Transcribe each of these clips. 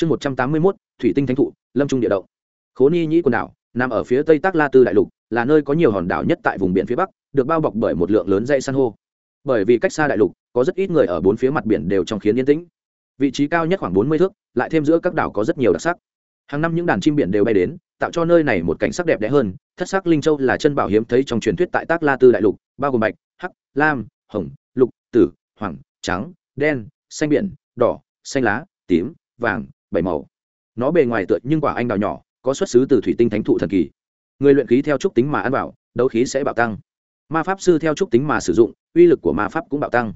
chương một trăm tám mươi mốt, thủy tinh thánh thụ, lâm trung địa động. Khố ni nhĩ quần đảo, nằm ở phía tây tác la tư đại lục, là nơi có nhiều hòn đảo nhất tại vùng biển phía bắc, được bao bọc bởi một lượng lớn dãy san hô. Bởi vì cách xa đại lục, có rất ít người ở bốn phía mặt biển đều trong khiến yên tĩnh. Vị trí cao nhất khoảng bốn mươi thước, lại thêm giữa các đảo có rất nhiều đặc sắc. Hàng năm những đàn chim biển đều bay đến, tạo cho nơi này một cảnh sắc đẹp đẽ hơn. Thất sắc linh châu là chân bảo hiếm thấy trong truyền thuyết tại tác la tư đại lục, bao gồm bạch, hắc, lam, hồng, lục, tử, hoàng, trắng, đen, xanh biển, đỏ, xanh lá, tím, vàng bảy màu. Nó bề ngoài tựa nhưng quả anh đào nhỏ, có xuất xứ từ thủy tinh thánh thụ thần kỳ. Người luyện khí theo trúc tính mà ăn vào, đấu khí sẽ bạo tăng. Ma pháp sư theo trúc tính mà sử dụng, uy lực của ma pháp cũng bạo tăng.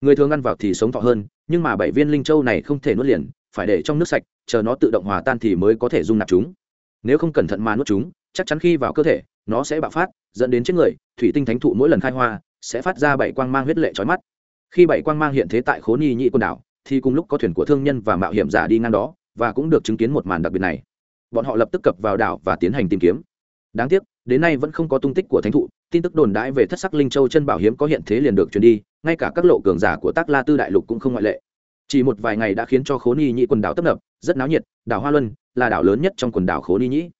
Người thường ăn vào thì sống thọ hơn, nhưng mà bảy viên linh châu này không thể nuốt liền, phải để trong nước sạch, chờ nó tự động hòa tan thì mới có thể dung nạp chúng. Nếu không cẩn thận mà nuốt chúng, chắc chắn khi vào cơ thể, nó sẽ bạo phát, dẫn đến chết người, thủy tinh thánh thụ mỗi lần khai hoa, sẽ phát ra bảy quang mang huyết lệ trói mắt. Khi bảy quang mang hiện thế tại khố ni nhị quần đảo, thì cùng lúc có thuyền của thương nhân và mạo hiểm giả đi ngang đó và cũng được chứng kiến một màn đặc biệt này. Bọn họ lập tức cập vào đảo và tiến hành tìm kiếm. Đáng tiếc, đến nay vẫn không có tung tích của thánh thụ, tin tức đồn đãi về thất sắc linh châu chân bảo hiếm có hiện thế liền được truyền đi, ngay cả các lộ cường giả của tác la tư đại lục cũng không ngoại lệ. Chỉ một vài ngày đã khiến cho khố ni Nhĩ quần đảo tấp nập, rất náo nhiệt, đảo hoa luân là đảo lớn nhất trong quần đảo khố ni nhĩ.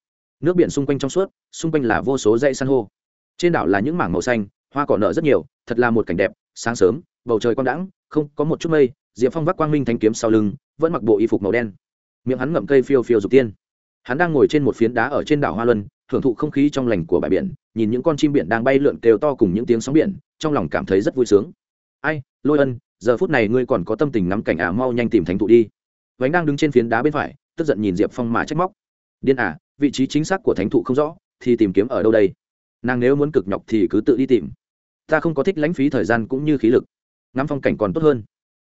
Nước biển xung quanh trong suốt, xung quanh là vô số dãy san hô. Trên đảo là những mảng màu xanh, hoa cỏ nở rất nhiều, thật là một cảnh đẹp, sáng sớm, bầu trời quang đãng, không có một chút mây, diệp phong vác quang minh thanh kiếm sau lưng, vẫn mặc bộ y phục màu đen miệng hắn ngậm cây phiêu phiêu dục tiên. Hắn đang ngồi trên một phiến đá ở trên đảo hoa luân, hưởng thụ không khí trong lành của bãi biển, nhìn những con chim biển đang bay lượn kêu to cùng những tiếng sóng biển, trong lòng cảm thấy rất vui sướng. Ai, lôi ân, giờ phút này ngươi còn có tâm tình ngắm cảnh à mau nhanh tìm thánh thụ đi. Vánh đang đứng trên phiến đá bên phải, tức giận nhìn diệp phong mà trách móc. Điên à vị trí chính xác của thánh thụ không rõ, thì tìm kiếm ở đâu đây? Nàng nếu muốn cực nhọc thì cứ tự đi tìm. Ta không có thích lãnh phí thời gian cũng như khí lực. Ngắm phong cảnh còn tốt hơn.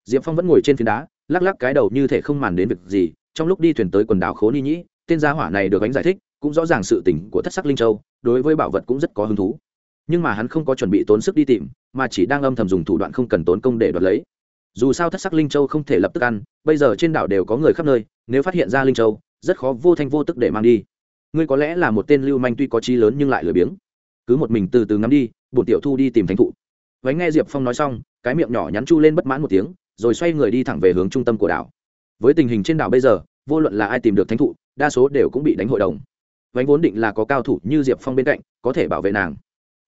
Diệp phong vẫn ngồi trên phiến đá, lắc lắc cái đầu như thể không màn đến việc gì trong lúc đi thuyền tới quần đảo khố ni nhĩ, tên gia hỏa này được ánh giải thích, cũng rõ ràng sự tình của thất sắc linh châu, đối với bảo vật cũng rất có hứng thú. Nhưng mà hắn không có chuẩn bị tốn sức đi tìm, mà chỉ đang âm thầm dùng thủ đoạn không cần tốn công để đoạt lấy. Dù sao thất sắc linh châu không thể lập tức ăn, bây giờ trên đảo đều có người khắp nơi, nếu phát hiện ra linh châu, rất khó vô thanh vô tức để mang đi. Ngươi có lẽ là một tên lưu manh tuy có trí lớn nhưng lại lười biếng. Cứ một mình từ từ ngắm đi, bổn tiểu thu đi tìm thánh thụ. Vánh nghe diệp phong nói xong, cái miệng nhỏ nhắn chu lên bất mãn một tiếng, rồi xoay người đi thẳng về hướng trung tâm của đảo với tình hình trên đảo bây giờ, vô luận là ai tìm được thánh thụ, đa số đều cũng bị đánh hội đồng. Vánh vốn định là có cao thủ như diệp phong bên cạnh, có thể bảo vệ nàng.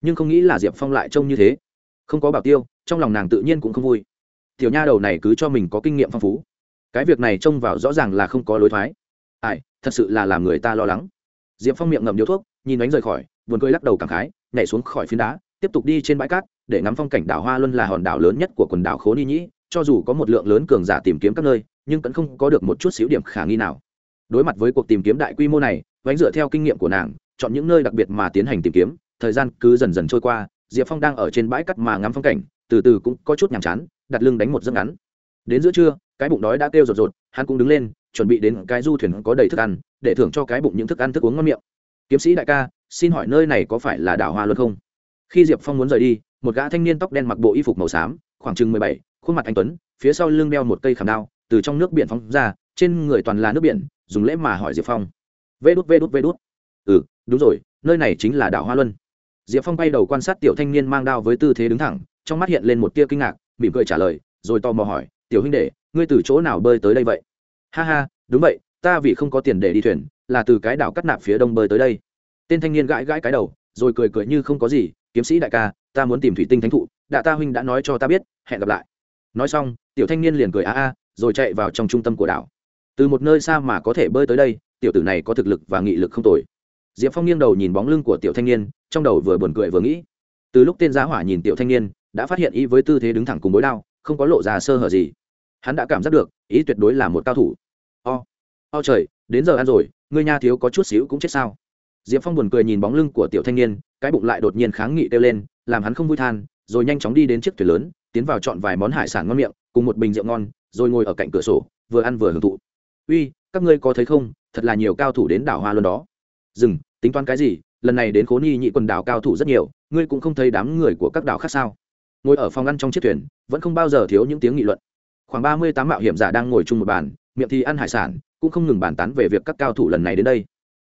Nhưng không nghĩ là diệp phong lại trông như thế. Không có bảo tiêu, trong lòng nàng tự nhiên cũng không vui. Tiểu nha đầu này cứ cho mình có kinh nghiệm phong phú. Cái việc này trông vào rõ ràng là không có lối thoái. Ai, thật sự là làm người ta lo lắng. Diệp phong miệng ngậm điếu thuốc, nhìn đánh rời khỏi vườn cười lắc đầu cảm khái, nhảy xuống khỏi phiến đá, tiếp tục đi trên bãi cát, để ngắm phong cảnh đảo hoa luân là hòn đảo lớn nhất của quần đảo khố ni nhĩ. Cho dù có một lượng lớn cường giả tìm kiếm các nơi nhưng vẫn không có được một chút xíu điểm khả nghi nào. Đối mặt với cuộc tìm kiếm đại quy mô này, vánh dựa theo kinh nghiệm của nàng, chọn những nơi đặc biệt mà tiến hành tìm kiếm, thời gian cứ dần dần trôi qua, diệp phong đang ở trên bãi cắt mà ngắm phong cảnh, từ từ cũng có chút nhàm chán, đặt lưng đánh một giấc ngắn. Đến giữa trưa, cái bụng đói đã kêu rột rột, hắn cũng đứng lên, chuẩn bị đến cái du thuyền có đầy thức ăn, để thưởng cho cái bụng những thức ăn thức uống ngon miệng. Kiếm sĩ đại ca, xin hỏi nơi này có phải là đảo hoa luân không? Khi diệp phong muốn rời đi, một gã thanh niên tóc đen mặc bộ y phục màu xám, khoảng chừng mười bảy, khuôn mặt anh tuấn, phía sau lưng đeo một cây khảm đao từ trong nước biển phóng ra, trên người toàn là nước biển, dùng lễ mà hỏi diệp phong. Vê đút vê đút vê đút. Ừ đúng rồi, nơi này chính là đảo hoa luân. Diệp phong bay đầu quan sát tiểu thanh niên mang đao với tư thế đứng thẳng, trong mắt hiện lên một tia kinh ngạc, mỉm cười trả lời, rồi tò mò hỏi, tiểu huynh đệ, ngươi từ chỗ nào bơi tới đây vậy? Ha ha, đúng vậy, ta vì không có tiền để đi thuyền, là từ cái đảo cắt nạp phía đông bơi tới đây. Tên thanh niên gãi gãi cái đầu, rồi cười cười như không có gì, kiếm sĩ đại ca, ta muốn tìm thủy tinh thánh thụ, đạ ta huynh đã nói cho ta biết, hẹn gặp lại. Nói xong, tiểu thanh niên liền cười a a rồi chạy vào trong trung tâm của đảo. Từ một nơi xa mà có thể bơi tới đây, tiểu tử này có thực lực và nghị lực không tồi. Diệp phong nghiêng đầu nhìn bóng lưng của tiểu thanh niên, trong đầu vừa buồn cười vừa nghĩ. Từ lúc tên giá hỏa nhìn tiểu thanh niên, đã phát hiện ý với tư thế đứng thẳng cùng bối đao, không có lộ ra sơ hở gì. Hắn đã cảm giác được, ý tuyệt đối là một cao thủ. O、oh. oh trời, đến giờ ăn rồi, ngươi nha thiếu có chút xíu cũng chết sao? Diệp phong buồn cười nhìn bóng lưng của tiểu thanh niên, cái bụng lại đột nhiên kháng nghị kêu lên, làm hắn không vui than, rồi nhanh chóng đi đến chiếc thuyền lớn, tiến vào chọn vài món hải sản ngon miệng, cùng một bình rượu ngon rồi ngồi ở cạnh cửa sổ, vừa ăn vừa hưởng thụ. Uy, các ngươi có thấy không? Thật là nhiều cao thủ đến đảo hoa luôn đó. Dừng, tính toán cái gì? Lần này đến khố ni nhị quần đảo cao thủ rất nhiều, ngươi cũng không thấy đám người của các đảo khác sao? Ngồi ở phòng ăn trong chiếc thuyền, vẫn không bao giờ thiếu những tiếng nghị luận. Khoảng ba mươi tám mạo hiểm giả đang ngồi chung một bàn, miệng thì ăn hải sản, cũng không ngừng bàn tán về việc các cao thủ lần này đến đây.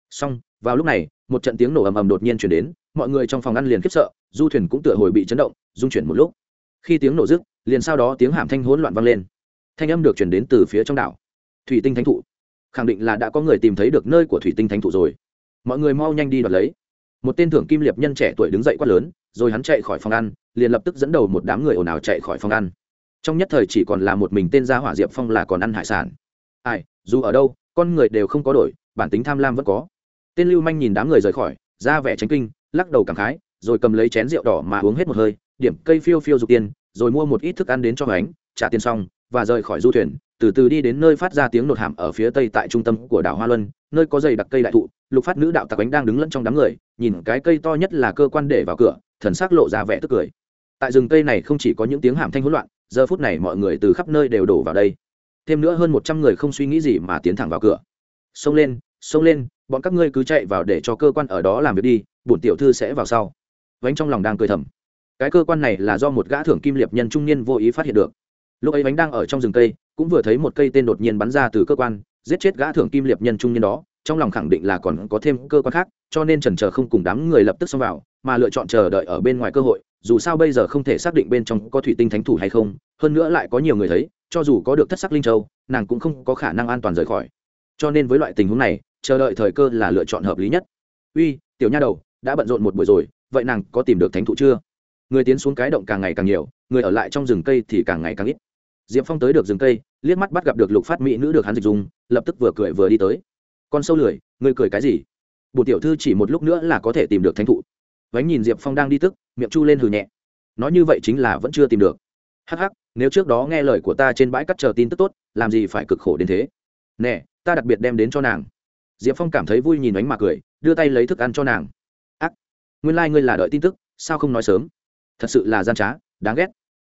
Xong, vào lúc này, một trận tiếng nổ ầm ầm đột nhiên chuyển đến, mọi người trong phòng ăn liền khiếp sợ, du thuyền cũng tựa hồi bị chấn động dung chuyển một lúc. Khi tiếng nổ dứt, liền sau đó tiếng hàm thanh hỗn loạn vang lên thanh âm được chuyển đến từ phía trong đảo. Thủy tinh thánh thụ. Khẳng định là đã có người tìm thấy được nơi của thủy tinh thánh thụ rồi. Mọi người mau nhanh đi đoạt lấy. Một tên thưởng kim liệp nhân trẻ tuổi đứng dậy quát lớn, rồi hắn chạy khỏi phòng ăn, liền lập tức dẫn đầu một đám người ồn ào chạy khỏi phòng ăn. Trong nhất thời chỉ còn là một mình tên gia hỏa diệp phong là còn ăn hải sản. Ai, dù ở đâu, con người đều không có đổi, bản tính tham lam vẫn có. Tên lưu manh nhìn đám người rời khỏi, ra vẻ tránh kinh, lắc đầu cảm khái, rồi cầm lấy chén rượu đỏ mà uống hết một hơi, điểm cây phiêu phiêu dục tiền rồi mua một ít thức ăn đến cho bánh trả tiền xong và rời khỏi du thuyền, từ từ đi đến nơi phát ra tiếng nột hàm ở phía tây tại trung tâm của đảo hoa luân, nơi có dày đặc cây đại thụ, lục phát nữ đạo tặc bánh đang đứng lẫn trong đám người, nhìn cái cây to nhất là cơ quan để vào cửa, thần sắc lộ ra vẻ tức cười. Tại rừng cây này không chỉ có những tiếng hàm thanh hỗn loạn, giờ phút này mọi người từ khắp nơi đều đổ vào đây. Thêm nữa hơn một trăm người không suy nghĩ gì mà tiến thẳng vào cửa. Xông lên xông lên, bọn các ngươi cứ chạy vào để cho cơ quan ở đó làm việc đi, bổn tiểu thư sẽ vào sau. Vánh trong lòng đang cười thầm. Cái cơ quan này là do một gã thưởng kim liệp nhân trung niên vô ý phát hiện được lúc ấy bánh đang ở trong rừng cây, cũng vừa thấy một cây tên đột nhiên bắn ra từ cơ quan, giết chết gã thưởng kim liệp nhân trung nhân đó, trong lòng khẳng định là còn có thêm cơ quan khác, cho nên trần chờ không cùng đám người lập tức xông vào, mà lựa chọn chờ đợi ở bên ngoài cơ hội, dù sao bây giờ không thể xác định bên trong có thủy tinh thánh thủ hay không, hơn nữa lại có nhiều người thấy, cho dù có được thất sắc linh châu, nàng cũng không có khả năng an toàn rời khỏi. Cho nên với loại tình huống này, chờ đợi thời cơ là lựa chọn hợp lý nhất. Uy, tiểu nha đầu, đã bận rộn một buổi rồi, vậy nàng có tìm được thánh thụ chưa? Người tiến xuống cái động càng ngày càng nhiều, người ở lại trong rừng cây thì càng ngày càng ít diệp phong tới được rừng cây, liếc mắt bắt gặp được lục phát mỹ nữ được hắn dịch dùng lập tức vừa cười vừa đi tới. Con sâu lười, ngươi cười cái gì? Bùn tiểu thư chỉ một lúc nữa là có thể tìm được thánh thụ. Vánh nhìn diệp phong đang đi tức, miệng chu lên hừ nhẹ. Nói như vậy chính là vẫn chưa tìm được. Hắc hắc, nếu trước đó nghe lời của ta trên bãi cắt chờ tin tức tốt, làm gì phải cực khổ đến thế? Nè, ta đặc biệt đem đến cho nàng. Diệp phong cảm thấy vui nhìn ánh mà cười, đưa tay lấy thức ăn cho nàng. Ác, nguyên lai、like、ngươi là đợi tin tức, sao không nói sớm? Thật sự là gian trá, đáng ghét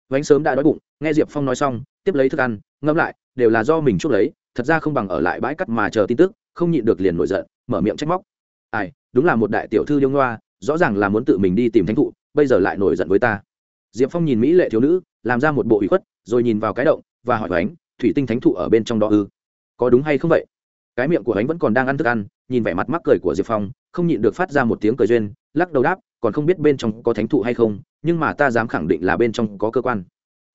vánh sớm đã đói bụng, nghe diệp phong nói xong, tiếp lấy thức ăn ngâm lại, đều là do mình chuốc lấy, thật ra không bằng ở lại bãi cắt mà chờ tin tức, không nhịn được liền nổi giận, mở miệng trách móc. Ai, đúng là một đại tiểu thư yêu ngoa, rõ ràng là muốn tự mình đi tìm thánh thụ, bây giờ lại nổi giận với ta. Diệp phong nhìn mỹ lệ thiếu nữ, làm ra một bộ ủy khuất, rồi nhìn vào cái động, và hỏi ánh thủy tinh thánh thụ ở bên trong đó ư? Có đúng hay không vậy? Cái miệng của ánh vẫn còn đang ăn thức ăn, nhìn vẻ mặt mắc cười của diệp phong, không nhịn được phát ra một tiếng cười duyên, lắc đầu đáp, còn không biết bên trong có thánh thụ hay không nhưng mà ta dám khẳng định là bên trong có cơ quan.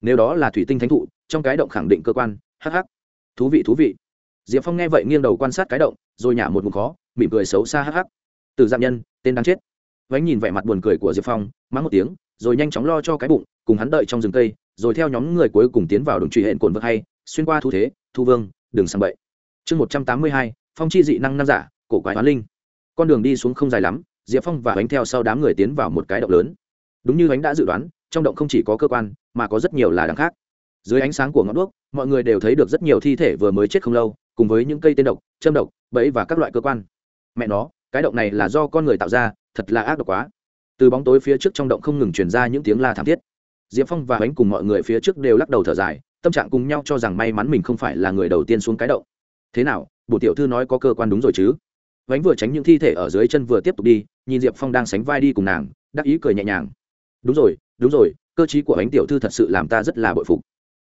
Nếu đó là thủy tinh thánh thụ, trong cái động khẳng định cơ quan. Hh thú vị thú vị. Diệp phong nghe vậy nghiêng đầu quan sát cái động, rồi nhả một mục khó, mỉm cười xấu xa hh từ dạng nhân, tên đáng chết. Vánh nhìn vẻ mặt buồn cười của diệp phong, mắng một tiếng, rồi nhanh chóng lo cho cái bụng, cùng hắn đợi trong rừng cây, rồi theo nhóm người cuối cùng tiến vào đường truy hện cồn vực hay, xuyên qua thu thế thu vương, đường sang bậy. Chương một trăm tám mươi hai, phong chi dị năng năng giả, cổ quái hoán linh. Con đường đi xuống không dài lắm, diệp phong và bánh theo sau đám người tiến vào một cái động lớn đúng như Ánh đã dự đoán, trong động không chỉ có cơ quan, mà có rất nhiều là đằng khác. Dưới ánh sáng của ngọn đuốc, mọi người đều thấy được rất nhiều thi thể vừa mới chết không lâu, cùng với những cây tên độc, châm độc, bẫy và các loại cơ quan. Mẹ nó, cái động này là do con người tạo ra, thật là ác độc quá. Từ bóng tối phía trước trong động không ngừng truyền ra những tiếng la thảm thiết. Diệp phong và Ánh cùng mọi người phía trước đều lắc đầu thở dài, tâm trạng cùng nhau cho rằng may mắn mình không phải là người đầu tiên xuống cái động. Thế nào bộ tiểu thư nói có cơ quan đúng rồi chứ? Ánh vừa tránh những thi thể ở dưới chân vừa tiếp tục đi, nhìn diệp phong đang sánh vai đi cùng nàng, đắc ý cười nhẹ nhàng đúng rồi đúng rồi, cơ chí của ánh tiểu thư thật sự làm ta rất là bội phục.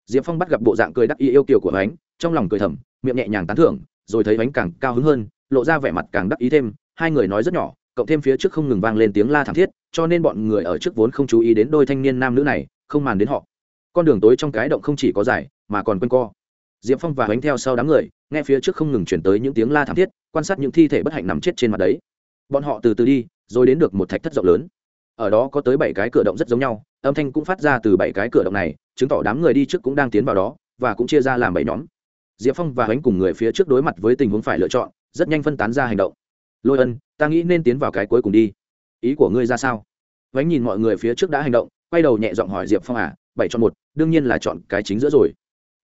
Diệp phong bắt gặp bộ dạng cười đắc ý yêu kiều của ánh, trong lòng cười thầm, miệng nhẹ nhàng tán thưởng, rồi thấy ánh càng cao hứng hơn, lộ ra vẻ mặt càng đắc ý thêm, hai người nói rất nhỏ, cộng thêm phía trước không ngừng vang lên tiếng la thảm thiết, cho nên bọn người ở trước vốn không chú ý đến đôi thanh niên nam nữ này, không màn đến họ. Con đường tối trong cái động không chỉ có dài, mà còn quanh co. Diệp phong và bánh theo sau đám người, nghe phía trước không ngừng chuyển tới những tiếng la thảm thiết, quan sát những thi thể bất hạnh nằm chết trên mặt đấy. Bọn họ từ từ đi, rồi đến được một thạch thất rộng lớn ở đó có tới bảy cái cửa động rất giống nhau, âm thanh cũng phát ra từ bảy cái cửa động này, chứng tỏ đám người đi trước cũng đang tiến vào đó, và cũng chia ra làm bảy nhóm. Diệp phong và bánh cùng người phía trước đối mặt với tình huống phải lựa chọn, rất nhanh phân tán ra hành động. Lôi ân, ta nghĩ nên tiến vào cái cuối cùng đi. Ý của ngươi ra sao? Ánh nhìn mọi người phía trước đã hành động, quay đầu nhẹ giọng hỏi diệp phong à bảy chọn một, đương nhiên là chọn cái chính giữa rồi.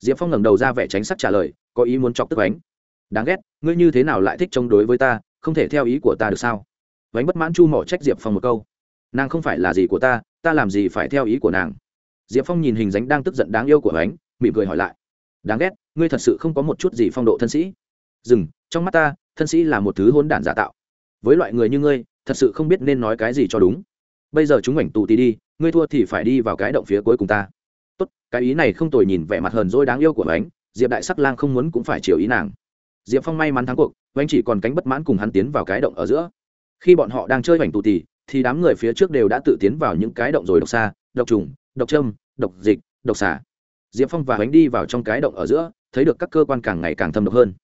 Diệp phong ngẩng đầu ra vẻ tránh sắc trả lời, có ý muốn chọc tức ánh đáng ghét, ngươi như thế nào lại thích chống đối với ta, không thể theo ý của ta được sao? Vánh bất mãn chu mỏ trách diệp phong một câu nàng không phải là gì của ta ta làm gì phải theo ý của nàng? Diệp phong nhìn hình dánh đang tức giận đáng yêu của ánh mỉm cười hỏi lại. Đáng ghét, ngươi thật sự không có một chút gì phong độ thân sĩ. Dừng, trong mắt ta, thân sĩ là một thứ hôn đản giả tạo. Với loại người như ngươi, thật sự không biết nên nói cái gì cho đúng. Bây giờ chúng ảnh tù tì đi, ngươi thua thì phải đi vào cái động phía cuối cùng ta. Tốt, cái ý này không tồi nhìn vẻ mặt hờn dỗi đáng yêu của ánh diệp đại sắc lang không muốn cũng phải chiều ý nàng. Diệp phong may mắn thắng cuộc oanh chỉ còn cánh bất mãn cùng hắn tiến vào cái động ở giữa. Khi bọn họ đang chơi hoành tù tì thì đám người phía trước đều đã tự tiến vào những cái động rồi độc xa, độc trùng, độc trâm độc dịch, độc xả. Diệp phong và bánh đi vào trong cái động ở giữa, thấy được các cơ quan càng ngày càng thâm độc hơn.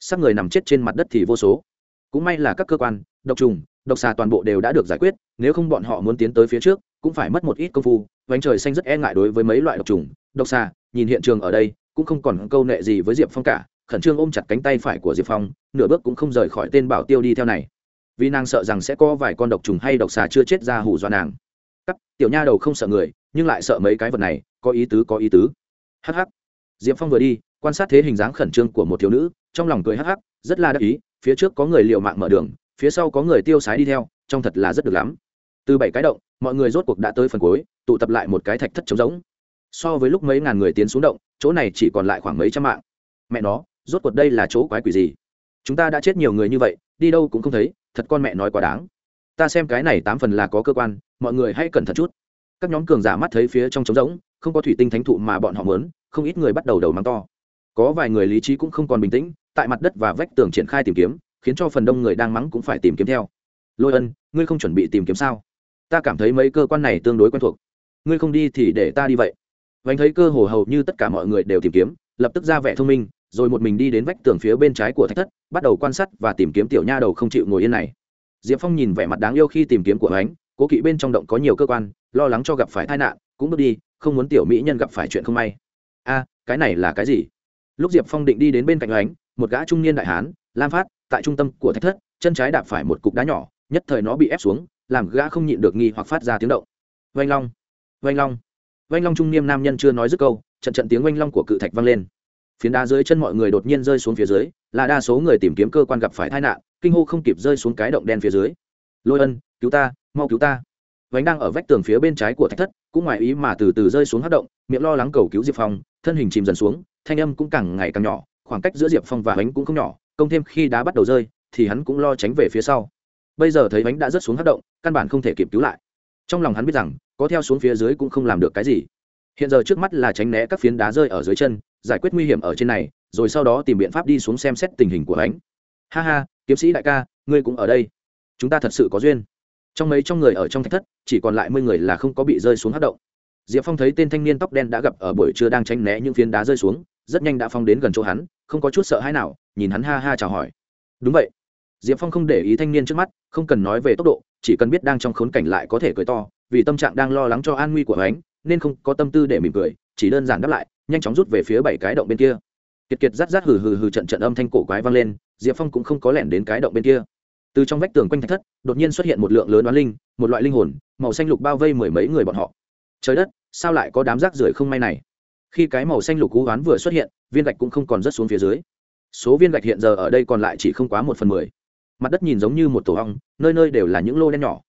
Sắc người nằm chết trên mặt đất thì vô số. Cũng may là các cơ quan, độc trùng, độc xà toàn bộ đều đã được giải quyết, nếu không bọn họ muốn tiến tới phía trước, cũng phải mất một ít công phu. Vánh trời xanh rất e ngại đối với mấy loại độc trùng, độc xà nhìn hiện trường ở đây, cũng không còn câu nệ gì với diệp phong cả, khẩn trương ôm chặt cánh tay phải của diệp phong, nửa bước cũng không rời khỏi tên bảo tiêu đi theo này vì nàng sợ rằng sẽ có vài con độc trùng hay độc xà chưa chết ra hù dọa nàng. Cắt tiểu nha đầu không sợ người, nhưng lại sợ mấy cái vật này, có ý tứ, có ý tứ. Hắc hắc. Diệp phong vừa đi, quan sát thế hình dáng khẩn trương của một thiếu nữ, trong lòng cười hắc hắc, rất là đắc ý, phía trước có người liều mạng mở đường, phía sau có người tiêu sái đi theo, trông thật là rất được lắm. Từ bảy cái động, mọi người rốt cuộc đã tới phần cuối, tụ tập lại một cái thạch thất trống rỗng. So với lúc mấy ngàn người tiến xuống động, chỗ này chỉ còn lại khoảng mấy trăm mạng. Mẹ nó, rốt cuộc đây là chỗ quái quỷ gì? Chúng ta đã chết nhiều người như vậy, đi đâu cũng không thấy thật con mẹ nói quá đáng. Ta xem cái này tám phần là có cơ quan, mọi người hãy cẩn thận chút. Các nhóm cường giả mắt thấy phía trong trống rỗng, không có thủy tinh thánh thụ mà bọn họ mớn không ít người bắt đầu đầu mắng to. Có vài người lý trí cũng không còn bình tĩnh, tại mặt đất và vách tường triển khai tìm kiếm, khiến cho phần đông người đang mắng cũng phải tìm kiếm theo. Lôi ân, ngươi không chuẩn bị tìm kiếm sao? Ta cảm thấy mấy cơ quan này tương đối quen thuộc. Ngươi không đi thì để ta đi vậy. Vánh thấy cơ hồ hầu như tất cả mọi người đều tìm kiếm, lập tức ra vẻ thông minh rồi một mình đi đến vách tường phía bên trái của thạch thất, bắt đầu quan sát và tìm kiếm tiểu nha đầu không chịu ngồi yên này. Diệp phong nhìn vẻ mặt đáng yêu khi tìm kiếm của ánh cố kỵ bên trong động có nhiều cơ quan, lo lắng cho gặp phải tai nạn, cũng bước đi, không muốn tiểu mỹ nhân gặp phải chuyện không may. A, cái này là cái gì? Lúc diệp phong định đi đến bên cạnh ánh, một gã trung niên đại hán, lam phát, tại trung tâm của thạch thất, chân trái đạp phải một cục đá nhỏ, nhất thời nó bị ép xuống, làm gã không nhịn được nghi hoặc phát ra tiếng động. Vanh long! Vanh long! Vanh long trung niên nam nhân chưa nói dứt câu, trận trận tiếng vanh long của cự thạch vang lên phiến đá dưới chân mọi người đột nhiên rơi xuống phía dưới, là đa số người tìm kiếm cơ quan gặp phải tai nạn, kinh hô không kịp rơi xuống cái động đen phía dưới. Lôi ân, cứu ta, mau cứu ta. Vánh đang ở vách tường phía bên trái của thạch thất, cũng ngoài ý mà từ từ rơi xuống hát động, miệng lo lắng cầu cứu diệp phong, thân hình chìm dần xuống, thanh âm cũng càng ngày càng nhỏ, khoảng cách giữa diệp phong và vánh cũng không nhỏ, công thêm khi đá bắt đầu rơi, thì hắn cũng lo tránh về phía sau. Bây giờ thấy vánh đã rớt xuống hát động, căn bản không thể kịp cứu lại. Trong lòng hắn biết rằng, có theo xuống phía dưới cũng không làm được cái gì. Hiện giờ trước mắt là tránh né các phiến đá rơi ở dưới chân giải quyết nguy hiểm ở trên này, rồi sau đó tìm biện pháp đi xuống xem xét tình hình của ánh ha ha, kiếm sĩ đại ca, ngươi cũng ở đây. Chúng ta thật sự có duyên. Trong mấy trong người ở trong thạch thất, chỉ còn lại mươi người là không có bị rơi xuống hát động. Diệp phong thấy tên thanh niên tóc đen đã gặp ở buổi trưa đang tránh né những phiến đá rơi xuống, rất nhanh đã phong đến gần chỗ hắn, không có chút sợ hãi nào, nhìn hắn ha ha chào hỏi. Đúng vậy. Diệp phong không để ý thanh niên trước mắt, không cần nói về tốc độ, chỉ cần biết đang trong khốn cảnh lại có thể cười to, vì tâm trạng đang lo lắng cho an nguy của ánh nên không có tâm tư để mỉm cười, chỉ đơn giản đáp lại nhanh chóng rút về phía bảy cái động bên kia. Kiệt kiệt rát rát hừ hừ hừ trận trận âm thanh cổ quái vang lên, diệp phong cũng không có lẻn đến cái động bên kia. Từ trong vách tường quanh thạch thất, đột nhiên xuất hiện một lượng lớn đoán linh, một loại linh hồn, màu xanh lục bao vây mười mấy người bọn họ. Trời đất, sao lại có đám rác rưởi không may này? Khi cái màu xanh lục cú oán vừa xuất hiện, viên gạch cũng không còn rớt xuống phía dưới. Số viên gạch hiện giờ ở đây còn lại chỉ không quá một phần mười. Mặt đất nhìn giống như một tổ hong nơi nơi đều là những lô đen nhỏ.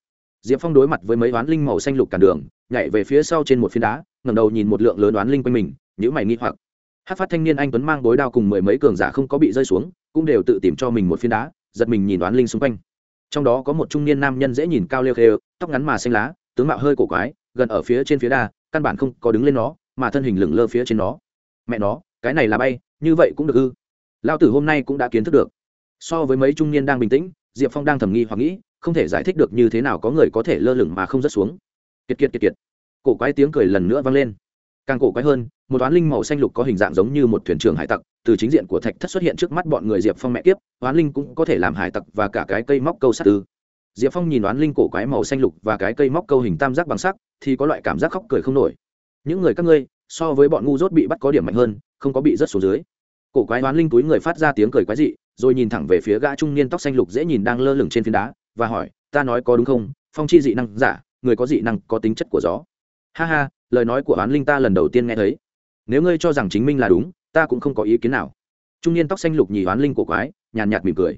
Diệp phong đối mặt với mấy oán linh màu xanh lục cản đường, nhảy về phía sau trên một phiến đá ngầm đầu nhìn một lượng lớn oán linh quanh mình nhữ mày nghi hoặc. Hát phát thanh niên anh tuấn mang bối đao cùng mười mấy cường giả không có bị rơi xuống, cũng đều tự tìm cho mình một phiên đá, giật mình nhìn đoán linh xung quanh. Trong đó có một trung niên nam nhân dễ nhìn cao lêu khêu, tóc ngắn mà xanh lá, tướng mạo hơi cổ quái, gần ở phía trên phía đa, căn bản không có đứng lên nó, mà thân hình lửng lơ phía trên nó. Mẹ nó, cái này là bay, như vậy cũng được ư? Lao tử hôm nay cũng đã kiến thức được. So với mấy trung niên đang bình tĩnh, diệp phong đang thầm nghi hoặc nghĩ, không thể giải thích được như thế nào có người có thể lơ lửng mà không rớt xuống. Kiệt kiệt kiệt kiệt. Cổ quái tiếng cười lần nữa vang lên càng cổ quái hơn, một toán linh màu xanh lục có hình dạng giống như một thuyền trưởng hải tặc, từ chính diện của thạch thất xuất hiện trước mắt bọn người diệp phong mẹ kiếp, toán linh cũng có thể làm hải tặc và cả cái cây móc câu sát tư diệp phong nhìn toán linh cổ quái màu xanh lục và cái cây móc câu hình tam giác bằng sắc, thì có loại cảm giác khóc cười không nổi. Những người các ngươi, so với bọn ngu dốt bị bắt có điểm mạnh hơn, không có bị rớt xuống dưới. Cổ quái toán linh túi người phát ra tiếng cười quái dị, rồi nhìn thẳng về phía gã trung niên tóc xanh lục dễ nhìn đang lơ lửng trên phiến đá, và hỏi, ta nói có đúng không? Phong chi dị năng giả, người có dị năng có tính chất của gió. Ha ha lời nói của oán linh ta lần đầu tiên nghe thấy. Nếu ngươi cho rằng chính minh là đúng, ta cũng không có ý kiến nào. Trung niên tóc xanh lục nhì oán linh của quái, nhàn nhạt mỉm cười.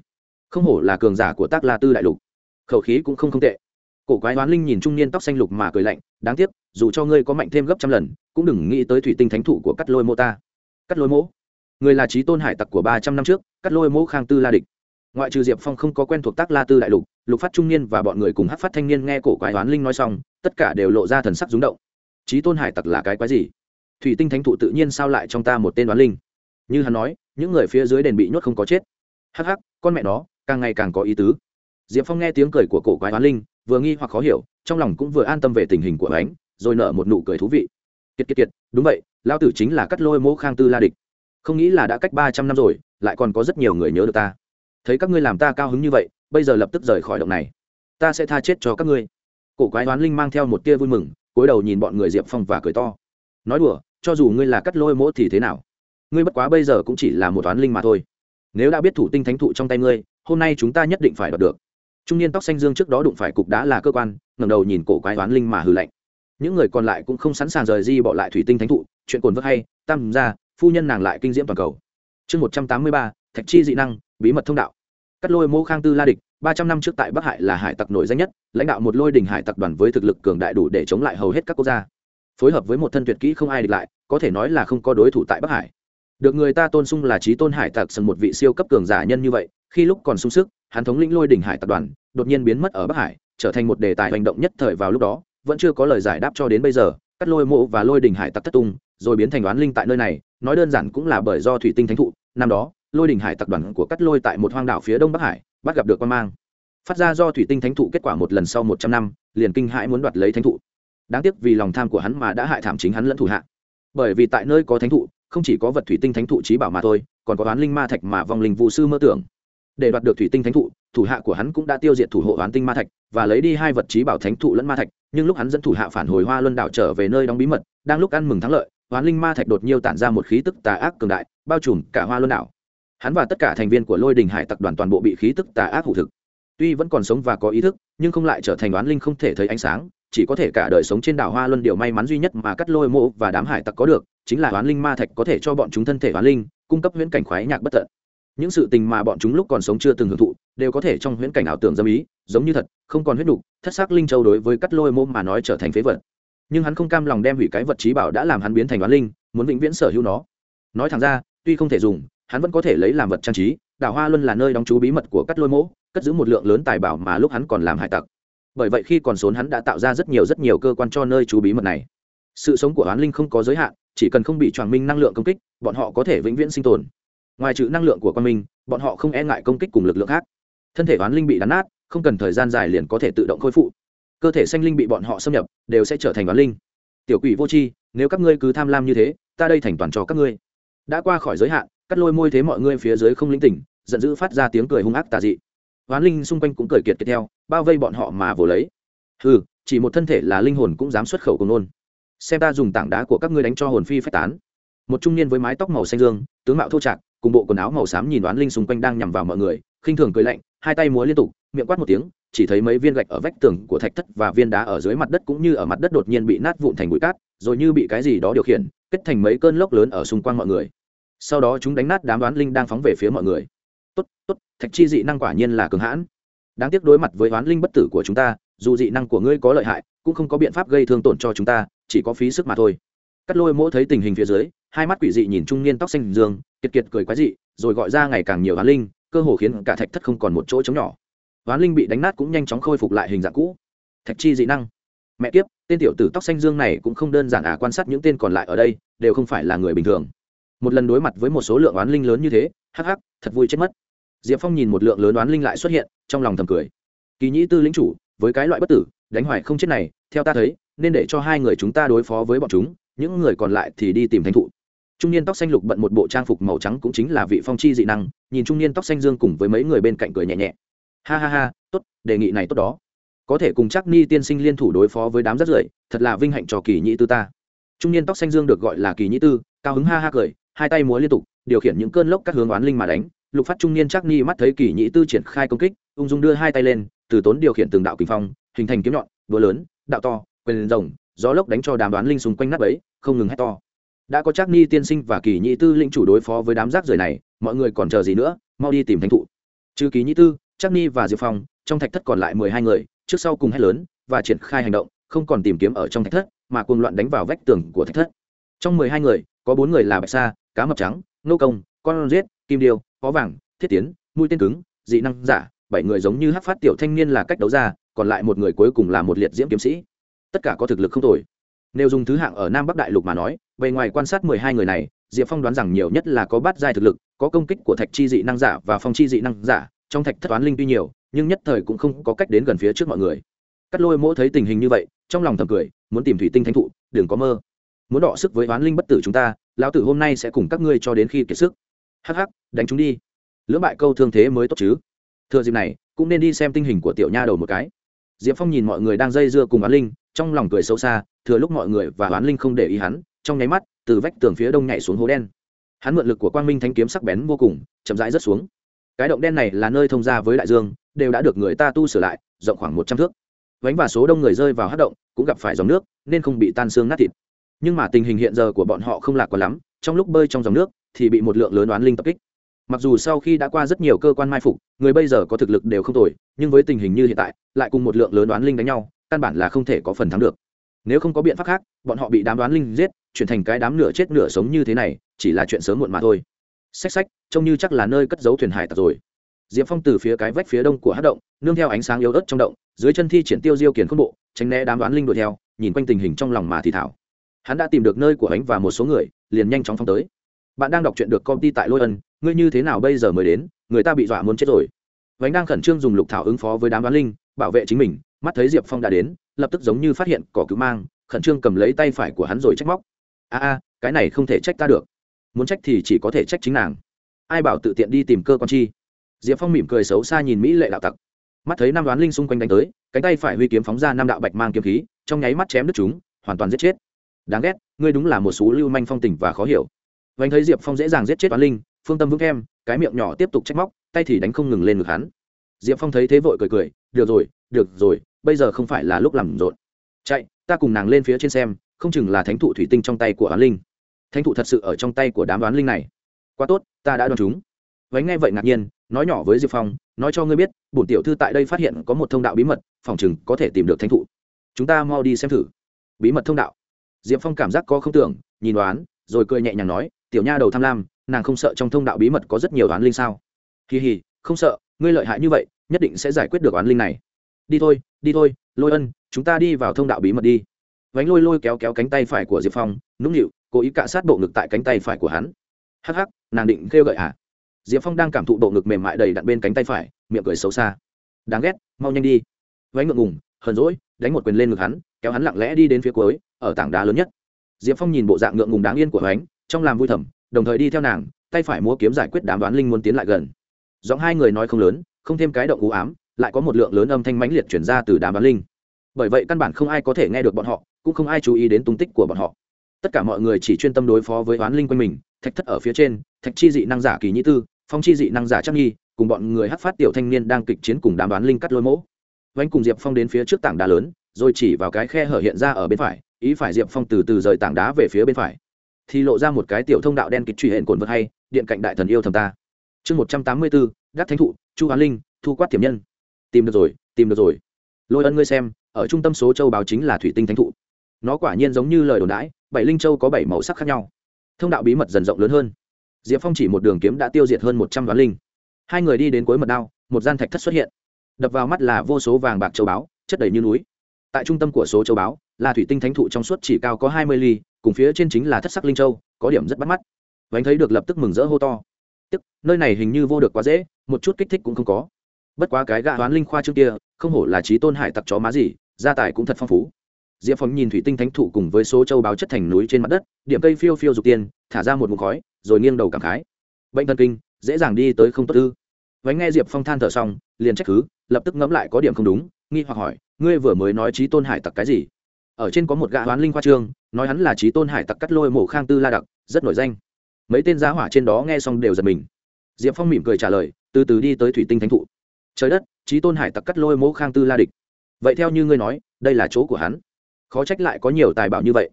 Không hổ là cường giả của tác la tư đại lục. Khẩu khí cũng không không tệ. Cổ quái oán linh nhìn trung niên tóc xanh lục mà cười lạnh, đáng tiếc, dù cho ngươi có mạnh thêm gấp trăm lần, cũng đừng nghĩ tới thủy tinh thánh thủ của cắt lôi mô ta. Cắt lôi mô người là trí tôn hải tặc của ba trăm năm trước, cắt lôi mô khang tư la địch. Ngoại trừ diệp phong không có quen thuộc tác la tư đại lục lục phát trung niên và bọn người cùng hát phát thanh niên nghe cổ quái oán linh nói xong, tất cả đều lộ ra thần sắc rúng động trí tôn hải tặc là cái quái gì? Thủy tinh thánh thụ tự nhiên sao lại trong ta một tên đoán linh? Như hắn nói, những người phía dưới đền bị nhốt không có chết. Hắc hắc, con mẹ nó, càng ngày càng có ý tứ. Diệp phong nghe tiếng cười của cổ quái đoán linh, vừa nghi hoặc khó hiểu, trong lòng cũng vừa an tâm về tình hình của ánh, rồi nở một nụ cười thú vị. Kiệt kiệt kiệt, đúng vậy lao tử chính là cắt lôi mỗ khang tư la địch. Không nghĩ là đã cách ba trăm năm rồi, lại còn có rất nhiều người nhớ được ta. Thấy các ngươi làm ta cao hứng như vậy, bây giờ lập tức rời khỏi động này. Ta sẽ tha chết cho các ngươi. Cổ quái đoán linh mang theo một tia vui mừng cúi đầu nhìn bọn người diệp phong và cười to. Nói đùa, cho dù ngươi là cắt lôi mỗ thì thế nào? Ngươi bất quá bây giờ cũng chỉ là một toán linh mà thôi. Nếu đã biết thủ tinh thánh thụ trong tay ngươi, hôm nay chúng ta nhất định phải đoạt được. Trung niên tóc xanh dương trước đó đụng phải cục đá là cơ quan, ngẩng đầu nhìn cổ quái toán linh mà hư lạnh. Những người còn lại cũng không sẵn sàng rời di bỏ lại thủy tinh thánh thụ, chuyện cồn vất hay, tam ra phu nhân nàng lại kinh diễm toàn cầu. Chương một trăm tám mươi ba, thạch chi dị năng, bí mật thông đạo. Cắt lôi mô khang tư la địch ba trăm năm trước tại bắc hải là hải tặc nổi danh nhất, lãnh đạo một lôi đình hải tặc đoàn với thực lực cường đại đủ để chống lại hầu hết các quốc gia. Phối hợp với một thân tuyệt kỹ không ai địch lại, có thể nói là không có đối thủ tại bắc hải. Được người ta tôn xưng là trí tôn hải tặc sân một vị siêu cấp cường giả nhân như vậy, khi lúc còn sung sức, hắn thống lĩnh lôi đỉnh hải tập đoàn, đột nhiên biến mất ở bắc hải, trở thành một đề tài hành động nhất thời vào lúc đó, vẫn chưa có lời giải đáp cho đến bây giờ, cắt lôi mộ và lôi đỉnh hải tặc thất tung, rồi biến thành oán linh tại nơi này, nói đơn giản cũng là bởi do thủy tinh thánh thụ, năm đó, lôi đỉnh hải tặc đoàn của cắt lôi tại một hoang đảo phía đông bắc hải bắt gặp được quan mang. Phát ra do thủy tinh thánh thụ kết quả một lần sau một trăm năm, liền kinh hãi muốn đoạt lấy thánh thụ. Đáng tiếc vì lòng tham của hắn mà đã hại thảm chính hắn lẫn thủ hạ. Bởi vì tại nơi có thánh thụ, không chỉ có vật thủy tinh thánh thụ trí bảo mà thôi, còn có oán linh ma thạch mà vong linh vũ sư mơ tưởng. Để đoạt được thủy tinh thánh thụ, thủ hạ của hắn cũng đã tiêu diệt thủ hộ oán tinh ma thạch và lấy đi hai vật trí bảo thánh thụ lẫn ma thạch, nhưng lúc hắn dẫn thủ hạ phản hồi hoa luân đảo trở về nơi đóng bí mật, đang lúc ăn mừng thắng lợi, oán linh ma thạch đột nhiên tản ra một khí tức tà ác cường đại, bao trùm cả hoa luân đảo hắn và tất cả thành viên của lôi đình hải tặc đoàn toàn bộ bị khí tức tà ác hủ thực. Tuy vẫn còn sống và có ý thức, nhưng không lại trở thành oán linh không thể thấy ánh sáng, chỉ có thể cả đời sống trên đảo hoa luân điều may mắn duy nhất mà cắt lôi mộ và đám hải tặc có được, chính là oán linh ma thạch có thể cho bọn chúng thân thể oán linh, cung cấp huyễn cảnh khoái nhạc bất tận. Những sự tình mà bọn chúng lúc còn sống chưa từng hưởng thụ, đều có thể trong huyễn cảnh ảo tưởng dâm ý, giống như thật, không còn huyết đục thất xác linh châu đối với cắt lôi mô mà nói trở thành phế vật. Nhưng hắn không cam lòng đem hủy cái vật trí bảo đã làm hắn biến thành oán linh, muốn vĩnh viễn sở hữu nó. Nói thẳng ra, tuy không thể dùng hắn vẫn có thể lấy làm vật trang trí đảo hoa luân là nơi đóng trú bí mật của cắt lôi mỗ, cất giữ một lượng lớn tài bảo mà lúc hắn còn làm hải tặc. Bởi vậy khi còn sống hắn đã tạo ra rất nhiều rất nhiều cơ quan cho nơi trú bí mật này. Sự sống của oán linh không có giới hạn, chỉ cần không bị tròn minh năng lượng công kích, bọn họ có thể vĩnh viễn sinh tồn. Ngoài trừ năng lượng của quan minh, bọn họ không e ngại công kích cùng lực lượng khác. Thân thể oán linh bị đắn nát, không cần thời gian dài liền có thể tự động khôi phục. cơ thể xanh linh bị bọn họ xâm nhập, đều sẽ trở thành oán linh. Tiểu quỷ vô tri, nếu các ngươi cứ tham lam như thế, ta đây thành toàn cho các ngươi. Đã qua khỏi giới hạn cắt lôi môi thế mọi người phía dưới không linh tỉnh, giận dữ phát ra tiếng cười hung ác tà dị. Hoán linh xung quanh cũng cười kiệt kiệt theo, bao vây bọn họ mà vồ lấy. Ừ chỉ một thân thể là linh hồn cũng dám xuất khẩu cùng nôn xem ta dùng tảng đá của các ngươi đánh cho hồn phi phách tán. Một trung niên với mái tóc màu xanh dương, tướng mạo thô trạc, cùng bộ quần áo màu xám nhìn đoán linh xung quanh đang nhằm vào mọi người, khinh thường cười lạnh, hai tay múa liên tục, miệng quát một tiếng, chỉ thấy mấy viên gạch ở vách tường của thạch thất và viên đá ở dưới mặt đất cũng như ở mặt đất đột nhiên bị nát vụn thành bụi cát, rồi như bị cái gì đó điều khiển, kết thành mấy cơn lốc lớn ở xung quanh mọi người sau đó chúng đánh nát đám đoán linh đang phóng về phía mọi người. Tốt tốt, thạch chi dị năng quả nhiên là cường hãn. Đáng tiếc đối mặt với đoán linh bất tử của chúng ta, dù dị năng của ngươi có lợi hại, cũng không có biện pháp gây thương tổn cho chúng ta, chỉ có phí sức mà thôi. Cắt lôi mỗ thấy tình hình phía dưới, hai mắt quỷ dị nhìn trung niên tóc xanh dương, kiệt kiệt cười quái dị, rồi gọi ra ngày càng nhiều hoán linh, cơ hồ khiến cả thạch thất không còn một chỗ trống nhỏ. Hoán linh bị đánh nát cũng nhanh chóng khôi phục lại hình dạng cũ. Thạch chi dị năng. Mẹ kiếp, tên tiểu tử tóc xanh dương này cũng không đơn giản à quan sát những tên còn lại ở đây, đều không phải là người bình thường một lần đối mặt với một số lượng oán linh lớn như thế, hắc hắc, thật vui chết mất. Diệp phong nhìn một lượng lớn oán linh lại xuất hiện, trong lòng thầm cười. Kỳ nhĩ tư lính chủ, với cái loại bất tử, đánh hoài không chết này, theo ta thấy, nên để cho hai người chúng ta đối phó với bọn chúng, những người còn lại thì đi tìm thánh thụ. Trung niên tóc xanh lục bận một bộ trang phục màu trắng cũng chính là vị phong chi dị năng, nhìn trung niên tóc xanh dương cùng với mấy người bên cạnh cười nhẹ nhẹ. Ha ha ha, tốt, đề nghị này tốt đó. Có thể cùng chắc ni tiên sinh liên thủ đối phó với đám rất rưởi, thật là vinh hạnh cho kỳ nhĩ tư ta. Trung niên tóc xanh dương được gọi là kỳ nhĩ tư, cao hứng ha ha cười hai tay múa liên tục, điều khiển những cơn lốc các hướng oán linh mà đánh. Lục phát trung niên chắc ni mắt thấy kỳ nhĩ tư triển khai công kích, ung dung đưa hai tay lên, từ tốn điều khiển từng đạo kinh phong, hình thành kiếm nhọn, đũa lớn, đạo to, quyền rồng, gió lốc đánh cho đám đoán linh xung quanh nát ấy không ngừng hét to. Đã có chắc ni tiên sinh và kỳ nhị tư lĩnh chủ đối phó với đám rác rưởi này, mọi người còn chờ gì nữa, mau đi tìm thánh thụ. Trừ kỳ nhị tư chắc ni và diệp phong, trong thạch thất còn lại mười hai người, trước sau cùng hét lớn và triển khai hành động, không còn tìm kiếm ở trong thạch thất, mà cuồng loạn đánh vào vách tường của thạch thất. Trong mười hai người, có bốn người là bạch sa cá mập trắng, nô công, con riết kim điêu, có vàng, thiết tiến, mũi tên cứng, dị năng giả, bảy người giống như hát phát tiểu thanh niên là cách đấu ra, còn lại một người cuối cùng là một liệt diễm kiếm sĩ. Tất cả có thực lực không tồi. Nếu dùng thứ hạng ở nam bắc đại lục mà nói, bề ngoài quan sát mười hai người này, diệp phong đoán rằng nhiều nhất là có bát giai thực lực, có công kích của thạch chi dị năng giả và phong chi dị năng giả, trong thạch thất toán linh tuy nhiều, nhưng nhất thời cũng không có cách đến gần phía trước mọi người. Cắt lôi Mỗ thấy tình hình như vậy, trong lòng thầm cười, muốn tìm thủy tinh thánh thụ, đừng có mơ. Muốn đọ sức với oán linh bất tử chúng ta lão tử hôm nay sẽ cùng các ngươi cho đến khi kiệt sức. Hắc hắc, đánh chúng đi. Lưỡng bại câu thương thế mới tốt chứ. Thừa dịp này, cũng nên đi xem tình hình của tiểu nha đầu một cái. Diệp phong nhìn mọi người đang dây dưa cùng oán linh, trong lòng cười xấu xa, thừa lúc mọi người và oán linh không để ý hắn, trong nháy mắt, từ vách tường phía đông nhảy xuống hố đen. Hắn mượn lực của quang minh thanh kiếm sắc bén vô cùng, chậm rãi rớt xuống. Cái động đen này là nơi thông ra với đại dương, đều đã được người ta tu sửa lại, rộng khoảng một trăm thước. Vánh và số đông người rơi vào hát động, cũng gặp phải dòng nước, nên không bị tan xương nát thịt nhưng mà tình hình hiện giờ của bọn họ không lạc quá lắm, trong lúc bơi trong dòng nước, thì bị một lượng lớn oán linh tập kích. Mặc dù sau khi đã qua rất nhiều cơ quan mai phục, người bây giờ có thực lực đều không tồi, nhưng với tình hình như hiện tại, lại cùng một lượng lớn oán linh đánh nhau, căn bản là không thể có phần thắng được. Nếu không có biện pháp khác, bọn họ bị đám đoán linh giết, chuyển thành cái đám nửa chết nửa sống như thế này, chỉ là chuyện sớm muộn mà thôi. Xách xách, trông như chắc là nơi cất giấu thuyền hải tặc rồi. Diệp phong từ phía cái vách phía đông của hát động, nương theo ánh sáng yếu ớt trong động, dưới chân thi triển tiêu diêu kiển khôn bộ, tránh né đám đoán linh đuổi theo, nhìn quanh tình hình trong lòng mà thì thảo hắn đã tìm được nơi của ánh và một số người, liền nhanh chóng phong tới. Bạn đang đọc chuyện được công ty tại lôi ân, ngươi như thế nào bây giờ mới đến? Người ta bị dọa muốn chết rồi. Vánh đang khẩn trương dùng lục thảo ứng phó với đám đoán linh, bảo vệ chính mình, mắt thấy diệp phong đã đến, lập tức giống như phát hiện cỏ cứu mang, khẩn trương cầm lấy tay phải của hắn rồi trách móc. A a, cái này không thể trách ta được. Muốn trách thì chỉ có thể trách chính nàng. Ai bảo tự tiện đi tìm cơ quan chi? Diệp phong mỉm cười xấu xa nhìn mỹ lệ đạo tặc. Mắt thấy năm đoán linh xung quanh đánh tới, cánh tay phải huy kiếm phóng ra năm đạo bạch mang kiếm khí, trong nháy mắt chém đứt chúng, hoàn toàn giết chết đáng ghét, ngươi đúng là một số lưu manh phong tình và khó hiểu. Vánh thấy diệp phong dễ dàng giết chết toán linh, phương tâm vững em, cái miệng nhỏ tiếp tục trách móc, tay thì đánh không ngừng lên ngực hắn. Diệp phong thấy thế vội cười cười, được rồi được rồi, bây giờ không phải là lúc làm rộn. Chạy, ta cùng nàng lên phía trên xem, không chừng là thánh thụ thủy tinh trong tay của oán linh. Thánh thụ thật sự ở trong tay của đám oán linh này. Quá tốt, ta đã đoán chúng. Vánh nghe vậy ngạc nhiên, nói nhỏ với diệp phong, nói cho ngươi biết, bổn tiểu thư tại đây phát hiện có một thông đạo bí mật, phòng chừng có thể tìm được thánh thụ. Chúng ta mau đi xem thử. Bí mật thông đạo? Diệp phong cảm giác có không tưởng, nhìn đoán rồi cười nhẹ nhàng nói, tiểu nha đầu tham lam, nàng không sợ trong thông đạo bí mật có rất nhiều đoán linh sao? Kỳ hì, không sợ, ngươi lợi hại như vậy, nhất định sẽ giải quyết được oán linh này. Đi thôi đi thôi, lôi ân, chúng ta đi vào thông đạo bí mật đi. Vánh lôi lôi kéo kéo cánh tay phải của diệp phong, nũng nịu, cố ý cạ sát bộ ngực tại cánh tay phải của hắn. Hắc hắc, nàng định kêu gợi à? Diệp phong đang cảm thụ bộ ngực mềm mại đầy đặn bên cánh tay phải, miệng cười xấu xa. Đáng ghét, mau nhanh đi. Vánh ngượng ngùng, hờn rỗi đánh một quyền lên ngực hắn kéo hắn lặng lẽ đi đến phía cuối ở tảng đá lớn nhất. Diệp phong nhìn bộ dạng ngượng ngùng đáng yên của hắn, trong làm vui thầm đồng thời đi theo nàng tay phải mua kiếm giải quyết đám đoán linh muốn tiến lại gần. Giọng hai người nói không lớn không thêm cái động cú ám lại có một lượng lớn âm thanh mãnh liệt chuyển ra từ đám đoán linh. Bởi vậy căn bản không ai có thể nghe được bọn họ cũng không ai chú ý đến tung tích của bọn họ. Tất cả mọi người chỉ chuyên tâm đối phó với đoán linh quanh mình thạch thất ở phía trên thạch chi dị năng giả kỳ nhĩ tư phong chi dị năng giả chắc nghi cùng bọn người hát phát tiểu thanh niên đang kịch chiến cùng đám đoán linh cắt lôi mỗ vánh cùng diệp phong đến phía trước tảng đá lớn, rồi chỉ vào cái khe hở hiện ra ở bên phải, ý phải diệp phong từ từ rời tảng đá về phía bên phải. Thì lộ ra một cái tiểu thông đạo đen kịch truy hển cồn vật hay, điện cạnh đại thần yêu thầm ta. Chương một trăm tám mươi bốn, đắc thánh thụ, chu hoán linh, thu quát tiềm nhân. Tìm được rồi, tìm được rồi. Lôi ân ngươi xem, ở trung tâm số châu báo chính là thủy tinh thánh thụ. Nó quả nhiên giống như lời đồn đãi, bảy linh châu có bảy màu sắc khác nhau. Thông đạo bí mật dần rộng lớn hơn. Diệp phong chỉ một đường kiếm đã tiêu diệt hơn một trăm đoán linh. Hai người đi đến cuối mật đao, một gian thạch thất xuất hiện đập vào mắt là vô số vàng bạc châu báu, chất đầy như núi. Tại trung tâm của số châu báu, là thủy tinh thánh thụ trong suốt chỉ cao có hai mươi ly, cùng phía trên chính là thất sắc linh châu, có điểm rất bắt mắt. Vánh thấy được lập tức mừng rỡ hô to. Tức, nơi này hình như vô được quá dễ, một chút kích thích cũng không có. Bất quá cái gã toán linh khoa trước kia, không hổ là trí tôn hải tặc chó má gì, gia tài cũng thật phong phú. Diệp phong nhìn thủy tinh thánh thụ cùng với số châu báo chất thành núi trên mặt đất, điểm cây phiêu phiêu dục tiên, thả ra một mục khói, rồi nghiêng đầu cảm khái. Bệnh thần kinh, dễ dàng đi tới không tốt ư vánh nghe diệp phong than thở xong, liền trách cứ, lập tức ngẫm lại có điểm không đúng, nghi hoặc hỏi, ngươi vừa mới nói trí tôn hải tặc cái gì? Ở trên có một gã hoán linh khoa trương, nói hắn là trí tôn hải tặc cắt lôi mổ khang tư la đặc, rất nổi danh. Mấy tên giá hỏa trên đó nghe xong đều giật mình. Diệp phong mỉm cười trả lời, từ từ đi tới thủy tinh thánh thụ. Trời đất trí tôn hải tặc cắt lôi mỗ khang tư la địch. Vậy theo như ngươi nói, đây là chỗ của hắn. Khó trách lại có nhiều tài bảo như vậy.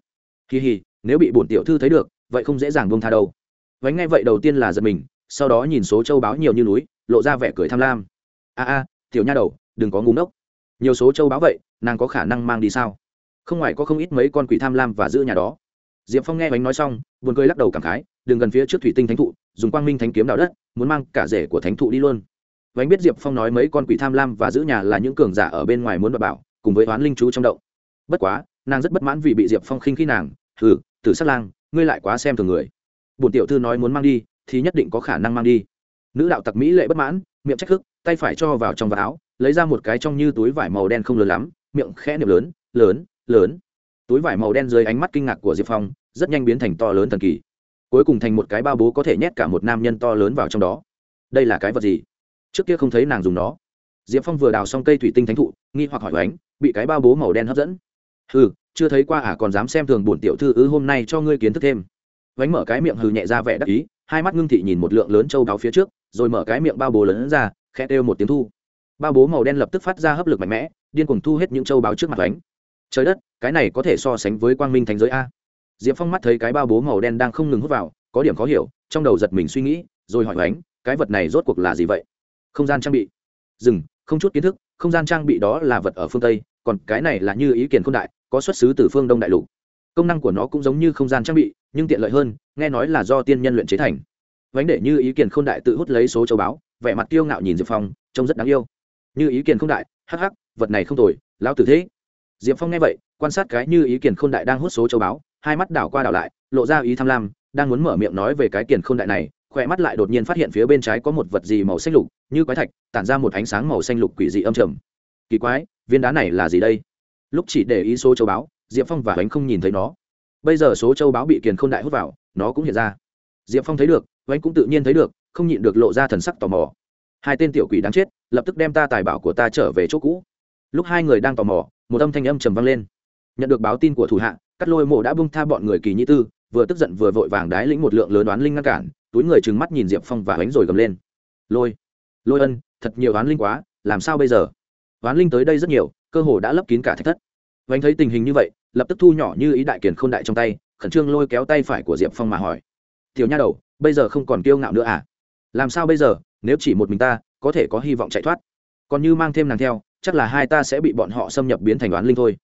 Kỳ hì, nếu bị bổn tiểu thư thấy được, vậy không dễ dàng buông tha đâu. Vánh nghe vậy đầu tiên là giật mình sau đó nhìn số châu báo nhiều như núi, lộ ra vẻ cười tham lam. A a, tiểu nha đầu, đừng có ngúng ốc nhiều số châu báo vậy, nàng có khả năng mang đi sao? Không ngoài có không ít mấy con quỷ tham lam và giữ nhà đó. Diệp phong nghe bánh nói xong, buồn cười lắc đầu cảm khái, đừng gần phía trước thủy tinh thánh thụ, dùng quang minh thánh kiếm đào đất, muốn mang cả rể của thánh thụ đi luôn. Vánh biết diệp phong nói mấy con quỷ tham lam và giữ nhà là những cường giả ở bên ngoài muốn bà bảo, cùng với oán linh chú trong động. Bất quá, nàng rất bất mãn vì bị diệp phong khinh khi nàng, hừ, tử sát lang, ngươi lại quá xem thường người. Bổn tiểu thư nói muốn mang đi thì nhất định có khả năng mang đi. Nữ đạo tặc mỹ lệ bất mãn, miệng trách thức tay phải cho vào trong vạt áo, lấy ra một cái trong như túi vải màu đen không lớn lắm, miệng khẽ niệm lớn lớn lớn. Túi vải màu đen dưới ánh mắt kinh ngạc của diệp phong, rất nhanh biến thành to lớn thần kỳ. Cuối cùng thành một cái bao bố có thể nhét cả một nam nhân to lớn vào trong đó. Đây là cái vật gì? Trước kia không thấy nàng dùng nó. Diệp phong vừa đào xong cây thủy tinh thánh thụ, nghi hoặc hỏi oánh bị cái bao bố màu đen hấp dẫn. Hừ, chưa thấy qua à còn dám xem thường bổn tiểu thư ư, hôm nay cho ngươi kiến thức thêm. Vánh mở cái miệng hừ nhẹ ra vẻ đắc ý hai mắt ngưng thị nhìn một lượng lớn châu đáo phía trước, rồi mở cái miệng bao bố lớn ra, khẽ kêu một tiếng thu. Bao bố màu đen lập tức phát ra hấp lực mạnh mẽ, điên cuồng thu hết những châu báo trước mặt oánh trời đất, cái này có thể so sánh với quang minh thánh giới a. Diệp phong mắt thấy cái bao bố màu đen đang không ngừng hút vào, có điểm khó hiểu, trong đầu giật mình suy nghĩ, rồi hỏi oánh cái vật này rốt cuộc là gì vậy? Không gian trang bị. Dừng, không chút kiến thức, không gian trang bị đó là vật ở phương tây, còn cái này là như ý kiến không đại, có xuất xứ từ phương đông đại lục. Công năng của nó cũng giống như không gian trang bị nhưng tiện lợi hơn nghe nói là do tiên nhân luyện chế thành. Vánh để như ý kiến không đại tự hút lấy số châu báu, vẻ mặt kiêu ngạo nhìn diệp phong trông rất đáng yêu. Như ý kiến không đại hắc hắc vật này không tồi lão tử thế. Diệp phong nghe vậy quan sát cái như ý kiến không đại đang hút số châu báu, hai mắt đảo qua đảo lại lộ ra ý tham lam đang muốn mở miệng nói về cái kiến n đại này khỏe mắt lại đột nhiên phát hiện phía bên trái có một vật gì màu xanh lục như quái thạch tản ra một ánh sáng màu xanh lục quỷ dị âm trầm. Kỳ quái viên đá này là gì đây? Lúc chỉ để ý số châu báu, diệp phong và bánh không nhìn thấy nó bây giờ số châu báo bị kiền k h ô n đại hút vào, nó cũng hiện ra. Diệp phong thấy được, oanh cũng tự nhiên thấy được, không nhịn được lộ ra thần sắc tò mò. Hai tên tiểu quỷ đáng chết, lập tức đem ta tài bảo của ta trở về chỗ cũ. Lúc hai người đang tò mò, một âm thanh âm trầm vang lên. Nhận được báo tin của thủ hạ, cắt lôi mộ đã bung tha bọn người kỳ nhĩ tư, vừa tức giận vừa vội vàng đái lĩnh một lượng lớn đoán linh ngăn cản, túi người trừng mắt nhìn diệp phong và bánh rồi gầm lên. Lôi lôi ân, thật nhiều oán linh quá, làm sao bây giờ? Oán linh tới đây rất nhiều, cơ hồ đã lấp kín cả thạch thất vánh thấy tình hình như vậy, lập tức thu nhỏ như ý đại kiền k h ô n đại trong tay, khẩn trương lôi kéo tay phải của diệp phong mà hỏi. Tiểu nha đầu, bây giờ không còn kiêu ngạo nữa à? Làm sao bây giờ? Nếu chỉ một mình ta, có thể có hy vọng chạy thoát. Còn như mang thêm nàng theo, chắc là hai ta sẽ bị bọn họ xâm nhập biến thành oán linh thôi.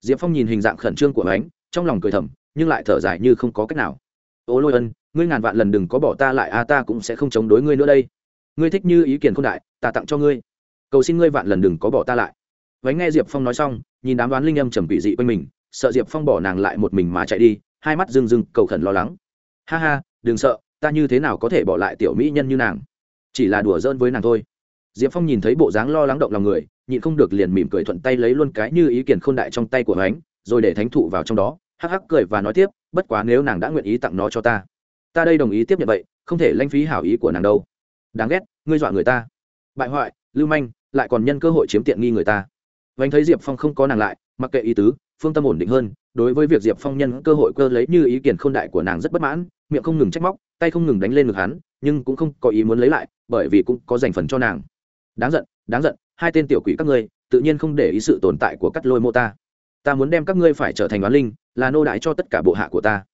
Diệp phong nhìn hình dạng khẩn trương của ánh trong lòng cười thầm, nhưng lại thở dài như không có cách nào. Ô lôi ân, ngươi ngàn vạn lần đừng có bỏ ta lại a ta cũng sẽ không chống đối ngươi nữa đây. Ngươi thích như ý kiến k đại, ta tặng cho ngươi. Cầu xin ngươi vạn lần đừng có bỏ ta lại vánh nghe diệp phong nói xong, nhìn đám đoán linh âm trầm quỷ dị quanh mình, sợ diệp phong bỏ nàng lại một mình mà chạy đi, hai mắt rưng rưng, cầu khẩn lo lắng. Ha ha, đừng sợ, ta như thế nào có thể bỏ lại tiểu mỹ nhân như nàng? Chỉ là đùa giỡn với nàng thôi. Diệp phong nhìn thấy bộ dáng lo lắng động lòng người, nhịn không được liền mỉm cười thuận tay lấy luôn cái như ý kiến k h ô n đại trong tay của vánh, rồi để thánh thụ vào trong đó, hắc hắc cười và nói tiếp, bất quá nếu nàng đã nguyện ý tặng nó cho ta ta đây đồng ý tiếp nhận vậy, không thể lanh phí hảo ý của nàng đâu. Đáng ghét, ngươi dọa người ta. Bại hoại, lưu manh, lại còn nhân cơ hội chiếm tiện nghi người ta vánh thấy diệp phong không có nàng lại, mặc kệ ý tứ, phương tâm ổn định hơn, đối với việc diệp phong nhân cơ hội cơ lấy như ý kiến k h ô n đại của nàng rất bất mãn, miệng không ngừng trách móc, tay không ngừng đánh lên ngực hắn, nhưng cũng không có ý muốn lấy lại, bởi vì cũng có dành phần cho nàng. Đáng giận đáng giận, hai tên tiểu quỷ các ngươi, tự nhiên không để ý sự tồn tại của cắt lôi mô ta. Ta muốn đem các ngươi phải trở thành đoán linh, là nô đại cho tất cả bộ hạ của ta.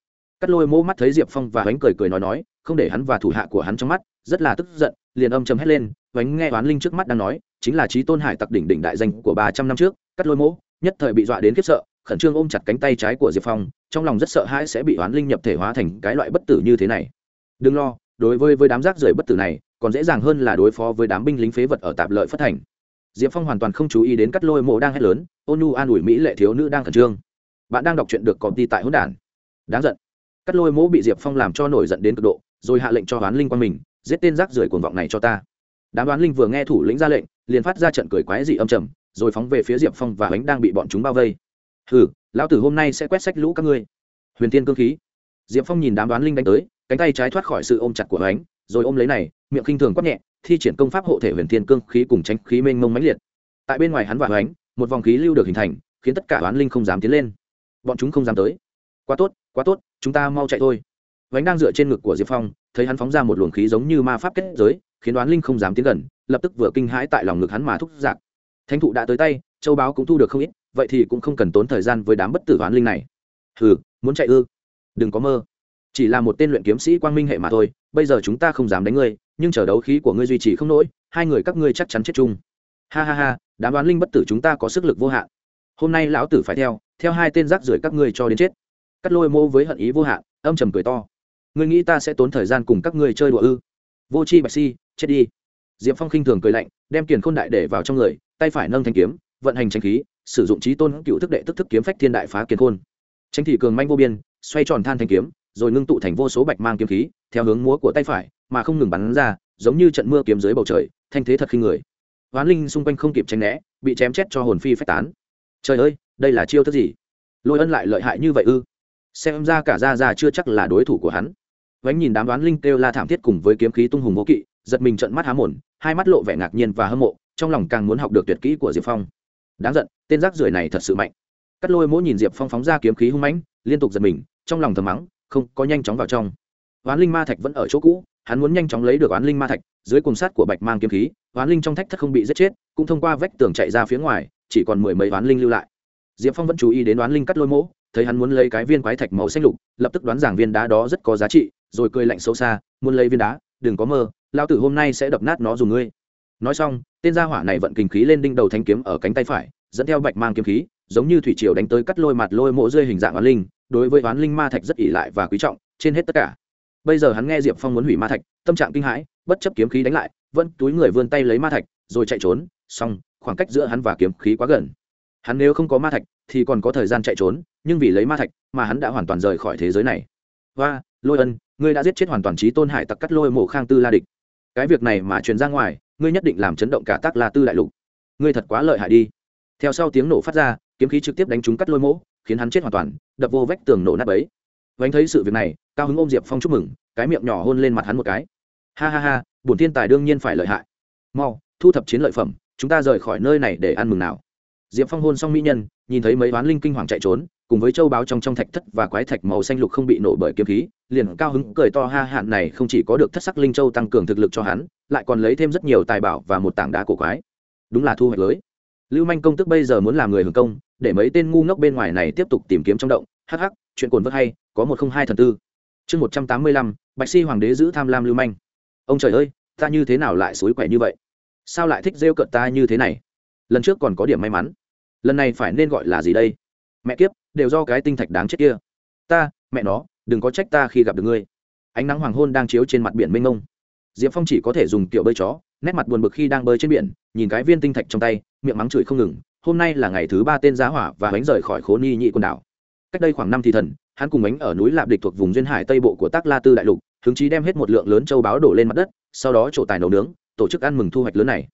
Cắt lôi mô mắt thấy diệp phong và bánh cười cười nói nói, không để hắn và thủ hạ của hắn trong mắt, rất là tức giận, liền âm chầm hét lên, vánh nghe oán linh trước mắt đang nói chính là trí tôn hải tặc đỉnh đỉnh đại danh của ba trăm năm trước, cắt lôi mỗ, nhất thời bị dọa đến khiếp sợ, khẩn trương ôm chặt cánh tay trái của diệp phong, trong lòng rất sợ hãi sẽ bị oán linh nhập thể hóa thành cái loại bất tử như thế này. Đừng lo, đối với với đám rác rưởi bất tử này, còn dễ dàng hơn là đối phó với đám binh lính phế vật ở tạp lợi phất thành. Diệp phong hoàn toàn không chú ý đến cắt lôi mộ đang hét lớn, ôn nhu an ủi mỹ lệ thiếu nữ đang khẩn trương. Bạn đang đọc chuyện được còn đi tại hỗn đản. Đáng giận. Cắt lôi mỗ bị diệp phong làm cho nổi giận đến cực độ, rồi hạ lệnh cho oán linh quan mình, giết tên rác rưởi cuồng vọng này cho ta đám đoán linh vừa nghe thủ lĩnh ra lệnh, liền phát ra trận cười quái dị âm trầm, rồi phóng về phía diệp phong và bánh đang bị bọn chúng bao vây. Hừ, lão tử hôm nay sẽ quét sách lũ các ngươi. Huyền tiên cương khí. Diệp phong nhìn đám đoán linh đánh tới, cánh tay trái thoát khỏi sự ôm chặt của bánh rồi ôm lấy này, miệng khinh thường quát nhẹ, thi triển công pháp hộ thể huyền thiên cương khí cùng tránh khí mênh mông mãnh liệt. Tại bên ngoài hắn và bánh một vòng khí lưu được hình thành, khiến tất cả đoán linh không dám tiến lên. Bọn chúng không dám tới. Quá tốt quá tốt, chúng ta mau chạy thôi. Vánh đang dựa trên ngực của diệp phong thấy hắn phóng ra một luồng khí giống như ma pháp kết giới, khiến đoán linh không dám tiến gần, lập tức vừa kinh hãi tại lòng ngực hắn mà thúc giặc thánh thụ đã tới tay, châu báo cũng thu được không ít, vậy thì cũng không cần tốn thời gian với đám bất tử đoán linh này. Hừ, muốn chạy ư? Đừng có mơ. Chỉ là một tên luyện kiếm sĩ quang minh hệ mà thôi, bây giờ chúng ta không dám đánh ngươi, nhưng chờ đấu khí của ngươi duy trì không nổi, hai người các ngươi chắc chắn chết chung. Ha ha ha, đám đoán linh bất tử chúng ta có sức lực vô hạn. Hôm nay lão tử phải theo theo hai tên rác rưởi các ngươi cho đến chết. Cắt lôi mô với hận ý vô hạn, âm trầm cười to ngươi nghĩ ta sẽ tốn thời gian cùng các ngươi chơi đùa ư? Vô c h i bạch si, chết đi. Diệp phong khinh thường cười lạnh, đem kiền khôn đại để vào trong người, tay phải nâng thanh kiếm, vận hành tranh khí, sử dụng trí tôn cựu thức đệ tức thức kiếm phách thiên đại phá kiền khôn. Tranh thị cường manh vô biên, xoay tròn than thanh kiếm, rồi ngưng tụ thành vô số bạch mang kiếm khí, theo hướng múa của tay phải, mà không ngừng bắn ra, giống như trận mưa kiếm dưới bầu trời, thanh thế thật khi người. Hoán linh xung quanh không kịp tranh né, bị chém chết cho hồn phi phách tán. Trời ơi, đây là chiêu thức gì? Lôi ân lại lợi hại như vậy ư? Xem ra cả ra ra chưa chắc là đối thủ của hắn vánh nhìn đám đoán linh kêu la thảm thiết cùng với kiếm khí tung hùng vô kỵ, giật mình trận mắt há mồn hai mắt lộ vẻ ngạc nhiên và hâm mộ, trong lòng càng muốn học được tuyệt kỹ của diệp phong. Đáng giận, tên rác rưởi này thật sự mạnh. Cắt lôi mỗi nhìn diệp phong phóng ra kiếm khí hung mãnh, liên tục giật mình, trong lòng thầm mắng, không, có nhanh chóng vào trong. Oán linh ma thạch vẫn ở chỗ cũ, hắn muốn nhanh chóng lấy được oán linh ma thạch, dưới cùng sát của bạch mang kiếm khí oán linh trong thách thất không bị giết chết, cũng thông qua vách tường chạy ra phía ngoài, chỉ còn mười mấy oán linh lưu lại. Diệp phong vẫn chú ý đến oán linh cắt lôi mỗ thấy hắn muốn lấy cái viên quái thạch màu xanh lục, lập tức đoán rằng viên đá đó rất có giá trị rồi cười lạnh xấu xa, muốn lấy viên đá, đừng có mơ lao tử hôm nay sẽ đập nát nó dùng ngươi. Nói xong, tên gia hỏa này vận kinh khí lên đinh đầu thanh kiếm ở cánh tay phải, dẫn theo bạch mang kiếm khí, giống như thủy triều đánh tới cắt lôi mặt lôi mộ rơi hình dạng oán linh, đối với oán linh ma thạch rất ỷ lại và quý trọng, trên hết tất cả. Bây giờ hắn nghe diệp phong muốn hủy ma thạch, tâm trạng kinh hãi, bất chấp kiếm khí đánh lại, vẫn túi người vươn tay lấy ma thạch, rồi chạy trốn, xong, khoảng cách giữa hắn và kiếm khí quá gần. Hắn nếu không có ma thạch, thì còn có thời gian chạy trốn, nhưng vì lấy ma thạch mà hắn đã hoàn toàn rời khỏi thế giới này. Và lôi ân, ngươi đã giết chết hoàn toàn trí tôn hải tặc cắt lôi mộ khang tư la địch. Cái việc này mà truyền ra ngoài, ngươi nhất định làm chấn động cả tác la tư đại lục. Ngươi thật quá lợi hại đi. Theo sau tiếng nổ phát ra, kiếm khí trực tiếp đánh trúng cắt lôi mỗ khiến hắn chết hoàn toàn, đập vô vách tường nổ nát ấy vánh thấy sự việc này, cao hứng ôm diệp phong chúc mừng, cái miệng nhỏ hôn lên mặt hắn một cái. Ha ha ha, bổn thiên tài đương nhiên phải lợi hại. Mau, thu thập chiến lợi phẩm, chúng ta rời khỏi nơi này để ăn mừng nào. Diệp phong hôn xong mỹ nhân, nhìn thấy mấy oán linh kinh hoàng chạy trốn cùng với châu báo trong trong thạch thất và quái thạch màu xanh lục không bị nổ bởi kiếm khí, liền cao hứng cười to ha hạn này không chỉ có được thất sắc linh châu tăng cường thực lực cho hắn, lại còn lấy thêm rất nhiều tài bảo và một tảng đá cổ quái. Đúng là thu hoạch lưới lưu manh công tức bây giờ muốn làm người hưởng công, để mấy tên ngu ngốc bên ngoài này tiếp tục tìm kiếm trong động. Hh chuyện cồn vớt hay, có một không hai thần tư. Chương một trăm tám mươi lăm, bạch si hoàng đế giữ tham lam lưu manh. Ông trời ơi, ta như thế nào lại suối quẻ như vậy? Sao lại thích rêu cợt ta như thế này? Lần trước còn có điểm may mắn. Lần này phải nên gọi là gì đây? Mẹ kiếp, đều do cái tinh thạch đáng chết kia. Ta, mẹ nó, đừng có trách ta khi gặp được ngươi. Ánh nắng hoàng hôn đang chiếu trên mặt biển mênh mông. Diệp phong chỉ có thể dùng kiểu bơi chó, nét mặt buồn bực khi đang bơi trên biển, nhìn cái viên tinh thạch trong tay, miệng mắng chửi không ngừng, hôm nay là ngày thứ ba tên giá hỏa và bánh rời khỏi khố ni nhị quần đảo. Cách đây khoảng năm thì thần, hắn cùng bánh ở núi lạp địch thuộc vùng duyên hải tây bộ của tác la tư đại lục, hứng chí đem hết một lượng lớn châu báo đổ lên mặt đất, sau đó trổ tài nấu nướng, tổ chức ăn mừng thu hoạch lớn này.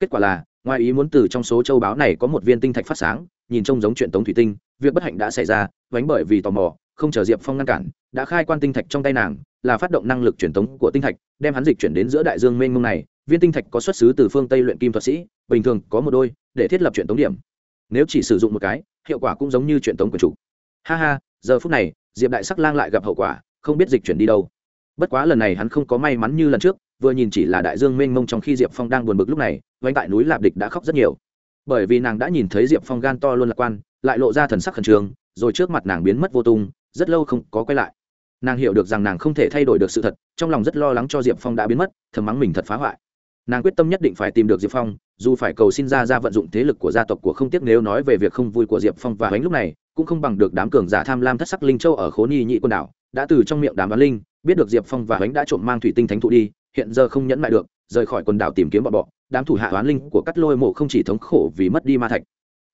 Kết quả là, ngoài ý muốn từ trong số châu báo này có một viên tinh thạch phát sáng nhìn trông giống chuyện tống thủy tinh, việc bất hạnh đã xảy ra, vánh bởi vì tò mò, không chờ diệp phong ngăn cản, đã khai quan tinh thạch trong tay nàng, là phát động năng lực truyền tống của tinh thạch, đem hắn dịch chuyển đến giữa đại dương mênh mông này. Viên tinh thạch có xuất xứ từ phương tây luyện kim thuật sĩ, bình thường có một đôi, để thiết lập truyền tống điểm. Nếu chỉ sử dụng một cái, hiệu quả cũng giống như truyền tống của chủ. Ha ha, giờ phút này, diệp đại sắc lang lại gặp hậu quả, không biết dịch chuyển đi đâu. Bất quá lần này hắn không có may mắn như lần trước, vừa nhìn chỉ là đại dương mênh mông trong khi diệp phong đang buồn bực lúc này, vánh tại núi lạp địch đã khóc rất nhiều bởi vì nàng đã nhìn thấy diệp phong gan to luôn lạc quan, lại lộ ra thần sắc khẩn trương, rồi trước mặt nàng biến mất vô tung, rất lâu không có quay lại. Nàng hiểu được rằng nàng không thể thay đổi được sự thật, trong lòng rất lo lắng cho diệp phong đã biến mất, thầm mắng mình thật phá hoại. Nàng quyết tâm nhất định phải tìm được diệp phong, dù phải cầu xin ra ra vận dụng thế lực của gia tộc của không tiếc nếu nói về việc không vui của diệp phong và bánh lúc này, cũng không bằng được đám cường giả tham lam thất sắc linh châu ở khố ni nhị quần đảo, đã từ trong miệng đám đoán linh, biết được diệp phong và bánh đã trộm mang thủy tinh thánh thụ đi, hiện giờ không nhẫn lại được, rời khỏi quần đảo tìm kiếm bọn bọ đám thủ hạ oán linh của cắt lôi mộ không chỉ thống khổ vì mất đi ma thạch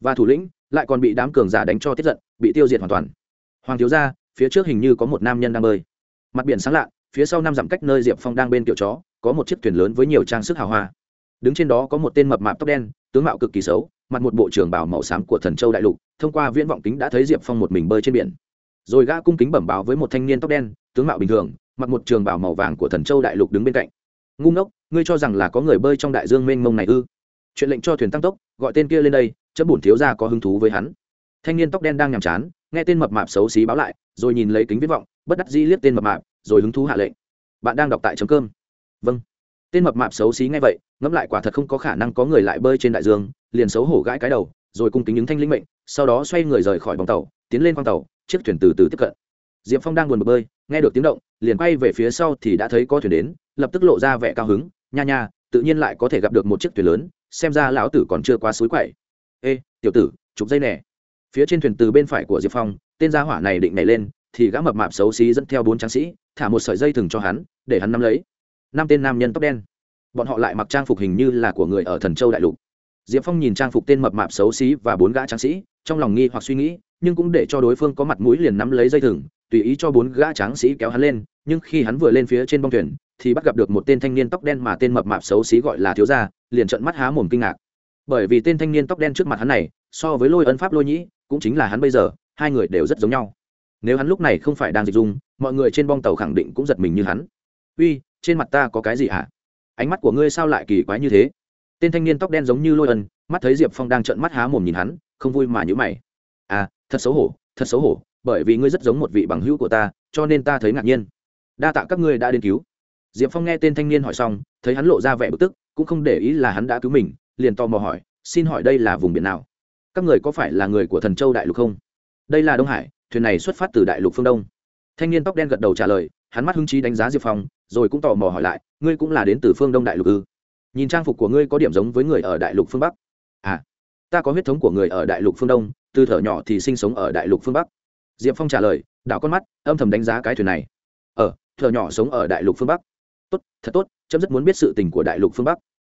và thủ lĩnh, lại còn bị đám cường giả đánh cho tiết giận, bị tiêu diệt hoàn toàn. Hoàng thiếu gia, phía trước hình như có một nam nhân đang bơi. Mặt biển sáng lạ, phía sau năm dặm cách nơi diệp phong đang bên kiểu chó, có một chiếc thuyền lớn với nhiều trang sức hào hoa. Đứng trên đó có một tên mập mạp tóc đen, tướng mạo cực kỳ xấu, mặt một bộ trưởng bảo màu xám của thần châu đại lục, thông qua viễn vọng kính đã thấy diệp phong một mình bơi trên biển. Rồi gã cung kính bẩm báo với một thanh niên tóc đen, tướng mạo bình thường mặc một trường bảo màu vàng của thần châu đại lục đứng bên cạnh. Ngu ngốc ngươi cho rằng là có người bơi trong đại dương mênh mông này ư? Chuyện lệnh cho thuyền tăng tốc, gọi tên kia lên đây, chấm bổn thiếu ra có hứng thú với hắn. Thanh niên tóc đen đang nhàm chán, nghe tên mập mạp xấu xí báo lại, rồi nhìn lấy kính viết vọng, bất đắc dĩ liếc tên mập mạp, rồi hứng thú hạ lệnh. Bạn đang đọc tại chấm cơm vâng. Tên mập mạp xấu xí nghe vậy, ngẫm lại quả thật không có khả năng có người lại bơi trên đại dương, liền xấu hổ gãi cái đầu, rồi cung kính những thanh linh mệnh, sau đó xoay người rời khỏi bóng tàu, tiến lên khoang tàu, chiếc thuyền từ từ tiếp cận. Diệp phong đang buồn bực bơi, nghe được tiếng động, liền quay về phía sau thì đã thấy có thuyền đến, lập tức lộ ra vẻ cao hứng nha nha, tự nhiên lại có thể gặp được một chiếc thuyền lớn, xem ra lão tử còn chưa qua suối quậy. Ê, tiểu tử, chụp dây nè. Phía trên thuyền từ bên phải của diệp phong, tên gia hỏa này định nhảy lên, thì gã mập mạp xấu xí dẫn theo bốn tráng sĩ, thả một sợi dây thừng cho hắn, để hắn nắm lấy. Năm tên nam nhân tóc đen. Bọn họ lại mặc trang phục hình như là của người ở thần châu đại lục. Diệp phong nhìn trang phục tên mập mạp xấu xí và bốn gã tráng sĩ, trong lòng nghi hoặc suy nghĩ, nhưng cũng để cho đối phương có mặt mũi liền nắm lấy dây thừng, tùy ý cho bốn gã tráng sĩ kéo hắn lên, nhưng khi hắn vừa lên phía trên bông thuyền thì bắt gặp được một tên thanh niên tóc đen mà tên mập mạp xấu xí gọi là thiếu gia, liền trợn mắt há mồm kinh ngạc. Bởi vì tên thanh niên tóc đen trước mặt hắn này, so với lôi ân pháp lôi nhĩ, cũng chính là hắn bây giờ, hai người đều rất giống nhau. Nếu hắn lúc này không phải đang dịch dung, mọi người trên bong tàu khẳng định cũng giật mình như hắn. Uy, trên mặt ta có cái gì hả? Ánh mắt của ngươi sao lại kỳ quái như thế? Tên thanh niên tóc đen giống như lôi ân mắt thấy diệp phong đang trợn mắt há mồm nhìn hắn, không vui mà nhữ mày. À thật xấu hổ, thật xấu hổ, bởi vì ngươi rất giống một vị bằng hữu của ta, cho nên ta thấy ngạc nhiên. Đa tạ các ngươi đã đến cứu diệp phong nghe tên thanh niên hỏi xong thấy hắn lộ ra vẻ bực tức cũng không để ý là hắn đã cứu mình liền tò mò hỏi xin hỏi đây là vùng biển nào? Các người có phải là người của thần châu đại lục không? Đây là đông hải thuyền này xuất phát từ đại lục phương đông. Thanh niên tóc đen gật đầu trả lời hắn mắt hứng chí đánh giá diệp phong rồi cũng tò mò hỏi lại ngươi cũng là đến từ phương đông đại lục ư? Nhìn trang phục của ngươi có điểm giống với người ở đại lục phương bắc. À ta có huyết thống của người ở đại lục phương đông từ thở nhỏ thì sinh sống ở đại lục phương bắc. Diệp phong trả lời đảo con mắt âm thầm đánh giá cái thuyền này. Ở ờ, thở nhỏ sống ở đại lục phương bắc tốt, thật tốt, chấm rất muốn biết sự tình của đại lục phương bắc.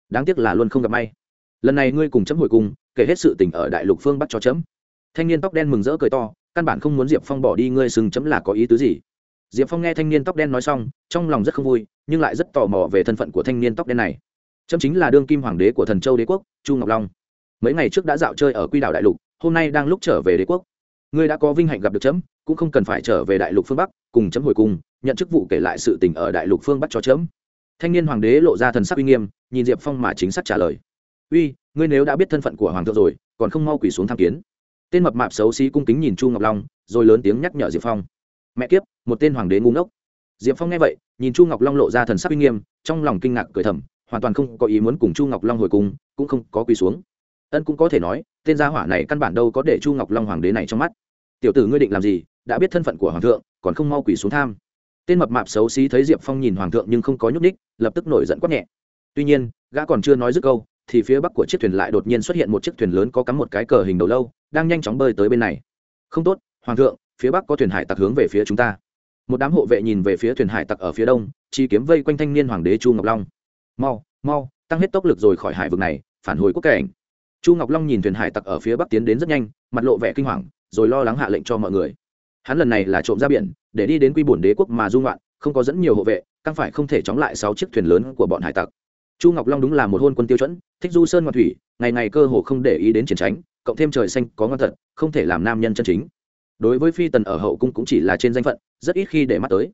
Đáng tiếc là luôn không gặp may. Lần này ngươi cùng chấm hồi cung kể hết sự tình ở đại lục phương bắc cho chấm. Thanh niên tóc đen mừng rỡ cười to, căn bản không muốn diệp phong bỏ đi, ngươi sừng chấm là có ý tứ gì? Diệp phong nghe thanh niên tóc đen nói xong, trong lòng rất không vui, nhưng lại rất tò mò về thân phận của thanh niên tóc đen này. Chấm chính là đương kim hoàng đế của thần châu đế quốc, chu ngọc long. Mấy ngày trước đã dạo chơi ở quy đảo đại lục, hôm nay đang lúc trở về đế quốc. Ngươi đã có vinh hạnh gặp được chấm cũng không cần phải trở về đại lục phương bắc cùng chấm hồi cung nhận chức vụ kể lại sự tình ở đại lục phương bắc cho chấm. Thanh niên hoàng đế lộ ra thần sắc uy nghiêm nhìn diệp phong mà chính xác trả lời. Uy ngươi nếu đã biết thân phận của hoàng thượng rồi còn không mau quỳ xuống tham kiến. Tên mập mạp xấu xí cung kính nhìn chu ngọc long rồi lớn tiếng nhắc nhở diệp phong. Mẹ kiếp một tên hoàng đế ngu ngốc. Diệp phong nghe vậy nhìn chu ngọc long lộ ra thần sắc uy nghiêm trong lòng kinh ngạc cười thầm hoàn toàn không có ý muốn cùng chu ngọc long hồi cung, cũng không có quỳ xuống. Ân cũng có thể nói tên gia hỏa này căn bản đâu có để chu ngọc long hoàng đế này trong mắt. Tiểu tử ngươi định làm gì? Đã biết thân phận của hoàng thượng, còn không mau quỳ xuống tham. Tên mập mạp xấu xí thấy diệp phong nhìn hoàng thượng nhưng không có nhúc ních lập tức nổi giận quát nhẹ. Tuy nhiên, gã còn chưa nói dứt câu, thì phía bắc của chiếc thuyền lại đột nhiên xuất hiện một chiếc thuyền lớn có cắm một cái cờ hình đầu lâu, đang nhanh chóng bơi tới bên này. Không tốt, hoàng thượng, phía bắc có thuyền hải tặc hướng về phía chúng ta. Một đám hộ vệ nhìn về phía thuyền hải tặc ở phía đông, chi kiếm vây quanh thanh niên hoàng đế chu ngọc long. Mau mau, tăng hết tốc lực rồi khỏi hải vực này, phản hồi quốc cảnh. Chu ngọc long nhìn thuyền hải tặc ở phía bắc tiến đến rất nhanh, mặt lộ vẻ kinh hoàng, rồi lo lắng hạ lệnh cho mọi người hắn lần này là trộm ra biển, để đi đến quy bổn đế quốc mà dung loạn không có dẫn nhiều hộ vệ, căng phải không thể chống lại sáu chiếc thuyền lớn của bọn hải tặc. Chu ngọc long đúng là một hôn quân tiêu chuẩn, thích du sơn ngoại thủy, ngày ngày cơ hồ không để ý đến chiến tránh, cộng thêm trời xanh có ngon thật, không thể làm nam nhân chân chính. Đối với phi tần ở hậu cung cũng chỉ là trên danh phận, rất ít khi để mắt tới.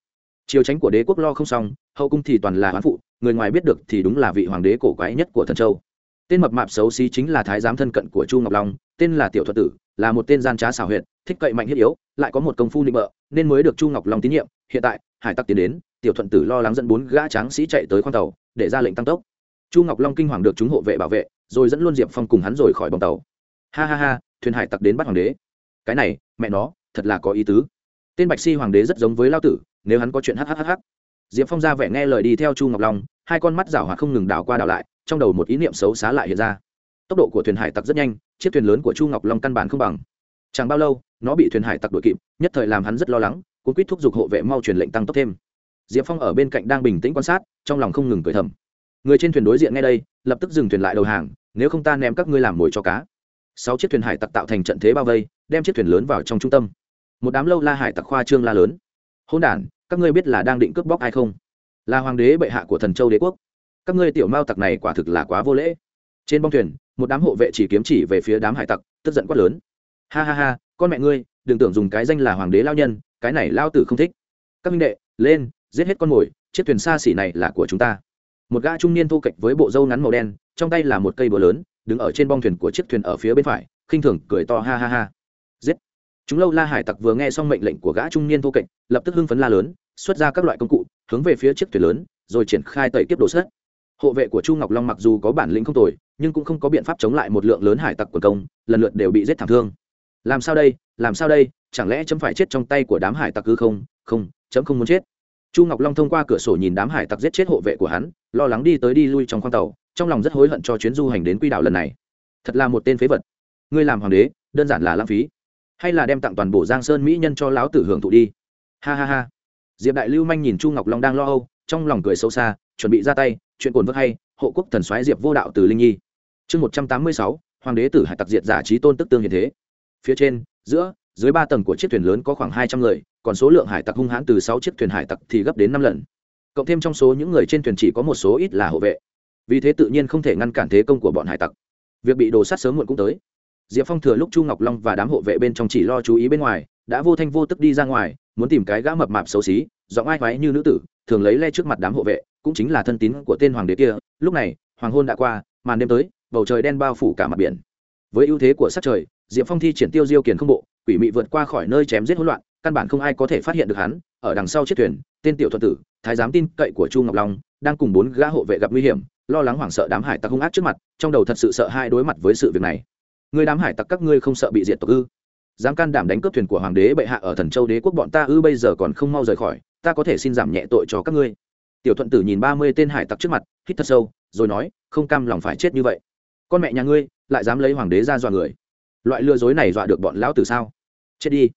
Chiều tránh của đế quốc lo không xong, hậu cung thì toàn là hoán phụ, người ngoài biết được thì đúng là vị hoàng đế cổ quái nhất của thần châu. Tên mập mạp xấu xí chính là thái giám thân cận của chu ngọc long, tên là tiểu thuật tử là một tên gian trá xảo huyệt, thích cậy mạnh thiết yếu, lại có một công phu nịnh bợ, nên mới được chu ngọc long tín nhiệm. Hiện tại, hải tặc tiến đến, tiểu thuận tử lo lắng dẫn bốn gã tráng sĩ chạy tới khoang tàu, để ra lệnh tăng tốc. Chu ngọc long kinh hoàng được chúng hộ vệ bảo vệ, rồi dẫn luôn diệp phong cùng hắn rồi khỏi bòng tàu. Ha ha ha, thuyền hải tặc đến bắt hoàng đế. Cái này, mẹ nó, thật là có ý tứ. Tên bạch si hoàng đế rất giống với lao tử, nếu hắn có chuyện hhhh diệp phong ra vẻ nghe lời đi theo chu ngọc long, hai con mắt rảo hoạt không ngừng đảo qua đảo lại, trong đầu một ý niệm xấu xá lại hiện ra tốc độ của thuyền hải tặc rất nhanh, chiếc thuyền lớn của chu ngọc long căn bản không bằng. Chẳng bao lâu, nó bị thuyền hải tặc đuổi kịp, nhất thời làm hắn rất lo lắng, cuốn quýt thúc giục hộ vệ mau truyền lệnh tăng tốc thêm. Diệp phong ở bên cạnh đang bình tĩnh quan sát, trong lòng không ngừng cười thầm. Người trên thuyền đối diện ngay đây, lập tức dừng thuyền lại đầu hàng, nếu không ta ném các ngươi làm mồi cho cá. Sáu chiếc thuyền hải tặc tạo thành trận thế bao vây, đem chiếc thuyền lớn vào trong trung tâm. Một đám lâu la hải tặc khoa trương la lớn. Hôn đ các ngươi biết là đang định cướp bóc ai không? Là hoàng đế bệ hạ của thần châu đế quốc. Các ngươi tiểu mao tặc này quả thực là quá vô lễ trên bong thuyền, một đám hộ vệ chỉ kiếm chỉ về phía đám hải tặc, tức giận quát lớn. Ha ha ha, con mẹ ngươi, đừng tưởng dùng cái danh là hoàng đế lao nhân, cái này lao tử không thích. Các minh đệ, lên, giết hết con mồi, chiếc thuyền xa xỉ này là của chúng ta. Một gã trung niên thu kịch với bộ râu ngắn màu đen, trong tay là một cây búa lớn, đứng ở trên bong thuyền của chiếc thuyền ở phía bên phải, khinh thường cười to ha ha ha. Giết. Chúng lâu la hải tặc vừa nghe xong mệnh lệnh của gã trung niên thu kịch lập tức hưng phấn la lớn, xuất ra các loại công cụ, hướng về phía chiếc thuyền lớn, rồi triển khai tẩy tiếp đồ sắt hộ vệ của chu ngọc long mặc dù có bản lĩnh không tồi, nhưng cũng không có biện pháp chống lại một lượng lớn hải tặc quần công, lần lượt đều bị giết thảm thương. Làm sao đây, làm sao đây, chẳng lẽ chấm phải chết trong tay của đám hải tặc cứ không? Không, chấm không muốn chết. Chu ngọc long thông qua cửa sổ nhìn đám hải tặc giết chết hộ vệ của hắn, lo lắng đi tới đi lui trong khoang tàu, trong lòng rất hối hận cho chuyến du hành đến quy đảo lần này. Thật là một tên phế vật. Ngươi làm hoàng đế, đơn giản là lãng phí. Hay là đem tặng toàn bộ giang sơn mỹ nhân cho lão tử hưởng thụ đi. Ha ha ha. Diệp đại lưu manh nhìn chu ngọc long đang lo âu, trong lòng cười sâu xa, chuẩn bị ra tay chuyện cồn vớt hay, hộ quốc thần soái diệp vô đạo từ linh nhi. Chương một trăm tám mươi sáu, hoàng đế tử hải tặc diệt giả trí tôn tức tương hiện thế. Phía trên, giữa, dưới ba tầng của chiếc thuyền lớn có khoảng hai trăm người, còn số lượng hải tặc hung hãn từ sáu chiếc thuyền hải tặc thì gấp đến năm lần. Cộng thêm trong số những người trên thuyền chỉ có một số ít là hộ vệ. Vì thế tự nhiên không thể ngăn cản thế công của bọn hải tặc. Việc bị đồ sát sớm muộn cũng tới. Diệp phong thừa lúc chu ngọc long và đám hộ vệ bên trong chỉ lo chú ý bên ngoài, đã vô thanh vô tức đi ra ngoài, muốn tìm cái gã mập mạp xấu xí, giọng ai khoái như nữ tử, thường lấy le trước mặt đám hộ vệ cũng chính là thân tín của tên hoàng đế kia, lúc này, hoàng hôn đã qua, màn đêm tới, bầu trời đen bao phủ cả mặt biển. Với ưu thế của sắc trời, diệp phong thi triển tiêu diêu kiền không bộ, quỷ mị vượt qua khỏi nơi chém giết hỗn loạn, căn bản không ai có thể phát hiện được hắn, ở đằng sau chiếc thuyền, tên tiểu thuận tử, thái giám tin cậy của chu ngọc long, đang cùng bốn gã hộ vệ gặp nguy hiểm, lo lắng hoảng sợ đám hải tặc hung ác trước mặt, trong đầu thật sự sợ hai đối mặt với sự việc này. Người đám hải tặc các ngươi không sợ bị diệt tộc ư? Dám can đảm đánh cướp thuyền của hoàng đế bệ hạ ở thần châu đế quốc bọn ta ư bây giờ còn không mau rời khỏi, ta có thể xin giảm nhẹ tội cho các ngươi tiểu thuận tử nhìn ba mươi tên hải tặc trước mặt, hít thật sâu, rồi nói, không cam lòng phải chết như vậy. Con mẹ nhà ngươi, lại dám lấy hoàng đế ra dọa người. Loại lừa dối này dọa được bọn lão tử sao? Chết đi.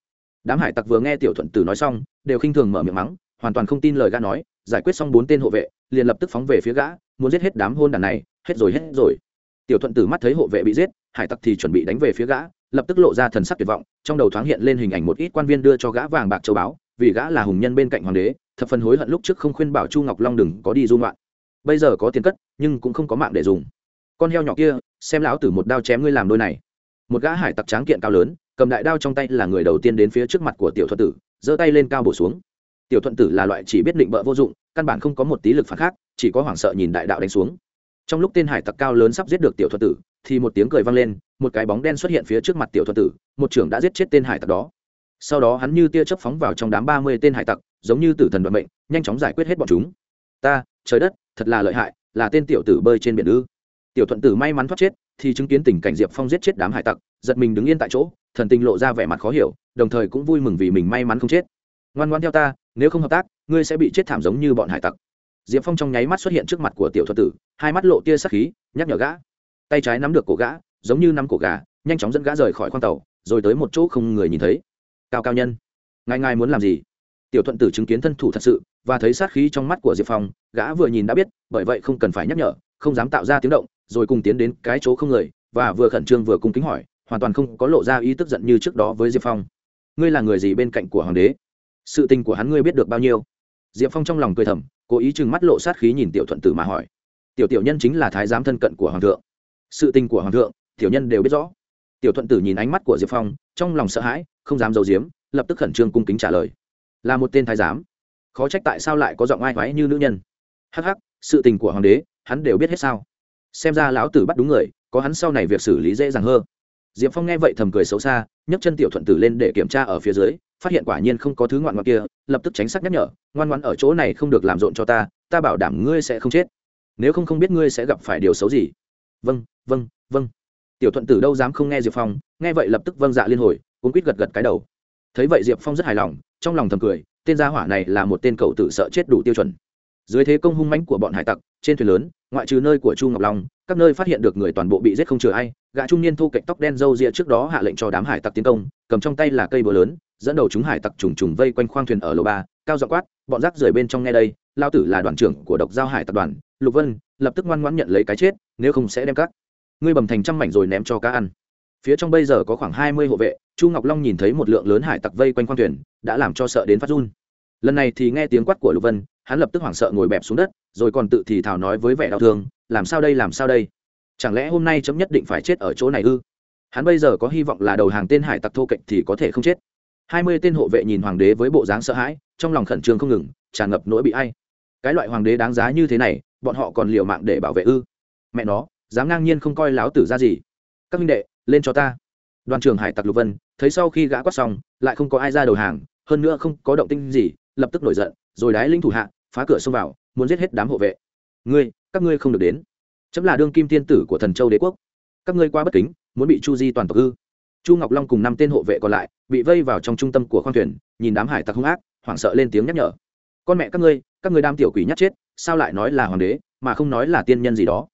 Đám hải tặc vừa nghe tiểu thuận tử nói xong, đều khinh thường mở miệng mắng, hoàn toàn không tin lời gã nói, giải quyết xong bốn tên hộ vệ, liền lập tức phóng về phía gã, muốn giết hết đám hôn đàn này, hết rồi hết rồi. Tiểu thuận tử mắt thấy hộ vệ bị giết, hải tặc thì chuẩn bị đánh về phía gã, lập tức lộ ra thần sắc tuyệt vọng, trong đầu thoáng hiện lên hình ảnh một ít quan viên đưa cho gã vàng bạc châu báu vì gã là hùng nhân bên cạnh hoàng đế, thập phần hối hận lúc trước không khuyên bảo chu ngọc long đừng có đi dung loạn bây giờ có tiền cất, nhưng cũng không có mạng để dùng. Con heo nhỏ kia, xem lão tử một đao chém ngươi làm đôi này. Một gã hải tặc tráng kiện cao lớn, cầm đại đao trong tay là người đầu tiên đến phía trước mặt của tiểu thuận tử, giơ tay lên cao bổ xuống. Tiểu thuận tử là loại chỉ biết định bợ vô dụng, căn bản không có một tí lực phản khác, chỉ có hoảng sợ nhìn đại đạo đánh xuống. Trong lúc tên hải tặc cao lớn sắp giết được tiểu thuận tử, thì một tiếng cười vang lên, một cái bóng đen xuất hiện phía trước mặt tiểu thuận tử, một trưởng đã giết chết tên hải tặc đó sau đó hắn như tia chớp phóng vào trong đám ba mươi tên hải tặc, giống như tử thần vận mệnh, nhanh chóng giải quyết hết bọn chúng. Ta, trời đất, thật là lợi hại, là tên tiểu tử bơi trên biển ư. Tiểu thuận tử may mắn thoát chết, thì chứng kiến tình cảnh diệp phong giết chết đám hải tặc, giật mình đứng yên tại chỗ, thần tình lộ ra vẻ mặt khó hiểu, đồng thời cũng vui mừng vì mình may mắn không chết. Ngoan ngoan theo ta, nếu không hợp tác, ngươi sẽ bị chết thảm giống như bọn hải tặc. Diệp phong trong nháy mắt xuất hiện trước mặt của tiểu thuật tử, hai mắt lộ tia sắc khí, nhắc nhở gã. Tay trái nắm được cổ gã, giống như nắm cổ gà, nhanh chóng dẫn gã rời khỏi khoang tàu, rồi tới một chỗ không người nhìn thấy cao cao nhân. Ngài ngài muốn làm gì? Tiểu thuận tử chứng kiến thân thủ thật sự và thấy sát khí trong mắt của diệp phong, gã vừa nhìn đã biết, bởi vậy không cần phải nhắc nhở, không dám tạo ra tiếng động, rồi cùng tiến đến cái chỗ không người và vừa khẩn trương vừa cung kính hỏi, hoàn toàn không có lộ ra ý tức giận như trước đó với diệp phong. Ngươi là người gì bên cạnh của hoàng đế? Sự tình của hắn ngươi biết được bao nhiêu? Diệp phong trong lòng cười thầm, cố ý chừng mắt lộ sát khí nhìn tiểu thuận tử mà hỏi. Tiểu tiểu nhân chính là thái giám thân cận của hoàng thượng. Sự tình của hoàng thượng, tiểu nhân đều biết rõ tiểu thuận tử nhìn ánh mắt của diệp phong, trong lòng sợ hãi, không dám giấu giếm, lập tức khẩn trương cung kính trả lời. Là một tên thái giám. Khó trách tại sao lại có giọng ai hoái như nữ nhân. Hắc hắc, sự tình của hoàng đế, hắn đều biết hết sao. Xem ra lão tử bắt đúng người, có hắn sau này việc xử lý dễ dàng hơn. Diệp phong nghe vậy thầm cười xấu xa, nhấc chân tiểu thuận tử lên để kiểm tra ở phía dưới, phát hiện quả nhiên không có thứ ngoạn ngoạn kia, lập tức tránh sắc nhắc nhở, ngoan ngoan ở chỗ này không được làm rộn cho ta ta bảo đảm ngươi sẽ không chết. Nếu không không biết ngươi sẽ gặp phải điều xấu gì. Vâng vâng vâng tiểu thuận tử đâu dám không nghe diệp phong, nghe vậy lập tức vâng dạ liên hồi cũng quýt gật gật cái đầu. Thấy vậy diệp phong rất hài lòng, trong lòng thầm cười, tên gia hỏa này là một tên cậu tử sợ chết đủ tiêu chuẩn. Dưới thế công hung mãnh của bọn hải tặc, trên thuyền lớn, ngoại trừ nơi của chu ngọc long, các nơi phát hiện được người toàn bộ bị giết không chừa ai, gã trung niên thu cạnh tóc đen râu ria trước đó hạ lệnh cho đám hải tặc tiến công, cầm trong tay là cây búa lớn, dẫn đầu chúng hải tặc trùng trùng vây quanh khoang thuyền ở lầu ba, cao dọ quát, bọn rác rưởi bên trong nghe đây, lao tử là đoàn trưởng của độc giao hải tập đoàn, lục vân, lập tức ngoan ngoãn nhận lấy cái chết, nếu không sẽ đem cắt ngươi bầm thành trăm mảnh rồi ném cho cá ăn. Phía trong bây giờ có khoảng hai mươi hộ vệ, chu ngọc long nhìn thấy một lượng lớn hải tặc vây quanh khoang thuyền, đã làm cho sợ đến phát run. Lần này thì nghe tiếng quát của lục vân, hắn lập tức hoảng sợ ngồi bẹp xuống đất, rồi còn tự thì thào nói với vẻ đau thương, làm sao đây, làm sao đây? Chẳng lẽ hôm nay chấm nhất định phải chết ở chỗ này ư? Hắn bây giờ có hy vọng là đầu hàng tên hải tặc thô kệch thì có thể không chết. Hai mươi tên hộ vệ nhìn hoàng đế với bộ dáng sợ hãi, trong lòng khẩn trương không ngừng, tràn ngập nỗi bị ai. Cái loại hoàng đế đáng giá như thế này, bọn họ còn liều mạng để bảo vệ ư? Mẹ nó dám ngang nhiên không coi láo tử ra gì. Các minh đệ, lên cho ta. Đoàn trưởng hải tặc lục vân, thấy sau khi gã quát xong, lại không có ai ra đầu hàng, hơn nữa không có động tinh gì, lập tức nổi giận, rồi đái linh thủ hạ, phá cửa xông vào, muốn giết hết đám hộ vệ. Ngươi, các ngươi không được đến. Chấm là đương kim tiên tử của thần châu đế quốc. Các ngươi qua bất kính, muốn bị chu di toàn tộc ư chu ngọc long cùng năm tên hộ vệ còn lại, bị vây vào trong trung tâm của khoang thuyền, nhìn đám hải tặc hung ác, hoảng sợ lên tiếng nhắc nhở. Con mẹ các ngươi các ngươi đam tiểu quỷ nhát chết, sao lại nói là hoàng đế, mà không nói là tiên nhân gì đó?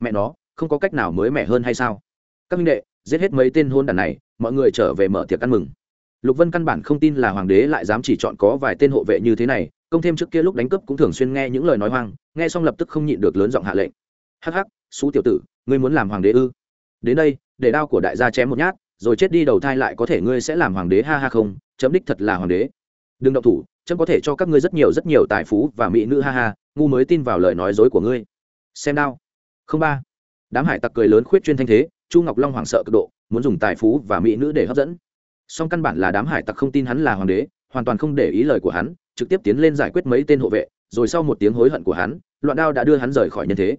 Mẹ nó không có cách nào mới mẻ hơn hay sao? Các minh đệ, giết hết mấy tên hôn đàn này, mọi người trở về mở tiệc ăn mừng. Lục vân căn bản không tin là hoàng đế lại dám chỉ chọn có vài tên hộ vệ như thế này, công thêm trước kia lúc đánh cướp cũng thường xuyên nghe những lời nói hoang, nghe xong lập tức không nhịn được lớn giọng hạ lệnh. Hắc hắc, xú tiểu tử, ngươi muốn làm hoàng đế ư? Đến đây, để đao của đại gia chém một nhát, rồi chết đi đầu thai lại có thể ngươi sẽ làm hoàng đế ha ha không? Chấm đích thật là hoàng đế. Đừng động thủ, chấm có thể cho các ngươi rất nhiều rất nhiều tài phú và mỹ nữ ha ha, ngu mới tin vào lời nói dối của ngươi. Xem đao. Không ba đám hải tặc cười lớn khuyết chuyên thanh thế, chu ngọc long hoảng sợ cực độ, muốn dùng tài phú và mỹ nữ để hấp dẫn. Song căn bản là đám hải tặc không tin hắn là hoàng đế, hoàn toàn không để ý lời của hắn, trực tiếp tiến lên giải quyết mấy tên hộ vệ, rồi sau một tiếng hối hận của hắn, loạn đao đã đưa hắn rời khỏi nhân thế.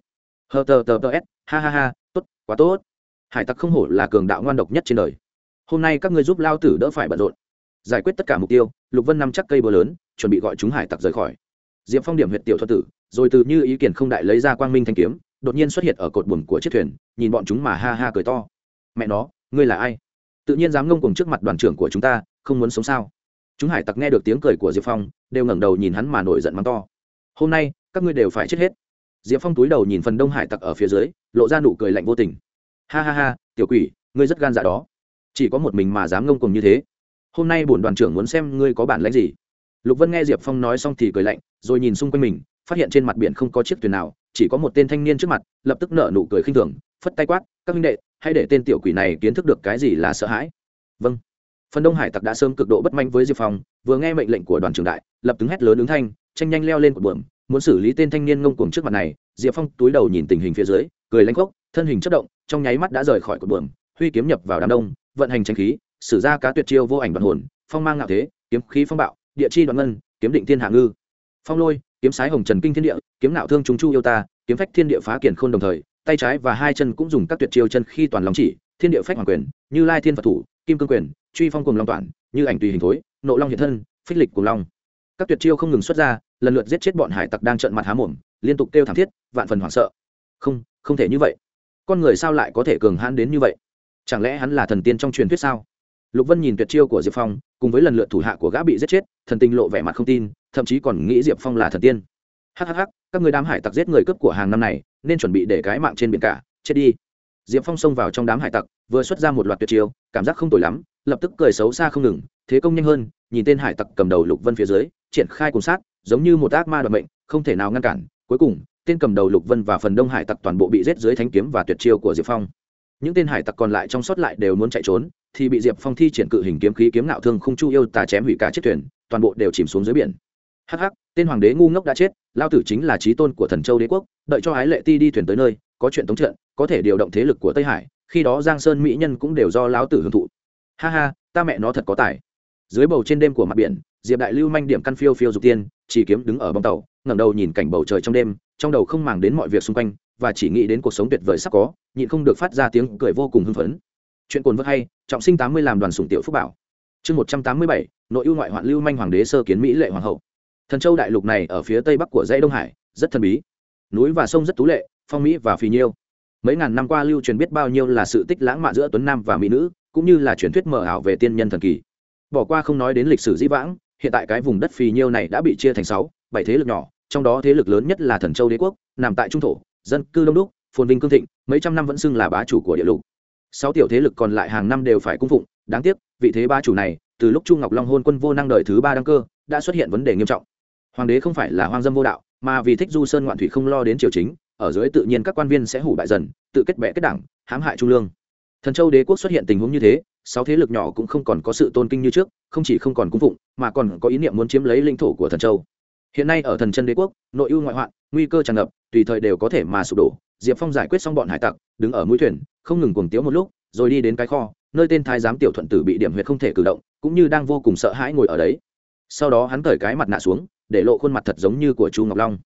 Hờ tờ tờ tờ s, ha ha ha, tốt, quá tốt. Hải tặc không hổ là cường đạo ngoan độc nhất trên đời. Hôm nay các ngươi giúp lao tử đỡ phải bận rộn. Giải quyết tất cả mục tiêu, lục vân nằm chắc cây bờ lớn, chuẩn bị gọi chúng hải tặc rời khỏi. Diệp phong điểm huyện tiểu thuật tử, rồi từ như ý kiến không đại lấy ra quang minh thanh kiếm đột nhiên xuất hiện ở cột buồm của chiếc thuyền, nhìn bọn chúng mà ha ha cười to. Mẹ nó, ngươi là ai? Tự nhiên dám ngông cùng trước mặt đoàn trưởng của chúng ta, không muốn sống sao? Chúng hải tặc nghe được tiếng cười của diệp phong, đều ngẩng đầu nhìn hắn mà nổi giận mắng to. Hôm nay, các ngươi đều phải chết hết. Diệp phong túi đầu nhìn phần đông hải tặc ở phía dưới, lộ ra nụ cười lạnh vô tình. Ha ha ha, tiểu quỷ, ngươi rất gan dạ đó. Chỉ có một mình mà dám ngông cùng như thế. Hôm nay bổn đoàn trưởng muốn xem ngươi có bản lãnh gì. Lục vân nghe diệp phong nói xong thì cười lạnh, rồi nhìn xung quanh mình, phát hiện trên mặt biển không có chiếc thuyền nào chỉ có một tên thanh niên trước mặt, lập tức nở nụ cười khinh thường, phất tay quát, các minh đệ, hãy để tên tiểu quỷ này kiến thức được cái gì là sợ hãi. Vâng. Phần đông hải tặc đã sớm cực độ bất manh với diệp phong, vừa nghe mệnh lệnh của đoàn trưởng đại, lập tức hét lớn ứng thanh, tranh nhanh leo lên cột buồng muốn xử lý tên thanh niên ngông cuồng trước mặt này. Diệp phong túi đầu nhìn tình hình phía dưới, cười lanh khốc, thân hình chất động, trong nháy mắt đã rời khỏi cột buồng huy kiếm nhập vào đám đông, vận hành tranh khí, sử ra cá tuyệt chiêu vô ảnh đoạn hồn, phong mang ngạo thế, kiếm khí phong bạo, địa chi đoạn ngân, kiếm định thiên hạ ngư. Phong lôi kiếm sái hồng trần kinh thiên địa, kiếm nạo thương trung chu yêu ta, kiếm phách thiên địa phá kiển khôn đồng thời, tay trái và hai chân cũng dùng các tuyệt chiêu chân khi toàn lòng chỉ, thiên địa phách hoàng quyền, như lai thiên phật thủ, kim cương quyền, truy phong cùng long toàn, như ảnh tùy hình thối, nộ long hiện thân, phích lịch cùng long. Các tuyệt chiêu không ngừng xuất ra, lần lượt giết chết bọn hải tặc đang trợn mặt há mồm, liên tục kêu thảm thiết, vạn phần hoảng sợ. Không không thể như vậy. Con người sao lại có thể cường hãn đến như vậy? Chẳng lẽ hắn là thần tiên trong truyền thuyết sao? Lục vân nhìn tuyệt chiêu của diệp phong, cùng với lần lượt thủ hạ của gã bị giết chết, thần tinh lộ vẻ mặt không tin thậm chí còn nghĩ diệp phong là thần tiên. Hhh các người đám hải tặc giết người cướp của hàng năm này, nên chuẩn bị để cái mạng trên biển cả, chết đi. Diệp phong xông vào trong đám hải tặc, vừa xuất ra một loạt tuyệt chiêu, cảm giác không tồi lắm, lập tức cười xấu xa không ngừng, thế công nhanh hơn, nhìn tên hải tặc cầm đầu lục vân phía dưới, triển khai cùng sát, giống như một ác ma đoạn mệnh, không thể nào ngăn cản. Cuối cùng, tên cầm đầu lục vân và phần đông hải tặc toàn bộ bị giết dưới thanh kiếm và tuyệt chiêu của diệp phong. Những tên hải tặc còn lại trong sót lại đều muốn chạy trốn, thì bị diệp phong thi triển cự hình kiếm khí kiếm nạo thương không chu yêu tà chém hủy cả chiếc thuyền, toàn bộ đều chìm xuống dưới biển hắc hắc, tên hoàng đế ngu ngốc đã chết, lao tử chính là trí tôn của thần châu đế quốc, đợi cho ái lệ ti đi thuyền tới nơi, có chuyện tống trận, có thể điều động thế lực của tây hải, khi đó giang sơn mỹ nhân cũng đều do lão tử hưởng thụ. Ha ha, ta mẹ nó thật có tài. Dưới bầu trên đêm của mặt biển, diệp đại lưu manh điểm căn phiêu phiêu dục tiên, chỉ kiếm đứng ở bong tàu, ngẩng đầu nhìn cảnh bầu trời trong đêm, trong đầu không màng đến mọi việc xung quanh, và chỉ nghĩ đến cuộc sống tuyệt vời sắp có, nhịn không được phát ra tiếng cười vô cùng hưng phấn. Chuyện cồn vơ hay, trọng sinh tám mươi làm đoàn sủng tiểu phúc bảo. Chương một trăm tám mươi bảy, nội ưu ngoại hoạn lưu manh hoàng đế sơ kiến mỹ lệ hoàng hậu thần châu đại lục này ở phía tây bắc của dãy đông hải, rất thần bí. Núi và sông rất tú lệ, phong mỹ và phì nhiêu. Mấy ngàn năm qua lưu truyền biết bao nhiêu là sự tích lãng mạn giữa tuấn nam và mỹ nữ, cũng như là truyền thuyết mờ ảo về tiên nhân thần kỳ. Bỏ qua không nói đến lịch sử dĩ vãng, hiện tại cái vùng đất phì nhiêu này đã bị chia thành sáu, bảy thế lực nhỏ, trong đó thế lực lớn nhất là thần châu đế quốc, nằm tại trung thổ, dân cư đông đúc, phồn vinh cương thịnh, mấy trăm năm vẫn xưng là bá chủ của địa lục. Sáu tiểu thế lực còn lại hàng năm đều phải cung phụng, đáng tiếc, vị thế ba chủ này, từ lúc chu ngọc long hôn quân vô năng đời thứ ba đăng cơ, đã xuất hiện vấn đề nghiêm trọng hoàng đế không phải là hoang dâm vô đạo, mà vì thích du sơn ngoạn thủy không lo đến triều chính, ở dưới tự nhiên các quan viên sẽ hủ bại dần, tự kết bệ kết đảng, hãm hại trung lương. Thần châu đế quốc xuất hiện tình huống như thế, sáu thế lực nhỏ cũng không còn có sự tôn kinh như trước, không chỉ không còn cung phụng, mà còn có ý niệm muốn chiếm lấy lãnh thổ của thần châu. Hiện nay ở thần chân đế quốc, nội ưu ngoại hoạn, nguy cơ tràn ngập, tùy thời đều có thể mà sụp đổ. Diệp phong giải quyết xong bọn hải tặc, đứng ở mũi thuyền, không ngừng cuồng tiếu một lúc, rồi đi đến cái kho, nơi tên thái giám tiểu thuận tử bị điểm huyệt không thể cử động, cũng như đang vô cùng sợ hãi ngồi ở đấy. Sau đó hắn cởi cái mặt nạ xuống để lộ khuôn mặt thật giống như của chu ngọc long.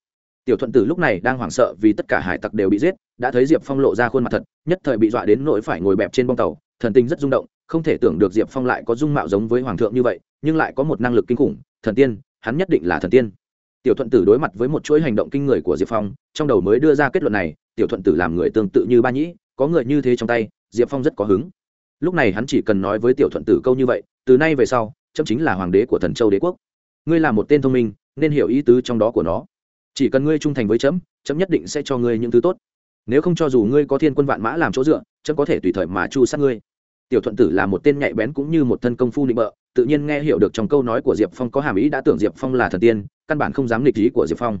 Tiểu thuận tử lúc này đang hoảng sợ vì tất cả hải tặc đều bị giết, đã thấy diệp phong lộ ra khuôn mặt thật, nhất thời bị dọa đến nỗi phải ngồi bẹp trên bông tàu, thần tình rất rung động, không thể tưởng được diệp phong lại có dung mạo giống với hoàng thượng như vậy, nhưng lại có một năng lực kinh khủng, thần tiên, hắn nhất định là thần tiên. Tiểu thuận tử đối mặt với một chuỗi hành động kinh người của diệp phong, trong đầu mới đưa ra kết luận này, tiểu thuận tử làm người tương tự như ba nhĩ, có người như thế trong tay, diệp phong rất có hứng. Lúc này hắn chỉ cần nói với tiểu thuận tử câu như vậy, từ nay về sau, chấm chính là hoàng đế của thần châu đế quốc. Ngươi là một tên thông minh nên hiểu ý tứ trong đó của nó. Chỉ cần ngươi trung thành với chấm chấm nhất định sẽ cho ngươi những thứ tốt. Nếu không cho dù ngươi có thiên quân vạn mã làm chỗ dựa, chấm có thể tùy thời mà chu sát ngươi. Tiểu thuận tử là một tên nhạy bén cũng như một thân công phu nịnh bợ, tự nhiên nghe hiểu được trong câu nói của diệp phong có hàm ý đã tưởng diệp phong là thần tiên, căn bản không dám nghịch ý của diệp phong.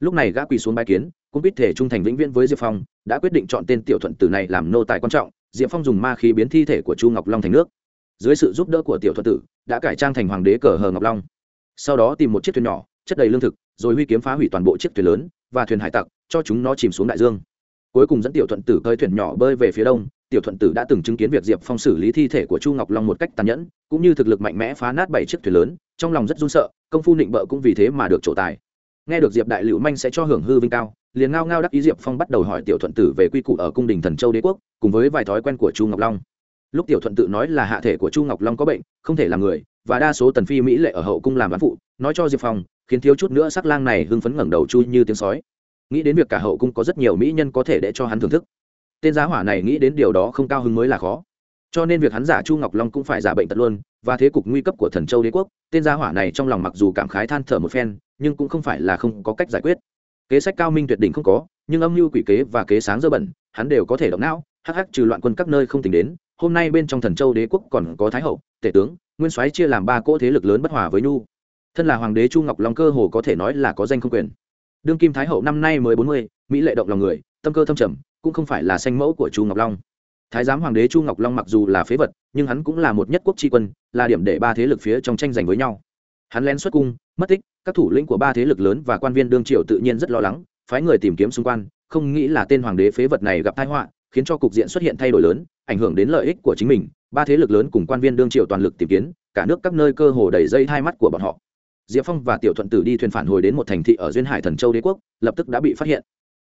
Lúc này gã quỳ xuống bái kiến, cũng biết thể trung thành vĩnh viễn với diệp phong, đã quyết định chọn tên tiểu thuận tử này làm nô tài quan trọng, diệp phong dùng ma khí biến thi thể của chu ngọc long thành nước. Dưới sự giúp đỡ của tiểu thuận tử, đã cải trang thành hoàng đế cờ hờ ngọc long. Sau đó tìm một chiếc thuyền nhỏ chất đầy lương thực, rồi huy kiếm phá hủy toàn bộ chiếc thuyền lớn và thuyền hải tặc, cho chúng nó chìm xuống đại dương. Cuối cùng dẫn tiểu thuận tử cơi thuyền nhỏ bơi về phía đông. Tiểu thuận tử đã từng chứng kiến việc diệp phong xử lý thi thể của chu ngọc long một cách tàn nhẫn, cũng như thực lực mạnh mẽ phá nát bảy chiếc thuyền lớn, trong lòng rất run sợ, công phu nịnh bợ cũng vì thế mà được trổ tài. Nghe được diệp đại liệu manh sẽ cho hưởng hư vinh cao, liền ngao ngao đắc ý diệp phong bắt đầu hỏi tiểu thuận tử về quy củ ở cung đình thần châu đế quốc, cùng với vài thói quen của chu ngọc long. Lúc tiểu thuận tự nói là hạ thể của chu ngọc long có bệnh, không thể làm người, và đa số tần phi mỹ lệ ở hậu cung làm bán phụ, nói cho diệp phong khiến thiếu chút nữa sắc lang này hưng phấn ngẩng đầu chui như tiếng sói. Nghĩ đến việc cả hậu cung có rất nhiều mỹ nhân có thể để cho hắn thưởng thức. Tên giá hỏa này nghĩ đến điều đó không cao hứng mới là khó. Cho nên việc hắn giả chu ngọc long cũng phải giả bệnh tật luôn, và thế cục nguy cấp của thần châu đế quốc, tên gia hỏa này trong lòng mặc dù cảm khái than thở một phen, nhưng cũng không phải là không có cách giải quyết. Kế sách cao minh tuyệt đỉnh không có, nhưng âm mưu quỷ kế và kế sáng dơ bẩn, hắn đều có thể động não, hắc hắc trừ loạn quân các nơi không tính đến, hôm nay bên trong thần châu đế quốc còn có thái hậu, tể tướng, nguyên soái chia làm ba cỗ thế lực lớn bất hòa với nhu thân là hoàng đế chu ngọc long cơ hồ có thể nói là có danh không quyền. Đương kim thái hậu năm nay mới bốn mươi, mỹ lệ động lòng người, tâm cơ thâm trầm, cũng không phải là sanh mẫu của chu ngọc long. Thái giám hoàng đế chu ngọc long mặc dù là phế vật, nhưng hắn cũng là một nhất quốc tri quân, là điểm để ba thế lực phía trong tranh giành với nhau. Hắn lén xuất cung, mất tích, các thủ lĩnh của ba thế lực lớn và quan viên đương triều tự nhiên rất lo lắng, phái người tìm kiếm xung quanh, không nghĩ là tên hoàng đế phế vật này gặp tai họa, khiến cho cục diện xuất hiện thay đổi lớn, ảnh hưởng đến lợi ích của chính mình. Ba thế lực lớn cùng quan viên đương triều toàn lực tìm kiếm, cả nước các nơi cơ hồ đầy dây hai mắt của bọn họ diệp phong và tiểu thuận tử đi thuyền phản hồi đến một thành thị ở duyên hải thần châu đế quốc, lập tức đã bị phát hiện.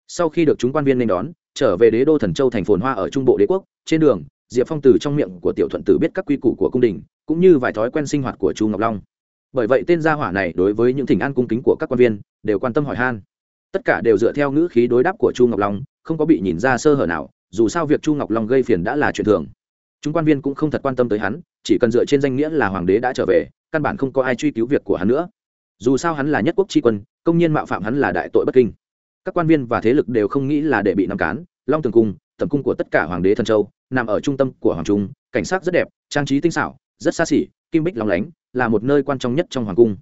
Sau khi được chúng quan viên nên đón, trở về đế đô thần châu thành phồn hoa ở trung bộ đế quốc, trên đường, diệp phong từ trong miệng của tiểu thuận tử biết các quy củ của cung đình, cũng như vài thói quen sinh hoạt của chu ngọc long. Bởi vậy tên gia hỏa này đối với những thỉnh an cung kính của các quan viên, đều quan tâm hỏi han. Tất cả đều dựa theo ngữ khí đối đáp của chu ngọc long, không có bị nhìn ra sơ hở nào, dù sao việc chu ngọc long gây phiền đã là chuyện thường. Chúng quan viên cũng không thật quan tâm tới hắn, chỉ cần dựa trên danh nghĩa là hoàng đế đã trở về căn bản không có ai truy cứu việc của hắn nữa. Dù sao hắn là nhất quốc tri quân, công nhiên mạo phạm hắn là đại tội bất kinh. Các quan viên và thế lực đều không nghĩ là để bị nằm cán. Long tường cung tầm cung của tất cả hoàng đế thần châu, nằm ở trung tâm của hoàng trung, cảnh sát rất đẹp, trang trí tinh xảo, rất xa xỉ, kim bích lóng lánh, là một nơi quan trọng nhất trong hoàng cung.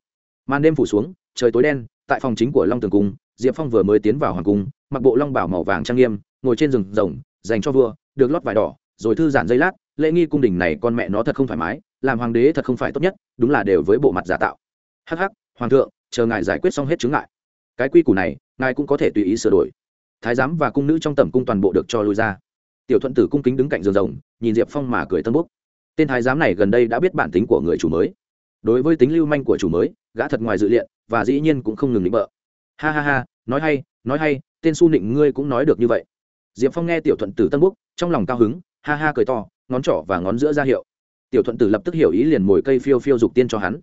Màn đêm phủ xuống, trời tối đen, tại phòng chính của long tường cung, diệp phong vừa mới tiến vào hoàng cung, mặc bộ long bảo màu vàng trang nghiêm, ngồi trên rừng rồng, dành cho vua, được lót vải đỏ, rồi thư giãn dây lát, lễ nghi cung đình này con mẹ nó thật không thoải mái làm hoàng đế thật không phải tốt nhất, đúng là đều với bộ mặt giả tạo. Hh hoàng thượng, chờ ngài giải quyết xong hết chứng ngại. Cái quy củ này, ngài cũng có thể tùy ý sửa đổi. Thái giám và cung nữ trong tầm cung toàn bộ được cho lui ra. Tiểu thuận tử cung kính đứng cạnh giường rồng, nhìn diệp phong mà cười tân búc tên thái giám này gần đây đã biết bản tính của người chủ mới. Đối với tính lưu manh của chủ mới, gã thật ngoài dự liệu, và dĩ nhiên cũng không ngừng định bợ. Ha ha ha, nói hay nói hay, tên su nịnh ngươi cũng nói được như vậy. Diệp phong nghe tiểu thuận tử tân búc trong lòng cao hứng, ha ha cười to, ngón trỏ và ngón giữa ra hiệu tiểu thuận tử lập tức hiểu ý liền mồi cây phiêu phiêu dục tiên cho hắn.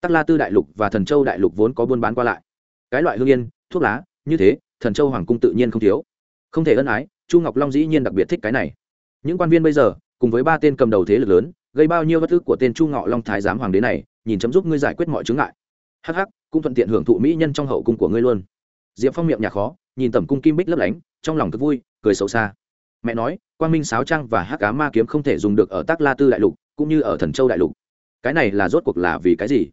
Tắc la tư đại lục và thần châu đại lục vốn có buôn bán qua lại. Cái loại hương yên, thuốc lá, như thế, thần châu hoàng cung tự nhiên không thiếu. Không thể ân ái, chu ngọc long dĩ nhiên đặc biệt thích cái này. Những quan viên bây giờ, cùng với ba tên cầm đầu thế lực lớn, gây bao nhiêu bất ức của tên chu ngọ long thái giám hoàng đế này, nhìn chấm giúp ngươi giải quyết mọi chướng ngại. Hắc hắc, cũng thuận tiện hưởng thụ mỹ nhân trong hậu cung của ngươi luôn. Diệp phong miệng nhà khó, nhìn tầm cung kim bích lấp lánh, trong lòng cực vui, cười xấu xa. Mẹ nói, quang minh sáo trang và hắc cá ma kiếm không thể dùng được ở tác la tư đại lục cũng như ở thần châu đại lục. Cái này là rốt cuộc là vì cái gì?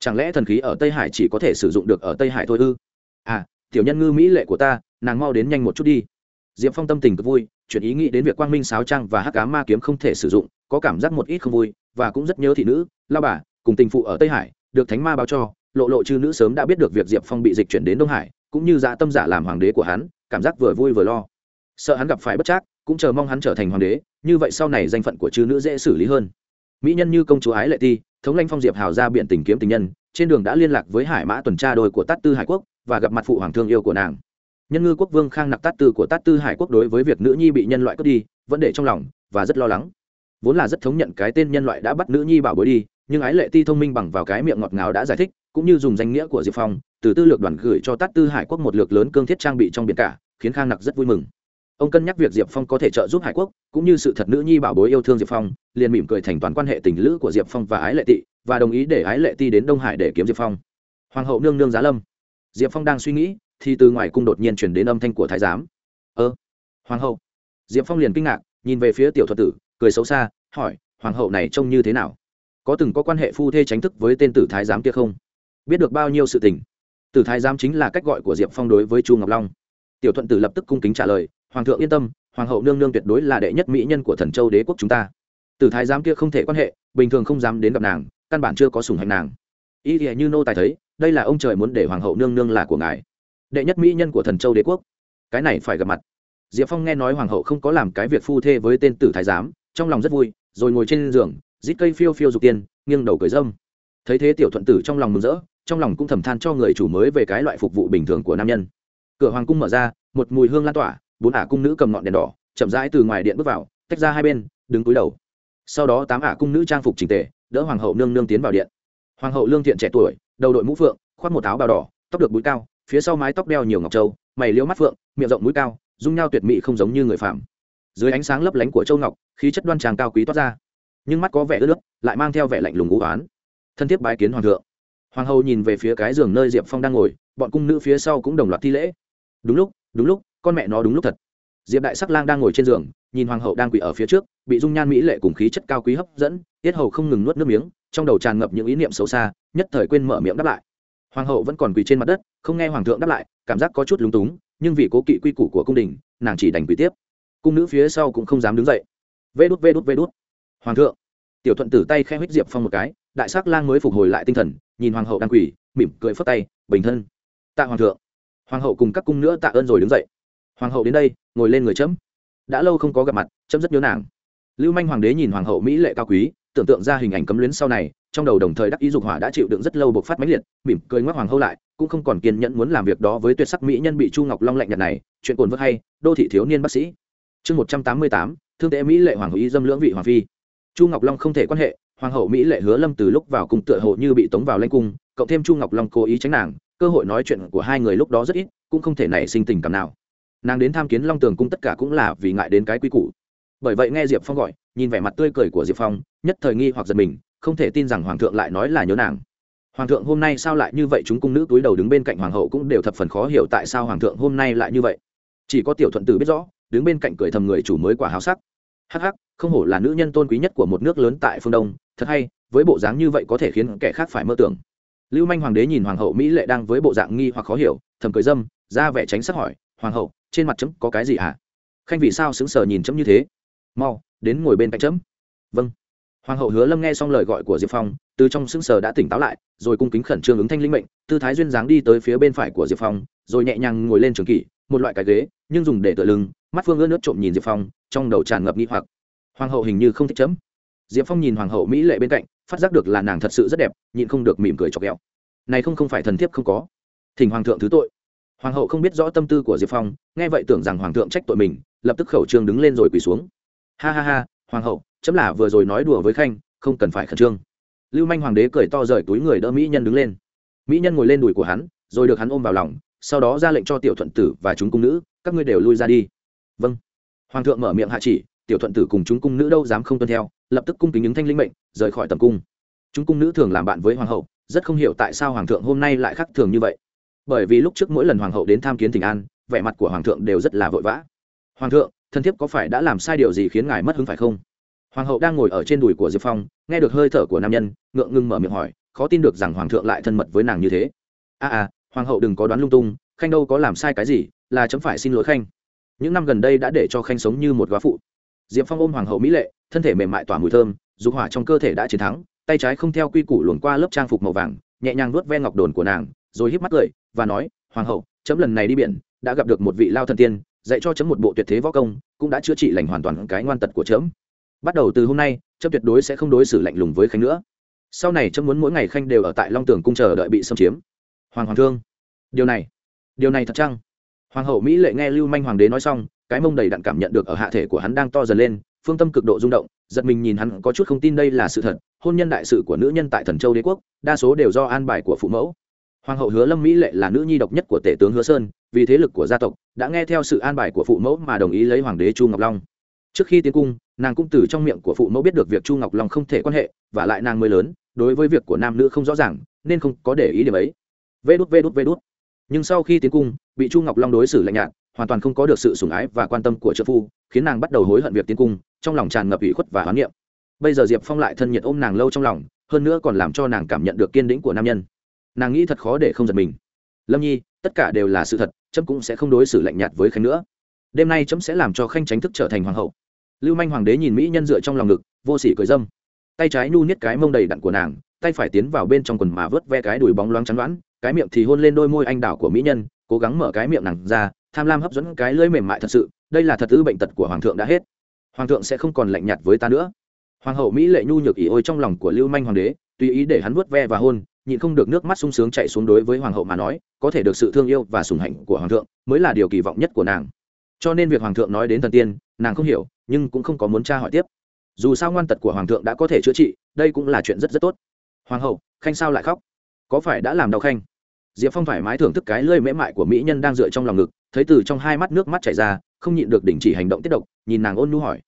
Chẳng lẽ thần khí ở tây hải chỉ có thể sử dụng được ở tây hải thôi ư? À tiểu nhân ngư mỹ lệ của ta, nàng mau đến nhanh một chút đi. Diệp phong tâm tình cực vui, chuyển ý nghĩ đến việc quang minh sáo trang và hắc cá ma kiếm không thể sử dụng, có cảm giác một ít không vui, và cũng rất nhớ thị nữ, lao bà, cùng tình phụ ở tây hải, được thánh ma báo cho, lộ lộ chư nữ sớm đã biết được việc diệp phong bị dịch chuyển đến đông hải, cũng như dạ tâm giả làm hoàng đế của hắn, cảm giác vừa vui vừa lo. Sợ hắn gặp phải bất trác cũng chờ mong hắn trở thành hoàng đế, như vậy sau này danh phận của chư nữ dễ xử lý hơn mỹ nhân như công chúa ái lệ ti, thống lãnh phong diệp hào ra biện tình kiếm tình nhân, trên đường đã liên lạc với hải mã tuần tra đôi của tát tư hải quốc và gặp mặt phụ hoàng thương yêu của nàng. Nhân ngư quốc vương khang nặc tát tư của tát tư hải quốc đối với việc nữ nhi bị nhân loại cướp đi, vẫn để trong lòng và rất lo lắng. Vốn là rất thống nhận cái tên nhân loại đã bắt nữ nhi bảo bối đi, nhưng ái lệ ti thông minh bằng vào cái miệng ngọt ngào đã giải thích, cũng như dùng danh nghĩa của diệp phong, từ tư lược đoàn gửi cho tát tư hải quốc một lược lớn cương thiết trang bị trong biển cả, khiến khang nặc rất vui mừng ông cân nhắc việc diệp phong có thể trợ giúp hải quốc, cũng như sự thật nữ nhi bảo bối yêu thương diệp phong, liền mỉm cười thành toàn quan hệ tình lữ của diệp phong và ái lệ tị, và đồng ý để ái lệ ti đến đông hải để kiếm diệp phong. Hoàng hậu nương nương giá lâm. Diệp phong đang suy nghĩ, thì từ ngoài cung đột nhiên chuyển đến âm thanh của thái giám. Ơ, hoàng hậu. Diệp phong liền kinh ngạc, nhìn về phía tiểu thuật tử, cười xấu xa, hỏi, hoàng hậu này trông như thế nào? Có từng có quan hệ phu thê tránh thức với tên tử thái giám kia không? Biết được bao nhiêu sự tình? Tử thái giám chính là cách gọi của diệp phong đối với chu ngọc long. Tiểu thuận tử lập tức cung kính trả lời hoàng thượng yên tâm, hoàng hậu nương nương tuyệt đối là đệ nhất mỹ nhân của thần châu đế quốc chúng ta. Tử thái giám kia không thể quan hệ, bình thường không dám đến gặp nàng, căn bản chưa có sùng hành nàng. Ý thì như nô tài thấy, đây là ông trời muốn để hoàng hậu nương nương là của ngài. Đệ nhất mỹ nhân của thần châu đế quốc. Cái này phải gặp mặt. Diệp phong nghe nói hoàng hậu không có làm cái việc phu thê với tên tử thái giám, trong lòng rất vui, rồi ngồi trên giường, rít cây phiêu phiêu dục tiên, nghiêng đầu cười dâm. Thấy thế tiểu thuận tử trong lòng mừng rỡ, trong lòng cũng thầm than cho người chủ mới về cái loại phục vụ bình thường của nam nhân. Cửa hoàng cung mở ra, một mùi hương lan tỏa bốn ả cung nữ cầm ngọn đèn đỏ, chậm rãi từ ngoài điện bước vào, tách ra hai bên, đứng túi đầu. Sau đó tám ả cung nữ trang phục trình tề, đỡ hoàng hậu nương nương tiến vào điện. Hoàng hậu lương thiện trẻ tuổi, đầu đội mũ phượng, khoác một áo bào đỏ, tóc được búi cao, phía sau mái tóc đeo nhiều ngọc trâu mày liễu mắt phượng, miệng rộng mũi cao, dung nhau tuyệt mỹ không giống như người phạm dưới ánh sáng lấp lánh của châu ngọc, khí chất đoan tràng cao quý toát ra. Nhưng mắt có vẻ ướt nước, lại mang theo vẻ lạnh lùng ngũ oán. Thân thiết bái kiến hoàng thượng. Hoàng hậu nhìn về phía cái giường nơi diệp phong đang ngồi, bọn cung nữ phía sau cũng đồng loạt thi lễ. Đúng lúc đúng lúc con mẹ nó đúng lúc thật. Diệp đại sắc lang đang ngồi trên giường, nhìn hoàng hậu đang quỳ ở phía trước, bị dung nhan mỹ lệ cùng khí chất cao quý hấp dẫn, tiết hầu không ngừng nuốt nước miếng, trong đầu tràn ngập những ý niệm xấu xa, nhất thời quên mở miệng đáp lại. Hoàng hậu vẫn còn quỳ trên mặt đất, không nghe hoàng thượng đáp lại, cảm giác có chút lúng túng, nhưng vì cố kỵ quy củ của cung đình, nàng chỉ đành quỳ tiếp. Cung nữ phía sau cũng không dám đứng dậy. Vê đút vê đút vê đút. Hoàng thượng. Tiểu thuận tử tay khe huých diệp phong một cái, đại sắc lang mới phục hồi lại tinh thần, nhìn hoàng hậu đang quỳ, mỉm cười phất tay, bình thân. Tạ hoàng thượng. Hoàng hậu cùng các cung nữ tạ ơn rồi đứng dậy hoàng hậu đến đây, ngồi lên người chấm. Đã lâu không có gặp mặt, chấm rất nhớ nàng. Lưu manh hoàng đế nhìn hoàng hậu mỹ lệ cao quý, tưởng tượng ra hình ảnh cấm luyến sau này, trong đầu đồng thời đắc ý dục hỏa đã chịu đựng rất lâu buộc phát máy liệt, mỉm cười ngoắc hoàng hậu lại, cũng không còn kiên nhẫn muốn làm việc đó với tuyệt sắc mỹ nhân bị chu ngọc long lạnh nhật này, chuyện cồn vớt hay, đô thị thiếu niên bác sĩ. Chương một trăm tám mươi tám, thương Tế mỹ lệ hoàng hậu y dâm lưỡng vị hoàng phi. Chu ngọc long không thể quan hệ, hoàng hậu mỹ lệ hứa lâm từ lúc vào cung tựa hộ như bị tống vào lanh cung, cộng thêm chu ngọc long cố ý tránh nàng, cơ hội nói chuyện của hai người lúc đó rất ít, cũng không thể nảy sinh tình cảm nào nàng đến tham kiến long tường cung tất cả cũng là vì ngại đến cái quy củ. Bởi vậy nghe diệp phong gọi, nhìn vẻ mặt tươi cười của diệp phong, nhất thời nghi hoặc giật mình, không thể tin rằng hoàng thượng lại nói là nhớ nàng. Hoàng thượng hôm nay sao lại như vậy? Chúng cung nữ túi đầu đứng bên cạnh hoàng hậu cũng đều thập phần khó hiểu tại sao hoàng thượng hôm nay lại như vậy. Chỉ có tiểu thuận tử biết rõ, đứng bên cạnh cười thầm người chủ mới quả háo sắc. Hắc hắc, không hổ là nữ nhân tôn quý nhất của một nước lớn tại phương đông, thật hay, với bộ dáng như vậy có thể khiến kẻ khác phải mơ tưởng. Lưu manh hoàng đế nhìn hoàng hậu mỹ lệ đang với bộ dạng nghi hoặc khó hiểu, thầm cười dâm, ra vẻ tránh sắc hỏi hoàng hậu, trên mặt chấm có cái gì hả? À? khanh vì sao xứng sờ nhìn chấm như thế? Mau, đến ngồi bên cạnh chấm. Vâng. Hoàng hậu hứa lâm nghe xong lời gọi của diệp phong, từ trong xứng sờ đã tỉnh táo lại, rồi cung kính khẩn trương ứng thanh linh mệnh, tư thái duyên dáng đi tới phía bên phải của diệp phong, rồi nhẹ nhàng ngồi lên trường kỷ, một loại cái ghế, nhưng dùng để tựa lưng, mắt phương ướt nước trộm nhìn diệp phong, trong đầu tràn ngập nghi hoặc. Hoàng hậu hình như không thích chấm. Diệp phong nhìn hoàng hậu mỹ lệ bên cạnh, phát giác được là nàng thật sự rất đẹp, nhịn không được mỉm cười chọc ghẹo. Này không không phải thần thiếp không có. Thỉnh hoàng thượng thứ tội hoàng hậu không biết rõ tâm tư của diệp phong, nghe vậy tưởng rằng hoàng thượng trách tội mình, lập tức khẩu trương đứng lên rồi quỳ xuống. Ha ha ha, hoàng hậu, chấm là vừa rồi nói đùa với khanh, không cần phải khẩn trương. Lưu manh hoàng đế cười to rời túi người đỡ mỹ nhân đứng lên. Mỹ nhân ngồi lên đùi của hắn, rồi được hắn ôm vào lòng, sau đó ra lệnh cho tiểu thuận tử và chúng cung nữ, các ngươi đều lui ra đi. Vâng. Hoàng thượng mở miệng hạ chỉ, tiểu thuận tử cùng chúng cung nữ đâu dám không tuân theo, lập tức cung kính những thanh linh mệnh, rời khỏi tầm cung. Chúng cung nữ thường làm bạn với hoàng hậu, rất không hiểu tại sao hoàng thượng hôm nay lại khác thường như vậy bởi vì lúc trước mỗi lần hoàng hậu đến tham kiến tỉnh an vẻ mặt của hoàng thượng đều rất là vội vã. Hoàng thượng thân thiếp có phải đã làm sai điều gì khiến ngài mất hứng phải không? Hoàng hậu đang ngồi ở trên đùi của diệp phong nghe được hơi thở của nam nhân ngượng ngưng mở miệng hỏi khó tin được rằng hoàng thượng lại thân mật với nàng như thế. A à, à hoàng hậu đừng có đoán lung tung khanh đâu có làm sai cái gì là chấm phải xin lỗi khanh. Những năm gần đây đã để cho khanh sống như một góa phụ. Diệp phong ôm hoàng hậu mỹ lệ thân thể mềm mại tỏa mùi thơm dục hỏa trong cơ thể đã chiến thắng tay trái không theo quy củ luồn qua lớp trang phục màu vàng nhẹ nhàng nuốt ve ngọc đồn của nàng rồi híp mắt cười, và nói, hoàng hậu, chấm lần này đi biển, đã gặp được một vị lao thần tiên, dạy cho chấm một bộ tuyệt thế võ công, cũng đã chữa trị lành hoàn toàn cái ngoan tật của chấm. Bắt đầu từ hôm nay, chấm tuyệt đối sẽ không đối xử lạnh lùng với khanh nữa. Sau này chấm muốn mỗi ngày khanh đều ở tại long tường cung chờ đợi bị xâm chiếm. Hoàng hoàng thương. Điều này điều này thật chăng? Hoàng hậu mỹ lệ nghe lưu manh hoàng đế nói xong, cái mông đầy đặn cảm nhận được ở hạ thể của hắn đang to dần lên, phương tâm cực độ rung động, giật mình nhìn hắn có chút không tin đây là sự thật, hôn nhân đại sự của nữ nhân tại thần châu đế quốc, đa số đều do an bài của phụ mẫu hoàng hậu hứa lâm mỹ lệ là nữ nhi độc nhất của tể tướng hứa sơn, vì thế lực của gia tộc đã nghe theo sự an bài của phụ mẫu mà đồng ý lấy hoàng đế chu ngọc long. Trước khi tiến cung, nàng cũng từ trong miệng của phụ mẫu biết được việc chu ngọc long không thể quan hệ, và lại nàng mới lớn, đối với việc của nam nữ không rõ ràng, nên không có để ý điểm ấy. Vê đút vê đút vê đút. Nhưng sau khi tiến cung, bị chu ngọc long đối xử lạnh nhạt, hoàn toàn không có được sự sủng ái và quan tâm của trợ phu, khiến nàng bắt đầu hối hận việc tiến cung, trong lòng tràn ngập ủy khuất và hoán niệm. Bây giờ diệp phong lại thân nhiệt ôm nàng lâu trong lòng, hơn nữa còn làm cho nàng cảm nhận được kiên đĩnh của nam nhân nàng nghĩ thật khó để không giật mình. Lâm nhi, tất cả đều là sự thật, trâm cũng sẽ không đối xử lạnh nhạt với khanh nữa. Đêm nay trâm sẽ làm cho khanh tránh thức trở thành hoàng hậu. Lưu manh hoàng đế nhìn mỹ nhân dựa trong lòng ngực, vô sỉ cười dâm. Tay trái nhu niết cái mông đầy đặn của nàng, tay phải tiến vào bên trong quần mà vớt ve cái đùi bóng loáng chắn đoán, cái miệng thì hôn lên đôi môi anh đảo của mỹ nhân, cố gắng mở cái miệng nàng ra, tham lam hấp dẫn cái lưỡi mềm mại thật sự, đây là thật ư bệnh tật của hoàng thượng đã hết. Hoàng thượng sẽ không còn lạnh nhạt với ta nữa. Hoàng hậu mỹ lệ nhu nhược ỉ ôi trong lòng của lưu manh hoàng đế, tùy ý để hắn vuốt ve và hôn nhịn không được nước mắt sung sướng chạy xuống đối với hoàng hậu mà nói, có thể được sự thương yêu và sùng hạnh của hoàng thượng mới là điều kỳ vọng nhất của nàng. Cho nên việc hoàng thượng nói đến thần tiên, nàng không hiểu, nhưng cũng không có muốn tra hỏi tiếp. Dù sao ngoan tật của hoàng thượng đã có thể chữa trị, đây cũng là chuyện rất rất tốt. Hoàng hậu, khanh sao lại khóc? Có phải đã làm đau khanh? Diệp phong thoải mái thưởng thức cái lơi mễ mại của mỹ nhân đang dựa trong lòng ngực, thấy từ trong hai mắt nước mắt chảy ra, không nhịn được đình chỉ hành động tiết độc, nhìn nàng ôn nhu hỏi.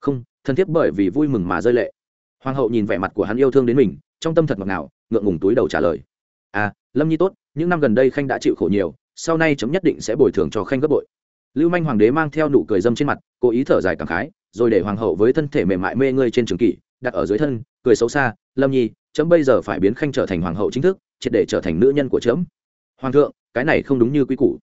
Không, thân thiết bởi vì vui mừng mà rơi lệ. Hoàng hậu nhìn vẻ mặt của hắn yêu thương đến mình, trong tâm thật ngọt ngào ngượng ngùng túi đầu trả lời. À lâm nhi tốt, những năm gần đây khanh đã chịu khổ nhiều, sau này chấm nhất định sẽ bồi thường cho khanh gấp bội. Lưu manh hoàng đế mang theo nụ cười dâm trên mặt, cố ý thở dài cảm khái, rồi để hoàng hậu với thân thể mềm mại mê ngươi trên trường kỷ, đặt ở dưới thân, cười xấu xa, lâm nhi, chấm bây giờ phải biến khanh trở thành hoàng hậu chính thức, triệt để trở thành nữ nhân của chấm. Hoàng thượng, cái này không đúng như quy củ.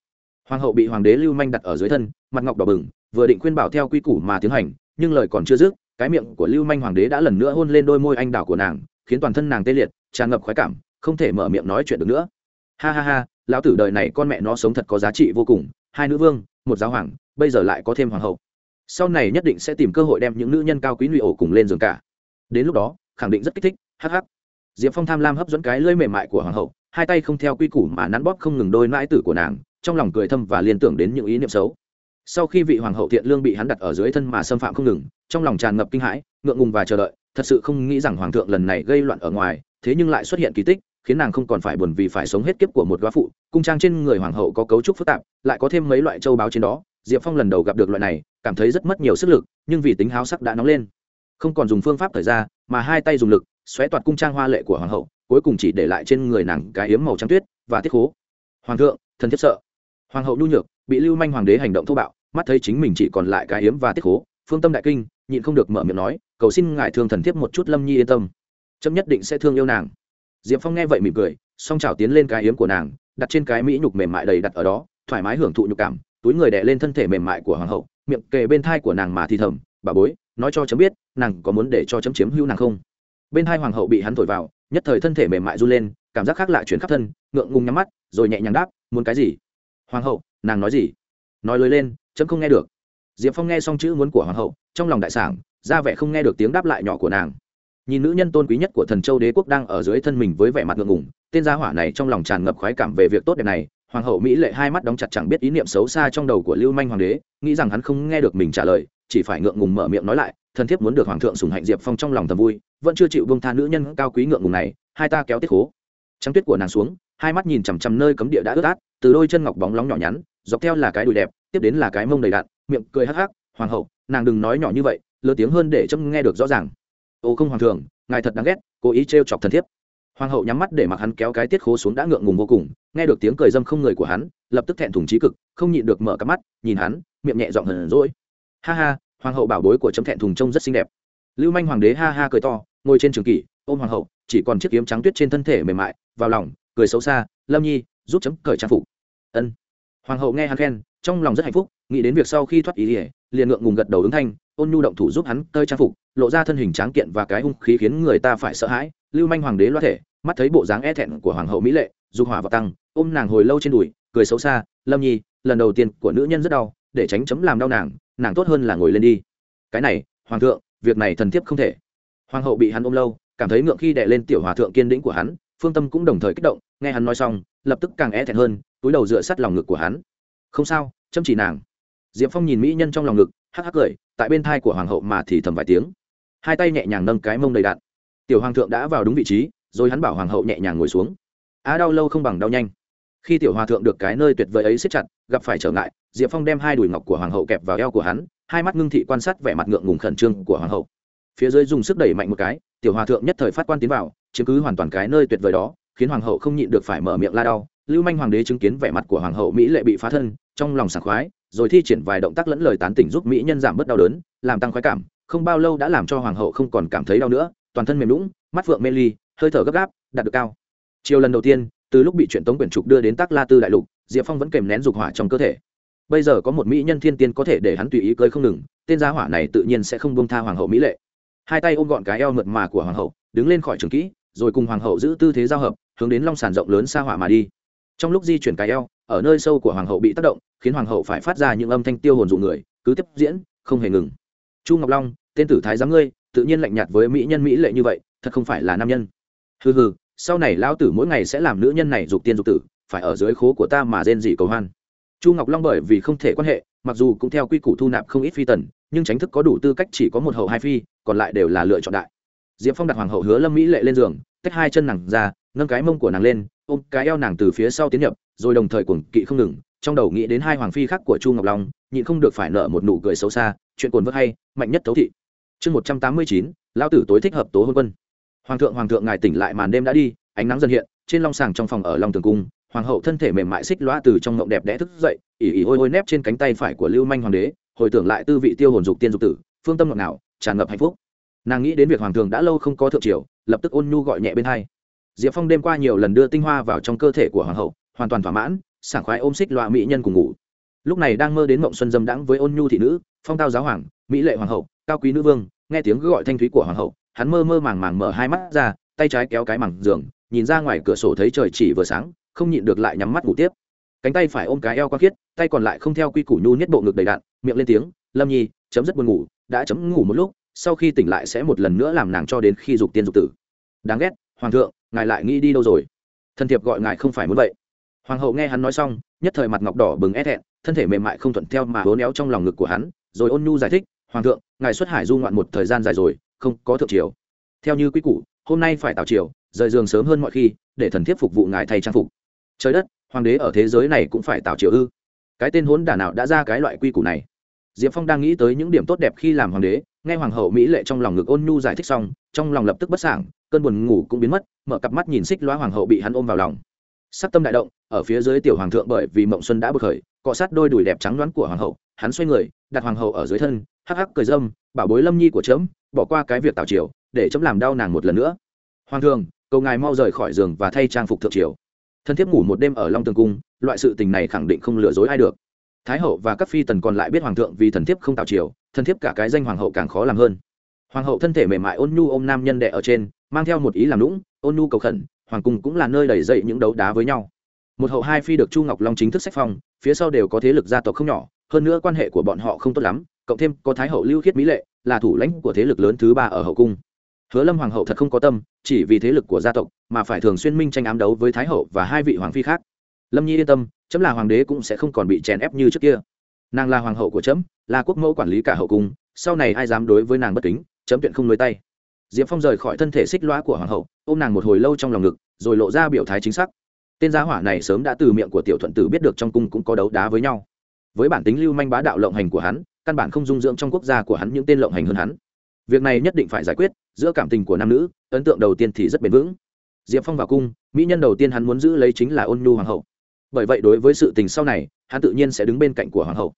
Hoàng hậu bị hoàng đế lưu manh đặt ở dưới thân, mặt ngọc đỏ bừng, vừa định khuyên bảo theo quy củ mà tiến hành, nhưng lời còn chưa dứt, cái miệng của lưu manh hoàng đế đã lần nữa hôn lên đôi môi anh đào của nàng, khiến toàn thân nàng tê liệt tràn ngập khoái cảm, không thể mở miệng nói chuyện được nữa. Ha ha ha, lão tử đời này con mẹ nó sống thật có giá trị vô cùng, hai nữ vương, một giáo hoàng, bây giờ lại có thêm hoàng hậu. Sau này nhất định sẽ tìm cơ hội đem những nữ nhân cao quý lụy ổ cùng lên giường cả. Đến lúc đó, khẳng định rất kích thích, hắc hắc. Diệp phong tham lam hấp dẫn cái lưỡi mềm mại của hoàng hậu, hai tay không theo quy củ mà nắn bóp không ngừng đôi mãi tử của nàng, trong lòng cười thâm và liên tưởng đến những ý niệm xấu. Sau khi vị hoàng hậu thiện lương bị hắn đặt ở dưới thân mà xâm phạm không ngừng, trong lòng tràn ngập kinh hãi, ngượng ngùng và chờ đợi, thật sự không nghĩ rằng hoàng thượng lần này gây loạn ở ngoài thế nhưng lại xuất hiện kỳ tích, khiến nàng không còn phải buồn vì phải sống hết kiếp của một góa phụ. Cung trang trên người hoàng hậu có cấu trúc phức tạp, lại có thêm mấy loại châu báu trên đó. Diệp phong lần đầu gặp được loại này, cảm thấy rất mất nhiều sức lực, nhưng vì tính háo sắc đã nóng lên. Không còn dùng phương pháp thời ra mà hai tay dùng lực xoé toạt cung trang hoa lệ của hoàng hậu, cuối cùng chỉ để lại trên người nàng cái yếm màu trắng tuyết và tiết khố hoàng thượng, thần thiết sợ. Hoàng hậu nhu nhược, bị lưu manh hoàng đế hành động thô bạo, mắt thấy chính mình chỉ còn lại cái yếm và tiết khố phương tâm đại kinh, nhịn không được mở miệng nói, cầu xin ngài thương thần thiếp một chút lâm nhi yên tâm trâm nhất định sẽ thương yêu nàng. Diệp phong nghe vậy mỉm cười, song trào tiến lên cái yếm của nàng, đặt trên cái mỹ nhục mềm mại đầy đặt ở đó, thoải mái hưởng thụ nhục cảm, túi người đè lên thân thể mềm mại của hoàng hậu, miệng kề bên thai của nàng mà thì thầm, bà bối, nói cho chấm biết, nàng có muốn để cho chấm chiếm hữu nàng không? Bên hai hoàng hậu bị hắn thổi vào, nhất thời thân thể mềm mại run lên, cảm giác khác lạ chuyển khắp thân, ngượng ngùng nhắm mắt, rồi nhẹ nhàng đáp, muốn cái gì? Hoàng hậu, nàng nói gì? Nói lời lên, chấm không nghe được. Diệp phong nghe xong chữ muốn của hoàng hậu, trong lòng đại sảng, ra vẻ không nghe được tiếng đáp lại nhỏ của nàng nhìn nữ nhân tôn quý nhất của thần châu đế quốc đang ở dưới thân mình với vẻ mặt ngượng ngùng, tên gia hỏa này trong lòng tràn ngập khoái cảm về việc tốt đẹp này. Hoàng hậu mỹ lệ hai mắt đóng chặt chẳng biết ý niệm xấu xa trong đầu của lưu manh hoàng đế, nghĩ rằng hắn không nghe được mình trả lời, chỉ phải ngượng ngùng mở miệng nói lại, thần thiếp muốn được hoàng thượng sùng hạnh diệp phong trong lòng thầm vui, vẫn chưa chịu bông tha nữ nhân cao quý ngượng ngùng này, hai ta kéo tiết khố. Trắng tuyết của nàng xuống, hai mắt nhìn chằm chằm nơi cấm địa đã ướt át, từ đôi chân ngọc bóng lóng nhỏ nhắn, dọc theo là cái đùi đẹp, tiếp đến là cái mông đầy đạn miệng cười hắc hắc, hoàng hậu, nàng đừng nói nhỏ như vậy, lớn tiếng hơn để trâm nghe được rõ ràng ô không hoàng thường, ngài thật đáng ghét cố ý trêu chọc thần thiếp. Hoàng hậu nhắm mắt để mặc hắn kéo cái tiết khố xuống đã ngượng ngùng vô cùng nghe được tiếng cười dâm không người của hắn lập tức thẹn thùng trí cực không nhịn được mở cắp mắt nhìn hắn miệng nhẹ giọng hờn rỗi ha ha hoàng hậu bảo bối của chấm thẹn thùng trông rất xinh đẹp. Lưu manh hoàng đế ha ha cười to ngồi trên trường kỷ ôm hoàng hậu chỉ còn chiếc kiếm trắng tuyết trên thân thể mềm mại vào lòng cười xấu xa lâm nhi giúp chấm cởi trang phục. Ân. Hoàng hậu nghe hắn khen trong lòng rất hạnh phúc nghĩ đến việc sau khi thoát ý ỉa liền ngượng ngùng gật đầu ứng thanh ôn nhu động thủ giúp hắn tơi trang phục, lộ ra thân hình tráng kiện và cái hung khí khiến người ta phải sợ hãi. Lưu manh hoàng đế loa thể, mắt thấy bộ dáng e thẹn của hoàng hậu mỹ lệ, dục hỏa và tăng, ôm nàng hồi lâu trên đùi, cười xấu xa, lâm nhi, lần đầu tiên của nữ nhân rất đau, để tránh chấm làm đau nàng nàng tốt hơn là ngồi lên đi. Cái này, hoàng thượng, việc này thần thiếp không thể. Hoàng hậu bị hắn ôm lâu, cảm thấy ngượng khi đè lên tiểu hòa thượng kiên đĩnh của hắn, phương tâm cũng đồng thời kích động, nghe hắn nói xong, lập tức càng e thẹn hơn, túi đầu dựa sát lòng ngực của hắn. Không sao chăm chỉ nàng. Diệp phong nhìn mỹ nhân trong lòng ngực, hắc hắc cười tại bên thai của hoàng hậu mà thì thầm vài tiếng. Hai tay nhẹ nhàng nâng cái mông đầy đạn. Tiểu hoàng thượng đã vào đúng vị trí, rồi hắn bảo hoàng hậu nhẹ nhàng ngồi xuống. Á đau lâu không bằng đau nhanh. Khi tiểu hòa thượng được cái nơi tuyệt vời ấy siết chặt, gặp phải trở ngại, diệp phong đem hai đùi ngọc của hoàng hậu kẹp vào eo của hắn, hai mắt ngưng thị quan sát vẻ mặt ngượng ngùng khẩn trương của hoàng hậu. Phía dưới dùng sức đẩy mạnh một cái, tiểu hòa thượng nhất thời phát quan tiến vào, chiếm cứ hoàn toàn cái nơi tuyệt vời đó, khiến hoàng hậu không nhịn được phải mở miệng la đau. Lưu manh hoàng đế chứng kiến vẻ mặt của hoàng hậu mỹ lệ bị phá thân trong lòng sảng khoái, rồi thi triển vài động tác lẫn lời tán tỉnh giúp mỹ nhân giảm bớt đau đớn, làm tăng khoái cảm, không bao lâu đã làm cho hoàng hậu không còn cảm thấy đau nữa, toàn thân mềm lũng mắt phượng mê ly, hơi thở gấp gáp, đạt được cao. Chiều lần đầu tiên, từ lúc bị chuyện tống quyển trục đưa đến tác la tư đại lục, diệp phong vẫn kèm nén dục hỏa trong cơ thể. Bây giờ có một mỹ nhân thiên tiên có thể để hắn tùy ý cơi không ngừng, tên gia hỏa này tự nhiên sẽ không bông tha hoàng hậu mỹ lệ. Hai tay ôm gọn cái eo mượt mà của hoàng hậu, đứng lên khỏi trường kỹ, rồi cùng hoàng hậu giữ tư thế giao hợp, hướng đến long sàn rộng lớn xa hỏa mà đi. Trong lúc di chuyển cái eo ở nơi sâu của hoàng hậu bị tác động, khiến hoàng hậu phải phát ra những âm thanh tiêu hồn dụ người, cứ tiếp diễn, không hề ngừng. Chu ngọc long, tên tử thái giám ngươi, tự nhiên lạnh nhạt với mỹ nhân mỹ lệ như vậy, thật không phải là nam nhân. Hừ hừ, sau này lão tử mỗi ngày sẽ làm nữ nhân này dục tiên dục tử, phải ở dưới khố của ta mà rên dị cầu hoan. Chu ngọc long bởi vì không thể quan hệ, mặc dù cũng theo quy củ thu nạp không ít phi tần, nhưng tránh thức có đủ tư cách chỉ có một hậu hai phi, còn lại đều là lựa chọn đại. Diệp phong đặt hoàng hậu hứa lâm mỹ lệ lên giường, tách hai chân nàng ra, nâng cái mông của nàng lên ôm cái eo nàng từ phía sau tiến nhập, rồi đồng thời cuồng kỵ không ngừng, trong đầu nghĩ đến hai hoàng phi khác của chu ngọc long, nhịn không được phải nợ một nụ cười xấu xa, chuyện cồn vớt hay, mạnh nhất thấu thị. Chương một trăm tám mươi chín, lão tử tối thích hợp tố hôn quân. Hoàng thượng hoàng thượng ngài tỉnh lại màn đêm đã đi, ánh nắng dần hiện, trên long sàng trong phòng ở long tường cung, hoàng hậu thân thể mềm mại xích loa từ trong ngộng đẹp đẽ thức dậy, ỉ ỉ ôi ôi nép trên cánh tay phải của lưu manh hoàng đế, hồi tưởng lại tư vị tiêu hồn dục tiên dục tử, phương tâm ngọt ngào, tràn ngập hạnh phúc. Nàng nghĩ đến việc hoàng thượng đã lâu không có thượng triều, lập tức ôn nhu gọi nhẹ bên hai diệp phong đêm qua nhiều lần đưa tinh hoa vào trong cơ thể của hoàng hậu, hoàn toàn thỏa mãn, sảng khoái ôm xích loạ mỹ nhân cùng ngủ. Lúc này đang mơ đến mộng xuân dâm đãng với ôn nhu thị nữ, phong tao giáo hoàng, mỹ lệ hoàng hậu, cao quý nữ vương, nghe tiếng gọi thanh thúy của hoàng hậu, hắn mơ mơ màng màng mở hai mắt ra, tay trái kéo cái mảng giường, nhìn ra ngoài cửa sổ thấy trời chỉ vừa sáng, không nhịn được lại nhắm mắt ngủ tiếp. Cánh tay phải ôm cái eo qua khiết, tay còn lại không theo quy củ nhu nhất bộ ngực đầy đạn, miệng lên tiếng, lâm nhi, chấm dứt buồn ngủ, đã chấm ngủ một lúc, sau khi tỉnh lại sẽ một lần nữa làm nàng cho đến khi dục tiên dục tử. Đáng ghét, hoàng thượng ngài lại nghĩ đi đâu rồi? Thân thiệp gọi ngài không phải muốn vậy. Hoàng hậu nghe hắn nói xong, nhất thời mặt ngọc đỏ bừng é thẹn, thân thể mềm mại không thuận theo mà hố néo trong lòng ngực của hắn, rồi ôn nhu giải thích, hoàng thượng, ngài xuất hải du ngoạn một thời gian dài rồi, không có thượng triều. Theo như quy củ, hôm nay phải tào triều, rời giường sớm hơn mọi khi, để thần thiếp phục vụ ngài thay trang phục. Trời đất, hoàng đế ở thế giới này cũng phải tào triều ư? Cái tên hốn đả nào đã ra cái loại quy củ này? Diệp phong đang nghĩ tới những điểm tốt đẹp khi làm hoàng đế, nghe hoàng hậu mỹ lệ trong lòng ngực ôn nhu giải thích xong, trong lòng lập tức bất sảng, cơn buồn ngủ cũng biến mất, mở cặp mắt nhìn xích loa hoàng hậu bị hắn ôm vào lòng. Sắc tâm đại động, ở phía dưới tiểu hoàng thượng bởi vì mộng xuân đã bực khởi, cọ sát đôi đùi đẹp trắng đoán của hoàng hậu, hắn xoay người, đặt hoàng hậu ở dưới thân, hắc hắc cười dâm, bảo bối lâm nhi của trẫm bỏ qua cái việc tào triều, để chấm làm đau nàng một lần nữa. Hoàng thượng, cầu ngài mau rời khỏi giường và thay trang phục thượng triều. Thân thiết ngủ một đêm ở long tường cung, loại sự tình này khẳng định không lừa dối ai được thái hậu và các phi tần còn lại biết hoàng thượng vì thần thiếp không tạo chiều thần thiếp cả cái danh hoàng hậu càng khó làm hơn. Hoàng hậu thân thể mềm mại ôn nhu ôm nam nhân đệ ở trên, mang theo một ý làm lũng ôn nhu cầu khẩn, hoàng cung cũng là nơi đẩy dậy những đấu đá với nhau. Một hậu hai phi được chu ngọc long chính thức sách phong, phía sau đều có thế lực gia tộc không nhỏ, hơn nữa quan hệ của bọn họ không tốt lắm, cộng thêm có thái hậu lưu khiết mỹ lệ, là thủ lãnh của thế lực lớn thứ ba ở hậu cung. Hứa lâm hoàng hậu thật không có tâm, chỉ vì thế lực của gia tộc, mà phải thường xuyên minh tranh ám đấu với thái hậu và hai vị hoàng phi khác lâm nhi yên tâm, chấm là hoàng đế cũng sẽ không còn bị chèn ép như trước kia. Nàng là hoàng hậu của chấm, là quốc mẫu quản lý cả hậu cung, sau này ai dám đối với nàng bất kính, chấm tuyệt không nuôi tay. Diệp phong rời khỏi thân thể xích loa của hoàng hậu, ôm nàng một hồi lâu trong lòng ngực, rồi lộ ra biểu thái chính xác. Tên gia hỏa này sớm đã từ miệng của tiểu thuận tử biết được trong cung cũng có đấu đá với nhau. Với bản tính lưu manh bá đạo lộng hành của hắn, căn bản không dung dưỡng trong quốc gia của hắn những tên lộng hành hơn hắn. Việc này nhất định phải giải quyết, giữa cảm tình của nam nữ, ấn tượng đầu tiên thì rất bền vững. Diệp phong vào cung, mỹ nhân đầu tiên hắn muốn giữ lấy chính là ôn nhu hoàng hậu bởi vậy đối với sự tình sau này, hắn tự nhiên sẽ đứng bên cạnh của hoàng hậu.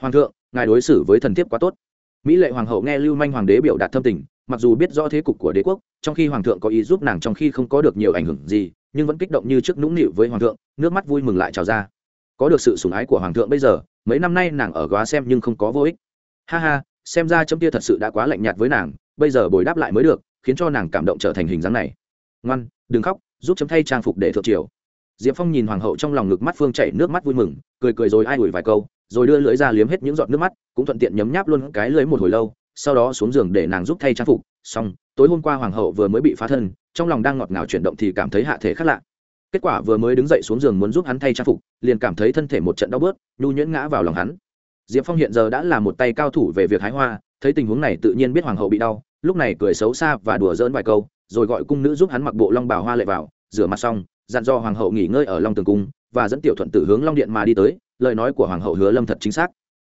Hoàng thượng, ngài đối xử với thần thiếp quá tốt. Mỹ lệ hoàng hậu nghe lưu manh hoàng đế biểu đạt thâm tình, mặc dù biết rõ thế cục của đế quốc, trong khi hoàng thượng có ý giúp nàng trong khi không có được nhiều ảnh hưởng gì, nhưng vẫn kích động như trước nũng nịu với hoàng thượng, nước mắt vui mừng lại trào ra. Có được sự sủng ái của hoàng thượng bây giờ, mấy năm nay nàng ở góa xem nhưng không có vô ích. Ha ha, xem ra chấm tia thật sự đã quá lạnh nhạt với nàng, bây giờ bồi đáp lại mới được, khiến cho nàng cảm động trở thành hình dáng này. Ngoan, đừng khóc, giúp chấm thay trang phục để thượng triều diệp phong nhìn hoàng hậu trong lòng ngực mắt phương chảy nước mắt vui mừng, cười cười rồi ai ủi vài câu, rồi đưa lưỡi ra liếm hết những giọt nước mắt, cũng thuận tiện nhấm nháp luôn cái lưỡi một hồi lâu, sau đó xuống giường để nàng giúp thay trang phục. Xong, tối hôm qua hoàng hậu vừa mới bị phá thân, trong lòng đang ngọt ngào chuyển động thì cảm thấy hạ thể khác lạ. Kết quả vừa mới đứng dậy xuống giường muốn giúp hắn thay trang phục, liền cảm thấy thân thể một trận đau bớt, nhu nhuyễn ngã vào lòng hắn. Diệp phong hiện giờ đã là một tay cao thủ về việc hái hoa, thấy tình huống này tự nhiên biết hoàng hậu bị đau, lúc này cười xấu xa và đùa dỡn vài câu, rồi gọi cung nữ giúp hắn mặc bộ long bào hoa lệ vào, rửa mặt xong dặn do hoàng hậu nghỉ ngơi ở long tường cung và dẫn tiểu thuận tử hướng long điện mà đi tới, lời nói của hoàng hậu hứa lâm thật chính xác.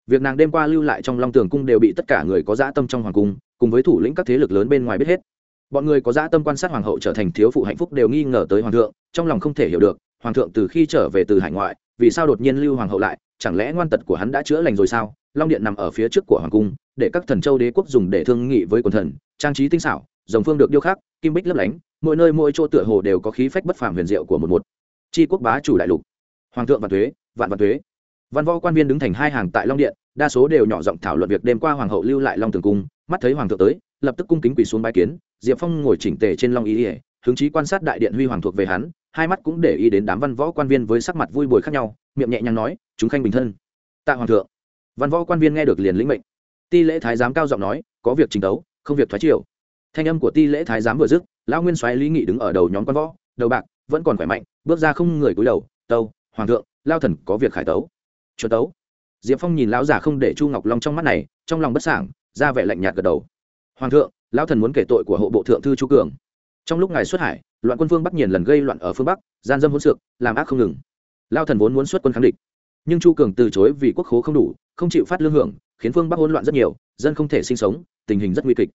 Việc nàng đêm qua lưu lại trong long tường cung đều bị tất cả người có dã tâm trong hoàng cung, cùng với thủ lĩnh các thế lực lớn bên ngoài biết hết. Bọn người có dã tâm quan sát hoàng hậu trở thành thiếu phụ hạnh phúc đều nghi ngờ tới hoàng thượng, trong lòng không thể hiểu được, hoàng thượng từ khi trở về từ hải ngoại, vì sao đột nhiên lưu hoàng hậu lại, chẳng lẽ ngoan tật của hắn đã chữa lành rồi sao? Long điện nằm ở phía trước của hoàng cung, để các thần châu đế quốc dùng để thương nghị với quần thần, trang trí tinh xảo dòng phương được điêu khắc, kim bích lấp lánh, mỗi nơi mỗi chỗ tựa hồ đều có khí phách bất phàm huyền diệu của một một. Tri quốc bá chủ đại lục, hoàng thượng và thuế, vạn vạn thuế. Văn võ quan viên đứng thành hai hàng tại long điện, đa số đều nhỏ giọng thảo luận việc đêm qua hoàng hậu lưu lại long tường cung, mắt thấy hoàng thượng tới, lập tức cung kính quỳ xuống bái kiến, diệp phong ngồi chỉnh tề trên long ý ỉa hướng chí quan sát đại điện huy hoàng thuộc về hắn, hai mắt cũng để ý đến đám văn võ quan viên với sắc mặt vui bồi khác nhau, miệng nhẹ nhàng nói, chúng khanh bình thân. Tạ hoàng thượng. Văn võ quan viên nghe được liền lĩnh mệnh. Ti lễ thái giám cao giọng nói, có việc trình tấu, không việc thoái triều thanh âm của ti lễ thái giám vừa dứt, lão nguyên soái lý nghị đứng ở đầu nhóm quan võ, đầu bạc, vẫn còn khỏe mạnh, bước ra không người cúi đầu, tâu, hoàng thượng, lao thần có việc khải tấu. Chuẩn tấu. Diệp phong nhìn lão già không để chu ngọc long trong mắt này, trong lòng bất sảng, ra vẻ lạnh nhạt gật đầu. Hoàng thượng, lão thần muốn kể tội của hộ bộ thượng thư chu cường. Trong lúc ngài xuất hải, loạn quân phương bắc nhiên lần gây loạn ở phương bắc, gian dâm hỗn xược, làm ác không ngừng. Lao thần vốn muốn xuất quân kháng địch, nhưng chu cường từ chối vì quốc khố không đủ, không chịu phát lương hưởng, khiến phương bắc hỗn loạn rất nhiều, dân không thể sinh sống, tình hình rất nguy kịch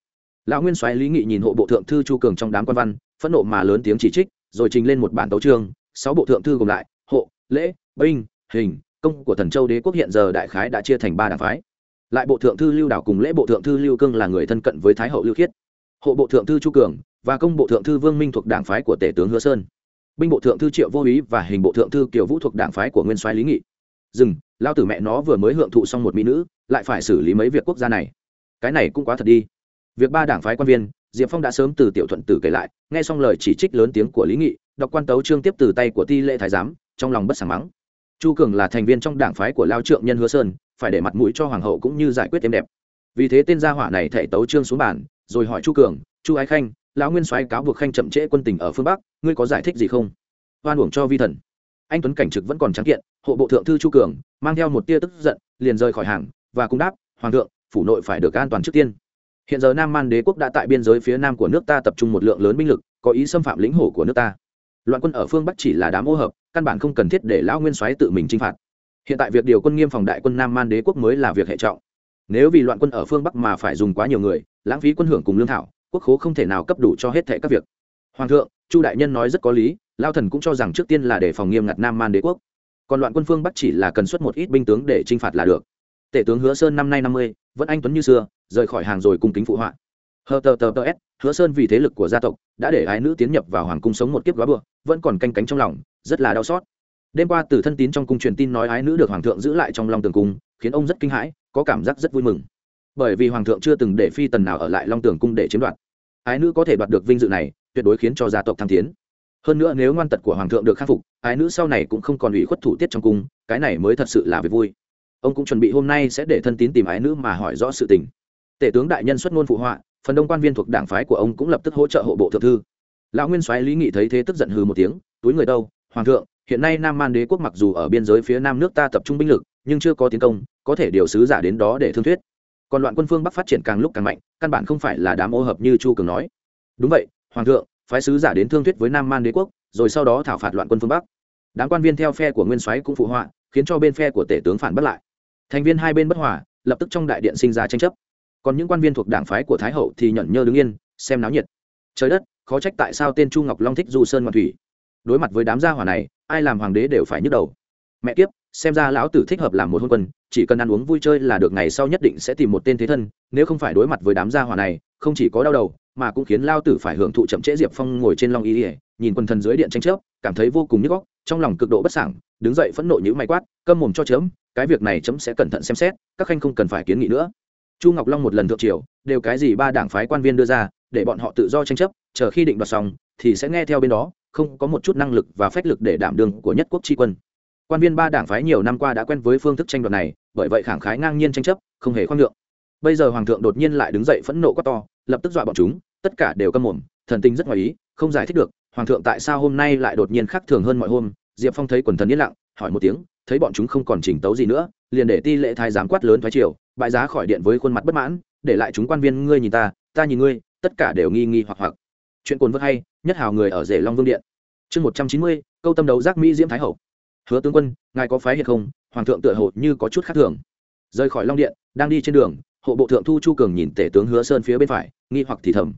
lão nguyên soái lý nghị nhìn hộ bộ thượng thư chu cường trong đám quan văn, phẫn nộ mà lớn tiếng chỉ trích, rồi trình lên một bản tấu trương sáu bộ thượng thư gồm lại, hộ, lễ, binh, hình, công của thần châu đế quốc hiện giờ đại khái đã chia thành ba đảng phái. Lại bộ thượng thư lưu đảo cùng lễ bộ thượng thư lưu cương là người thân cận với thái hậu lưu khiết. Hộ bộ thượng thư chu cường và công bộ thượng thư vương minh thuộc đảng phái của tể tướng hứa sơn. Binh bộ thượng thư triệu vô ý và hình bộ thượng thư kiều vũ thuộc đảng phái của nguyên soái lý nghị. Dừng, lao tử mẹ nó vừa mới hưởng thụ xong một mỹ nữ, lại phải xử lý mấy việc quốc gia này. Cái này cũng quá thật đi việc ba đảng phái quan viên, diệp phong đã sớm từ tiểu thuận tử kể lại, nghe xong lời chỉ trích lớn tiếng của lý nghị, đọc quan tấu trương tiếp từ tay của ti lệ thái giám, trong lòng bất sảng mắng. Chu cường là thành viên trong đảng phái của lao trượng nhân hứa sơn, phải để mặt mũi cho hoàng hậu cũng như giải quyết êm đẹp. Vì thế tên gia hỏa này thệ tấu trương xuống bản rồi hỏi chu cường, chu ái khanh, lão nguyên soái cáo buộc khanh chậm trễ quân tình ở phương bắc, ngươi có giải thích gì không? Hoan uổng cho vi thần. Anh tuấn cảnh trực vẫn còn trắng kiện, hộ bộ thượng thư chu cường, mang theo một tia tức giận, liền rời khỏi hàng, và cung đáp, hoàng thượng, phủ nội phải được an toàn trước tiên hiện giờ nam man đế quốc đã tại biên giới phía nam của nước ta tập trung một lượng lớn binh lực, có ý xâm phạm lãnh hổ của nước ta. Loạn quân ở phương bắc chỉ là đám ô hợp, căn bản không cần thiết để lão nguyên soái tự mình chinh phạt. Hiện tại việc điều quân nghiêm phòng đại quân nam man đế quốc mới là việc hệ trọng. Nếu vì loạn quân ở phương bắc mà phải dùng quá nhiều người, lãng phí quân hưởng cùng lương thảo, quốc khố không thể nào cấp đủ cho hết thệ các việc. Hoàng thượng, chu đại nhân nói rất có lý lao thần cũng cho rằng trước tiên là để phòng nghiêm ngặt nam man đế quốc. Còn loạn quân phương bắc chỉ là cần xuất một ít binh tướng để chinh phạt là được. Tể tướng hứa sơn năm nay năm mươi, vẫn anh tuấn như xưa rời khỏi hàng rồi cung kính phụ họa. Hờ tờ tờ tờ s, hứa sơn vì thế lực của gia tộc, đã để ái nữ tiến nhập vào hoàng cung sống một kiếp góa bựa vẫn còn canh cánh trong lòng, rất là đau xót. Đêm qua từ thân tín trong cung truyền tin nói ái nữ được hoàng thượng giữ lại trong lòng tường cung, khiến ông rất kinh hãi, có cảm giác rất vui mừng. Bởi vì hoàng thượng chưa từng để phi tần nào ở lại long tường cung để chiếm đoạt. Ái nữ có thể đoạt được vinh dự này, tuyệt đối khiến cho gia tộc thăng tiến. Hơn nữa nếu ngoan tật của hoàng thượng được khắc phục, ái nữ sau này cũng không còn ủy khuất thủ tiết trong cung, cái này mới thật sự là việc vui. Ông cũng chuẩn bị hôm nay sẽ để thân tín tìm ái nữ mà hỏi rõ sự tình tể tướng đại nhân xuất ngôn phụ họa, phần đông quan viên thuộc đảng phái của ông cũng lập tức hỗ trợ hộ bộ thượng thư. Lão nguyên soái lý nghị thấy thế tức giận hừ một tiếng, túi người đâu, hoàng thượng, hiện nay nam man đế quốc mặc dù ở biên giới phía nam nước ta tập trung binh lực, nhưng chưa có tiến công, có thể điều sứ giả đến đó để thương thuyết. Còn loạn quân phương bắc phát triển càng lúc càng mạnh, căn bản không phải là đám ô hợp như chu cường nói. Đúng vậy, hoàng thượng, phái sứ giả đến thương thuyết với nam man đế quốc, rồi sau đó thảo phạt loạn quân phương bắc. Đám quan viên theo phe của nguyên soái cũng phụ họa, khiến cho bên phe của tể tướng phản bất lại. Thành viên hai bên bất hòa, lập tức trong đại điện sinh ra tranh chấp còn những quan viên thuộc đảng phái của thái hậu thì nhẫn nhơ đứng yên, xem náo nhiệt. Trời đất, khó trách tại sao tên chu ngọc long thích du sơn ngoan thủy. Đối mặt với đám gia hỏa này, ai làm hoàng đế đều phải nhức đầu. Mẹ kiếp, xem ra lão tử thích hợp làm một hôn quân, chỉ cần ăn uống vui chơi là được, ngày sau nhất định sẽ tìm một tên thế thân, nếu không phải đối mặt với đám gia hỏa này, không chỉ có đau đầu, mà cũng khiến lao tử phải hưởng thụ chậm trễ diệp phong ngồi trên long y ỉa nhìn quần thần dưới điện tranh chấp cảm thấy vô cùng nhức góc trong lòng cực độ bất sảng, đứng dậy phẫn nộ như mày quát, câm mồm cho chớm cái việc này chấm sẽ cẩn thận xem xét, các khanh không cần phải kiến nghị nữa chu ngọc long một lần thượng triều, đều cái gì ba đảng phái quan viên đưa ra, để bọn họ tự do tranh chấp, chờ khi định đoạt xong, thì sẽ nghe theo bên đó, không có một chút năng lực và phách lực để đảm đương của nhất quốc tri quân. Quan viên ba đảng phái nhiều năm qua đã quen với phương thức tranh đoạt này, bởi vậy khẳng khái ngang nhiên tranh chấp, không hề khoan nhượng. Bây giờ hoàng thượng đột nhiên lại đứng dậy phẫn nộ quá to, lập tức dọa bọn chúng, tất cả đều câm mồm, thần tinh rất ngoài ý, không giải thích được, hoàng thượng tại sao hôm nay lại đột nhiên khác thường hơn mọi hôm, diệp phong thấy quần thần yên lặng, hỏi một tiếng, thấy bọn chúng không còn chỉnh tấu gì nữa, liền để ti lệ thái giám quát lớn thoái triều bại giá khỏi điện với khuôn mặt bất mãn, để lại chúng quan viên, ngươi nhìn ta ta nhìn ngươi, tất cả đều nghi nghi hoặc hoặc. Chuyện cồn vớt hay, nhất hào người ở rể long vương điện. Chương một trăm chín mươi, câu tâm đấu giác mỹ diễm thái hậu. Hứa tướng quân, ngài có phái hiệt không? Hoàng thượng tựa hồ như có chút khác thường. Rời khỏi long điện, đang đi trên đường, hộ bộ thượng thu chu cường nhìn tể tướng hứa sơn phía bên phải, nghi hoặc thì thầm.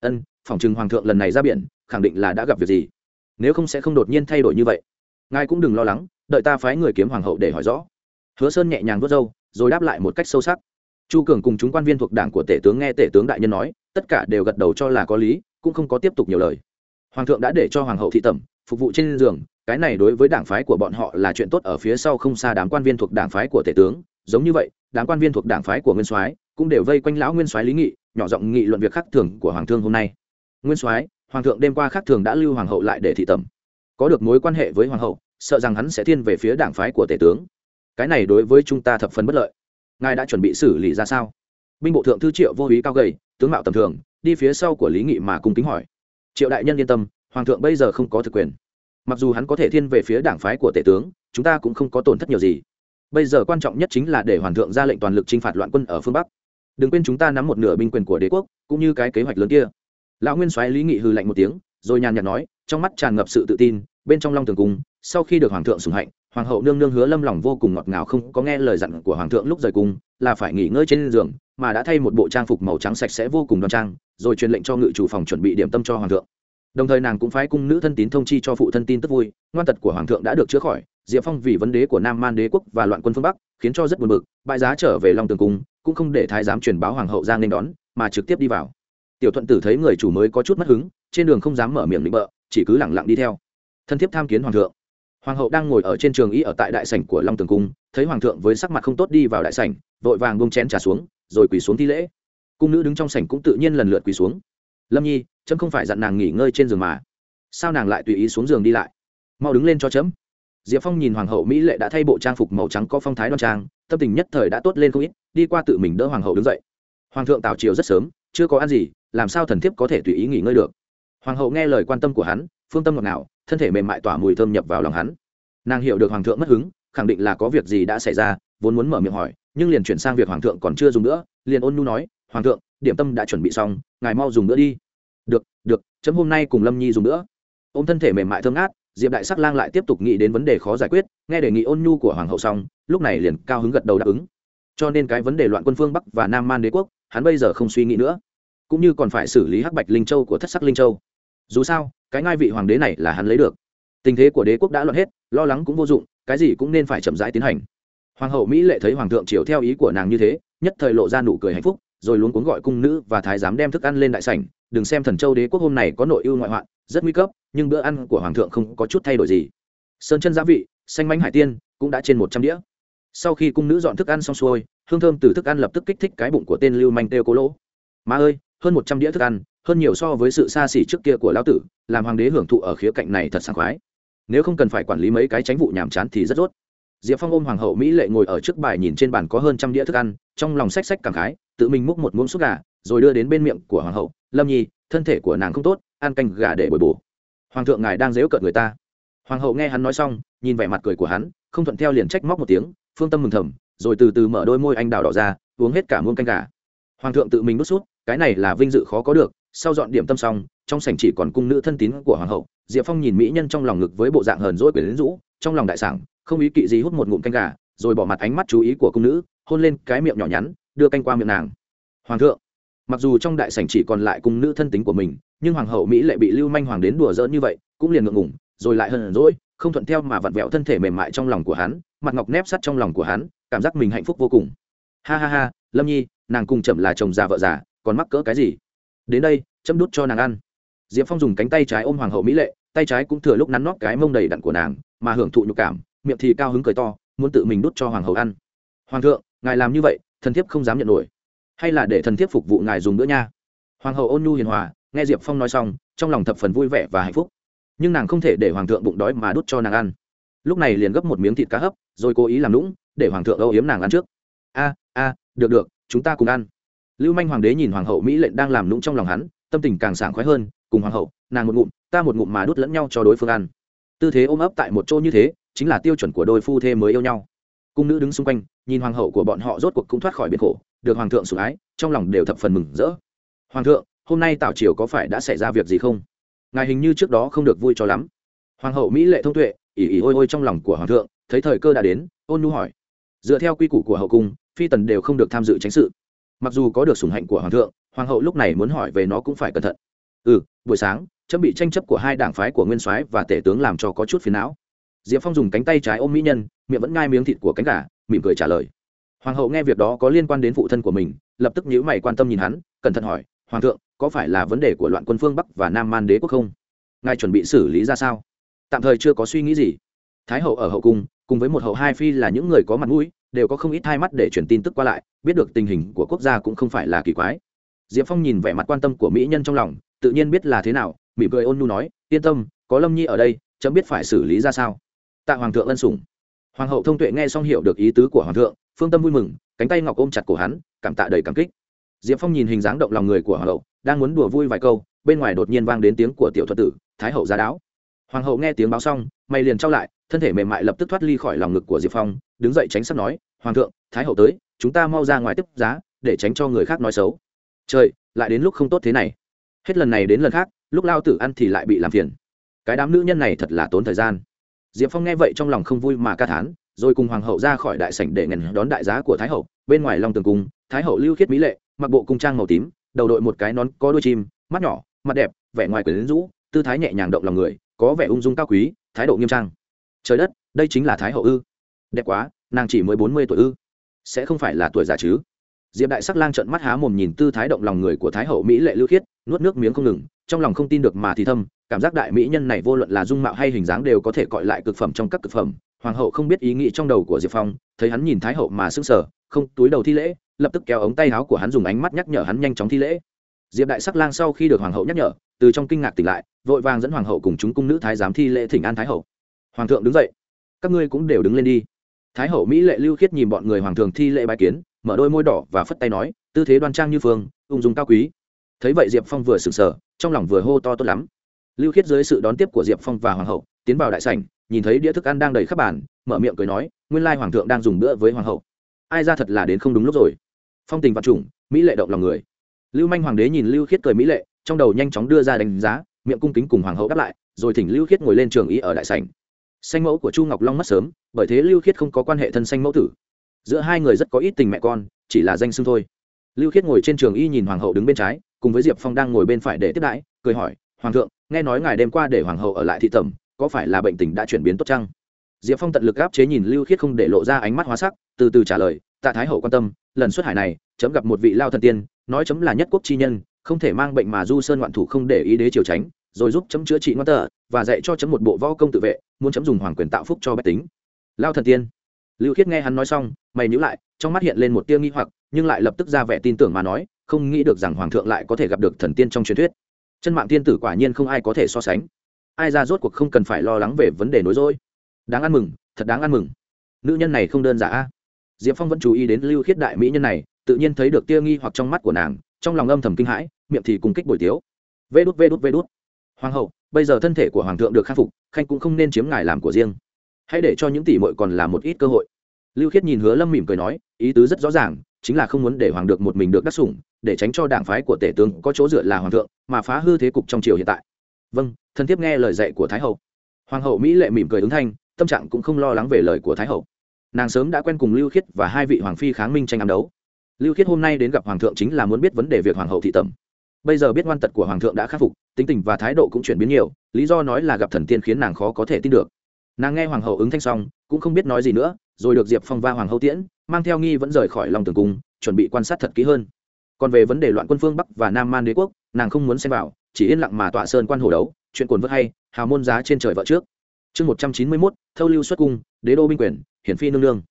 Ân phỏng chừng hoàng thượng lần này ra biển, khẳng định là đã gặp việc gì? Nếu không sẽ không đột nhiên thay đổi như vậy. Ngài cũng đừng lo lắng, đợi ta phái người kiếm hoàng hậu để hỏi rõ. Hứa sơn nhẹ nhàng vớt râu rồi đáp lại một cách sâu sắc. Chu cường cùng chúng quan viên thuộc đảng của tể tướng nghe tể tướng đại nhân nói, tất cả đều gật đầu cho là có lý, cũng không có tiếp tục nhiều lời. Hoàng thượng đã để cho hoàng hậu thị tẩm, phục vụ trên giường, cái này đối với đảng phái của bọn họ là chuyện tốt ở phía sau không xa đám quan viên thuộc đảng phái của tể tướng. Giống như vậy, đám quan viên thuộc đảng phái của nguyên soái cũng đều vây quanh lão nguyên soái lý nghị, nhỏ giọng nghị luận việc khác thường của hoàng thương hôm nay. Nguyên soái, hoàng thượng đêm qua khác thường đã lưu hoàng hậu lại để thị tẩm. Có được mối quan hệ với hoàng hậu, sợ rằng hắn sẽ thiên về phía đảng phái của tể tướng cái này đối với chúng ta thập phần bất lợi. Ngài đã chuẩn bị xử lý ra sao? Binh bộ thượng thư triệu vô ý cao gầy, tướng mạo tầm thường, đi phía sau của lý nghị mà cung kính hỏi. Triệu đại nhân yên tâm, hoàng thượng bây giờ không có thực quyền. Mặc dù hắn có thể thiên về phía đảng phái của tể tướng, chúng ta cũng không có tổn thất nhiều gì. Bây giờ quan trọng nhất chính là để hoàng thượng ra lệnh toàn lực t r i n h phạt loạn quân ở phương bắc. Đừng quên chúng ta nắm một nửa binh quyền của đế quốc, cũng như cái kế hoạch lớn kia. Lão nguyên soái lý nghị hư lạnh một tiếng, rồi nhàn nhạt nói, trong mắt tràn ngập sự tự tin, bên trong long tường cung sau khi được hoàng thượng sủng hạnh, hoàng hậu nương nương hứa lâm lòng vô cùng ngọt ngào không có nghe lời dặn của hoàng thượng lúc rời cung, là phải nghỉ ngơi trên giường, mà đã thay một bộ trang phục màu trắng sạch sẽ vô cùng đoan trang, rồi truyền lệnh cho ngự chủ phòng chuẩn bị điểm tâm cho hoàng thượng. Đồng thời nàng cũng phái cung nữ thân tín thông chi cho phụ thân tin tức vui, ngoan tật của hoàng thượng đã được chữa khỏi, diệp phong vì vấn đế của nam man đế quốc và loạn quân phương bắc, khiến cho rất buồn bực bại giá trở về long tường cung, cũng không để thái giám truyền báo hoàng hậu ra nên đón, mà trực tiếp đi vào. Tiểu thuận tử thấy người chủ mới có chút mất hứng, trên đường không dám mở miệng lĩnh bợ, chỉ cứ lẳng lặng đi theo. Thân thiết tham kiến hoàng thượng hoàng hậu đang ngồi ở trên trường y ở tại đại sảnh của long tường cung, thấy hoàng thượng với sắc mặt không tốt đi vào đại sảnh, vội vàng bông chén trà xuống, rồi quỳ xuống thi lễ. Cung nữ đứng trong sảnh cũng tự nhiên lần lượt quỳ xuống. Lâm nhi trâm không phải dặn nàng nghỉ ngơi trên giường mà. Sao nàng lại tùy ý xuống giường đi lại? Mau đứng lên cho chấm. Diệp phong nhìn hoàng hậu mỹ lệ đã thay bộ trang phục màu trắng có phong thái đoan trang, tâm tình nhất thời đã tốt lên không ít, đi qua tự mình đỡ hoàng hậu đứng dậy. Hoàng thượng tào triều rất sớm, chưa có ăn gì, làm sao thần thiếp có thể tùy ý nghỉ ngơi được? Hoàng hậu nghe lời quan tâm của hắn, phương tâm ngọt nào thân thể mềm mại tỏa mùi thơm nhập vào lòng hắn. Nàng hiểu được hoàng thượng mất hứng, khẳng định là có việc gì đã xảy ra, vốn muốn mở miệng hỏi, nhưng liền chuyển sang việc hoàng thượng còn chưa dùng nữa, liền ôn nhu nói, hoàng thượng, điểm tâm đã chuẩn bị xong, ngài mau dùng nữa đi. Được được, chấm hôm nay cùng lâm nhi dùng nữa. Ô m thân thể mềm mại thơm ngát, diệp đại sắc lang lại tiếp tục nghĩ đến vấn đề khó giải quyết, nghe đề nghị ôn nhu của hoàng hậu xong, lúc này liền cao hứng gật đầu đáp ứng. Cho nên cái vấn đề loạn quân phương bắc và nam man đế quốc, hắn bây giờ không suy nghĩ nữa, cũng như còn phải xử lý hắc bạch linh châu của thất sắc linh châu. Dù sao cái ngai vị hoàng đế này là hắn lấy được. Tình thế của đế quốc đã loạn hết, lo lắng cũng vô dụng, cái gì cũng nên phải chậm rãi tiến hành. Hoàng hậu mỹ lệ thấy hoàng thượng chiều theo ý của nàng như thế, nhất thời lộ ra nụ cười hạnh phúc, rồi luống cuống gọi cung nữ và thái giám đem thức ăn lên đại sảnh. Đừng xem thần châu đế quốc hôm này có nội ưu ngoại hoạn, rất nguy cấp, nhưng bữa ăn của hoàng thượng không có chút thay đổi gì. Sơn chân gia vị, xanh mánh hải tiên, cũng đã trên một trăm đĩa. Sau khi cung nữ dọn thức ăn xong xuôi, hương thơm từ thức ăn lập tức kích thích cái bụng của tên lưu manh têu cố lỗ. Má ơi hơn một trăm đĩa thức ăn, hơn nhiều so với sự xa xỉ trước kia của lão tử, làm hoàng đế hưởng thụ ở khía cạnh này thật sảng khoái. Nếu không cần phải quản lý mấy cái tránh vụ nhàm chán thì rất tốt diệp phong ôm hoàng hậu mỹ lệ ngồi ở trước bài nhìn trên bàn có hơn trăm đĩa thức ăn, trong lòng xách xách cảm khái, tự mình múc một muỗng súp gà, rồi đưa đến bên miệng của hoàng hậu, lâm nhi, thân thể của nàng không tốt, ăn canh gà để bồi bổ. Hoàng thượng ngài đang dếu cợt người ta. Hoàng hậu nghe hắn nói xong, nhìn vẻ mặt cười của hắn, không thuận theo liền trách móc một tiếng, phương tâm mừng thầm, rồi từ từ mở đôi môi anh đào đỏ ra, uống hết cả muỗng canh gà. Hoàng thượng tự mình đút sút cái này là vinh dự khó có được, sau dọn điểm tâm xong, trong sảnh chỉ còn cung nữ thân tín của hoàng hậu, diệp phong nhìn mỹ nhân trong lòng ngực với bộ dạng hờn dỗi quyển rũ, trong lòng đại sảng, không ý kỵ gì hút một ngụm canh gà, rồi bỏ mặt ánh mắt chú ý của cung nữ, hôn lên cái miệng nhỏ nhắn, đưa canh qua miệng nàng. Hoàng thượng, mặc dù trong đại sảnh chỉ còn lại cung nữ thân tính của mình, nhưng hoàng hậu mỹ lệ bị lưu manh hoàng đến đùa giỡn như vậy, cũng liền ngượng ngủng rồi lại hờn dỗi, không thuận theo mà vặn vẹo thân thể mềm mại trong lòng của hắn, mặt ngọc nép sắt trong lòng của hắn, cảm giác mình hạnh phúc vô cùng. Ha ha ha, lâm nhi, nàng cùng chậm là chồng già vợ già còn mắc cỡ cái gì? Đến đây, chấm đút cho nàng ăn. Diệp phong dùng cánh tay trái ôm hoàng hậu mỹ lệ, tay trái cũng thừa lúc nắn nót cái mông đầy đặn của nàng, mà hưởng thụ nhục cảm, miệng thì cao hứng cười to, muốn tự mình đút cho hoàng hậu ăn. Hoàng thượng, ngài làm như vậy, thần thiếp không dám nhận nổi. Hay là để thần thiếp phục vụ ngài dùng nữa nha. Hoàng hậu ôn nhu hiền hòa, nghe diệp phong nói xong, trong lòng thập phần vui vẻ và hạnh phúc. Nhưng nàng không thể để hoàng thượng bụng đói mà đút cho nàng ăn. Lúc này liền gấp một miếng thịt cá hấp, rồi cố ý làm lũng để hoàng thượng âu yếm nàng ăn trước. A a, được được, chúng ta cùng ăn lưu manh hoàng đế nhìn hoàng hậu mỹ lệnh đang làm lũng trong lòng hắn, tâm tình càng sảng khoái hơn, cùng hoàng hậu, nàng một ngụm, ta một ngụm mà đút lẫn nhau cho đối phương ăn. Tư thế ôm ấp tại một chỗ như thế, chính là tiêu chuẩn của đôi phu thê mới yêu nhau. Cung nữ đứng xung quanh, nhìn hoàng hậu của bọn họ rốt cuộc cũng thoát khỏi biệt khổ, được hoàng thượng sủng ái, trong lòng đều thập phần mừng rỡ. Hoàng thượng, hôm nay tào triều có phải đã xảy ra việc gì không? Ngài hình như trước đó không được vui cho lắm. Hoàng hậu mỹ lệ thông tuệ, ỉ ỉ ôi ôi trong lòng của hoàng thượng, thấy thời cơ đã đến, ôn nhu hỏi. Dựa theo quy củ của hậu cung, phi tần đều không được tham dự tránh sự mặc dù có được sủng hạnh của hoàng thượng, hoàng hậu lúc này muốn hỏi về nó cũng phải cẩn thận. Ừ buổi sáng, chấm bị tranh chấp của hai đảng phái của nguyên soái và tể tướng làm cho có chút phiền não. Diệp phong dùng cánh tay trái ôm mỹ nhân, miệng vẫn ngai miếng thịt của cánh gà, mỉm cười trả lời. Hoàng hậu nghe việc đó có liên quan đến phụ thân của mình, lập tức nhíu mày quan tâm nhìn hắn, cẩn thận hỏi, hoàng thượng, có phải là vấn đề của loạn quân phương bắc và nam man đế quốc không? Ngài chuẩn bị xử lý ra sao? Tạm thời chưa có suy nghĩ gì. Thái hậu ở hậu cung, cùng với một hậu hai phi là những người có mặt mũi đều có không ít hai mắt để truyền tin tức qua lại, biết được tình hình của quốc gia cũng không phải là kỳ quái. Diệp phong nhìn vẻ mặt quan tâm của mỹ nhân trong lòng, tự nhiên biết là thế nào, mỉm cười ôn nhu nói, yên tâm, có lâm nhi ở đây, chấm biết phải xử lý ra sao. Tạ hoàng thượng ân sủng. Hoàng hậu thông tuệ nghe xong hiểu được ý tứ của hoàng thượng, phương tâm vui mừng, cánh tay ngọc ôm chặt cổ hắn, cảm tạ đầy cảm kích. Diệp phong nhìn hình dáng động lòng người của hoàng hậu, đang muốn đùa vui vài câu, bên ngoài đột nhiên vang đến tiếng của tiểu thuật tử, thái hậu ra đáo. Hoàng hậu nghe tiếng báo xong, mày liền trao lại, thân thể mềm mại lập tức thoát ly khỏi lòng ngực của diệp phong đứng dậy tránh sắp nói, hoàng thượng, thái hậu tới, chúng ta mau ra ngoài tiếp giá, để tránh cho người khác nói xấu. Trời, lại đến lúc không tốt thế này. Hết lần này đến lần khác, lúc lao tử ăn thì lại bị làm phiền. Cái đám nữ nhân này thật là tốn thời gian. Diệp phong nghe vậy trong lòng không vui mà ca thán, rồi cùng hoàng hậu ra khỏi đại sảnh để ngần đón đại giá của thái hậu. Bên ngoài lòng tường cung, thái hậu lưu khiết mỹ lệ, mặc bộ cung trang màu tím, đầu đội một cái nón có đôi chim, mắt nhỏ, mặt đẹp, vẻ ngoài quyển rũ, tư thái nhẹ nhàng động lòng người, có vẻ ung dung cao quý, thái độ nghiêm trang. Trời đất, đây chính là thái hậu ư? Đẹp quá, nàng chỉ mới bốn mươi tuổi ư? Sẽ không phải là tuổi già chứ? Diệp đại sắc lang trợn mắt há mồm nhìn tư thái động lòng người của thái hậu mỹ lệ lưu khiết, nuốt nước miếng không ngừng, trong lòng không tin được mà thì thâm cảm giác đại mỹ nhân này vô luận là dung mạo hay hình dáng đều có thể gọi lại cực phẩm trong các cực phẩm. Hoàng hậu không biết ý nghĩ trong đầu của diệp phong, thấy hắn nhìn thái hậu mà sững sờ, không túi đầu thi lễ, lập tức kéo ống tay áo của hắn dùng ánh mắt nhắc nhở hắn nhanh chóng thi lễ. Diệp đại sắc lang sau khi được hoàng hậu nhắc nhở, từ trong kinh ngạc tỉnh lại, vội vàng dẫn hoàng hậu cùng chúng cung nữ thái giám thi lễ thỉnh an thái hậu. Hoàng thượng đứng dậy. Các ngươi cũng đều đứng lên đi thái hậu mỹ lệ lưu khiết nhìn bọn người hoàng thượng thi lễ bài kiến, mở đôi môi đỏ và phất tay nói, tư thế đoan trang như phương, ung dung cao quý. Thấy vậy diệp phong vừa sừng sờ trong lòng vừa hô to tốt lắm. Lưu khiết dưới sự đón tiếp của diệp phong và hoàng hậu, tiến vào đại sảnh, nhìn thấy đĩa thức ăn đang đầy khắp bàn, mở miệng cười nói, nguyên lai hoàng thượng đang dùng bữa với hoàng hậu. Ai ra thật là đến không đúng lúc rồi. Phong tình vật chủng mỹ lệ động lòng người. Lưu manh hoàng đế nhìn lưu khiết cười mỹ lệ, trong đầu nhanh chóng đưa ra đánh giá, miệng cung kính cùng hoàng hậu đáp lại, rồi thỉnh lưu khiết ngồi lên trường ý ở đại sảnh. Xanh mẫu của chu ngọc long mất sớm bởi thế lưu khiết không có quan hệ thân sanh mẫu tử. Giữa hai người rất có ít tình mẹ con, chỉ là danh xưng thôi. Lưu khiết ngồi trên trường y nhìn hoàng hậu đứng bên trái, cùng với diệp phong đang ngồi bên phải để tiếp đãi, cười hỏi, hoàng thượng, nghe nói ngài đêm qua để hoàng hậu ở lại thị tẩm, có phải là bệnh tình đã chuyển biến tốt chăng? Diệp phong tận lực áp chế nhìn lưu khiết không để lộ ra ánh mắt hóa sắc, từ từ trả lời, tạ thái hậu quan tâm, lần xuất hải này, chấm gặp một vị lao thần tiên, nói chấm là nhất quốc chi nhân, không thể mang bệnh mà du sơn ngoạn thủ không để ý đế triều tránh, rồi giúp chấm chữa trị ngoan tờ, và dạy cho chấm một bộ võ công tự vệ, muốn chấm dùng hoàng quyền tạo phúc cho bách tính lao thần tiên. Lưu khiết nghe hắn nói xong, mày nhữ lại, trong mắt hiện lên một tia nghi hoặc, nhưng lại lập tức ra vẻ tin tưởng mà nói, không nghĩ được rằng hoàng thượng lại có thể gặp được thần tiên trong truyền thuyết. Chân mạng tiên tử quả nhiên không ai có thể so sánh. Ai ra rốt cuộc không cần phải lo lắng về vấn đề nối dối đáng ăn mừng, thật đáng ăn mừng. Nữ nhân này không đơn giản diệp phong vẫn chú ý đến lưu khiết đại mỹ nhân này, tự nhiên thấy được tia nghi hoặc trong mắt của nàng, trong lòng âm thầm kinh hãi, miệng thì cùng kích bồi tiếu. Vê đút vê đút vê đút. Hoàng hậu, bây giờ thân thể của hoàng thượng được khắc phục, khanh cũng không nên chiếm ngài làm của riêng hãy để cho những tỷ muội còn làm một ít cơ hội. Lưu khiết nhìn hứa lâm mỉm cười nói, ý tứ rất rõ ràng, chính là không muốn để hoàng được một mình được đắc sủng, để tránh cho đảng phái của tể tướng có chỗ dựa là hoàng thượng, mà phá hư thế cục trong triều hiện tại. Vâng thân thiết nghe lời dạy của thái hậu. Hoàng hậu mỹ lệ mỉm cười ứng thanh, tâm trạng cũng không lo lắng về lời của thái hậu. Nàng sớm đã quen cùng lưu khiết và hai vị hoàng phi kháng minh tranh ám đấu. Lưu khiết hôm nay đến gặp hoàng thượng chính là muốn biết vấn đề việc hoàng hậu thị tẩm. Bây giờ biết ngoan tật của hoàng thượng đã khắc phục, tính tình và thái độ cũng chuyển biến nhiều, lý do nói là gặp thần tiên khiến nàng khó có thể tin được nàng nghe hoàng hậu ứng thanh xong, cũng không biết nói gì nữa, rồi được diệp phong va hoàng hậu tiễn, mang theo nghi vẫn rời khỏi lòng tường cung, chuẩn bị quan sát thật kỹ hơn. Còn về vấn đề loạn quân phương bắc và nam man đế quốc, nàng không muốn xem vào, chỉ yên lặng mà tọa sơn quan hồ đấu, chuyện cồn vớt hay, hào môn giá trên trời vợ trước. Chương một trăm chín mươi mốt, thâu lưu xuất cung, đế đô binh quyền, hiển phi nương nương.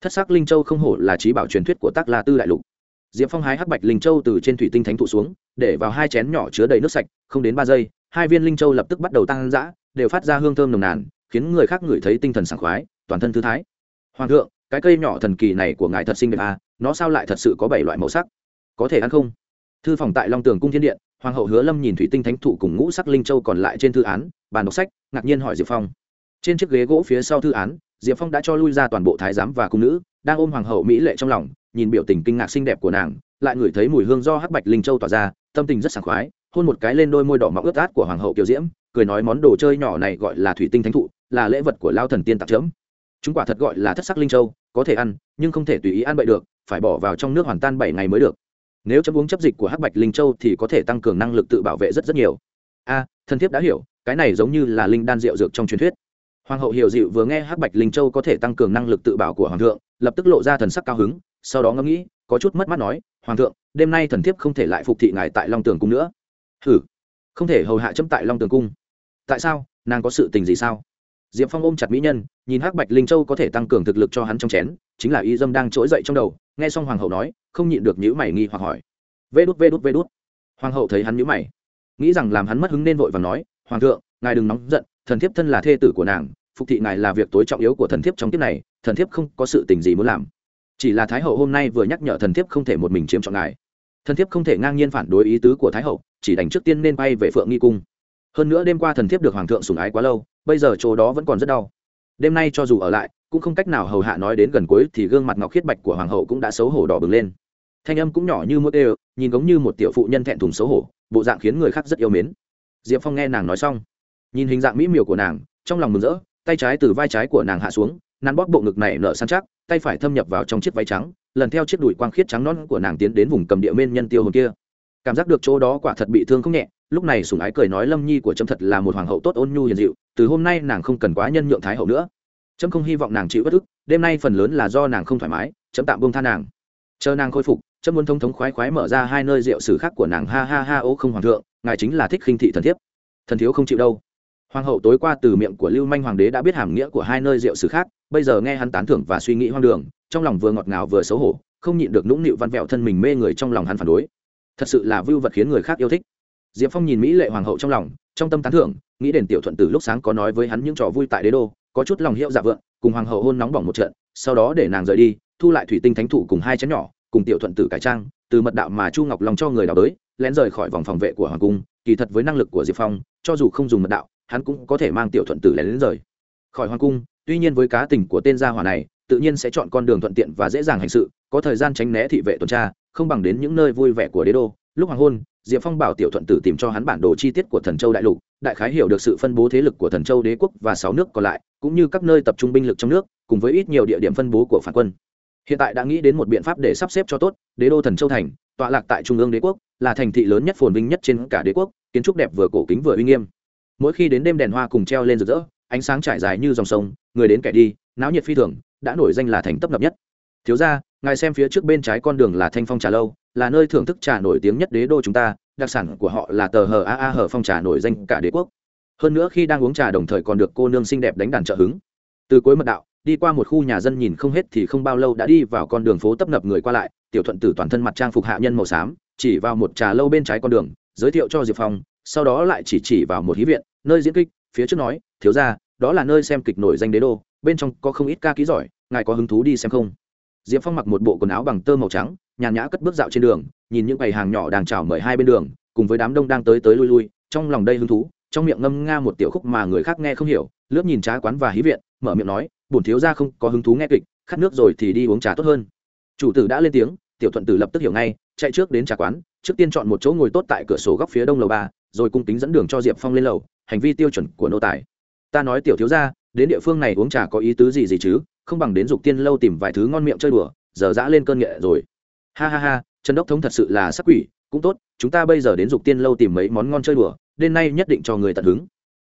Thất sắc linh châu không hổ là trí bảo truyền thuyết của tác la tư đại lục. Diệp phong hái hắc bạch linh châu từ trên thủy tinh thánh thụ xuống, để vào hai chén nhỏ chứa đầy nước sạch, không đến ba giây, hai viên linh châu lập tức bắt đầu tăng dã, đều phát ra hương thơm nồng nàn khiến người khác ngửi thấy tinh thần sảng khoái, toàn thân thư thái. Hoàng thượng, cái cây nhỏ thần kỳ này của ngài thật xinh đẹp à nó sao lại thật sự có bảy loại màu sắc? Có thể ăn không? Thư phòng tại long tường cung thiên điện, hoàng hậu hứa lâm nhìn thủy tinh thánh thụ cùng ngũ sắc linh châu còn lại trên thư án, bàn đọc sách, ngạc nhiên hỏi diệp phong. Trên chiếc ghế gỗ phía sau thư án, diệp phong đã cho lui ra toàn bộ thái giám và cung nữ, đang ôm hoàng hậu mỹ lệ trong lòng, nhìn biểu tình kinh ngạc xinh đẹp của nàng, lại ngửi thấy mùi hương do hắc bạch linh châu tỏa ra, tâm tình rất sảng khoái, hôn một cái lên đôi môi đỏ mọng ướt át của hoàng hậu kiều diễm, cười nói món đồ chơi nhỏ này gọi là thủy tinh thánh thụ là lễ vật của lao thần tiên tặng chấm. Chúng quả thật gọi là thất sắc linh châu, có thể ăn, nhưng không thể tùy ý ăn bậy được, phải bỏ vào trong nước hoàn tan bảy ngày mới được. Nếu chấm uống chấp dịch của hắc bạch linh châu thì có thể tăng cường năng lực tự bảo vệ rất rất nhiều. A, thần thiếp đã hiểu, cái này giống như là linh đan rượu dược trong truyền thuyết. Hoàng hậu hiểu dịu vừa nghe hắc bạch linh châu có thể tăng cường năng lực tự bảo của hoàng thượng, lập tức lộ ra thần sắc cao hứng, sau đó ngẫm nghĩ, có chút mất mắt nói, hoàng thượng, đêm nay thần thiếp không thể lại phục thị ngài tại long tường cung nữa. Hử không thể hầu hạ chấm tại long tường cung. Tại sao? Nàng có sự tình gì sao? Diệp phong ôm chặt mỹ nhân, nhìn hắc bạch linh châu có thể tăng cường thực lực cho hắn trong chén, chính là y dâm đang trỗi dậy trong đầu, nghe xong hoàng hậu nói, không nhịn được nhữ mày nghi hoặc hỏi. Vê đút vê đút vê đút. Hoàng hậu thấy hắn nhữ mày. Nghĩ rằng làm hắn mất hứng nên vội và nói, hoàng thượng, ngài đừng nóng giận, thần thiếp thân là thê tử của nàng, phục thị ngài là việc tối trọng yếu của thần thiếp trong kiếp này, thần thiếp không có sự tình gì muốn làm. Chỉ là thái hậu hôm nay vừa nhắc nhở thần thiếp không thể một mình chiếm chọn ngài. Thần thiếp không thể ngang nhiên phản đối ý tứ của thái hậu, chỉ đành trước tiên nên bay về phượng nghi cung hơn nữa đêm qua thần thiếp được hoàng thượng sủng ái quá lâu, bây giờ chỗ đó vẫn còn rất đau. Đêm nay cho dù ở lại, cũng không cách nào hầu hạ nói đến gần cuối thì gương mặt ngọc khiết bạch của hoàng hậu cũng đã xấu hổ đỏ bừng lên. Thanh âm cũng nhỏ như mũi đều, nhìn giống như một tiểu phụ nhân thẹn thùng xấu hổ, bộ dạng khiến người khác rất yêu mến. Diệp phong nghe nàng nói xong, nhìn hình dạng mỹ miều của nàng, trong lòng mừng rỡ, tay trái từ vai trái của nàng hạ xuống, nắn bóp bộ ngực này nở săn chắc, tay phải thâm nhập vào trong chiếc váy trắng, lần theo chiếc đùi quang khiết trắng non của nàng tiến đến vùng cầm địa mênh nhân tiêu hồn kia. Cảm giác được chỗ đó quả thật bị thương không nhẹ lúc này sùng ái cười nói lâm nhi của trâm thật là một hoàng hậu tốt ôn nhu hiền dịu, từ hôm nay nàng không cần quá nhân nhượng thái hậu nữa. Trâm không hy vọng nàng chịu bất ức, đêm nay phần lớn là do nàng không thoải mái, trâm tạm bông tha nàng. Chờ nàng khôi phục, trâm muốn thông thống khoái khoái mở ra hai nơi rượu sử khác của nàng, ha ha ha, ô không hoàng thượng, ngài chính là thích khinh thị thần thiếp. Thần thiếu không chịu đâu. Hoàng hậu tối qua từ miệng của lưu manh hoàng đế đã biết hàm nghĩa của hai nơi rượu sử khác, bây giờ nghe hắn tán thưởng và suy nghĩ hoang đường, trong lòng vừa ngọt ngào vừa xấu hổ, không nhịn được nũng nịu văn vẹo thân mình mê người trong lòng hắn phản đối. Thật sự là vưu vật khiến người khác yêu thích diệp phong nhìn mỹ lệ hoàng hậu trong lòng, trong tâm tán thưởng, nghĩ đến tiểu thuận tử lúc sáng có nói với hắn những trò vui tại đế đô, có chút lòng hiệu dạ vượng, cùng hoàng hậu hôn nóng bỏng một trận, sau đó để nàng rời đi, thu lại thủy tinh thánh thụ cùng hai chén nhỏ, cùng tiểu thuận tử cải trang, từ mật đạo mà chu ngọc long cho người đào tới, lén rời khỏi vòng phòng vệ của hoàng cung, kỳ thật với năng lực của diệp phong, cho dù không dùng mật đạo, hắn cũng có thể mang tiểu thuận tử lén lén rời. Khỏi hoàng cung, tuy nhiên với cá tình của tên gia hỏa này, tự nhiên sẽ chọn con đường thuận tiện và dễ dàng hành sự, có thời gian tránh né thị vệ tuần tra, không bằng đến những nơi vui vẻ của đế đô lúc hoàng hôn, diệp phong bảo tiểu thuận tử tìm cho hắn bản đồ chi tiết của thần châu đại lục, đại khái hiểu được sự phân bố thế lực của thần châu đế quốc và sáu nước còn lại, cũng như các nơi tập trung binh lực trong nước, cùng với ít nhiều địa điểm phân bố của phản quân. Hiện tại đã nghĩ đến một biện pháp để sắp xếp cho tốt, đế đô thần châu thành, tọa lạc tại trung ương đế quốc, là thành thị lớn nhất phồn vinh nhất trên cả đế quốc, kiến trúc đẹp vừa cổ kính vừa uy nghiêm. Mỗi khi đến đêm đèn hoa cùng treo lên rực rỡ, ánh sáng trải dài như dòng sông, người đến kẻ đi, náo nhiệt phi thường, đã nổi danh là thành tấp nập nhất. Thiếu ra ngài xem phía trước bên trái con đường là thanh phong trà lâu, là nơi thưởng thức trà nổi tiếng nhất đế đô chúng ta, đặc sản của họ là tờ hờ a a hờ phong trà nổi danh cả đế quốc. Hơn nữa khi đang uống trà đồng thời còn được cô nương xinh đẹp đánh đàn trợ hứng. Từ cuối mật đạo, đi qua một khu nhà dân nhìn không hết thì không bao lâu đã đi vào con đường phố tấp nập người qua lại, tiểu thuận tử toàn thân mặt trang phục hạ nhân màu xám, chỉ vào một trà lâu bên trái con đường, giới thiệu cho diệp phong, sau đó lại chỉ chỉ vào một hí viện, nơi diễn kịch, phía trước nói, thiếu ra đó là nơi xem kịch nổi danh đế đô, bên trong có không ít ca ký giỏi, ngài có hứng thú đi xem không? Diệp phong mặc một bộ quần áo bằng tơ màu trắng, nhàn nhã cất bước dạo trên đường, nhìn những bầy hàng nhỏ đang chào mời hai bên đường, cùng với đám đông đang tới tới lui lui, trong lòng đây hứng thú, trong miệng ngâm nga một tiểu khúc mà người khác nghe không hiểu, lướt nhìn trá quán và hí viện, mở miệng nói, bổn thiếu ra không có hứng thú nghe kịch, khát nước rồi thì đi uống trà tốt hơn. Chủ tử đã lên tiếng, tiểu thuận tử lập tức hiểu ngay, chạy trước đến trà quán, trước tiên chọn một chỗ ngồi tốt tại cửa sổ góc phía đông lầu ba, rồi cung kính dẫn đường cho diệp phong lên lầu, hành vi tiêu chuẩn của nô tài. Ta nói tiểu thiếu ra đến địa phương này uống trà có ý tứ gì gì chứ? Không bằng đến dục tiên lâu tìm vài thứ ngon miệng chơi đùa, giờ dã lên cơn nghệ rồi. Ha ha ha, trần đốc thống thật sự là sắc quỷ, cũng tốt, chúng ta bây giờ đến dục tiên lâu tìm mấy món ngon chơi đùa, đêm nay nhất định cho người tận hứng.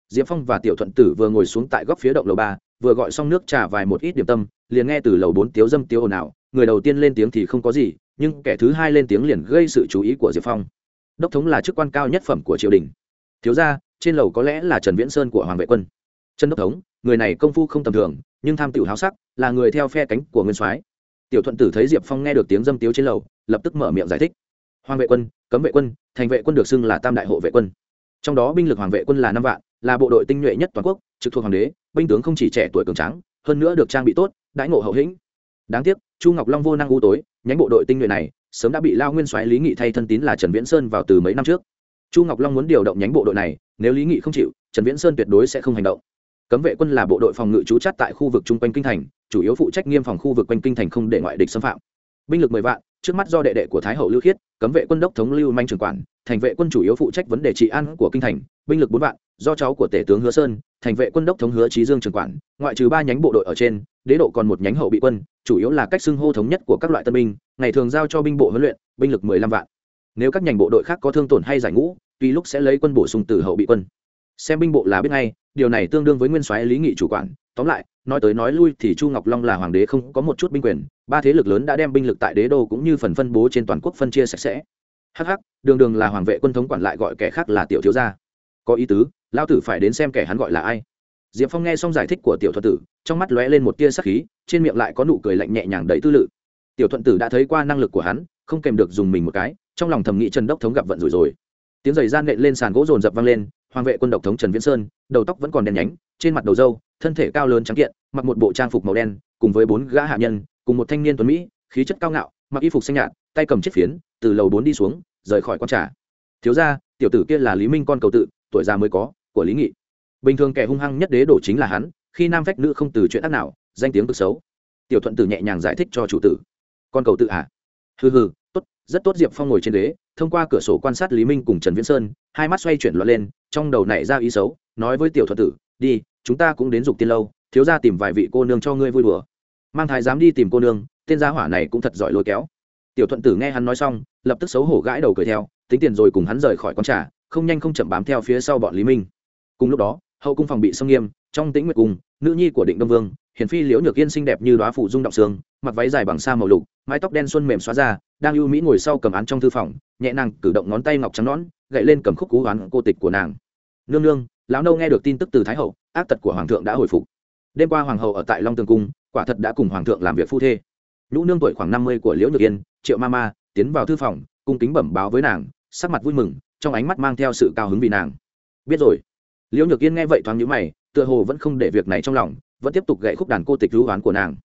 Diệp phong và tiểu thuận tử vừa ngồi xuống tại góc phía động lầu ba, vừa gọi xong nước trà vài một ít điểm tâm, liền nghe từ lầu bốn tiếu dâm tiếu ồn ào, người đầu tiên lên tiếng thì không có gì, nhưng kẻ thứ hai lên tiếng liền gây sự chú ý của diệp phong. Đốc thống là chức quan cao nhất phẩm của triều đình. Thiếu ra trên lầu có lẽ là trần viễn sơn của hoàng vệ quân. Trần đốc thống người này công phu không tầm thường, nhưng tham tiểu háo sắc, là người theo phe cánh của nguyên soái. Tiểu thuận tử thấy diệp phong nghe được tiếng dâm tiếu trên lầu, lập tức mở miệng giải thích. Hoàng vệ quân, cấm vệ quân, thành vệ quân được xưng là tam đại hộ vệ quân. Trong đó binh lực hoàng vệ quân là năm vạn, là bộ đội tinh nhuệ nhất toàn quốc, trực thuộc hoàng đế, binh tướng không chỉ trẻ tuổi cường tráng, hơn nữa được trang bị tốt, đãi ngộ hậu hĩnh. Đáng tiếc, chu ngọc long vô năng ưu tối, nhánh bộ đội tinh nhuệ này, sớm đã bị lao nguyên soái lý nghị thay thân tín là trần viễn sơn vào từ mấy năm trước. Chu ngọc long muốn điều động nhánh bộ đội này, nếu lý nghị không chịu, trần viễn sơn tuyệt đối sẽ không hành động cấm vệ quân là bộ đội phòng ngự trú chắt tại khu vực chung quanh kinh thành, chủ yếu phụ trách nghiêm phòng khu vực quanh kinh thành không để ngoại địch xâm phạm. Binh lực mười vạn, trước mắt do đệ đệ của thái hậu lưu khiết, cấm vệ quân đốc thống lưu manh trường quản, thành vệ quân chủ yếu phụ trách vấn đề trị an của kinh thành, binh lực bốn vạn, do cháu của tể tướng hứa sơn, thành vệ quân đốc thống hứa trí dương trường quản, ngoại trừ ba nhánh bộ đội ở trên, đế độ còn một nhánh hậu bị quân, chủ yếu là cách xưng hô thống nhất của các loại tân binh, ngày thường giao cho binh bộ huấn luyện, binh lực mười lăm vạn. Nếu các nhánh bộ đội khác có thương tổn hay giải ngũ tùy lúc sẽ lấy quân bổ sung từ hậu bị quân xem binh bộ là biết ngay, điều này tương đương với nguyên soái lý nghị chủ quản. Tóm lại, nói tới nói lui thì chu ngọc long là hoàng đế không có một chút binh quyền, ba thế lực lớn đã đem binh lực tại đế đô cũng như phần phân bố trên toàn quốc phân chia sạch sẽ. Hh đường đường là hoàng vệ quân thống quản lại gọi kẻ khác là tiểu thiếu gia. Có ý tứ lao tử phải đến xem kẻ hắn gọi là ai. Diệp phong nghe xong giải thích của tiểu thuận tử, trong mắt lóe lên một tia sắc khí, trên miệng lại có nụ cười lạnh nhẹ nhàng đầy tư lự. Tiểu thuận tử đã thấy qua năng lực của hắn, không kèm được dùng mình một cái, trong lòng thầm nghĩ trần đốc thống gặp vận rủi rồi. Tiếng giày gian nện lên sàn gỗ rồn rập vang lên hoàng vệ quân độc thống trần viễn sơn, đầu tóc vẫn còn đen nhánh, trên mặt đầu dâu thân thể cao lớn trắng kiện, mặc một bộ trang phục màu đen, cùng với bốn gã hạ nhân, cùng một thanh niên tuấn mỹ, khí chất cao ngạo, mặc y phục xanh nhạt, tay cầm chiếc phiến, từ lầu bốn đi xuống, rời khỏi quan trà. Thiếu ra tiểu tử kia là lý minh con cầu tự, tuổi già mới có, của lý nghị. Bình thường kẻ hung hăng nhất đế đổ chính là hắn, khi nam phách nữ không từ chuyện ác nào, danh tiếng cực xấu. Tiểu thuận tử nhẹ nhàng giải thích cho chủ tử. Con cầu tự à? Hừ hừ, tốt, rất tốt. Diệp phong ngồi trên ghế, thông qua cửa sổ quan sát lý minh cùng trần viễn sơn, hai mắt xoay chuyển loạn lên trong đầu nảy ra ý xấu, nói với tiểu thuận tử, đi, chúng ta cũng đến dục tiên lâu, thiếu ra tìm vài vị cô nương cho ngươi vui đùa. Mang thái dám đi tìm cô nương, tên gia hỏa này cũng thật giỏi lôi kéo. Tiểu thuận tử nghe hắn nói xong, lập tức xấu hổ gãi đầu cười theo, tính tiền rồi cùng hắn rời khỏi con trà, không nhanh không chậm bám theo phía sau bọn lý minh. Cùng lúc đó, hậu cung phòng bị xâm nghiêm, trong tĩnh nguyệt cùng nữ nhi của định đông vương, hiển phi liễu nhược yên xinh đẹp như đoá phủ dung động xương, mặc váy dài bằng sa màu lục, mái tóc đen xuân mềm xóa ra, đang ưu mỹ ngồi sau cầm án trong thư phòng, nhẹ nàng cử động ngón tay ngọc trắng nõn gậy lên cầm khúc cú hoán cô tịch của nàng. Nương nương, lão nâu nghe được tin tức từ thái hậu, ác tật của hoàng thượng đã hồi phục. Đêm qua hoàng hậu ở tại long tường cung, quả thật đã cùng hoàng thượng làm việc phu thê. Nhũ nương tuổi khoảng năm mươi của liễu nhược yên, triệu ma ma, tiến vào thư phòng, cung kính bẩm báo với nàng, sắc mặt vui mừng, trong ánh mắt mang theo sự cao hứng vì nàng. Biết rồi. Liễu nhược yên nghe vậy thoáng nhữ mày, tựa hồ vẫn không để việc này trong lòng, vẫn tiếp tục gậy khúc đàn cô tịch lưu hoán của nàng.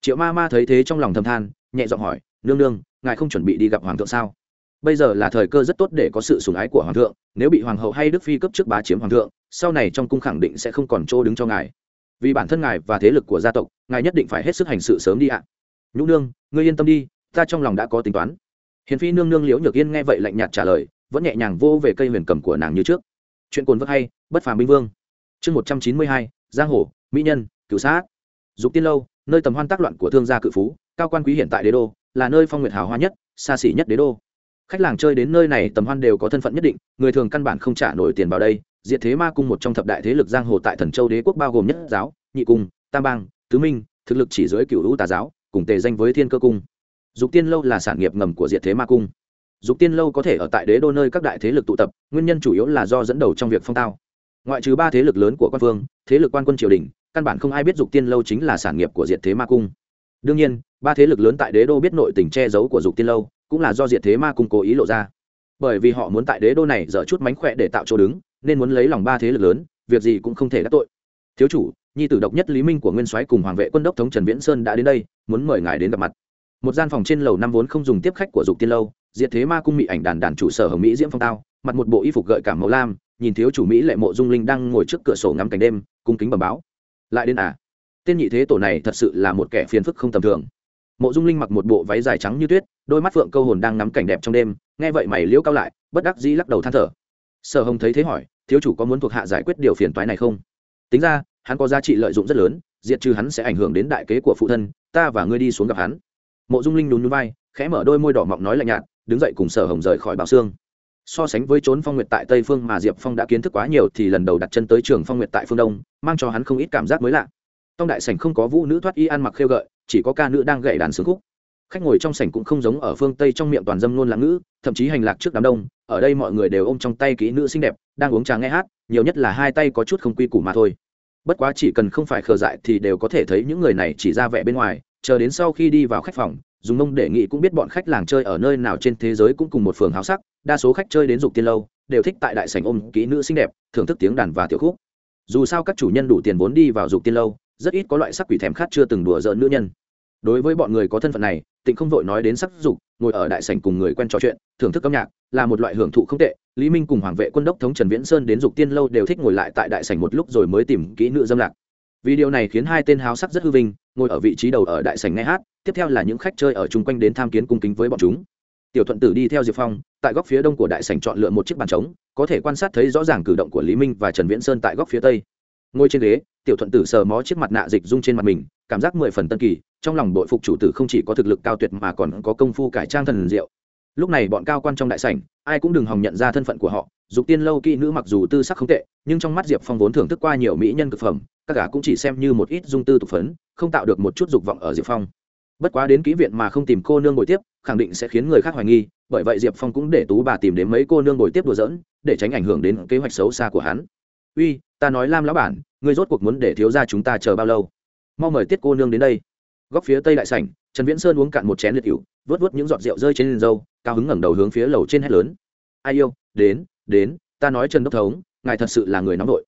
Triệu ma ma thấy thế trong lòng thầm than, nhẹ giọng hỏi, nương nương, ngài không chuẩn bị đi gặp hoàng thượng sao? Bây giờ là thời cơ rất tốt để có sự sủng ái của hoàng thượng, nếu bị hoàng hậu hay đức phi cấp trước bá chiếm hoàng thượng, sau này trong cung khẳng định sẽ không còn chỗ đứng cho ngài. Vì bản thân ngài và thế lực của gia tộc, ngài nhất định phải hết sức hành sự sớm đi ạ. Nhũ nương, ngươi yên tâm đi, ta trong lòng đã có tính toán. Hiền phi nương nương liễu nhược yên nghe vậy lạnh nhạt trả lời, vẫn nhẹ nhàng vô về cây huyền cầm của nàng như trước. Chuyện cồn vất hay, bất phàm binh vương. Chương một trăm chín mươi hai, giang hồ, mỹ nhân cựu sát. Dục tiên lâu, nơi tầm hoan tác loạn của thương gia cự phú, cao quan quý hiện tại đế đô, là nơi phong nguyệt hào hoa nhất, xa xỉ nhất đế đô khách làng chơi đến nơi này tầm hoan đều có thân phận nhất định, người thường căn bản không trả nổi tiền vào đây. Diệt thế ma cung một trong thập đại thế lực giang hồ tại thần châu đế quốc bao gồm nhất giáo, nhị cung, tam bang, tứ minh, thực lực chỉ dưới cựu hữu tà giáo, cùng tề danh với thiên cơ cung. Dục tiên lâu là sản nghiệp ngầm của diệt thế ma cung. Dục tiên lâu có thể ở tại đế đô nơi các đại thế lực tụ tập, nguyên nhân chủ yếu là do dẫn đầu trong việc phong tao. Ngoại trừ ba thế lực lớn của quan phương, thế lực quan quân triều đình, căn bản không ai biết dục tiên lâu chính là sản nghiệp của diệt thế ma cung. Đương nhiên, ba thế lực lớn tại đế đô biết nội tình che giấu của dục tiên lâu cũng là do diệt thế ma cung cố ý lộ ra. Bởi vì họ muốn tại đế đô này dở chút mánh khỏe để tạo chỗ đứng, nên muốn lấy lòng ba thế lực lớn, việc gì cũng không thể đắc tội. Thiếu chủ, nhi tử độc nhất lý minh của nguyên soái cùng hoàng vệ quân đốc thống trần viễn sơn đã đến đây, muốn mời ngài đến gặp mặt. Một gian phòng trên lầu năm vốn không dùng tiếp khách của dục tiên lâu, diệt thế ma cung mỹ ảnh đàn đàn chủ sở hồng mỹ diễm phong tao, mặt một bộ y phục gợi cảm màu lam, nhìn thiếu chủ mỹ lệ mộ dung linh đang ngồi trước cửa sổ ngắm cảnh đêm, cung kính bẩm báo. Lại đến à? Tên nhị thế tổ này thật sự là một kẻ phiền phức không tầm thường. Mộ dung linh mặc một bộ váy dài trắng như tuyết đôi mắt phượng câu hồn đang ngắm cảnh đẹp trong đêm, nghe vậy mày liễu cao lại, bất đắc dĩ lắc đầu than thở. Sở hồng thấy thế hỏi, thiếu chủ có muốn thuộc hạ giải quyết điều phiền toái này không? Tính ra, hắn có giá trị lợi dụng rất lớn, diệt trừ hắn sẽ ảnh hưởng đến đại kế của phụ thân, ta và ngươi đi xuống gặp hắn. Mộ dung linh nhún nhún vai, khẽ mở đôi môi đỏ mọng nói lạnh nhạt, đứng dậy cùng sở hồng rời khỏi bảo xương. So sánh với trốn phong nguyệt tại tây phương mà diệp phong đã kiến thức quá nhiều thì lần đầu đặt chân tới trường phong nguyệt tại phương đông, mang cho hắn không ít cảm giác mới lạ. Tông đại sảnh không có vũ nữ thoát y ăn mặc khêu gợi, chỉ có ca nữ đang gậy đàn sướng khúc khách ngồi trong sảnh cũng không giống ở phương tây trong miệng toàn dâm luôn lãng ngữ, thậm chí hành lạc trước đám đông, ở đây mọi người đều ôm trong tay kỹ nữ xinh đẹp, đang uống trà nghe hát, nhiều nhất là hai tay có chút không quy củ mà thôi. Bất quá chỉ cần không phải khờ dại thì đều có thể thấy những người này chỉ ra vẻ bên ngoài, chờ đến sau khi đi vào khách phòng, dùng mông đề nghị cũng biết bọn khách làng chơi ở nơi nào trên thế giới cũng cùng một phường háo sắc, đa số khách chơi đến dục tiên lâu, đều thích tại đại sảnh ôm kỹ nữ xinh đẹp, thưởng thức tiếng đàn và tiểu khúc. Dù sao các chủ nhân đủ tiền vốn đi vào dục tiên lâu, rất ít có loại sắc quỷ thèm khát chưa từng đùa giỡn nữ nhân đối với bọn người có thân phận này, tịnh không vội nói đến sắc dục, ngồi ở đại sảnh cùng người quen trò chuyện, thưởng thức âm nhạc, là một loại hưởng thụ không tệ. Lý minh cùng hoàng vệ quân đốc thống trần viễn sơn đến dục tiên lâu đều thích ngồi lại tại đại sảnh một lúc rồi mới tìm kỹ nữ dâm lạc. Vì điều này khiến hai tên háo sắc rất hư vinh, ngồi ở vị trí đầu ở đại sảnh nghe hát, tiếp theo là những khách chơi ở chung quanh đến tham kiến cung kính với bọn chúng. Tiểu thuận tử đi theo diệp phong, tại góc phía đông của đại sảnh chọn lựa một chiếc bàn trống, có thể quan sát thấy rõ ràng cử động của lý minh và trần viễn sơn tại góc phía tây. Ngồi trên ghế, tiểu thuận tử sờ mó chiếc mặt nạ dịch dung trên mặt mình cảm giác mười phần tân kỳ, trong lòng đội phục chủ tử không chỉ có thực lực cao tuyệt mà còn có công phu cải trang thần diệu. Lúc này bọn cao quan trong đại sảnh, ai cũng đừng hòng nhận ra thân phận của họ, dục tiên lâu kỹ nữ mặc dù tư sắc không tệ, nhưng trong mắt diệp phong vốn thưởng thức qua nhiều mỹ nhân cực phẩm, các gã cũng chỉ xem như một ít dung tư tục phấn, không tạo được một chút dục vọng ở diệp phong. Bất quá đến kỹ viện mà không tìm cô nương bồi tiếp, khẳng định sẽ khiến người khác hoài nghi, bởi vậy diệp phong cũng để tú bà tìm đến mấy cô nương bồi tiếp đùa dỡn để tránh ảnh hưởng đến kế hoạch xấu xa của hắn. Uy, ta nói lam lão bản, ngươi rốt cuộc muốn để thiếu ra chúng ta chờ bao lâu? Mau mời tiết cô nương đến đây. Góc phía tây đại sảnh, trần viễn sơn uống cạn một chén liệt cựu vớt vớt những giọt rượu rơi trên râu cao hứng ngẩng đầu hướng phía lầu trên hét lớn. Ai yêu, đến đến, ta nói trần đốc thống, ngài thật sự là người nóng đội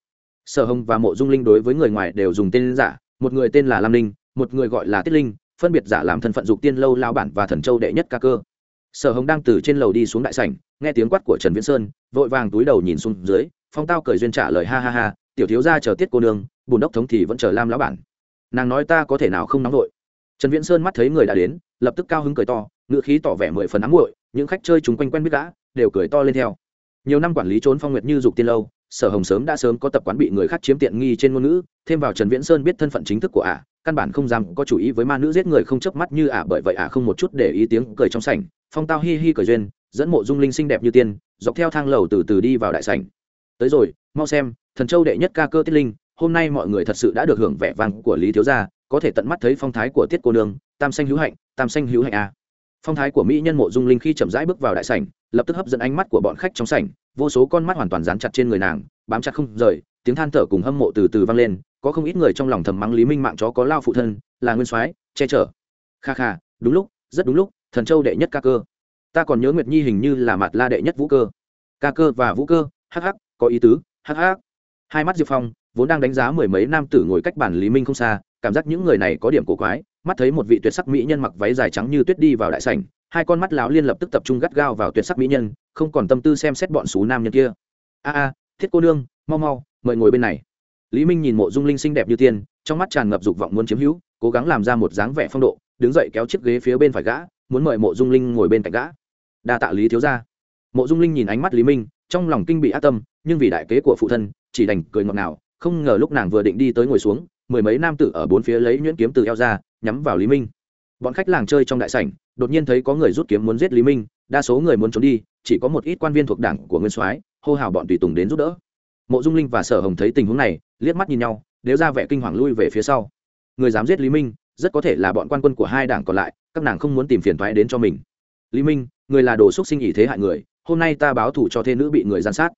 sở hồng và mộ dung linh đối với người ngoài đều dùng tên giả, một người tên là lam ninh, một người gọi là tiết linh, phân biệt giả làm thân phận dục tiên lâu lao bản và thần châu đệ nhất ca cơ. Sở hồng đang từ trên lầu đi xuống đại sảnh, nghe tiếng quát của trần viễn sơn, vội vàng túi đầu nhìn xuống dưới, phong tao cười duyên trả lời ha ha ha, tiểu thiếu gia chờ tiết cô nương bùn đốc thống thì vẫn chờ lam lão bản nàng nói ta có thể nào không nóng vội. Trần viễn sơn mắt thấy người đã đến, lập tức cao hứng cười to, ngữ khí tỏ vẻ mười phần ám muội, những khách chơi chúng quanh quen biết gã, đều cười to lên theo. Nhiều năm quản lý trốn phong nguyệt như dục tiên lâu, sở hồng sớm đã sớm có tập quán bị người khác chiếm tiện nghi trên ngôn ngữ, thêm vào trần viễn sơn biết thân phận chính thức của ả, căn bản không dám có chủ ý với ma nữ giết người không chớp mắt như ả, bởi vậy ả không một chút để ý tiếng cười trong sảnh, phong tao hi hi cười duyên, dẫn mộ dung linh xinh đẹp như tiên, dọc theo thang lầu từ từ đi vào đại sảnh. Tới rồi, mau xem, thần châu đệ nhất ca cơ tiết linh hôm nay mọi người thật sự đã được hưởng vẻ vang của lý thiếu gia có thể tận mắt thấy phong thái của tiết cô nương tam xanh hữu hạnh tam xanh hữu hạnh a. Phong thái của mỹ nhân mộ dung linh khi chậm rãi bước vào đại sảnh lập tức hấp dẫn ánh mắt của bọn khách trong sảnh vô số con mắt hoàn toàn dán chặt trên người nàng bám chặt không rời tiếng than thở cùng hâm mộ từ từ vang lên có không ít người trong lòng thầm mắng lý minh mạng chó có lao phụ thân là nguyên soái che chở. Kha kha đúng lúc rất đúng lúc thần châu đệ nhất ca cơ. Ta còn nhớ nguyệt nhi hình như là mặt la đệ nhất vũ cơ. Ca cơ và vũ cơ hắc hắc, có ý tứ hắc hắc. hai mắt diệp phong vốn đang đánh giá mười mấy nam tử ngồi cách bản lý minh không xa, cảm giác những người này có điểm cổ quái, mắt thấy một vị tuyệt sắc mỹ nhân mặc váy dài trắng như tuyết đi vào đại sảnh, hai con mắt láo liên lập tức tập trung gắt gao vào tuyệt sắc mỹ nhân, không còn tâm tư xem xét bọn xú nam nhân kia. A a, thiết cô nương, mau mau, mời ngồi bên này. Lý minh nhìn mộ dung linh xinh đẹp như tiên, trong mắt tràn ngập dục vọng muốn chiếm hữu, cố gắng làm ra một dáng vẻ phong độ, đứng dậy kéo chiếc ghế phía bên phải gã, muốn mời mộ dung linh ngồi bên cạnh gã. Đa tạ lý thiếu gia. Mộ dung linh nhìn ánh mắt lý minh, trong lòng kinh bị ác tâm, nhưng vì đại kế của phụ thân, chỉ đành cười ngọt ngào không ngờ lúc nàng vừa định đi tới ngồi xuống, mười mấy nam tử ở bốn phía lấy nhuyễn kiếm từ eo ra, nhắm vào lý minh. Bọn khách làng chơi trong đại sảnh, đột nhiên thấy có người rút kiếm muốn giết lý minh, đa số người muốn trốn đi, chỉ có một ít quan viên thuộc đảng của nguyên soái, hô hào bọn tùy tùng đến giúp đỡ. Mộ dung linh và sở hồng thấy tình huống này, liếc mắt nhìn nhau nếu ra vẻ kinh hoàng lui về phía sau. Người dám giết lý minh, rất có thể là bọn quan quân của hai đảng còn lại, các nàng không muốn tìm phiền thoái đến cho mình. Lý minh, người là đồ xúc sinh ý thế hại người, hôm nay ta báo thủ cho thê nữ bị người gian sát.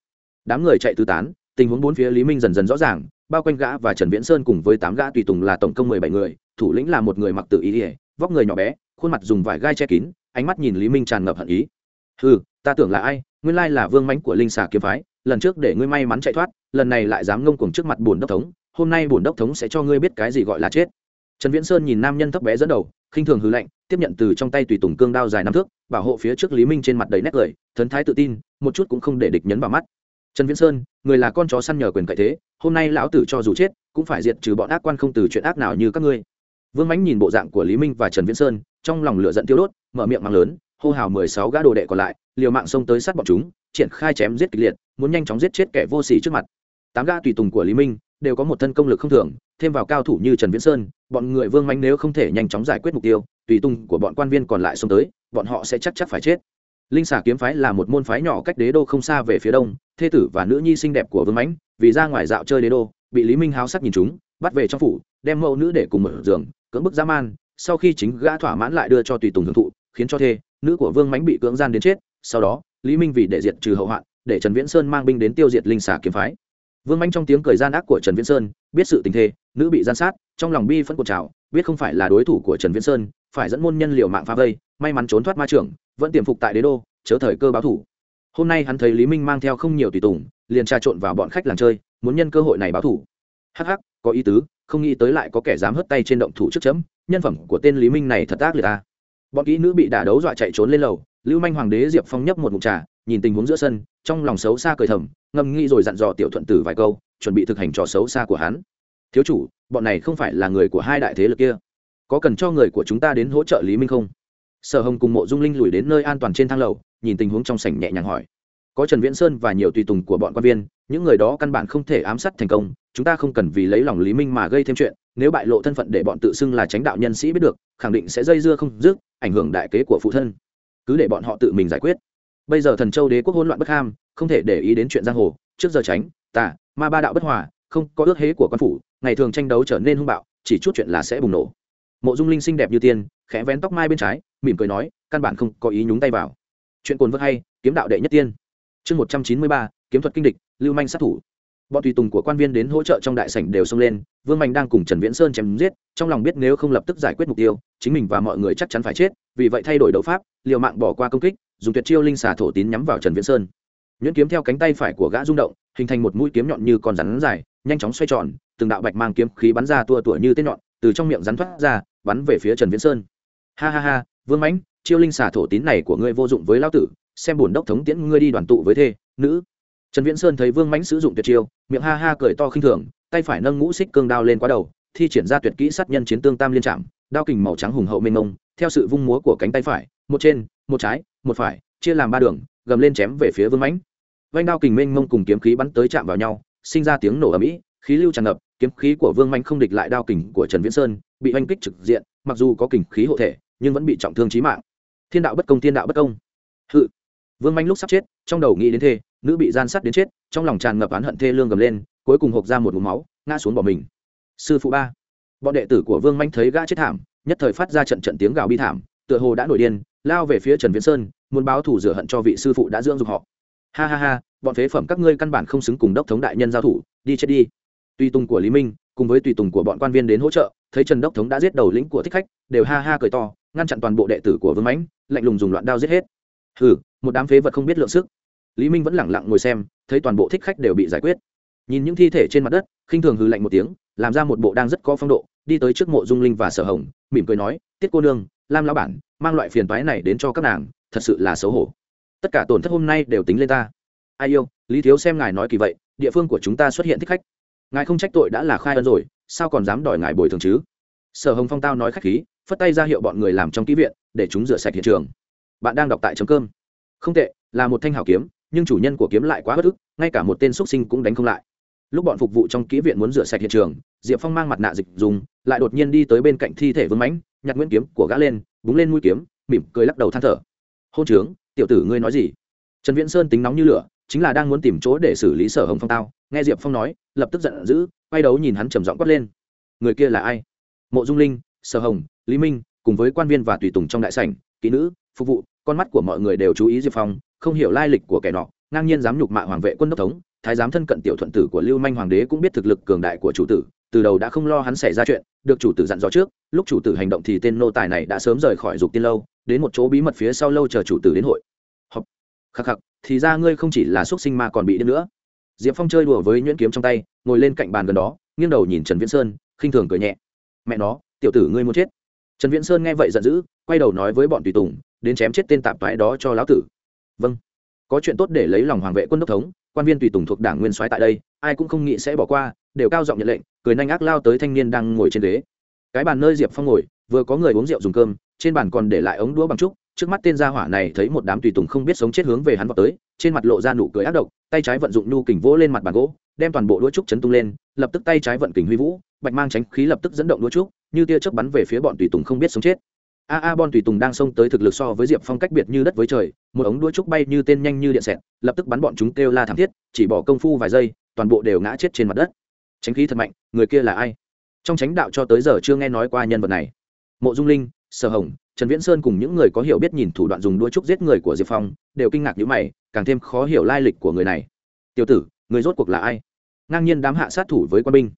Đám người chạy tứ tán tình huống bốn phía lý minh dần dần rõ ràng, bao quanh gã và trần viễn sơn cùng với tám gã tùy tùng là tổng công mười bảy người, thủ lĩnh là một người mặc tự ý ỉa vóc người nhỏ bé, khuôn mặt dùng vải gai che kín, ánh mắt nhìn lý minh tràn ngập hận ý. Ừ ta tưởng là ai? Nguyên lai là vương mánh của linh xà kiếm phái, lần trước để ngươi may mắn chạy thoát, lần này lại dám ngông cuồng trước mặt bổn đốc thống, hôm nay bổn đốc thống sẽ cho ngươi biết cái gì gọi là chết. Trần viễn sơn nhìn nam nhân thấp bé dẫn đầu, khinh thường hư lạnh, tiếp nhận từ trong tay tùy tùng cương đao dài năm thước, bảo hộ phía trước lý minh trên mặt đầy nét cười, thần thái tự tin, một chút cũng không để địch nhấn vào mắt trần viễn sơn, người là con chó săn nhờ quyền cậy thế, hôm nay lão tử cho dù chết, cũng phải diệt trừ bọn ác quan không từ chuyện ác nào như các ngươi. Vương mãnh nhìn bộ dạng của lý minh và trần viễn sơn, trong lòng lửa giận tiêu đốt, mở miệng mang lớn, hô hào mười sáu gã đồ đệ còn lại, liều mạng xông tới sát bọn chúng, triển khai chém giết kịch liệt, muốn nhanh chóng giết chết kẻ vô sĩ trước mặt. Tám gã tùy tùng của lý minh đều có một thân công lực không thường, thêm vào cao thủ như trần viễn sơn, bọn người vương manh nếu không thể nhanh chóng giải quyết mục tiêu, tùy tùng của bọn quan viên còn lại xông tới, bọn họ sẽ chắc chắc phải chết linh xà kiếm phái là một môn phái nhỏ cách đế đô không xa về phía đông, thê tử và nữ nhi xinh đẹp của vương mãnh, vì ra ngoài dạo chơi đế đô, bị lý minh háo sắc nhìn chúng, bắt về trong phủ, đem mẫu nữ để cùng mở giường, cưỡng bức dã man, sau khi chính gã thỏa mãn lại đưa cho tùy tùng hưởng thụ, khiến cho thê, nữ của vương mãnh bị cưỡng gian đến chết, sau đó, lý minh vì để diệt trừ hậu hoạn, để trần viễn sơn mang binh đến tiêu diệt linh xà kiếm phái. Vương mãnh trong tiếng cười gian ác của trần viễn sơn, biết sự tình thê, nữ bị gian sát, trong lòng bi phẫn cột trào, biết không phải là đối thủ của trần viễn sơn phải dẫn môn nhân liệu mạng phá vây, may mắn trốn thoát ma trưởng, vẫn tiềm phục tại đế đô, chớ thời cơ báo thủ. Hôm nay hắn thấy lý minh mang theo không nhiều tùy tùng, liền trà trộn vào bọn khách làng chơi, muốn nhân cơ hội này báo thủ. Hắc hắc, có ý tứ, không nghĩ tới lại có kẻ dám hất tay trên động thủ trước chấm, nhân phẩm của tên lý minh này thật ác liệt ta bọn kỹ nữ bị đả đấu dọa chạy trốn lên lầu, lưu manh hoàng đế diệp phong nhấp một mục trà, nhìn tình huống giữa sân, trong lòng xấu xa cười thầm ngâm nghĩ rồi dặn dò tiểu thuận tử vài câu, chuẩn bị thực hành trò xấu xa của hắn. Thiếu chủ, bọn này không phải là người của hai đại thế lực kia có cần cho người của chúng ta đến hỗ trợ lý minh không? Sở hồng cùng mộ dung linh lùi đến nơi an toàn trên thang lầu, nhìn tình huống trong sảnh nhẹ nhàng hỏi. Có trần viễn sơn và nhiều tùy tùng của bọn quan viên, những người đó căn bản không thể ám sát thành công, chúng ta không cần vì lấy lòng lý minh mà gây thêm chuyện, nếu bại lộ thân phận để bọn tự xưng là tránh đạo nhân sĩ biết được, khẳng định sẽ dây dưa không dứt, ảnh hưởng đại kế của phụ thân. Cứ để bọn họ tự mình giải quyết. Bây giờ thần châu đế quốc hỗn loạn bất ham, không thể để ý đến chuyện giang hồ, trước giờ tránh, tà, ma ba đạo bất hòa, không có ước hế của quan phủ, ngày thường tranh đấu trở nên hung bạo, chỉ chút chuyện là sẽ bùng nổ mộ dung linh xinh đẹp như tiên, khẽ vén tóc mai bên trái, mỉm cười nói, căn bản không có ý nhúng tay vào. Chuyện cồn vớt hay, kiếm đạo đệ nhất tiên. Chương một trăm chín mươi ba, kiếm thuật kinh địch, lưu manh sát thủ. Bọn tùy tùng của quan viên đến hỗ trợ trong đại sảnh đều xông lên, vương mạnh đang cùng trần viễn sơn chém giết, trong lòng biết nếu không lập tức giải quyết mục tiêu, chính mình và mọi người chắc chắn phải chết, vì vậy thay đổi đấu pháp, liều mạng bỏ qua công kích, dùng tuyệt chiêu linh xà thổ tín nhắm vào trần viễn sơn. Nhuyễn kiếm theo cánh tay phải của gã rung động, hình thành một mũi kiếm nhọn như con rắn dài, nhanh chóng xoay tròn, từng đạo bạch mang kiếm khí bắn ra tua tủa như tên nhọn, từ trong miệng rắn thoát ra bắn về phía trần viễn sơn. Ha ha ha, vương mãnh, chiêu linh xà thổ tín này của ngươi vô dụng với lão tử, xem bổn đốc thống tiễn ngươi đi đoàn tụ với thê, nữ. Trần viễn sơn thấy vương mãnh sử dụng tuyệt chiêu, miệng ha ha cười to khinh thường, tay phải nâng ngũ xích cương đao lên quá đầu, thi triển ra tuyệt kỹ sát nhân chiến tương tam liên trạm, đao kình màu trắng hùng hậu mênh mông, theo sự vung múa của cánh tay phải, một trên, một trái, một phải, chia làm ba đường, gầm lên chém về phía vương mãnh. Vanh đao kình mênh mông cùng kiếm khí bắn tới chạm vào nhau, sinh ra tiếng nổ ầm ĩ, khí lưu tràn ngập kiếm khí của vương manh không địch lại đao kình của trần viễn sơn, bị oanh kích trực diện, mặc dù có kình khí hộ thể, nhưng vẫn bị trọng thương chí mạng. Thiên đạo bất công, thiên đạo bất công. Hự. Vương manh lúc sắp chết, trong đầu nghĩ đến thê, nữ bị gian sát đến chết, trong lòng tràn ngập oán hận thê lương gầm lên, cuối cùng hộp ra một mũ máu, ngã xuống bỏ mình. Sư phụ ba. Bọn đệ tử của vương manh thấy gã chết thảm, nhất thời phát ra trận trận tiếng gào bi thảm, tựa hồ đã nổi điên, lao về phía trần viễn sơn, muốn báo thủ rửa hận cho vị sư phụ đã dưỡng dục họ. Ha ha ha, bọn phế phẩm các ngươi căn bản không xứng cùng đốc thống đại nhân giao thủ, đi chết đi tùy tùng của lý minh, cùng với tùy tùng của bọn quan viên đến hỗ trợ, thấy trần đốc thống đã giết đầu lĩnh của thích khách, đều ha ha cười to, ngăn chặn toàn bộ đệ tử của vương mãnh, lạnh lùng dùng loạn đao giết hết. Hừ, một đám phế vật không biết lượng sức. Lý minh vẫn lẳng lặng ngồi xem, thấy toàn bộ thích khách đều bị giải quyết. Nhìn những thi thể trên mặt đất, khinh thường hừ lạnh một tiếng, làm ra một bộ đang rất có phong độ, đi tới trước mộ dung linh và sở hồng, mỉm cười nói, tiết cô nương, lam lão bản, mang loại phiền toái này đến cho các nàng, thật sự là xấu hổ. Tất cả tổn thất hôm nay đều tính lên ta. Ai yêu, lý thiếu xem ngài nói kỳ vậy, địa phương của chúng ta xuất hiện thích khách ngài không trách tội đã là khai ân rồi, sao còn dám đòi ngài bồi thường chứ? Sở hồng phong tao nói khách khí, phất tay ra hiệu bọn người làm trong ký viện, để chúng rửa sạch hiện trường. Bạn đang đọc tại chấm cơm không tệ, là một thanh hảo kiếm, nhưng chủ nhân của kiếm lại quá bất ức, ngay cả một tên x sinh cũng đánh không lại. Lúc bọn phục vụ trong kỹ viện muốn rửa sạch hiện trường, diệp phong mang mặt nạ dịch dùng, lại đột nhiên đi tới bên cạnh thi thể vương mãnh, nhặt nguyễn kiếm của gã lên, búng lên mũi kiếm, mỉm cười lắc đầu than thở. Hôn trướng, tiểu tử ngươi nói gì? Trần viễn sơn tính nóng như lửa, chính là đang muốn tìm chỗ để xử lý sở hồng phong tao nghe diệp phong nói, lập tức giận dữ, quay đấu nhìn hắn trầm giọng quát lên. Người kia là ai? Mộ dung linh, sở hồng, lý minh, cùng với quan viên và tùy tùng trong đại sảnh, kỹ nữ, phục vụ, con mắt của mọi người đều chú ý diệp phong, không hiểu lai lịch của kẻ nọ, ngang nhiên dám nhục mạ hoàng vệ quân đốc thống, thái giám thân cận tiểu thuận tử của lưu manh hoàng đế cũng biết thực lực cường đại của chủ tử, từ đầu đã không lo hắn xảy ra chuyện, được chủ tử dặn dò trước, lúc chủ tử hành động thì tên nô tài này đã sớm rời khỏi dục tiên lâu, đến một chỗ bí mật phía sau lâu chờ chủ tử đến hội. Khắc khắc, thì ra ngươi không chỉ là x sinh mà còn bị điên nữa diệp phong chơi đùa với nhuyễn kiếm trong tay, ngồi lên cạnh bàn gần đó, nghiêng đầu nhìn trần viễn sơn, khinh thường cười nhẹ. Mẹ nó, tiểu tử ngươi muốn chết. Trần viễn sơn nghe vậy giận dữ, quay đầu nói với bọn tùy tùng, đến chém chết tên tạp toái đó cho lão tử. Vâng. Có chuyện tốt để lấy lòng hoàng vệ quân đốc thống, quan viên tùy tùng thuộc đảng nguyên soái tại đây, ai cũng không nghĩ sẽ bỏ qua, đều cao giọng nhận lệnh, cười nhanh ác lao tới thanh niên đang ngồi trên ghế. Cái bàn nơi diệp phong ngồi, vừa có người uống rượu dùng cơm, trên bàn còn để lại ống đũa bằng trúc, trước mắt tên gia hỏa này thấy một đám tùy tùng không biết sống chết hướng về hắn vào tới, trên mặt lộ ra nụ cười ác độc tay trái vận dụng nhu kình vỗ lên mặt bàn gỗ, đem toàn bộ đũa trúc chấn tung lên, lập tức tay trái vận kình huy vũ, bạch mang tránh khí lập tức dẫn động đũa trúc, như tia chớp bắn về phía bọn tùy tùng không biết sống chết. A a bon tùy tùng đang xông tới thực lực so với diệp phong cách biệt như đất với trời, một ống đũa trúc bay như tên nhanh như điện xẹt, lập tức bắn bọn chúng kêu la thảm thiết, chỉ bỏ công phu vài giây, toàn bộ đều ngã chết trên mặt đất. Tránh khí thật mạnh, người kia là ai? Trong tránh đạo cho tới giờ chưa nghe nói qua nhân vật này. Mộ dung linh, sở hồng trần viễn sơn cùng những người có hiểu biết nhìn thủ đoạn dùng đuôi trúc giết người của diệp phong, đều kinh ngạc như mày, càng thêm khó hiểu lai lịch của người này. Tiểu tử, người rốt cuộc là ai? Ngang nhiên đám hạ sát thủ với quân binh.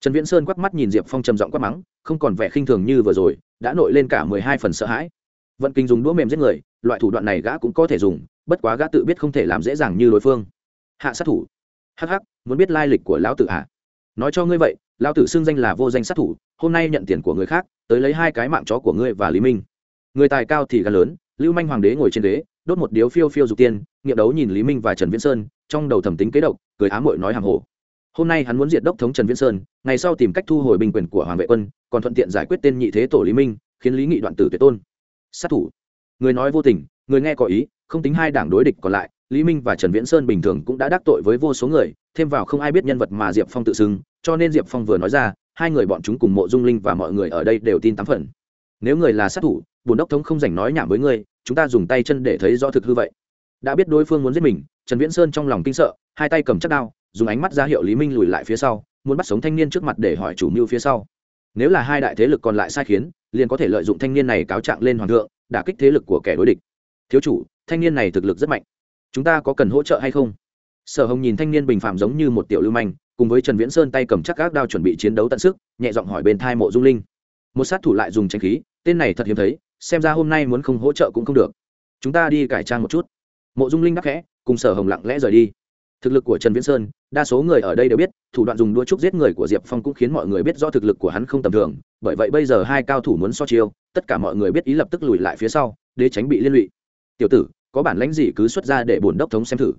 Trần viễn sơn quắc mắt nhìn diệp phong trầm giọng quát mắng, không còn vẻ khinh thường như vừa rồi, đã nổi lên cả mười hai phần sợ hãi. Vận kinh dùng đũa mềm giết người, loại thủ đoạn này gã cũng có thể dùng, bất quá gã tự biết không thể làm dễ dàng như đối phương. Hạ sát thủ. Hh muốn biết lai lịch của lão tử à? nói cho ngươi vậy, lão tử xưng danh là vô danh sát thủ, hôm nay nhận tiền của người khác, tới lấy hai cái mạng chó của ngươi và lý minh người tài cao thì gan lớn, lưu manh hoàng đế ngồi trên đế đốt một điếu phiêu phiêu dục tiên, nghiệm đấu nhìn lý minh và trần viễn sơn, trong đầu thẩm tính kế độc, cười ám mội nói hàng hồ. Hôm nay hắn muốn diệt đốc thống trần viễn sơn, ngày sau tìm cách thu hồi binh quyền của hoàng vệ quân, còn thuận tiện giải quyết tên nhị thế tổ lý minh, khiến lý nghị đoạn tử tuyệt tôn. Sát thủ. Người nói vô tình, người nghe có ý, không tính hai đảng đối địch còn lại, lý minh và trần viễn sơn bình thường cũng đã đắc tội với vô số người, thêm vào không ai biết nhân vật mà diệp phong tự xưng, cho nên diệp phong vừa nói ra, hai người bọn chúng cùng mộ dung linh và mọi người ở đây đều tin tám phần nếu người là sát thủ, bùn đốc thống không dành nói nhảm với ngươi chúng ta dùng tay chân để thấy rõ thực hư vậy. Đã biết đối phương muốn giết mình, trần viễn sơn trong lòng kinh sợ, hai tay cầm chắc đao, dùng ánh mắt ra hiệu lý minh lùi lại phía sau, muốn bắt sống thanh niên trước mặt để hỏi chủ mưu phía sau. Nếu là hai đại thế lực còn lại sai khiến, liền có thể lợi dụng thanh niên này cáo trạng lên hoàng thượng, đả kích thế lực của kẻ đối địch. Thiếu chủ, thanh niên này thực lực rất mạnh. Chúng ta có cần hỗ trợ hay không? Sở hồng nhìn thanh niên bình phạm giống như một tiểu lưu manh, cùng với trần viễn sơn tay cầm chắc gác đao chuẩn bị chiến đấu tận sức, nhẹ giọng hỏi bên thai mộ dung linh. Một sát thủ lại dùng tranh khí tên này thật hiếm thấy, xem ra hôm nay muốn không hỗ trợ cũng không được. Chúng ta đi cải trang một chút. Mộ dung linh đắc khẽ, cùng sở hồng lặng lẽ rời đi. Thực lực của trần viễn sơn, đa số người ở đây đều biết, thủ đoạn dùng đua trúc giết người của diệp phong cũng khiến mọi người biết rõ thực lực của hắn không tầm thường, bởi vậy bây giờ hai cao thủ muốn so chiêu, tất cả mọi người biết ý lập tức lùi lại phía sau, để tránh bị liên lụy. Tiểu tử, có bản lãnh gì cứ xuất ra để bổn đốc thống xem thử.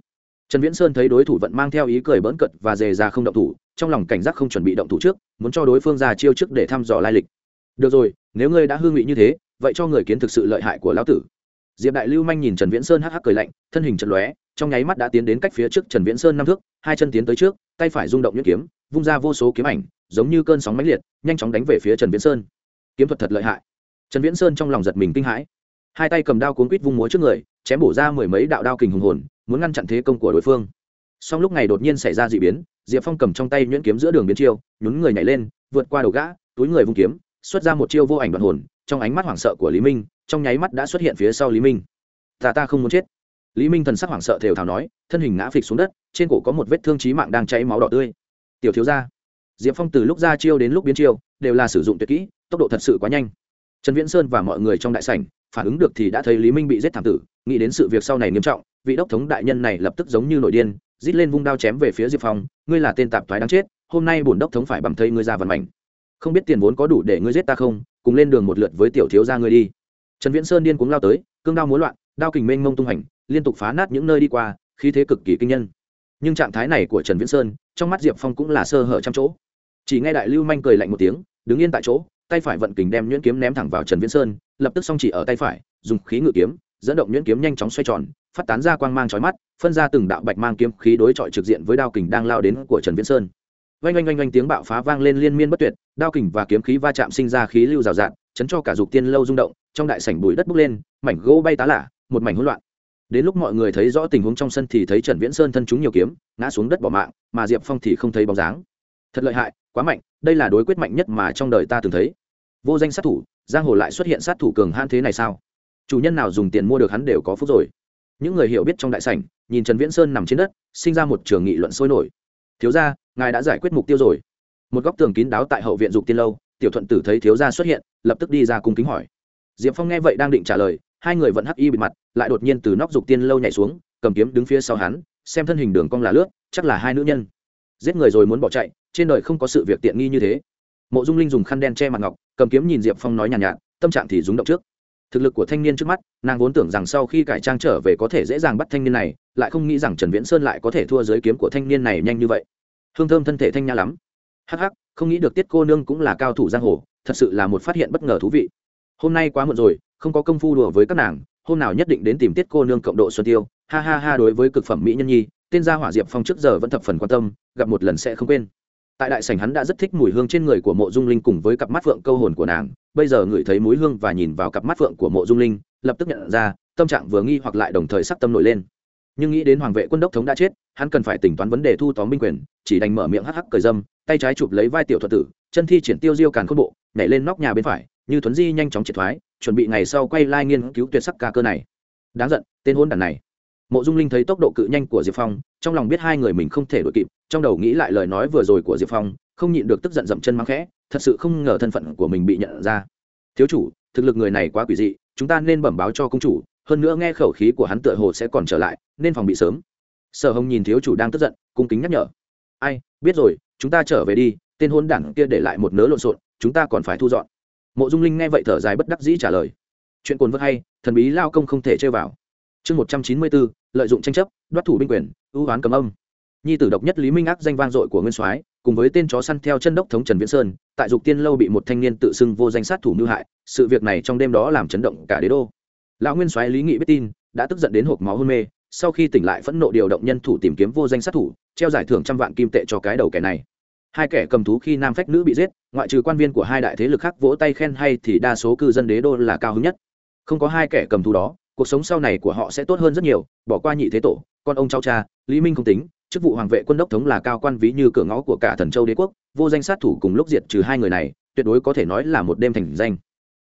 Trần viễn sơn thấy đối thủ vẫn mang theo ý cười bỡn cận và dề ra không động thủ, trong lòng cảnh giác không chuẩn bị động thủ trước, muốn cho đối phương ra chiêu trước để thăm dò lai lịch. Được rồi nếu ngươi đã hương vị như thế, vậy cho người kiến thực sự lợi hại của lão tử. Diệp đại lưu manh nhìn trần viễn sơn hắc hắc cười lạnh, thân hình trận lóe, trong nháy mắt đã tiến đến cách phía trước trần viễn sơn năm thước, hai chân tiến tới trước, tay phải rung động nhuyễn kiếm, vung ra vô số kiếm ảnh, giống như cơn sóng mãnh liệt, nhanh chóng đánh về phía trần viễn sơn. Kiếm thuật thật lợi hại. Trần viễn sơn trong lòng giật mình kinh hãi. Hai tay cầm đao cuốn quít vung múa trước người, chém bổ ra mười mấy đạo đao kình hùng hồn, muốn ngăn chặn thế công của đối phương. Song lúc này đột nhiên xảy ra d biến, diệp phong cầm trong tay nhuyễn kiếm giữa đường biến chiêu, nhún người nhảy lên, vượt qua đầu gã, túi người vung kiếm xuất ra một chiêu vô ảnh đoạn hồn, trong ánh mắt hoảng sợ của lý minh, trong nháy mắt đã xuất hiện phía sau lý minh. Ta ta không muốn chết. Lý minh thần sắc hoảng sợ thều thào nói, thân hình ngã phịch xuống đất, trên cổ có một vết thương trí mạng đang cháy máu đỏ tươi. Tiểu thiếu gia, diệp phong từ lúc ra chiêu đến lúc biến chiêu, đều là sử dụng tuyệt kỹ, tốc độ thật sự quá nhanh. Trần viễn sơn và mọi người trong đại sảnh, phản ứng được thì đã thấy lý minh bị giết thảm tử, nghĩ đến sự việc sau này nghiêm trọng, vị đốc thống đại nhân này lập tức giống như nội điên, rít lên vung đao chém về phía diệp phong, ngươi là tên tạp thoái đáng chết, hôm nay bổn đốc thống phải bằng thây ngươi ra vận mảnh không biết tiền vốn có đủ để ngươi giết ta không, cùng lên đường một lượt với tiểu thiếu gia ngươi đi. Trần viễn sơn điên cuống lao tới, cương đao múa loạn, đao kình mênh mông tung hành, liên tục phá nát những nơi đi qua, khí thế cực kỳ kinh nhân. Nhưng trạng thái này của trần viễn sơn, trong mắt diệp phong cũng là sơ hở trăm chỗ. Chỉ nghe đại lưu manh cười lạnh một tiếng, đứng yên tại chỗ, tay phải vận kình đem nhuyễn kiếm ném thẳng vào trần viễn sơn, lập tức song chỉ ở tay phải, dùng khí ngự kiếm, dẫn động nhuyễn kiếm nhanh chóng xoay tròn, phát tán ra quang mang chói mắt, phân ra từng đạo bạch mang kiếm khí đối chọi trực diện với đao kình đang lao đến của trần viễn sơn vang vang vang vang tiếng bạo phá vang lên liên miên bất tuyệt, đao kình và kiếm khí va chạm sinh ra khí lưu rào rạt, chấn cho cả dục tiên lâu rung động, trong đại sảnh bụi đất bốc lên, mảnh gỗ bay tá lả, một mảnh hỗn loạn. Đến lúc mọi người thấy rõ tình huống trong sân thì thấy trần viễn sơn thân chúng nhiều kiếm, ngã xuống đất bỏ mạng, mà diệp phong thì không thấy bóng dáng. Thật lợi hại, quá mạnh, đây là đối quyết mạnh nhất mà trong đời ta từng thấy. Vô danh sát thủ, giang hồ lại xuất hiện sát thủ cường hãn thế này sao? Chủ nhân nào dùng tiền mua được hắn đều có phúc rồi. Những người hiểu biết trong đại sảnh, nhìn trần viễn sơn nằm trên đất, sinh ra một trường nghị luận sôi nổi. Thiếu gia ngài đã giải quyết mục tiêu rồi. Một góc tường kín đáo tại hậu viện dục tiên lâu tiểu thuận tử thấy thiếu gia xuất hiện lập tức đi ra cung kính hỏi. Diệp phong nghe vậy đang định trả lời hai người vẫn hắc y bịt mặt lại đột nhiên từ nóc dục tiên lâu nhảy xuống cầm kiếm đứng phía sau hắn xem thân hình đường cong là lướt chắc là hai nữ nhân. Giết người rồi muốn bỏ chạy trên đời không có sự việc tiện nghi như thế. Mộ dung linh dùng khăn đen che mặt ngọc cầm kiếm nhìn diệp phong nói nhàn nhạt, nhạt tâm trạng thì rúng động trước. Thực lực của thanh niên trước mắt nàng vốn tưởng rằng sau khi cải trang trở về có thể dễ dàng bắt thanh niên này lại không nghĩ rằng trần viễn sơn lại có thể thua giới kiếm của thanh niên này nhanh như vậy hương thơm thân thể thanh nhã lắm. Hắc hắc, không nghĩ được tiết cô nương cũng là cao thủ giang hồ, thật sự là một phát hiện bất ngờ thú vị. Hôm nay quá muộn rồi, không có công phu đùa với các nàng, hôm nào nhất định đến tìm tiết cô nương cộng độ xuân tiêu. Ha ha ha, đối với cực phẩm mỹ nhân nhi, tên gia hỏa diệp phong trước giờ vẫn thập phần quan tâm, gặp một lần sẽ không quên. Tại đại sảnh hắn đã rất thích mùi hương trên người của mộ dung linh cùng với cặp mắt phượng câu hồn của nàng. Bây giờ ngửi thấy mùi hương và nhìn vào cặp mắt phượng của mộ dung linh, lập tức nhận ra, tâm trạng vừa nghi hoặc lại đồng thời sắc tâm nổi lên. Nhưng nghĩ đến hoàng vệ quân đốc thống đã chết hắn cần phải tính toán vấn đề thu tóm binh quyền, chỉ đành mở miệng hắc hắc cười dâm, tay trái chụp lấy vai tiểu thuật tử, chân thi triển tiêu diêu càn khôn bộ, nhảy lên nóc nhà bên phải, như thuấn di nhanh chóng triệt thoái, chuẩn bị ngày sau quay lai nghiên cứu tuyệt sắc ca cơ này. Đáng giận, tên hôn đàn này. Mộ dung linh thấy tốc độ cự nhanh của diệp phong, trong lòng biết hai người mình không thể đ ổ i kịp, trong đầu nghĩ lại lời nói vừa rồi của diệp phong, không nhịn được tức giận dậm chân mắng khẽ, thật sự không ngờ thân phận của mình bị nhận ra. Thiếu chủ, thực lực người này quá quỷ dị, chúng ta nên bẩm báo cho công chủ, hơn nữa nghe khẩu khí của hắn tựa hồ sẽ còn trở lại, nên phòng bị sớm sở hồng nhìn thiếu chủ đang tức giận, cung kính nhắc nhở. Ai, biết rồi, chúng ta trở về đi, tên hôn đảng kia để lại một nớ lộn xộn, chúng ta còn phải thu dọn. Mộ dung linh nghe vậy thở dài bất đắc dĩ trả lời. Chuyện cồn vớt hay, thần bí lao công không thể chơi vào. Chương một trăm chín mươi bốn, lợi dụng tranh chấp, đoạt thủ binh quyền, ưu oán cầm âm. Nhi tử độc nhất lý minh ác danh vang dội của nguyên soái, cùng với tên chó săn theo chân đốc thống trần viễn sơn, tại dục tiên lâu bị một thanh niên tự xưng vô danh sát thủ mưu hại, sự việc này trong đêm đó làm chấn động cả đế đô. Lão nguyên soái lý nghị biết tin, đã tức giận đến hộp máu hôn mê sau khi tỉnh lại phẫn nộ điều động nhân thủ tìm kiếm vô danh sát thủ, treo giải thưởng trăm vạn kim tệ cho cái đầu kẻ này. Hai kẻ cầm thú khi nam phách nữ bị giết, ngoại trừ quan viên của hai đại thế lực khác vỗ tay khen hay thì đa số cư dân đế đô là cao hứng nhất. Không có hai kẻ cầm thú đó, cuộc sống sau này của họ sẽ tốt hơn rất nhiều, bỏ qua nhị thế tổ, con ông cháu cha, lý minh không tính, chức vụ hoàng vệ quân đốc thống là cao quan ví như cửa ngõ của cả thần châu đế quốc, vô danh sát thủ cùng lúc diệt trừ hai người này, tuyệt đối có thể nói là một đêm thành danh.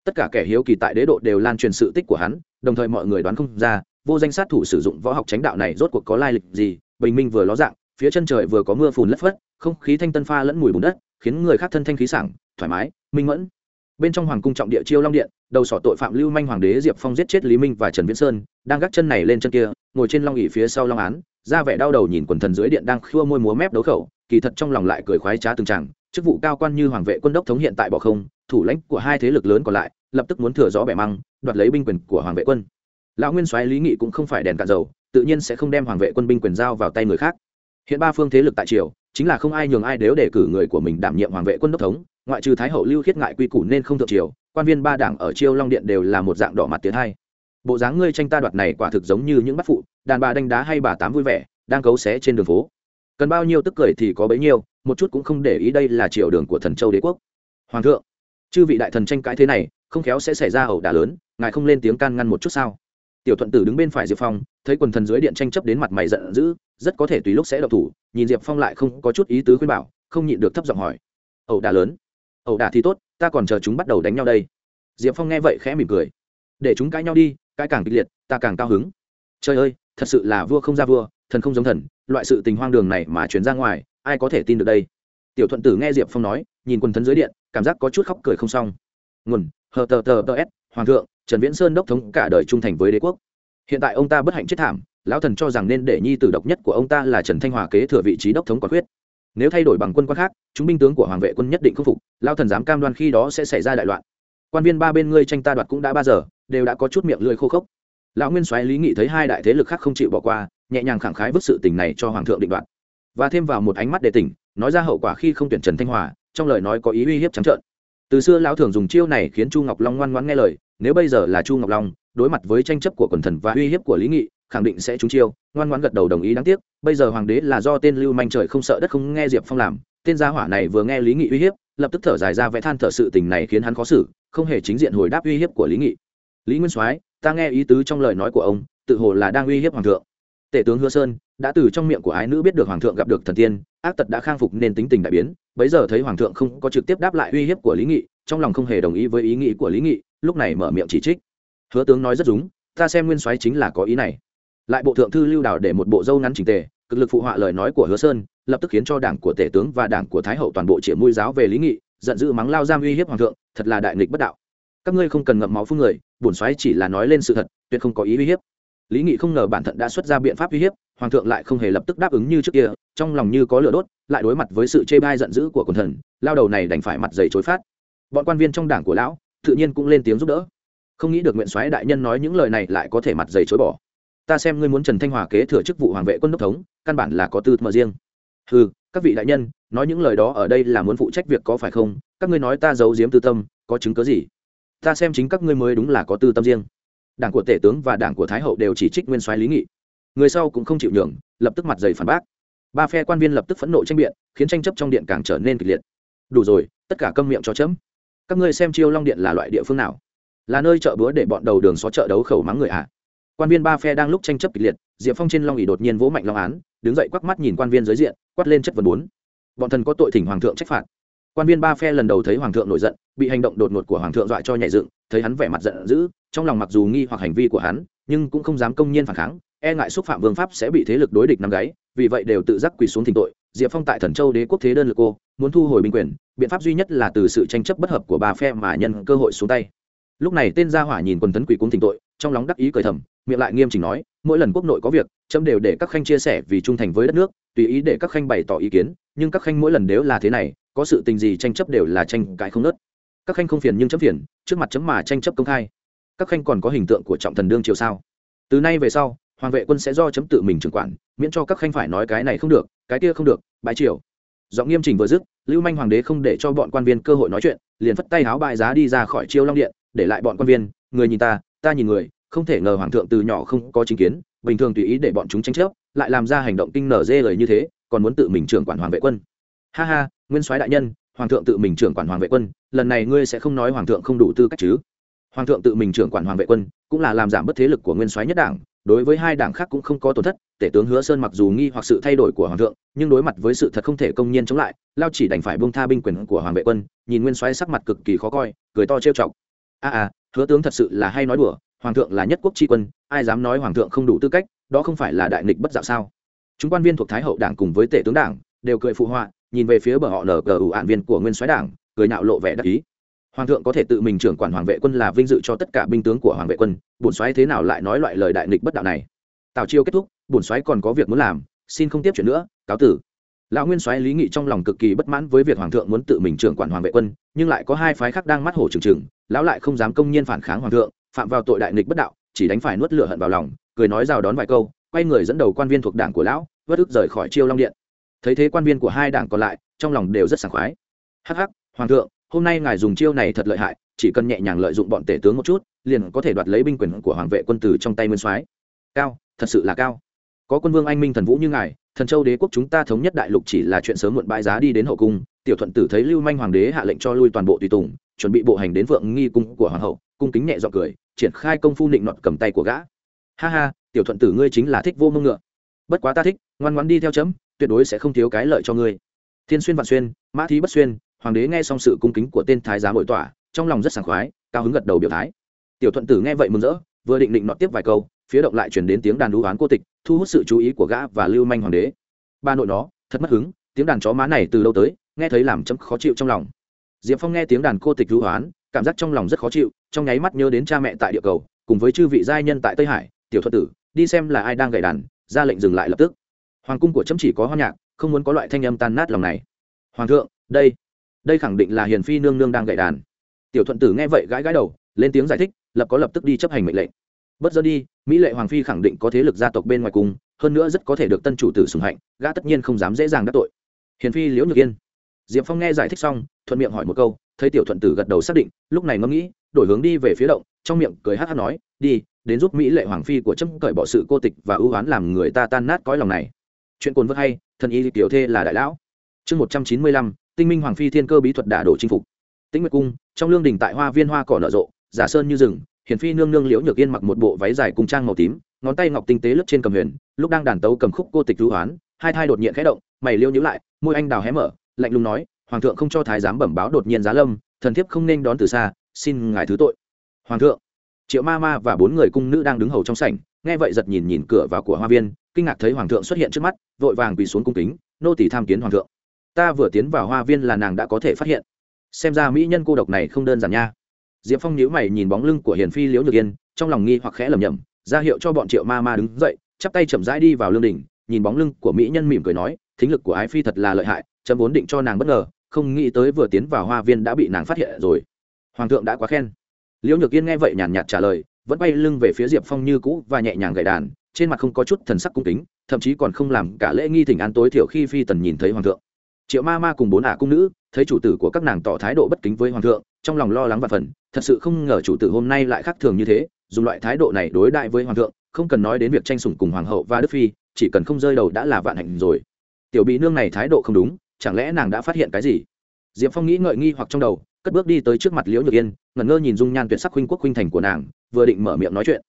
Tất cả kẻ hiếu kỳ tại đế độ đều lan truyền sự tích của hắn, đồng thời mọi người đoán không ra vô danh sát thủ sử dụng võ học tránh đạo này rốt cuộc có lai lịch gì? Bình minh vừa ló dạng, phía chân trời vừa có mưa phùn lất phất, không khí thanh tân pha lẫn mùi bùn đất, khiến người khác thân thanh khí sảng, thoải mái, minh mẫn. Bên trong hoàng cung trọng địa chiêu long điện, đầu sỏ tội phạm lưu manh hoàng đế diệp phong giết chết lý minh và trần viễn sơn, đang gác chân này lên chân kia, ngồi trên long ỉ phía sau long án ra vẻ đau đầu nhìn quần thần dưới điện đang khua môi múa mép đấu khẩu, kỳ thật trong lòng lại cười khoái trá từng tràng chức vụ cao quan như hoàng vệ quân đốc thống hiện tại bỏ không, thủ lãnh của hai thế lực lớn còn lại, lập tức muốn thừa gió bẻ măng, đoạt lấy binh quyền của hoàng vệ quân lão nguyên soái lý nghị cũng không phải đèn cạn dầu, tự nhiên sẽ không đem hoàng vệ quân binh quyền giao vào tay người khác. Hiện ba phương thế lực tại triều, chính là không ai nhường ai nếu để cử người của mình đảm nhiệm hoàng vệ quân đốc thống, ngoại trừ thái hậu lưu khiết ngại quy củ nên không thượng triều, quan viên ba đảng ở chiêu long điện đều là một dạng đỏ mặt tiến hai. Bộ dáng ngươi tranh ta đoạt này quả thực giống như những bắt phụ, đàn bà đánh đá hay bà tám vui vẻ, đang cấu xé trên đường phố. Cần bao nhiêu tức cười thì có bấy nhiêu, một chút cũng không để ý đây là triều đường của thần châu đế quốc. Hoàng thượng, chư vị đại thần tranh cãi thế này, không khéo sẽ xảy ra ẩu đả lớn, ngài không lên tiếng can ngăn một chút sao? Tiểu thuận tử đứng bên phải diệp phong thấy quần thần dưới điện tranh chấp đến mặt mày giận dữ rất có thể tùy lúc sẽ độc thủ nhìn diệp phong lại không có chút ý tứ khuyên bảo không nhịn được thấp giọng hỏi ẩu đả lớn ẩu đả thì tốt ta còn chờ chúng bắt đầu đánh nhau đây diệp phong nghe vậy khẽ mỉm cười để chúng cãi nhau đi cãi càng kịch liệt ta càng cao hứng trời ơi thật sự là vua không ra vua thần không giống thần loại sự tình hoang đường này mà chuyển ra ngoài ai có thể tin được đây tiểu thuận tử nghe diệp phong nói nhìn quần thần dưới điện cảm giác có chút khóc cười không xong nguồn hờ tờ tờ tờ s hoàng thượng trần viễn sơn đốc thống cả đời trung thành với đế quốc. Hiện tại ông ta bất hạnh chết thảm, lão thần cho rằng nên để nhi tử độc nhất của ông ta là trần thanh hòa kế thừa vị trí đốc thống quả quyết. Nếu thay đổi bằng quân quan khác, chúng binh tướng của hoàng vệ quân nhất định không phục lao thần dám cam đoan khi đó sẽ xảy ra đại loạn. Quan viên ba bên ngươi tranh ta đoạt cũng đã ba giờ, đều đã có chút miệng lưỡi khô khốc. Lão nguyên soái lý nghị thấy hai đại thế lực khác không chịu bỏ qua, nhẹ nhàng khẳng khái vứt sự tình này cho hoàng thượng định đoạt. Và thêm vào một ánh mắt đề tỉnh, nói ra hậu quả khi không tuyển trần thanh hòa, trong lời nói có ý uy hiếp trắng trợn. Từ xưa lão thường dùng chiêu này khiến chu ngọc long ngoan ngoãn nghe lời nếu bây giờ là chu ngọc long, đối mặt với tranh chấp của quần thần và uy hiếp của lý nghị, khẳng định sẽ trúng chiêu. Ngoan ngoãn gật đầu đồng ý đáng tiếc. Bây giờ hoàng đế là do tên lưu manh trời không sợ đất không nghe diệp phong làm. Tên gia hỏa này vừa nghe lý nghị uy hiếp, lập tức thở dài ra vẽ than thở sự tình này khiến hắn khó xử, không hề chính diện hồi đáp uy hiếp của lý nghị. Lý nguyên soái, ta nghe ý tứ trong lời nói của ông, tự hồ là đang uy hiếp hoàng thượng. Tể tướng hứa sơn, đã từ trong miệng của ái nữ biết được hoàng thượng gặp được thần tiên, ác tật đã khang phục nên tính tình đại biến. Bấy giờ thấy hoàng thượng không có trực tiếp đáp lại uy hiếp của lý nghị, trong lòng không hề đồng ý với ý nghĩ của lý nghị lúc này mở miệng chỉ trích. Hứa tướng nói rất đúng, ta xem nguyên soái chính là có ý này. Lại bộ thượng thư lưu đảo để một bộ dâu ngắn trình tề, cực lực phụ họa lời nói của hứa sơn, lập tức khiến cho đảng của tể tướng và đảng của thái hậu toàn bộ chĩa mũi giáo về lý nghị, giận dữ mắng lao giam uy hiếp hoàng thượng, thật là đại nghịch bất đạo. Các ngươi không cần ngậm máu phun người, bổn soái chỉ là nói lên sự thật, tuyệt không có ý uy hiếp. Lý nghị không ngờ bản thận đã xuất ra biện pháp uy hiếp, hoàng thượng lại không hề lập tức đáp ứng như trước kia, trong lòng như có lửa đốt, lại đối mặt với sự chê bai giận dữ của quần thần, lao đầu này đành phải mặt dày chối phát. Bọn quan viên trong đảng của lão tự nhiên cũng lên tiếng giúp đỡ. Không nghĩ được nguyện soái đại nhân nói những lời này lại có thể mặt dày chối bỏ. Ta xem ngươi muốn trần thanh hòa kế thừa chức vụ hoàng vệ quân đốc thống, căn bản là có tư mờ riêng. Ừ các vị đại nhân, nói những lời đó ở đây là muốn phụ trách việc có phải không? Các ngươi nói ta giấu giếm tư tâm, có chứng cớ gì? Ta xem chính các ngươi mới đúng là có tư tâm riêng. Đảng của tể tướng và đảng của thái hậu đều chỉ trích nguyên soái lý nghị. Người sau cũng không chịu nhường, lập tức mặt dày phản bác. Ba phe quan viên lập tức phẫn nộ tranh biện, khiến tranh chấp trong điện càng trở nên kịch liệt. Đủ rồi, tất cả câm miệng cho chấm các ngươi xem chiêu long điện là loại địa phương nào? Là nơi chợ búa để bọn đầu đường xó chợ đấu khẩu mắng người ạ à. quan viên ba phe đang lúc tranh chấp kịch liệt, diệp phong trên long ỉ đột nhiên vỗ mạnh long án, đứng dậy quắc mắt nhìn quan viên giới diện, quát lên chất vấn bốn. Bọn thần có tội thỉnh hoàng thượng trách phạt. Quan viên ba phe lần đầu thấy hoàng thượng nổi giận, bị hành động đột ngột của hoàng thượng dọa cho nhảy dựng, thấy hắn vẻ mặt giận dữ, trong lòng mặc dù nghi hoặc hành vi của hắn, nhưng cũng không dám công nhiên phản kháng e ngại xúc phạm vương pháp sẽ bị thế lực đối địch nắm gáy, vì vậy đều tự giác quỳ xuống thỉnh tội diệp phong tại thần châu đế quốc thế đơn lực cô, muốn thu hồi binh quyền, biện pháp duy nhất là từ sự tranh chấp bất hợp của ba phe mà nhân cơ hội xuống tay. Lúc này tên gia hỏa nhìn quần tấn quỳ cung thỉnh tội, trong lòng đắc ý cười thầm, miệng lại nghiêm chỉnh nói, mỗi lần quốc nội có việc, chấm đều để các khanh chia sẻ vì trung thành với đất nước, tùy ý để các khanh bày tỏ ý kiến, nhưng các khanh mỗi lần đều là thế này, có sự tình gì tranh chấp đều là tranh cãi không nớt. Các khanh không phiền nhưng chấm phiền, trước mặt chấm mà tranh chấp công khai. Các khanh còn có hình tượng của trọng thần đương triều sao? Từ nay về sau, hoàng vệ quân sẽ do chấm tự mình trưởng quản, miễn cho các khanh phải nói cái này không được, cái kia không được bãi triều. Giọng nghiêm chỉnh vừa dứt, lưu manh hoàng đế không để cho bọn quan viên cơ hội nói chuyện, liền phất tay háo bại giá đi ra khỏi chiêu long điện, để lại bọn quan viên, người nhìn ta ta nhìn người, không thể ngờ hoàng thượng từ nhỏ không có chính kiến, bình thường tùy ý để bọn chúng tranh chấp, lại làm ra hành động kinh nở dê lời như thế, còn muốn tự mình trưởng quản hoàng vệ quân. Ha ha, nguyên soái đại nhân, hoàng thượng tự mình trưởng quản hoàng vệ quân, lần này ngươi sẽ không nói hoàng thượng không đủ tư cách chứ? Hoàng thượng tự mình trưởng quản hoàng vệ quân, cũng là làm giảm bất thế lực của nguyên soái nhất đảng đối với hai đảng khác cũng không có tổn thất tể tướng hứa sơn mặc dù nghi hoặc sự thay đổi của hoàng thượng nhưng đối mặt với sự thật không thể công nhiên chống lại lao chỉ đành phải bông tha binh quyền của hoàng vệ quân nhìn nguyên soái sắc mặt cực kỳ khó coi cười to trêu chọc. A à, à hứa tướng thật sự là hay nói đùa hoàng thượng là nhất quốc tri quân ai dám nói hoàng thượng không đủ tư cách đó không phải là đại nghịch bất dạo sao? Chúng quan viên thuộc thái hậu đảng cùng với tể tướng đảng đều cười phụ họa nhìn về phía bờ họ nở cờ ủ ạn viên của nguyên soái đảng cười nạo lộ vẻ đắc ý hoàng thượng có thể tự mình trưởng quản hoàng vệ quân là vinh dự cho tất cả binh tướng của hoàng vệ quân, bổn soái thế nào lại nói loại lời đại nghịch bất đạo này? Tào chiêu kết thúc, bổn soái còn có việc muốn làm, xin không tiếp chuyện nữa, cáo tử. Lão nguyên soái lý nghị trong lòng cực kỳ bất mãn với việc hoàng thượng muốn tự mình trưởng quản hoàng vệ quân, nhưng lại có hai phái khác đang mắt hổ trừng trừng, lão lại không dám công nhiên phản kháng hoàng thượng, phạm vào tội đại nghịch bất đạo, chỉ đánh phải nuốt lửa hận vào lòng, cười nói rào đón vài câu, quay người dẫn đầu quan viên thuộc đảng của lão, vất ức rời khỏi chiêu long điện. Thấy thế quan viên của hai đảng còn lại, trong lòng đều rất sảng khoái. Hắc hắc, hoàng thượng hôm nay ngài dùng chiêu này thật lợi hại, chỉ cần nhẹ nhàng lợi dụng bọn tể tướng một chút, liền có thể đoạt lấy binh quyền của hoàng vệ quân tử trong tay nguyên soái. Cao, thật sự là cao. Có quân vương anh minh thần vũ như ngài, thần châu đế quốc chúng ta thống nhất đại lục chỉ là chuyện sớm muộn bãi giá đi đến hậu cung, tiểu thuận tử thấy lưu manh hoàng đế hạ lệnh cho lui toàn bộ tùy tùng, chuẩn bị bộ hành đến vượng nghi cung của hoàng hậu, cung kính nhẹ dọn cười, triển khai công phu định nọt cầm tay của gã. Ha ha, tiểu thuận tử ngươi chính là thích vô mông ngựa. Bất quá ta thích, ngoan ngoan đi theo chấm, tuyệt đối sẽ không thiếu cái lợi cho ngươi. Thiên xuyên vạn xuyên, mã thí bất xuyên hoàng đế nghe xong sự cung kính của tên thái giám bội tỏa, trong lòng rất sảng khoái, cao hứng gật đầu biểu thái. Tiểu thuận tử nghe vậy mừng rỡ, vừa định định nọt tiếp vài câu, phía động lại chuyển đến tiếng đàn đũ oán cô tịch, thu hút sự chú ý của gã và lưu manh hoàng đế. Ba nội nó, thật mất hứng, tiếng đàn chó má này từ lâu tới, nghe thấy làm chấm khó chịu trong lòng. Diệp phong nghe tiếng đàn cô tịch đũ oán, cảm giác trong lòng rất khó chịu, trong nháy mắt nhớ đến cha mẹ tại địa cầu, cùng với chư vị giai nhân tại tây hải, tiểu Thuận tử, đi xem là ai đang gảy đàn, ra lệnh dừng lại lập tức. Hoàng cung của chấm chỉ có hoa nhạc, không muốn có loại thanh âm tan nát lòng này. Hoàng thượng, đây đây khẳng định là hiền phi nương nương đang gậy đàn. Tiểu thuận tử nghe vậy gãi gãi đầu, lên tiếng giải thích, lập có lập tức đi chấp hành mệnh lệnh. Bất giờ đi, mỹ lệ hoàng phi khẳng định có thế lực gia tộc bên ngoài cung hơn nữa rất có thể được tân chủ tử sùng hạnh, gã tất nhiên không dám dễ dàng đắc tội. Hiền phi, liễu nhược yên. Diệp phong nghe giải thích xong, thuận miệng hỏi một câu, thấy tiểu thuận tử gật đầu xác định, lúc này ngẫm nghĩ, đổi hướng đi về phía động, trong miệng cười hát hát nói, đi, đến giúp mỹ lệ hoàng phi của trâm cởi bỏ sự cô tịch và ưu oán làm người ta tan nát cõi lòng này. Chuyện cồn vớt hay, thần y tiểu thê là đại lão. Chương một trăm chín mươi lăm tinh minh hoàng phi thiên cơ bí thuật đả đổ chinh phục. Tĩnh nguyệt cung, trong lương đình tại hoa viên hoa cỏ nở rộ, giả sơn như rừng hiển phi nương nương liễu nhược yên mặc một bộ váy dài cung trang màu tím, ngón tay ngọc tinh tế lướt trên cầm huyền, lúc đang đàn tấu cầm khúc cô tịch ưu hoán, hai thai đột nhiên khẽ động, mày liêu nhữ lại, môi anh đào hé mở, lạnh lùng nói, hoàng thượng không cho thái giám bẩm báo đột nhiên giá lâm, thần thiếp không nên đón từ xa, xin ngài thứ tội. Hoàng thượng. Triệu ma ma và bốn người cung nữ đang đứng hầu trong sảnh, nghe vậy giật nhìn nhìn cửa vào của hoa viên, kinh ngạc thấy hoàng thượng xuất hiện trước mắt, vội vàng quỳ xuống cung kính, nô tỷ tham kiến hoàng thượng ta vừa tiến vào hoa viên là nàng đã có thể phát hiện. Xem ra mỹ nhân cô độc này không đơn giản nha. Diệp phong nhíu mày nhìn bóng lưng của hiền phi liễu nhược yên, trong lòng nghi hoặc khẽ lầm nhầm ra hiệu cho bọn triệu ma ma đứng dậy, chắp tay chậm rãi đi vào lương đình nhìn bóng lưng của mỹ nhân mỉm cười nói, thính lực của ái phi thật là lợi hại, chấm vốn định cho nàng bất ngờ, không nghĩ tới vừa tiến vào hoa viên đã bị nàng phát hiện rồi. Hoàng thượng đã quá khen. Liễu nhược yên nghe vậy nhàn nhạt trả lời, vẫn bay lưng về phía diệp phong như cũ và nhẹ nhàng gậy đàn, trên mặt không có chút thần sắc cung kính, thậm chí còn không làm cả lễ nghi thỉnh an tối thiểu khi phi tần nhìn thấy hoàng thượng triệu ma ma cùng bốn ả cung nữ, thấy chủ tử của các nàng tỏ thái độ bất kính với hoàng thượng, trong lòng lo lắng và phần thật sự không ngờ chủ tử hôm nay lại khác thường như thế, dùng loại thái độ này đối đại với hoàng thượng, không cần nói đến việc tranh sủng cùng hoàng hậu và đức phi, chỉ cần không rơi đầu đã là vạn hạnh rồi. Tiểu bị nương này thái độ không đúng, chẳng lẽ nàng đã phát hiện cái gì? Diệp phong nghĩ ngợi nghi hoặc trong đầu, cất bước đi tới trước mặt liễu nhược yên, ngẩn ngơ nhìn dung nhan tuyệt sắc huynh quốc huynh thành của nàng, vừa định mở miệng nói chuyện.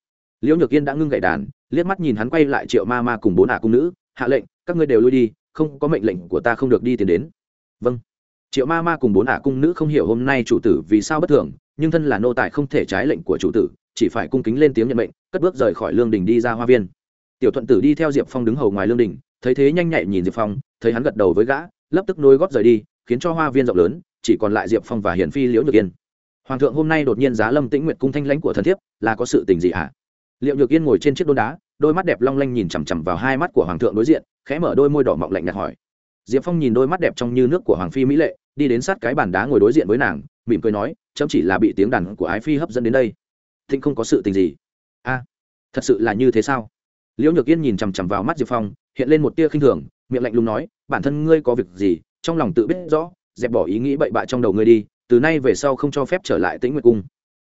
Liễu nhược yên đã ngưng gậy đàn, liếc mắt nhìn hắn quay lại triệu ma ma cùng bốn ả cung nữ, hạ lệnh, các ngươi đều lui đi không có mệnh lệnh của ta không được đi tiến đến. Vâng. Triệu ma ma cùng bốn ả cung nữ không hiểu hôm nay chủ tử vì sao bất thường, nhưng thân là nô tài không thể trái lệnh của chủ tử, chỉ phải cung kính lên tiếng nhận mệnh, cất bước rời khỏi lương đình đi ra hoa viên. Tiểu thuận tử đi theo diệp phong đứng hầu ngoài lương đình, thấy thế nhanh nhạy nhìn diệp phong, thấy hắn gật đầu với gã, lập tức nối góp rời đi, khiến cho hoa viên rộng lớn, chỉ còn lại diệp phong và hiển phi, liễu nhược yên. Hoàng thượng hôm nay đột nhiên giá lâm tĩnh nguyệt cung thanh lãnh của thần thiếp, là có sự tình gì à? liệu nhược yên ngồi trên chiếc đôn đá đôi mắt đẹp long lanh nhìn chằm chằm vào hai mắt của hoàng thượng đối diện, khẽ mở đôi môi đỏ mọng lạnh nhạt hỏi. Diệp phong nhìn đôi mắt đẹp trong như nước của hoàng phi mỹ lệ, đi đến sát cái bàn đá ngồi đối diện với nàng, mỉm cười nói, chấm chỉ là bị tiếng đàn của ái phi hấp dẫn đến đây. Thịnh không có sự tình gì. A, thật sự là như thế sao? Liễu nhược yên nhìn chằm chằm vào mắt diệp phong, hiện lên một tia khinh thường, miệng lạnh lùng nói, bản thân ngươi có việc gì, trong lòng tự biết rõ, dẹp bỏ ý nghĩ bậy bạ trong đầu ngươi đi, từ nay về sau không cho phép trở lại tĩnh nguyệt cung.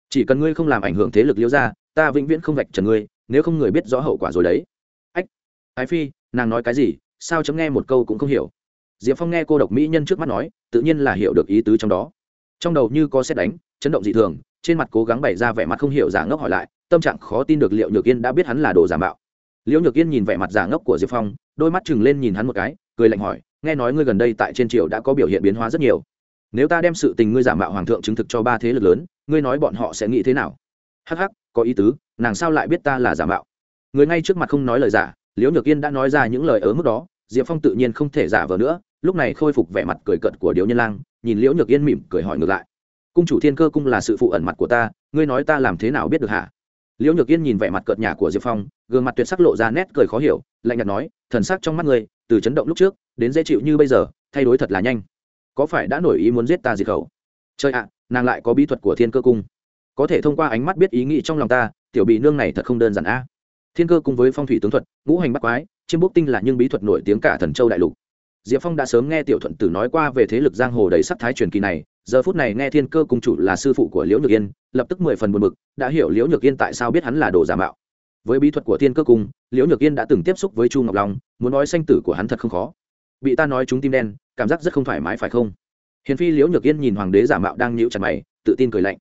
Chỉ cần ngươi không làm ảnh hưởng thế lực liễu ra ta vĩnh viễn không vạch trần ngươi nếu không người biết rõ hậu quả rồi đấy. Ách ái phi, nàng nói cái gì? Sao chấm nghe một câu cũng không hiểu? Diệp phong nghe cô độc mỹ nhân trước mắt nói, tự nhiên là hiểu được ý tứ trong đó. Trong đầu như có xét đánh, chấn động dị thường, trên mặt cố gắng bày ra vẻ mặt không hiểu giả ngốc hỏi lại, tâm trạng khó tin được liệu nhược yên đã biết hắn là đồ giả mạo. Liễu nhược yên nhìn vẻ mặt giả ngốc của diệp phong, đôi mắt chừng lên nhìn hắn một cái, cười lạnh hỏi, nghe nói ngươi gần đây tại trên triều đã có biểu hiện biến hóa rất nhiều. Nếu ta đem sự tình ngươi giả mạo hoàng thượng chứng thực cho ba thế lực lớn, ngươi nói bọn họ sẽ nghĩ thế nào? Hắc hắc, có ý tứ nàng sao lại biết ta là giả mạo? Người ngay trước mặt không nói lời giả, liễu nhược yên đã nói ra những lời ở mức đó, diệp phong tự nhiên không thể giả vờ nữa, lúc này khôi phục vẻ mặt cười cận của điếu nhân lang, nhìn liễu nhược yên mỉm cười hỏi ngược lại. Cung chủ thiên cơ cung là sự phụ ẩn mặt của ta, ngươi nói ta làm thế nào biết được hả? Liễu nhược yên nhìn vẻ mặt cợt nhà của diệp phong, gương mặt tuyệt sắc lộ ra nét cười khó hiểu, lạnh nhạt nói, thần sắc trong mắt ngươi, từ chấn động lúc trước, đến dễ chịu như bây giờ, thay đổi thật là nhanh. Có phải đã nổi ý muốn giết ta diệt khẩu? Chơi ạ, nàng lại có bí thuật của thiên cơ cung. Có thể thông qua ánh mắt biết ý nghĩ trong lòng ta tiểu bị nương này thật không đơn giản a. Thiên cơ cung với phong thủy tướng thuật, ngũ hành bắt quái, chiêm bốc tinh là những bí thuật nổi tiếng cả thần châu đại lục. Diệp phong đã sớm nghe tiểu thuận tử nói qua về thế lực giang hồ đầy sắc thái truyền kỳ này, giờ phút này nghe thiên cơ cung chủ là sư phụ của liễu nhược yên, lập tức mười phần buồn bực, đã hiểu liễu nhược yên tại sao biết hắn là đồ giả mạo. Với bí thuật của thiên cơ cung, liễu nhược yên đã từng tiếp xúc với chu ngọc long, muốn nói sanh tử của hắn thật không khó. Bị ta nói chúng tim đen, cảm giác rất không thoải mái phải không? Hiền phi liễu nhược yên nhìn hoàng đế giả mạo đang nhịu chặt mày, tự tin cười lạnh.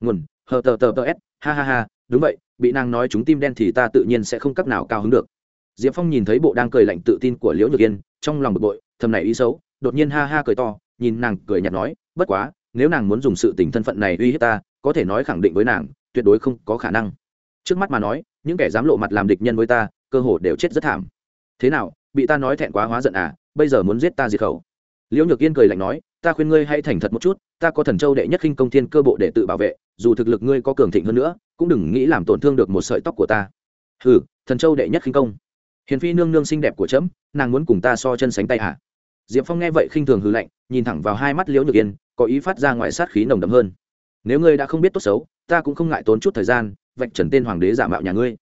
Nguồn, hờ tờ tờ tờ s, ha ha ha đúng vậy, bị nàng nói chúng tim đen thì ta tự nhiên sẽ không cách nào cao hứng được. Diệp phong nhìn thấy bộ đang cười lạnh tự tin của liễu nhược yên, trong lòng bực bội, thầm này ý xấu, đột nhiên ha ha cười to, nhìn nàng cười nhạt nói, bất quá, nếu nàng muốn dùng sự tình thân phận này uy hiếp ta, có thể nói khẳng định với nàng, tuyệt đối không có khả năng. Trước mắt mà nói, những kẻ dám lộ mặt làm địch nhân với ta, cơ hồ đều chết rất thảm. Thế nào, bị ta nói thẹn quá hóa giận à bây giờ muốn giết ta diệt khẩu. Liễu nhược yên cười lạnh nói, ta khuyên ngươi hãy thành thật một chút ta có thần châu đệ nhất khinh công thiên cơ bộ để tự bảo vệ, dù thực lực ngươi có cường thịnh hơn nữa, cũng đừng nghĩ làm tổn thương được một sợi tóc của ta. Ừ thần châu đệ nhất khinh công. Hiền phi nương nương xinh đẹp của trẫm nàng muốn cùng ta so chân sánh tay hả? Diệp phong nghe vậy khinh thường hư lạnh, nhìn thẳng vào hai mắt liễu nhược yên, có ý phát ra ngoài sát khí nồng đậm hơn. Nếu ngươi đã không biết tốt xấu, ta cũng không ngại tốn chút thời gian, vạch trần tên hoàng đế giả mạo nhà ngươi.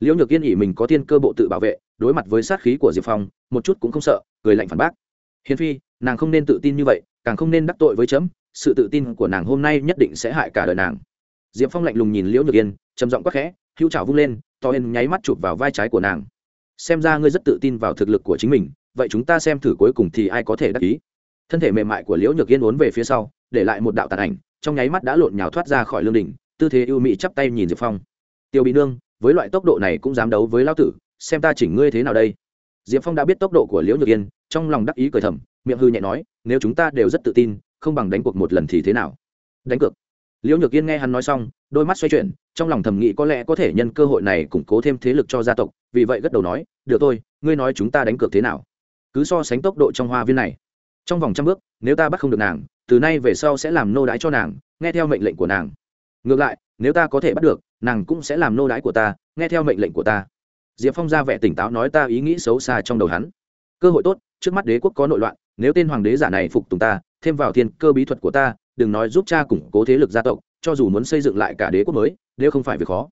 Liễu nhược yên ỉ mình có thiên cơ bộ tự bảo vệ, đối mặt với sát khí của diệp phong, một chút cũng không sợ, cười lạnh phản bác. Hiền phi, nàng không nên tự tin như vậy, càng không nên đắc tội với chấm sự tự tin của nàng hôm nay nhất định sẽ hại cả đời nàng. Diệp phong lạnh lùng nhìn liễu nhược yên, trầm giọng quắc khẽ, hữu trào vung lên, to hên nháy mắt chụp vào vai trái của nàng. Xem ra ngươi rất tự tin vào thực lực của chính mình, vậy chúng ta xem thử cuối cùng thì ai có thể đắc ý. Thân thể mềm mại của liễu nhược yên uốn về phía sau, để lại một đạo tàn ảnh, trong nháy mắt đã lộn nhào thoát ra khỏi lương đỉnh, tư thế ưu mỹ chắp tay nhìn diệp phong. Tiêu bị nương, với loại tốc độ này cũng dám đấu với lão tử, xem ta chỉnh ngươi thế nào đây. Diệp phong đã biết tốc độ của liễu nhược yên, trong lòng đắc ý cười thầm, miệng hư nhẹ nói, nếu chúng ta đều rất tự tin không bằng đánh cuộc một lần thì thế nào? Đánh cược. Liễu nhược yên nghe hắn nói xong, đôi mắt xoay chuyển, trong lòng thầm nghĩ có lẽ có thể nhân cơ hội này củng cố thêm thế lực cho gia tộc, vì vậy gật đầu nói, được thôi, ngươi nói chúng ta đánh cược thế nào? Cứ so sánh tốc độ trong hoa viên này. Trong vòng trăm bước, nếu ta bắt không được nàng, từ nay về sau sẽ làm nô đái cho nàng, nghe theo mệnh lệnh của nàng. Ngược lại, nếu ta có thể bắt được, nàng cũng sẽ làm nô đái của ta, nghe theo mệnh lệnh của ta. Diệp phong ra vẻ tỉnh táo nói ta ý nghĩ xấu xa trong đầu hắn. Cơ hội tốt, trước mắt đế quốc có nội loạn, nếu tên hoàng đế giả này phục tùng ta thêm vào thiên cơ bí thuật của ta, đừng nói giúp cha củng cố thế lực gia tộc, cho dù muốn xây dựng lại cả đế quốc mới, nếu không phải việc khó.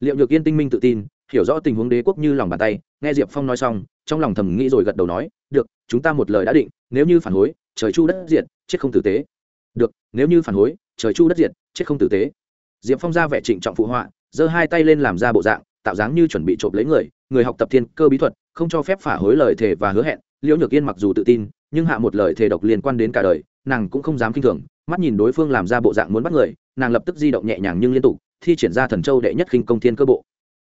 Liệu nhược yên tinh minh tự tin, hiểu rõ tình huống đế quốc như lòng bàn tay, nghe diệp phong nói xong, trong lòng thầm nghĩ rồi gật đầu nói, được, chúng ta một lời đã định, nếu như phản hối, trời chu đất diệt, chết không tử tế. Được, nếu như phản hối, trời chu đất diệt, chết không tử tế. Diệp phong ra vẻ trịnh trọng phụ họa, giơ hai tay lên làm ra bộ dạng, tạo dáng như chuẩn bị trộm lấy người người học tập thiên cơ bí thuật, không cho phép phản hối lời thề và hứa hẹn. Liễu nhược yên mặc dù tự tin, nhưng hạ một lời thề độc liên quan đến cả đời nàng cũng không dám kinh thường, mắt nhìn đối phương làm ra bộ dạng muốn bắt người, nàng lập tức di động nhẹ nhàng nhưng liên tục, thi triển ra thần châu đệ nhất khinh công thiên cơ bộ.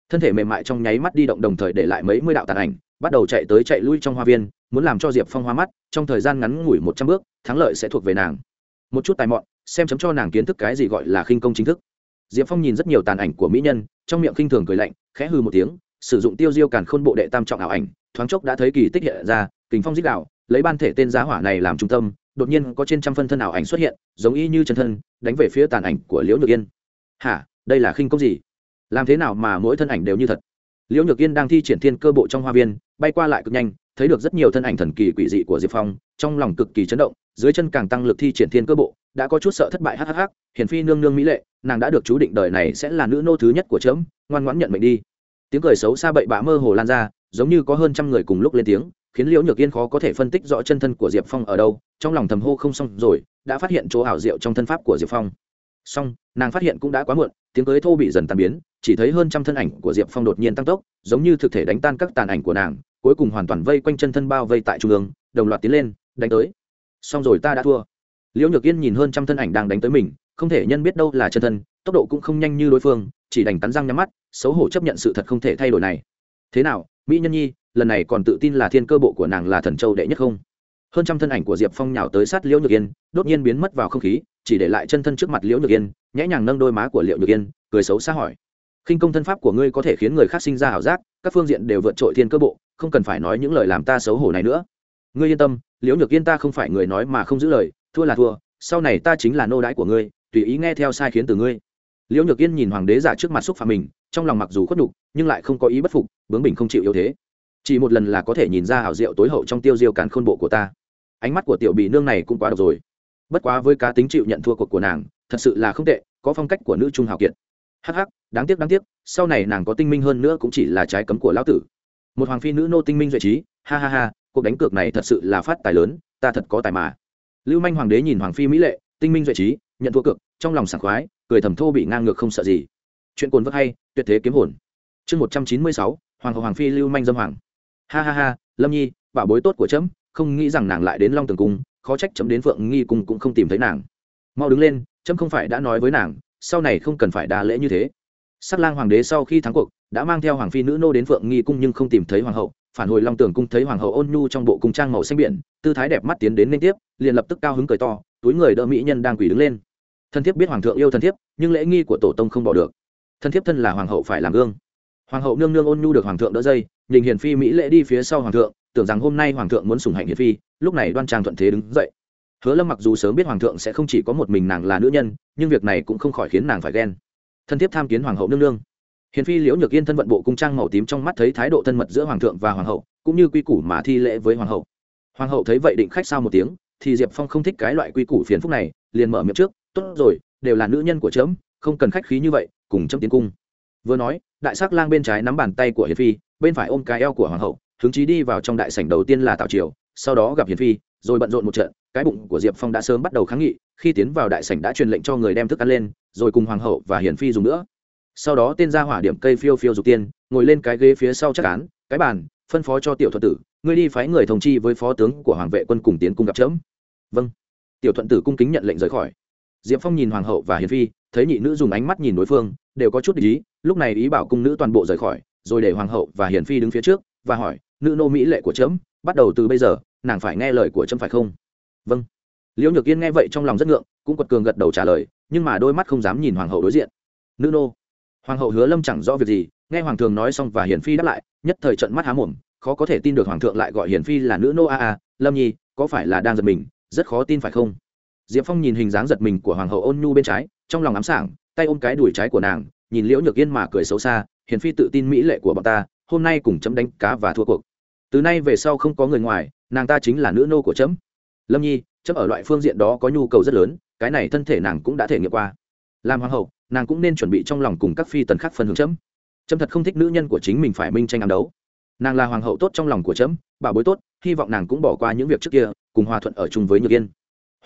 Thân thể mềm mại trong nháy mắt đi động đồng thời để lại mấy mươi đạo tàn ảnh, bắt đầu chạy tới chạy lui trong hoa viên, muốn làm cho diệp phong hoa mắt, trong thời gian ngắn ngủi một trăm bước, thắng lợi sẽ thuộc về nàng. Một chút tài mọn, xem chấm cho nàng kiến thức cái gì gọi là khinh công chính thức. Diệp phong nhìn rất nhiều tàn ảnh của mỹ nhân, trong miệng khinh thường cười lạnh, khẽ hư một tiếng, sử dụng tiêu diêu càn khôn bộ đệ tam trọng ảo ảnh, thoáng chốc đã thấy kỳ tích hiện ra, kình phong dích đạo, lấy ban thể tên giá hỏa này làm trung tâm đột nhiên có trên trăm phân thân ảo ảnh xuất hiện, giống y như chân thân, đánh về phía tàn ảnh của liễu nhược yên. Hả? Đây là khinh công gì? Làm thế nào mà mỗi thân ảnh đều như thật? Liễu nhược yên đang thi triển thiên cơ bộ trong hoa viên, bay qua lại cực nhanh, thấy được rất nhiều thân ảnh thần kỳ quỷ dị của diệp phong, trong lòng cực kỳ chấn động, dưới chân càng tăng lực thi triển thiên cơ bộ, đã có chút sợ thất bại hhh hiển phi nương nương mỹ lệ, nàng đã được chú định đời này sẽ là nữ nô thứ nhất của trẫm ngoan ngoãn nhận mệnh đi. Tiếng cười xấu xa bậy bạ mơ hồ lan ra, giống như có hơn trăm người cùng lúc lên tiếng khiến liễu nhược yên khó có thể phân tích rõ chân thân của diệp phong ở đâu, trong lòng thầm hô không xong rồi, đã phát hiện chỗ ảo diệu trong thân pháp của diệp phong. Xong, nàng phát hiện cũng đã quá muộn, tiếng cưới thô bị dần tàn biến, chỉ thấy hơn trăm thân ảnh của diệp phong đột nhiên tăng tốc, giống như thực thể đánh tan các tàn ảnh của nàng, cuối cùng hoàn toàn vây quanh chân thân bao vây tại trung ương, đồng loạt tiến lên, đánh tới. Xong rồi ta đã thua. Liễu nhược yên nhìn hơn trăm thân ảnh đang đánh tới mình, không thể nhân biết đâu là chân thân, tốc độ cũng không nhanh như đối phương, chỉ đành cắn răng nhắm mắt, xấu hổ chấp nhận sự thật không thể thay đổi này. Thế nào, mỹ nhân nhi lần này còn tự tin là thiên cơ bộ của nàng là thần châu đệ nhất không? Hơn trăm thân ảnh của diệp phong nhào tới sát liễu nhược yên, đột nhiên biến mất vào không khí, chỉ để lại chân thân trước mặt liễu nhược yên nhẽ nhàng nâng đôi má của liệu nhược yên, cười xấu xa hỏi. Khinh công thân pháp của ngươi có thể khiến người khác sinh ra ảo giác, các phương diện đều vượt trội thiên cơ bộ, không cần phải nói những lời làm ta xấu hổ này nữa. Ngươi yên tâm, liễu nhược yên ta không phải người nói mà không giữ lời, thua là thua, sau này ta chính là nô đái của ngươi, tùy ý nghe theo sai khiến từ ngươi. Liễu nhược yên nhìn hoàng đế giả trước mặt xúc phạm mình, trong lòng mặc dù khuất nhục, nhưng lại không có ý bất phục, bướng bình không chịu yếu thế chỉ một lần là có thể nhìn ra hảo diệu tối hậu trong tiêu diêu càn khôn bộ của ta. Ánh mắt của tiểu bị nương này cũng quá độc rồi. Bất quá với cá tính chịu nhận thua cuộc của nàng, thật sự là không tệ, có phong cách của nữ trung hào kiệt. Hắc hắc, đáng tiếc đáng tiếc, sau này nàng có tinh minh hơn nữa cũng chỉ là trái cấm của lão tử. Một hoàng phi nữ nô tinh minh duy trí, ha ha ha, cuộc đánh cược này thật sự là phát tài lớn, ta thật có tài mà. Lưu manh hoàng đế nhìn hoàng phi mỹ lệ, tinh minh duy trí, nhận thua cực trong lòng sảng khoái, cười thầm thô bị ngang ngược không sợ gì. Chuyện cồn vất hay, tuyệt thế kiếm hồn. Chương một trăm chín mươi sáu, hoàng hậu, hoàng phi lưu manh dâm hoàng ha ha ha, lâm nhi, bảo bối tốt của trẫm, không nghĩ rằng nàng lại đến long tường cung, khó trách chấm đến phượng nghi cung cũng không tìm thấy nàng. Mau đứng lên, trẫm không phải đã nói với nàng, sau này không cần phải đa lễ như thế. Sắc lang hoàng đế sau khi thắng cuộc, đã mang theo hoàng phi nữ nô đến phượng nghi cung nhưng không tìm thấy hoàng hậu, phản hồi long tường cung thấy hoàng hậu ôn nhu trong bộ cung trang màu xanh biển, tư thái đẹp mắt tiến đến liên tiếp, liền lập tức cao hứng cười to, túi người đỡ mỹ nhân đang quỳ đứng lên. Thân thiếp biết hoàng thượng yêu thân thiếp, nhưng lễ nghi của tổ tông không bỏ được. Thân thiếp thân là hoàng hậu phải làm gương. Hoàng hậu nương nương ôn nhu được hoàng thượng đỡ dây nhìn hiền phi mỹ lễ đi phía sau hoàng thượng, tưởng rằng hôm nay hoàng thượng muốn sủng hạnh hiền phi, lúc này đoan trang thuận thế đứng dậy. Hứa lâm mặc dù sớm biết hoàng thượng sẽ không chỉ có một mình nàng là nữ nhân, nhưng việc này cũng không khỏi khiến nàng phải ghen. Thân thiết tham kiến hoàng hậu nương nương. Hiền phi liễu nhược yên thân vận bộ cung trang màu tím trong mắt thấy thái độ thân mật giữa hoàng thượng và hoàng hậu, cũng như quy củ mà thi lễ với hoàng hậu. Hoàng hậu thấy vậy định khách sao một tiếng, thì diệp phong không thích cái loại quy củ phiền phúc này, liền mở miệng trước, tốt rồi, đều là nữ nhân của trẫm không cần khách khí như vậy, cùng chấm tiến cung vừa nói, đại sắc lang bên trái nắm bàn tay của hiền phi, bên phải ôm cái eo của hoàng hậu, hướng chí đi vào trong đại sảnh đầu tiên là tào triều, sau đó gặp hiền phi, rồi bận rộn một trận, cái bụng của diệp phong đã sớm bắt đầu kháng nghị, khi tiến vào đại sảnh đã truyền lệnh cho người đem thức ăn lên, rồi cùng hoàng hậu và hiền phi dùng nữa. Sau đó tên ra hỏa điểm cây phiêu phiêu dục tiên, ngồi lên cái ghế phía sau chắc án, cái bàn, phân phó cho tiểu thuật tử, ngươi đi phái người thông chi với phó tướng của hoàng vệ quân cùng tiến cung gặp chớm. Vâng. Tiểu thuận tử cung kính nhận lệnh rời khỏi. Diệp phong nhìn hoàng hậu và hiền phi, thấy nhị nữ dùng ánh mắt nhìn đối phương đều có chút ý, lúc này ý bảo cung nữ toàn bộ rời khỏi, rồi để hoàng hậu và hiền phi đứng phía trước và hỏi, nữ nô mỹ lệ của trẫm, bắt đầu từ bây giờ, nàng phải nghe lời của trẫm phải không? Vâng. Liễu nhược yên nghe vậy trong lòng rất ngượng, cũng quật cường gật đầu trả lời, nhưng mà đôi mắt không dám nhìn hoàng hậu đối diện. Nữ nô. Hoàng hậu hứa lâm chẳng rõ việc gì, nghe hoàng thượng nói xong và hiền phi đáp lại, nhất thời trận mắt há mồm, khó có thể tin được hoàng thượng lại gọi hiền phi là nữ nô a a, lâm nhi, có phải là đang giật mình, rất khó tin phải không? Diệp phong nhìn hình dáng giật mình của hoàng hậu ôn nhu bên trái, trong lòng ám sảng tay ôm cái đùi trái của nàng, nhìn liễu nhược yên mà cười xấu xa, hiền phi tự tin mỹ lệ của bọn ta, hôm nay cùng chấm đánh cá và thua cuộc. Từ nay về sau không có người ngoài, nàng ta chính là nữ nô của chấm. Lâm nhi, chấm ở loại phương diện đó có nhu cầu rất lớn, cái này thân thể nàng cũng đã thể nghiệm qua. Làm hoàng hậu, nàng cũng nên chuẩn bị trong lòng cùng các phi tần khác phân hướng chấm. Chấm thật không thích nữ nhân của chính mình phải minh tranh ám đấu. Nàng là hoàng hậu tốt trong lòng của chấm, bảo bối tốt, hy vọng nàng cũng bỏ qua những việc trước kia, cùng hòa thuận ở chung với nhược yên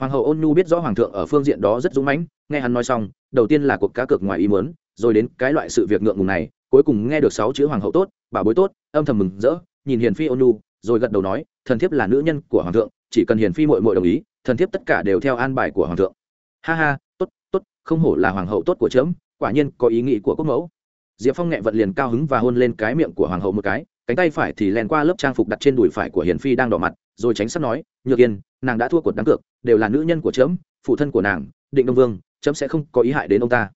hoàng hậu ôn nhu biết rõ hoàng thượng ở phương diện đó rất dũng mãnh, nghe hắn nói xong, đầu tiên là cuộc cá cược ngoài ý mớn rồi đến cái loại sự việc ngượng ngùng này, cuối cùng nghe được sáu chữ hoàng hậu tốt, bà bối tốt, âm thầm mừng rỡ, nhìn hiền phi ôn nhu, rồi gật đầu nói, thần thiếp là nữ nhân của hoàng thượng, chỉ cần hiền phi mội mội đồng ý, thần thiếp tất cả đều theo an bài của hoàng thượng. Ha ha, tốt tốt, không hổ là hoàng hậu tốt của trẫm quả nhiên có ý nghĩ của quốc mẫu. Diệp phong nhẹ vận liền cao hứng và hôn lên cái miệng của hoàng hậu một cái, cánh tay phải thì len qua lớp trang phục đặt trên đùi phải của hiền phi đang đỏ mặt rồi tránh sắp nói, nhược yên, nàng đã thua cuộc đáng cược, đều là nữ nhân của trẫm phụ thân của nàng, định đông vương trẫm sẽ không có ý hại đến ông ta.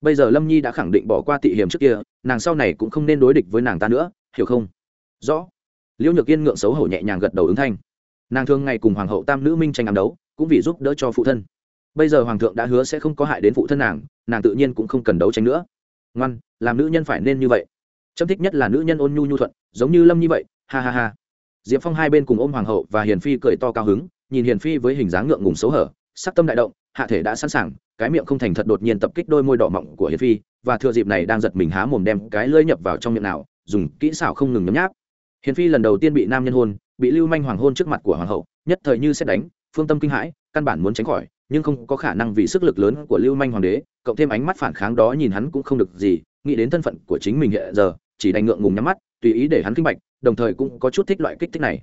Bây giờ lâm nhi đã khẳng định bỏ qua tị hiểm trước kia, nàng sau này cũng không nên đối địch với nàng ta nữa, hiểu không? Rõ. Liễu nhược yên ngượng xấu hổ nhẹ nhàng gật đầu ứng thanh. Nàng thường ngày cùng hoàng hậu tam nữ minh tranh ám đấu, cũng vì giúp đỡ cho phụ thân. Bây giờ hoàng thượng đã hứa sẽ không có hại đến phụ thân nàng nàng tự nhiên cũng không cần đấu tranh nữa. Ngoan, làm nữ nhân phải nên như vậy. Trâm thích nhất là nữ nhân ôn nhu nhu thuận, giống như lâm như vậy. Ha ha ha diệp phong hai bên cùng ôm hoàng hậu và hiền phi cười to cao hứng, nhìn hiền phi với hình dáng ngượng ngùng xấu hở, sắc tâm đại động, hạ thể đã sẵn sàng, cái miệng không thành thật đột nhiên tập kích đôi môi đỏ mọng của hiền phi, và thừa dịp này đang giật mình há mồm đem cái lưỡi nhập vào trong miệng nào, dùng kỹ xảo không ngừng nhấm nháp. Hiền phi lần đầu tiên bị nam nhân hôn, bị lưu manh hoàng hôn trước mặt của hoàng hậu, nhất thời như xét đánh, phương tâm kinh hãi, căn bản muốn tránh khỏi, nhưng không có khả năng vì sức lực lớn của lưu manh hoàng đế, cộng thêm ánh mắt phản kháng đó nhìn hắn cũng không được gì, nghĩ đến thân phận của chính mình hiện giờ, chỉ đành ngượng ngùng nhắm mắt, tùy ý để hắn kinh bạch đồng thời cũng có chút thích loại kích thích này.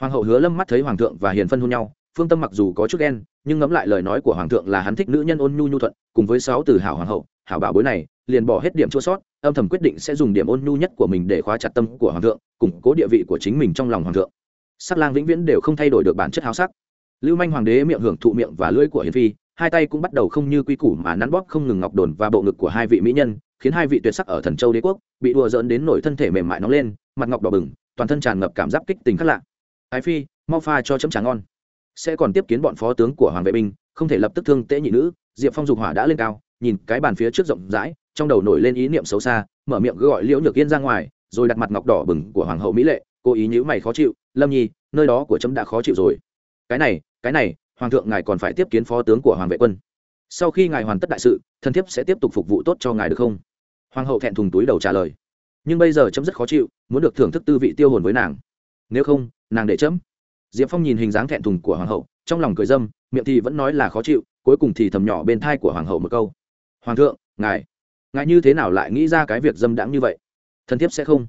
Hoàng hậu hứa lâm mắt thấy hoàng thượng và hiền phân hôn nhau, phương tâm mặc dù có chút ghen, nhưng ngẫm lại lời nói của hoàng thượng là hắn thích nữ nhân ôn nhu nhu thuận, cùng với sáu từ hảo hoàng hậu, hảo bảo bối này, liền bỏ hết điểm chua sót, âm thầm quyết định sẽ dùng điểm ôn nhu nhất của mình để khóa chặt tâm của hoàng thượng, củng cố địa vị của chính mình trong lòng hoàng thượng. Sắc lang vĩnh viễn đều không thay đổi được bản chất háo sắc. Lưu manh hoàng đế miệng hưởng thụ miệng và lưỡi của hiền phi, hai tay cũng bắt đầu không như quy củ mà nắn bóp không ngừng ngọc đồn và bộ ngực của hai vị mỹ nhân, khiến hai vị tuyệt sắc ở thần châu đế quốc, bị đùa dỡn đến nổi thân thể mềm mại nóng lên mặt ngọc đỏ bừng, toàn thân tràn ngập cảm giác kích tình khác lạ. Ái phi, mau pha cho chấm trà ngon. Sẽ còn tiếp kiến bọn phó tướng của hoàng vệ binh, không thể lập tức thương tễ nhị nữ. Diệp phong dục hỏa đã lên cao, nhìn cái bàn phía trước rộng rãi, trong đầu nổi lên ý niệm xấu xa, mở miệng gọi liễu nhược yên ra ngoài, rồi đặt mặt ngọc đỏ bừng của hoàng hậu mỹ lệ, cố ý nhữ mày khó chịu. Lâm nhi, nơi đó của trẫm đã khó chịu rồi. Cái này cái này, hoàng thượng ngài còn phải tiếp kiến phó tướng của hoàng vệ quân. Sau khi ngài hoàn tất đại sự thân thiếp sẽ tiếp tục phục vụ tốt cho ngài được không? Hoàng hậu thẹn thùng túi đầu trả lời nhưng bây giờ chấm rất khó chịu, muốn được thưởng thức tư vị tiêu hồn với nàng. Nếu không, nàng để chấm. Diệp phong nhìn hình dáng thẹn thùng của hoàng hậu, trong lòng cười dâm, miệng thì vẫn nói là khó chịu, cuối cùng thì thầm nhỏ bên thai của hoàng hậu một câu. Hoàng thượng, ngài ngài như thế nào lại nghĩ ra cái việc dâm đãng như vậy? Thân thiếp sẽ không.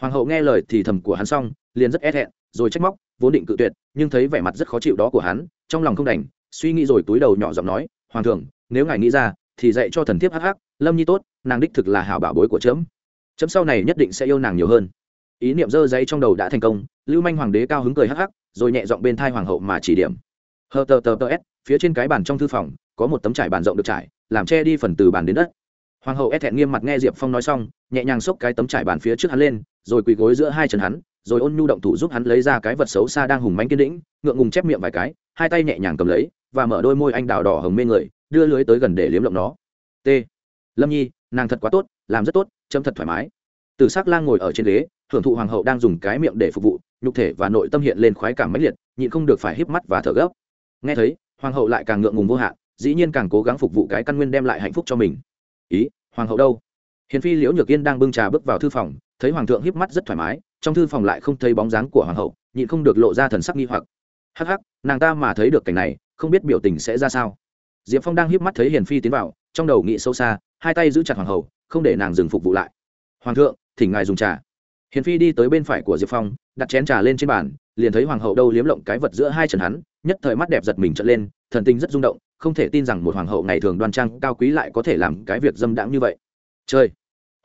Hoàng hậu nghe lời thì thầm của hắn xong, liền rất é thẹn, rồi trách móc, vốn định cự tuyệt, nhưng thấy vẻ mặt rất khó chịu đó của hắn, trong lòng không đành, suy nghĩ rồi túi đầu nhỏ giọng nói, hoàng thượng, nếu ngài nghĩ ra, thì dạy cho thần thiếp hắc hắc, lâm nhi tốt, nàng đích thực là hảo bảo bối của trẫm chấm sau này nhất định sẽ yêu nàng nhiều hơn. Ý niệm dơ giấy trong đầu đã thành công, lưu manh hoàng đế cao hứng cười hắc hắc, rồi nhẹ giọng bên thai hoàng hậu mà chỉ điểm. Hờ tờ tờ tờ s, phía trên cái bàn trong thư phòng, có một tấm trải bàn rộng được trải, làm che đi phần từ bàn đến đất. Hoàng hậu e thẹn nghiêm mặt nghe diệp phong nói xong, nhẹ nhàng xốc cái tấm trải bàn phía trước hắn lên, rồi quỳ gối giữa hai chân hắn, rồi ôn nhu động thủ giúp hắn lấy ra cái vật xấu xa đang hùng manh kiên đĩnh ngượng ngùng chép miệng vài cái, hai tay nhẹ nhàng cầm lấy, và mở đôi môi anh đào đỏ hồng mê người, đưa lưới tới gần để liếm lộng nó. T. Lâm nhi, nàng thật quá tốt làm rất tốt, chấm thật thoải mái. Từ s ắ c lang ngồi ở trên ghế, hưởng thụ hoàng hậu đang dùng cái miệng để phục vụ, nhục thể và nội tâm hiện lên khoái cảm mãnh liệt, nhịn không được phải híp mắt và thở gấp. Nghe thấy, hoàng hậu lại càng ngượng ngùng vô hạn, dĩ nhiên càng cố gắng phục vụ cái căn nguyên đem lại hạnh phúc cho mình. Ý, hoàng hậu đâu? Hiền phi liễu nhược yên đang bưng trà bước vào thư phòng, thấy hoàng thượng híp mắt rất thoải mái, trong thư phòng lại không thấy bóng dáng của hoàng hậu, nhịn không được lộ ra thần sắc nghi hoặc. Hắc hắc, nàng ta mà thấy được cảnh này, không biết biểu tình sẽ ra sao. Diệp phong đang híp mắt thấy hiền phi tiến vào, trong đầu nghĩ sâu xa, hai tay giữ chặt hoàng hậu không để nàng dừng phục vụ lại. Hoàng thượng, thỉnh ngài dùng trà. Hiền phi đi tới bên phải của diệp phong, đặt chén trà lên trên bàn, liền thấy hoàng hậu đâu liếm lộng cái vật giữa hai chân hắn, nhất thời mắt đẹp giật mình trợn lên, thần tình rất rung động, không thể tin rằng một hoàng hậu ngày thường đoan trang cao quý lại có thể làm cái việc dâm đãng như vậy. Chơi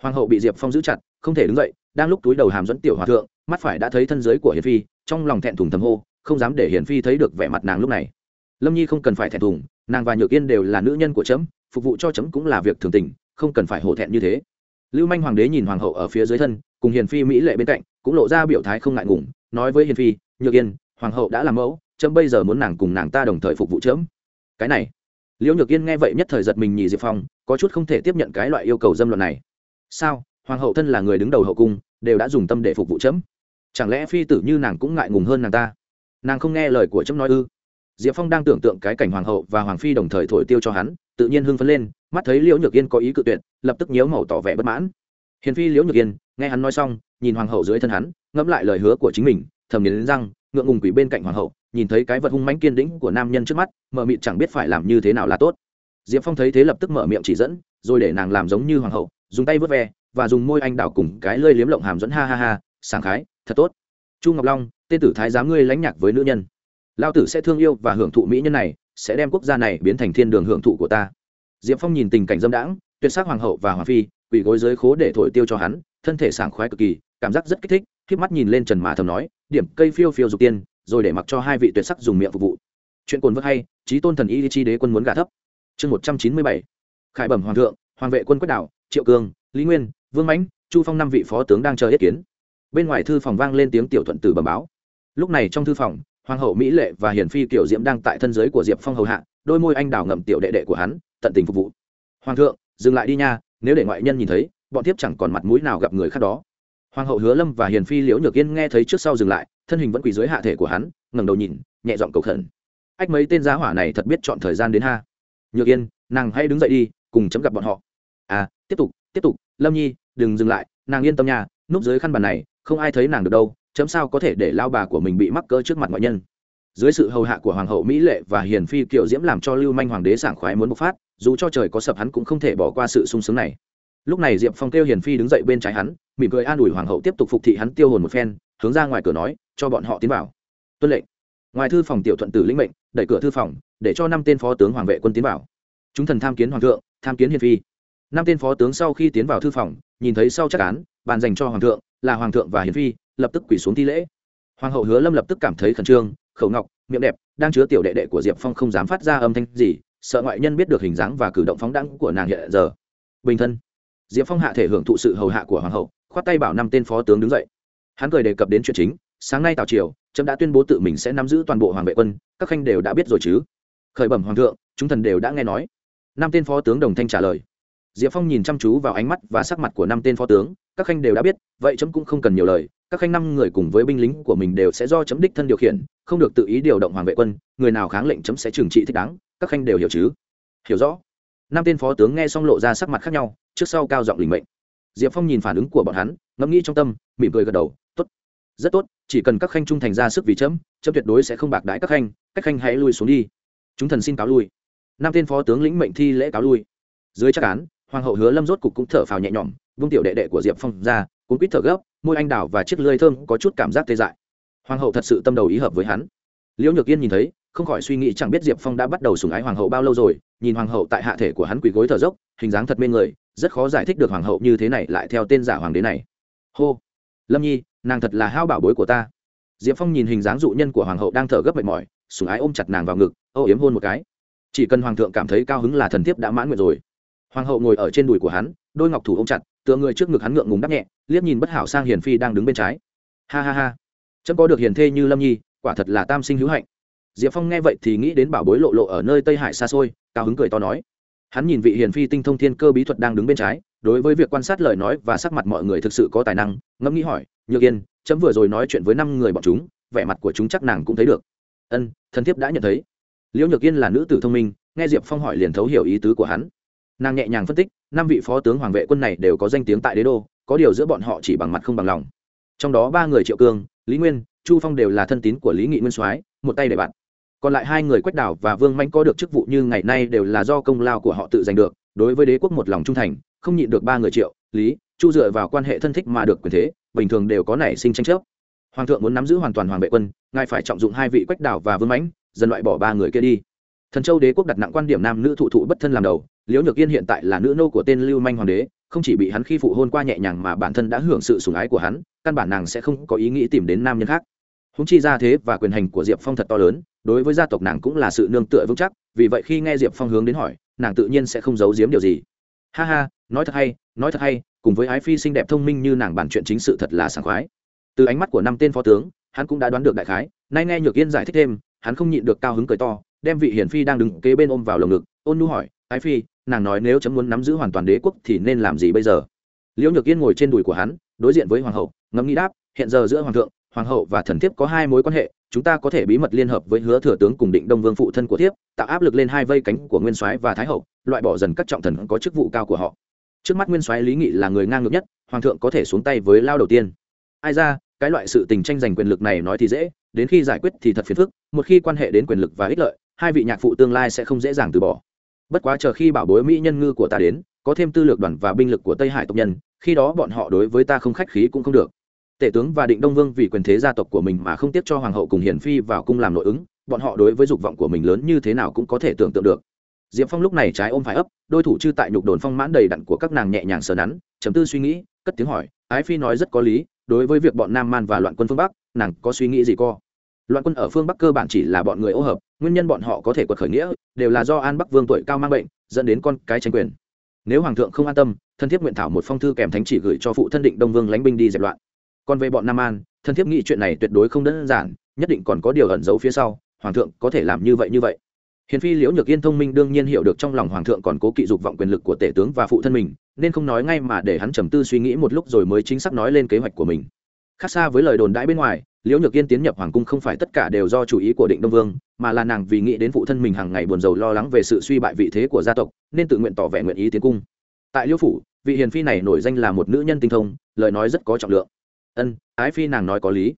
hoàng hậu bị diệp phong giữ chặt, không thể đứng dậy, đang lúc túi đầu hàm dẫn tiểu hòa thượng, mắt phải đã thấy thân giới của hiền phi, trong lòng thẹn thùng thầm hô, không dám để hiền phi thấy được vẻ mặt nàng lúc này. Lâm nhi không cần phải thẹn thùng, nàng và nhược yên đều là nữ nhân của trẫm phục vụ cho trẫm cũng là việc thường tình không cần phải hổ thẹn như thế. Lưu manh hoàng đế nhìn hoàng hậu ở phía dưới thân, cùng hiền phi mỹ lệ bên cạnh, cũng lộ ra biểu thái không ngại ngùng, nói với hiền phi, nhược yên, hoàng hậu đã làm mẫu trâm bây giờ muốn nàng cùng nàng ta đồng thời phục vụ trẫm cái này, liễu nhược yên nghe vậy nhất thời giật mình nhì diệp phong, có chút không thể tiếp nhận cái loại yêu cầu dâm luận này. Sao, hoàng hậu thân là người đứng đầu hậu cung, đều đã dùng tâm để phục vụ trẫm chẳng lẽ phi tử như nàng cũng ngại ngùng hơn nàng ta? Nàng không nghe lời của trẫm nói ư? Diệp phong đang tưởng tượng cái cảnh hoàng hậu và hoàng phi đồng thời thổi tiêu cho hắn, tự nhiên hưng phấn lên mắt thấy liễu nhược yên có ý cự tuyệt, lập tức nhớ màu tỏ vẻ bất mãn. Hiền phi liễu nhược yên, nghe hắn nói xong, nhìn hoàng hậu dưới thân hắn, ngẫm lại lời hứa của chính mình, thầm nhìn đến răng, ngượng ngùng quỷ bên cạnh hoàng hậu, nhìn thấy cái vật hung mãnh kiên đĩnh của nam nhân trước mắt, mờ mịt chẳng biết phải làm như thế nào là tốt. Diệp phong thấy thế lập tức mở miệng chỉ dẫn, rồi để nàng làm giống như hoàng hậu, dùng tay vớt ve, và dùng môi anh đào cùng cái lơi liếm lộng hàm dẫn ha ha ha, sảng khái, thật tốt. Chu ngọc long, tên tử thái giám ngươi lãnh nhạc với nữ nhân. Lao tử sẽ thương yêu và hưởng thụ mỹ nhân này, sẽ đem quốc gia này biến thành thiên đường hưởng thụ của ta diệp phong nhìn tình cảnh dâm đãng, tuyệt sắc hoàng hậu và hoàng phi, quỳ gối dưới khố để thổi tiêu cho hắn, thân thể sảng khoái cực kỳ, cảm giác rất kích thích k mắt nhìn lên trần mà thầm nói, điểm, cây phiêu phiêu dục tiên, rồi để mặc cho hai vị tuyệt sắc dùng miệng phục vụ. Chuyện cồn vớt hay, trí tôn thần y chi đế quân muốn gả thấp. Chương một trăm chín mươi bảy. Khải bẩm hoàng thượng, hoàng vệ quân quách đạo triệu cương, lý nguyên, vương mãnh, chu phong năm vị phó tướng đang chờ ý kiến. Bên ngoài thư phòng vang lên tiếng tiểu thuận tử bẩm báo. Lúc này trong thư phòng hoàng hậu mỹ lệ và hiền phi kiểu diễm đang tại thân giới của diệp phong hầu hạ, đôi môi anh đào ngậm tiểu đệ đệ của hắn, tận tình phục vụ. Hoàng thượng, dừng lại đi nha, nếu để ngoại nhân nhìn thấy, bọn tiếp chẳng còn mặt mũi nào gặp người khác đó. Hoàng hậu hứa lâm và hiền phi liễu nhược yên nghe thấy trước sau dừng lại, thân hình vẫn quỳ dưới hạ thể của hắn, ngẩng đầu nhìn, nhẹ giọng cầu khẩn. Ách mấy tên giá hỏa này thật biết chọn thời gian đến ha. Nhược yên, nàng hãy đứng dậy đi, cùng chấm gặp bọn họ. À tiếp tục tiếp tục, lâm nhi, đừng dừng lại, nàng yên tâm nha, núp dưới khăn bàn này, không ai thấy nàng được đâu chấm sao có thể để lao bà của mình bị mắc cỡ trước mặt ngoại nhân? Dưới sự hầu hạ của hoàng hậu mỹ lệ và hiền phi kiệu diễm làm cho lưu manh hoàng đế sảng khoái muốn bộc phát, dù cho trời có sập hắn cũng không thể bỏ qua sự sung sướng này. Lúc này diệp phong kêu hiền phi đứng dậy bên trái hắn, mỉm cười an ủi hoàng hậu tiếp tục phục thị hắn tiêu hồn một phen, hướng ra ngoài cửa nói, cho bọn họ tiến vào. Tuân lệnh. Ngoài thư phòng tiểu thuận tử lĩnh mệnh, đẩy cửa thư phòng, để cho năm tên phó tướng hoàng vệ quân tiến vào. Chúng thần tham kiến hoàng thượng, tham kiến hiền phi. Năm tên phó tướng sau khi tiến vào thư phòng, nhìn thấy sau chắc án, bàn dành cho hoàng thượng, là hoàng thượng và hiền phi lập tức quỳ xuống thi lễ. Hoàng hậu hứa lâm lập tức cảm thấy khẩn trương, khẩu ngọc, miệng đẹp, đang chứa tiểu đệ đệ của diệp phong không dám phát ra âm thanh gì, sợ ngoại nhân biết được hình dáng và cử động phóng đẳng của nàng hiện giờ. Bình thân. Diệp phong hạ thể hưởng thụ sự hầu hạ của hoàng hậu, khoát tay bảo năm tên phó tướng đứng dậy. Hắn cười đề cập đến chuyện chính, sáng nay tào triều trâm đã tuyên bố tự mình sẽ nắm giữ toàn bộ hoàng vệ quân, các khanh đều đã biết rồi chứ. Khởi bẩm hoàng thượng, chúng thần đều đã nghe nói. Năm tên phó tướng đồng thanh trả lời diệp phong nhìn chăm chú vào ánh mắt và sắc mặt của năm tên phó tướng, các khanh đều đã biết, vậy chấm cũng không cần nhiều lời, các khanh năm người cùng với binh lính của mình đều sẽ do chấm đích thân điều khiển, không được tự ý điều động hoàng vệ quân, người nào kháng lệnh chấm sẽ trừng trị thích đáng, các khanh đều hiểu chứ? Hiểu rõ. Năm tên phó tướng nghe xong lộ ra sắc mặt khác nhau, trước sau cao giọng lình mệnh. Diệp phong nhìn phản ứng của bọn hắn, ngẫm nghĩ trong tâm, mỉm cười gật đầu, tốt, rất tốt, chỉ cần các khanh trung thành ra sức vì chấm chấm tuyệt đối sẽ không bạc đãi các khanh các khanh hãy lui xuống đi. Chúng thần xin cáo lui. Năm tên phó tướng lĩnh mệnh thi lễ cáo lui. Dưới chắc án hoàng hậu hứa lâm rốt cục cũng thở phào nhẹ nhõm, vung tiểu đệ đệ của diệp phong ra, cuốn quýt thở gấp, môi anh đào và chiếc lưỡi thơm có chút cảm giác tê dại. Hoàng hậu thật sự tâm đầu ý hợp với hắn. Liễu nhược yên nhìn thấy, không khỏi suy nghĩ chẳng biết diệp phong đã bắt đầu sùng ái hoàng hậu bao lâu rồi, nhìn hoàng hậu tại hạ thể của hắn quỳ gối thở dốc, hình dáng thật mê người, rất khó giải thích được hoàng hậu như thế này lại theo tên giả hoàng đế này. Hô! Lâm nhi, nàng thật là hao bảo bối của ta. Diệp phong nhìn hình dáng dụ nhân của hoàng hậu đang thở gấp mệt mỏi sùng ái ôm chặt nàng vào ngực, âu yếm hôn một cái. Chỉ cần hoàng thượng cảm thấy cao hứng là thần thiếp đã mãn nguyện rồi hoàng hậu ngồi ở trên đùi của hắn, đôi ngọc thủ ôm chặt, tựa người trước ngực hắn ngượng ngùng đắp nhẹ, liếc nhìn bất hảo sang hiền phi đang đứng bên trái. Ha ha ha. Chấm có được hiền thê như lâm nhi, quả thật là tam sinh hữu hạnh. Diệp phong nghe vậy thì nghĩ đến bảo bối lộ lộ ở nơi tây hải xa xôi, cao hứng cười to nói. Hắn nhìn vị hiền phi tinh thông thiên cơ bí thuật đang đứng bên trái, đối với việc quan sát lời nói và sắc mặt mọi người thực sự có tài năng, ngẫm nghĩ hỏi, nhược yên, chấm vừa rồi nói chuyện với năm người bọn chúng, vẻ mặt của chúng chắc nàng cũng thấy được. Ân, thần thiếp đã nhận thấy. Liễu nhược yên là nữ tử thông minh, nghe diệp phong hỏi liền thấu hiểu ý tứ của hắn nàng nhẹ nhàng phân tích, năm vị phó tướng hoàng vệ quân này đều có danh tiếng tại đế đô, có điều giữa bọn họ chỉ bằng mặt không bằng lòng. Trong đó ba người triệu cương, lý nguyên, chu phong đều là thân tín của lý nghị nguyên soái, một tay để bạn. Còn lại hai người quách đảo và vương manh có được chức vụ như ngày nay đều là do công lao của họ tự giành được, đối với đế quốc một lòng trung thành, không nhịn được ba người triệu, lý, chu dựa vào quan hệ thân thích mà được quyền thế, bình thường đều có nảy sinh tranh chấp. Hoàng thượng muốn nắm giữ hoàn toàn hoàng vệ quân, ngài phải trọng dụng hai vị quách đảo và vương mãnh dần loại bỏ ba người kia đi thần châu đế quốc đặt nặng quan điểm nam nữ thụ thụ bất thân làm đầu, liễu nhược yên hiện tại là nữ nô của tên lưu manh hoàng đế, không chỉ bị hắn khi phụ hôn qua nhẹ nhàng mà bản thân đã hưởng sự sủng ái của hắn, căn bản nàng sẽ không có ý nghĩ tìm đến nam nhân khác. Húng chi ra thế và quyền hành của diệp phong thật to lớn, đối với gia tộc nàng cũng là sự nương tựa vững chắc, vì vậy khi nghe diệp phong hướng đến hỏi, nàng tự nhiên sẽ không giấu giếm điều gì. Ha ha, nói thật hay, nói thật hay, cùng với ái phi xinh đẹp thông minh như nàng bản chuyện chính sự thật là sảng khoái. Từ ánh mắt của năm tên phó tướng, hắn cũng đã đoán được đại khái, nay nghe nhược yên giải thích thêm, hắn không nhịn được cao hứng cười to đem vị hiển phi đang đứng kế bên ôm vào lồng ngực, ôn nu hỏi, ái phi, nàng nói nếu chấm muốn nắm giữ hoàn toàn đế quốc thì nên làm gì bây giờ? Liễu nhược yên ngồi trên đùi của hắn, đối diện với hoàng hậu, ngẫm nghĩ đáp, hiện giờ giữa hoàng thượng, hoàng hậu và thần thiếp có hai mối quan hệ, chúng ta có thể bí mật liên hợp với hứa thừa tướng cùng định đông vương phụ thân của thiếp, tạo áp lực lên hai vây cánh của nguyên soái và thái hậu, loại bỏ dần các trọng thần có chức vụ cao của họ. Trước mắt nguyên soái lý nghị là người ngang ngược nhất, hoàng thượng có thể xuống tay với lao đầu tiên. Ai ra, cái loại sự tình tranh giành quyền lực này nói thì dễ, đến khi giải quyết thì thật phiền phức, một khi quan hệ đến quyền lực và ích lợi hai vị nhạc phụ tương lai sẽ không dễ dàng từ bỏ. Bất quá chờ khi bảo bối mỹ nhân ngư của ta đến, có thêm tư lược đoàn và binh lực của tây hải tộc nhân, khi đó bọn họ đối với ta không khách khí cũng không được. Tể tướng và định đông vương vì quyền thế gia tộc của mình mà không tiếc cho hoàng hậu cùng hiển phi vào cung làm nội ứng, bọn họ đối với dục vọng của mình lớn như thế nào cũng có thể tưởng tượng được. Diệp phong lúc này trái ôm phải ấp, đôi thủ chư tại nhục đồn phong mãn đầy đặn của các nàng nhẹ nhàng sờ nắn chấm tư suy nghĩ, cất tiếng hỏi, ái phi nói rất có lý, đối với việc bọn nam man và loạn quân phương bắc, nàng có suy nghĩ gì co? Loạn quân ở phương bắc cơ bản chỉ là bọn người ô hợp nguyên nhân bọn họ có thể quật khởi nghĩa đều là do an bắc vương tuổi cao mang bệnh dẫn đến con cái tranh quyền nếu hoàng thượng không an tâm thân thiết nguyện thảo một phong thư kèm thánh chỉ gửi cho phụ thân định đông vương lánh binh đi dẹp loạn còn về bọn nam an thân thiết nghĩ chuyện này tuyệt đối không đơn giản nhất định còn có điều ẩn giấu phía sau hoàng thượng có thể làm như vậy như vậy hiền phi liễu nhược yên thông minh đương nhiên hiểu được trong lòng hoàng thượng còn cố kỵ dục vọng quyền lực của tể tướng và phụ thân mình nên không nói ngay mà để hắn trầm tư suy nghĩ một lúc rồi mới chính xác nói lên kế hoạch của mình khác xa với lời đồn đãi bên ngoài liễu nhược yên tiến nhập hoàng cung không phải tất cả đều do chủ ý của định đông vương, mà là nàng vì nghĩ đến phụ thân mình hàng ngày buồn rầu lo lắng về sự suy bại vị thế của gia tộc, nên tự nguyện tỏ vẻ nguyện ý tiến cung. Tại liễu phủ, vị hiền phi này nổi danh là một nữ nhân tinh thông, lời nói rất có trọng lượng. Ân, ái phi nàng nói có lý.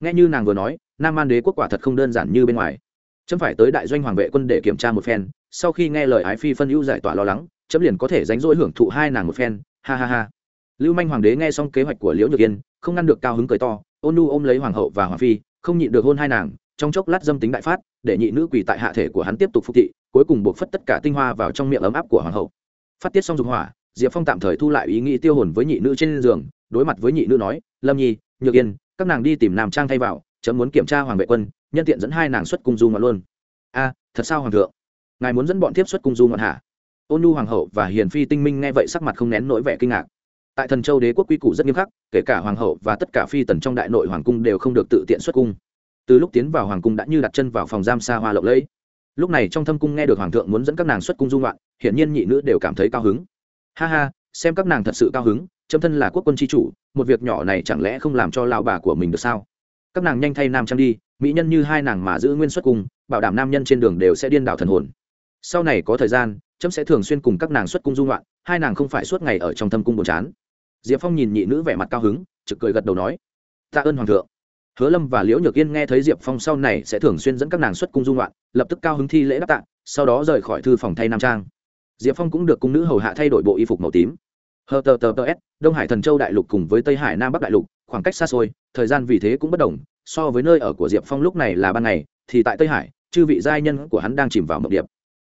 Nghe như nàng vừa nói, nam an đế quốc quả thật không đơn giản như bên ngoài. Chấm phải tới đại doanh hoàng vệ quân để kiểm tra một phen, sau khi nghe lời ái phi phân ưu giải tỏa lo lắng, chấm liền có thể dánh rỗi hưởng thụ hai nàng một phen, ha ha ha. Lưu manh hoàng đế nghe xong kế hoạch của liễu nhược yên, không ngăn được cao hứng cười to ôn nu ôm lấy hoàng hậu và hoàng phi, không nhịn được hôn hai nàng, trong chốc lát dâm tính đại phát, để nhị nữ quỳ tại hạ thể của hắn tiếp tục phục thị, cuối cùng buộc phất tất cả tinh hoa vào trong miệng ấm áp của hoàng hậu. Phát tiết xong dùng hỏa, diệp phong tạm thời thu lại ý nghĩ tiêu hồn với nhị nữ trên giường, đối mặt với nhị nữ nói, lâm nhi, nhược yên, các nàng đi tìm nam trang thay vào, chấm muốn kiểm tra hoàng vệ quân, nhân tiện dẫn hai nàng xuất cung du ngoạn luôn. A, thật sao hoàng thượng? Ngài muốn dẫn bọn tiếp xuất cung du ngoạn hả? Ôn nu hoàng hậu và hiền phi tinh minh nghe vậy sắc mặt không nén nỗi vẻ kinh ngạc tại thần châu đế quốc quy củ rất nghiêm khắc, kể cả hoàng hậu và tất cả phi tần trong đại nội hoàng cung đều không được tự tiện xuất cung. Từ lúc tiến vào hoàng cung đã như đặt chân vào phòng giam xa hoa lộng lẫy. Lúc này trong thâm cung nghe được hoàng thượng muốn dẫn các nàng xuất cung dung loạn hiển nhiên nhị nữ đều cảm thấy cao hứng. Ha ha, xem các nàng thật sự cao hứng, chấm thân là quốc quân tri chủ, một việc nhỏ này chẳng lẽ không làm cho lão bà của mình được sao? Các nàng nhanh thay nam trang đi, mỹ nhân như hai nàng mà giữ nguyên xuất cung, bảo đảm nam nhân trên đường đều sẽ điên đảo thần hồn. Sau này có thời gian trẫm sẽ thường xuyên cùng các nàng xuất cung dung loạn hai nàng không phải suốt ngày ở trong thâm cung buồn chán diệp phong nhìn nhị nữ vẻ mặt cao hứng, trực cười gật đầu nói, tạ ơn hoàng thượng. Hứa lâm và liễu nhược yên nghe thấy diệp phong sau này sẽ thường xuyên dẫn các nàng xuất cung dung loạn lập tức cao hứng thi lễ đáp tạ, sau đó rời khỏi thư phòng thay nam trang. Diệp phong cũng được cung nữ hầu hạ thay đổi bộ y phục màu tím. Hờ tờ tờ tờ s, đông hải thần châu đại lục cùng với tây hải nam bắc đại lục, khoảng cách xa xôi, thời gian vì thế cũng bất đồng, so với nơi ở của diệp phong lúc này là ban ngày, thì tại tây hải, chư vị giai nhân của hắn đang chìm vào mộng điệp.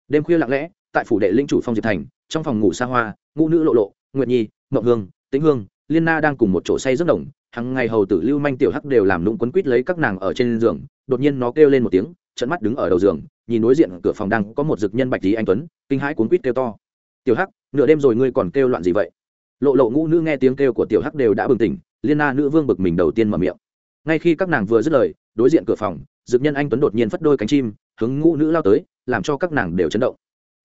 Đêm khuya lặng lẽ, tại phủ đệ linh chủ phong diệp thành, trong phòng ngủ xa hoa, ngũ nữ lộ lộ, nguyệt nhi, mộng hương tĩnh hương, liên na đang cùng một chỗ say rất đồng hằng ngày hầu tử lưu manh tiểu hắc đều làm nụng quấn quýt lấy các nàng ở trên giường, đột nhiên nó kêu lên một tiếng trận mắt đứng ở đầu giường, nhìn đối diện cửa phòng đang có một dực nhân bạch tí anh tuấn, kinh hãi cuốn quýt kêu to. Tiểu hắc, nửa đêm rồi ngươi còn kêu loạn gì vậy? Lộ lộ ngũ nữ nghe tiếng kêu của tiểu hắc đều đã bừng tỉnh, liên na nữ vương bực mình đầu tiên mở miệng. Ngay khi các nàng vừa dứt lời, đối diện cửa phòng dực nhân anh tuấn đột nhiên phất đôi cánh chim, hướng ngũ nữ lao tới, làm cho các nàng đều chấn động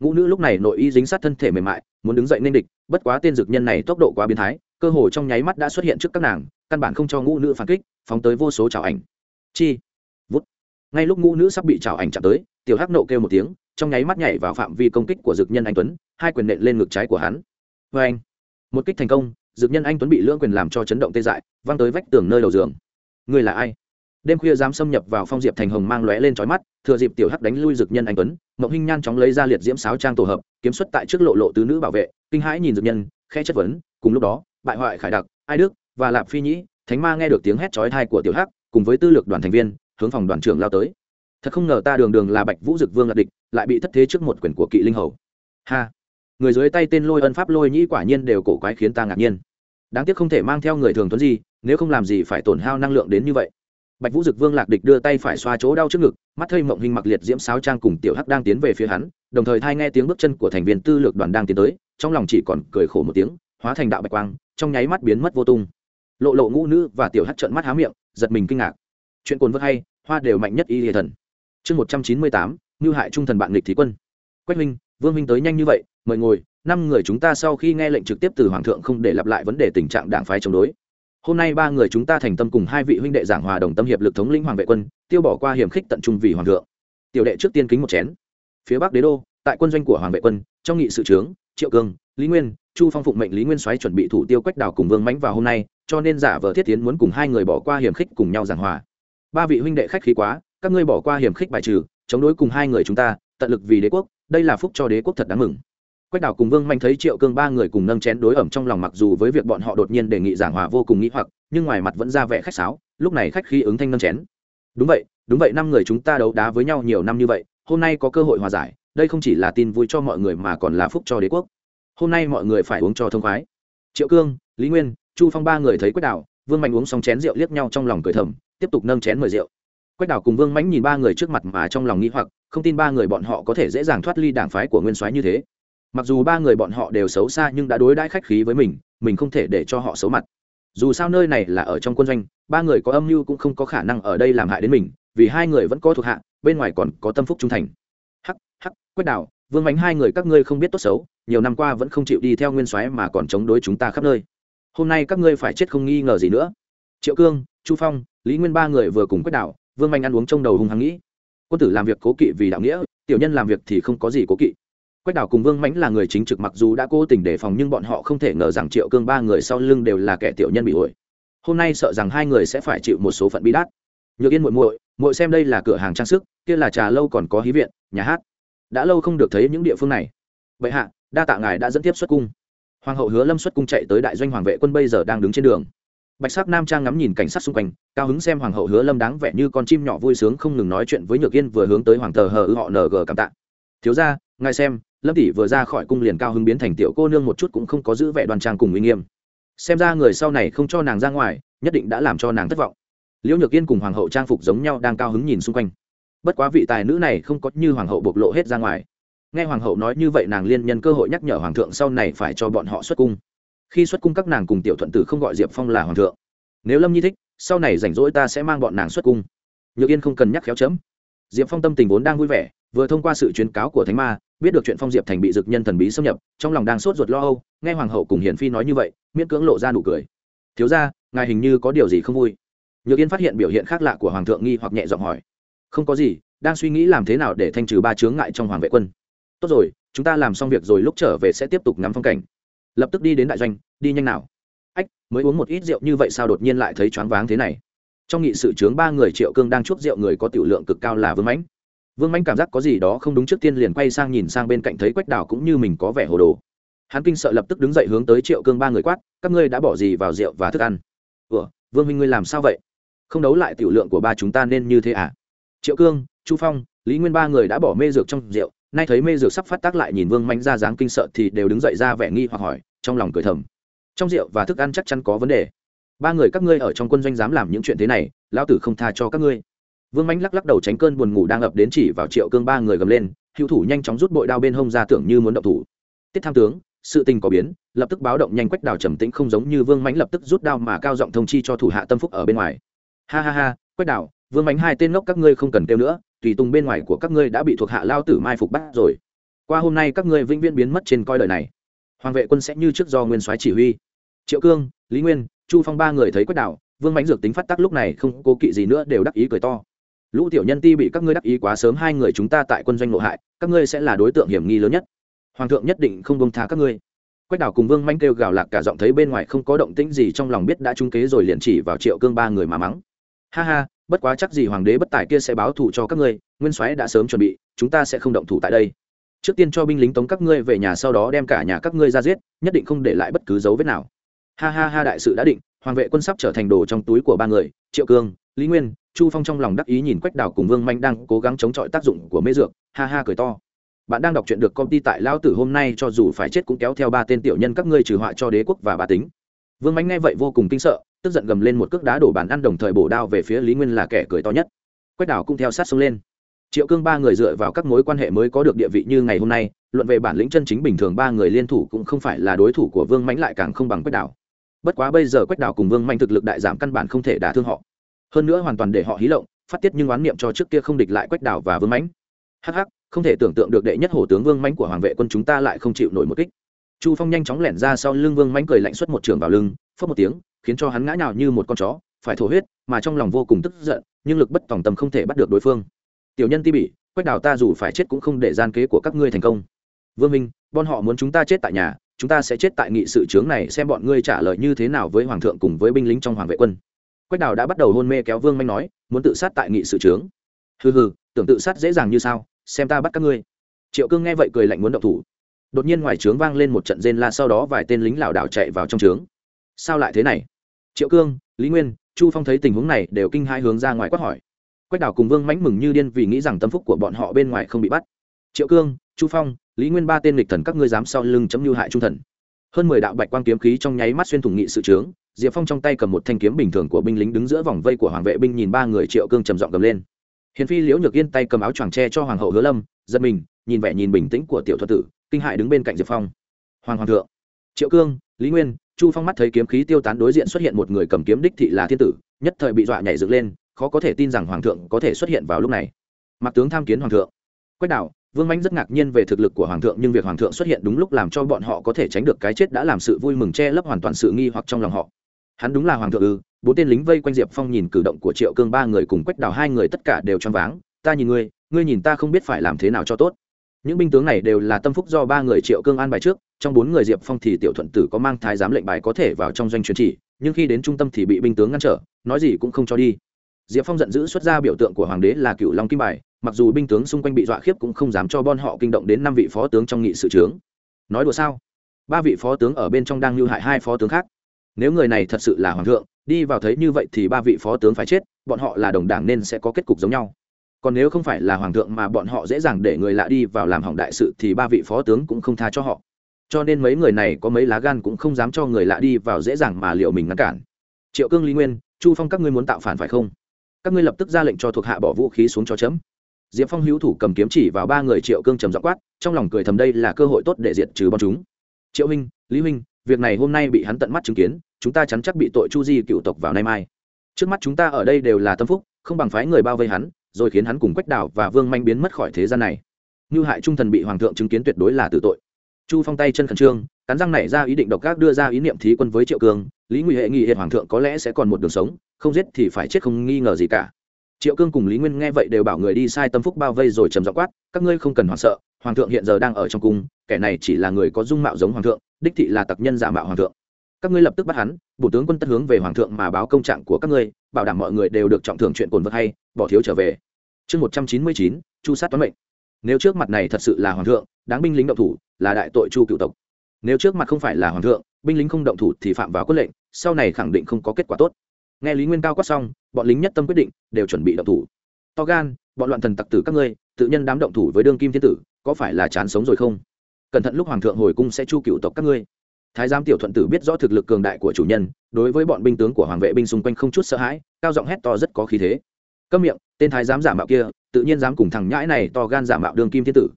ngũ nữ lúc này nội y dính sát thân thể mềm mại, muốn đứng dậy nên địch, bất quá tên dực nhân này tốc độ quá biến thái, cơ hồ trong nháy mắt đã xuất hiện trước các nàng, căn bản không cho ngũ nữ phản kích, phóng tới vô số chảo ảnh. Chi! Vút! Ngay lúc ngũ nữ sắp bị chảo ảnh chạm tới, tiểu hắc nộ kêu một tiếng, trong nháy mắt nhảy vào phạm vi công kích của dực nhân anh tuấn, hai quyền nện lên ngực trái của hắn. Vê anh một kích thành công dực nhân anh tuấn bị lưỡng quyền làm cho chấn động tê dại, văng tới vách tường nơi đầu giường. Người là ai? Đêm khuya dám xâm nhập vào phong diệp thành hồng mang lóe lên trói mắt, thừa dịp tiểu hắc đánh lui dực nhân anh tuấn, mộng hinh nhan chóng lấy ra liệt diễm sáo trang tổ hợp, kiếm xuất tại trước lộ lộ tứ nữ bảo vệ, kinh hãi nhìn dực nhân khe chất vấn, cùng lúc đó, bại hoại khải đặc, ai đức và lạp phi nhĩ, thánh ma nghe được tiếng hét chói thai của tiểu hắc, cùng với tư lực đoàn thành viên, hướng phòng đoàn trưởng lao tới. Thật không ngờ ta đường đường là bạch vũ dực vương là địch, lại bị thất thế trước một quyền của kỵ linh hầu. Ha! Người dưới tay tên lôi ân pháp lôi nhĩ quả nhiên đều cổ quái khiến ta ngạc nhiên. Đáng tiếc không thể mang theo người thường tuấn gì, nếu không làm gì phải tổn hao năng lượng đến như vậy bạch vũ dực vương lạc địch đưa tay phải xoa chỗ đau trước ngực, mắt thây mộng hình mặc liệt diễm sáo trang cùng tiểu hắc đang tiến về phía hắn, đồng thời thai nghe tiếng bước chân của thành viên tư lược đoàn đang tiến tới, trong lòng chỉ còn cười khổ một tiếng, hóa thành đạo bạch quang, trong nháy mắt biến mất vô tung. Lộ lộ ngũ nữ và tiểu hắc trợn mắt há miệng, giật mình kinh ngạc. Chuyện cồn vớt hay, hoa đều mạnh nhất y hệ thần. Chương một trăm chín mươi tám ngư hại trung thần bạn nghịch thí quân. Quách minh, vương minh tới nhanh như vậy, mời ngồi, năm người chúng ta sau khi nghe lệnh trực tiếp từ hoàng thượng không để lặp lại vấn đề tình trạng đảng phái chống đối hôm nay ba người chúng ta thành tâm cùng hai vị huynh đệ giảng hòa đồng tâm hiệp lực thống lĩnh hoàng vệ quân, tiêu bỏ qua hiểm khích tận trung vì hoàng thượng. Tiểu đệ trước tiên kính một chén. Phía bắc đế đô, tại quân doanh của hoàng vệ quân, trong nghị sự trướng, triệu cương, lý nguyên, chu phong phụng mệnh lý nguyên soái chuẩn bị thủ tiêu quách đào cùng vương mãnh vào hôm nay, cho nên giả vờ thiết tiến muốn cùng hai người bỏ qua hiểm khích cùng nhau giảng hòa. Ba vị huynh đệ khách khí quá, các ngươi bỏ qua hiểm khích bài trừ, chống đối cùng hai người chúng ta, tận lực vì đế quốc, đây là phúc cho đế quốc thật đáng mừng quách đào cùng vương manh thấy triệu cương ba người cùng nâng chén đối ẩm trong lòng mặc dù với việc bọn họ đột nhiên đề nghị giảng hòa vô cùng nghĩ hoặc, nhưng ngoài mặt vẫn ra vẻ khách sáo, lúc này khách khi ứng thanh nâng chén. Đúng vậy đúng vậy, năm người chúng ta đấu đá với nhau nhiều năm như vậy, hôm nay có cơ hội hòa giải, đây không chỉ là tin vui cho mọi người mà còn là phúc cho đế quốc. Hôm nay mọi người phải uống cho thông khoái. Triệu cương, lý nguyên, chu phong ba người thấy quách đào, vương mạnh uống xong chén rượu liếc nhau trong lòng cười thầm, tiếp tục nâng chén mời rượu. Quách đào cùng vương mãnh nhìn ba người trước mặt mà trong lòng nghĩ hoặc, không tin ba người bọn họ có thể dễ dàng thoát ly đảng phái của nguyên soái như thế mặc dù ba người bọn họ đều xấu xa nhưng đã đối đãi khách khí với mình mình không thể để cho họ xấu mặt. Dù sao nơi này là ở trong quân doanh, ba người có âm mưu cũng không có khả năng ở đây làm hại đến mình, vì hai người vẫn có thuộc hạ, bên ngoài còn có tâm phúc trung thành. Hắc hắc, quách đào, vương mánh hai người các ngươi không biết tốt xấu, nhiều năm qua vẫn không chịu đi theo nguyên soái mà còn chống đối chúng ta khắp nơi. Hôm nay các ngươi phải chết không nghi ngờ gì nữa. Triệu cương, chu phong, lý nguyên ba người vừa cùng quách đào, vương manh ăn uống trong đầu hung hăng nghĩ. Quân tử làm việc cố kỵ vì đạo nghĩa, tiểu nhân làm việc thì không có gì cố kỵ quách đào cùng vương mãnh là người chính trực mặc dù đã cố tình đề phòng nhưng bọn họ không thể ngờ rằng triệu cương ba người sau lưng đều là kẻ tiểu nhân bị uội. hôm nay sợ rằng hai người sẽ phải chịu một số phận bi đát. Nhược yên muội muội muội xem đây là cửa hàng trang sức kia là trà lâu còn có hí viện nhà hát. Đã lâu không được thấy những địa phương này. Vậy hạ đa tạ ngài đã dẫn tiếp xuất cung. Hoàng hậu hứa lâm xuất cung chạy tới đại doanh hoàng vệ quân bây giờ đang đứng trên đường. Bạch sắc nam trang ngắm nhìn cảnh sát xung quanh cao hứng xem hoàng hậu hứa lâm đáng vẻ như con chim nhỏ vui sướng không ngừng nói chuyện với nhược yên vừa hướng tới hoàng tờ hờ họ ng cảm tạ. Thiếu gia, ngài xem lâm tỷ vừa ra khỏi cung liền cao hứng biến thành tiểu cô nương một chút cũng không có giữ vẻ đoan trang cùng uy nghiêm. Xem ra người sau này không cho nàng ra ngoài, nhất định đã làm cho nàng thất vọng. Liễu nhược yên cùng hoàng hậu trang phục giống nhau đang cao hứng nhìn xung quanh. Bất quá vị tài nữ này không có như hoàng hậu bộc lộ hết ra ngoài. Nghe hoàng hậu nói như vậy nàng liên nhân cơ hội nhắc nhở hoàng thượng sau này phải cho bọn họ xuất cung. Khi xuất cung các nàng cùng tiểu thuận tử không gọi diệp phong là hoàng thượng. Nếu lâm nhi thích, sau này rảnh rỗi ta sẽ mang bọn nàng xuất cung. Nhược yên không cần nhắc khéo chấm diệp phong tâm tình vốn đang vui vẻ, vừa thông qua sự chuyến cáo của thánh ma, biết được chuyện phong diệp thành bị dực nhân thần bí xâm nhập, trong lòng đang sốt ruột lo âu, nghe hoàng hậu cùng hiển phi nói như vậy, miễn cưỡng lộ ra nụ cười. Thiếu ra ngài hình như có điều gì không vui? Nhược yên phát hiện biểu hiện khác lạ của hoàng thượng nghi hoặc nhẹ giọng hỏi. Không có gì, đang suy nghĩ làm thế nào để thanh trừ ba chướng ngại trong hoàng vệ quân. Tốt rồi, chúng ta làm xong việc rồi lúc trở về sẽ tiếp tục ngắm phong cảnh. Lập tức đi đến đại doanh, đi nhanh nào. Ách, mới uống một ít rượu như vậy sao đột nhiên lại thấy choáng váng thế này? Trong nghị sự chướng ba người triệu cương đang chuốc rượu người có tiểu lượng cực cao là vương mãnh. Vương mãnh cảm giác có gì đó không đúng trước tiên liền quay sang nhìn sang bên cạnh thấy quách đào cũng như mình có vẻ hồ đồ. Hắn kinh sợ lập tức đứng dậy hướng tới triệu cương ba người quát, các ngươi đã bỏ gì vào rượu và thức ăn? Ủa, vương minh ngươi làm sao vậy? Không đấu lại tiểu lượng của ba chúng ta nên như thế à? Triệu cương, chu phong, lý nguyên ba người đã bỏ mê dược trong rượu, nay thấy mê dược sắp phát tác lại nhìn vương manh ra dáng kinh sợ thì đều đứng dậy ra vẻ nghi hoặc hỏi, trong lòng cười thầm. Trong rượu và thức ăn chắc chắn có vấn đề ba người các ngươi ở trong quân doanh dám làm những chuyện thế này, lão tử không tha cho các ngươi. Vương mánh lắc lắc đầu tránh cơn buồn ngủ đang ập đến chỉ vào triệu cương ba người gầm lên, hữu thủ nhanh chóng rút bội đao bên hông ra tưởng như muốn động thủ. Tiết tham tướng, sự tình có biến, lập tức báo động nhanh quách đào trầm tĩnh không giống như vương mánh lập tức rút đao mà cao giọng thông chi cho thủ hạ tâm phúc ở bên ngoài. Ha ha ha, quách đào, vương mánh hai tên ngốc các ngươi không cần kêu nữa, tùy tùng bên ngoài của các ngươi đã bị thuộc hạ lao tử mai phục bắt rồi. Qua hôm nay các ngươi vĩnh viễn biến mất trên coi đời này. Hoàng vệ quân sẽ như trước do nguyên soái chỉ huy. Triệu cương, lý nguyên chu phong ba người thấy quách đảo vương mãnh dược tính phát tác lúc này không cố kỵ gì nữa đều đắc ý cười to. Lũ tiểu nhân ti bị các ngươi đắc ý quá sớm, hai người chúng ta tại quân doanh nội hại, các ngươi sẽ là đối tượng hiểm nghi lớn nhất. Hoàng thượng nhất định không bông tha các ngươi. Quách đảo cùng vương manh kêu gào lạc cả giọng thấy bên ngoài không có động tĩnh gì trong lòng biết đã trung kế rồi liền chỉ vào triệu cương ba người mà mắng. Ha ha, bất quá chắc gì hoàng đế bất tài kia sẽ báo thù cho các ngươi, nguyên soái đã sớm chuẩn bị, chúng ta sẽ không động thủ tại đây. Trước tiên cho binh lính tống các ngươi về nhà, sau đó đem cả nhà các ngươi ra giết, nhất định không để lại bất cứ dấu vết nào ha ha ha đại sự đã định, hoàng vệ quân sắp trở thành đồ trong túi của ba người, triệu cương, lý nguyên, chu phong trong lòng đắc ý nhìn quách đào cùng vương manh đang cố gắng chống chọi tác dụng của mê dược, ha ha cười to. Bạn đang đọc chuyện được công ty tại lao tử hôm nay cho dù phải chết cũng kéo theo ba tên tiểu nhân các ngươi trừ họa cho đế quốc và bà tính. Vương manh nghe vậy vô cùng kinh sợ, tức giận gầm lên một cước đá đổ bàn ăn đồng thời bổ đao về phía lý nguyên là kẻ cười to nhất. Quách đảo cũng theo sát sông lên. Triệu cương ba người dựa vào các mối quan hệ mới có được địa vị như ngày hôm nay, luận về bản lĩnh chân chính bình thường ba người liên thủ cũng không phải là đối thủ của vương mãnh lại càng không bằng quách đảo bất quá bây giờ quách đảo cùng vương manh thực lực đại giảm căn bản không thể đả thương họ. Hơn nữa hoàn toàn để họ hí lộng, phát tiết nhưng oán niệm cho trước kia không địch lại quách đảo và vương mãnh hh không thể tưởng tượng được đệ nhất hổ tướng vương mãnh của hoàng vệ quân chúng ta lại không chịu nổi một kích. Chu phong nhanh chóng lẻn ra sau lưng vương mãnh cười lạnh xuất một trường vào lưng phớt một tiếng, khiến cho hắn ngã nhào như một con chó, phải thổ huyết, mà trong lòng vô cùng tức giận, nhưng lực bất tòng tâm không thể bắt được đối phương. Tiểu nhân ti bỉ, quách đào ta dù phải chết cũng không để gian kế của các ngươi thành công. Vương minh, bọn họ muốn chúng ta chết tại nhà chúng ta sẽ chết tại nghị sự trướng này xem bọn ngươi trả lời như thế nào với hoàng thượng cùng với binh lính trong hoàng vệ quân. Quách đào đã bắt đầu hôn mê kéo vương manh nói, muốn tự sát tại nghị sự trướng. Hừ hừ, tưởng tự sát dễ dàng như sao, xem ta bắt các ngươi. Triệu cương nghe vậy cười lạnh muốn động thủ. Đột nhiên ngoài trướng vang lên một trận rên la, sau đó vài tên lính lảo đảo chạy vào trong trướng. Sao lại thế này? Triệu cương, lý nguyên, chu phong thấy tình huống này đều kinh hai hướng ra ngoài quát hỏi. Quách đảo cùng vương mãnh mừng như điên vì nghĩ rằng tâm phúc của bọn họ bên ngoài không bị bắt. Triệu cương, chu phong lý nguyên ba tên lịch thần các ngươi dám sau lưng chấm lưu hại trung thần. Hơn mười đạo bạch quang kiếm khí trong nháy mắt xuyên thủng nghị sự trướng, diệp phong trong tay cầm một thanh kiếm bình thường của binh lính đứng giữa vòng vây của hoàng vệ binh nhìn ba người triệu cương trầm giọng cầm lên. Hiền phi, liễu nhược yên tay cầm áo choàng tre cho hoàng hậu hứa lâm, giật mình, nhìn vẻ nhìn bình tĩnh của tiểu thuật tử, kinh hại đứng bên cạnh diệp phong. Hoàng hoàng thượng. Triệu cương, lý nguyên, chu phong mắt thấy kiếm khí tiêu tán đối diện xuất hiện một người cầm kiếm đích thị là thiên tử, nhất thời bị dọa nhảy dựng lên, khó có thể tin rằng hoàng thượng có thể xuất hiện vào lúc này. Mặc tướng tham kiến hoàng thượng. Quách đạo vương mãnh rất ngạc nhiên về thực lực của hoàng thượng, nhưng việc hoàng thượng xuất hiện đúng lúc làm cho bọn họ có thể tránh được cái chết đã làm sự vui mừng che lấp hoàn toàn sự nghi hoặc trong lòng họ. Hắn đúng là hoàng thượng ư? Bốn tên lính vây quanh diệp phong nhìn cử động của triệu cương, ba người cùng quách đào, hai người tất cả đều choáng váng. Ta nhìn ngươi ngươi nhìn ta không biết phải làm thế nào cho tốt. Những binh tướng này đều là tâm phúc do ba người triệu cương an bài trước, trong bốn người diệp phong thì tiểu thuận tử có mang thái giám lệnh bài có thể vào trong doanh truyền chỉ, nhưng khi đến trung tâm thì bị binh tướng ngăn trở, nói gì cũng không cho đi. Diệp phong giận dữ xuất ra biểu tượng của hoàng đế là cựu long kim bài mặc dù binh tướng xung quanh bị dọa khiếp cũng không dám cho bọn họ kinh động đến năm vị phó tướng trong nghị sự trướng. Nói đùa sao? Ba vị phó tướng ở bên trong đang lưu hại hai phó tướng khác. Nếu người này thật sự là hoàng thượng, đi vào thấy như vậy thì ba vị phó tướng phải chết, bọn họ là đồng đảng nên sẽ có kết cục giống nhau. Còn nếu không phải là hoàng thượng mà bọn họ dễ dàng để người lạ đi vào làm hỏng đại sự thì ba vị phó tướng cũng không tha cho họ. Cho nên mấy người này có mấy lá gan cũng không dám cho người lạ đi vào dễ dàng mà liệu mình ngăn cản. Triệu cương lý nguyên, chu phong các ngươi muốn tạo phản phải không? Các ngươi lập tức ra lệnh cho thuộc hạ bỏ vũ khí xuống cho chấm diệp phong hữu thủ cầm kiếm chỉ vào ba người triệu cương trầm dọ quát, trong lòng cười thầm đây là cơ hội tốt để diệt trừ bọn chúng. Triệu huynh, lý huynh, việc này hôm nay bị hắn tận mắt chứng kiến, chúng ta chắn chắc bị tội chu di cựu tộc vào nay mai. Trước mắt chúng ta ở đây đều là tâm phúc, không bằng phái người bao vây hắn, rồi khiến hắn cùng quách đào và vương manh biến mất khỏi thế gian này. Như hại trung thần bị hoàng thượng chứng kiến tuyệt đối là tử tội. Chu phong tay chân khẩn trương, cắn răng nảy ra ý định độc ác đưa ra ý niệm thí quân với triệu cương, lý nguy hệ nghị hiện hoàng thượng có lẽ sẽ còn một đường sống, không giết thì phải chết không nghi ngờ gì cả triệu cương cùng lý nguyên nghe vậy đều bảo người đi sai tâm phúc bao vây rồi trầm dọ quát, các ngươi không cần hoảng sợ, hoàng thượng hiện giờ đang ở trong cung, kẻ này chỉ là người có dung mạo giống hoàng thượng, đích thị là tặc nhân giả mạo hoàng thượng. Các ngươi lập tức bắt hắn, bổ tướng quân tất hướng về hoàng thượng mà báo công trạng của các ngươi, bảo đảm mọi người đều được trọng thưởng chuyện cồn vật hay, bỏ thiếu trở về. Chương một trăm chín mươi chín, chu sát toán mệnh. Nếu trước mặt này thật sự là hoàng thượng, đáng binh lính động thủ, là đại tội chu cựu tộc. Nếu trước mặt không phải là hoàng thượng, binh lính không động thủ thì phạm vào quyết lệnh, sau này khẳng định không có kết quả tốt nghe lý nguyên cao quát xong, bọn lính nhất tâm quyết định, đều chuẩn bị động thủ. To gan, bọn loạn thần tặc tử các ngươi, tự nhân đám động thủ với đương kim thiên tử, có phải là chán sống rồi không? Cẩn thận lúc hoàng thượng hồi cung sẽ chu cựu tộc các ngươi. Thái giám tiểu thuận tử biết rõ thực lực cường đại của chủ nhân, đối với bọn binh tướng của hoàng vệ binh xung quanh không chút sợ hãi, cao giọng hét to rất có khí thế. Câm miệng, tên thái giám giả mạo kia, tự nhiên dám cùng thằng nhãi này to gan giả mạo đương kim thiên tử.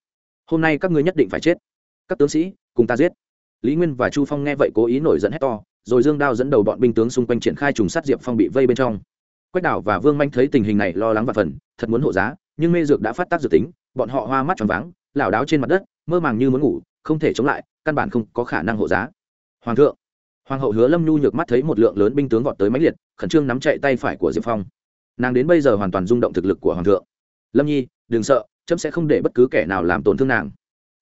Hôm nay các ngươi nhất định phải chết. Các tướng sĩ, cùng ta giết. Lý nguyên và chu phong nghe vậy cố ý nổi dẫn hét to rồi dương đao dẫn đầu bọn binh tướng xung quanh triển khai trùng sát diệp phong bị vây bên trong. Quách đảo và vương manh thấy tình hình này lo lắng và phần, thật muốn hộ giá, nhưng mê dược đã phát tác dự tính, bọn họ hoa mắt tròn váng, lảo đáo trên mặt đất, mơ màng như muốn ngủ, không thể chống lại, căn bản không có khả năng hộ giá. Hoàng thượng, hoàng hậu hứa lâm nhu nhược mắt thấy một lượng lớn binh tướng vọt tới máy liệt, khẩn trương nắm chạy tay phải của diệp phong. Nàng đến bây giờ hoàn toàn rung động thực lực của hoàng thượng. Lâm nhi, đừng sợ trâm sẽ không để bất cứ kẻ nào làm tổn thương nàng.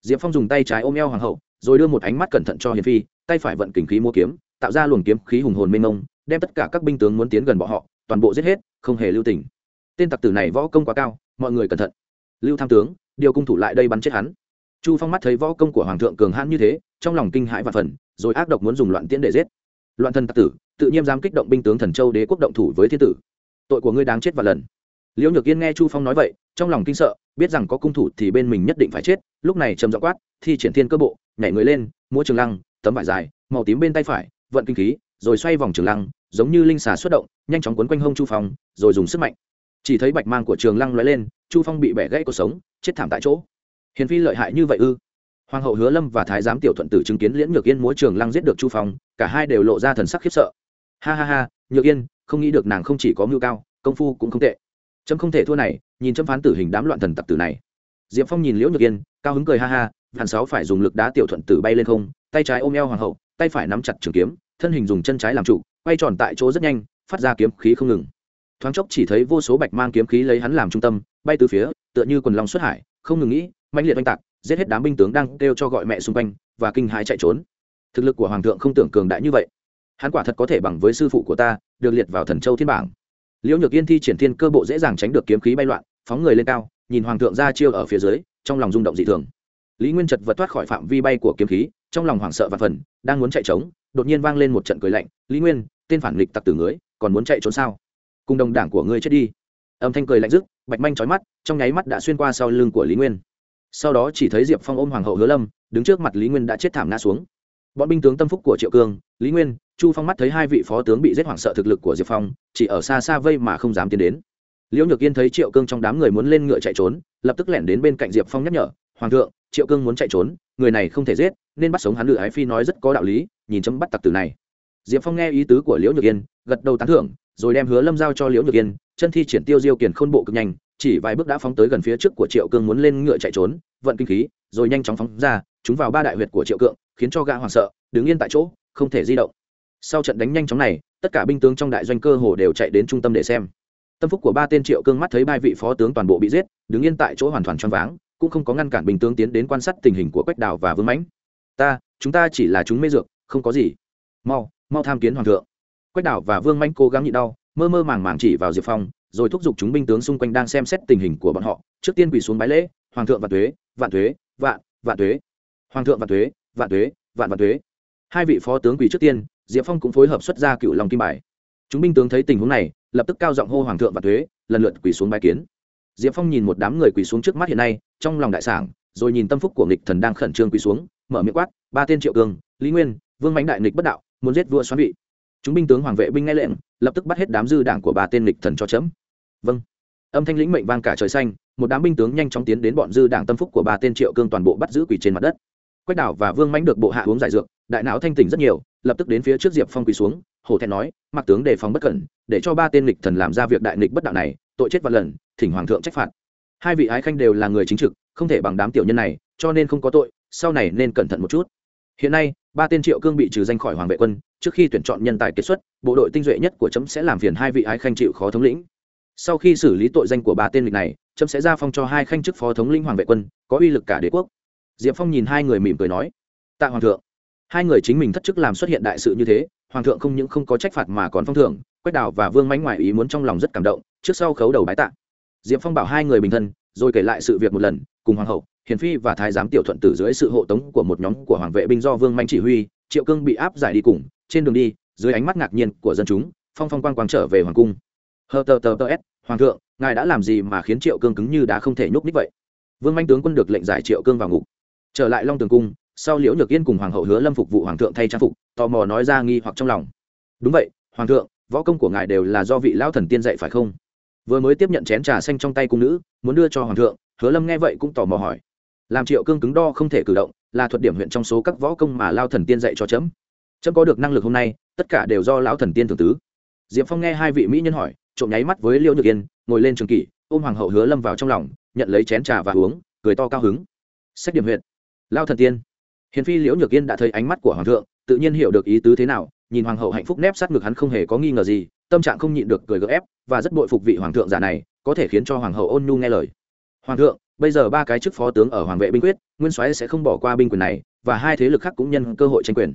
Diệp phong dùng tay trái ôm eo hoàng hậu, rồi đưa một ánh mắt cẩn thận cho hiền phi, tay phải vận kình khí mua kiếm tạo ra luồng kiếm khí hùng hồn mênh mông, đem tất cả các binh tướng muốn tiến gần bọn họ, toàn bộ giết hết, không hề lưu tình. Tên tặc tử này võ công quá cao, mọi người cẩn thận. Lưu tham tướng, điều cung thủ lại đây bắn chết hắn. Chu phong mắt thấy võ công của hoàng thượng cường hãn như thế, trong lòng kinh hãi và phần, rồi ác độc muốn dùng loạn tiễn để giết. Loạn thần tặc tử, tự nhiên dám kích động binh tướng thần châu đế quốc động thủ với thiên tử. Tội của ngươi đáng chết và lần. Liễu nhược yên nghe chu phong nói vậy, trong lòng kinh sợ, biết rằng có cung thủ thì bên mình nhất định phải chết, lúc này trầm dọ quát, thi triển thiên cơ bộ, nhảy người lên, múa trường lăng, tấm vải dài, màu tím bên tay phải vận kinh khí, rồi xoay vòng trường lăng, giống như linh xà xuất động, nhanh chóng quấn quanh hông chu phong, rồi dùng sức mạnh. Chỉ thấy bạch mang của trường lăng lóe lên, chu phong bị bẻ gãy cuộc sống, chết thảm tại chỗ. Hiền phi lợi hại như vậy ư? Hoàng hậu hứa lâm và thái giám tiểu thuận tử chứng kiến liễn nhược yên múa trường lăng giết được chu phong, cả hai đều lộ ra thần sắc khiếp sợ. Ha ha ha, nhược yên, không nghĩ được nàng không chỉ có mưu cao, công phu cũng không tệ. Trâm không thể thua này, nhìn châm phán tử hình đám loạn thần tặc tử này. Diệp phong nhìn liễu nhược yên, cao hứng cười ha ha, hàn sáu phải dùng lực đá tiểu thuận tử bay lên không, tay trái ôm eo hoàng hậu tay phải nắm chặt trường kiếm, thân hình dùng chân trái làm trụ quay tròn tại chỗ rất nhanh, phát ra kiếm khí không ngừng. Thoáng chốc chỉ thấy vô số bạch mang kiếm khí lấy hắn làm trung tâm, bay từ phía, tựa như quần long xuất hải, không ngừng nghĩ mạnh liệt oanh tạc, giết hết đám binh tướng đang kêu cho gọi mẹ xung quanh, và kinh hãi chạy trốn. Thực lực của hoàng thượng không tưởng cường đại như vậy. Hắn quả thật có thể bằng với sư phụ của ta, được liệt vào thần châu thiên bảng. Liễu nhược yên thi triển thiên cơ bộ dễ dàng tránh được kiếm khí bay loạn, phóng người lên cao, nhìn hoàng thượng ra chiêu ở phía dưới, trong lòng rung động dị thường lý nguyên chật vật thoát khỏi phạm vi bay của kiếm khí, trong lòng hoảng sợ và phần, đang muốn chạy trốn đột nhiên vang lên một trận cười lạnh, lý nguyên, tên phản nghịch tặc tử ngưới còn muốn chạy trốn sao? Cùng đồng đảng của ngươi chết đi. Âm thanh cười lạnh dứt bạch manh trói mắt, trong nháy mắt đã xuyên qua sau lưng của lý nguyên. Sau đó chỉ thấy diệp phong ôm hoàng hậu hứa lâm, đứng trước mặt lý nguyên đã chết thảm ngã xuống. Bọn binh tướng tâm phúc của triệu cương, lý nguyên, chu phong mắt thấy hai vị phó tướng bị giết hoảng sợ thực lực của diệp phong, chỉ ở xa xa vây mà không dám tiến đến. Liễu nhược yên thấy triệu cương trong đám người muốn lên ngựa chạy trốn, lập tức lẻn đến bên cạnh diệp phong nhắc nhở, hoàng thượng triệu cương muốn chạy trốn, người này không thể giết, nên bắt sống hắn lự ái phi nói rất có đạo lý, nhìn chấm bắt tặc tử này. Diệp phong nghe ý tứ của liễu nhược yên, gật đầu tán thưởng, rồi đem hứa lâm giao cho liễu nhược yên, chân thi triển tiêu diêu kiển khôn bộ cực nhanh, chỉ vài bước đã phóng tới gần phía trước của triệu cương muốn lên ngựa chạy trốn, vận kinh khí, rồi nhanh chóng phóng ra, chúng vào ba đại huyệt của triệu cương, khiến cho gã hoảng sợ, đứng yên tại chỗ, không thể di động. Sau trận đánh nhanh chóng này, tất cả binh tướng trong đại doanh cơ hồ đều chạy đến trung tâm để xem. Tâm phúc của ba tên triệu cương mắt thấy ba vị phó tướng toàn bộ bị giết, đứng yên tại chỗ hoàn toàn choáng váng cũng không có ngăn cản binh tướng tiến đến quan sát tình hình của quách đào và vương mãnh. Ta, chúng ta chỉ là chúng mê dược, không có gì. Mau mau tham kiến hoàng thượng. Quách đào và vương mãnh cố gắng nhịn đau, mơ mơ màng màng chỉ vào diệp phong, rồi thúc giục chúng binh tướng xung quanh đang xem xét tình hình của bọn họ. Trước tiên quỳ xuống bái lễ, hoàng thượng vạn thuế vạn thuế vạn vạn thuế hoàng thượng vạn thuế vạn thuế vạn vạn thuế hai vị phó tướng quỳ trước tiên, diệp phong cũng phối hợp xuất ra cựu lòng kim bài. Chúng binh tướng thấy tình huống này, lập tức cao giọng hô hoàng thượng vạn thuế lần lượt quỳ xuống bái kiến diệp phong nhìn một đám người quỳ xuống trước mắt hiện nay, trong lòng đại sảng, rồi nhìn tâm phúc của nghịch thần đang khẩn trương quỳ xuống, mở miệng quát, ba tên triệu cương lý nguyên, vương mánh đại nghịch bất đạo, muốn giết vua xoắn vị. Chúng binh tướng hoàng vệ binh nghe lệnh, lập tức bắt hết đám dư đảng của ba tên nghịch thần cho chấm. Vâng. Âm thanh lĩnh mệnh vang cả trời xanh, một đám binh tướng nhanh chóng tiến đến bọn dư đảng tâm phúc của ba tên triệu cương toàn bộ bắt giữ quỳ trên mặt đất. Quách đảo và vương mánh được bộ hạ uống giải dược, đại não thanh tỉnh rất nhiều, lập tức đến phía trước diệp phong quỳ xuống, hổ thẹn nói mặc tướng đề phòng bất cẩn, để cho ba tên nghịch thần làm ra việc đại nghịch bất đạo này tội chết vạn lần, thỉnh hoàng thượng trách phạt. Hai vị ái khanh đều là người chính trực, không thể bằng đám tiểu nhân này, cho nên không có tội, sau này nên cẩn thận một chút. Hiện nay, ba tên triệu cương bị trừ danh khỏi hoàng vệ quân, trước khi tuyển chọn nhân tài kết xuất, bộ đội tinh duệ nhất của chấm sẽ làm phiền hai vị ái khanh chịu khó thống lĩnh. Sau khi xử lý tội danh của ba tên lịch này chấm sẽ ra phong cho hai khanh chức phó thống lĩnh hoàng vệ quân, có uy lực cả đế quốc. Diệp phong nhìn hai người mỉm cười nói, tạ hoàng thượng. Hai người chính mình thất chức làm xuất hiện đại sự như thế, hoàng thượng không những không có trách phạt mà còn phong thưởng quách đào và vương mánh ngoại ý muốn trong lòng rất cảm động, trước sau khấu đầu bái tạ. Diệp phong bảo hai người bình thân, rồi kể lại sự việc một lần, cùng hoàng hậu, hiền phi và thái giám tiểu thuận tử dưới sự hộ tống của một nhóm của hoàng vệ binh do vương manh chỉ huy, triệu cương bị áp giải đi cùng, trên đường đi, dưới ánh mắt ngạc nhiên của dân chúng, phong phong quang quang trở về hoàng cung. Hờ tờ tờ tờ s, hoàng thượng, ngài đã làm gì mà khiến triệu cương cứng như đá không thể nhúc ních vậy? Vương manh tướng quân được lệnh giải triệu cương vào ngục. Trở lại long tường cung, sau liễu nhược yên cùng hoàng hậu hứa lâm phục vụ hoàng thượng thay trang phục, tò mò nói ra nghi hoặc trong lòng. Đúng vậy, hoàng thượng võ công của ngài đều là do vị lão thần tiên dạy phải không? Vừa mới tiếp nhận chén trà xanh trong tay cung nữ, muốn đưa cho hoàng thượng, hứa lâm nghe vậy cũng tò mò hỏi. Làm triệu cương cứng đo không thể cử động, là thuật điểm huyện trong số các võ công mà lao thần tiên dạy cho chấm. Chấm có được năng lực hôm nay, tất cả đều do lão thần tiên thường tứ. Diệp phong nghe hai vị mỹ nhân hỏi, trộm nháy mắt với liêu nhược yên, ngồi lên trường kỷ, ôm hoàng hậu hứa lâm vào trong lòng, nhận lấy chén trà và uống, cười to cao hứng. Sách điểm huyện. Lao thần tiên. Hiền phi liễu nhược yên đã thấy ánh mắt của hoàng thượng, tự nhiên hiểu được ý tứ thế nào nhìn hoàng hậu hạnh phúc nép sát ngực hắn không hề có nghi ngờ gì, tâm trạng không nhịn được cười gỡ ép, và rất bội phục vị hoàng thượng giả này, có thể khiến cho hoàng hậu ôn nhu nghe lời. Hoàng thượng, bây giờ ba cái chức phó tướng ở hoàng vệ binh quyết, nguyên soái sẽ không bỏ qua binh quyền này, và hai thế lực khác cũng nhân cơ hội tranh quyền.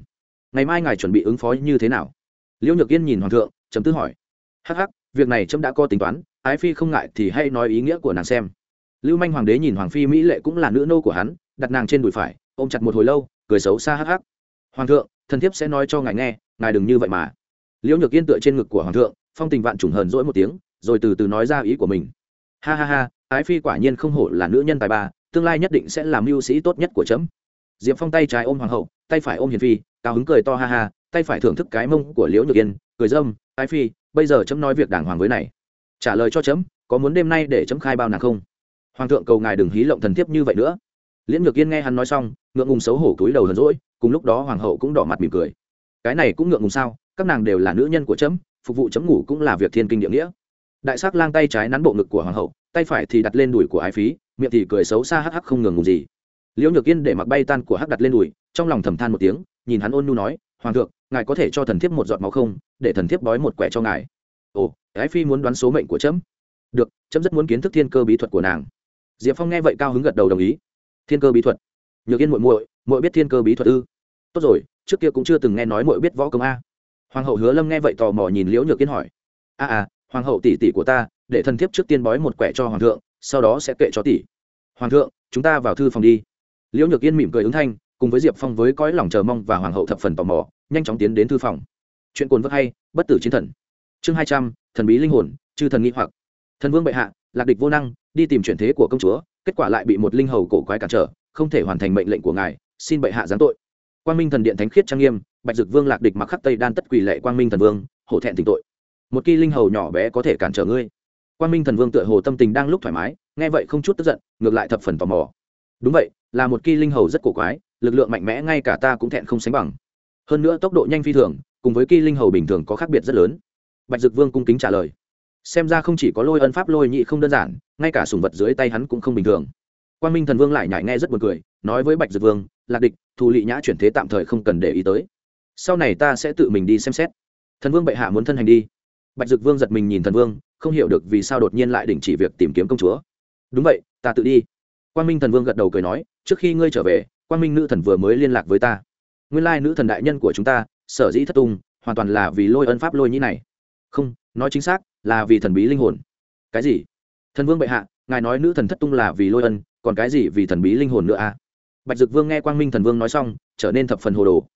Ngày mai ngài chuẩn bị ứng phó như thế nào? Liễu nhược yên nhìn hoàng thượng chấm tư hỏi. Hắc hắc, việc này trẫm đã có tính toán, ái phi không ngại thì hay nói ý nghĩa của nàng xem. Lưu manh hoàng đế nhìn hoàng phi mỹ lệ cũng là nữ nô của hắn, đặt nàng trên đùi phải, ôm chặt một hồi lâu, cười xấu xa hắc hắc hoàng thượng, thần thiếp sẽ nói cho ngài nghe, ngài đừng như vậy mà. Liễu nhược yên tựa trên ngực của hoàng thượng, phong tình vạn trùng hờn dỗi một tiếng, rồi từ từ nói ra ý của mình. Ha ha ha, ái phi quả nhiên không hổ là nữ nhân tài ba, tương lai nhất định sẽ làm mưu sĩ tốt nhất của trẫm diệp phong tay trái ôm hoàng hậu, tay phải ôm hiền phi, cao hứng cười to ha ha, tay phải thưởng thức cái mông của liễu nhược yên, cười dâm, ái phi, bây giờ chấm nói việc đàng hoàng với này. Trả lời cho chấm, có muốn đêm nay để chấm khai bao nàng không? Hoàng thượng cầu ngài đừng hí lộng thần thiếp như vậy nữa. Liễn nhược yên nghe hắn nói xong, ngượng ngùng xấu hổ túi đầu hờn rỗi cùng lúc đó hoàng hậu cũng đỏ mặt mỉm cười. Cái này cũng ngượng ngùng sao? Các nàng đều là nữ nhân của chấm, phục vụ chấm ngủ cũng là việc thiên kinh địa nghĩa. Đại s ắ c lang tay trái nắn bộ ngực của hoàng hậu, tay phải thì đặt lên đùi của ái phí, miệng thì cười xấu xa hắc hắc không ngừng ngùng gì. Liễu nhược yên để mặc bay tan của hắc đặt lên đùi, trong lòng thầm than một tiếng, nhìn hắn ôn nhu nói, hoàng thượng, ngài có thể cho thần thiếp một giọt máu không? Để thần thiếp đói một quẻ cho ngài. Ồ, ái phi muốn đoán số mệnh của trẫm được trẫm rất muốn kiến thức thiên cơ bí thuật của nàng. Diệp phong nghe vậy cao hứng gật đầu đồng ý thiên cơ bí thuật. Nhược yên muội muội muội biết thiên cơ bí thuật ư? Tốt rồi, trước kia cũng chưa từng nghe nói muội biết võ công a. Hoàng hậu hứa lâm nghe vậy tò mò nhìn liễu nhược yên hỏi. A à hoàng hậu tỷ tỷ của ta, để thần thiếp trước tiên bói một quẻ cho hoàng thượng, sau đó sẽ kệ cho tỷ. Hoàng thượng, chúng ta vào thư phòng đi. Liễu nhược yên mỉm cười ứng thanh, cùng với diệp phong với cõi lòng chờ mong và hoàng hậu thập phần tò mò, nhanh chóng tiến đến thư phòng. Chuyện cồn vất hay, bất tử chiến thần. Chương hai trăm, thần bí linh hồn, chư thần nghĩ hoặc. Thần vương bệ hạ, lạc địch vô năng, đi tìm chuyển thế của công chúa kết quả lại bị một linh hầu cổ quái cản trở, không thể hoàn thành mệnh lệnh của ngài, xin bệ hạ giáng tội. Quang minh thần điện thánh khiết trang nghiêm, bạch dực vương lạc địch mặc khắc tây đan tất quỷ lệ quang minh thần vương, hổ thẹn tình tội. Một kỳ linh hầu nhỏ bé có thể cản trở ngươi. Quang minh thần vương tựa hồ tâm tình đang lúc thoải mái, nghe vậy không chút tức giận, ngược lại thập phần tò mò. Đúng vậy, là một kỳ linh hầu rất cổ quái, lực lượng mạnh mẽ ngay cả ta cũng thẹn không sánh bằng. Hơn nữa tốc độ nhanh phi thường, cùng với kỳ linh hầu bình thường có khác biệt rất lớn. Bạch dực vương cung kính trả lời xem ra không chỉ có lôi ân pháp lôi nhị không đơn giản, ngay cả sùng vật dưới tay hắn cũng không bình thường. Quan minh thần vương lại nhảy nghe rất buồn cười, nói với bạch dực vương, lạc địch, thù lị nhã chuyển thế tạm thời không cần để ý tới. Sau này ta sẽ tự mình đi xem xét. Thần vương bệ hạ muốn thân hành đi. Bạch dực vương giật mình nhìn thần vương, không hiểu được vì sao đột nhiên lại đình chỉ việc tìm kiếm công chúa. Đúng vậy, ta tự đi. Quan minh thần vương gật đầu cười nói, trước khi ngươi trở về quan minh nữ thần vừa mới liên lạc với ta. Nguyên lai nữ thần đại nhân của chúng ta, sở dĩ thất tung, hoàn toàn là vì lôi ân pháp lôi nhĩ này. Không, nói chính xác là vì thần bí linh hồn. Cái gì? Thần vương bệ hạ, ngài nói nữ thần thất tung là vì lôi ân, còn cái gì vì thần bí linh hồn nữa à? Bạch dực vương nghe quang minh thần vương nói xong, trở nên thập phần hồ đồ.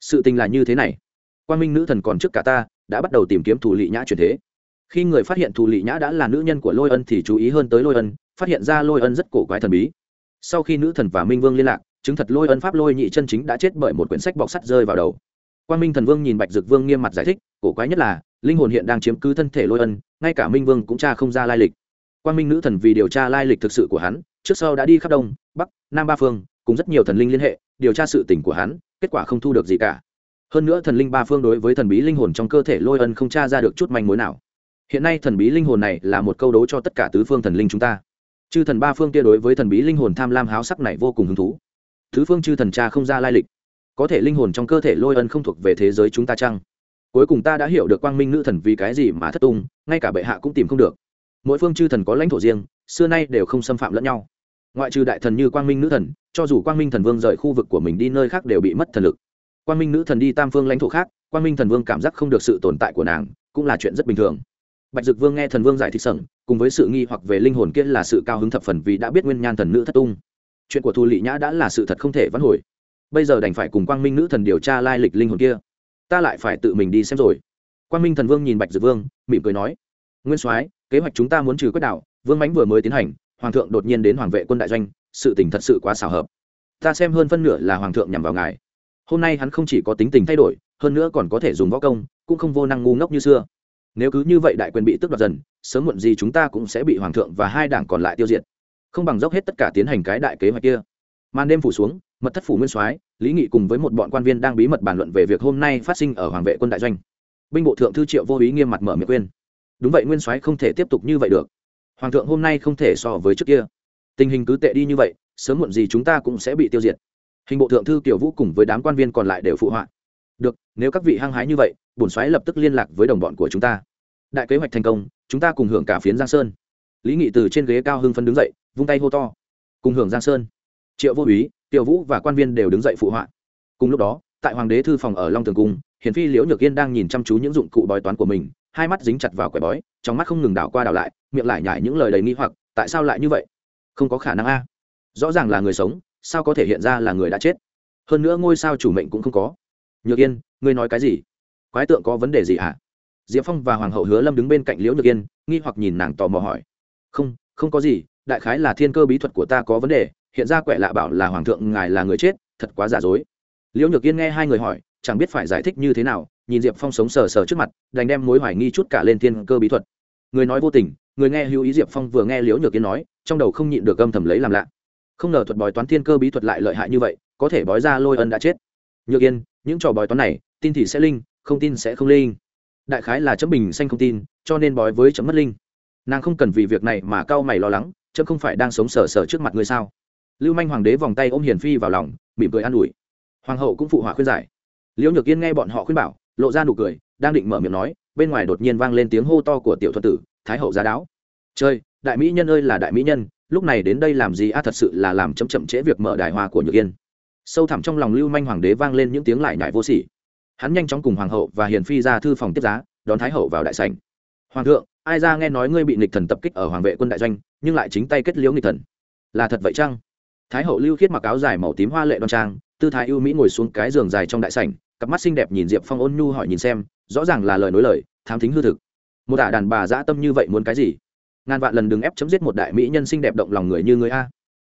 Sự tình là như thế này. Quang minh nữ thần còn trước cả ta, đã bắt đầu tìm kiếm thủ lị nhã chuyển thế. Khi người phát hiện thủ lị nhã đã là nữ nhân của lôi ân thì chú ý hơn tới lôi ân, phát hiện ra lôi ân rất cổ quái thần bí. Sau khi nữ thần và minh vương liên lạc, chứng thật lôi ân pháp lôi nhị chân chính đã chết bởi một quyển sách bọc sắt rơi vào đầu. Quan minh thần vương nhìn bạch dực vương nghiêm mặt giải thích, cổ quái nhất là, linh hồn hiện đang chiếm cứ thân thể lôi ân, ngay cả minh vương cũng tra không ra lai lịch. Quan minh nữ thần vì điều tra lai lịch thực sự của hắn, trước sau đã đi khắp đông, bắc, nam ba phương, cùng rất nhiều thần linh liên hệ, điều tra sự tình của hắn, kết quả không thu được gì cả. Hơn nữa thần linh ba phương đối với thần bí linh hồn trong cơ thể lôi ân không tra ra được chút manh mối nào. Hiện nay thần bí linh hồn này là một câu đố cho tất cả tứ phương thần linh chúng ta. Chư thần ba phương kia đối với thần bí linh hồn tham lam háo sắc này vô cùng hứng thú. Thứ phương chư thần cha không ra lai lịch có thể linh hồn trong cơ thể lôi ân không thuộc về thế giới chúng ta chăng? Cuối cùng ta đã hiểu được quang minh nữ thần vì cái gì mà thất tung, ngay cả bệ hạ cũng tìm không được. Mỗi phương chư thần có lãnh thổ riêng, xưa nay đều không xâm phạm lẫn nhau. Ngoại trừ đại thần như quang minh nữ thần, cho dù quang minh thần vương rời khu vực của mình đi nơi khác đều bị mất thần lực. Quang minh nữ thần đi tam phương lãnh thổ khác, quang minh thần vương cảm giác không được sự tồn tại của nàng, cũng là chuyện rất bình thường. Bạch dực vương nghe thần vương giải thích sẩn, cùng với sự nghi hoặc về linh hồn kia là sự cao hứng thập phần vì đã biết nguyên nhan thần nữ thất tung. Chuyện của thu lị nhã đã là sự thật không thể vãn hồi bây giờ đành phải cùng quang minh nữ thần điều tra lai lịch linh hồn kia. Ta lại phải tự mình đi xem rồi. Quang minh thần vương nhìn bạch dực vương, mỉm cười nói, nguyên soái, kế hoạch chúng ta muốn trừ quyết đạo vương mãnh vừa mới tiến hành, hoàng thượng đột nhiên đến hoàng vệ quân đại doanh, sự tình thật sự quá xảo hợp. Ta xem hơn phân nửa là hoàng thượng nhằm vào ngài. Hôm nay hắn không chỉ có tính tình thay đổi, hơn nữa còn có thể dùng võ công, cũng không vô năng ngu ngốc như xưa. Nếu cứ như vậy đại quyền bị tước đoạt dần, sớm muộn gì chúng ta cũng sẽ bị hoàng thượng và hai đảng còn lại tiêu diệt. Không bằng dốc hết tất cả tiến hành cái đại kế hoạch kia. Màn đêm phủ xuống, mật thất phủ nguyên soái lý nghị cùng với một bọn quan viên đang bí mật bàn luận về việc hôm nay phát sinh ở hoàng vệ quân đại doanh. Binh bộ thượng thư triệu vô ý nghiêm mặt mở miệng khuyên. Đúng vậy, nguyên soái không thể tiếp tục như vậy được. Hoàng thượng hôm nay không thể so với trước kia. Tình hình cứ tệ đi như vậy, sớm muộn gì chúng ta cũng sẽ bị tiêu diệt. Hình bộ thượng thư kiểu vũ cùng với đám quan viên còn lại đều phụ họa. Được, nếu các vị hăng hái như vậy, bổn soái lập tức liên lạc với đồng bọn của chúng ta. Đại kế hoạch thành công, chúng ta cùng hưởng cả phiến giang sơn. Lý nghị từ trên ghế cao hưng phân đứng dậy, vung tay hô to. Cùng hưởng giang sơn. Triệu vô úy tiểu vũ và quan viên đều đứng dậy phụ họa. Cùng lúc đó, tại hoàng đế thư phòng ở long tường cung hiển phi, liễu nhược yên đang nhìn chăm chú những dụng cụ bói toán của mình, hai mắt dính chặt vào quẻ bói, trong mắt không ngừng đảo qua đảo lại, miệng lại nhải những lời đầy nghi hoặc, tại sao lại như vậy? Không có khả năng a. Rõ ràng là người sống, sao có thể hiện ra là người đã chết? Hơn nữa ngôi sao chủ mệnh cũng không có. Nhược yên, ngươi nói cái gì? Quái tượng có vấn đề gì ạ à? diệp phong và hoàng hậu hứa lâm đứng bên cạnh liễu nhược yên, nghi hoặc nhìn nàng tò mò hỏi. Không không có gì, đại khái là thiên cơ bí thuật của ta có vấn đề hiện ra quẻ lạ bảo là hoàng thượng ngài là người chết, thật quá giả dối. Liễu nhược yên nghe hai người hỏi, chẳng biết phải giải thích như thế nào, nhìn diệp phong sống sờ sờ trước mặt, đành đem mối hoài nghi chút cả lên thiên cơ bí thuật. Người nói vô tình, người nghe hữu ý diệp phong vừa nghe liễu nhược yên nói, trong đầu không nhịn được âm thầm lấy làm lạ. Không ngờ thuật bói toán thiên cơ bí thuật lại lợi hại như vậy, có thể bói ra lôi ân đã chết. Nhược yên, những trò bói toán này, tin thì sẽ linh, không tin sẽ không linh. Đại khái là chấm bình xanh không tin, cho nên bói với chấm mất linh. Nàng không cần vì việc này mà cau mày lo lắng, chấm không phải đang sống sờ sờ trước mặt ngươi sao? Lưu manh hoàng đế vòng tay ôm hiền phi vào lòng, mỉm cười an ủi. Hoàng hậu cũng phụ họa khuyên giải. Liễu nhược yên nghe bọn họ khuyên bảo, lộ ra nụ cười, đang định mở miệng nói, bên ngoài đột nhiên vang lên tiếng hô to của tiểu thuật tử, thái hậu giá đáo. Chơi đại mỹ nhân ơi là đại mỹ nhân, lúc này đến đây làm gì a? Thật sự là làm chậm chậm trễ việc mở đài hoa của nhược yên. Sâu thẳm trong lòng lưu manh hoàng đế vang lên những tiếng lại nhại vô sỉ. Hắn nhanh chóng cùng hoàng hậu và hiền phi ra thư phòng tiếp giá, đón thái hậu vào đại sảnh. Hoàng thượng, ai ra nghe nói ngươi bị nịch thần tập kích ở hoàng vệ quân đại doanh, nhưng lại chính tay kết liễu nịch thần? Là thật vậy chăng? Thái hậu lưu khiết mặc áo dài màu tím hoa lệ đoan trang, tư thái ưu mỹ ngồi xuống cái giường dài trong đại sảnh, cặp mắt xinh đẹp nhìn diệp phong ôn nhu hỏi nhìn xem, rõ ràng là lời nối lời, thám thính hư thực. Một ả đàn bà dã tâm như vậy muốn cái gì? Ngàn vạn lần đừng ép chấm giết một đại mỹ nhân xinh đẹp động lòng người như người a.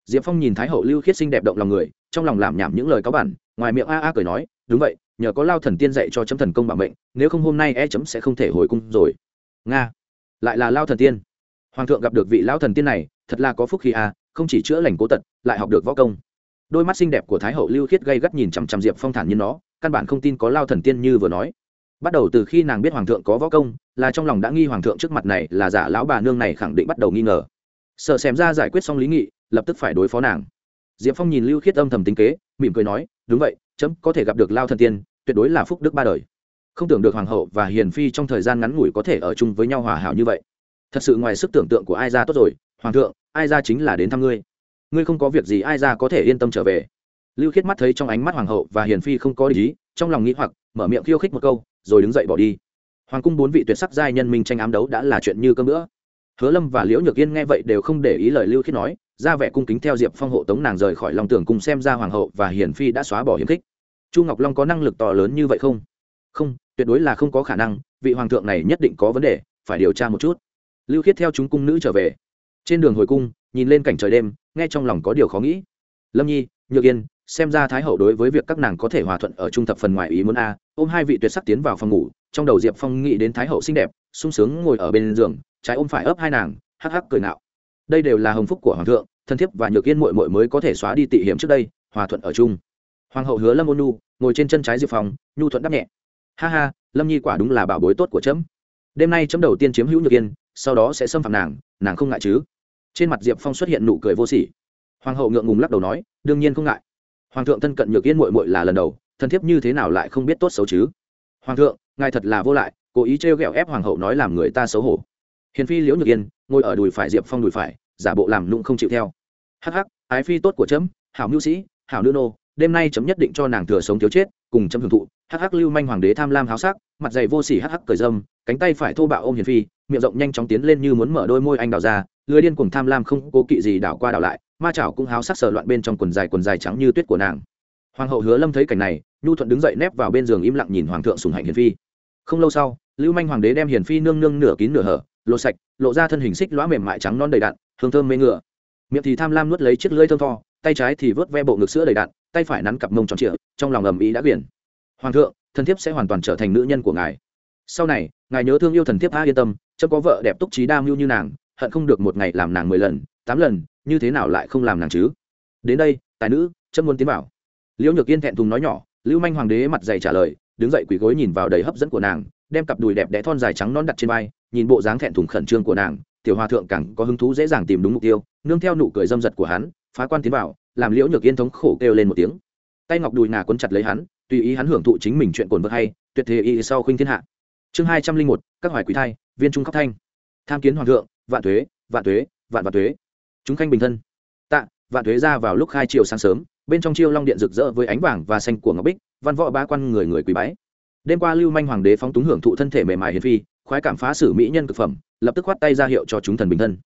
Diệp phong nhìn thái hậu lưu khiết xinh đẹp động lòng người, trong lòng làm nhảm những lời cáo bản, ngoài miệng a a cười nói, đúng vậy, nhờ có lao thần tiên dạy cho chấm thần công bảo mệnh, nếu không hôm nay e chấm sẽ không thể hồi cung rồi. Nga. Lại là lao thần tiên. Hoàng thượng gặp được vị lao thần tiên này, thật là có phúc khi a không chỉ chữa lành cố tật, lại học được võ công. Đôi mắt xinh đẹp của thái hậu lưu khiết gây gắt nhìn chằm chằm diệp phong thản như nó, căn bản không tin có lao thần tiên như vừa nói. Bắt đầu từ khi nàng biết hoàng thượng có võ công, là trong lòng đã nghi hoàng thượng trước mặt này là giả lão bà nương này khẳng định bắt đầu nghi ngờ. Sợ xem ra giải quyết xong lý nghị, lập tức phải đối phó nàng. Diệp phong nhìn lưu khiết âm thầm tính kế, mỉm cười nói, đúng vậy, chấm có thể gặp được lao thần tiên, tuyệt đối là phúc đức ba đời. Không tưởng được hoàng hậu và hiền phi trong thời gian ngắn ngủi có thể ở chung với nhau hòa hảo như vậy. Thật sự ngoài sức tưởng tượng của ai ra tốt rồi, hoàng thượng ai ra chính là đến thăm ngươi. Ngươi không có việc gì ai ra có thể yên tâm trở về. Lưu khiết mắt thấy trong ánh mắt hoàng hậu và hiền phi không có lý trong lòng nghĩ hoặc, mở miệng khiêu khích một câu, rồi đứng dậy bỏ đi. Hoàng cung bốn vị tuyệt sắc giai nhân minh tranh ám đấu đã là chuyện như cơm nữa hứa lâm và liễu nhược yên nghe vậy đều không để ý lời lưu khiết nói, ra vẻ cung kính theo diệp phong hộ tống nàng rời khỏi lòng tưởng cùng xem ra hoàng hậu và hiền phi đã xóa bỏ hiếm khích. Chu ngọc long có năng lực to lớn như vậy không? Không, tuyệt đối là không có khả năng, vị hoàng thượng này nhất định có vấn đề, phải điều tra một chút. Lưu khiết theo chúng cung nữ trở về trên đường hồi cung, nhìn lên cảnh trời đêm, nghe trong lòng có điều khó nghĩ. Lâm nhi, nhược yên, xem ra thái hậu đối với việc các nàng có thể hòa thuận ở trung thập phần ngoài ý muốn a, ôm hai vị tuyệt sắc tiến vào phòng ngủ, trong đầu diệp phong nghĩ đến thái hậu xinh đẹp, sung sướng ngồi ở bên giường, trái ôm phải ấp hai nàng, hắc hắc cười nạo. Đây đều là hồng phúc của hoàng thượng thân thiếp và nhược yên mội mội mới có thể xóa đi tị hiểm trước đây, hòa thuận ở chung. Hoàng hậu hứa lâm ôn nhu, ngồi trên chân trái diệp phong, nhu thuận đắp nhẹ. Ha ha, lâm nhi quả đúng là bảo bối tốt của trẫm đêm nay chấm đầu tiên chiếm hữu nhược yên sau đó sẽ xâm phạm nàng nàng không ngại chứ? Trên mặt diệp phong xuất hiện nụ cười vô sỉ. Hoàng hậu ngượng ngùng lắc đầu nói, đương nhiên không ngại. Hoàng thượng thân cận nhược yên mội mội là lần đầu, thân thiết như thế nào lại không biết tốt xấu chứ? Hoàng thượng, ngài thật là vô lại, cố ý trêu ghẹo ép hoàng hậu nói làm người ta xấu hổ. Hiền phi liễu nhược yên, ngồi ở đùi phải diệp phong đùi phải, giả bộ làm nụng không chịu theo. Hắc hắc, ái phi tốt của trẫm hảo mưu sĩ, hảo nữ nô, đêm nay chấm nhất định cho nàng thừa sống thiếu chết, cùng chấm hưởng thụ. Hắc hắc, lưu manh hoàng đế tham lam háo sắc, mặt dày vô sỉ hắc hắc cởi dâm, cánh tay phải thô bạo ôm hiền phi miệng rộng nhanh chóng tiến lên như muốn mở đôi môi anh đào ra lưới điên cùng tham lam không cố kỵ gì đảo qua đảo lại, ma chảo cũng háo sắc sờ loạn bên trong quần dài quần dài trắng như tuyết của nàng. Hoàng hậu hứa lâm thấy cảnh này, nhu thuận đứng dậy nép vào bên giường im lặng nhìn hoàng thượng sùng hạnh hiền phi. Không lâu sau, lưu manh hoàng đế đem hiền phi nương nương nửa kín nửa hở, lộ sạch, lộ ra thân hình xích lõa mềm mại trắng non đầy đặn hương thơm mê ngựa. Miệng thì tham lam nuốt lấy chiếc lưỡi thơm tho, tay trái thì vớt ve bộ ngực sữa đầy đặn tay phải nắn cặp mông tròn trịa, trong lòng ầm ĩ đã biển hoàng thượng, thân thiếp sẽ hoàn toàn trở thành nữ nhân của ngài sau này, ngài nhớ thương yêu thần thiếp a yên tâm chớ có vợ đẹp túc trí đa mưu như nàng, hận không được một ngày làm nàng mười lần, tám lần, như thế nào lại không làm nàng chứ? Đến đây, tài nữ, chấm muốn tiến vào. Liễu nhược yên thẹn thùng nói nhỏ, lưu manh hoàng đế mặt dày trả lời, đứng dậy quỳ gối nhìn vào đầy hấp dẫn của nàng, đem cặp đùi đẹp đẽ thon dài trắng non đặt trên vai, nhìn bộ dáng thẹn thùng khẩn trương của nàng, tiểu hòa thượng càng có hứng thú dễ dàng tìm đúng mục tiêu, nương theo nụ cười dâm giật của hắn, phá quan tiến vào, làm liễu nhược yên thống khổ kêu lên một tiếng. Tay ngọc đùi ngà quấn chặt lấy hắn, tùy ý hắn hưởng thụ chính mình chuyện cồn vật hay, tuyệt thế y sau khinh thiên hạ chương hai trăm linh một, các hoài quý thai, viên trung khắc thanh. Tham kiến hoàng thượng, vạn thuế vạn thuế, vạn vạn thuế. Chúng khanh bình thân. Tạ, vạn thuế ra vào lúc hai chiều sáng sớm, bên trong chiêu long điện rực rỡ với ánh vàng và xanh của ngọc bích, văn võ ba quan người người quý bái. Đêm qua lưu manh hoàng đế phóng túng hưởng thụ thân thể mềm mại hiền phi, khoái cảm phá xử mỹ nhân cực phẩm, lập tức khoát tay ra hiệu cho chúng thần bình thân.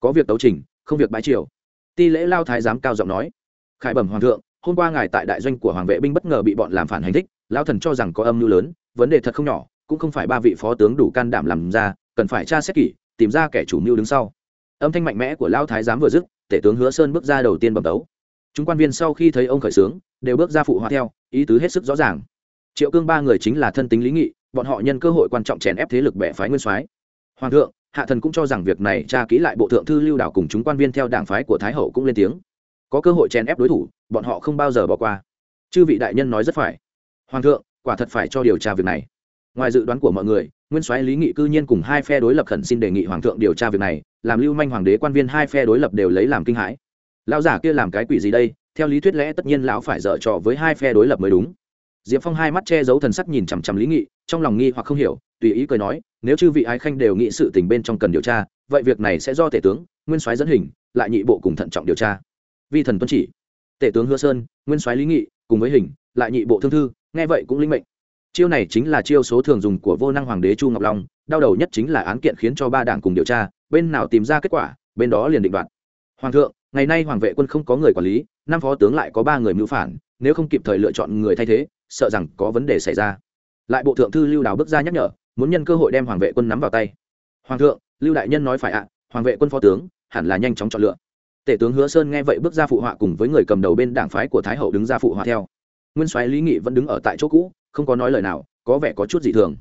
Có việc tấu trình, không việc bái triều. Ti lễ lao thái giám cao giọng nói. Khải bẩm hoàng thượng, hôm qua ngài tại đại doanh của hoàng vệ binh bất ngờ bị bọn làm phản hành thích lao thần cho rằng có âm mưu lớn, vấn đề thật không nhỏ cũng không phải ba vị phó tướng đủ can đảm làm ra, cần phải tra xét kỹ, tìm ra kẻ chủ mưu đứng sau. Âm thanh mạnh mẽ của lao thái giám vừa dứt, tể tướng hứa sơn bước ra đầu tiên bẩm tấu chúng quan viên sau khi thấy ông khởi xướng, đều bước ra phụ họa theo, ý tứ hết sức rõ ràng. Triệu cương ba người chính là thân tính lý nghị, bọn họ nhân cơ hội quan trọng chèn ép thế lực bẻ phái nguyên soái. Hoàng thượng, hạ thần cũng cho rằng việc này tra kỹ lại bộ thượng thư lưu đảo cùng chúng quan viên theo đảng phái của thái hậu cũng lên tiếng. Có cơ hội chèn ép đối thủ, bọn họ không bao giờ bỏ qua. Chư vị đại nhân nói rất phải. Hoàng thượng, quả thật phải cho điều tra việc này ngoài dự đoán của mọi người, nguyên soái lý nghị cư nhiên cùng hai phe đối lập khẩn xin đề nghị hoàng thượng điều tra việc này, làm lưu manh hoàng đế quan viên hai phe đối lập đều lấy làm kinh hãi. Lão giả kia làm cái quỷ gì đây? Theo lý thuyết lẽ tất nhiên lão phải dở trò với hai phe đối lập mới đúng. Diệp phong hai mắt che giấu thần sắc nhìn chằm chằm lý nghị, trong lòng nghi hoặc không hiểu, tùy ý cười nói, nếu chư vị ái khanh đều nghĩ sự tình bên trong cần điều tra, vậy việc này sẽ do tể tướng, nguyên soái dẫn hình, lại nhị bộ cùng thận trọng điều tra. Vi thần tuân chỉ. Tể tướng hứa sơn, nguyên soái lý nghị cùng với hình, lại nhị bộ thương thư, nghe vậy cũng linh mệnh chiêu này chính là chiêu số thường dùng của vô năng hoàng đế chu ngọc long, đau đầu nhất chính là án kiện khiến cho ba đảng cùng điều tra, bên nào tìm ra kết quả, bên đó liền định đoạt. Hoàng thượng, ngày nay hoàng vệ quân không có người quản lý, năm phó tướng lại có ba người mưu phản, nếu không kịp thời lựa chọn người thay thế, sợ rằng có vấn đề xảy ra. Lại bộ thượng thư lưu đào bước ra nhắc nhở, muốn nhân cơ hội đem hoàng vệ quân nắm vào tay. Hoàng thượng, lưu đại nhân nói phải ạ, hoàng vệ quân phó tướng, hẳn là nhanh chóng chọn lựa. Tể tướng hứa sơn nghe vậy bước ra phụ họa cùng với người cầm đầu bên đảng phái của thái hậu đứng ra phụ họa theo. Nguyên soái lý nghị vẫn đứng ở tại chỗ cũ không có nói lời nào, có vẻ có chút dị thường.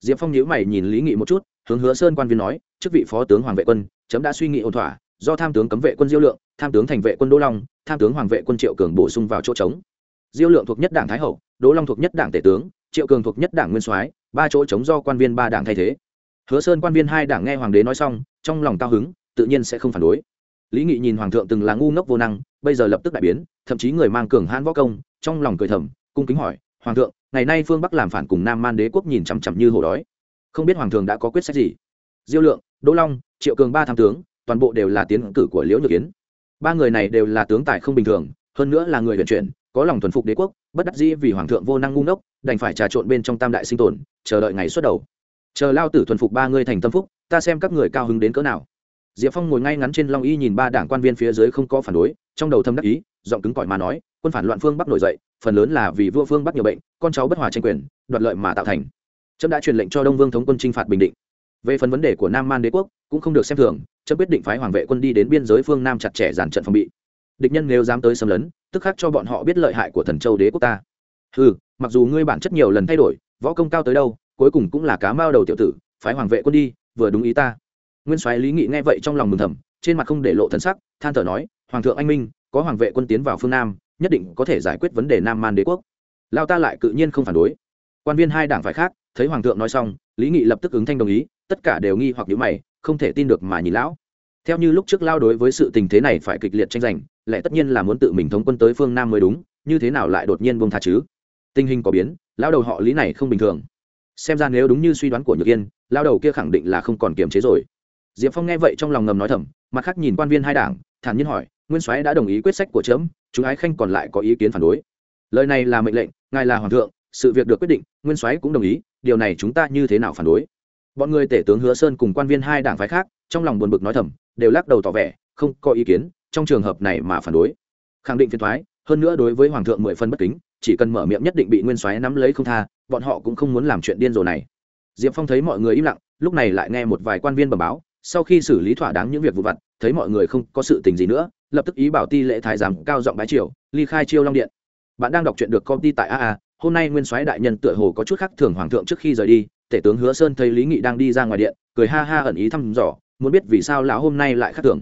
Diệp phong nhíu mày nhìn lý nghị một chút, hướng hứa sơn quan viên nói, chức vị phó tướng hoàng vệ quân, chấm đã suy nghĩ ổn thỏa, do tham tướng cấm vệ quân diêu lượng, tham tướng thành vệ quân đỗ long, tham tướng hoàng vệ quân triệu cường bổ sung vào chỗ trống. Diêu lượng thuộc nhất đảng thái hậu, đỗ long thuộc nhất đảng tể tướng, triệu cường thuộc nhất đảng nguyên soái, ba chỗ trống do quan viên ba đảng thay thế. Hứa sơn quan viên hai đảng nghe hoàng đế nói xong, trong lòng cao hứng, tự nhiên sẽ không phản đối. Lý nghị nhìn hoàng thượng từng là ngu ngốc vô năng, bây giờ lập tức đại biến, thậm chí người mang cường hãn võ công, trong lòng cười thầm, cung kính hỏi, hoàng thượng ngày nay phương bắc làm phản cùng nam man đế quốc nhìn chằm chằm như hổ đói không biết hoàng thượng đã có quyết sách gì diêu lượng đỗ long triệu cường ba tham tướng toàn bộ đều là tiến cử của liễu nhược kiến ba người này đều là tướng tài không bình thường hơn nữa là người vận chuyển có lòng thuần phục đế quốc bất đắc dĩ vì hoàng thượng vô năng ngu ngốc đành phải trà trộn bên trong tam đại sinh tồn chờ đợi ngày xuất đầu chờ lao tử thuần phục ba người thành tâm phúc ta xem các người cao hứng đến cỡ nào diệp phong ngồi ngay ngắn trên long y nhìn ba đảng quan viên phía dưới không có phản đối trong đầu thâm đắc ý giọng cứng cỏi mà nói quân phản loạn phương bắc nổi dậy, phần lớn là vì vua phương bắc nhiều bệnh, con cháu bất hòa tranh quyền, đoạt lợi mà tạo thành. Trâm đã truyền lệnh cho đông vương thống quân chinh phạt bình định. Về phần vấn đề của nam man đế quốc, cũng không được xem thường trâm quyết định phái hoàng vệ quân đi đến biên giới phương nam chặt chẽ giàn trận phòng bị. Địch nhân nếu dám tới xâm lấn, tức khắc cho bọn họ biết lợi hại của thần châu đế quốc ta. Ừ mặc dù ngươi bản chất nhiều lần thay đổi, võ công cao tới đâu, cuối cùng cũng là cá mao đầu tiểu tử, phái hoàng vệ quân đi, vừa đúng ý ta. Nguyên soái lý nghị nghe vậy trong lòng mừng thầm, trên mặt không để lộ thần sắc, than thở nói, hoàng thượng anh minh, có hoàng vệ quân tiến vào phương nam nhất định có thể giải quyết vấn đề nam man đế quốc. Lao ta lại tự nhiên không phản đối. Quan viên hai đảng phải khác, thấy hoàng thượng nói xong, lý nghị lập tức ứng thanh đồng ý, tất cả đều nghi hoặc nhữ mày, không thể tin được mà nhìn lão. Theo như lúc trước lao đối với sự tình thế này phải kịch liệt tranh giành, lẽ tất nhiên là muốn tự mình thống quân tới phương nam mới đúng, như thế nào lại đột nhiên buông tha chứ? Tình hình có biến lao đầu họ lý này không bình thường. Xem ra nếu đúng như suy đoán của nhược yên lao đầu kia khẳng định là không còn kiềm chế rồi. Diệp phong nghe vậy trong lòng ngầm nói thầm, mặt khác nhìn quan viên hai đảng, thản nhiên hỏi, nguyên soái đã đồng ý quyết sách của trẫm chúng ái khanh còn lại có ý kiến phản đối. Lời này là mệnh lệnh, ngài là hoàng thượng, sự việc được quyết định, nguyên soái cũng đồng ý, điều này chúng ta như thế nào phản đối? Bọn người tể tướng hứa sơn cùng quan viên hai đảng phái khác, trong lòng buồn bực nói thầm, đều lắc đầu tỏ vẻ, không có ý kiến, trong trường hợp này mà phản đối. Khẳng định phiền thoái hơn nữa đối với hoàng thượng mười phân bất kính, chỉ cần mở miệng nhất định bị nguyên soái nắm lấy không tha, bọn họ cũng không muốn làm chuyện điên rồ này. Diệp phong thấy mọi người im lặng, lúc này lại nghe một vài quan viên bẩm báo sau khi xử lý thỏa đáng những việc vụ vặt, thấy mọi người không có sự tình gì nữa, lập tức ý bảo ti lễ thái giám cao giọng bái triều, ly khai chiêu long điện. Bạn đang đọc truyện được công ty tại aa hôm nay nguyên soái đại nhân tựa hồ có chút khác thường hoàng thượng trước khi rời đi, tể tướng hứa sơn thấy lý nghị đang đi ra ngoài điện, cười ha ha ẩn ý thăm dò, muốn biết vì sao lão hôm nay lại khác thường.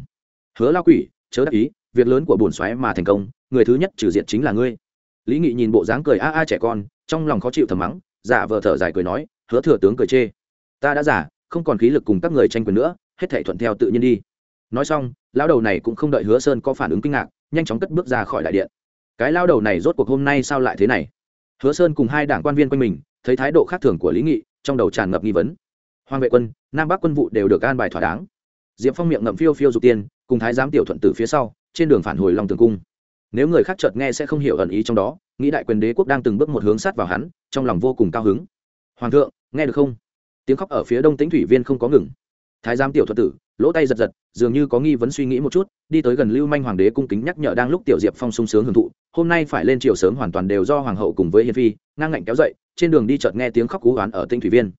Hứa lao quỷ, chớ đắc ý, việc lớn của bổn soái mà thành công, người thứ nhất trừ diện chính là ngươi. Lý nghị nhìn bộ dáng cười a a trẻ con, trong lòng khó chịu thầm mắng, giả vờ thở dài cười nói, hứa thừa tướng cười chê. Ta đã giả, không còn khí lực cùng các người tranh quyền nữa hết thể thuận theo tự nhiên đi. Nói xong, lão đầu này cũng không đợi hứa sơn có phản ứng kinh ngạc, nhanh chóng cất bước ra khỏi đại điện. Cái lao đầu này rốt cuộc hôm nay sao lại thế này? Hứa sơn cùng hai đảng quan viên quanh mình, thấy thái độ khác thường của lý nghị, trong đầu tràn ngập nghi vấn. Hoàng vệ quân, nam bắc quân vụ đều được an bài thỏa đáng. Diệp phong miệng ngậm phiêu phiêu dục tiên, cùng thái giám tiểu thuận tử phía sau, trên đường phản hồi lòng tường cung. Nếu người khác chợt nghe sẽ không hiểu ẩn ý trong đó, nghĩ đại quyền đế quốc đang từng bước một hướng sát vào hắn, trong lòng vô cùng cao hứng. Hoàng thượng, nghe được không? Tiếng khóc ở phía đông tĩnh thủy viên không có ngừng thái giám tiểu thuật tử, lỗ tay giật giật, dường như có nghi vấn suy nghĩ một chút, đi tới gần lưu manh hoàng đế cung kính nhắc nhở đang lúc tiểu diệp phong sung sướng hưởng thụ, hôm nay phải lên triều sớm hoàn toàn đều do hoàng hậu cùng với hiền phi, ngang ngạnh kéo dậy, trên đường đi chợt nghe tiếng khóc cú oán ở tinh thủy viên.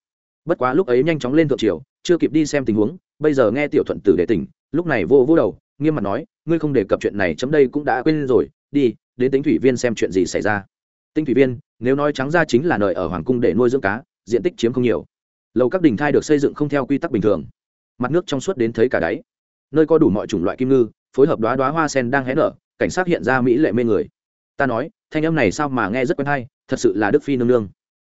Bất quá lúc ấy nhanh chóng lên thượng triều, chưa kịp đi xem tình huống, bây giờ nghe tiểu thuận tử để tỉnh, lúc này vô vô đầu, nghiêm mặt nói, ngươi không đề cập chuyện này, chấm đây cũng đã quên rồi, đi, đến tính thủy viên xem chuyện gì xảy ra. Tinh thủy viên, nếu nói trắng ra chính là nơi ở hoàng cung để nuôi dưỡng cá, diện tích chiếm không nhiều. Lầu các đình thai được xây dựng không theo quy tắc bình thường mặt nước trong suốt đến thấy cả đáy. Nơi có đủ mọi chủng loại kim ngư, phối hợp đoá đoá hoa sen đang hé nở, cảnh sát hiện ra mỹ lệ mê người. Ta nói, thanh âm này sao mà nghe rất quen hay, thật sự là đức phi nương nương.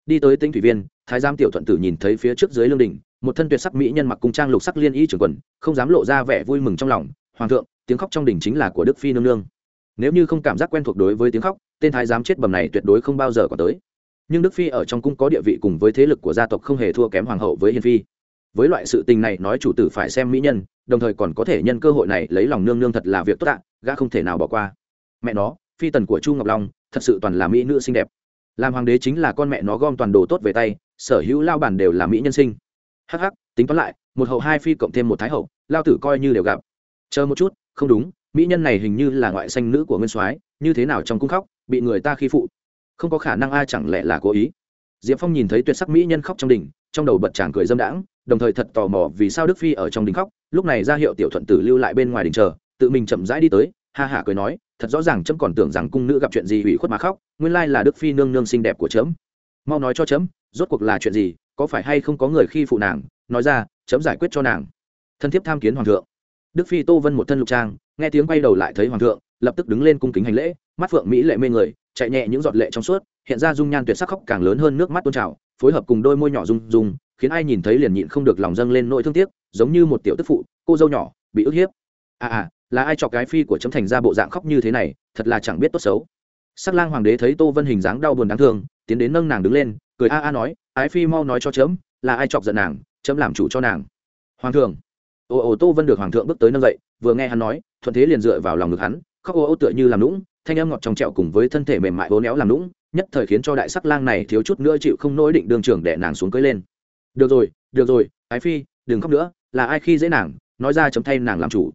Đi tới tinh thủy viên, thái giám tiểu thuận tử nhìn thấy phía trước dưới lương đình một thân tuyệt sắc mỹ nhân mặc cung trang lục sắc liên y trường quần, không dám lộ ra vẻ vui mừng trong lòng. Hoàng thượng, tiếng khóc trong đình chính là của đức phi nương nương. Nếu như không cảm giác quen thuộc đối với tiếng khóc, tên thái giám chết bầm này tuyệt đối không bao giờ có tới. Nhưng đức phi ở trong cung có địa vị cùng với thế lực của gia tộc không hề thua kém hoàng hậu với hiền phi với loại sự tình này, nói chủ tử phải xem mỹ nhân, đồng thời còn có thể nhân cơ hội này lấy lòng nương nương thật là việc tốt tạ gã không thể nào bỏ qua. Mẹ nó, phi tần của chu ngọc long, thật sự toàn là mỹ nữ xinh đẹp. Làm hoàng đế chính là con mẹ nó gom toàn đồ tốt về tay, sở hữu lao bản đều là mỹ nhân sinh. Hh tính toán lại, một hậu hai phi cộng thêm một thái hậu, lao tử coi như đều gặp. Chờ một chút, không đúng, mỹ nhân này hình như là ngoại xanh nữ của nguyên soái, như thế nào trong cung khóc, bị người ta khi phụ. Không có khả năng ai chẳng lẽ là cố ý. Diệp phong nhìn thấy tuyệt sắc mỹ nhân khóc trong đỉnh, trong đầu bật chàng cười dâm đãng đồng thời thật tò mò vì sao đức phi ở trong đình khóc, lúc này ra hiệu tiểu thuận tử lưu lại bên ngoài đình chờ, tự mình chậm rãi đi tới, ha hả cười nói, thật rõ ràng chấm còn tưởng rằng cung nữ gặp chuyện gì hủy khuất mà khóc, nguyên lai là đức phi nương nương xinh đẹp của chấm. Mau nói cho chấm, rốt cuộc là chuyện gì, có phải hay không có người khi phụ nàng, nói ra, chấm giải quyết cho nàng. Thân thiết tham kiến hoàng thượng. Đức phi tô vân một thân lục trang, nghe tiếng quay đầu lại thấy hoàng thượng, lập tức đứng lên cung kính hành lễ, mắt phượng mỹ lệ mê người, chạy nhẹ những giọt lệ trong suốt, hiện ra dung nhan tuyệt sắc khóc càng lớn hơn nước mắt tôn trào, phối hợp cùng đôi môi nhỏ rung rung khiến ai nhìn thấy liền nhịn không được lòng dâng lên nỗi thương tiếc, giống như một tiểu tức phụ, cô dâu nhỏ, bị ức hiếp. À à là ai chọc cái phi của chấm thành ra bộ dạng khóc như thế này, thật là chẳng biết tốt xấu. Sắc lang hoàng đế thấy tô vân hình dáng đau buồn đáng thương, tiến đến nâng nàng đứng lên, cười a a nói, ái phi mau nói cho chấm, là ai chọc giận nàng, chấm làm chủ cho nàng. Hoàng thượng. Ồ ồ tô vân được hoàng thượng bước tới nâng dậy, vừa nghe hắn nói, thuận thế liền dựa vào lòng ngực hắn, khóc ô ô tựa như làm lũng thanh âm ngọt trong trẹo cùng với thân thể mềm mại bố néo làm lũng nhất thời khiến cho đại sắc lang này thiếu chút nữa chịu không nỗi định đường trưởng để nàng xuống cưới lên được rồi được rồi, ái phi, đừng khóc nữa, là ai khi dễ nàng, nói ra chấm thay nàng làm chủ.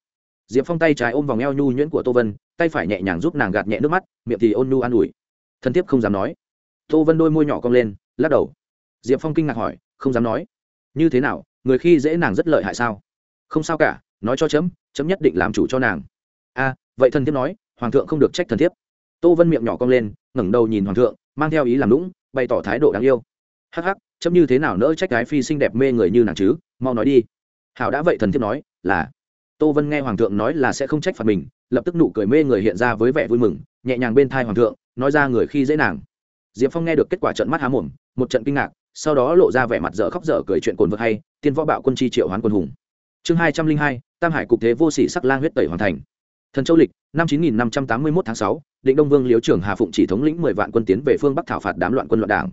Diệp phong tay trái ôm vòng eo nhu nhuyễn của tô vân, tay phải nhẹ nhàng giúp nàng gạt nhẹ nước mắt, miệng thì ôn nhu an ủi. Thân thiết không dám nói. Tô vân đôi môi nhỏ cong lên, lắc đầu. Diệp phong kinh ngạc hỏi, không dám nói. Như thế nào, người khi dễ nàng rất lợi hại sao? Không sao cả, nói cho chấm chấm nhất định làm chủ cho nàng. A vậy thần thiếp nói, hoàng thượng không được trách thần thiếp. Tô vân miệng nhỏ cong lên, ngẩng đầu nhìn hoàng thượng, mang theo ý làm lũng bày tỏ thái độ đáng yêu. Hắc hắc chấm như thế nào nỡ trách gái phi xinh đẹp mê người như nàng chứ? Mau nói đi. Hảo đã vậy thần thiếp nói, là. Tô vân nghe hoàng thượng nói là sẽ không trách phạt mình, lập tức nụ cười mê người hiện ra với vẻ vui mừng, nhẹ nhàng bên thai hoàng thượng, nói ra người khi dễ nàng. Diệp phong nghe được kết quả trận mắt há mồm, một trận kinh ngạc, sau đó lộ ra vẻ mặt dở khóc dở cười chuyện cồn vực hay, tiên võ bạo quân chi triệu hoán quân hùng. Chương hai trăm linh hai, tam hải cục thế vô sĩ sắc lang huyết tẩy hoàn thành. Thần châu lịch, năm chín nghìn năm trăm tám mươi mốt tháng sáu, định đông vương liếu trưởng hà phụng chỉ thống lĩnh mười vạn quân tiến về phương bắc thảo phạt đám loạn quân loạn đảng.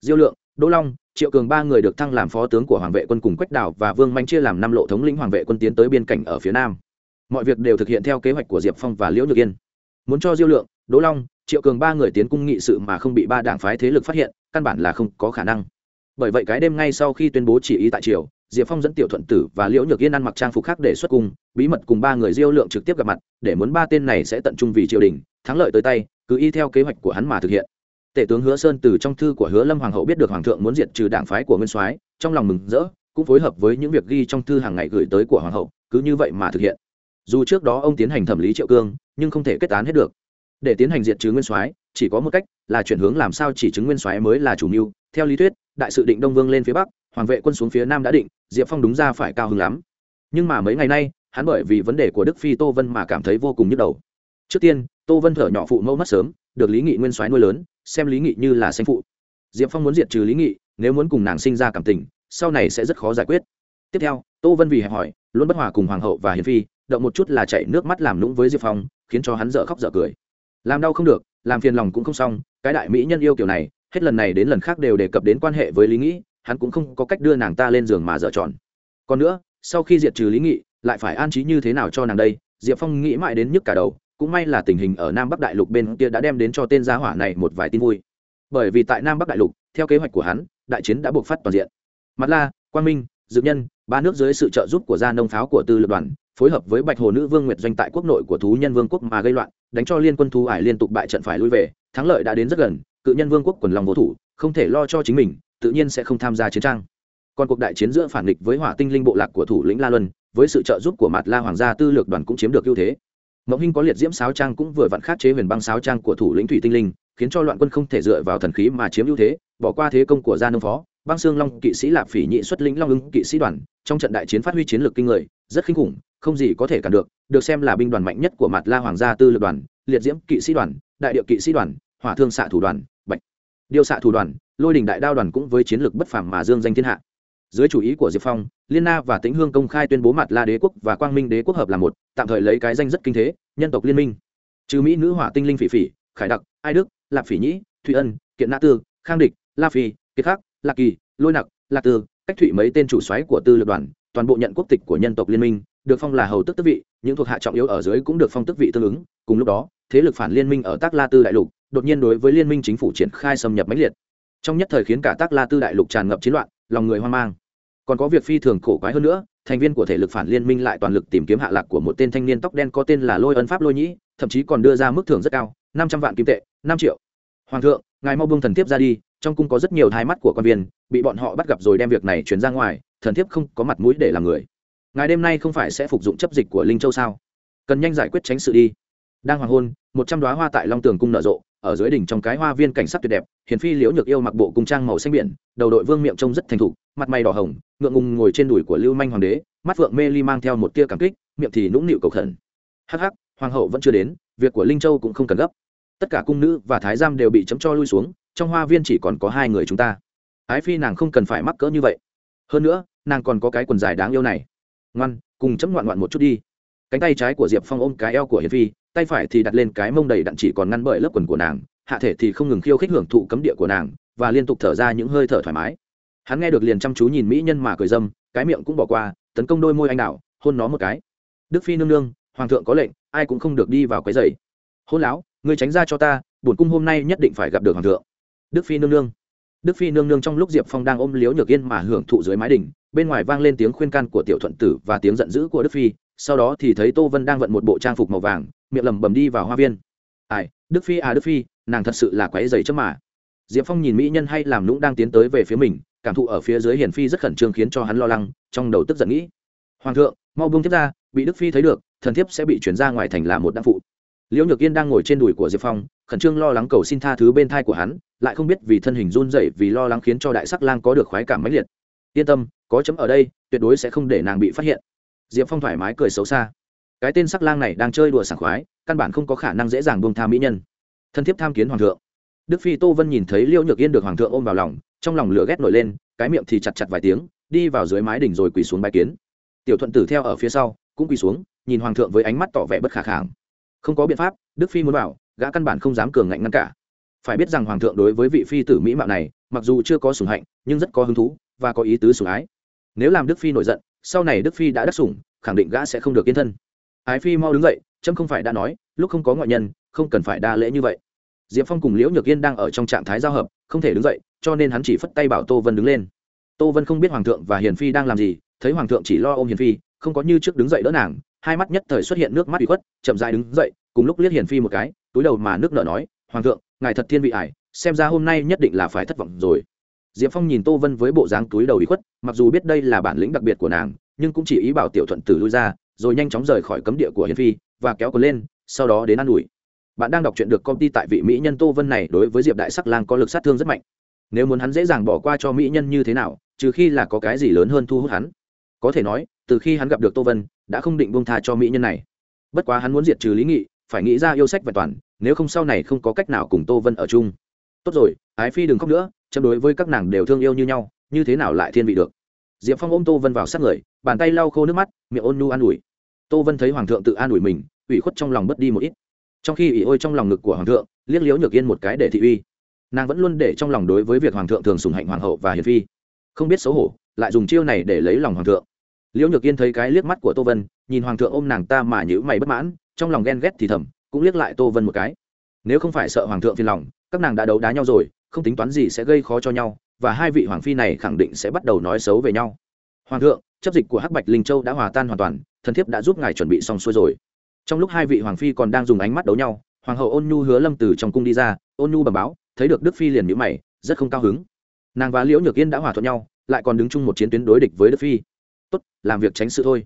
Diêu lượng đỗ long, triệu cường ba người được thăng làm phó tướng của hoàng vệ quân cùng quách đào và vương manh chia làm năm lộ thống lĩnh hoàng vệ quân tiến tới biên cảnh ở phía nam. Mọi việc đều thực hiện theo kế hoạch của diệp phong và liễu nhược yên. Muốn cho diêu lượng, đỗ long, triệu cường ba người tiến cung nghị sự mà không bị ba đảng phái thế lực phát hiện, căn bản là không có khả năng. Bởi vậy cái đêm ngay sau khi tuyên bố chỉ ý tại triều, diệp phong dẫn tiểu thuận tử và liễu nhược yên ăn mặc trang phục khác để xuất cung, bí mật cùng ba người diêu lượng trực tiếp gặp mặt, để muốn ba tên này sẽ tận trung vì triều đình, thắng lợi tới tay, cứ y theo kế hoạch của hắn mà thực hiện tể tướng hứa sơn từ trong thư của hứa lâm hoàng hậu biết được hoàng thượng muốn diệt trừ đảng phái của nguyên soái, trong lòng mừng rỡ, cũng phối hợp với những việc ghi trong thư hàng ngày gửi tới của hoàng hậu, cứ như vậy mà thực hiện. Dù trước đó ông tiến hành thẩm lý triệu cương, nhưng không thể kết án hết được. Để tiến hành diệt trừ nguyên soái, chỉ có một cách, là chuyển hướng làm sao chỉ chứng nguyên soái mới là chủ mưu. Theo lý thuyết, đại sự định đông vương lên phía bắc, hoàng vệ quân xuống phía nam đã định, diệp phong đúng ra phải cao hứng lắm. Nhưng mà mấy ngày nay, hắn bởi vì vấn đề của đức phi tô vân mà cảm thấy vô cùng nhức đầu. Trước tiên tô vân thở nhỏ phụ mẫu mất sớm, được lý nghị nguyên soái nuôi lớn, xem lý nghị như là sinh phụ. Diệp phong muốn diệt trừ lý nghị, nếu muốn cùng nàng sinh ra cảm tình, sau này sẽ rất khó giải quyết. Tiếp theo, tô vân vì hẹp hỏi, luôn bất hòa cùng hoàng hậu và hiền phi, động một chút là chạy nước mắt làm lũng với diệp phong, khiến cho hắn dở khóc dở cười. Làm đau không được, làm phiền lòng cũng không xong, cái đại mỹ nhân yêu kiểu này, hết lần này đến lần khác đều đề cập đến quan hệ với lý nghĩ hắn cũng không có cách đưa nàng ta lên giường mà dở tròn. Còn nữa, sau khi diệt trừ lý nghị, lại phải an trí như thế nào cho nàng đây, diệp phong nghĩ mãi đến nhức cả đầu cũng may là tình hình ở nam bắc đại lục bên kia đã đem đến cho tên gia hỏa này một vài tin vui. Bởi vì tại nam bắc đại lục, theo kế hoạch của hắn, đại chiến đã buộc phát toàn diện. Mặt la, quang minh, dược nhân, ba nước dưới sự trợ giúp của gia nông pháo của tư lập đoàn, phối hợp với bạch hồ nữ vương nguyệt doanh tại quốc nội của thú nhân vương quốc mà gây loạn, đánh cho liên quân thú ải liên tục bại trận phải lui về, thắng lợi đã đến rất gần, cự nhân vương quốc quần lòng vô thủ, không thể lo cho chính mình, tự nhiên sẽ không tham gia chiến trang còn cuộc đại chiến giữa phản địch với hỏa tinh linh bộ lạc của thủ lĩnh la luân, với sự trợ giúp của mặt la hoàng gia tư lược đoàn cũng chiếm được ưu thế mộng hinh có liệt diễm sáo trang cũng vừa vặn khát chế huyền băng sáo trang của thủ lĩnh thủy tinh linh, khiến cho loạn quân không thể dựa vào thần khí mà chiếm ưu thế, bỏ qua thế công của gia nông phó. Băng xương long kỵ sĩ lạp phỉ nhị xuất lĩnh long ứng kỵ sĩ đoàn, trong trận đại chiến phát huy chiến lược kinh người, rất kinh khủng, không gì có thể cản được được xem là binh đoàn mạnh nhất của mặt la hoàng gia tư lược đoàn, liệt diễm kỵ sĩ đoàn, đại điệu kỵ sĩ đoàn, hỏa thương xạ thủ đoàn, bạch. Điêu xạ thủ đoàn, lôi đình đại đao đoàn cũng với chiến lược bất phàm mà dương danh thiên hạ dưới chủ ý của diệp phong, liên na và tĩnh hương công khai tuyên bố mặt la đế quốc và quang minh đế quốc hợp là một, tạm thời lấy cái danh rất kinh thế, nhân tộc liên minh. Trừ mỹ nữ hỏa tinh linh phỉ phỉ, khải đặc, ai đức, lạp phỉ nhĩ, thụy ân, kiện Na tư, khang địch, la phi, kiệt khắc lạc kỳ, lôi nặc lạc tư, cách thụy mấy tên chủ xoáy của tư lược đoàn, toàn bộ nhận quốc tịch của nhân tộc liên minh, được phong là hầu tức tước vị, những thuộc hạ trọng yếu ở dưới cũng được phong tước vị tương ứng. Cùng lúc đó, thế lực phản liên minh ở tác la tư đại lục đột nhiên đối với liên minh chính phủ triển khai xâm nhập mãnh liệt. Trong nhất thời khiến cả tác la tư đại lục tràn ngập chiến loạn lòng người hoang mang. Còn có việc phi thường cổ quái hơn nữa, thành viên của thể lực phản liên minh lại toàn lực tìm kiếm hạ lạc của một tên thanh niên tóc đen có tên là lôi ân pháp lôi nhĩ, thậm chí còn đưa ra mức thưởng rất cao, năm trăm vạn kim tệ, năm triệu. Hoàng thượng, ngài mau buông thần thiếp ra đi, trong cung có rất nhiều thai mắt của quan viên, bị bọn họ bắt gặp rồi đem việc này chuyển ra ngoài, thần thiếp không có mặt mũi để làm người. Ngài đêm nay không phải sẽ phục dụng chấp dịch của linh châu sao? Cần nhanh giải quyết tránh sự đi đang hoàng hôn, một trăm đoá hoa tại long tường cung nở rộ, ở dưới đỉnh trong cái hoa viên cảnh sắc tuyệt đẹp, hiền phi liễu nhược yêu mặc bộ cung trang màu xanh biển, đầu đội vương miệng trông rất thành thục, mặt mày đỏ hồng, ngượng ngùng ngồi trên đùi của lưu manh hoàng đế, mắt vượng mê ly mang theo một tia cảm kích, miệng thì nũng nịu cầu khẩn. Hắc hắc, hoàng hậu vẫn chưa đến, việc của linh châu cũng không cần gấp. Tất cả cung nữ và thái giam đều bị chấm cho lui xuống, trong hoa viên chỉ còn có hai người chúng ta. Ái phi nàng không cần phải mắc cỡ như vậy. Hơn nữa, nàng còn có cái quần dài đáng yêu này. Ngoan, cùng chấm ngoạn ngoạn một chút đi. Cánh tay trái của diệp phong ôm cái eo của hiền phi tay phải thì đặt lên cái mông đầy đặn chỉ còn ngăn bởi lớp quần của nàng, hạ thể thì không ngừng khiêu khích hưởng thụ cấm địa của nàng, và liên tục thở ra những hơi thở thoải mái. Hắn nghe được liền chăm chú nhìn mỹ nhân mà cười dâm, cái miệng cũng bỏ qua, tấn công đôi môi anh đạo hôn nó một cái. Đức phi nương nương, hoàng thượng có lệnh, ai cũng không được đi vào cái giày hôn láo người tránh ra cho ta, bổn cung hôm nay nhất định phải gặp được hoàng thượng. Đức phi nương nương. Đức phi nương nương trong lúc diệp phong đang ôm liếu nhược yên mà hưởng thụ dưới mái đỉnh, bên ngoài vang lên tiếng khuyên can của tiểu thuận tử và tiếng giận dữ của đức phi, sau đó thì thấy tô vân đang vận một bộ trang phục màu vàng miệng lầm bầm đi vào hoa viên. Ai, đức phi à đức phi, nàng thật sự là quái dày chấm mà. Diệp phong nhìn mỹ nhân hay làm lũng đang tiến tới về phía mình, cảm thụ ở phía dưới hiền phi rất khẩn trương khiến cho hắn lo lắng, trong đầu tức giận nghĩ. Hoàng thượng, mau buông tiếp ra, bị đức phi thấy được, thần thiếp sẽ bị chuyển ra ngoài thành là một đăng phụ. Liễu nhược yên đang ngồi trên đùi của diệp phong, khẩn trương lo lắng cầu xin tha thứ bên thai của hắn, lại không biết vì thân hình run rẩy, vì lo lắng khiến cho đại sắc lang có được khoái cảm mãnh liệt. Yên tâm, có chấm ở đây, tuyệt đối sẽ không để nàng bị phát hiện. Diệp phong thoải mái cười xấu xa cái tên sắc lang này đang chơi đùa sảng khoái, căn bản không có khả năng dễ dàng buông tha mỹ nhân. Thân thiết tham kiến hoàng thượng. Đức phi tô vân nhìn thấy liêu nhược yên được hoàng thượng ôm vào lòng, trong lòng lửa ghét nổi lên, cái miệng thì chặt chặt vài tiếng, đi vào dưới mái đỉnh rồi quỳ xuống bài kiến. Tiểu thuận tử theo ở phía sau, cũng quỳ xuống, nhìn hoàng thượng với ánh mắt tỏ vẻ bất khả kháng. Không có biện pháp, đức phi muốn vào gã căn bản không dám cường ngạnh ngăn cả. Phải biết rằng hoàng thượng đối với vị phi tử mỹ mạo này, mặc dù chưa có sủng hạnh, nhưng rất có hứng thú và có ý tứ sủng ái. Nếu làm đức phi nổi giận, sau này đức phi đã đắc sủng, khẳng định gã sẽ không được yên thân ái phi mau đứng dậy trâm không phải đã nói, lúc không có ngoại nhân, không cần phải đa lễ như vậy. Diệp phong cùng liễu nhược yên đang ở trong trạng thái giao hợp, không thể đứng dậy, cho nên hắn chỉ phất tay bảo tô vân đứng lên. Tô vân không biết hoàng thượng và hiền phi đang làm gì, thấy hoàng thượng chỉ lo ôm hiền phi, không có như trước đứng dậy đỡ nàng, hai mắt nhất thời xuất hiện nước mắt bị khuất, chậm dài đứng dậy, cùng lúc liếc hiền phi một cái, túi đầu mà nước nợ nói, hoàng thượng, ngài thật thiên vị ải, xem ra hôm nay nhất định là phải thất vọng rồi. Diệp phong nhìn tô vân với bộ dáng túi đầu bị khuất, mặc dù biết đây là bản lĩnh đặc biệt của nàng, nhưng cũng chỉ ý bảo tiểu thuận tử lui ra rồi nhanh chóng rời khỏi cấm địa của hiền phi và kéo cờ lên, sau đó đến ă n ủi. Bạn đang đọc chuyện được công ty tại vị mỹ nhân tô vân này đối với diệp đại sắc lang có lực sát thương rất mạnh. Nếu muốn hắn dễ dàng bỏ qua cho mỹ nhân như thế nào, trừ khi là có cái gì lớn hơn thu hút hắn. Có thể nói, từ khi hắn gặp được tô vân, đã không định bông tha cho mỹ nhân này. Bất quá hắn muốn diệt trừ lý nghị, phải nghĩ ra yêu sách vẹn toàn, nếu không sau này không có cách nào cùng tô vân ở chung. Tốt rồi, ái phi đừng khóc nữa, chấm đối với các nàng đều thương yêu như nhau, như thế nào lại thiên vị được. Diệp phong ôm tô vân vào sát người, bàn tay lau khô nước mắt, miệng ôn nu an ủi tô vân thấy hoàng thượng tự an ủi mình, ủy khuất trong lòng bớt đi một ít. Trong khi ủy ôi trong lòng ngực của hoàng thượng, liếc liếu nhược yên một cái để thị uy. Nàng vẫn luôn để trong lòng đối với việc hoàng thượng thường sùng hạnh hoàng hậu và hiền phi. Không biết xấu hổ, lại dùng chiêu này để lấy lòng hoàng thượng. Liễu nhược yên thấy cái liếc mắt của tô vân, nhìn hoàng thượng ôm nàng ta mà nhữ mày bất mãn, trong lòng ghen ghét thì thầm, cũng liếc lại tô vân một cái. Nếu không phải sợ hoàng thượng phiền lòng, các nàng đã đấu đá nhau rồi, không tính toán gì sẽ gây khó cho nhau, và hai vị hoàng phi này khẳng định sẽ bắt đầu nói xấu về nhau. Hoàng thượng, chấp dịch của hắc bạch linh châu đã hòa tan hoàn toàn thần thiếp đã giúp ngài chuẩn bị xong xuôi rồi. Trong lúc hai vị hoàng phi còn đang dùng ánh mắt đấu nhau, hoàng hậu ôn nhu hứa lâm từ trong cung đi ra, ôn nhu bẩm báo, thấy được đức phi liền nhữ mày, rất không cao hứng. Nàng và liễu nhược yên đã hòa thuận nhau, lại còn đứng chung một chiến tuyến đối địch với đức phi. Tốt, làm việc tránh sự thôi.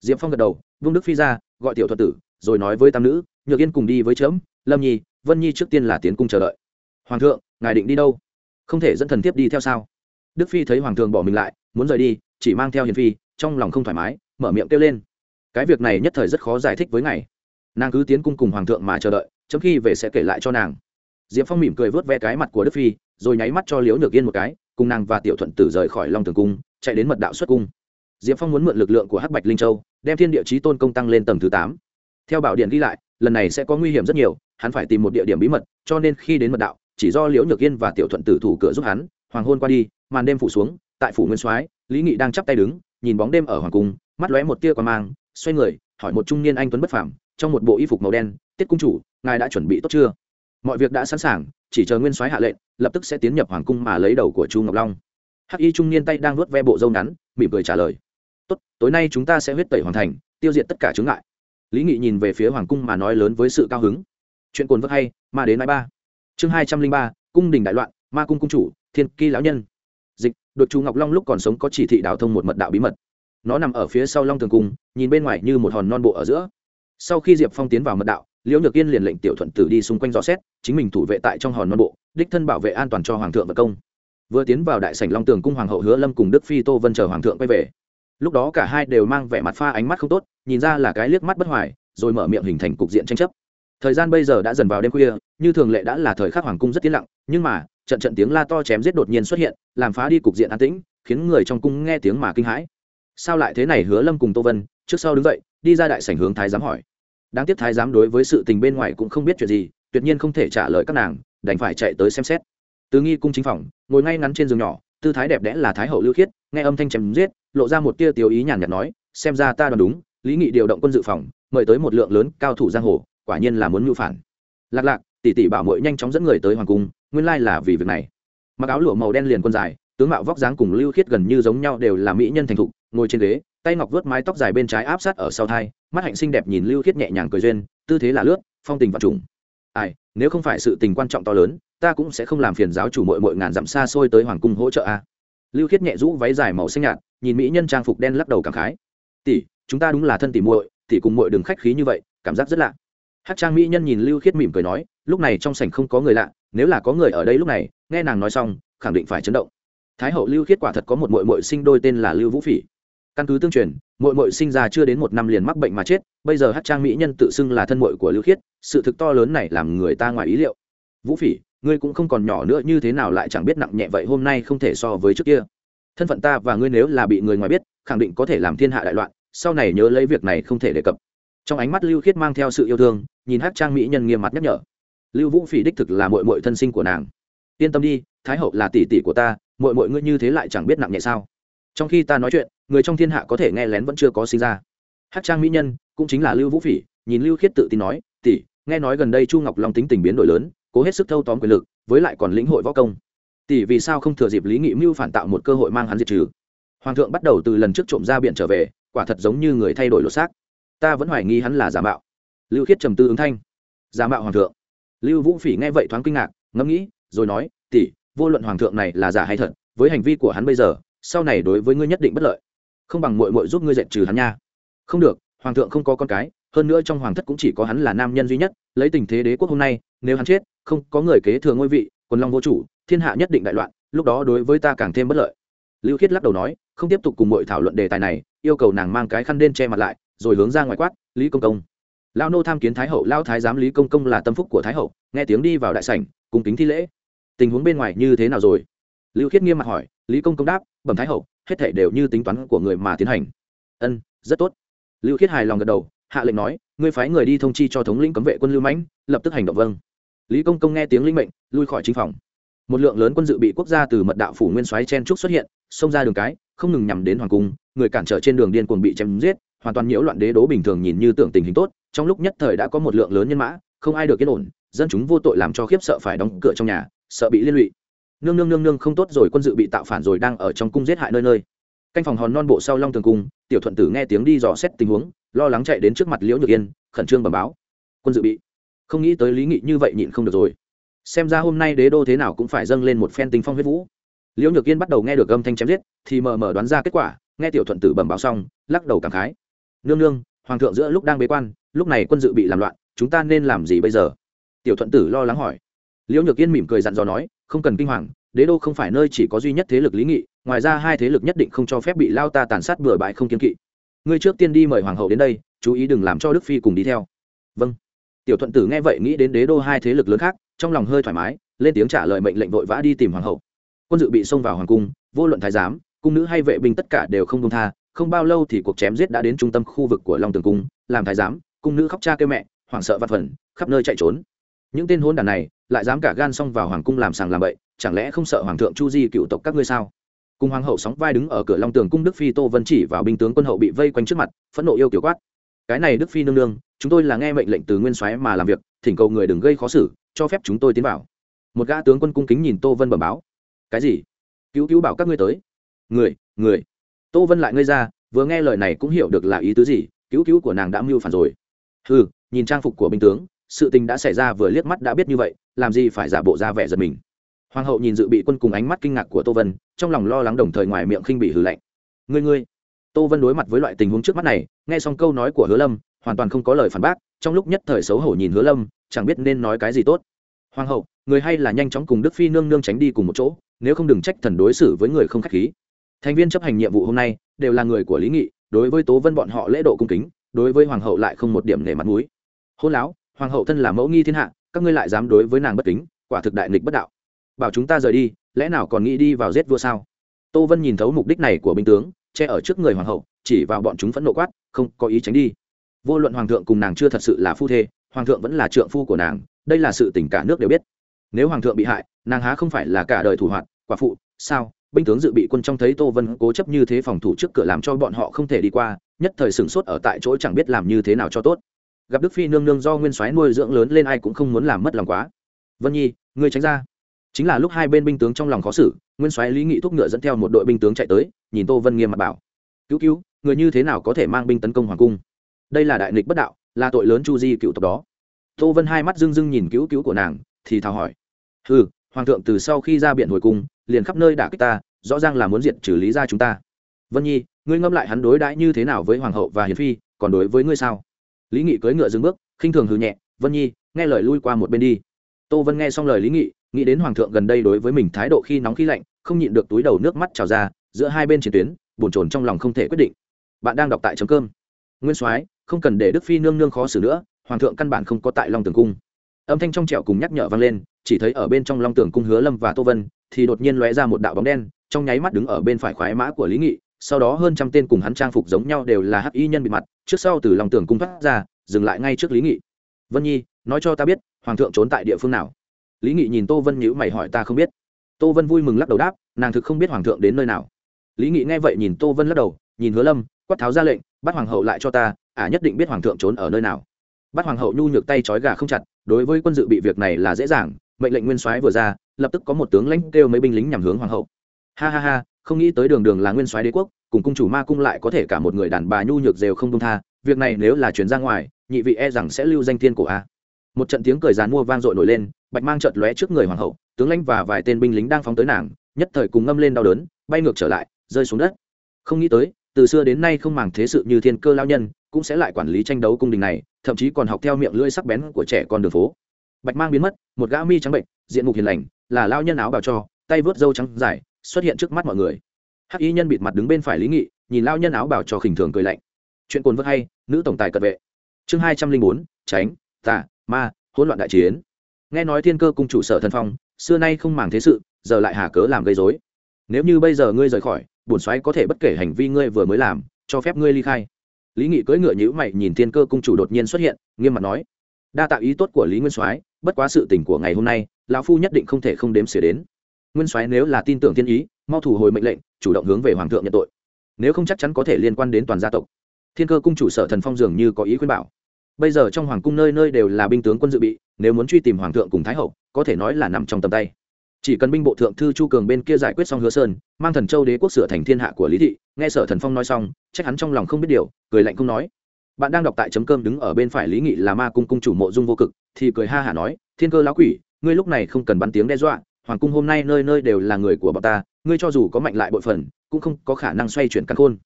Diệp phong gật đầu, vung đức phi ra, gọi tiểu thuật tử, rồi nói với tam nữ, nhược yên cùng đi với trẫm lâm nhi, vân nhi trước tiên là tiến cung chờ đợi. Hoàng thượng, ngài định đi đâu? Không thể dẫn thần thiếp đi theo sao? Đức phi thấy hoàng thượng bỏ mình lại, muốn rời đi, chỉ mang theo hiền phi, trong lòng không thoải mái, mở miệng kêu lên cái việc này nhất thời rất khó giải thích với ngài. Nàng cứ tiến cung cùng hoàng thượng mà chờ đợi, chấm khi về sẽ kể lại cho nàng. Diệp phong mỉm cười vớt ve cái mặt của đức phi, rồi nháy mắt cho liễu nhược yên một cái, cùng nàng và tiểu thuận tử rời khỏi long tường cung, chạy đến mật đạo xuất cung. Diệp phong muốn mượn lực lượng của hắc bạch linh châu, đem thiên địa chí tôn công tăng lên tầng thứ tám. Theo bảo điện ghi lại, lần này sẽ có nguy hiểm rất nhiều, hắn phải tìm một địa điểm bí mật, cho nên khi đến mật đạo, chỉ do liễu nhược yên và tiểu thuận tử thủ cửa giúp hắn, hoàng hôn qua đi, màn đêm phủ xuống, tại phủ nguyên soái, lý nghị đang chắp tay đứng, nhìn bóng đêm ở hoàng cung, mắt lóe một tia qua mang xoay người, hỏi một trung niên anh tuấn bất phàm, trong một bộ y phục màu đen, tiết cung chủ, ngài đã chuẩn bị tốt chưa? Mọi việc đã sẵn sàng, chỉ chờ nguyên soái hạ lệnh, lập tức sẽ tiến nhập hoàng cung mà lấy đầu của chu ngọc long. Hắc y trung niên tay đang nuốt ve bộ râu ngắn, mỉm cười trả lời, tốt, tối nay chúng ta sẽ huyết tẩy hoàn thành, tiêu diệt tất cả chướng ngại. Lý nghị nhìn về phía hoàng cung mà nói lớn với sự cao hứng, chuyện cồn vất hay mà đến mãi ba. Chương hai trăm linh ba, cung đình đại loạn, ma cung cung chủ, thiên kỳ lão nhân. Dịch đội chu ngọc long lúc còn sống có chỉ thị đào thông một mật đạo bí mật nó nằm ở phía sau long tường cung, nhìn bên ngoài như một hòn non bộ ở giữa. Sau khi diệp phong tiến vào mật đạo, liễu nhược yên liền lệnh tiểu thuận tử đi xung quanh dò xét, chính mình thủ vệ tại trong hòn non bộ, đích thân bảo vệ an toàn cho hoàng thượng và công. Vừa tiến vào đại sảnh long tường cung hoàng hậu hứa lâm cùng đức phi tô vân chờ hoàng thượng quay về. Lúc đó cả hai đều mang vẻ mặt pha ánh mắt không tốt, nhìn ra là cái liếc mắt bất hoài, rồi mở miệng hình thành cục diện tranh chấp. Thời gian bây giờ đã dần vào đêm khuya, như thường lệ đã là thời khắc hoàng cung rất tiến lặng, nhưng mà, trận trận tiếng la to chém giết đột nhiên xuất hiện, làm phá đi cục diện an tĩnh, khiến người trong cung nghe tiếng mà kinh hãi sao lại thế này hứa lâm cùng tô vân, trước sau đứng dậy, đi ra đại sảnh hướng thái giám hỏi. Đáng tiếc thái giám đối với sự tình bên ngoài cũng không biết chuyện gì, tuyệt nhiên không thể trả lời các nàng, đành phải chạy tới xem xét. Từ nghi cung chính phòng, ngồi ngay ngắn trên giường nhỏ, tư thái đẹp đẽ là thái hậu lưu khiết, nghe âm thanh chém giết, lộ ra một tia tiêu ý nhàn nhạt nói, xem ra ta đoán đúng, lý nghị điều động quân dự phòng, mời tới một lượng lớn cao thủ giang hồ, quả nhiên là muốn mưu phản. Lạc lạc, tỷ tỷ bảo mội nhanh chóng dẫn người tới hoàng cung, nguyên lai là vì việc này. Mặc áo lụa màu đen liền quân dài, tướng mạo vóc dáng cùng lưu khiết gần như giống nhau đều là mỹ nhân thành thục ngồi trên ghế, tay ngọc vớt mái tóc dài bên trái áp sát ở sau thai, mắt hạnh xinh đẹp nhìn lưu khiết nhẹ nhàng cười duyên, tư thế là lướt, phong tình và trùng. Ai, nếu không phải sự tình quan trọng to lớn, ta cũng sẽ không làm phiền giáo chủ mội mội ngàn dặm xa xôi tới hoàng cung hỗ trợ a. Lưu khiết nhẹ rũ váy dài màu xanh nhạt, nhìn mỹ nhân trang phục đen lắc đầu cảm khái. Tỷ, chúng ta đúng là thân tỷ muội, tỷ cùng muội đừng khách khí như vậy, cảm giác rất lạ. Hát trang mỹ nhân nhìn lưu khiết mỉm cười nói, lúc này trong sảnh không có người lạ, nếu là có người ở đây lúc này, nghe nàng nói xong, khẳng định phải chấn động. Thái hậu lưu khiết quả thật có một muội muội sinh đôi tên là lưu vũ phỉ căn cứ tương truyền, muội muội sinh ra chưa đến một năm liền mắc bệnh mà chết, bây giờ hát trang mỹ nhân tự xưng là thân muội của lưu khiết, sự thực to lớn này làm người ta ngoài ý liệu. Vũ phỉ, ngươi cũng không còn nhỏ nữa như thế nào lại chẳng biết nặng nhẹ vậy hôm nay không thể so với trước kia. Thân phận ta và ngươi nếu là bị người ngoài biết, khẳng định có thể làm thiên hạ đại loạn, sau này nhớ lấy việc này không thể đề cập. Trong ánh mắt lưu khiết mang theo sự yêu thương, nhìn hát trang mỹ nhân nghiêm mặt nhắc nhở. Lưu vũ phỉ đích thực là mội mội thân sinh của nàng. Yên tâm đi, thái hậu là tỷ tỷ của ta mội mội ngươi như thế lại chẳng biết nặng nhẹ sao. Trong khi ta nói chuyện người trong thiên hạ có thể nghe lén vẫn chưa có sinh ra. Hát trang mỹ nhân cũng chính là lưu vũ phỉ, nhìn lưu khiết tự tin nói, tỷ, nghe nói gần đây chu ngọc long tính tình biến đổi lớn, cố hết sức thâu tóm quyền lực, với lại còn lĩnh hội võ công. Tỷ, vì sao không thừa dịp lý nghị mưu phản tạo một cơ hội mang hắn diệt trừ? Hoàng thượng bắt đầu từ lần trước trộm ra biển trở về, quả thật giống như người thay đổi lột xác. Ta vẫn hoài nghi hắn là giả mạo. Lưu khiết trầm tư ứng thanh. Giả mạo hoàng thượng. Lưu vũ phỉ nghe vậy thoáng kinh ngạc, ngẫm nghĩ, rồi nói, tỷ, vô luận hoàng thượng này là giả hay thật, với hành vi của hắn bây giờ, sau này đối với ngươi nhất định bất lợi không bằng mội mội giúp ngươi dẹp trừ hắn nha. Không được, hoàng thượng không có con cái, hơn nữa trong hoàng thất cũng chỉ có hắn là nam nhân duy nhất, lấy tình thế đế quốc hôm nay, nếu hắn chết, không có người kế thừa ngôi vị, quần long vô chủ, thiên hạ nhất định đại loạn, lúc đó đối với ta càng thêm bất lợi. Lưu khiết lắc đầu nói, không tiếp tục cùng mội thảo luận đề tài này, yêu cầu nàng mang cái khăn đen che mặt lại, rồi hướng ra ngoài quát, lý công công. Lao nô tham kiến thái hậu lao thái giám lý công công là tâm phúc của thái hậu, nghe tiếng đi vào đại sảnh cùng kính thi lễ. Tình huống bên ngoài như thế nào rồi? Lưu khiết nghiêm mặt hỏi, lý công công đáp, bẩm thái hậu, hết thể đều như tính toán của người mà tiến hành. Ân, rất tốt. Lưu khiết hài lòng gật đầu, hạ lệnh nói, ngươi phái người đi thông chi cho thống lĩnh cấm vệ quân lưu mãnh, lập tức hành động vâng. Lý công công nghe tiếng linh mệnh, lui khỏi chính phòng. Một lượng lớn quân dự bị quốc gia từ mật đạo phủ nguyên soái chen trúc xuất hiện, xông ra đường cái, không ngừng nhằm đến hoàng cung, người cản trở trên đường điên cuồng bị chém giết, hoàn toàn nhiễu loạn đế đố bình thường nhìn như tưởng tình hình tốt, trong lúc nhất thời đã có một lượng lớn nhân mã, không ai được yên ổn, dân chúng vô tội làm cho khiếp sợ phải đóng cửa trong nhà, sợ bị liên lụy nương nương nương nương không tốt rồi, quân dự bị tạo phản rồi đang ở trong cung giết hại nơi nơi. Canh phòng hòn non bộ sau long tường cung, tiểu thuận tử nghe tiếng đi dò xét tình huống, lo lắng chạy đến trước mặt liễu nhược yên, khẩn trương bẩm báo. Quân dự bị. Không nghĩ tới lý nghị như vậy nhịn không được rồi. Xem ra hôm nay đế đô thế nào cũng phải dâng lên một phen tinh phong huyết vũ. Liễu nhược yên bắt đầu nghe được âm thanh chém giết, thì mờ mờ đoán ra kết quả, nghe tiểu thuận tử bẩm báo xong, lắc đầu cảm khái. Nương nương, hoàng thượng giữa lúc đang bế quan, lúc này quân dự bị làm loạn, chúng ta nên làm gì bây giờ? Tiểu thuận tử lo lắng hỏi liễu nhược yên mỉm cười dặn dò nói, không cần kinh hoàng, đế đô không phải nơi chỉ có duy nhất thế lực lý nghị, ngoài ra hai thế lực nhất định không cho phép bị lao ta tàn sát bừa bãi không kiên kỵ. Ngươi trước tiên đi mời hoàng hậu đến đây, chú ý đừng làm cho đức phi cùng đi theo. Vâng. Tiểu thuận tử nghe vậy nghĩ đến đế đô hai thế lực lớn khác, trong lòng hơi thoải mái, lên tiếng trả lời mệnh lệnh vội vã đi tìm hoàng hậu. Quân dự bị xông vào hoàng cung, vô luận thái giám, cung nữ hay vệ binh tất cả đều không công tha, không bao lâu thì cuộc chém giết đã đến trung tâm khu vực của long tường cung, làm thái giám, cung nữ khóc cha kêu mẹ, hoảng sợ vặt vẩn khắp nơi chạy trốn. Những tên hôn đàn này lại dám cả gan xông vào hoàng cung làm sàng làm bậy, chẳng lẽ không sợ hoàng thượng chu di cựu tộc các ngươi sao? Cùng hoàng hậu sóng vai đứng ở cửa long tường cung đức phi tô vân chỉ vào binh tướng quân hậu bị vây quanh trước mặt, phẫn nộ yêu kiểu quát. Cái này đức phi nương nương, chúng tôi là nghe mệnh lệnh từ nguyên soái mà làm việc, thỉnh cầu người đừng gây khó xử, cho phép chúng tôi tiến vào. Một gã tướng quân cung kính nhìn tô vân bẩm báo. Cái gì? Cứu cứu bảo các ngươi tới. Người người. Tô vân lại ngây ra, vừa nghe lời này cũng hiểu được là ý tứ gì, cứu cứu của nàng đã mưu phản rồi. Ừ nhìn trang phục của binh tướng sự tình đã xảy ra vừa liếc mắt đã biết như vậy, làm gì phải giả bộ ra vẻ giật mình. Hoàng hậu nhìn dự bị quân cùng ánh mắt kinh ngạc của tô vân, trong lòng lo lắng đồng thời ngoài miệng khinh bị hử lạnh. Ngươi ngươi. Tô vân đối mặt với loại tình huống trước mắt này, nghe xong câu nói của hứa lâm, hoàn toàn không có lời phản bác, trong lúc nhất thời xấu hổ nhìn hứa lâm, chẳng biết nên nói cái gì tốt. Hoàng hậu, người hay là nhanh chóng cùng đức phi nương nương tránh đi cùng một chỗ, nếu không đừng trách thần đối xử với người không k h á c h khí. Thành viên chấp hành nhiệm vụ hôm nay đều là người của lý nghị, đối với tố vân bọn họ lễ độ cung kính, đối với hoàng hậu lại không một điểm nể mặt mũi. Hôn láo hoàng hậu thân là mẫu nghi thiên hạ, các ngươi lại dám đối với nàng bất kính, quả thực đại nghịch bất đạo. Bảo chúng ta rời đi, lẽ nào còn nghĩ đi vào giết vua sao? Tô vân nhìn thấu mục đích này của binh tướng, che ở trước người hoàng hậu, chỉ vào bọn chúng phẫn nộ quát, không có ý tránh đi. Vô luận hoàng thượng cùng nàng chưa thật sự là phu thê, hoàng thượng vẫn là trượng phu của nàng, đây là sự tình cả nước đều biết. Nếu hoàng thượng bị hại, nàng há không phải là cả đời thủ hoạt, quả phụ, sao? Binh tướng dự bị quân trong thấy tô vân cố chấp như thế phòng thủ trước cửa làm cho bọn họ không thể đi qua, nhất thời sửng sốt ở tại chỗ chẳng biết làm như thế nào cho tốt gặp đức phi nương nương do nguyên soái nuôi dưỡng lớn lên ai cũng không muốn làm mất lòng quá. Vân nhi, ngươi tránh ra. Chính là lúc hai bên binh tướng trong lòng khó xử, nguyên soái lý nghị thúc ngựa dẫn theo một đội binh tướng chạy tới, nhìn tô vân nghiêm mặt bảo, cứu cứu, người như thế nào có thể mang binh tấn công hoàng cung? Đây là đại nghịch bất đạo, là tội lớn chu di cựu tộc đó. Tô vân hai mắt rưng rưng nhìn cứu cứu của nàng, thì thào hỏi ừ hoàng thượng từ sau khi ra biển hồi cung, liền khắp nơi đả kích ta, rõ ràng là muốn diện trừ lý ra chúng ta. Vân nhi, ngươi ngâm lại hắn đối đãi như thế nào với hoàng hậu và hiền phi, còn đối với ngươi sao? Lý nghị cưỡi ngựa dừng bước, khinh thường hừ nhẹ, vân nhi, nghe lời lui qua một bên đi. Tô vân nghe xong lời lý nghị, nghĩ đến hoàng thượng gần đây đối với mình thái độ khi nóng khi lạnh, không nhịn được túi đầu nước mắt trào ra, giữa hai bên chiến tuyến bồn chồn trong lòng không thể quyết định. Bạn đang đọc tại chấm cơm. Nguyên soái, không cần để đức phi nương nương khó xử nữa, hoàng thượng căn bản không có tại long tường cung. Âm thanh trong trẻo cùng nhắc nhở vang lên, chỉ thấy ở bên trong long tường cung hứa lâm và tô vân, thì đột nhiên lóe ra một đạo bóng đen, trong nháy mắt đứng ở bên phải khoái mã của lý nghị sau đó hơn trăm tên cùng hắn trang phục giống nhau đều là hắc y nhân bị mặt, trước sau từ lòng tường cung thoát ra, dừng lại ngay trước lý nghị. Vân nhi, nói cho ta biết, hoàng thượng trốn tại địa phương nào? Lý nghị nhìn tô vân nhữ mày hỏi, ta không biết. Tô vân vui mừng lắc đầu đáp, nàng thực không biết hoàng thượng đến nơi nào. Lý nghị nghe vậy nhìn tô vân lắc đầu, nhìn hứa lâm, quát tháo ra lệnh bắt hoàng hậu lại cho ta, ả à nhất định biết hoàng thượng trốn ở nơi nào. Bắt hoàng hậu nhu nhược tay trói gà không chặt, đối với quân dự bị việc này là dễ dàng, mệnh lệnh nguyên soái vừa ra, lập tức có một tướng lãnh kêu mấy binh lính nhằm hướng hoàng hậu. Ha ha ha không nghĩ tới đường đường là nguyên soái đế quốc, cùng cung chủ ma cung lại có thể cả một người đàn bà nhu nhược đều không đông tha, việc này nếu là chuyển ra ngoài, nhị vị e rằng sẽ lưu danh thiên cổ a. Một trận tiếng cười giàn mua vang dội nổi lên, bạch mang trận lóe trước người hoàng hậu, tướng lãnh và vài tên binh lính đang phóng tới nàng, nhất thời cùng ngâm lên đau đớn, bay ngược trở lại, rơi xuống đất. Không nghĩ tới, từ xưa đến nay không màng thế sự như thiên cơ lao nhân, cũng sẽ lại quản lý tranh đấu cung đình này, thậm chí còn học theo miệng lưỡi sắc bén của trẻ con đường phố. Bạch mang biến mất, một gã mi trắng bệnh, diện mục hiền lành, là lao nhân áo bào cho, tay vớt râu trắng dài xuất hiện trước mắt mọi người. Hắc y nhân bịt mặt đứng bên phải lý nghị, nhìn lao nhân áo bào cho khinh thường cười lạnh. Chuyện cồn vớt hay, nữ tổng tài cận vệ. Chương hai trăm linh bốn, tránh, tà, ma, hỗn loạn đại chiến. Nghe nói thiên cơ cung chủ sở thần phong, xưa nay không màng thế sự, giờ lại hà cớ làm gây dối nếu như bây giờ ngươi rời khỏi, bổn soái có thể bất kể hành vi ngươi vừa mới làm, cho phép ngươi ly khai. Lý nghị cưỡi ngựa nhữ mày nhìn thiên cơ cung chủ đột nhiên xuất hiện, nghiêm mặt nói. Đa tạo ý tốt của lý nguyên soái, bất quá sự tình của ngày hôm nay, lão phu nhất định không thể không đếm xỉa đến nguyên soái nếu là tin tưởng thiên ý, mau thủ hồi mệnh lệnh, chủ động hướng về hoàng thượng nhận tội. Nếu không chắc chắn có thể liên quan đến toàn gia tộc. Thiên cơ cung chủ sở thần phong dường như có ý khuyên bảo. Bây giờ trong hoàng cung nơi nơi đều là binh tướng quân dự bị, nếu muốn truy tìm hoàng thượng cùng thái hậu, có thể nói là nằm trong tầm tay. Chỉ cần binh bộ thượng thư chu cường bên kia giải quyết xong hứa sơn, mang thần châu đế quốc sửa thành thiên hạ của lý thị, nghe sở thần phong nói xong trách hắn trong lòng không biết điều, cười lạnh không nói. Bạn đang đọc tại chấm cơm đứng ở bên phải lý nghị là ma cung cung chủ mộ dung vô cực, thì cười ha hả nói, thiên cơ lão quỷ, ngươi lúc này không cần bắn tiếng đe dọa hoàng cung hôm nay nơi nơi đều là người của bọn ta, ngươi cho dù có mạnh lại bội phần, cũng không có khả năng xoay chuyển căn khôn.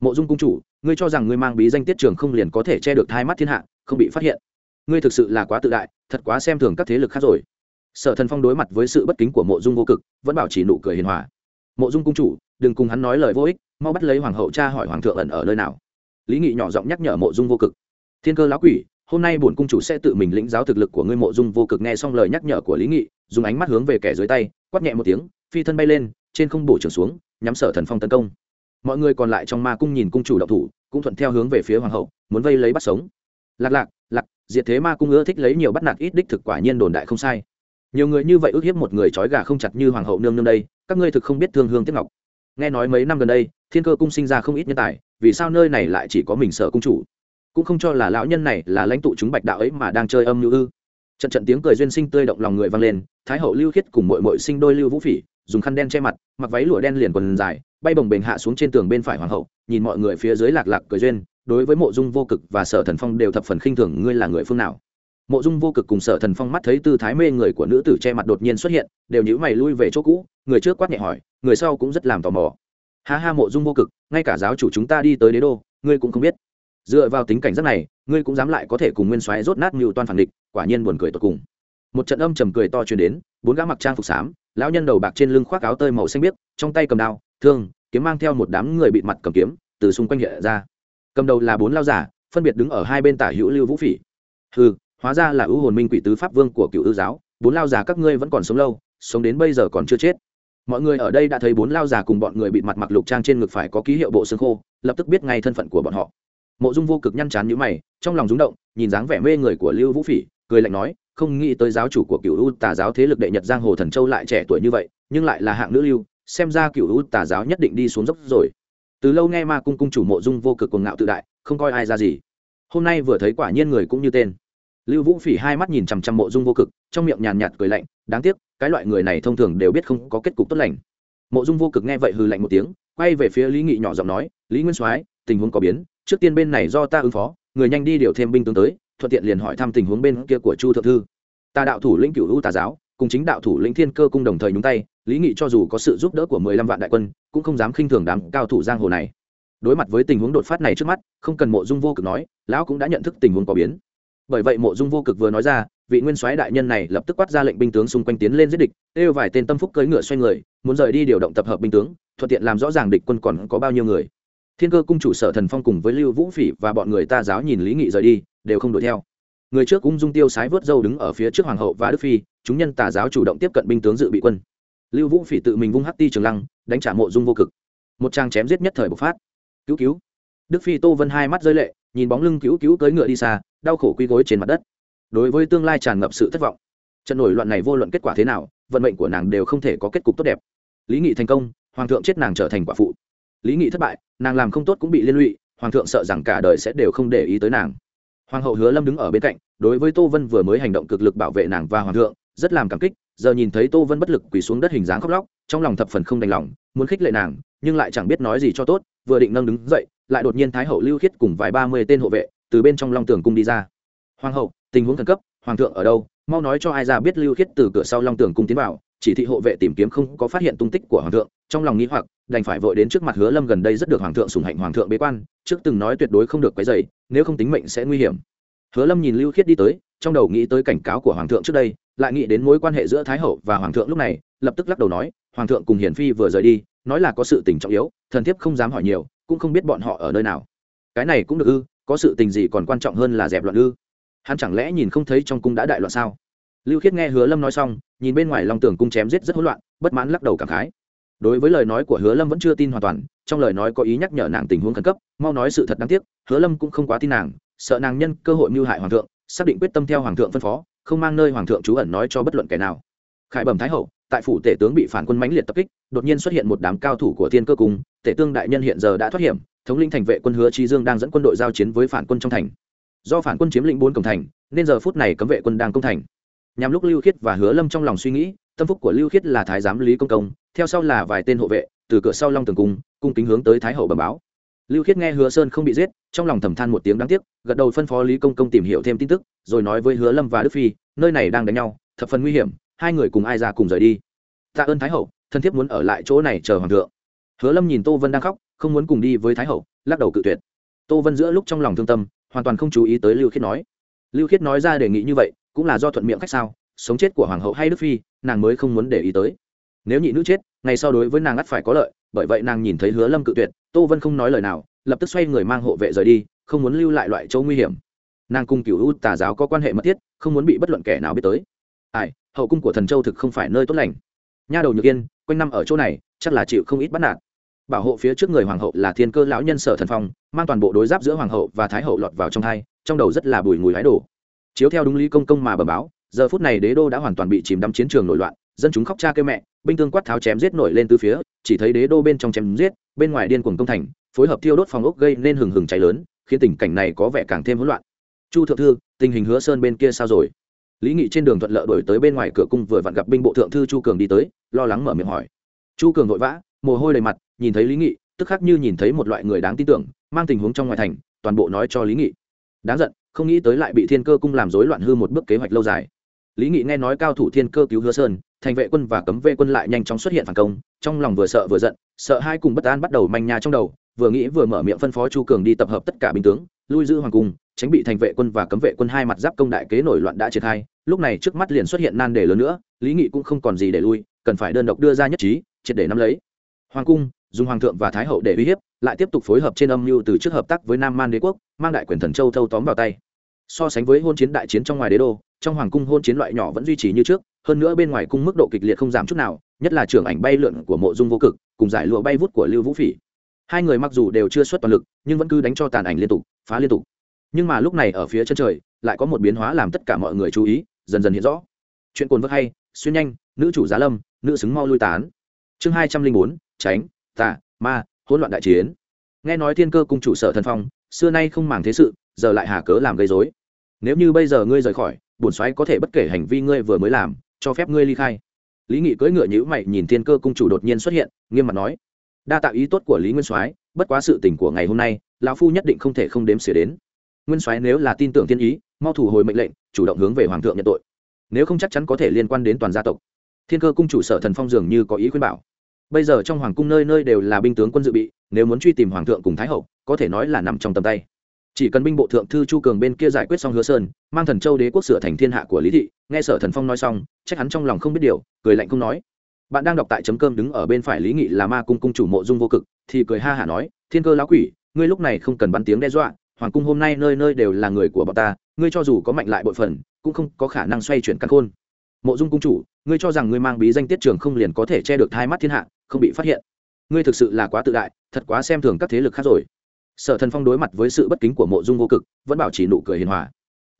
Mộ dung cung chủ, ngươi cho rằng ngươi mang bí danh tiết trường không liền có thể che được hai mắt thiên hạ, không bị phát hiện. Ngươi thực sự là quá tự đại, thật quá xem thường các thế lực khác rồi. Sở thần phong đối mặt với sự bất kính của mộ dung vô cực, vẫn bảo trì nụ cười hiền hòa. Mộ dung cung chủ, đừng cùng hắn nói lời vô ích, mau bắt lấy hoàng hậu cha hỏi hoàng thượng ẩn ở nơi nào. Lý nghị nhỏ giọng nhắc nhở mộ dung vô cực. Thiên cơ lão quỷ hôm nay bổn cung chủ sẽ tự mình lĩnh giáo thực lực của ngươi mộ dung vô cực nghe xong lời nhắc nhở của lý nghị, dùng ánh mắt hướng về kẻ dưới tay, quát nhẹ một tiếng, phi thân bay lên, trên không bổ trưởng xuống, nhắm sở thần phong tấn công. Mọi người còn lại trong ma cung nhìn cung chủ đậu thủ, cũng thuận theo hướng về phía hoàng hậu, muốn vây lấy bắt sống. Lạc lạc lạc, diệt thế ma cung ưa thích lấy nhiều bắt nạt ít đích thực quả nhiên đồn đại không sai. Nhiều người như vậy ước hiếp một người trói gà không chặt như hoàng hậu nương nương đây, các ngươi thực không biết thương hương tiếp ngọc. Nghe nói mấy năm gần đây, thiên cơ cung sinh ra không ít nhân tài, vì sao nơi này lại chỉ có mình sở cung chủ? Cũng không cho là lão nhân này là lãnh tụ chúng bạch đạo ấy mà đang chơi âm lưu ư. Trận trận tiếng cười duyên sinh tươi động lòng người vang lên, thái hậu lưu khiết cùng mội mội sinh đôi lưu vũ phỉ, dùng khăn đen che mặt, mặc váy lụa đen liền quần dài, bay bồng bềnh hạ xuống trên tường bên phải hoàng hậu, nhìn mọi người phía dưới lạc lạc cười duyên, đối với mộ dung vô cực và sở thần phong đều thập phần khinh thường, ngươi là người phương nào? Mộ dung vô cực cùng sở thần phong mắt thấy tư thái mê người của nữ tử che mặt đột nhiên xuất hiện, đều nhữ mày lui về chỗ cũ, người trước quát nhẹ hỏi, người sau cũng rất làm tò mò. Ha ha mộ dung vô cực, ngay cả giáo chủ chúng ta đi tới đế đô, ngươi cũng không biết dựa vào tính cảnh giác này, ngươi cũng dám lại có thể cùng nguyên soái rốt nát mưu toan phản địch, quả nhiên buồn cười tột cùng. Một trận âm trầm cười to truyền đến, bốn gã mặc trang phục xám, lão nhân đầu bạc trên lưng khoác áo tơi màu xanh biếc, trong tay cầm đao, thương, kiếm mang theo một đám người bịt mặt cầm kiếm, từ xung quanh hiện ra. Cầm đầu là bốn lao giả, phân biệt đứng ở hai bên tả hữu lưu vũ phỉ. Hừ, hóa ra là ưu hồn minh quỷ tứ pháp vương của cựu ư giáo, bốn lao giả các ngươi vẫn còn sống lâu, sống đến bây giờ còn chưa chết. Mọi người ở đây đã thấy bốn lao giả cùng bọn người bị mặt mặc lục trang trên ngực phải có ký hiệu bộ xương khô, lập tức biết ngay thân phận của bọn họ mộ dung vô cực nhăn chán nhữ mày, trong lòng rúng động, nhìn dáng vẻ mê người của lưu vũ phỉ, cười lạnh nói, không nghĩ tới giáo chủ của cựu u tà giáo thế lực đệ nhật giang hồ thần châu lại trẻ tuổi như vậy, nhưng lại là hạng nữ lưu, xem ra cựu u tà giáo nhất định đi xuống dốc rồi. Từ lâu nghe ma cung cung chủ mộ dung vô cực cuồng ngạo tự đại, không coi ai ra gì. Hôm nay vừa thấy quả nhiên người cũng như tên. Lưu vũ phỉ hai mắt nhìn chằm chằm mộ dung vô cực, trong miệng nhàn nhạt cười lạnh, đáng tiếc, cái loại người này thông thường đều biết không có kết cục tốt lành. Mộ dung vô cực nghe vậy hừ lạnh một tiếng, quay về phía lý nghị nhỏ giọng nói, lý nguyên soái, tình huống có biến trước tiên bên này do ta ứng phó, người nhanh đi điều thêm binh tướng tới, thuận tiện liền hỏi thăm tình huống bên kia của chu thượng thư. Ta đạo thủ lĩnh Cựu u tà giáo, cùng chính đạo thủ lĩnh thiên cơ cung đồng thời nhúng tay, lý nghị cho dù có sự giúp đỡ của mười lăm vạn đại quân, cũng không dám khinh thường đám cao thủ giang hồ này. Đối mặt với tình huống đột phát này trước mắt, không cần mộ dung vô cực nói, lão cũng đã nhận thức tình huống có biến. Bởi vậy mộ dung vô cực vừa nói ra, vị nguyên soái đại nhân này lập tức quát ra lệnh binh tướng xung quanh tiến lên giết địch, kêu vài tên tâm phúc cưỡi ngựa xoay người, muốn rời đi điều động tập hợp binh tướng, thuận tiện làm rõ ràng địch quân còn có bao nhiêu người thiên cơ cung chủ sở thần phong cùng với lưu vũ phỉ và bọn người ta giáo nhìn lý nghị rời đi, đều không đuổi theo. Người trước Cung dung tiêu sái vớt dâu đứng ở phía trước hoàng hậu và đức phi, chúng nhân tà giáo chủ động tiếp cận binh tướng dự bị quân. Lưu vũ phỉ tự mình vung hắc ti trường lăng, đánh trả mộ dung vô cực. Một trang chém giết nhất thời bộc phát. Cứu cứu. Đức phi tô vân hai mắt rơi lệ, nhìn bóng lưng cứu cứu cưỡi ngựa đi xa, đau khổ quy gối trên mặt đất. Đối với tương lai tràn ngập sự thất vọng, trận nổi loạn này vô luận kết quả thế nào, vận mệnh của nàng đều không thể có kết cục tốt đẹp. Lý nghị thành công, hoàng thượng chết nàng trở thành quả phụ lý nghị thất bại, nàng làm không tốt cũng bị liên lụy, hoàng thượng sợ rằng cả đời sẽ đều không để ý tới nàng. Hoàng hậu hứa lâm đứng ở bên cạnh, đối với tô vân vừa mới hành động cực lực bảo vệ nàng và hoàng thượng, rất làm cảm kích, giờ nhìn thấy tô vân bất lực quỳ xuống đất hình dáng khóc lóc, trong lòng thập phần không đành lòng, muốn khích lệ nàng, nhưng lại chẳng biết nói gì cho tốt, vừa định nâng đứng dậy, lại đột nhiên thái hậu lưu khiết cùng vài ba mươi tên hộ vệ, từ bên trong long tường cung đi ra. Hoàng hậu, tình huống khẩn cấp, hoàng thượng ở đâu? Mau nói cho ai ra biết lưu khiết từ cửa sau long tường cung tiến vào chỉ thị hộ vệ tìm kiếm không có phát hiện tung tích của hoàng thượng, trong lòng nghĩ hoặc, đành phải vội đến trước mặt hứa lâm gần đây rất được hoàng thượng sùng hạnh hoàng thượng bế quan, trước từng nói tuyệt đối không được quấy dày nếu không tính mệnh sẽ nguy hiểm. Hứa lâm nhìn lưu khiết đi tới, trong đầu nghĩ tới cảnh cáo của hoàng thượng trước đây, lại nghĩ đến mối quan hệ giữa thái hậu và hoàng thượng lúc này, lập tức lắc đầu nói, hoàng thượng cùng hiển phi vừa rời đi, nói là có sự tình trọng yếu, thần thiếp không dám hỏi nhiều, cũng không biết bọn họ ở nơi nào. Cái này cũng được ư, có sự tình gì còn quan trọng hơn là dẹp loạn ư? Hắn chẳng lẽ nhìn không thấy trong cung đã đại loạn sao? Lưu khiết nghe hứa lâm nói xong, nhìn bên ngoài lòng Tưởng cung chém giết rất hỗn loạn, bất mãn lắc đầu cảm khái. Đối với lời nói của hứa lâm vẫn chưa tin hoàn toàn, trong lời nói có ý nhắc nhở nàng tình huống khẩn cấp, mau nói sự thật đáng tiếc, hứa lâm cũng không quá tin nàng, sợ nàng nhân cơ hội mưu hại hoàng thượng, xác định quyết tâm theo hoàng thượng phân phó, không mang nơi hoàng thượng trú ẩn nói cho bất luận kẻ nào. Khải bẩm thái hậu, tại phủ tể tướng bị phản quân mãnh liệt tập kích, đột nhiên xuất hiện một đám cao thủ của thiên cơ cung, tể tương đại nhân hiện giờ đã thoát hiểm, thống lĩnh thành vệ quân hứa trí dương đang dẫn quân đội giao chiến với phản quân trong thành. Do phản quân chiếm lĩnh bốn cổng thành, nên giờ phút này cấm vệ quân đang công thành nhằm lúc lưu khiết và hứa lâm trong lòng suy nghĩ, tâm phúc của lưu khiết là thái giám lý công công, theo sau là vài tên hộ vệ, từ cửa sau long tường cung cung kính hướng tới thái hậu bẩm báo. Lưu khiết nghe hứa sơn không bị giết, trong lòng thầm than một tiếng đáng tiếc, gật đầu phân phó lý công công tìm hiểu thêm tin tức, rồi nói với hứa lâm và đức phi, nơi này đang đánh nhau, thập phần nguy hiểm, hai người cùng ai ra cùng rời đi. Tạ ơn thái hậu, thân thiết muốn ở lại chỗ này chờ hoàng thượng. Hứa lâm nhìn tô vân đang khóc, không muốn cùng đi với thái hậu, lắc đầu cự tuyệt. Tô vân giữa lúc trong lòng thương tâm, hoàn toàn không chú ý tới lưu khiết nói. Lưu khiết nói ra đề nghị như vậy cũng là do thuận miệng khách sao, sống chết của hoàng hậu hay đức phi, nàng mới không muốn để ý tới. Nếu nhị nữ chết, ngày sau đối với nàng ắt phải có lợi, bởi vậy nàng nhìn thấy hứa lâm cự tuyệt, tô vân không nói lời nào, lập tức xoay người mang hộ vệ rời đi, không muốn lưu lại loại chỗ nguy hiểm. Nàng cùng cựu u tà giáo có quan hệ mật thiết, không muốn bị bất luận kẻ nào biết tới. Ai, hậu cung của thần châu thực không phải nơi tốt lành. Nha đầu nhược yên, quanh năm ở chỗ này, chắc là chịu không ít bắt nạt. Bảo hộ phía trước người hoàng hậu là thiên cơ lão nhân sở thần phong, mang toàn bộ đối giáp giữa hoàng hậu và thái hậu lọt vào trong hai, trong đầu rất là bùi ngùi hái đổ chiếu theo đúng lý công công mà bờ báo, giờ phút này đế đô đã hoàn toàn bị chìm đắm chiến trường nổi loạn, dân chúng khóc cha kêu mẹ, binh tương quát tháo chém giết nổi lên từ phía, chỉ thấy đế đô bên trong chém giết, bên ngoài điên cuồng công thành, phối hợp thiêu đốt phòng ốc gây nên hừng hừng cháy lớn, khiến tình cảnh này có vẻ càng thêm hỗn loạn. Chu thượng thư, tình hình hứa sơn bên kia sao rồi? Lý nghị trên đường thuận lợi đổi tới bên ngoài cửa cung vừa vặn gặp binh bộ thượng thư chu cường đi tới, lo lắng mở miệng hỏi. Chu cường vội vã, mồ hôi đầy mặt, nhìn thấy lý nghị, tức khắc như nhìn thấy một loại người đáng tin tưởng, mang tình huống trong ngoài thành, toàn bộ nói cho lý nghị. Đáng giận không nghĩ tới lại bị thiên cơ cung làm rối loạn hư một bước kế hoạch lâu dài. Lý nghị nghe nói cao thủ thiên cơ cứu hứa sơn, thành vệ quân và cấm vệ quân lại nhanh chóng xuất hiện phản công, trong lòng vừa sợ vừa giận, sợ hai cùng bất an bắt đầu manh nha trong đầu, vừa nghĩ vừa mở miệng phân phó chu cường đi tập hợp tất cả binh tướng, lui giữ hoàng cung, tránh bị thành vệ quân và cấm vệ quân hai mặt giáp công đại kế nổi loạn đã triển khai, lúc này trước mắt liền xuất hiện nan đề lớn nữa, lý nghị cũng không còn gì để lui, cần phải đơn độc đưa ra nhất trí, triệt để nắm lấy. Hoàng cung, dùng hoàng thượng và thái hậu để uy hiếp lại tiếp tục phối hợp trên âm mưu từ trước hợp tác với nam man đế quốc, mang đại quyền thần châu thâu tóm vào tay. So sánh với hôn chiến đại chiến trong ngoài đế đô, trong hoàng cung hôn chiến loại nhỏ vẫn duy trì như trước, hơn nữa bên ngoài cung mức độ kịch liệt không giảm chút nào, nhất là trưởng ảnh bay lượn của mộ dung vô cực, cùng giải lụa bay vút của lưu vũ phỉ. Hai người mặc dù đều chưa xuất toàn lực, nhưng vẫn cứ đánh cho tàn ảnh liên tục, phá liên tục. Nhưng mà lúc này ở phía chân trời, lại có một biến hóa làm tất cả mọi người chú ý, dần dần hiện rõ. Chuyện cồn vơ hay, xuyên nhanh, nữ chủ giá lâm, nữ xứng mau lui tán. Chương hai trăm linh bốn, tránh, tà, ma hỗn loạn đại chiến. Nghe nói thiên cơ cung chủ sở thần phong, xưa nay không màng thế sự, giờ lại hà cớ làm gây dối nếu như bây giờ ngươi rời khỏi, bổn soái có thể bất kể hành vi ngươi vừa mới làm, cho phép ngươi ly khai. Lý nghị cưỡi ngựa nhữ mày nhìn thiên cơ cung chủ đột nhiên xuất hiện, nghiêm mặt nói, đa tạo ý tốt của lý nguyên soái, bất quá sự tình của ngày hôm nay, lão phu nhất định không thể không đếm xỉa đến. Nguyên soái nếu là tin tưởng thiên ý, mau thủ hồi mệnh lệnh, chủ động hướng về hoàng thượng nhận tội. Nếu không chắc chắn có thể liên quan đến toàn gia tộc. Thiên cơ cung chủ sở thần phong dường như có ý khuyên bảo bây giờ trong hoàng cung nơi nơi đều là binh tướng quân dự bị, nếu muốn truy tìm hoàng thượng cùng thái hậu, có thể nói là nằm trong tầm tay. Chỉ cần binh bộ thượng thư chu cường bên kia giải quyết xong hứa sơn, mang thần châu đế quốc sửa thành thiên hạ của lý thị, nghe sở thần phong nói xong, trách hắn trong lòng không biết điều, cười lạnh không nói. Bạn đang đọc tại chấm cơm đứng ở bên phải lý nghị là ma cung cung chủ mộ dung vô cực, thì cười ha hả nói, thiên cơ lão quỷ, ngươi lúc này không cần bắn tiếng đe dọa, hoàng cung hôm nay nơi nơi đều là người của bọn ta, ngươi cho dù có mạnh lại bội phần, cũng không có khả năng xoay chuyển căn khôn. Mộ dung cung chủ, ngươi cho rằng ngươi mang bí danh tiết trường không liền có thể che được hai mắt thiên hạ không bị phát hiện. Ngươi thực sự là quá tự đại, thật quá xem thường các thế lực khác rồi. Sở thần phong đối mặt với sự bất kính của mộ dung vô cực, vẫn bảo trì nụ cười hiền hòa.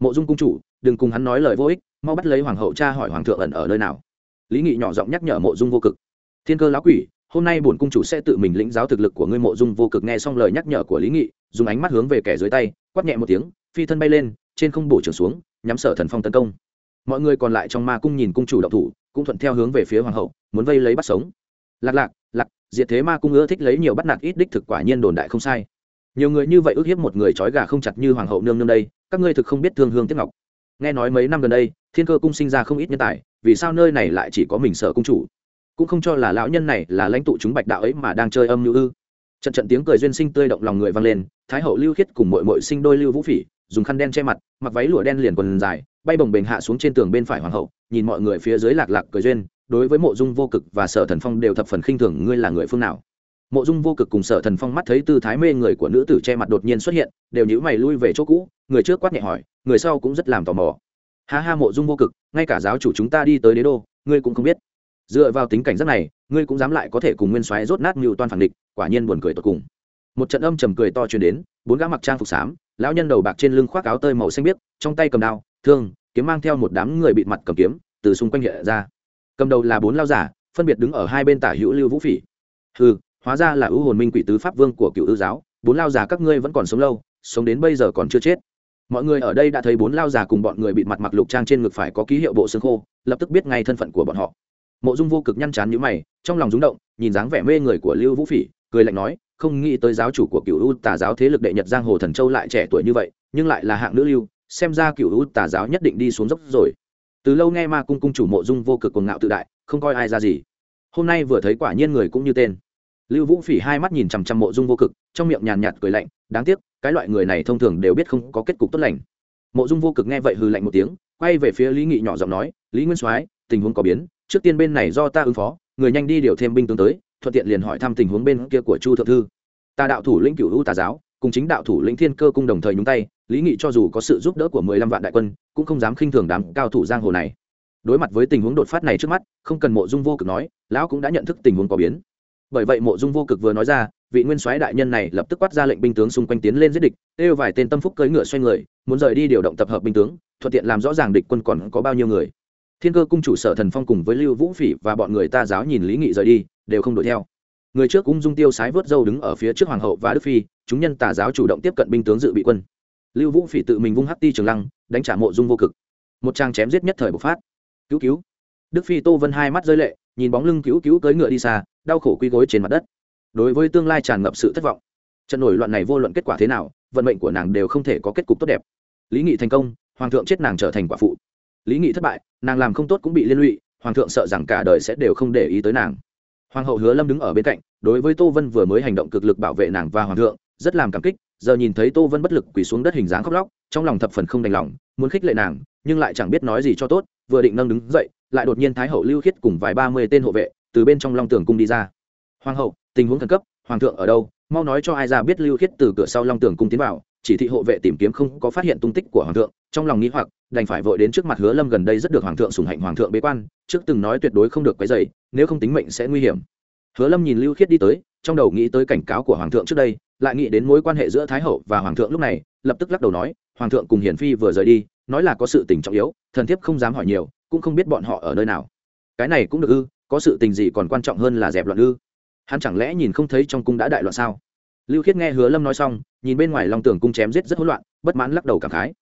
Mộ dung cung chủ, đừng cùng hắn nói lời vô ích, mau bắt lấy hoàng hậu cha hỏi hoàng thượng ẩn ở nơi nào. Lý nghị nhỏ giọng nhắc nhở mộ dung vô cực. Thiên cơ lão quỷ, hôm nay bổn cung chủ sẽ tự mình lĩnh giáo thực lực của ngươi, mộ dung vô cực nghe xong lời nhắc nhở của lý nghị, dùng ánh mắt hướng về kẻ dưới tay, quát nhẹ một tiếng, phi thân bay lên, trên không bổ trưởng xuống, nhắm sở thần phong tấn công. Mọi người còn lại trong ma cung nhìn cung chủ động thủ, cũng thuận theo hướng về phía hoàng hậu, muốn vây lấy bắt sống lạc lạc lạc, diệt thế ma cung ưa thích lấy nhiều bắt nạt ít đích thực quả nhiên đồn đại không sai. Nhiều người như vậy ước hiếp một người trói gà không chặt như hoàng hậu nương nương đây, các ngươi thực không biết thương hương tiếc ngọc. Nghe nói mấy năm gần đây, thiên cơ cung sinh ra không ít nhân tài, vì sao nơi này lại chỉ có mình sở cung chủ? Cũng không cho là lão nhân này là lãnh tụ chúng bạch đạo ấy mà đang chơi âm như ư. Trận trận tiếng cười duyên sinh tươi động lòng người vang lên, thái hậu lưu khiết cùng mội mội sinh đôi lưu vũ phỉ, dùng khăn đen che mặt, mặc váy lụa đen liền quần dài, bay bồng bềnh hạ xuống trên tường bên phải hoàng hậu, nhìn mọi người phía dưới lạc lạc cười duyên đối với mộ dung vô cực và sở thần phong đều thập phần khinh thường, ngươi là người phương nào? Mộ dung vô cực cùng sở thần phong mắt thấy tư thái mê người của nữ tử che mặt đột nhiên xuất hiện, đều nhữ mày lui về chỗ cũ, người trước quát nhẹ hỏi, người sau cũng rất làm tò mò. Ha ha mộ dung vô cực, ngay cả giáo chủ chúng ta đi tới đế đô, ngươi cũng không biết. Dựa vào tính cảnh giác này, ngươi cũng dám lại có thể cùng nguyên soái rốt nát mưu toan phản địch, quả nhiên buồn cười tột cùng. Một trận âm trầm cười to truyền đến, bốn gã mặc trang phục xám, lão nhân đầu bạc trên lưng khoác áo tơi màu xanh biếc, trong tay cầm đao, thương, kiếm mang theo một đám người bị mặt cầm kiếm, từ xung quanh hiện ra cầm đầu là bốn lao giả, phân biệt đứng ở hai bên tả hữu lưu vũ phỉ. Ừ hóa ra là ưu hồn minh quỷ tứ pháp vương của cựu ư giáo, bốn lao giả các ngươi vẫn còn sống lâu, sống đến bây giờ còn chưa chết. Mọi người ở đây đã thấy bốn lao giả cùng bọn người bị mặt mặc lục trang trên ngực phải có ký hiệu bộ xương khô, lập tức biết ngay thân phận của bọn họ. Mộ dung vô cực nhăn chán nhữ mày, trong lòng rúng động, nhìn dáng vẻ mê người của lưu vũ phỉ, cười lạnh nói, không nghĩ tới giáo chủ của cựu u tà giáo thế lực đệ nhật giang hồ thần châu lại trẻ tuổi như vậy, nhưng lại là hạng nữ lưu, xem ra cựu u tà giáo nhất định đi xuống dốc rồi từ lâu nghe ma cung cung chủ mộ dung vô cực cuồng ngạo tự đại, không coi ai ra gì. Hôm nay vừa thấy quả nhiên người cũng như tên. Lưu vũ phỉ hai mắt nhìn chằm chằm mộ dung vô cực, trong miệng nhàn nhạt cười lạnh, đáng tiếc, cái loại người này thông thường đều biết không có kết cục tốt lành. Mộ dung vô cực nghe vậy hừ lạnh một tiếng, quay về phía lý nghị nhỏ giọng nói, lý nguyên soái, tình huống có biến, trước tiên bên này do ta ứng phó, người nhanh đi điều thêm binh tướng tới, thuận tiện liền hỏi thăm tình huống bên kia của chu thượng thư. Ta đạo thủ lĩnh cửu u tà giáo cùng chính đạo thủ lĩnh thiên cơ cung đồng thời nhúng tay, lý nghị cho dù có sự giúp đỡ của mười lăm vạn đại quân, cũng không dám khinh thường đám cao thủ giang hồ này. Đối mặt với tình huống đột phát này trước mắt, không cần mộ dung vô cực nói, lão cũng đã nhận thức tình huống có biến. Bởi vậy mộ dung vô cực vừa nói ra, vị nguyên soái đại nhân này lập tức quát ra lệnh binh tướng xung quanh tiến lên giết địch, kêu vài tên tâm phúc cưỡi ngựa xoay người, muốn rời đi điều động tập hợp binh tướng, thuận tiện làm rõ ràng địch quân còn có bao nhiêu người. Thiên cơ cung chủ sở thần phong cùng với lưu vũ phỉ và bọn người ta giáo nhìn lý nghị rời đi, đều không đuổi theo người trước cũng dung tiêu sái vớt dâu đứng ở phía trước hoàng hậu và đức phi, chúng nhân tà giáo chủ động tiếp cận binh tướng dự bị quân. Lưu vũ phỉ tự mình vung hắc ti trường lăng, đánh trả mộ dung vô cực. Một trang chém giết nhất thời bộc phát. Cứu cứu. Đức phi tô vân hai mắt rơi lệ, nhìn bóng lưng cứu cứu cưỡi ngựa đi xa, đau khổ quy gối trên mặt đất. Đối với tương lai tràn ngập sự thất vọng. Trận nổi loạn này vô luận kết quả thế nào, vận mệnh của nàng đều không thể có kết cục tốt đẹp. Lý nghị thành công, hoàng thượng chết nàng trở thành quả phụ. Lý nghị thất bại, nàng làm không tốt cũng bị liên lụy, hoàng thượng sợ rằng cả đời sẽ đều không để ý tới nàng hoàng hậu hứa lâm đứng ở bên cạnh, đối với tô vân vừa mới hành động cực lực bảo vệ nàng và hoàng thượng, rất làm cảm kích, giờ nhìn thấy tô vân bất lực quỳ xuống đất hình dáng khóc lóc, trong lòng thập phần không đành lòng, muốn khích lệ nàng, nhưng lại chẳng biết nói gì cho tốt, vừa định nâng đứng dậy, lại đột nhiên thái hậu lưu khiết cùng vài ba mươi tên hộ vệ, từ bên trong long tường cung đi ra. Hoàng hậu, tình huống khẩn cấp, hoàng thượng ở đâu? Mau nói cho ai ra biết lưu khiết từ cửa sau long tường cung tiến vào, chỉ thị hộ vệ tìm kiếm không có phát hiện tung tích của hoàng thượng trong lòng nghĩ hoặc, đành phải vội đến trước mặt hứa lâm gần đây rất được hoàng thượng sủng hạnh hoàng thượng bế quan, trước từng nói tuyệt đối không được quấy dày nếu không tính mệnh sẽ nguy hiểm. Hứa lâm nhìn lưu khiết đi tới, trong đầu nghĩ tới cảnh cáo của hoàng thượng trước đây, lại nghĩ đến mối quan hệ giữa thái hậu và hoàng thượng lúc này, lập tức lắc đầu nói, hoàng thượng cùng hiển phi vừa rời đi, nói là có sự tình trọng yếu, thần thiếp không dám hỏi nhiều, cũng không biết bọn họ ở nơi nào. Cái này cũng được ư, có sự tình gì còn quan trọng hơn là dẹp loạn ư? Hắn chẳng lẽ nhìn không thấy trong cung đã đại loạn sao? Lưu khiết nghe hứa lâm nói xong, nhìn bên ngoài lòng tường cung chém giết rất hỗn loạn, bất mãn lắc đầu cảm khái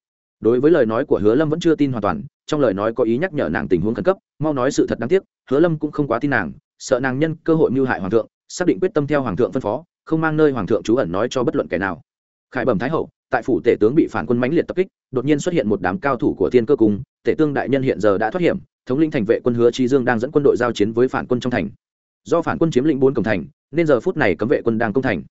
đối với lời nói của hứa lâm vẫn chưa tin hoàn toàn, trong lời nói có ý nhắc nhở nàng tình huống khẩn cấp, mau nói sự thật đáng tiếc, hứa lâm cũng không quá tin nàng, sợ nàng nhân cơ hội mưu hại hoàng thượng, xác định quyết tâm theo hoàng thượng phân phó, không mang nơi hoàng thượng trú ẩn nói cho bất luận kẻ nào. Khải bẩm thái hậu, tại phủ tể tướng bị phản quân mãnh liệt tập kích, đột nhiên xuất hiện một đám cao thủ của thiên cơ cung, tể tương đại nhân hiện giờ đã thoát hiểm, thống lĩnh thành vệ quân hứa trí dương đang dẫn quân đội giao chiến với phản quân trong thành. Do phản quân chiếm lĩnh bốn cổng thành, nên giờ phút này cấm vệ quân đang công thành.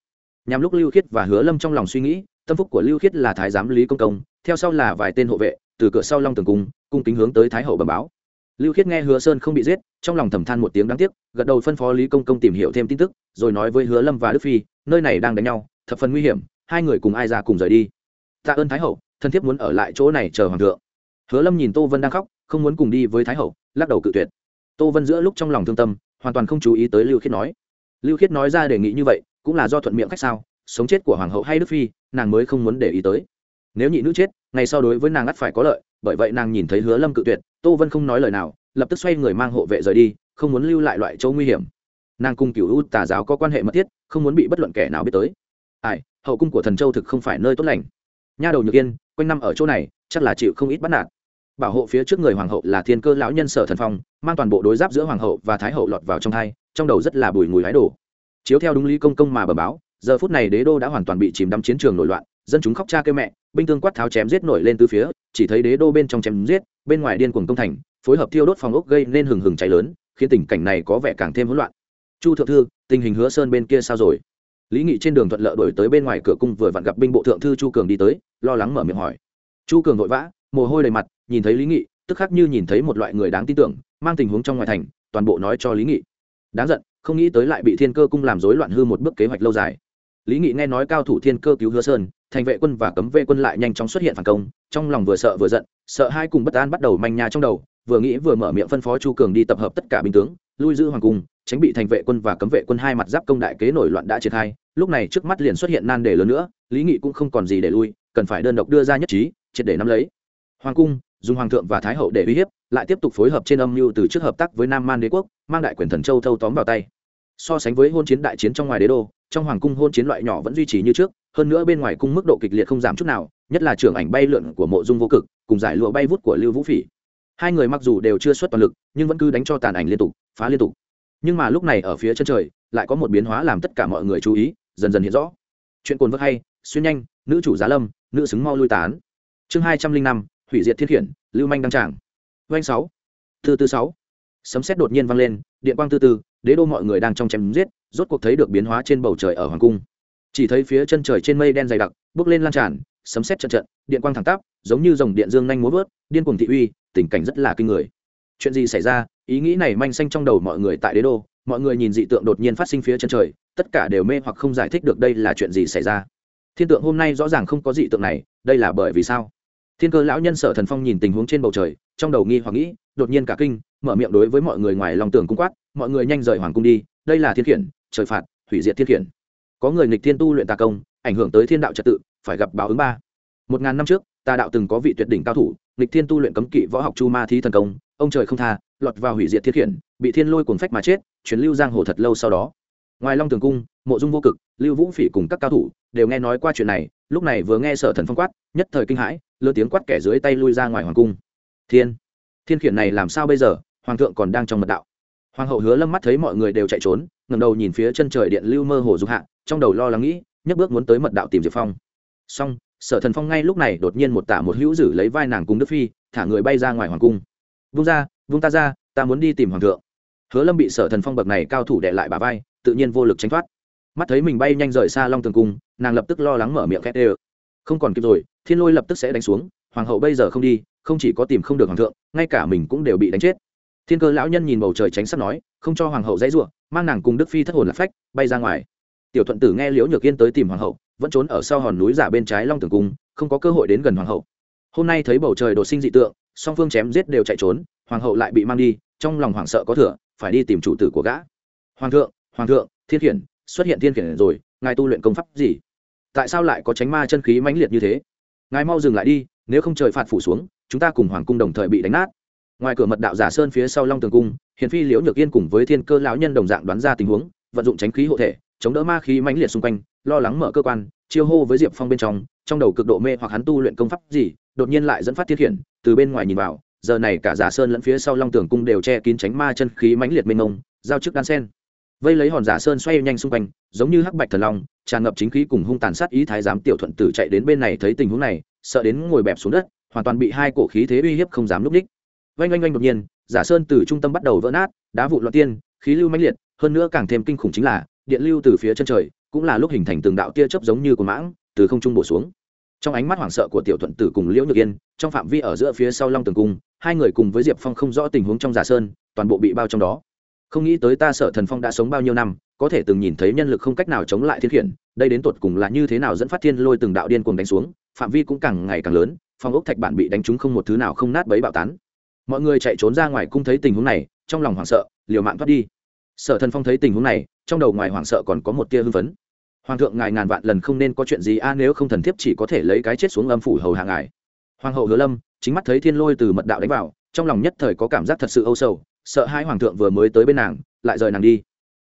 Nhằm lúc lưu khiết và hứa lâm trong lòng suy nghĩ, tâm phúc của lưu khiết là thái giám lý công công theo sau là vài tên hộ vệ, từ cửa sau long tường cung cung kính hướng tới thái hậu bẩm báo. Lưu khiết nghe hứa sơn không bị giết, trong lòng thầm than một tiếng đáng tiếc, gật đầu phân phó lý công công tìm hiểu thêm tin tức, rồi nói với hứa lâm và đức phi, nơi này đang đánh nhau, thập phần nguy hiểm, hai người cùng ai ra cùng rời đi. Tạ ơn thái hậu, thân thiết muốn ở lại chỗ này chờ hoàng thượng. Hứa lâm nhìn tô vân đang khóc, không muốn cùng đi với thái hậu, lắc đầu cự tuyệt. Tô vân giữa lúc trong lòng thương tâm, hoàn toàn không chú ý tới lưu khiết nói. Lưu khiết nói ra đề nghị như vậy, cũng là do thuận miệng cách sao, sống chết của hoàng hậu hay đức phi, nàng mới không muốn để ý tới nếu nhị nữ chết, ngày sau đối với nàng ắt phải có lợi, bởi vậy nàng nhìn thấy hứa lâm cự tuyệt, tô vân không nói lời nào, lập tức xoay người mang hộ vệ rời đi, không muốn lưu lại loại chỗ nguy hiểm. Nàng cùng cựu u tà giáo có quan hệ mật thiết, không muốn bị bất luận kẻ nào biết tới. Ai, hậu cung của thần châu thực không phải nơi tốt lành. Nha đầu nhược yên, quanh năm ở chỗ này, chắc là chịu không ít bắt nạt. Bảo hộ phía trước người hoàng hậu là thiên cơ lão nhân sở thần phong, mang toàn bộ đối giáp giữa hoàng hậu và thái hậu lọt vào trong thai trong đầu rất là bùi mùi hái đổ. Chiếu theo đúng lý công công mà bờ báo, giờ phút này đế đô đã hoàn toàn bị chìm đắm chiến trường nổi loạn, dân chúng khóc cha kêu mẹ binh tương quát tháo chém giết nổi lên từ phía, chỉ thấy đế đô bên trong chém giết, bên ngoài điên cuồng công thành, phối hợp thiêu đốt phòng ốc gây nên hừng hừng cháy lớn, khiến tình cảnh này có vẻ càng thêm hỗn loạn. Chu thượng thư, tình hình hứa sơn bên kia sao rồi? Lý nghị trên đường thuận lợi đổi tới bên ngoài cửa cung vừa vặn gặp binh bộ thượng thư chu cường đi tới, lo lắng mở miệng hỏi. Chu cường vội vã, mồ hôi đầy mặt, nhìn thấy lý nghị, tức khắc như nhìn thấy một loại người đáng tin tưởng, mang tình huống trong ngoài thành, toàn bộ nói cho lý nghị. Đáng giận, không nghĩ tới lại bị thiên cơ cung làm rối loạn hư một bước kế hoạch lâu dài lý nghị nghe nói cao thủ thiên cơ cứu hứa sơn, thành vệ quân và cấm vệ quân lại nhanh chóng xuất hiện phản công, trong lòng vừa sợ vừa giận, sợ hai cùng bất an bắt đầu manh nhà trong đầu, vừa nghĩ vừa mở miệng phân phó chu cường đi tập hợp tất cả binh tướng, lui giữ hoàng cung, tránh bị thành vệ quân và cấm vệ quân hai mặt giáp công đại kế nổi loạn đã triển khai lúc này trước mắt liền xuất hiện nan đề lớn nữa, lý nghị cũng không còn gì để lui, cần phải đơn độc đưa ra nhất trí, triệt để nắm lấy. Hoàng cung, dùng hoàng thượng và thái hậu để uy hiếp, lại tiếp tục phối hợp trên âm mưu từ trước hợp tác với nam man đế quốc, mang đại quyền thần châu thâu tóm vào tay. So sánh với hôn chiến đại chiến trong ngoài đế đô trong hoàng cung hôn chiến loại nhỏ vẫn duy trì như trước, hơn nữa bên ngoài cung mức độ kịch liệt không giảm chút nào, nhất là trưởng ảnh bay lượn của mộ dung vô cực, cùng giải lụa bay vút của lưu vũ phỉ. Hai người mặc dù đều chưa xuất toàn lực, nhưng vẫn cứ đánh cho tàn ảnh liên tục, phá liên tục. Nhưng mà lúc này ở phía chân trời, lại có một biến hóa làm tất cả mọi người chú ý, dần dần hiện rõ. Chuyện cồn vất hay, xuyên nhanh, nữ chủ giá lâm, nữ xứng mau lui tán. Chương hai trăm linh năm, hủy diệt thiên hiển lưu manh đăng tràng. Doanh sáu, thư tư sáu. Sấm xét đột nhiên vang lên, điện quang tư tư, đế đô mọi người đang trong chém giết rốt cuộc thấy được biến hóa trên bầu trời ở hoàng cung. Chỉ thấy phía chân trời trên mây đen dày đặc, bước lên lan tràn, sấm xét trận trận điện quang thẳng tắp, giống như dòng điện dương nhanh múa vớt, điên cuồng thị uy, tình cảnh rất là kinh người. Chuyện gì xảy ra? Ý nghĩ này manh xanh trong đầu mọi người tại đế đô, mọi người nhìn dị tượng đột nhiên phát sinh phía chân trời, tất cả đều mê hoặc không giải thích được đây là chuyện gì xảy ra. Thiên tượng hôm nay rõ ràng không có dị tượng này, đây là bởi vì sao? Thiên cơ lão nhân sở thần phong nhìn tình huống trên bầu trời, trong đầu nghi hoặc nghĩ, đột nhiên cả kinh, mở miệng đối với mọi người ngoài lòng tường cung quát, mọi người nhanh rời hoàng cung đi, đây là thiên khiển trời phạt, hủy diệt thiên khiển. Có người nghịch thiên tu luyện tà công, ảnh hưởng tới thiên đạo trật tự, phải gặp báo ứng ba. Một ngàn năm trước tà đạo từng có vị tuyệt đỉnh cao thủ, nghịch thiên tu luyện cấm kỵ võ học chu ma thí thần công, ông trời không tha, lọt vào hủy diệt thiên khiển, bị thiên lôi cuồng phách mà chết chuyến lưu giang hồ thật lâu sau đó. Ngoài long tường cung, mộ dung vô cực, lưu vũ phỉ cùng các cao thủ đều nghe nói qua chuyện này, lúc này vừa nghe sở thần phong quát, nhất thời kinh hãi lơ tiếng quát kẻ dưới tay lui ra ngoài hoàng cung. Thiên thiên khiển này làm sao bây giờ? Hoàng thượng còn đang trong mật đạo hoàng hậu hứa lâm mắt thấy mọi người đều chạy trốn ngầm đầu nhìn phía chân trời điện lưu mơ hồ dục hạ, trong đầu lo lắng nghĩ, nhấc bước muốn tới mật đạo tìm diệp phong. Xong, sở thần phong ngay lúc này đột nhiên một tả một hữu giữ lấy vai nàng cùng đức phi, thả người bay ra ngoài hoàng cung. Vung ra, vung ta ra, ta muốn đi tìm hoàng thượng. Hứa lâm bị sở thần phong bậc này cao thủ đệ lại bà vai, tự nhiên vô lực tránh thoát. Mắt thấy mình bay nhanh rời xa long tường cung, nàng lập tức lo lắng mở miệng khét ê không còn kịp rồi, thiên lôi lập tức sẽ đánh xuống, hoàng hậu bây giờ không đi, không chỉ có tìm không được hoàng thượng, ngay cả mình cũng đều bị đánh chết thiên cơ lão nhân nhìn bầu trời tránh sắp nói, không cho hoàng hậu dãy ruộng mang nàng cùng đức phi thất hồn lạc phách, bay ra ngoài. Tiểu thuận tử nghe liễu nhược yên tới tìm hoàng hậu, vẫn trốn ở sau hòn núi giả bên trái long tường cung, không có cơ hội đến gần hoàng hậu. Hôm nay thấy bầu trời đột sinh dị tượng, song phương chém giết đều chạy trốn, hoàng hậu lại bị mang đi, trong lòng hoảng sợ có thừa, phải đi tìm chủ tử của gã. Hoàng thượng hoàng thượng, thiên khiển, xuất hiện thiên khiển rồi, ngài tu luyện công pháp gì? Tại sao lại có tránh ma chân khí mãnh liệt như thế? Ngài mau dừng lại đi, nếu không trời phạt phủ xuống, chúng ta cùng hoàng cung đồng thời bị đánh nát ngoài cửa mật đạo giả sơn phía sau long tường cung, hiền phi, liễu nhược yên cùng với thiên cơ lão nhân đồng dạng đoán ra tình huống, vận dụng tránh khí hộ thể, chống đỡ ma khí mãnh liệt xung quanh, lo lắng mở cơ quan, chiêu hô với diệp phong bên trong trong đầu cực độ mê hoặc hắn tu luyện công pháp gì, đột nhiên lại dẫn phát thiết hiển, từ bên ngoài nhìn vào, giờ này cả giả sơn lẫn phía sau long tường cung đều che kín tránh ma chân khí mãnh liệt mênh mông, giao chức đan sen. Vây lấy hòn giả sơn xoay nhanh xung quanh, giống như hắc bạch thần long, tràn ngập chính khí cùng hung tàn sát ý thái giám tiểu thuận tử chạy đến bên này thấy tình huống này, sợ đến ngồi bẹp xuống đất, hoàn toàn bị hai cổ khí thế uy hiếp không dám núp đích oanh oanh oanh đột nhiên, giả sơn từ trung tâm bắt đầu vỡ nát, đá vụ loạn tiên, khí lưu mãnh liệt, hơn nữa càng thêm kinh khủng chính là, điện lưu từ phía chân trời, cũng là lúc hình thành từng đạo tia chớp giống như của mãng, từ không trung bổ xuống. Trong ánh mắt hoảng sợ của tiểu thuận tử cùng liễu nhược yên, trong phạm vi ở giữa phía sau long tường cung, hai người cùng với diệp phong không rõ tình huống trong giả sơn, toàn bộ bị bao trong đó. Không nghĩ tới ta sợ thần phong đã sống bao nhiêu năm, có thể từng nhìn thấy nhân lực không cách nào chống lại thiên khiển, đây đến tột cùng là như thế nào dẫn phát thiên lôi từng đạo điên cuồng đánh xuống, phạm vi cũng càng ngày càng lớn, phong ốc thạch bản bị đánh trúng không một thứ nào không nát bấy bạo tán mọi người chạy trốn ra ngoài cung thấy tình huống này, trong lòng hoảng sợ, liều mạng thoát đi. Sở thần phong thấy tình huống này, trong đầu ngoài hoảng sợ còn có một tia hưng phấn. Hoàng thượng ngài ngàn vạn lần không nên có chuyện gì a à, nếu không thần thiếp chỉ có thể lấy cái chết xuống âm phủ hầu hạ ngài. Hoàng hậu hứa lâm, chính mắt thấy thiên lôi từ mật đạo đánh vào, trong lòng nhất thời có cảm giác thật sự âu sầu, sợ hai hoàng thượng vừa mới tới bên nàng, lại rời nàng đi.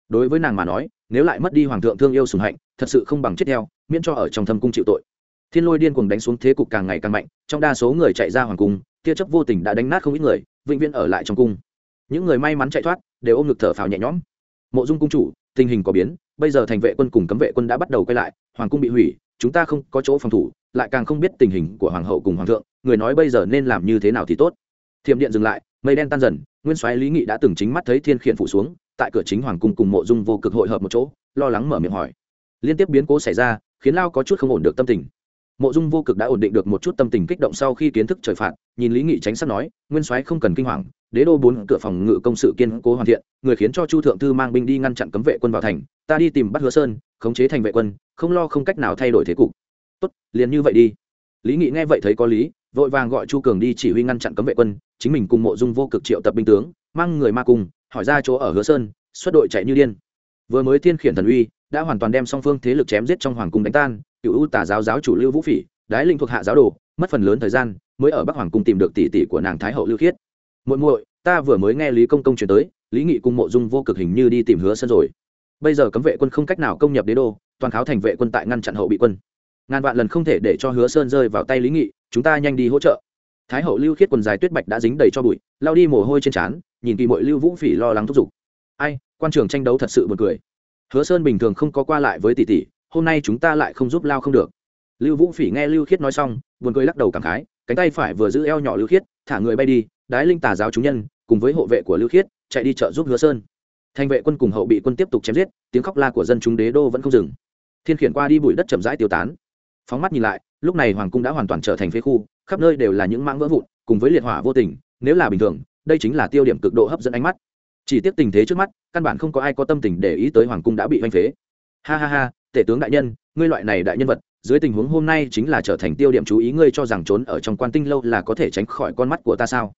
Đối với nàng mà nói, nếu lại mất đi hoàng thượng thương yêu sùng hạnh, thật sự không bằng chết theo, miễn cho ở trong thâm cung chịu tội. Thiên lôi điên cuồng đánh xuống thế cục càng ngày càng mạnh, trong đa số người chạy ra hoàng cung tia chấp vô tình đã đánh nát không ít người, vĩnh viễn ở lại trong cung. Những người may mắn chạy thoát, đều ôm ngực thở phào nhẹ nhõm. Mộ dung cung chủ, tình hình có biến, bây giờ thành vệ quân cùng cấm vệ quân đã bắt đầu quay lại, hoàng cung bị hủy, chúng ta không có chỗ phòng thủ, lại càng không biết tình hình của hoàng hậu cùng hoàng thượng, người nói bây giờ nên làm như thế nào thì tốt. Thiểm điện dừng lại, mây đen tan dần, nguyên soái lý nghị đã từng chính mắt thấy thiên khiển phủ xuống, tại cửa chính hoàng cung cùng mộ dung vô cực hội hợp một chỗ, lo lắng mở miệng hỏi. Liên tiếp biến cố xảy ra, khiến lao có chút không ổn được tâm tình mộ dung vô cực đã ổn định được một chút tâm tình kích động sau khi kiến thức trời phạt, nhìn lý nghị tránh sắp nói, nguyên soái không cần kinh hoàng, đế đô bốn cửa phòng ngự công sự kiên cố hoàn thiện, người khiến cho chu thượng thư mang binh đi ngăn chặn cấm vệ quân vào thành, ta đi tìm bắt hứa sơn, khống chế thành vệ quân, không lo không cách nào thay đổi thế cục. Tốt, liền như vậy đi. Lý nghị nghe vậy thấy có lý, vội vàng gọi chu cường đi chỉ huy ngăn chặn cấm vệ quân, chính mình cùng mộ dung vô cực triệu tập binh tướng, mang người ma cùng, hỏi ra chỗ ở hứa sơn, xuất đội chạy như điên. Vừa mới thiên khiển thần uy, đã hoàn toàn đem song phương thế lực chém giết trong hoàng cung đánh tan cựu u tà giáo giáo chủ lưu vũ phỉ, đái linh thuộc hạ giáo đồ, mất phần lớn thời gian, mới ở bắc hoàng cung tìm được tỷ tỷ của nàng thái hậu lưu khiết. Muội muội, ta vừa mới nghe lý công công chuyển tới, lý nghị cung mộ dung vô cực hình như đi tìm hứa sân rồi. Bây giờ cấm vệ quân không cách nào công nhập đế đô, toàn kháo thành vệ quân tại ngăn chặn hậu bị quân. Ngàn vạn lần không thể để cho hứa sơn rơi vào tay lý nghị, chúng ta nhanh đi hỗ trợ. Thái hậu lưu khiết quần dài tuyết bạch đã dính đầy cho bụi lao đi mồ hôi trên trán, nhìn kỳ mội lưu vũ phỉ lo lắng thúc giục. Ai, quan trường tranh đấu thật sự buồn cười. Hứa sơn bình thường không có qua lại với tỷ tỷ hôm nay chúng ta lại không giúp lao không được. Lưu vũ phỉ nghe lưu khiết nói xong, buồn cười lắc đầu cảm khái, cánh tay phải vừa giữ eo nhỏ lưu khiết, thả người bay đi, đái linh tà giáo chúng nhân, cùng với hộ vệ của lưu khiết, chạy đi chợ giúp hứa sơn. Thành vệ quân cùng hậu bị quân tiếp tục chém giết, tiếng khóc la của dân chúng đế đô vẫn không dừng. Thiên khiển qua đi bụi đất chậm rãi tiêu tán. Phóng mắt nhìn lại, lúc này hoàng cung đã hoàn toàn trở thành phế khu, khắp nơi đều là những mãng vỡ vụn, cùng với liệt hỏa vô tình, nếu là bình thường, đây chính là tiêu điểm cực độ hấp dẫn ánh mắt. Chỉ tiếc tình thế trước mắt, căn bản không có ai có tâm tình để ý tới hoàng cung đã bị hoành phế. Ha ha ha tể tướng đại nhân, ngươi loại này đại nhân vật, dưới tình huống hôm nay chính là trở thành tiêu điểm chú ý ngươi cho rằng trốn ở trong quan tinh lâu là có thể tránh khỏi con mắt của ta sao?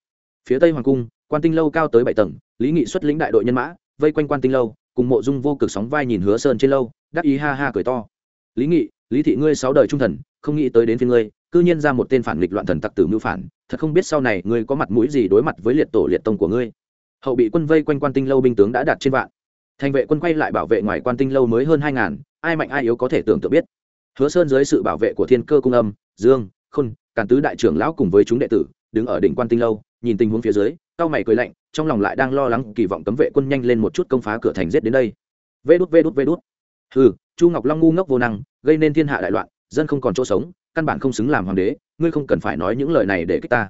Phía tây hoàng cung, quan tinh lâu cao tới bảy tầng, lý nghị xuất lĩnh đại đội nhân mã, vây quanh quan tinh lâu, cùng mộ dung vô cực sóng vai nhìn hứa sơn trên lâu, đắc ý ha ha cười to. Lý nghị, lý thị ngươi sáu đời trung thần, không nghĩ tới đến phía ngươi, cư nhiên ra một tên phản nghịch loạn thần tặc tử mưu phản, thật không biết sau này ngươi có mặt mũi gì đối mặt với liệt tổ liệt tông của ngươi. Hậu bị quân vây quanh quan tinh lâu binh tướng đã đạt trên vạn. Thành vệ quân quay lại bảo vệ ngoài quan tinh lâu mới hơn hai ngàn ai mạnh ai yếu có thể tưởng tượng biết. Hứa sơn dưới sự bảo vệ của thiên cơ cung âm, dương, khôn, càn tứ đại trưởng lão cùng với chúng đệ tử, đứng ở đỉnh quan tinh lâu, nhìn tình huống phía dưới cao mày cười lạnh, trong lòng lại đang lo lắng, kỳ vọng cấm vệ quân nhanh lên một chút công phá cửa thành giết đến đây. Vê đút vê đút vê đút. Hừ, chu ngọc long ngu ngốc vô năng, gây nên thiên hạ đại loạn, dân không còn chỗ sống, căn bản không xứng làm hoàng đế, ngươi không cần phải nói những lời này để kích ta.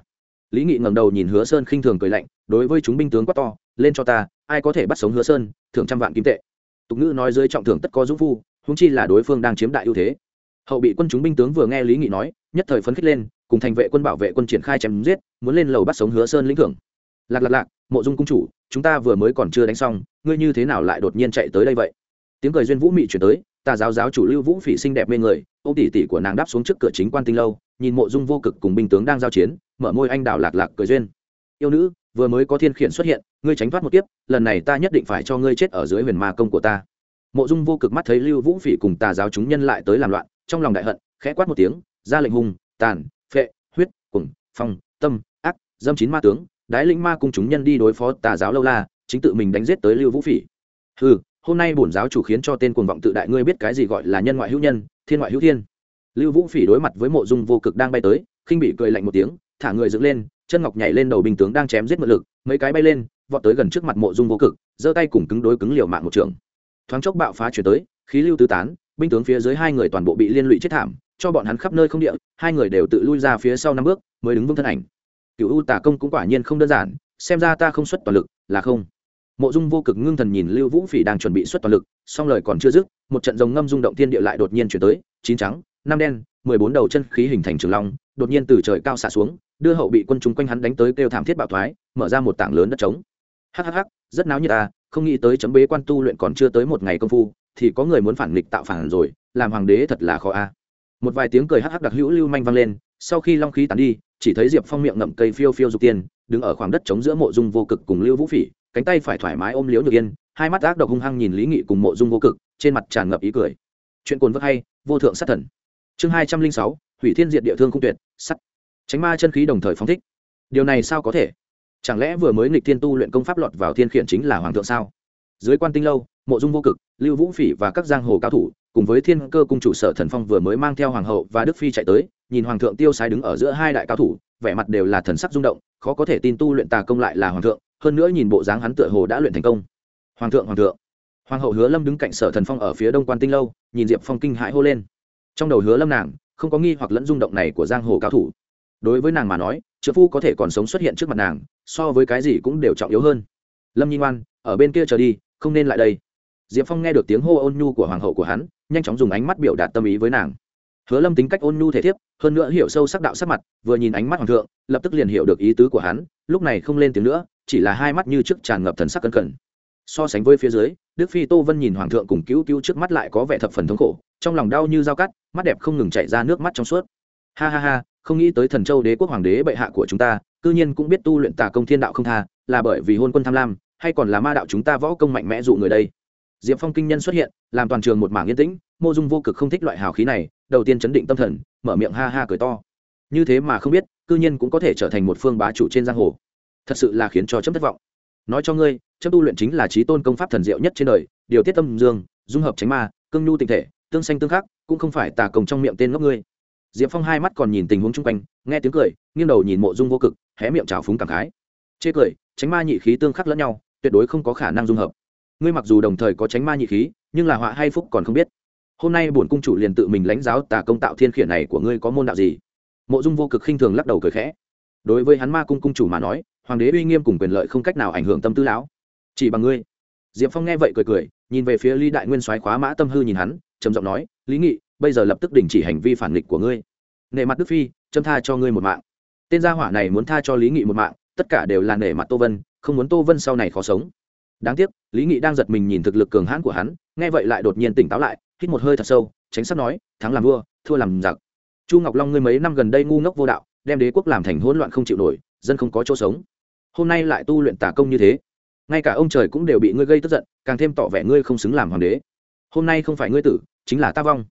Lý nghị ngẩng đầu nhìn hứa sơn khinh thường cười lạnh, đối với chúng binh tướng quát to, lên cho ta, ai có thể bắt sống hứa sơn, thưởng trăm vạn kim tệ. Tục ngữ nói dưới trọng thưởng tất có dũng phu húng chi là đối phương đang chiếm đại ưu thế. Hậu bị quân chúng binh tướng vừa nghe lý nghị nói, nhất thời phấn khích lên, cùng thành vệ quân bảo vệ quân triển khai chém giết, muốn lên lầu bắt sống hứa sơn lĩnh thưởng. Lạc lạc lạc, mộ dung cung chủ, chúng ta vừa mới còn chưa đánh xong, ngươi như thế nào lại đột nhiên chạy tới đây vậy? Tiếng cười duyên vũ mị chuyển tới, tà giáo giáo chủ lưu vũ phỉ xinh đẹp mê người ô tỷ tỷ của nàng đáp xuống trước cửa chính quan tinh lâu, nhìn mộ dung vô cực cùng binh tướng đang giao chiến, mở môi anh đào lạc lạc cười duyên. Yêu nữ, vừa mới có thiên khiển xuất hiện, ngươi tránh thoát một kiếp, lần này ta nhất định phải cho ngươi chết ở dưới huyền ma công của ta mộ dung vô cực mắt thấy lưu vũ phỉ cùng tà giáo chúng nhân lại tới làm loạn, trong lòng đại hận, khẽ quát một tiếng, ra lệnh hùng, tàn, phệ, huyết, cùng, phong, tâm, ác, dâm chín ma tướng, đái lĩnh ma cùng chúng nhân đi đối phó tà giáo lâu la, chính tự mình đánh giết tới lưu vũ phỉ. Ừ hôm nay bổn giáo chủ khiến cho tên cuồng vọng tự đại ngươi biết cái gì gọi là nhân ngoại hữu nhân, thiên ngoại hữu thiên. Lưu vũ phỉ đối mặt với mộ dung vô cực đang bay tới, khinh bị cười lạnh một tiếng, thả người dựng lên, chân ngọc nhảy lên đầu bình tướng đang chém giết mượn lực, mấy cái bay lên, vọt tới gần trước mặt mộ dung vô cực, giơ tay cùng cứng đối cứng liều mạng một trường thoáng chốc bạo phá chuyển tới, khí lưu tứ tán, binh tướng phía dưới hai người toàn bộ bị liên lụy chết thảm, cho bọn hắn khắp nơi không địa, hai người đều tự lui ra phía sau năm bước, mới đứng vững thân ảnh. Cựu u Tả công cũng quả nhiên không đơn giản, xem ra ta không xuất toàn lực, là không. Mộ dung vô cực ngưng thần nhìn lưu vũ phỉ đang chuẩn bị xuất toàn lực, song lời còn chưa dứt, một trận rồng ngâm rung động thiên địa lại đột nhiên chuyển tới, chín trắng, năm đen, mười bốn đầu chân khí hình thành trường long, đột nhiên từ trời cao xả xuống, đưa hậu bị quân chúng quanh hắn đánh tới kêu thảm thiết bạo thoái, mở ra một tảng lớn đất trống. Hhh rất náo như ta không nghĩ tới chấm bế quan tu luyện còn chưa tới một ngày công phu, thì có người muốn phản nghịch tạo phản rồi, làm hoàng đế thật là khó a. Một vài tiếng cười hắc hắc đặc hữu lưu manh vang lên, sau khi long khí tàn đi, chỉ thấy diệp phong miệng ngậm cây phiêu phiêu dục tiên, đứng ở khoảng đất trống giữa mộ dung vô cực cùng lưu vũ phỉ, cánh tay phải thoải mái ôm liễu nhược yên, hai mắt ác độc hung hăng nhìn lý nghị cùng mộ dung vô cực, trên mặt tràn ngập ý cười. Chuyện cồn vơ hay, vô thượng sát thần. Chương hai trăm linh sáu, hủy thiên diệt địa thương không tuyệt, sắt. Tránh ma chân khí đồng thời phóng thích. Điều này sao có thể? Chẳng lẽ vừa mới nghịch thiên tu luyện công pháp lọt vào thiên khiển chính là hoàng thượng sao? Dưới quan tinh lâu, mộ dung vô cực, lưu vũ phỉ và các giang hồ cao thủ, cùng với thiên cơ cung chủ sở thần phong vừa mới mang theo hoàng hậu và đức phi chạy tới, nhìn hoàng thượng tiêu sái đứng ở giữa hai đại cao thủ, vẻ mặt đều là thần sắc rung động, khó có thể tin tu luyện tà công lại là hoàng thượng, hơn nữa nhìn bộ dáng hắn tựa hồ đã luyện thành công. Hoàng thượng hoàng thượng. Hoàng hậu hứa lâm đứng cạnh sở thần phong ở phía đông quan tinh lâu, nhìn diệp phong kinh hãi hô lên. Trong đầu hứa lâm nàng, không có nghi hoặc lẫn rung động này của giang hồ cao thủ đối với nàng mà nói trợ phu có thể còn sống xuất hiện trước mặt nàng, so với cái gì cũng đều trọng yếu hơn. Lâm nhi ngoan, ở bên kia chờ đi, không nên lại đây. Diệp phong nghe được tiếng hô ôn nhu của hoàng hậu của hắn, nhanh chóng dùng ánh mắt biểu đạt tâm ý với nàng. Hứa lâm tính cách ôn nhu thể thiếp, hơn nữa hiểu sâu sắc đạo sắc mặt, vừa nhìn ánh mắt hoàng thượng, lập tức liền hiểu được ý tứ của hắn, lúc này không lên tiếng nữa, chỉ là hai mắt như trước tràn ngập thần sắc cân cẩn. So sánh với phía dưới, đức phi tô vân nhìn hoàng thượng cùng cứu cứu trước mắt lại có vẻ thập phần thống khổ, trong lòng đau như dao cắt, mắt đẹp không ngừng chạy ra nước mắt trong suốt. Ha ha ha không nghĩ tới thần châu đế quốc hoàng đế bệ hạ của chúng ta, cư nhiên cũng biết tu luyện tà công thiên đạo không tha, là bởi vì hôn quân tham lam, hay còn là ma đạo chúng ta võ công mạnh mẽ dụ người đây. Diệp phong kinh nhân xuất hiện, làm toàn trường một mảng yên tĩnh mô dung vô cực không thích loại hào khí này, đầu tiên chấn định tâm thần, mở miệng ha ha cười to. Như thế mà không biết, cư nhiên cũng có thể trở thành một phương bá chủ trên giang hồ. Thật sự là khiến cho chấm thất vọng. Nói cho ngươi, chấm tu luyện chính là trí tôn công pháp thần diệu nhất trên đời, điều tiết tâm dương, dung hợp tránh ma, cương nhu tình thể, tương xanh tương khắc, cũng không phải tà công trong miệng tên ngốc ngươi diệp phong hai mắt còn nhìn tình huống chung quanh, nghe tiếng cười, nghiêng đầu nhìn mộ dung vô cực, hé miệng trào phúng cảm khái. Chê cười, tránh ma nhị khí tương khắc lẫn nhau, tuyệt đối không có khả năng dung hợp. Ngươi mặc dù đồng thời có tránh ma nhị khí, nhưng là họa hay phúc còn không biết. Hôm nay bổn cung chủ liền tự mình lãnh giáo tà công tạo thiên khiển này của ngươi có môn đạo gì? Mộ dung vô cực khinh thường lắc đầu cười khẽ. Đối với hắn ma cung cung chủ mà nói, hoàng đế uy nghiêm cùng quyền lợi không cách nào ảnh hưởng tâm tư lão. Chỉ bằng ngươi. Diệp phong nghe vậy cười cười, nhìn về phía lý đại nguyên soái khóa mã tâm hư nhìn hắn, trầm giọng nói, lý nghị bây giờ lập tức đình chỉ hành vi phản nghịch của ngươi. Nể mặt đức phi châm tha cho ngươi một mạng. Tên gia hỏa này muốn tha cho lý nghị một mạng, tất cả đều là nể mặt tô vân, không muốn tô vân sau này khó sống. Đáng tiếc, lý nghị đang giật mình nhìn thực lực cường hãn của hắn, nghe vậy lại đột nhiên tỉnh táo lại, hít một hơi thật sâu, tránh sắp nói, thắng làm vua, thua làm giặc. Chu ngọc long ngươi mấy năm gần đây ngu ngốc vô đạo, đem đế quốc làm thành hỗn loạn không chịu nổi, dân không có chỗ sống. Hôm nay lại tu luyện tả công như thế. Ngay cả ông trời cũng đều bị ngươi gây tức giận, càng thêm tỏ vẻ ngươi không xứng làm hoàng đế. Hôm nay không phải ngươi tử, chính là ta vong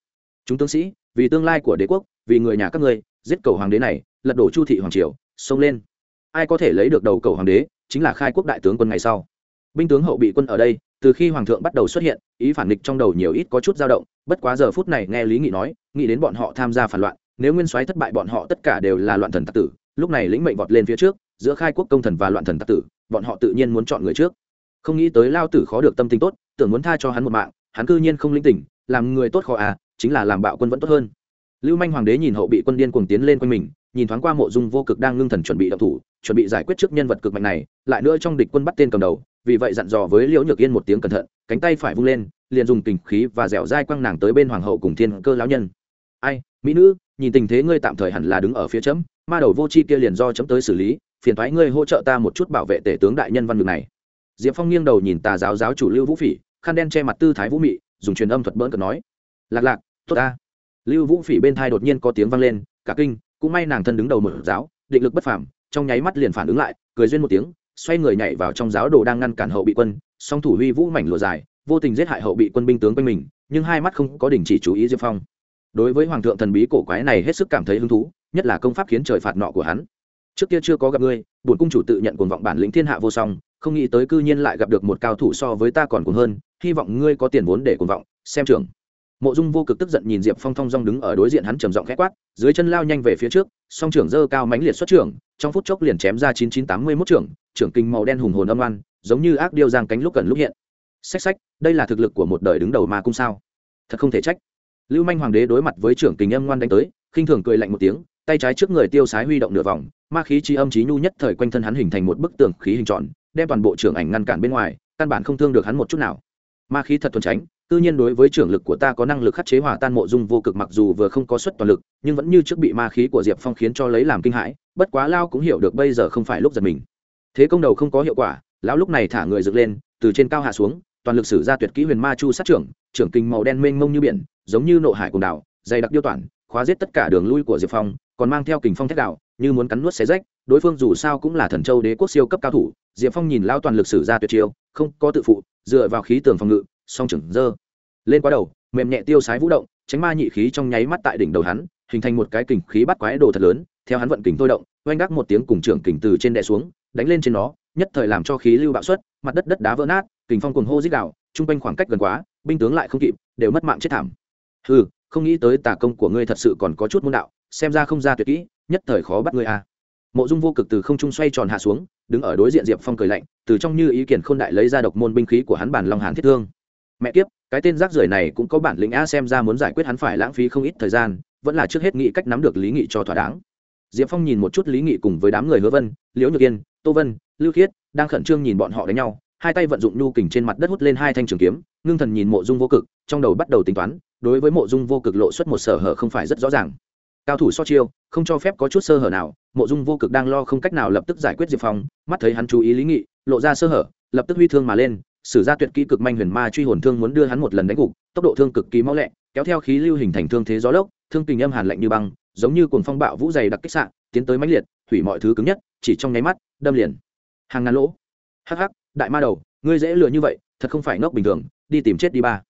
chúng tướng sĩ, vì tương lai của đế quốc, vì người nhà các ngươi, giết cầu hoàng đế này, lật đổ chu thị hoàng triều, xông lên. Ai có thể lấy được đầu cầu hoàng đế, chính là khai quốc đại tướng quân ngày sau. Binh tướng hậu bị quân ở đây, từ khi hoàng thượng bắt đầu xuất hiện, ý phản nghịch trong đầu nhiều ít có chút dao động, bất quá giờ phút này nghe lý nghị nói, nghĩ đến bọn họ tham gia phản loạn, nếu nguyên soái thất bại bọn họ tất cả đều là loạn thần tặc tử, lúc này lĩnh mệnh vọt lên phía trước, giữa khai quốc công thần và loạn thần tặc tử, bọn họ tự nhiên muốn chọn người trước. Không nghĩ tới lao tử khó được tâm tình tốt, tưởng muốn tha cho hắn một mạng, hắn cư nhiên không linh tỉnh, làm người tốt khó à chính là làm bạo quân vẫn tốt hơn. Lưu manh hoàng đế nhìn hậu bị quân điên cuồng tiến lên quanh mình, nhìn thoáng qua mộ dung vô cực đang ngưng thần chuẩn bị động thủ, chuẩn bị giải quyết trước nhân vật cực mạnh này, lại nữa trong địch quân bắt tên cầm đầu, vì vậy dặn dò với liễu nhược yên một tiếng cẩn thận, cánh tay phải vung lên, liền dùng tình khí và dẻo dai quăng nàng tới bên hoàng hậu cùng thiên cơ lão nhân. Ai, mỹ nữ, nhìn tình thế ngươi tạm thời hẳn là đứng ở phía chấm, ma đầu vô chi kia liền do chấm tới xử lý, phiền thoái ngươi hỗ trợ ta một chút bảo vệ tể tướng đại nhân văn ngược này. Diệp phong nghiêng đầu nhìn tà giáo giáo chủ lưu vũ phỉ, khăn đen che mặt tư thái vũ mị, dùng truyền âm thuật bỡn cợt nói, lạc lạc tốt ta. Lưu vũ phỉ bên thai đột nhiên có tiếng vang lên, cả kinh, cũng may nàng thân đứng đầu một giáo, định lực bất phàm, trong nháy mắt liền phản ứng lại, cười duyên một tiếng, xoay người nhảy vào trong giáo đồ đang ngăn cản hậu bị quân, song thủ huy vũ mảnh lụa dài, vô tình giết hại hậu bị quân binh tướng quanh mình, nhưng hai mắt không có đình chỉ chú ý diệp phong. Đối với hoàng thượng thần bí cổ quái này hết sức cảm thấy hứng thú, nhất là công pháp khiến trời phạt nọ của hắn. Trước kia chưa có gặp ngươi, bổn cung chủ tự nhận cuồng vọng bản lĩnh thiên hạ vô song, không nghĩ tới cư nhiên lại gặp được một cao thủ so với ta còn cuồng hơn, hy vọng ngươi có tiền vốn để cuồng vọng, xem trưởng mộ dung vô cực tức giận nhìn diệp phong thong dong đứng ở đối diện hắn trầm giọng khẽ quát, dưới chân lao nhanh về phía trước, song trưởng dơ cao mánh liệt xuất trưởng, trong phút chốc liền chém ra chín chín tám mươi mốt trưởng trưởng kinh màu đen hùng hồn âm oan, giống như ác điêu giang cánh lúc cần lúc hiện. Xách xách, đây là thực lực của một đời đứng đầu mà cung sao? Thật không thể trách. Lưu manh hoàng đế đối mặt với trưởng kinh âm ngoan đánh tới, khinh thường cười lạnh một tiếng, tay trái trước người tiêu sái huy động nửa vòng, ma khí chi âm trí nhu nhất thời quanh thân hắn hình thành một bức tường khí hình tròn, đem toàn bộ trưởng ảnh ngăn cản bên ngoài, căn bản không thương được hắn một chút nào. Ma khí thật thuần tránh tự nhiên đối với trưởng lực của ta có năng lực khắc chế hòa tan mộ dung vô cực mặc dù vừa không có suất toàn lực, nhưng vẫn như trước bị ma khí của diệp phong khiến cho lấy làm kinh hãi, bất quá lao cũng hiểu được bây giờ không phải lúc giật mình. Thế công đầu không có hiệu quả, lão lúc này thả người dựng lên, từ trên cao hạ xuống, toàn lực sử ra tuyệt kỹ huyền ma chu sát trưởng trưởng kinh màu đen mênh mông như biển, giống như nộ hải cùng đảo, dày đặc điêu toàn, khóa giết tất cả đường lui của diệp phong, còn mang theo kình phong thét đạo, như muốn cắn nuốt xé rách, đối phương dù sao cũng là thần châu đế quốc siêu cấp cao thủ, diệp phong nhìn lao toàn lực sử ra tuyệt chiêu, không có tự phụ, dựa vào khí tường phòng ngự song trưởng dơ. Lên quá đầu, mềm nhẹ tiêu sái vũ động, tránh ma nhị khí trong nháy mắt tại đỉnh đầu hắn, hình thành một cái kình khí bắt quái đồ thật lớn, theo hắn vận kình thôi động, oanh gác một tiếng cùng trưởng kình từ trên đè xuống, đánh lên trên nó, nhất thời làm cho khí lưu bạo xuất, mặt đất đất đá vỡ nát, kình phong cuồng hô dích đạo chung quanh khoảng cách gần quá, binh tướng lại không kịp, đều mất mạng chết thảm. Ừ không nghĩ tới tà công của ngươi thật sự còn có chút môn đạo, xem ra không ra tuyệt kỹ, nhất thời khó bắt ngươi a à. mộ dung vô cực từ không trung xoay tròn hạ xuống, đứng ở đối diện diệp phong cười lạnh, từ trong như ý kiển khôn đại lấy ra độc môn binh khí của hắn bản long hàn thiết thương mẹ kiếp, cái tên rác rưởi này cũng có bản lĩnh a xem ra muốn giải quyết hắn phải lãng phí không ít thời gian, vẫn là trước hết nghĩ cách nắm được lý nghị cho thỏa đáng. Diệp phong nhìn một chút lý nghị cùng với đám người hứa vân, liễu nhược yên, tô vân, lưu khiết, đang khẩn trương nhìn bọn họ đánh nhau, hai tay vận dụng nhu kình trên mặt đất hút lên hai thanh trường kiếm, ngưng thần nhìn mộ dung vô cực, trong đầu bắt đầu tính toán, đối với mộ dung vô cực lộ xuất một sở hở không phải rất rõ ràng. Cao thủ so chiêu, không cho phép có chút sơ hở nào, mộ dung vô cực đang lo không cách nào lập tức giải quyết diệp phong, mắt thấy hắn chú ý lý nghị, lộ ra sơ hở, lập tức huy thương mà lên sử gia tuyệt kỹ cực manh huyền ma truy hồn thương muốn đưa hắn một lần đánh gục, tốc độ thương cực kỳ mau lẹ, kéo theo khí lưu hình thành thương thế gió lốc, thương tình âm hàn lạnh như băng, giống như cuồng phong bạo vũ dày đặc kích sạn tiến tới mãnh liệt hủy mọi thứ cứng nhất, chỉ trong nháy mắt, đâm liền. Hàng ngàn lỗ. Hắc hắc, đại ma đầu, ngươi dễ lừa như vậy, thật không phải ngốc bình thường, đi tìm chết đi ba.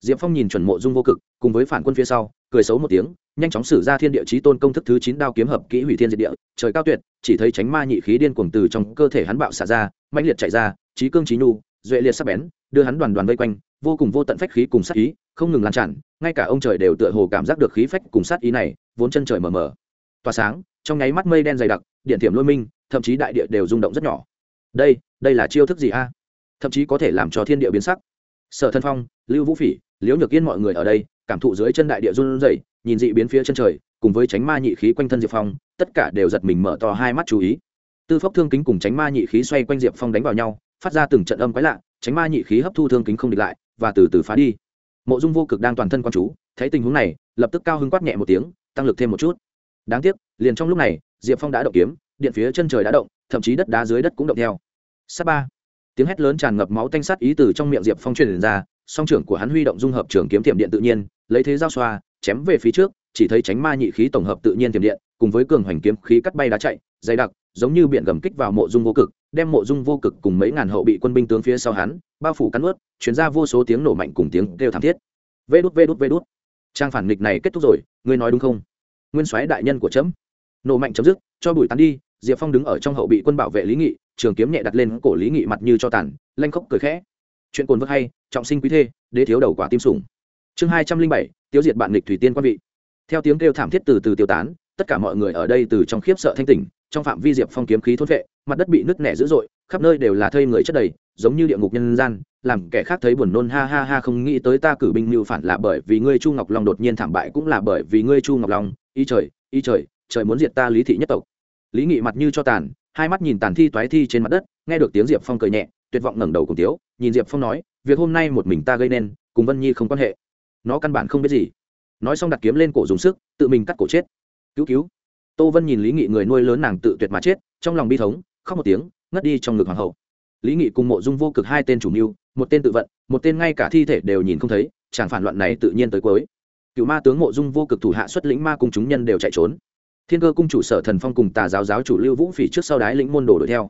Diệp phong nhìn chuẩn mộ dung vô cực, cùng với phản quân phía sau, cười xấu một tiếng, nhanh chóng sử ra thiên địa chí tôn công thức thứ chín đao kiếm hợp kỹ hủy thiên diệt địa, trời cao tuyệt, chỉ thấy tránh ma nhị khí điên cuồng từ trong cơ thể hắn bạo xả ra, mãnh liệt chạy ra trí cương trí nhu duệ liệt sắc bén, đưa hắn đoàn đoàn vây quanh, vô cùng vô tận phách khí cùng sát ý, không ngừng lan tràn, ngay cả ông trời đều tựa hồ cảm giác được khí phách cùng sát ý này, vốn chân trời mờ mờ. Tỏa sáng, trong nháy mắt mây đen dày đặc, điện thiểm lôi minh, thậm chí đại địa đều rung động rất nhỏ. Đây đây là chiêu thức gì a? Thậm chí có thể làm cho thiên địa biến sắc. Sở thân phong, lưu vũ phỉ, liễu nhược yên mọi người ở đây, cảm thụ dưới chân đại địa run rẩy, nhìn dị biến phía chân trời, cùng với tránh ma nhị khí quanh thân diệp phong, tất cả đều giật mình mở to hai mắt chú ý. Tư phốc thương kính cùng tránh ma nhị khí xoay quanh diệp phong đánh vào nhau phát ra từng trận âm quái lạ, tránh ma nhị khí hấp thu thương kính không địch lại, và từ từ phá đi. Mộ dung vô cực đang toàn thân quan chú, thấy tình huống này, lập tức cao hứng quát nhẹ một tiếng, tăng lực thêm một chút. Đáng tiếc, liền trong lúc này, diệp phong đã động kiếm, điện phía chân trời đã động, thậm chí đất đá dưới đất cũng động theo. Sát ba. Tiếng hét lớn tràn ngập máu tanh sắt ý từ trong miệng diệp phong truyền ra, song trưởng của hắn huy động dung hợp trường kiếm tiệm điện tự nhiên, lấy thế giao xoa, chém về phía trước, chỉ thấy tránh ma nhị khí tổng hợp tự nhiên tiệm điện, cùng với cường hoành kiếm khí cắt bay đá chạy, dày đặc, giống như biển gầm kích vào mộ dung vô cực đem mộ dung vô cực cùng mấy ngàn hậu bị quân binh tướng phía sau hắn, bao phủ cắn ướt chuyển ra vô số tiếng nổ mạnh cùng tiếng kêu thảm thiết. Vê đút vê đút vê đút. Trang phản nghịch này kết thúc rồi, ngươi nói đúng không? Nguyên soái đại nhân của trẫm nổ mạnh chấm dứt, cho bụi tán đi, diệp phong đứng ở trong hậu bị quân bảo vệ lý nghị, trường kiếm nhẹ đặt lên cổ lý nghị mặt như cho tàn, lanh khóc cười khẽ. Chuyện cồn vớt hay, trọng sinh quý thê, đế thiếu đầu quả tim sủng. Chương hai trăm linh bảy, tiêu diệt bạn nghịch thủy tiên quan vị. Theo tiếng kêu thảm thiết từ từ tiêu tán, tất cả mọi người ở đây từ trong khiếp sợ thanh tỉnh trong phạm vi diệp phong kiếm khí thốt vệ, mặt đất bị nứt nẻ dữ dội, khắp nơi đều là thây người chất đầy, giống như địa ngục nhân gian, làm kẻ khác thấy buồn nôn ha ha ha không nghĩ tới ta cử binh mưu phản là bởi vì ngươi chu ngọc long đột nhiên thảm bại cũng là bởi vì ngươi chu ngọc long y trời y trời trời muốn diệt ta lý thị nhất tộc. Lý nghị mặt như cho tàn, hai mắt nhìn tàn thi toái thi trên mặt đất, nghe được tiếng diệp phong cười nhẹ, tuyệt vọng ngẩng đầu cùng tiếu, nhìn diệp phong nói, việc hôm nay một mình ta gây nên, cùng vân nhi không quan hệ. Nó căn bản không biết gì. Nói xong đặt kiếm lên cổ dùng sức, tự mình cắt cổ chết. Cứu cứu tô vân nhìn lý nghị người nuôi lớn nàng tự tuyệt mà chết, trong lòng bi thống, khóc một tiếng, ngất đi trong ngực hoàng hậu. Lý nghị cùng mộ dung vô cực hai tên chủ mưu, một tên tự vận, một tên ngay cả thi thể đều nhìn không thấy chàng phản loạn này tự nhiên tới cuối. Cựu ma tướng mộ dung vô cực thủ hạ xuất lĩnh ma cùng chúng nhân đều chạy trốn. Thiên cơ cung chủ sở thần phong cùng tà giáo giáo chủ lưu vũ phỉ trước sau đái lĩnh môn đồ đuổi theo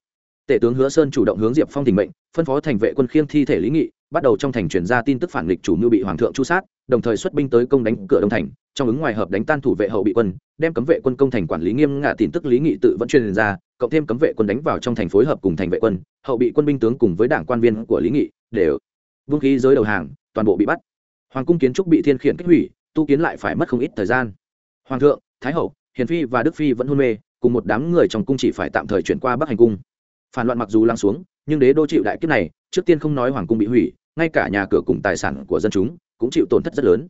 tể tướng hứa sơn chủ động hướng diệp phong tình mệnh, phân phó thành vệ quân khiêng thi thể lý nghị, bắt đầu trong thành truyền ra tin tức phản nghịch chủ mưu bị hoàng thượng chu sát, đồng thời xuất binh tới công đánh cửa đông thành, trong ứng ngoài hợp đánh tan thủ vệ hậu bị quân, đem cấm vệ quân công thành quản lý nghiêm ngạ tin tức lý nghị tự vẫn truyền ra, cộng thêm cấm vệ quân đánh vào trong thành phối hợp cùng thành vệ quân, hậu bị quân binh tướng cùng với đảng quan viên của lý nghị đều vương khí giới đầu hàng, toàn bộ bị bắt. Hoàng cung kiến trúc bị thiên khiển kích hủy, tu kiến lại phải mất không ít thời gian. Hoàng thượng, thái hậu, hiền phi và đức phi vẫn hôn mê, cùng một đám người trong cung chỉ phải tạm thời chuyển qua bắc hành cung phản loạn mặc dù lắng xuống, nhưng đế đô chịu đại kiếp này, trước tiên không nói hoàng cung bị hủy, ngay cả nhà cửa cùng tài sản của dân chúng cũng chịu tổn thất rất lớn.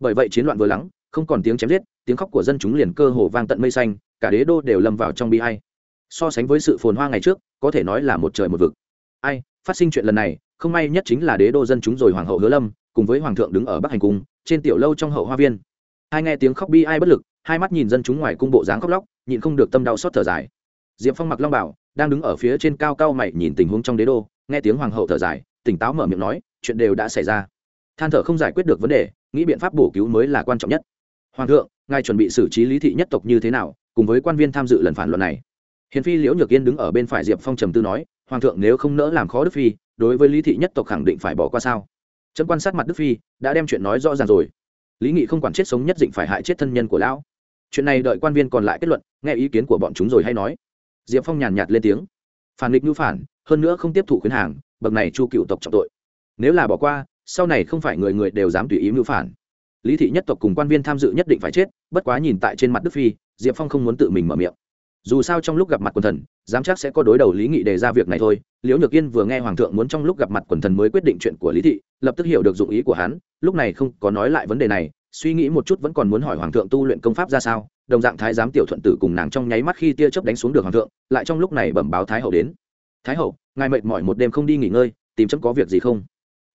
Bởi vậy chiến loạn vừa lắng, không còn tiếng chém giết, tiếng khóc của dân chúng liền cơ hồ vang tận mây xanh, cả đế đô đều lâm vào trong bi hay so sánh với sự phồn hoa ngày trước, có thể nói là một trời một vực. Ai, phát sinh chuyện lần này, không may nhất chính là đế đô dân chúng rồi hoàng hậu hứa lâm, cùng với hoàng thượng đứng ở bắc hành cung, trên tiểu lâu trong hậu hoa viên. Hai nghe tiếng khóc bi ai bất lực, hai mắt nhìn dân chúng ngoài cung bộ dáng khóc lóc, nhịn không được tâm đau xót thở dài diệp phong mặc long bảo, đang đứng ở phía trên cao cao mày nhìn tình huống trong đế đô, nghe tiếng hoàng hậu thở dài, tỉnh táo mở miệng nói, chuyện đều đã xảy ra. Than thở không giải quyết được vấn đề, nghĩ biện pháp bổ cứu mới là quan trọng nhất. Hoàng thượng, ngài chuẩn bị xử trí lý thị nhất tộc như thế nào, cùng với quan viên tham dự lần phản luận này. Hiền phi liễu nhược yên đứng ở bên phải diệp phong trầm tư nói, hoàng thượng nếu không nỡ làm khó đức phi, đối với lý thị nhất tộc khẳng định phải bỏ qua sao? Chấm quan sát mặt đức phi, đã đem chuyện nói rõ ràng rồi. Lý nghị không quản chết sống nhất định phải hại chết thân nhân của lão. Chuyện này đợi quan viên còn lại kết luận, nghe ý kiến của bọn chúng rồi hay nói diệp phong nhàn nhạt lên tiếng. Phản nghịch ngữ phản, hơn nữa không tiếp thụ khuyến hàng, bậc này chu cựu tộc trọng tội. Nếu là bỏ qua, sau này không phải người người đều dám tùy ý mưu phản. Lý thị nhất tộc cùng quan viên tham dự nhất định phải chết, bất quá nhìn tại trên mặt đức phi, diệp phong không muốn tự mình mở miệng. Dù sao trong lúc gặp mặt quần thần, dám chắc sẽ có đối đầu lý nghị đề ra việc này thôi. Liễu nhược yên vừa nghe hoàng thượng muốn trong lúc gặp mặt quần thần mới quyết định chuyện của lý thị, lập tức hiểu được dụng ý của hắn, lúc này không có nói lại vấn đề này suy nghĩ một chút vẫn còn muốn hỏi hoàng thượng tu luyện công pháp ra sao, đồng dạng thái giám tiểu thuận tử cùng nàng trong nháy mắt khi tia chớp đánh xuống được hoàng thượng, lại trong lúc này bẩm báo thái hậu đến. Thái hậu, ngài mệt mỏi một đêm không đi nghỉ ngơi, tìm chấm có việc gì không?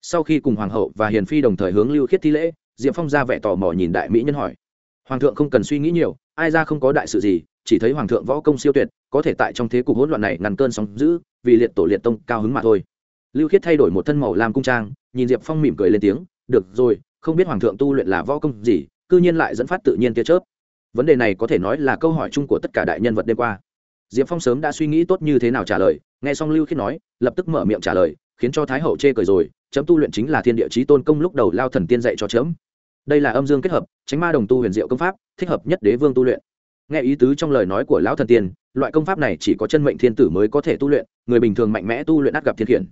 Sau khi cùng hoàng hậu và hiền phi đồng thời hướng lưu khiết thi lễ, diệp phong ra vẻ tò mò nhìn đại mỹ nhân hỏi. Hoàng thượng không cần suy nghĩ nhiều, ai ra không có đại sự gì, chỉ thấy hoàng thượng võ công siêu tuyệt, có thể tại trong thế cục hỗn loạn này ngăn cơn sóng giữ vì liệt tổ liệt tông cao hứng mà thôi. Lưu khiết thay đổi một thân màu làm cung trang, nhìn diệp phong mỉm cười lên tiếng, được rồi không biết hoàng thượng tu luyện là võ công gì, cư nhiên lại dẫn phát tự nhiên tia chớp. Vấn đề này có thể nói là câu hỏi chung của tất cả đại nhân vật đêm qua. Diệp phong sớm đã suy nghĩ tốt như thế nào trả lời, nghe xong lưu khiết nói, lập tức mở miệng trả lời, khiến cho thái hậu chê cười rồi, chấm tu luyện chính là thiên địa chí tôn công lúc đầu lao thần tiên dạy cho chấm. Đây là âm dương kết hợp, tránh ma đồng tu huyền diệu công pháp, thích hợp nhất đế vương tu luyện. Nghe ý tứ trong lời nói của lão thần tiên, loại công pháp này chỉ có chân mệnh thiên tử mới có thể tu luyện, người bình thường mạnh mẽ tu luyện át gặp thiên khiển.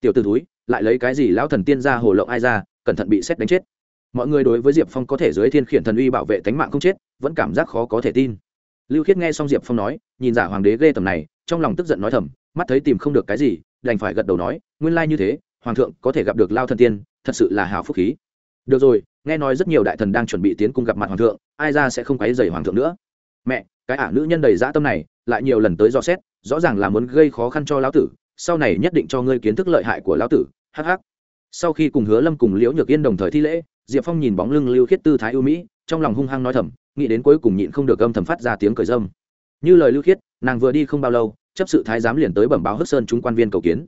Tiểu t ử túi lại lấy cái gì lão thần tiên ra hồ lộng ai ra, cẩn thận bị xét đánh chết mọi người đối với diệp phong có thể dưới thiên khiển thần uy bảo vệ tánh mạng không chết, vẫn cảm giác khó có thể tin. Lưu khiết nghe xong diệp phong nói, nhìn giả hoàng đế ghê tầm này, trong lòng tức giận nói thầm, mắt thấy tìm không được cái gì, đành phải gật đầu nói, nguyên lai như thế, hoàng thượng có thể gặp được lao thần tiên, thật sự là hào phúc khí. Được rồi, nghe nói rất nhiều đại thần đang chuẩn bị tiến cung gặp mặt hoàng thượng, ai ra sẽ không quấy dày hoàng thượng nữa. Mẹ, cái ả nữ nhân đầy dã tâm này, lại nhiều lần tới dò xét, rõ ràng là muốn gây khó khăn cho lão tử, sau này nhất định cho ngươi kiến thức lợi hại của lão tử hh sau khi cùng hứa lâm cùng liễu nhược yên đồng thời thi lễ diệp phong nhìn bóng lưng lưu khiết tư thái ưu mỹ, trong lòng hung hăng nói thầm, nghĩ đến cuối cùng nhịn không được âm thầm phát ra tiếng cười dâm. Như lời lưu khiết, nàng vừa đi không bao lâu, chấp sự thái giám liền tới bẩm báo hất sơn chúng quan viên cầu kiến.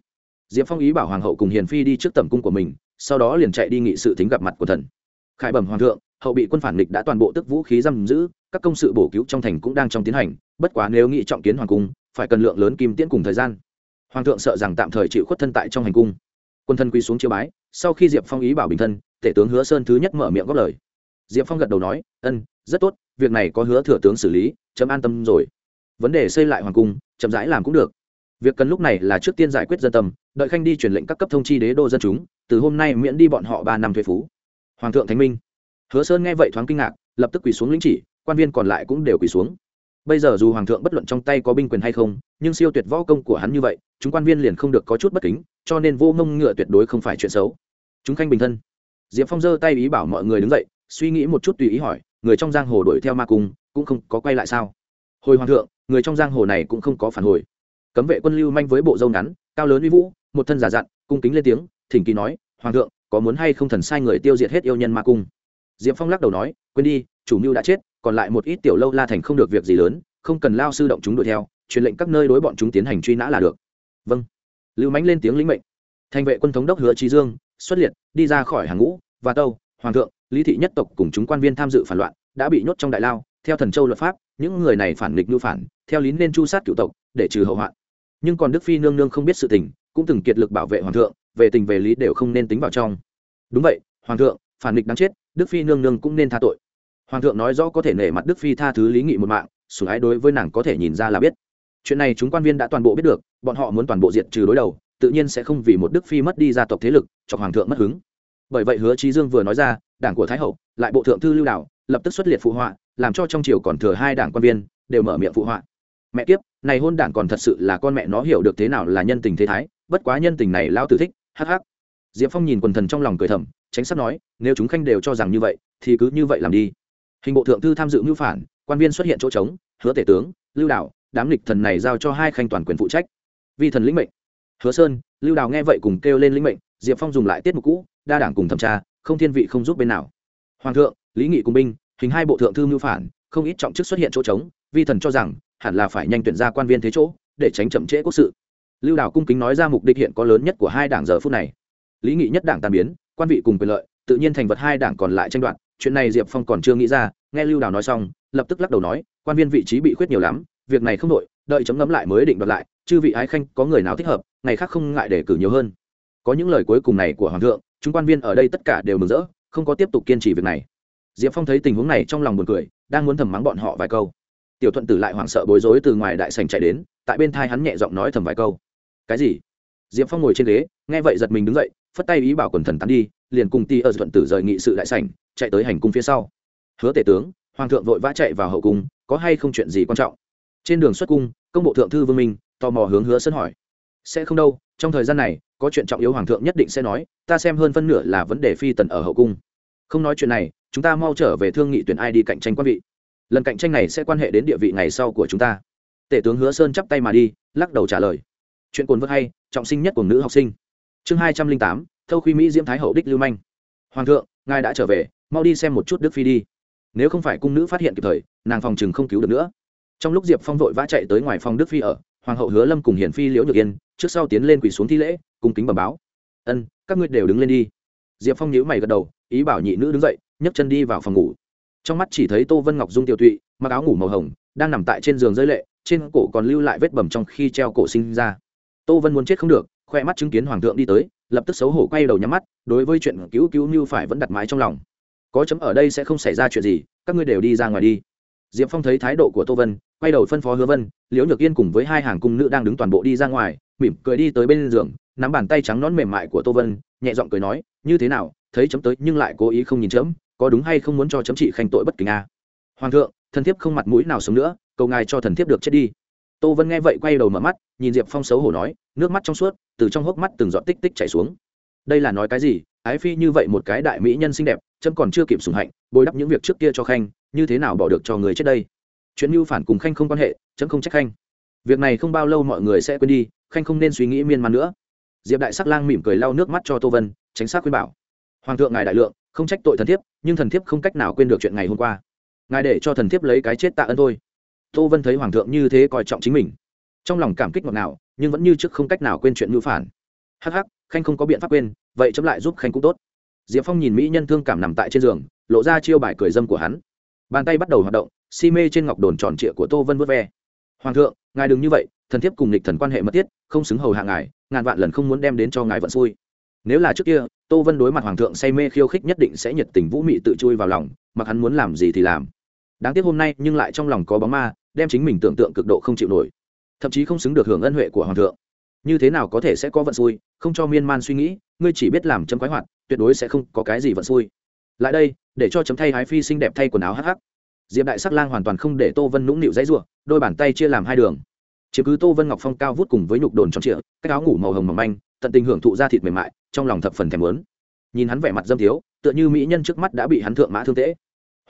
Diệp phong ý bảo hoàng hậu cùng hiền phi đi trước tầm cung của mình, sau đó liền chạy đi nghị sự thính gặp mặt của thần. Khải bẩm hoàng thượng, hậu bị quân phản địch đã toàn bộ tức vũ khí giam giữ, các công sự bổ cứu trong thành cũng đang trong tiến hành, bất quá nếu nghị trọng kiến hoàng cung, phải cần lượng lớn kim tiễn cùng thời gian. Hoàng thượng sợ rằng tạm thời chịu khuất thân tại trong hành cung. Quân thân quy xuống chiêu bái, sau khi diệp phong ý bảo bình thân tể tướng hứa sơn thứ nhất mở miệng góp lời. Diệp phong gật đầu nói, ân, rất tốt, việc này có hứa thừa tướng xử lý, chấm an tâm rồi. Vấn đề xây lại hoàng cung, chậm rãi làm cũng được. Việc cần lúc này là trước tiên giải quyết dân tâm, đợi khanh đi truyền lệnh các cấp thông chi đế đô dân chúng, từ hôm nay miễn đi bọn họ ba năm thuế phú. Hoàng thượng thánh minh. Hứa sơn nghe vậy thoáng kinh ngạc, lập tức quỳ xuống lĩnh chỉ, quan viên còn lại cũng đều quỳ xuống. Bây giờ dù hoàng thượng bất luận trong tay có binh quyền hay không, nhưng siêu tuyệt võ công của hắn như vậy, chúng quan viên liền không được có chút bất kính, cho nên vô mông ngựa tuyệt đối không phải chuyện xấu. Chúng khanh bình thân diệp phong giơ tay ý bảo mọi người đứng dậy, suy nghĩ một chút tùy ý hỏi, người trong giang hồ đuổi theo ma cung, cũng không có quay lại sao? Hồi hoàng thượng, người trong giang hồ này cũng không có phản hồi. Cấm vệ quân lưu manh với bộ râu ngắn, cao lớn uy vũ, một thân giả dặn, cung kính lên tiếng, thỉnh kỳ nói, hoàng thượng, có muốn hay không thần sai người tiêu diệt hết yêu nhân ma cung? Diệp phong lắc đầu nói, quên đi, chủ mưu đã chết, còn lại một ít tiểu lâu la thành không được việc gì lớn, không cần lao sư động chúng đuổi theo, truyền lệnh các nơi đối bọn chúng tiến hành truy nã là được. Vâng. Lưu mánh lên tiếng lĩnh mệnh. Thành vệ quân thống đốc hứa trí dương xuất liệt, đi ra khỏi hàng ngũ, và tâu, hoàng thượng, lý thị nhất tộc cùng chúng quan viên tham dự phản loạn, đã bị nhốt trong đại lao, theo thần châu luật pháp, những người này phản nghịch ngưu phản, theo lý nên chu sát cựu tộc, để trừ hậu hoạn. Nhưng còn đức phi nương nương không biết sự tình, cũng từng kiệt lực bảo vệ hoàng thượng, về tình về lý đều không nên tính vào trong. Đúng vậy, hoàng thượng, phản nghịch đáng chết, đức phi nương nương cũng nên tha tội. Hoàng thượng nói rõ có thể nể mặt đức phi tha thứ lý nghị một mạng, sủng ái đối với nàng có thể nhìn ra là biết. Chuyện này chúng quan viên đã toàn bộ biết được, bọn họ muốn toàn bộ diện trừ đối đầu tự nhiên sẽ không vì một đức phi mất đi gia tộc thế lực cho hoàng thượng mất hứng. Bởi vậy hứa trí dương vừa nói ra đảng của thái hậu lại bộ thượng thư lưu đảo lập tức xuất liệt phụ họa làm cho trong triều còn thừa hai đảng quan viên đều mở miệng phụ họa. Mẹ kiếp này hôn đảng còn thật sự là con mẹ nó hiểu được thế nào là nhân tình thế thái bất quá nhân tình này lao tử thích Hắc hắc. diệp phong nhìn quần thần trong lòng cười thầm tránh sắp nói nếu chúng khanh đều cho rằng như vậy thì cứ như vậy làm đi. Hình bộ thượng thư tham dự mưu phản quan viên xuất hiện chỗ trống hứa tể tướng lưu đảo, đám lịch thần này giao cho hai khanh toàn quyền phụ trách. Vi thần lĩnh mệnh hứa sơn, lưu đào nghe vậy cùng kêu lên lĩnh mệnh, diệp phong dùng lại tiết mục cũ, đa đảng cùng thẩm tra, không thiên vị không giúp bên nào. Hoàng thượng, lý nghị cùng binh, hình hai bộ thượng thư mưu phản, không ít trọng chức xuất hiện chỗ trống, vi thần cho rằng, hẳn là phải nhanh tuyển ra quan viên thế chỗ, để tránh chậm trễ quốc sự. Lưu đào cung kính nói ra mục đích hiện có lớn nhất của hai đảng giờ phút này. Lý nghị nhất đảng tàn biến, quan vị cùng quyền lợi, tự nhiên thành vật hai đảng còn lại tranh đoạt, chuyện này diệp phong còn chưa nghĩ ra, nghe lưu đào nói xong, lập tức lắc đầu nói, quan viên vị trí bị khuyết nhiều lắm, việc này không đội đợi chấm ngẫm lại mới định đoạt lại, chư vị ái khanh có người nào thích hợp ngày khác không ngại để cử nhiều hơn. Có những lời cuối cùng này của hoàng thượng, chúng quan viên ở đây tất cả đều mừng rỡ, không có tiếp tục kiên trì việc này. Diệp phong thấy tình huống này trong lòng buồn cười, đang muốn thầm mắng bọn họ vài câu. Tiểu thuận tử lại hoảng sợ bối rối từ ngoài đại sành chạy đến, tại bên thai hắn nhẹ giọng nói thầm vài câu. Cái gì? Diệp phong ngồi trên ghế, nghe vậy giật mình đứng dậy, phất tay ý bảo quần thần tán đi, liền cùng ti ở thuận tử rời nghị sự đại sảnh, chạy tới hành cung phía sau. Hứa tể tướng, hoàng thượng vội vã chạy vào hậu cung, có hay không chuyện gì quan trọng? Trên đường xuất cung, công bộ thượng thư vương minh, tò mò hướng hứa sân hỏi sẽ không đâu, trong thời gian này, có chuyện trọng yếu hoàng thượng nhất định sẽ nói, ta xem hơn phân nửa là vấn đề phi tần ở hậu cung. Không nói chuyện này, chúng ta mau trở về thương nghị tuyển ai đi cạnh tranh quan vị. Lần cạnh tranh này sẽ quan hệ đến địa vị ngày sau của chúng ta. Tể tướng hứa sơn chắp tay mà đi, lắc đầu trả lời. Chuyện cồn vớt hay, trọng sinh nhất của nữ học sinh. Chương hai trăm linh tám, thâu khuy mỹ diễm thái hậu đích lưu manh. Hoàng thượng, ngài đã trở về, mau đi xem một chút đức phi đi. Nếu không phải cung nữ phát hiện kịp thời, nàng phòng chừng không cứu được nữa. Trong lúc diệp phong vội vã chạy tới ngoài phòng đức phi ở hoàng hậu hứa lâm cùng hiển phi liễu nhược yên trước sau tiến lên quỳ xuống thi lễ cùng kính bẩm báo. Ân, các ngươi đều đứng lên đi. Diệp phong nhíu mày gật đầu, ý bảo nhị nữ đứng dậy, nhấc chân đi vào phòng ngủ. Trong mắt chỉ thấy tô vân ngọc dung tiêu tụy mặc áo ngủ màu hồng, đang nằm tại trên giường rơi lệ, trên cổ còn lưu lại vết bầm trong khi treo cổ sinh ra. Tô vân muốn chết không được, khoe mắt chứng kiến hoàng thượng đi tới, lập tức xấu hổ quay đầu nhắm mắt, đối với chuyện cứu cứu như phải vẫn đặt mái trong lòng. Có chấm ở đây sẽ không xảy ra chuyện gì, các ngươi đều đi ra ngoài đi diệp phong thấy thái độ của tô vân, quay đầu phân phó hứa vân, liễu nhược yên cùng với hai hàng cung nữ đang đứng toàn bộ đi ra ngoài, mỉm cười đi tới bên giường, nắm bàn tay trắng nón mềm mại của tô vân, nhẹ giọng cười nói, như thế nào, thấy chấm tới nhưng lại cố ý không nhìn chấm, có đúng hay không muốn cho chấm trị khanh tội bất kính a à? hoàng thượng, thần thiếp không mặt mũi nào sống nữa, cầu ngài cho thần thiếp được chết đi tô vân nghe vậy quay đầu mở mắt, nhìn diệp phong xấu hổ nói, nước mắt trong suốt, từ trong hốc mắt từng giọt tích tích chảy xuống đây là nói cái gì, ái phi như vậy một cái đại mỹ nhân xinh đẹp, chấm còn chưa kịp sùng hạnh, bồi đắp những việc trước kia cho khanh như thế nào bỏ được cho người chết đây? Chuyện mưu phản cùng khanh không quan hệ, chấm không trách khanh. Việc này không bao lâu mọi người sẽ quên đi, khanh không nên suy nghĩ miên man nữa. Diệp đại sắc lang mỉm cười lau nước mắt cho tô vân, tránh xác khuyên bảo. Hoàng thượng ngài đại lượng, không trách tội thần thiếp, nhưng thần thiếp không cách nào quên được chuyện ngày hôm qua. Ngài để cho thần thiếp lấy cái chết tạ ơn thôi. Tô vân thấy hoàng thượng như thế coi trọng chính mình. Trong lòng cảm kích ngọt nào nhưng vẫn như trước không cách nào quên chuyện mưu phản. Hắc hắc, khanh không có biện pháp quên, vậy chấm lại giúp khanh cũng tốt. Diệp phong nhìn mỹ nhân thương cảm nằm tại trên giường, lộ ra chiêu bài cười dâm của hắn bàn tay bắt đầu hoạt động, si mê trên ngọc đồn tròn trịa của tô vân vớt ve. Hoàng thượng, ngài đừng như vậy, thần thiếp cùng lịch thần quan hệ mật thiết, không xứng hầu hạ ngài, ngàn vạn lần không muốn đem đến cho ngài vận xui. Nếu là trước kia, tô vân đối mặt hoàng thượng say mê khiêu khích nhất định sẽ nhiệt tình vũ mị tự chui vào lòng, mặc hắn muốn làm gì thì làm. Đáng tiếc hôm nay, nhưng lại trong lòng có bóng ma, đem chính mình tưởng tượng cực độ không chịu nổi. Thậm chí không xứng được hưởng ân huệ của hoàng thượng. Như thế nào có thể sẽ có vận xui, không cho miên man suy nghĩ, ngươi chỉ biết làm châm quái hoạt, tuyệt đối sẽ không có cái gì vận xui lại đây, để cho chấm thay hái phi xinh đẹp thay quần áo hắc hắc. Diệp đại sắc lang hoàn toàn không để tô vân nũng nịu dãy r đôi bàn tay chia làm hai đường. Chứ cứ tô vân ngọc phong cao vút cùng với nhục đồn tròn trịa cách áo ngủ màu hồng mỏng manh, tận tình hưởng thụ da thịt mềm mại, trong lòng thập phần thèm lớn nhìn hắn vẻ mặt dâm thiếu, tựa như mỹ nhân trước mắt đã bị hắn thượng mã thương tễ.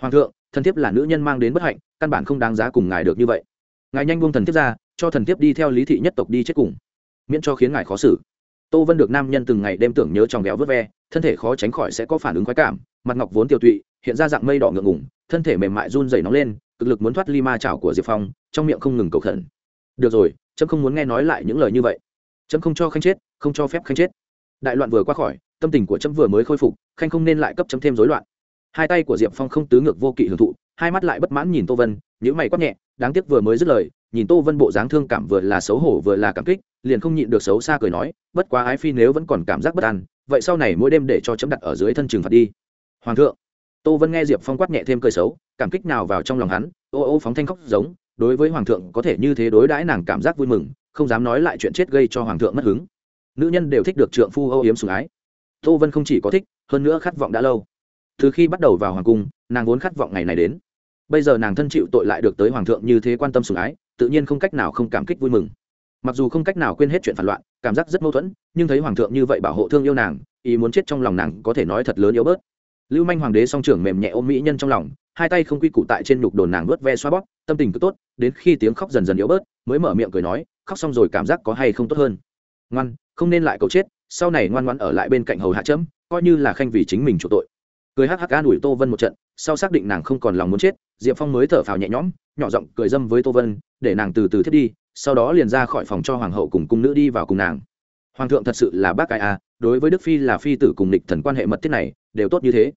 Hoàng thượng, thần thiếp là nữ nhân mang đến bất hạnh, căn bản không đáng giá cùng ngài được như vậy. Ngài nhanh buông thần thiếp ra, cho thần thiếp đi theo lý thị nhất tộc đi chết cùng, miễn cho khiến ngài khó xử. Tô vân được nam nhân từng ngày đêm tưởng nhớ tròng béo vớt ve, thân thể khó tránh khỏi sẽ có phản ứng khoái cảm mặt ngọc vốn tiêu tụy, hiện ra dạng mây đỏ ngượng ngủng thân thể mềm mại run dày nóng lên, cực lực muốn thoát ly ma chảo của diệp phong, trong miệng không ngừng cầu khẩn. Được rồi trâm không muốn nghe nói lại những lời như vậy. Trâm không cho khanh chết, không cho phép khanh chết. Đại loạn vừa qua khỏi, tâm tình của trâm vừa mới khôi phục, khanh không nên lại cấp chấm thêm rối loạn. Hai tay của diệp phong không tứ ngược vô kỵ hưởng thụ, hai mắt lại bất mãn nhìn tô vân nhữ mày quát nhẹ, đáng tiếc vừa mới dứt lời, nhìn tô vân bộ dáng thương cảm vừa là xấu hổ vừa là cảm kích, liền không nhịn được xấu xa cười nói, bất quá ái phi nếu vẫn còn cảm giác bất an, vậy sau này mỗi đêm để cho chấm đặt ở dưới thân trường phạt đi hoàng thượng. Tô vân nghe diệp phong quát nhẹ thêm cười xấu, cảm kích nào vào trong lòng hắn, ô ô phóng thanh khóc giống, đối với hoàng thượng có thể như thế đối đãi nàng cảm giác vui mừng, không dám nói lại chuyện chết gây cho hoàng thượng mất hứng. Nữ nhân đều thích được trượng phu âu yếm sủng ái. Tô vân không chỉ có thích, hơn nữa khát vọng đã lâu. Từ khi bắt đầu vào hoàng cung, nàng vốn khát vọng ngày này đến. Bây giờ nàng thân chịu tội lại được tới hoàng thượng như thế quan tâm sủng ái, tự nhiên không cách nào không cảm kích vui mừng. Mặc dù không cách nào quên hết chuyện phản loạn, cảm giác rất mâu thuẫn, nhưng thấy hoàng thượng như vậy bảo hộ thương yêu nàng, ý muốn chết trong lòng nàng có thể nói thật lớn yếu bớt lưu manh hoàng đế song trưởng mềm nhẹ ôm mỹ nhân trong lòng, hai tay không quy củ tại trên nhục đồn nàng vớt ve xoa bóp, tâm tình cứ tốt, đến khi tiếng khóc dần dần yếu bớt, mới mở miệng cười nói, khóc xong rồi cảm giác có hay không tốt hơn? Ngoan, không nên lại cầu chết, sau này ngoan ngoan ở lại bên cạnh hầu hạ chấm, coi như là khanh vì chính mình chủ tội. Cười hắc hắc an ủi tô vân một trận, sau xác định nàng không còn lòng muốn chết, diệp phong mới thở phào nhẹ nhõm, nhỏ giọng cười dâm với tô vân, để nàng từ từ thiết đi, sau đó liền ra khỏi phòng cho hoàng hậu cùng cung nữ đi vào cùng nàng. Hoàng thượng thật sự là bác ai à đối với đức phi là phi tử cùng địch thần quan hệ mật thiết này đều tốt như thế.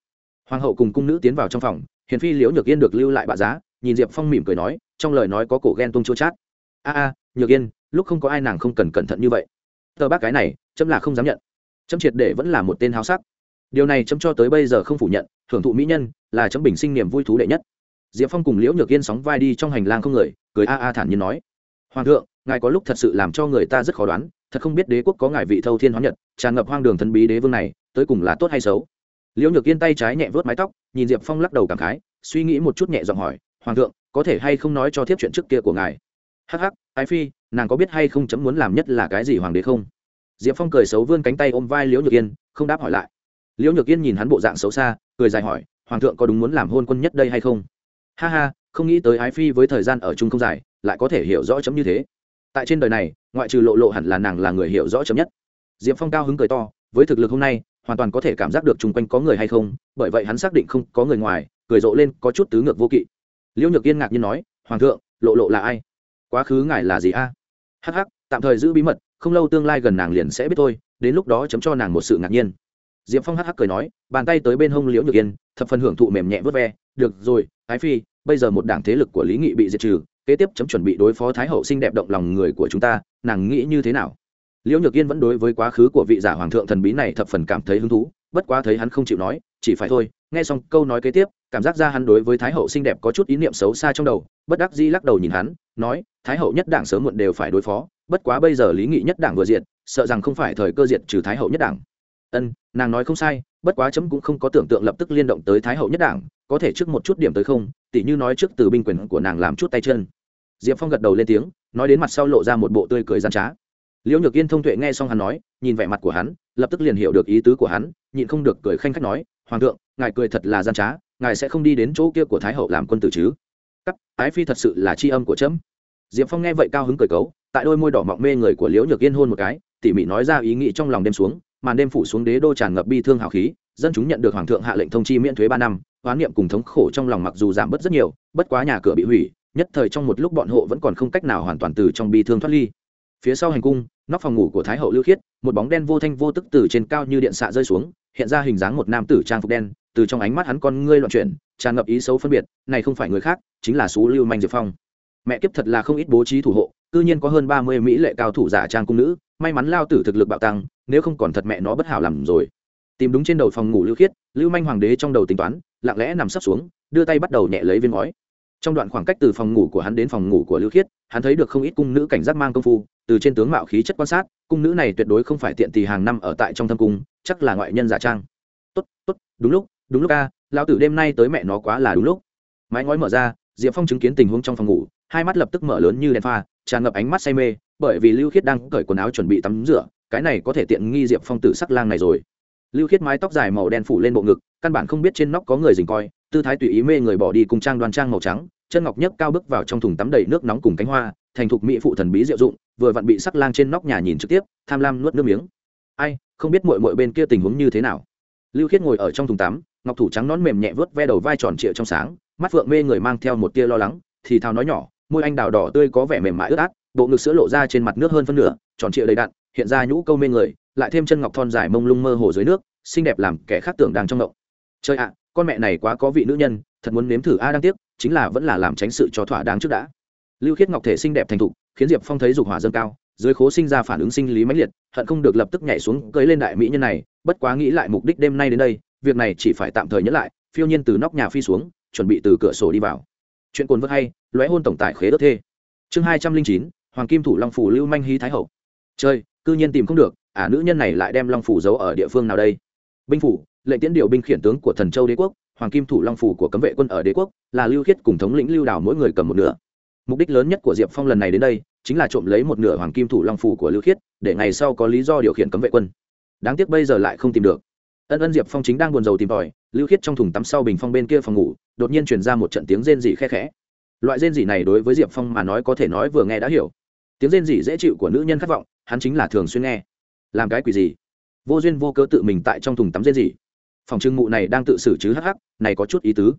Hoàng hậu cùng cung nữ tiến vào trong phòng, hiền phi, liễu nhược yên được lưu lại bạ giá, nhìn diệp phong mỉm cười nói, trong lời nói có cổ ghen tung chua chát. A a, nhược yên, lúc không có ai nàng không cần cẩn thận như vậy. Tờ bác cái này, chấm là không dám nhận. Chấm triệt để vẫn là một tên háo sắc. Điều này chấm cho tới bây giờ không phủ nhận, thưởng thụ mỹ nhân, là chấm bình sinh niềm vui thú đệ nhất. Diệp phong cùng liễu nhược yên sóng vai đi trong hành lang không người, cười a a thản nhiên nói. Hoàng thượng, ngài có lúc thật sự làm cho người ta rất khó đoán, thật không biết đế quốc có ngài vị thâu thiên hóa nhật, tràn ngập hoang đường thần bí đế vương này, tới cùng là tốt hay xấu? Liễu nhược yên tay trái nhẹ vớt mái tóc, nhìn diệp phong lắc đầu cảm khái, suy nghĩ một chút nhẹ giọng hỏi, hoàng thượng, có thể hay không nói cho thiếp chuyện trước kia của ngài? Hắc hắc, ái phi, nàng có biết hay không chấm muốn làm nhất là cái gì hoàng đế không? Diệp phong cười xấu vươn cánh tay ôm vai liễu nhược yên, không đáp hỏi lại. Liễu nhược yên nhìn hắn bộ dạng xấu xa, cười dài hỏi, hoàng thượng có đúng muốn làm hôn quân nhất đây hay không? Ha ha, không nghĩ tới ái phi với thời gian ở chung không dài, lại có thể hiểu rõ chấm như thế. Tại trên đời này, ngoại trừ lộ lộ hẳn là nàng là người hiểu rõ chấm nhất. Diệp phong cao hứng cười to, với thực lực hôm nay hoàn toàn có thể cảm giác được chung quanh có người hay không, bởi vậy hắn xác định không có người ngoài, cười rộ lên có chút tứ ngược vô kỵ. Liễu nhược yên ngạc nhiên nói, hoàng thượng, lộ lộ là ai? Quá khứ ngài là gì a? À? hh tạm thời giữ bí mật, không lâu tương lai gần nàng liền sẽ biết thôi, đến lúc đó chấm cho nàng một sự ngạc nhiên. Diệp phong hh cười nói, bàn tay tới bên hông liễu nhược yên, thập phần hưởng thụ mềm nhẹ vớt ve, được rồi ái phi, bây giờ một đảng thế lực của lý nghị bị diệt trừ, kế tiếp chấm chuẩn bị đối phó thái hậu xinh đẹp động lòng người của chúng ta, nàng nghĩ như thế nào? Liễu nhược yên vẫn đối với quá khứ của vị giả hoàng thượng thần bí này thập phần cảm thấy hứng thú, bất quá thấy hắn không chịu nói, chỉ phải thôi, nghe xong câu nói kế tiếp, cảm giác ra hắn đối với thái hậu xinh đẹp có chút ý niệm xấu xa trong đầu, bất đắc dĩ lắc đầu nhìn hắn, nói, thái hậu nhất đảng sớm muộn đều phải đối phó, bất quá bây giờ lý nghị nhất đảng vừa diệt, sợ rằng không phải thời cơ diệt trừ thái hậu nhất đảng. Ân, nàng nói không sai, bất quá chấm cũng không có tưởng tượng lập tức liên động tới thái hậu nhất đảng, có thể trước một chút điểm tới không, tỉ như nói trước từ binh quyền của nàng làm chút tay chân. Diệp phong gật đầu lên tiếng, nói đến mặt sau lộ ra một bộ tươi cười gian trá liễu nhược yên thông tuệ nghe xong hắn nói, nhìn vẻ mặt của hắn, lập tức liền hiểu được ý tứ của hắn, nhịn không được cười khanh khách nói, hoàng thượng, ngài cười thật là gian trá, ngài sẽ không đi đến chỗ kia của thái hậu làm quân tử chứ? Cắt, ái phi thật sự là c h i âm của trẫm diệp phong nghe vậy cao hứng cười cấu, tại đôi môi đỏ mọng mê người của liễu nhược yên hôn một cái, tỉ mỉ nói ra ý nghĩ trong lòng đêm xuống, màn đêm phủ xuống đế đô tràn ngập bi thương hào khí, dân chúng nhận được hoàng thượng hạ lệnh thông chi miễn thuế ba năm, oán niệm cùng thống khổ trong lòng mặc dù giảm bớt rất nhiều, bất quá nhà cửa bị hủy, nhất thời trong một lúc bọn hộ vẫn còn không cách nào hoàn toàn từ trong bi thương thoát ly phía sau hành cung, nóc phòng ngủ của thái hậu lưu khiết, một bóng đen vô thanh vô tức từ trên cao như điện xạ rơi xuống, hiện ra hình dáng một nam tử trang phục đen, từ trong ánh mắt hắn con ngươi loạn chuyển, tràn ngập ý xấu phân biệt, này không phải người khác, chính là sú lưu manh diệp phong. Mẹ kiếp thật là không ít bố trí thủ hộ, cư nhiên có hơn ba mươi mỹ lệ cao thủ giả trang cung nữ, may mắn lao tử thực lực bạo tăng, nếu không còn thật mẹ nó bất hảo làm rồi. Tìm đúng trên đầu phòng ngủ lưu khiết, lưu manh hoàng đế trong đầu tính toán, lặng lẽ nằm sấp xuống, đưa tay bắt đầu nhẹ lấy viên ngói. Trong đoạn khoảng cách từ phòng ngủ của hắn đến phòng ngủ của lưu khiết, hắn thấy được không ít cung nữ cảnh giác mang công phu từ trên tướng mạo khí chất quan sát, cung nữ này tuyệt đối không phải tiện tì hàng năm ở tại trong thâm cung, chắc là ngoại nhân giả trang. Tốt tốt, đúng lúc đúng lúc a, lão tử đêm nay tới mẹ nó quá là đúng lúc. Mái ngói mở ra, diệp phong chứng kiến tình huống trong phòng ngủ, hai mắt lập tức mở lớn như đèn pha, tràn ngập ánh mắt say mê, bởi vì lưu khiết đang cởi quần áo chuẩn bị tắm rửa, cái này có thể tiện nghi diệp phong tử sắc lang này rồi. Lưu khiết mái tóc dài màu đen phủ lên bộ ngực, căn bản không biết trên nóc có người dình coi, tư thái tùy ý mê người bỏ đi cùng trang đoan trang màu trắng, chân ngọc nhấc cao bước vào trong thùng tắm đầy nước nóng cùng cánh hoa thành thục mỹ phụ thần bí diệu dụng, vừa vặn bị sắc lang trên nóc nhà nhìn trực tiếp, tham lam nuốt nước miếng. Ai, không biết mội mội bên kia tình huống như thế nào? Lưu khiết ngồi ở trong thùng tắm, ngọc thủ trắng nón mềm nhẹ vớt ve đầu vai tròn trịa trong sáng, mắt phượng mê người mang theo một tia lo lắng, thì thào nói nhỏ, môi anh đào đỏ tươi có vẻ mềm mại ướt át, bộ ngực sữa lộ ra trên mặt nước hơn phân nửa, tròn trịa đầy đặn, hiện ra nhũ câu mê người, lại thêm chân ngọc thon dài mông lung mơ hồ dưới nước, xinh đẹp làm kẻ khác tưởng đang trong ngậu. chơi ạ, con mẹ này quá có vị nữ nhân, thật muốn nếm thử a, đang tiếc, chính là vẫn là làm tránh sự cho thỏa đáng trước đã lưu khiết ngọc thể xinh đẹp thành thục khiến diệp phong thấy dục hỏa dâng cao dưới khố sinh ra phản ứng sinh lý mãnh liệt hận không được lập tức nhảy xuống cưới lên đại mỹ nhân này bất quá nghĩ lại mục đích đêm nay đến đây việc này chỉ phải tạm thời nhẫn lại phiêu nhiên từ nóc nhà phi xuống chuẩn bị từ cửa sổ đi vào. Chuyện cồn vớt hay lóe hôn tổng tài khế đất thê. Chương hai trăm linh chín hoàng kim thủ long phủ lưu manh hí thái hậu. Chơi cư nhiên tìm không được ả à, nữ nhân này lại đem long phủ giấu ở địa phương nào đây? Binh phủ lệnh tiễn điều binh khiển tướng của thần châu đế quốc hoàng kim thủ long phủ của cấm vệ quân ở đế quốc là lưu khiết cùng thống lĩnh lưu đảo mỗi người cầm một nửa mục đích lớn nhất của diệp phong lần này đến đây, chính là trộm lấy một nửa hoàng kim thủ long phủ của lưu khiết, để ngày sau có lý do điều khiển cấm vệ quân. Đáng tiếc bây giờ lại không tìm được. Ân ân diệp phong chính đang buồn rầu tìm tòi, lưu khiết trong thùng tắm sau bình phong bên kia phòng ngủ, đột nhiên truyền ra một trận tiếng rên rỉ khe khẽ. Loại rên rỉ này đối với diệp phong mà nói có thể nói vừa nghe đã hiểu. Tiếng rên rỉ dễ chịu của nữ nhân khát vọng, hắn chính là thường xuyên nghe. Làm cái quỷ gì? Vô duyên vô cớ tự mình tại trong thùng tắm rên rỉ. Phòng trưng mụ này đang tự xử chứ hắc hắc, này có chút ý tứ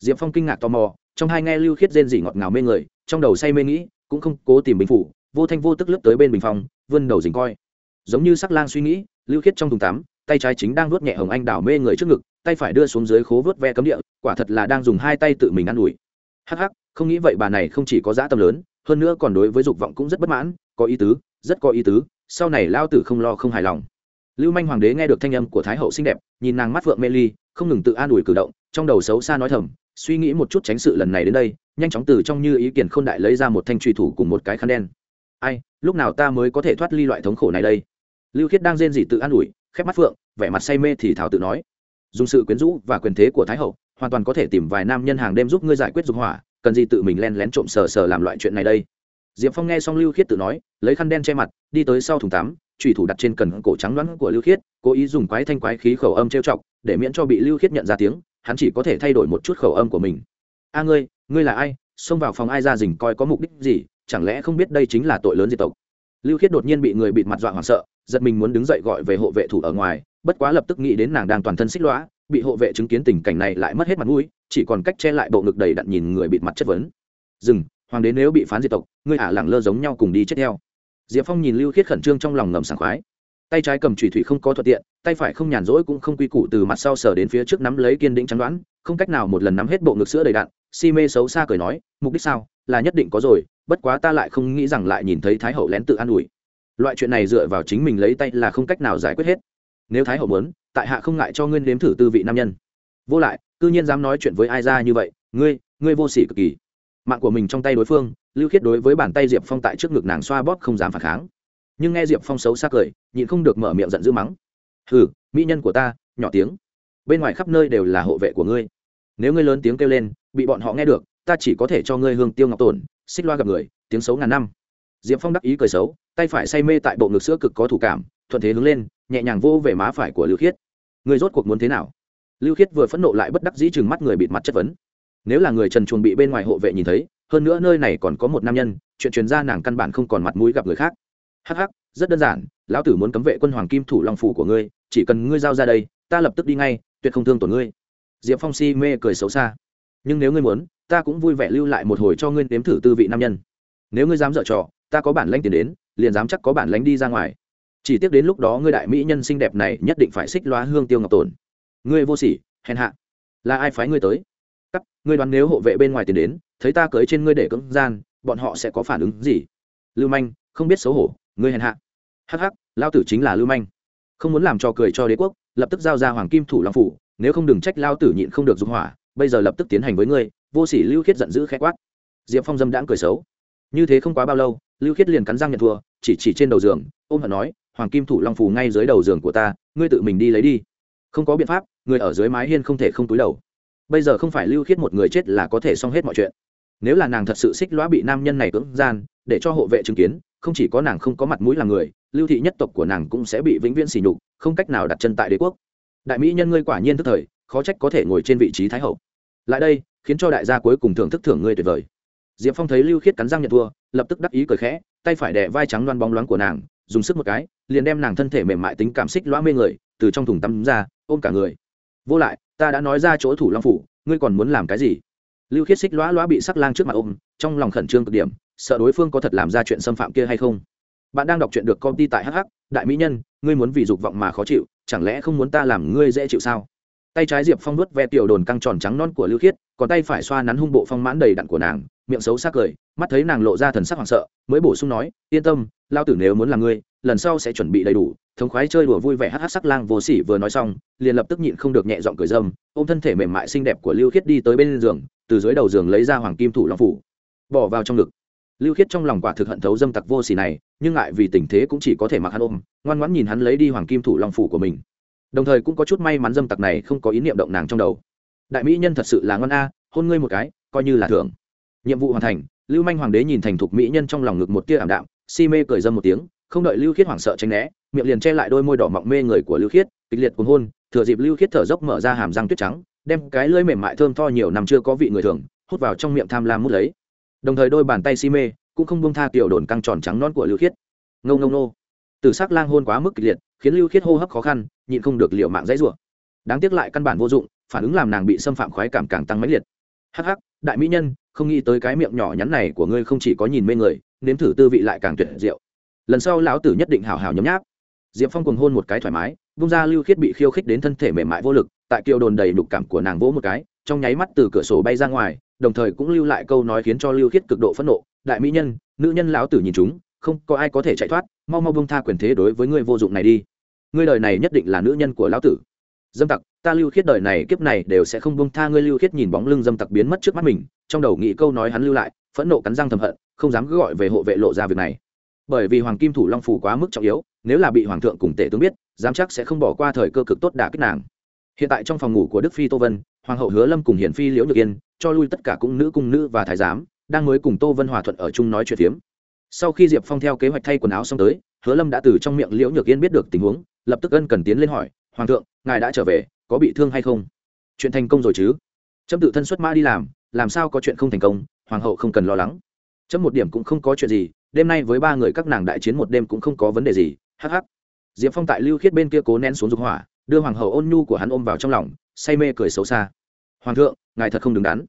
diệp phong kinh ngạc tò mò, trong hai nghe lưu khiết rên rỉ ngọt ngào mê người, trong đầu say mê nghĩ, cũng không cố tìm bình phủ, vô thanh vô tức lướt tới bên bình phòng, vươn đầu dình coi. Giống như sắc lang suy nghĩ, lưu khiết trong thùng tắm, tay trái chính đang nuốt nhẹ hồng anh đảo mê người trước ngực, tay phải đưa xuống dưới khố vớt ve cấm địa, quả thật là đang dùng hai tay tự mình ă n ủi. Hắc hắc, không nghĩ vậy bà này không chỉ có dã tâm lớn, hơn nữa còn đối với dục vọng cũng rất bất mãn, có ý tứ, rất có ý tứ, sau này lao tử không lo không hài lòng. Lưu manh hoàng đế nghe được thanh âm của thái hậu xinh đẹp, nhìn nàng mắt vượng mê ly, không ngừng tự an ủi cử động, trong đầu xấu xa nói thầm suy nghĩ một chút tránh sự lần này đến đây, nhanh chóng từ trong như ý kiến khôn đại lấy ra một thanh truy thủ cùng một cái khăn đen. Ai, lúc nào ta mới có thể thoát ly loại thống khổ này đây? Lưu khiết đang rên dỉ tự an ủi, khép mắt phượng, vẻ mặt say mê thì thảo tự nói. Dùng sự quyến rũ và quyền thế của thái hậu, hoàn toàn có thể tìm vài nam nhân hàng đêm giúp ngươi giải quyết dục hỏa, cần gì tự mình len lén trộm sờ sờ làm loại chuyện này đây? Diệp phong nghe xong lưu khiết tự nói, lấy khăn đen che mặt, đi tới sau thùng tắm trùy thủ đặt trên cần cổ trắng loãng của lưu khiết, cố ý dùng quái thanh quái khí khẩu âm trêu chọc, để miễn cho bị lưu khiết nhận ra tiếng hắn chỉ có thể thay đổi một chút khẩu âm của mình. A ngươi ngươi là ai? Xông vào phòng ai ra dình coi có mục đích gì? Chẳng lẽ không biết đây chính là tội lớn diệt tộc? Lưu khiết đột nhiên bị người bịt mặt dọa hoảng sợ, giật mình muốn đứng dậy gọi về hộ vệ thủ ở ngoài, bất quá lập tức nghĩ đến nàng đang toàn thân xích lõa bị hộ vệ chứng kiến tình cảnh này lại mất hết mặt mũi, chỉ còn cách che lại bộ ngực đầy đặn nhìn người bịt mặt chất vấn. Dừng, hoàng đế nếu bị phán diệt tộc, ngươi ả lẳng lơ giống nhau cùng đi chết theo. Diệp phong nhìn lưu khiết khẩn trương trong lòng ngầm sảng khoái tay trái cầm chủy thủy không có thuận tiện, tay phải không nhàn rỗi cũng không quy củ từ mặt sau sờ đến phía trước nắm lấy kiên định chắn đoán, không cách nào một lần nắm hết bộ ngực sữa đầy đạn si mê xấu xa cười nói, mục đích sao? Là nhất định có rồi, bất quá ta lại không nghĩ rằng lại nhìn thấy thái hậu lén tự an ủi. Loại chuyện này dựa vào chính mình lấy tay là không cách nào giải quyết hết. Nếu thái hậu muốn, tại hạ không ngại cho ngươi nếm thử tư vị nam nhân. Vô lại, cư nhiên dám nói chuyện với ai ra như vậy, ngươi ngươi vô sỉ cực kỳ. Mạng của mình trong tay đối phương, lưu khiết đối với bàn tay diệp phong tại trước ngực nàng xoa bóp không dám phản kháng nhưng nghe diệp phong xấu xa cười nhịn không được mở miệng giận dữ mắng hừ mỹ nhân của ta nhỏ tiếng bên ngoài khắp nơi đều là hộ vệ của ngươi nếu ngươi lớn tiếng kêu lên bị bọn họ nghe được ta chỉ có thể cho ngươi hương tiêu ngọc tổn xích loa gặp người tiếng xấu ngàn năm diệp phong đắc ý cười xấu tay phải say mê tại bộ ngực sữa cực có thủ cảm thuận thế hướng lên nhẹ nhàng vô về má phải của lưu khiết ngươi rốt cuộc muốn thế nào lưu khiết vừa phẫn nộ lại bất đắc dĩ chừng mắt người bịt mặt chất vấn nếu là người trần chuồng bị bên ngoài hộ vệ nhìn thấy hơn nữa nơi này còn có một nam nhân chuyện truyền ra nàng căn bản không còn mặt mũi gặp người khác hắc hắc, rất đơn giản, lão tử muốn cấm vệ quân hoàng kim thủ long phủ của ngươi, chỉ cần ngươi giao ra đây, ta lập tức đi ngay, tuyệt không thương tổn ngươi. Diệp phong si mê cười xấu xa. Nhưng nếu ngươi muốn, ta cũng vui vẻ lưu lại một hồi cho ngươi nếm thử tư vị nam nhân. Nếu ngươi dám dở trò, ta có bản lãnh tiền đến, liền dám chắc có bản lãnh đi ra ngoài. Chỉ tiếc đến lúc đó ngươi đại mỹ nhân xinh đẹp này nhất định phải xích loa hương tiêu ngọc tồn ngươi vô sỉ, hèn hạ. Là ai phái ngươi tới? Cắt, ngươi đoán nếu hộ vệ bên ngoài tiền đến, thấy ta cưới trên ngươi để cưỡng gian, bọn họ sẽ có phản ứng gì? Lưu manh, không biết xấu hổ ngươi hèn hạ. Hắc hắc lao tử chính là lưu manh. Không muốn làm cho cười cho đế quốc, lập tức giao ra hoàng kim thủ long phủ, nếu không đừng trách lao tử nhịn không được dùng hỏa, bây giờ lập tức tiến hành với ngươi, vô sỉ lưu khiết giận dữ khẽ quát. Diệp phong dâm đãng cười xấu. Như thế không quá bao lâu, lưu khiết liền cắn răng nhận thua, chỉ chỉ trên đầu giường, ôm hận nói, hoàng kim thủ long Phủ ngay dưới đầu giường của ta, ngươi tự mình đi lấy đi. Không có biện pháp, người ở dưới mái hiên không thể không túi đầu. Bây giờ không phải lưu khiết một người chết là có thể xong hết mọi chuyện nếu là nàng thật sự xích lõa bị nam nhân này cưỡng gian, để cho hộ vệ chứng kiến, không chỉ có nàng không có mặt mũi làm người, lưu thị nhất tộc của nàng cũng sẽ bị vĩnh viễn sỉ nhục, không cách nào đặt chân tại đế quốc. Đại mỹ nhân ngươi quả nhiên tức thời, khó trách có thể ngồi trên vị trí thái hậu. Lại đây, khiến cho đại gia cuối cùng thưởng thức thưởng ngươi tuyệt vời. Diệp phong thấy lưu khiết cắn răng nhận thua, lập tức đắc ý cười khẽ, tay phải đẻ vai trắng loan bóng loáng của nàng, dùng sức một cái, liền đem nàng thân thể mềm mại tính cảm xích loa mê người, từ trong thùng tắm ra, ôm cả người. Vô lại, ta đã nói ra chỗ thủ long phủ, ngươi còn muốn làm cái gì? Lưu khiết xích lóa lóa bị sắc lang trước mặt ôm, trong lòng khẩn trương cực điểm, sợ đối phương có thật làm ra chuyện xâm phạm kia hay không. Bạn đang đọc chuyện được công ty tại hh đại mỹ nhân, ngươi muốn vì dục vọng mà khó chịu, chẳng lẽ không muốn ta làm ngươi dễ chịu sao? Tay trái diệp phong vớt ve tiểu đồn căng tròn trắng non của lưu khiết, còn tay phải xoa nắn hung bộ phong mãn đầy đặn của nàng, miệng xấu xác cười, mắt thấy nàng lộ ra thần sắc hoảng sợ, mới bổ sung nói, yên tâm, lao tử nếu muốn là ngươi, lần sau sẽ chuẩn bị đầy đủ. Thống khoái chơi đùa vui vẻ hát hát sắc lang vô sỉ vừa nói xong, liền lập tức nhịn không được nhẹ giọng cười dâm, ôm thân thể mềm mại xinh đẹp của lưu khiết đi tới bên giường từ dưới đầu giường lấy ra hoàng kim thủ long phủ, bỏ vào trong ngực. Lưu khiết trong lòng quả thực hận thấu dâm tặc vô xỉ này, nhưng ngại vì tình thế cũng chỉ có thể mặc hắn ôm, ngoan ngoãn nhìn hắn lấy đi hoàng kim thủ long phủ của mình. Đồng thời cũng có chút may mắn dâm tặc này không có ý niệm động nàng trong đầu. Đại mỹ nhân thật sự là ngon a, hôn ngươi một cái, coi như là thưởng. Nhiệm vụ hoàn thành, lưu manh hoàng đế nhìn thành thục mỹ nhân trong lòng ngực một tia ảm đạm, si mê cười dâm một tiếng, không đợi lưu khiết hoảng sợ tránh né, miệng liền che lại đôi môi đỏ mọng mê người của lưu khiết, kịch liệt cuồng hôn, thừa dịp lưu khiết thở dốc mở ra hàm răng tuyết trắng đem cái lưỡi mềm mại thơm tho nhiều năm chưa có vị người thường, hút vào trong miệng tham lam mút lấy. Đồng thời đôi bàn tay si mê, cũng không bông tha tiểu đồn căng tròn trắng non của lưu khiết. Ngông ngông nô từ sắc lang hôn quá mức kịch liệt, khiến lưu khiết hô hấp khó khăn, nhịn không được liệu mạng dãy rủa. Đáng tiếc lại căn bản vô dụng, phản ứng làm nàng bị xâm phạm khoái cảm càng tăng mãnh liệt. Hắc hắc, đại mỹ nhân, không nghĩ tới cái miệng nhỏ nhắn này của ngươi không chỉ có nhìn mê người, nếm thử tư vị lại càng tuyệt diệu. Lần sau lão tử nhất định hào hào nhấm nháp. Diệp phong cùng hôn một cái thoải mái, vung ra lưu khiết bị khiêu khích đến thân thể mềm mại vô lực tại kiều đồn đầy đục cảm của nàng vỗ một cái, trong nháy mắt từ cửa sổ bay ra ngoài, đồng thời cũng lưu lại câu nói khiến cho lưu khiết cực độ phẫn nộ, đại mỹ nhân, nữ nhân lão tử nhìn chúng, không có ai có thể chạy thoát, mau mau bông tha quyền thế đối với ngươi vô dụng này đi. Ngươi đời này nhất định là nữ nhân của lão tử. Dâm tặc, ta lưu khiết đời này kiếp này đều sẽ không bông tha ngươi. Lưu khiết nhìn bóng lưng dâm tặc biến mất trước mắt mình, trong đầu nghĩ câu nói hắn lưu lại, phẫn nộ cắn răng thầm hận, không dám cứ gọi về hộ vệ lộ ra việc này. Bởi vì hoàng kim thủ long phủ quá mức trọng yếu, nếu là bị hoàng thượng cùng tể tướng biết, dám chắc sẽ không bỏ qua thời cơ cực tốt đả kích nàng hiện tại trong phòng ngủ của đức phi tô vân, hoàng hậu hứa lâm cùng hiển phi liễu nhược yên, cho lui tất cả cung nữ cung nữ và thái giám, đang mới cùng tô vân hòa thuận ở chung nói chuyện phiếm. Sau khi diệp phong theo kế hoạch thay quần áo xong tới, hứa lâm đã từ trong miệng liễu nhược yên biết được tình huống, lập tức ân cần tiến lên hỏi, hoàng thượng, ngài đã trở về, có bị thương hay không? Chuyện thành công rồi chứ. Trâm tự thân xuất mã đi làm làm sao có chuyện không thành công, hoàng hậu không cần lo lắng. Trâm một điểm cũng không có chuyện gì, đêm nay với ba người các nàng đại chiến một đêm cũng không có vấn đề gì hh diệp phong tại lưu khiết bên kia cố nén xuống dục hỏa đưa hoàng hậu ôn nhu của hắn ôm vào trong lòng, say mê cười xấu xa. Hoàng thượng, ngài thật không đứng đắn.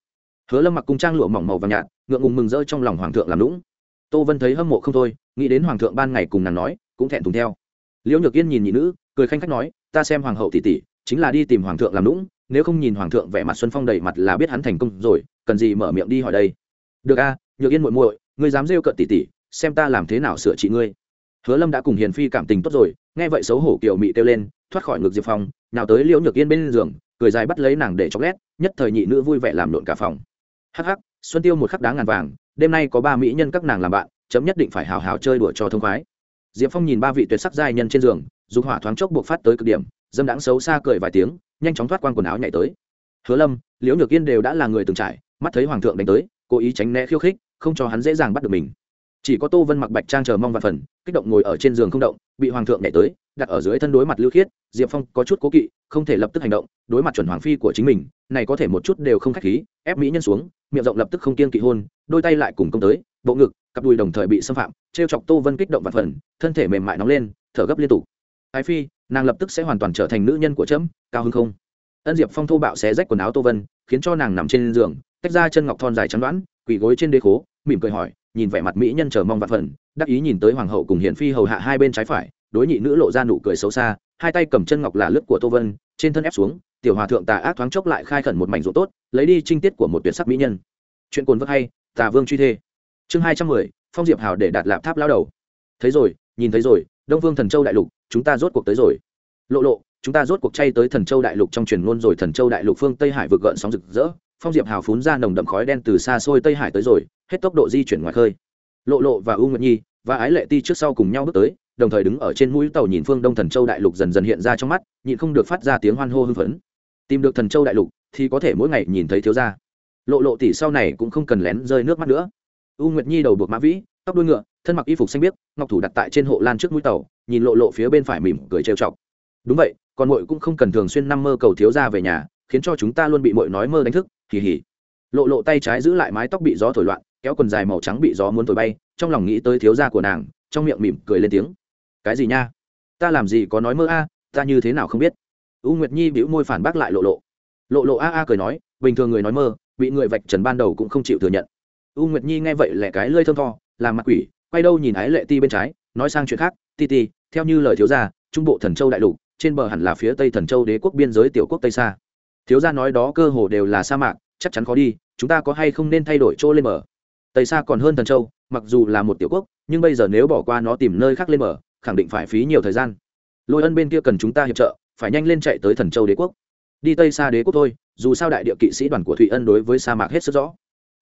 Hứa lâm mặc cung trang lụa mỏng màu vàng nhạt, ngượng ngùng mừng rỡ trong lòng hoàng thượng làm lũng tô vân thấy hâm mộ không thôi, nghĩ đến hoàng thượng ban ngày cùng nàng nói, cũng thẹn thùng theo. Liễu nhược yên nhìn nhị nữ, cười khanh khách nói, ta xem hoàng hậu tỷ tỷ, chính là đi tìm hoàng thượng làm lũng nếu không nhìn hoàng thượng vẻ mặt xuân phong đầy mặt là biết hắn thành công rồi, cần gì mở miệng đi hỏi đây? Được a, nhược yên muội muội, ngươi dám rêu cợt tỷ tỷ, xem ta làm thế nào sửa trị ngươi. Hứa lâm đã cùng hiền phi cảm tình tốt rồi, nghe vậy xấu hổ kiều mị kêu lên thoát khỏi ngực diệp phong, nào tới liễu nhược yên bên giường, cười dài bắt lấy nàng để chọc lét, nhất thời nhị nữ vui vẻ làm lộn cả phòng. Hắc hắc, xuân tiêu một khắc đáng ngàn vàng, đêm nay có ba mỹ nhân các nàng làm bạn, chấm nhất định phải hào hào chơi đùa cho thông khoái. Diệp phong nhìn ba vị tuyệt sắc giai nhân trên giường, dục hỏa thoáng chốc buộc phát tới cực điểm, dâm đãng xấu xa cười vài tiếng, nhanh chóng thoát quang quần áo nhảy tới. Hứa lâm, liễu nhược yên đều đã là người từng trải, mắt thấy hoàng thượng đánh tới, cố ý tránh né khiêu khích, không cho hắn dễ dàng bắt được mình. Chỉ có tô vân mặc bạch trang chờ mong và phần, kích động ngồi ở trên giường không động, bị hoàng thượng nhảy tới đặt ở dưới thân đối mặt lưu khiết, diệp phong có chút cố kỵ, không thể lập tức hành động, đối mặt chuẩn hoàng phi của chính mình, này có thể một chút đều không k h á c h khí, ép mỹ nhân xuống, miệng rộng lập tức không kiên kỵ hôn, đôi tay lại cùng công tới, bộ ngực, cặp đùi đồng thời bị xâm phạm t r e o chọc tô vân kích động và phần, thân thể mềm mại nóng lên, thở gấp liên tục. Ái phi, nàng lập tức sẽ hoàn toàn trở thành nữ nhân của trẫm, cao hơn không? Ân diệp phong thô bạo xé rách quần áo tô vân, khiến cho nàng nằm trên giường, tách ra chân ngọc thon dài chắn đoán, quỳ gối trên đế khố, mỉm cười hỏi, nhìn vẻ mặt mỹ nhân chờ mong vạn phần, đắc ý nhìn tới hoàng hậu cùng hiển phi hầu hạ hai bên trái phải đối nhị nữ lộ ra nụ cười xấu xa, hai tay cầm chân ngọc là lướt của tô vân, trên thân ép xuống, tiểu hòa thượng tà ác thoáng chốc lại khai khẩn một mảnh ruộng tốt, lấy đi trinh tiết của một tuyệt sắc mỹ nhân. Chuyện cồn vất hay, tà vương truy thê. Chương hai trăm mười, phong diệp hào để đạt lạp tháp lao đầu. Thấy rồi, nhìn thấy rồi, đông vương thần châu đại lục, chúng ta rốt cuộc tới rồi. Lộ lộ, chúng ta rốt cuộc chay tới thần châu đại lục trong truyền ngôn rồi, thần châu đại lục phương tây hải vượt gợn sóng rực rỡ. Phong diệp hào phún ra nồng đậm khói đen từ xa xôi tây hải tới rồi, hết tốc độ di chuyển ngoài khơi. Lộ lộ và u nguyệt nhi và ái lệ ti trước sau cùng nhau bước tới đồng thời đứng ở trên mũi tàu nhìn phương đông thần châu đại lục dần dần hiện ra trong mắt, nhịn không được phát ra tiếng hoan hô hưng phấn. Tìm được thần châu đại lục thì có thể mỗi ngày nhìn thấy thiếu gia. Lộ lộ tỷ sau này cũng không cần lén rơi nước mắt nữa. U nguyệt nhi đầu buộc mã vĩ, tóc đuôi ngựa, thân mặc y phục xanh biếc, ngọc thủ đặt tại trên hộ lan trước mũi tàu, nhìn lộ lộ phía bên phải mỉm cười trêu chọc. Đúng vậy còn mội cũng không cần thường xuyên năm mơ cầu thiếu gia về nhà, khiến cho chúng ta luôn bị mội nói mơ đánh thức, hì hì. lộ lộ tay trái giữ lại mái tóc bị gió thổi loạn, kéo quần dài màu trắng bị gió muốn thổi bay, trong lòng nghĩ tới thiếu gia của nàng, trong miệng mỉm cười lên tiếng cái gì nha? Ta làm gì có nói mơ a, ta như thế nào không biết? U nguyệt nhi bĩu môi phản bác lại lộ lộ. Lộ lộ a a cười nói, bình thường người nói mơ, bị người vạch trần ban đầu cũng không chịu thừa nhận. U nguyệt nhi nghe vậy lẻ cái lơi thơm tho, làm mặt quỷ, quay đâu nhìn ái lệ ti bên trái, nói sang chuyện khác, ti ti, theo như lời thiếu gia, trung bộ thần châu đại lục, trên bờ hẳn là phía tây thần châu đế quốc biên giới tiểu quốc tây xa thiếu gia nói đó cơ hồ đều là sa mạc, chắc chắn khó đi, chúng ta có hay không nên thay đổi chỗ lên bờ? Tây xa còn hơn thần châu, mặc dù là một tiểu quốc, nhưng bây giờ nếu bỏ qua nó tìm nơi khác lên bờ khẳng định phải phí nhiều thời gian. Lôi ân bên kia cần chúng ta hiệp trợ, phải nhanh lên chạy tới thần châu đế quốc. Đi tây xa đế quốc thôi, dù sao đại địa kỵ sĩ đoàn của thụy ân đối với sa mạc hết sức rõ.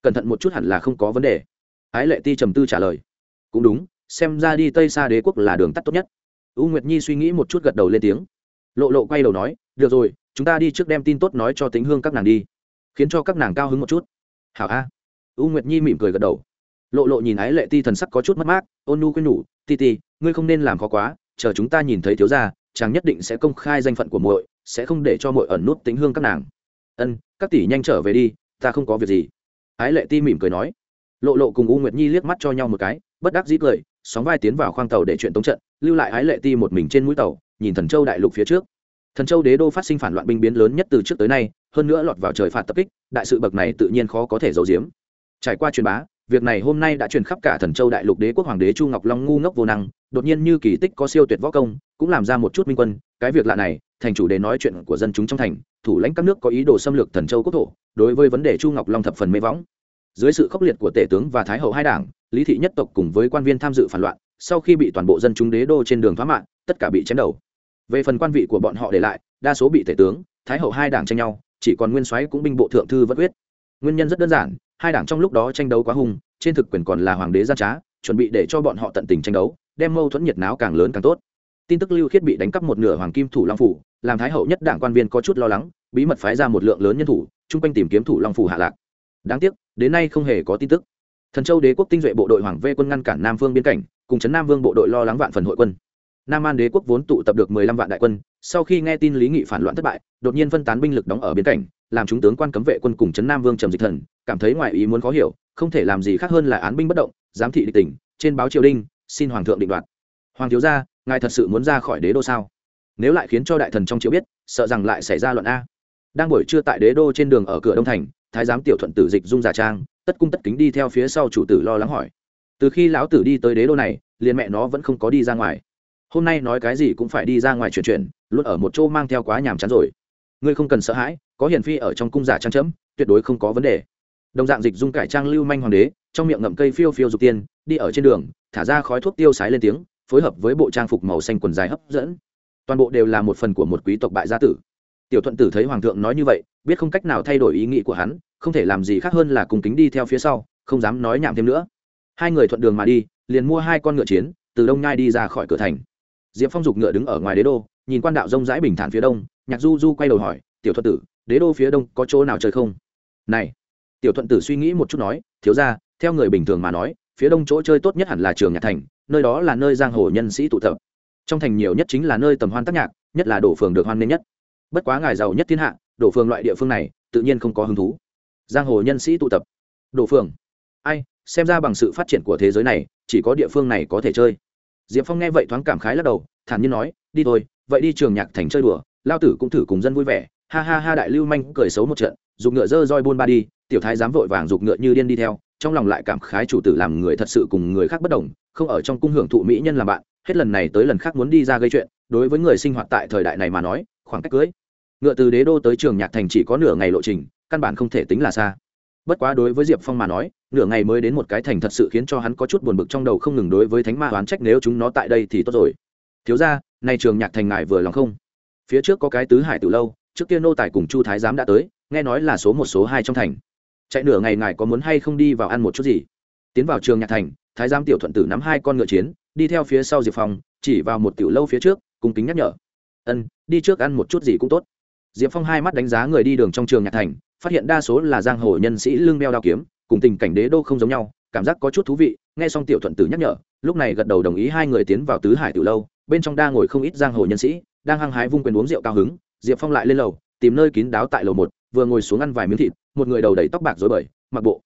Cẩn thận một chút hẳn là không có vấn đề. Ái lệ ti trầm tư trả lời. Cũng đúng, xem ra đi tây xa đế quốc là đường tắt tốt nhất. U nguyệt nhi suy nghĩ một chút gật đầu lên tiếng. Lộ lộ quay đầu nói, được rồi, chúng ta đi trước đem tin tốt nói cho tính hương các nàng đi, khiến cho các nàng cao hứng một chút. Hảo a. U nguyệt nhi mỉm cười gật đầu. Lộ lộ nhìn ái lệ ti thần sắc có chút mất mát, ôn nu quên nhủ, ti ti ngươi không nên làm khó quá, chờ chúng ta nhìn thấy thiếu gia, chàng nhất định sẽ công khai danh phận của muội, sẽ không để cho muội ẩn nút tính hương các nàng. Ân, các tỷ nhanh trở về đi, ta không có việc gì. Ái lệ ti mỉm cười nói. Lộ lộ cùng u nguyệt nhi liếc mắt cho nhau một cái, bất đắc dĩ cười, sóng vai tiến vào khoang tàu để chuyện tống trận, lưu lại ái lệ ti một mình trên mũi tàu, nhìn thần châu đại lục phía trước. Thần châu đế đô phát sinh phản loạn binh biến lớn nhất từ trước tới nay, hơn nữa lọt vào trời phạt tập kích, đại sự bậc này tự nhiên khó có thể giấu giếm. Trải qua truyền bá, việc này hôm nay đã truyền khắp cả thần châu đại lục đế quốc hoàng đế chu ngọc long ngu ngốc vô năng đột nhiên như kỳ tích có siêu tuyệt võ công, cũng làm ra một chút minh quân, cái việc lạ này, thành chủ đề nói chuyện của dân chúng trong thành, thủ lãnh các nước có ý đồ xâm lược thần châu quốc thổ, đối với vấn đề chu ngọc long thập phần mê võng. Dưới sự khốc liệt của tể tướng và thái hậu hai đảng, lý thị nhất tộc cùng với quan viên tham dự phản loạn, sau khi bị toàn bộ dân chúng đế đô trên đường thoá mạng, tất cả bị chém đầu. Về phần quan vị của bọn họ để lại, đa số bị tể tướng, thái hậu hai đảng tranh nhau, chỉ còn nguyên soái cũng binh bộ thượng thư vẫn quyết. Nguyên nhân rất đơn giản, hai đảng trong lúc đó tranh đấu quá hung, trên thực quyền còn là hoàng đế gian trá, chuẩn bị để cho bọn họ tận tình tranh đấu đem mâu thuẫn nhiệt náo càng lớn càng tốt. Tin tức lưu khiết bị đánh cắp một nửa hoàng kim thủ long phủ, làm thái hậu nhất đảng quan viên có chút lo lắng, bí mật phái ra một lượng lớn nhân thủ, chung quanh tìm kiếm thủ long phủ hạ lạc. Đáng tiếc, đến nay không hề có tin tức. Thần châu đế quốc tinh duệ bộ đội hoàng vê quân ngăn cản nam vương biên cảnh, cùng chấn nam vương bộ đội lo lắng vạn phần hội quân. Nam an đế quốc vốn tụ tập được mười lăm vạn đại quân, sau khi nghe tin lý nghị phản loạn thất bại, đột nhiên phân tán binh lực đóng ở biên cảnh, làm chúng tướng quan cấm vệ quân cùng chấn nam vương trầm dịch thần, cảm thấy ngoài ý muốn khó hiểu, không thể làm gì khác hơn là án binh bất động, giám thị địch tỉnh, trên báo triều đình xin hoàng thượng định đoạt. Hoàng thiếu gia, ngài thật sự muốn ra khỏi đế đô sao? Nếu lại khiến cho đại thần trong triều biết, sợ rằng lại xảy ra luận a. Đang buổi trưa tại đế đô trên đường ở cửa đông thành, thái giám tiểu thuận tử dịch dung giả trang, tất cung tất kính đi theo phía sau chủ tử lo lắng hỏi. Từ khi lão tử đi tới đế đô này, liền mẹ nó vẫn không có đi ra ngoài. Hôm nay nói cái gì cũng phải đi ra ngoài chuyển chuyển, luôn ở một chỗ mang theo quá nhàm chán rồi. Ngươi không cần sợ hãi, có hiền phi ở trong cung giả trang chấm, tuyệt đối không có vấn đề. Đồng dạng dịch dung cải trang lưu manh hoàng đế trong miệng ngậm cây phiêu phiêu dục tiên, đi ở trên đường, thả ra khói thuốc tiêu sái lên tiếng, phối hợp với bộ trang phục màu xanh quần dài hấp dẫn. Toàn bộ đều là một phần của một quý tộc bại gia tử. Tiểu thuận tử thấy hoàng thượng nói như vậy, biết không cách nào thay đổi ý nghĩ của hắn, không thể làm gì khác hơn là cùng kính đi theo phía sau, không dám nói nhảm thêm nữa. Hai người thuận đường mà đi, liền mua hai con ngựa chiến, từ đông nhai đi ra khỏi cửa thành. Diệp phong dục ngựa đứng ở ngoài đế đô, nhìn quan đạo rông rãi bình thản phía đông, nhạc du du quay đầu hỏi, tiểu thuận tử, đế đô phía đông có chỗ nào chơi không? Này. Tiểu thuận tử suy nghĩ một chút nói, thiếu ra theo người bình thường mà nói, phía đông chỗ chơi tốt nhất hẳn là trường nhạc thành, nơi đó là nơi giang hồ nhân sĩ tụ tập. Trong thành nhiều nhất chính là nơi tầm hoan tác nhạc, nhất là đổ phường được hoan nghênh nhất. Bất quá ngài giàu nhất thiên hạ, đổ phường loại địa phương này, tự nhiên không có hứng thú. Giang hồ nhân sĩ tụ tập. Đổ phường. Ai, xem ra bằng sự phát triển của thế giới này, chỉ có địa phương này có thể chơi. Diệp phong nghe vậy thoáng cảm khái lắc đầu, thản nhiên nói, đi thôi, vậy đi trường nhạc thành chơi đùa, lao tử cũng thử cùng dân vui vẻ. Ha ha ha, đại lưu manh cười xấu một trận dùng ngựa dơ roi buôn ba đi, tiểu thái dám vội vàng giục ngựa như điên đi theo trong lòng lại cảm khái chủ tử làm người thật sự cùng người khác bất đồng, không ở trong cung hưởng thụ mỹ nhân làm bạn, hết lần này tới lần khác muốn đi ra gây chuyện, đối với người sinh hoạt tại thời đại này mà nói, khoảng cách cưới. Ngựa từ đế đô tới trường nhạc thành chỉ có nửa ngày lộ trình, căn bản không thể tính là xa. Bất quá đối với diệp phong mà nói, nửa ngày mới đến một cái thành thật sự khiến cho hắn có chút buồn bực trong đầu không ngừng đối với thánh ma oán trách nếu chúng nó tại đây thì tốt rồi. Thiếu ra nay trường nhạc thành ngài vừa lòng không? Phía trước có cái tứ hải từ lâu, trước kia nô tài cùng chu thái giám đã tới, nghe nói là số một, số hai trong thành chạy nửa ngày ngài có muốn hay không đi vào ăn một chút gì? Tiến vào trường nhạc thành, thái giám tiểu thuận tử nắm hai con ngựa chiến, đi theo phía sau diệp phong, chỉ vào một tiểu lâu phía trước cùng kính nhắc nhở. Ân, đi trước ăn một chút gì cũng tốt. Diệp phong hai mắt đánh giá người đi đường trong trường nhạc thành, phát hiện đa số là giang hồ nhân sĩ lương đeo đao kiếm, cùng tình cảnh đế đô không giống nhau, cảm giác có chút thú vị, nghe xong tiểu thuận tử nhắc nhở, lúc này gật đầu đồng ý hai người tiến vào tứ hải tiểu lâu, bên trong đa ngồi không ít giang hồ nhân sĩ, đang hăng hái vung quyền uống rượu cao hứng, diệp phong lại lên lầu, tìm nơi kín đáo tại lầu một vừa ngồi xuống ăn vài miếng thịt, một người đầu đầy tóc bạc dối bời, mặc bộ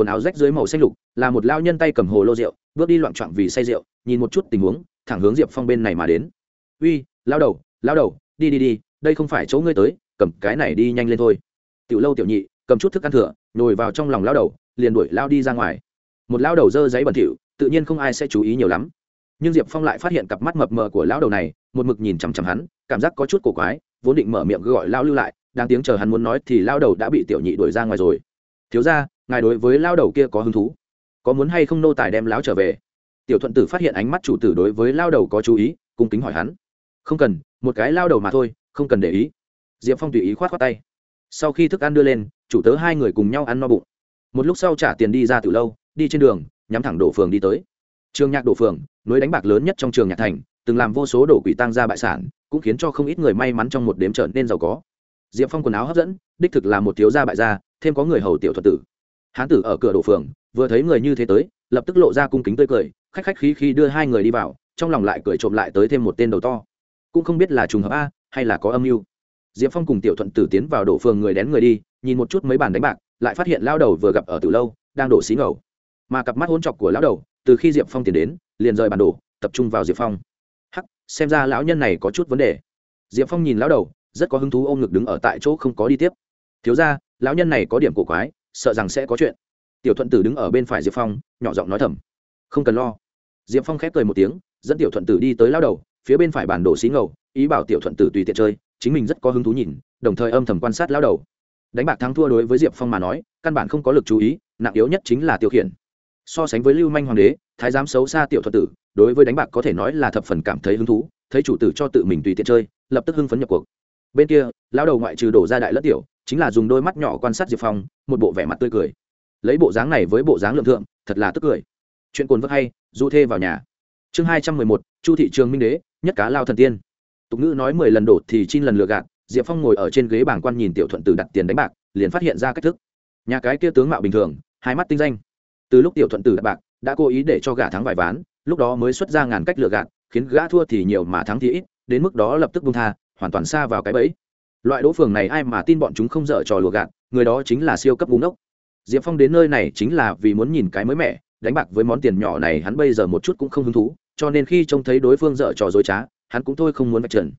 quần áo rách dưới màu xanh lục, là một lao nhân tay cầm hồ lô rượu, bước đi loạn trọn vì say rượu, nhìn một chút tình huống, thẳng hướng diệp phong bên này mà đến. Uy lao đầu lao đầu, đi đi đi, đây không phải chỗ ngươi tới, cầm cái này đi nhanh lên thôi. Tiểu lâu tiểu nhị, cầm chút thức ăn thừa, nhồi vào trong lòng lao đầu, liền đuổi lao đi ra ngoài. Một lao đầu dơ giấy bẩn thỉu, tự nhiên không ai sẽ chú ý nhiều lắm. Nhưng diệp phong lại phát hiện cặp mắt mập mờ của lão đầu này, một mực nhìn chằm chằm hắn, cảm giác có chút cổ quái, vốn định mở miệng gọi lao lưu lại đang tiếng chờ hắn muốn nói thì lao đầu đã bị tiểu nhị đuổi ra ngoài rồi. Thiếu ra ngài đối với lao đầu kia có hứng thú? Có muốn hay không nô tài đem láo trở về? Tiểu thuận tử phát hiện ánh mắt chủ tử đối với lao đầu có chú ý, cung kính hỏi hắn. Không cần, một cái lao đầu mà thôi, không cần để ý. Diệp phong tùy ý khoát khoát tay. Sau khi thức ăn đưa lên, chủ tớ hai người cùng nhau ăn no bụng. Một lúc sau trả tiền đi ra từ lâu, đi trên đường, nhắm thẳng đổ phường đi tới. Trường nhạc đổ phường, nối đánh bạc lớn nhất trong trường nhạc thành, từng làm vô số đổ quỷ tăng ra bại sản, cũng khiến cho không ít người may mắn trong một đếm trở nên giàu có diệp phong quần áo hấp dẫn, đích thực là một thiếu gia bại gia, thêm có người hầu tiểu thuật tử. Hán tử ở cửa đổ phường, vừa thấy người như thế tới, lập tức lộ ra cung kính tươi cười, khách khách khí khí đưa hai người đi vào, trong lòng lại cười trộm lại tới thêm một tên đầu to. Cũng không biết là trùng hợp a, hay là có âm mưu. Diệp phong cùng tiểu thuận tử tiến vào đổ phường người đén người đi, nhìn một chút mấy bàn đánh bạc, lại phát hiện lao đầu vừa gặp ở từ lâu, đang đổ xí ngầu. Mà cặp mắt hôn chọc của lão đầu, từ khi diệp phong tiến đến, liền rời bàn đổ, tập trung vào diệp phong. Hắc, xem ra lão nhân này có chút vấn đề. Diệp phong nhìn lão đầu rất có hứng thú ôm ngực đứng ở tại chỗ không có đi tiếp. Thiếu ra lão nhân này có điểm cổ quái, sợ rằng sẽ có chuyện. Tiểu thuận tử đứng ở bên phải diệp phong, nhỏ giọng nói thầm. Không cần lo. Diệp phong khép cười một tiếng, dẫn tiểu thuận tử đi tới lao đầu, phía bên phải bản đồ xí ngầu, ý bảo tiểu thuận tử tùy tiện chơi, chính mình rất có hứng thú nhìn, đồng thời âm thầm quan sát lao đầu. Đánh bạc thắng thua đối với diệp phong mà nói, căn bản không có lực chú ý, nặng yếu nhất chính là tiêu khiển. So sánh với lưu manh hoàng đế, thái giám xấu xa tiểu thuật tử, đối với đánh bạc có thể nói là thập phần cảm thấy hứng thú, thấy chủ tử cho tự mình tùy tiện chơi, lập tức hưng phấn nhập cuộc bên kia, lão đầu ngoại trừ đổ ra đại lất tiểu, chính là dùng đôi mắt nhỏ quan sát diệp phong, một bộ vẻ mặt tươi cười. Lấy bộ dáng này với bộ dáng lượng thượng, thật là tức cười. Chuyện cồn vất hay, du thê vào nhà. Chương hai trăm mười một, chu thị trường minh đế, nhất cá lao thần tiên. Tục ngữ nói mười lần đổ thì chín lần lừa gạt, diệp phong ngồi ở trên ghế bảng quan nhìn tiểu thuận tử đặt tiền đánh bạc, liền phát hiện ra cách thức. Nhà cái kia tướng mạo bình thường, hai mắt tinh danh. Từ lúc tiểu thuận tử đặt bạc, đã cố ý để cho gã thắng vài ván, lúc đó mới xuất ra ngàn cách lừa gạt, khiến gã thua thì nhiều mà thắng thì ít, đến mức đó lập tức bung tha hoàn toàn xa vào cái bẫy. Loại đỗ phường này ai mà tin bọn chúng không dở trò lừa gạt, người đó chính là siêu cấp búng ốc diệp phong đến nơi này chính là vì muốn nhìn cái mới mẻ, đánh bạc với món tiền nhỏ này hắn bây giờ một chút cũng không hứng thú, cho nên khi trông thấy đối phương dở trò dối trá, hắn cũng thôi không muốn vạch trần.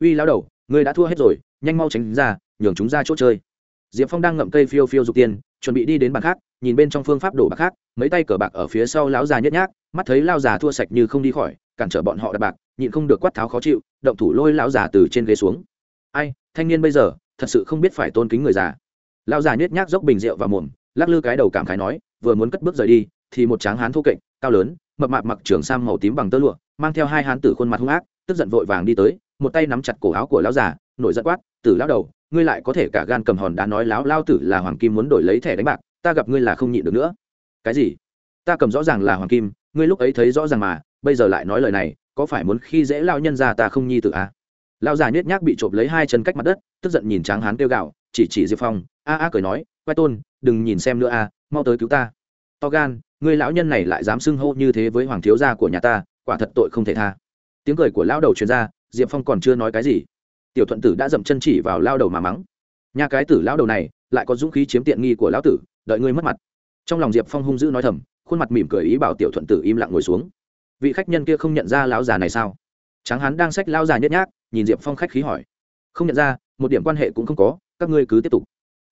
Uy lao đầu người đã thua hết rồi, nhanh mau tránh ra, nhường chúng ra chỗ chơi. Diệp phong đang ngậm cây phiêu phiêu dục tiền chuẩn bị đi đến bàn khác, nhìn bên trong phương pháp đổ bạc khác, mấy tay cờ bạc ở phía sau lão già nhất nhác, mắt thấy lao già thua sạch như không đi khỏi, cản trở bọn họ đặt bạc nhịn không được quát tháo khó chịu, động thủ lôi lão già từ trên ghế xuống. Ai, thanh niên bây giờ, thật sự không biết phải tôn kính người già. Lão già nhất nhác dốc bình rượu vào mồm, lắc lư cái đầu cảm khái nói, vừa muốn cất bước rời đi, thì một tráng hán thô kệch, cao lớn, mập mạp mặc trường sam màu tím bằng tơ lụa, mang theo hai hán tử khuôn mặt hung ác, tức giận vội vàng đi tới, một tay nắm chặt cổ áo của lão già, nổi giận quát, tử lão đầu, ngươi lại có thể cả gan cầm hòn đá nói lão lao tử là hoàng kim muốn đổi lấy thẻ đánh bạc, ta gặp ngươi là không nhịn được nữa. Cái gì? Ta cầm rõ ràng là hoàng kim, ngươi lúc ấy thấy rõ ràng mà, bây giờ lại nói lời này có phải muốn khi dễ lao nhân ra ta không nhi tự à? lao già nhếch nhác bị trộm lấy hai chân cách mặt đất, tức giận nhìn tráng hán kêu gạo chỉ chỉ diệp phong, a a cười nói quay tôn, đừng nhìn xem nữa a mau tới cứu ta. To gan ngươi lão nhân này lại dám xưng hô như thế với hoàng thiếu gia của nhà ta, quả thật tội không thể tha. Tiếng cười của lão đầu truyền ra, diệp phong còn chưa nói cái gì, tiểu thuận tử đã dậm chân chỉ vào lao đầu mà mắng. Nhà cái tử lão đầu này, lại có dũng khí chiếm tiện nghi của lão tử, đợi ngươi mất mặt. Trong lòng diệp phong hung dữ nói thầm, khuôn mặt mỉm cười ý bảo tiểu thuận tử im lặng ngồi xuống vị khách nhân kia không nhận ra lão già này sao? Tráng Hán đang sách lão già nhất nhác, nhìn diệp phong khách khí hỏi. Không nhận ra, một điểm quan hệ cũng không có, các ngươi cứ tiếp tục.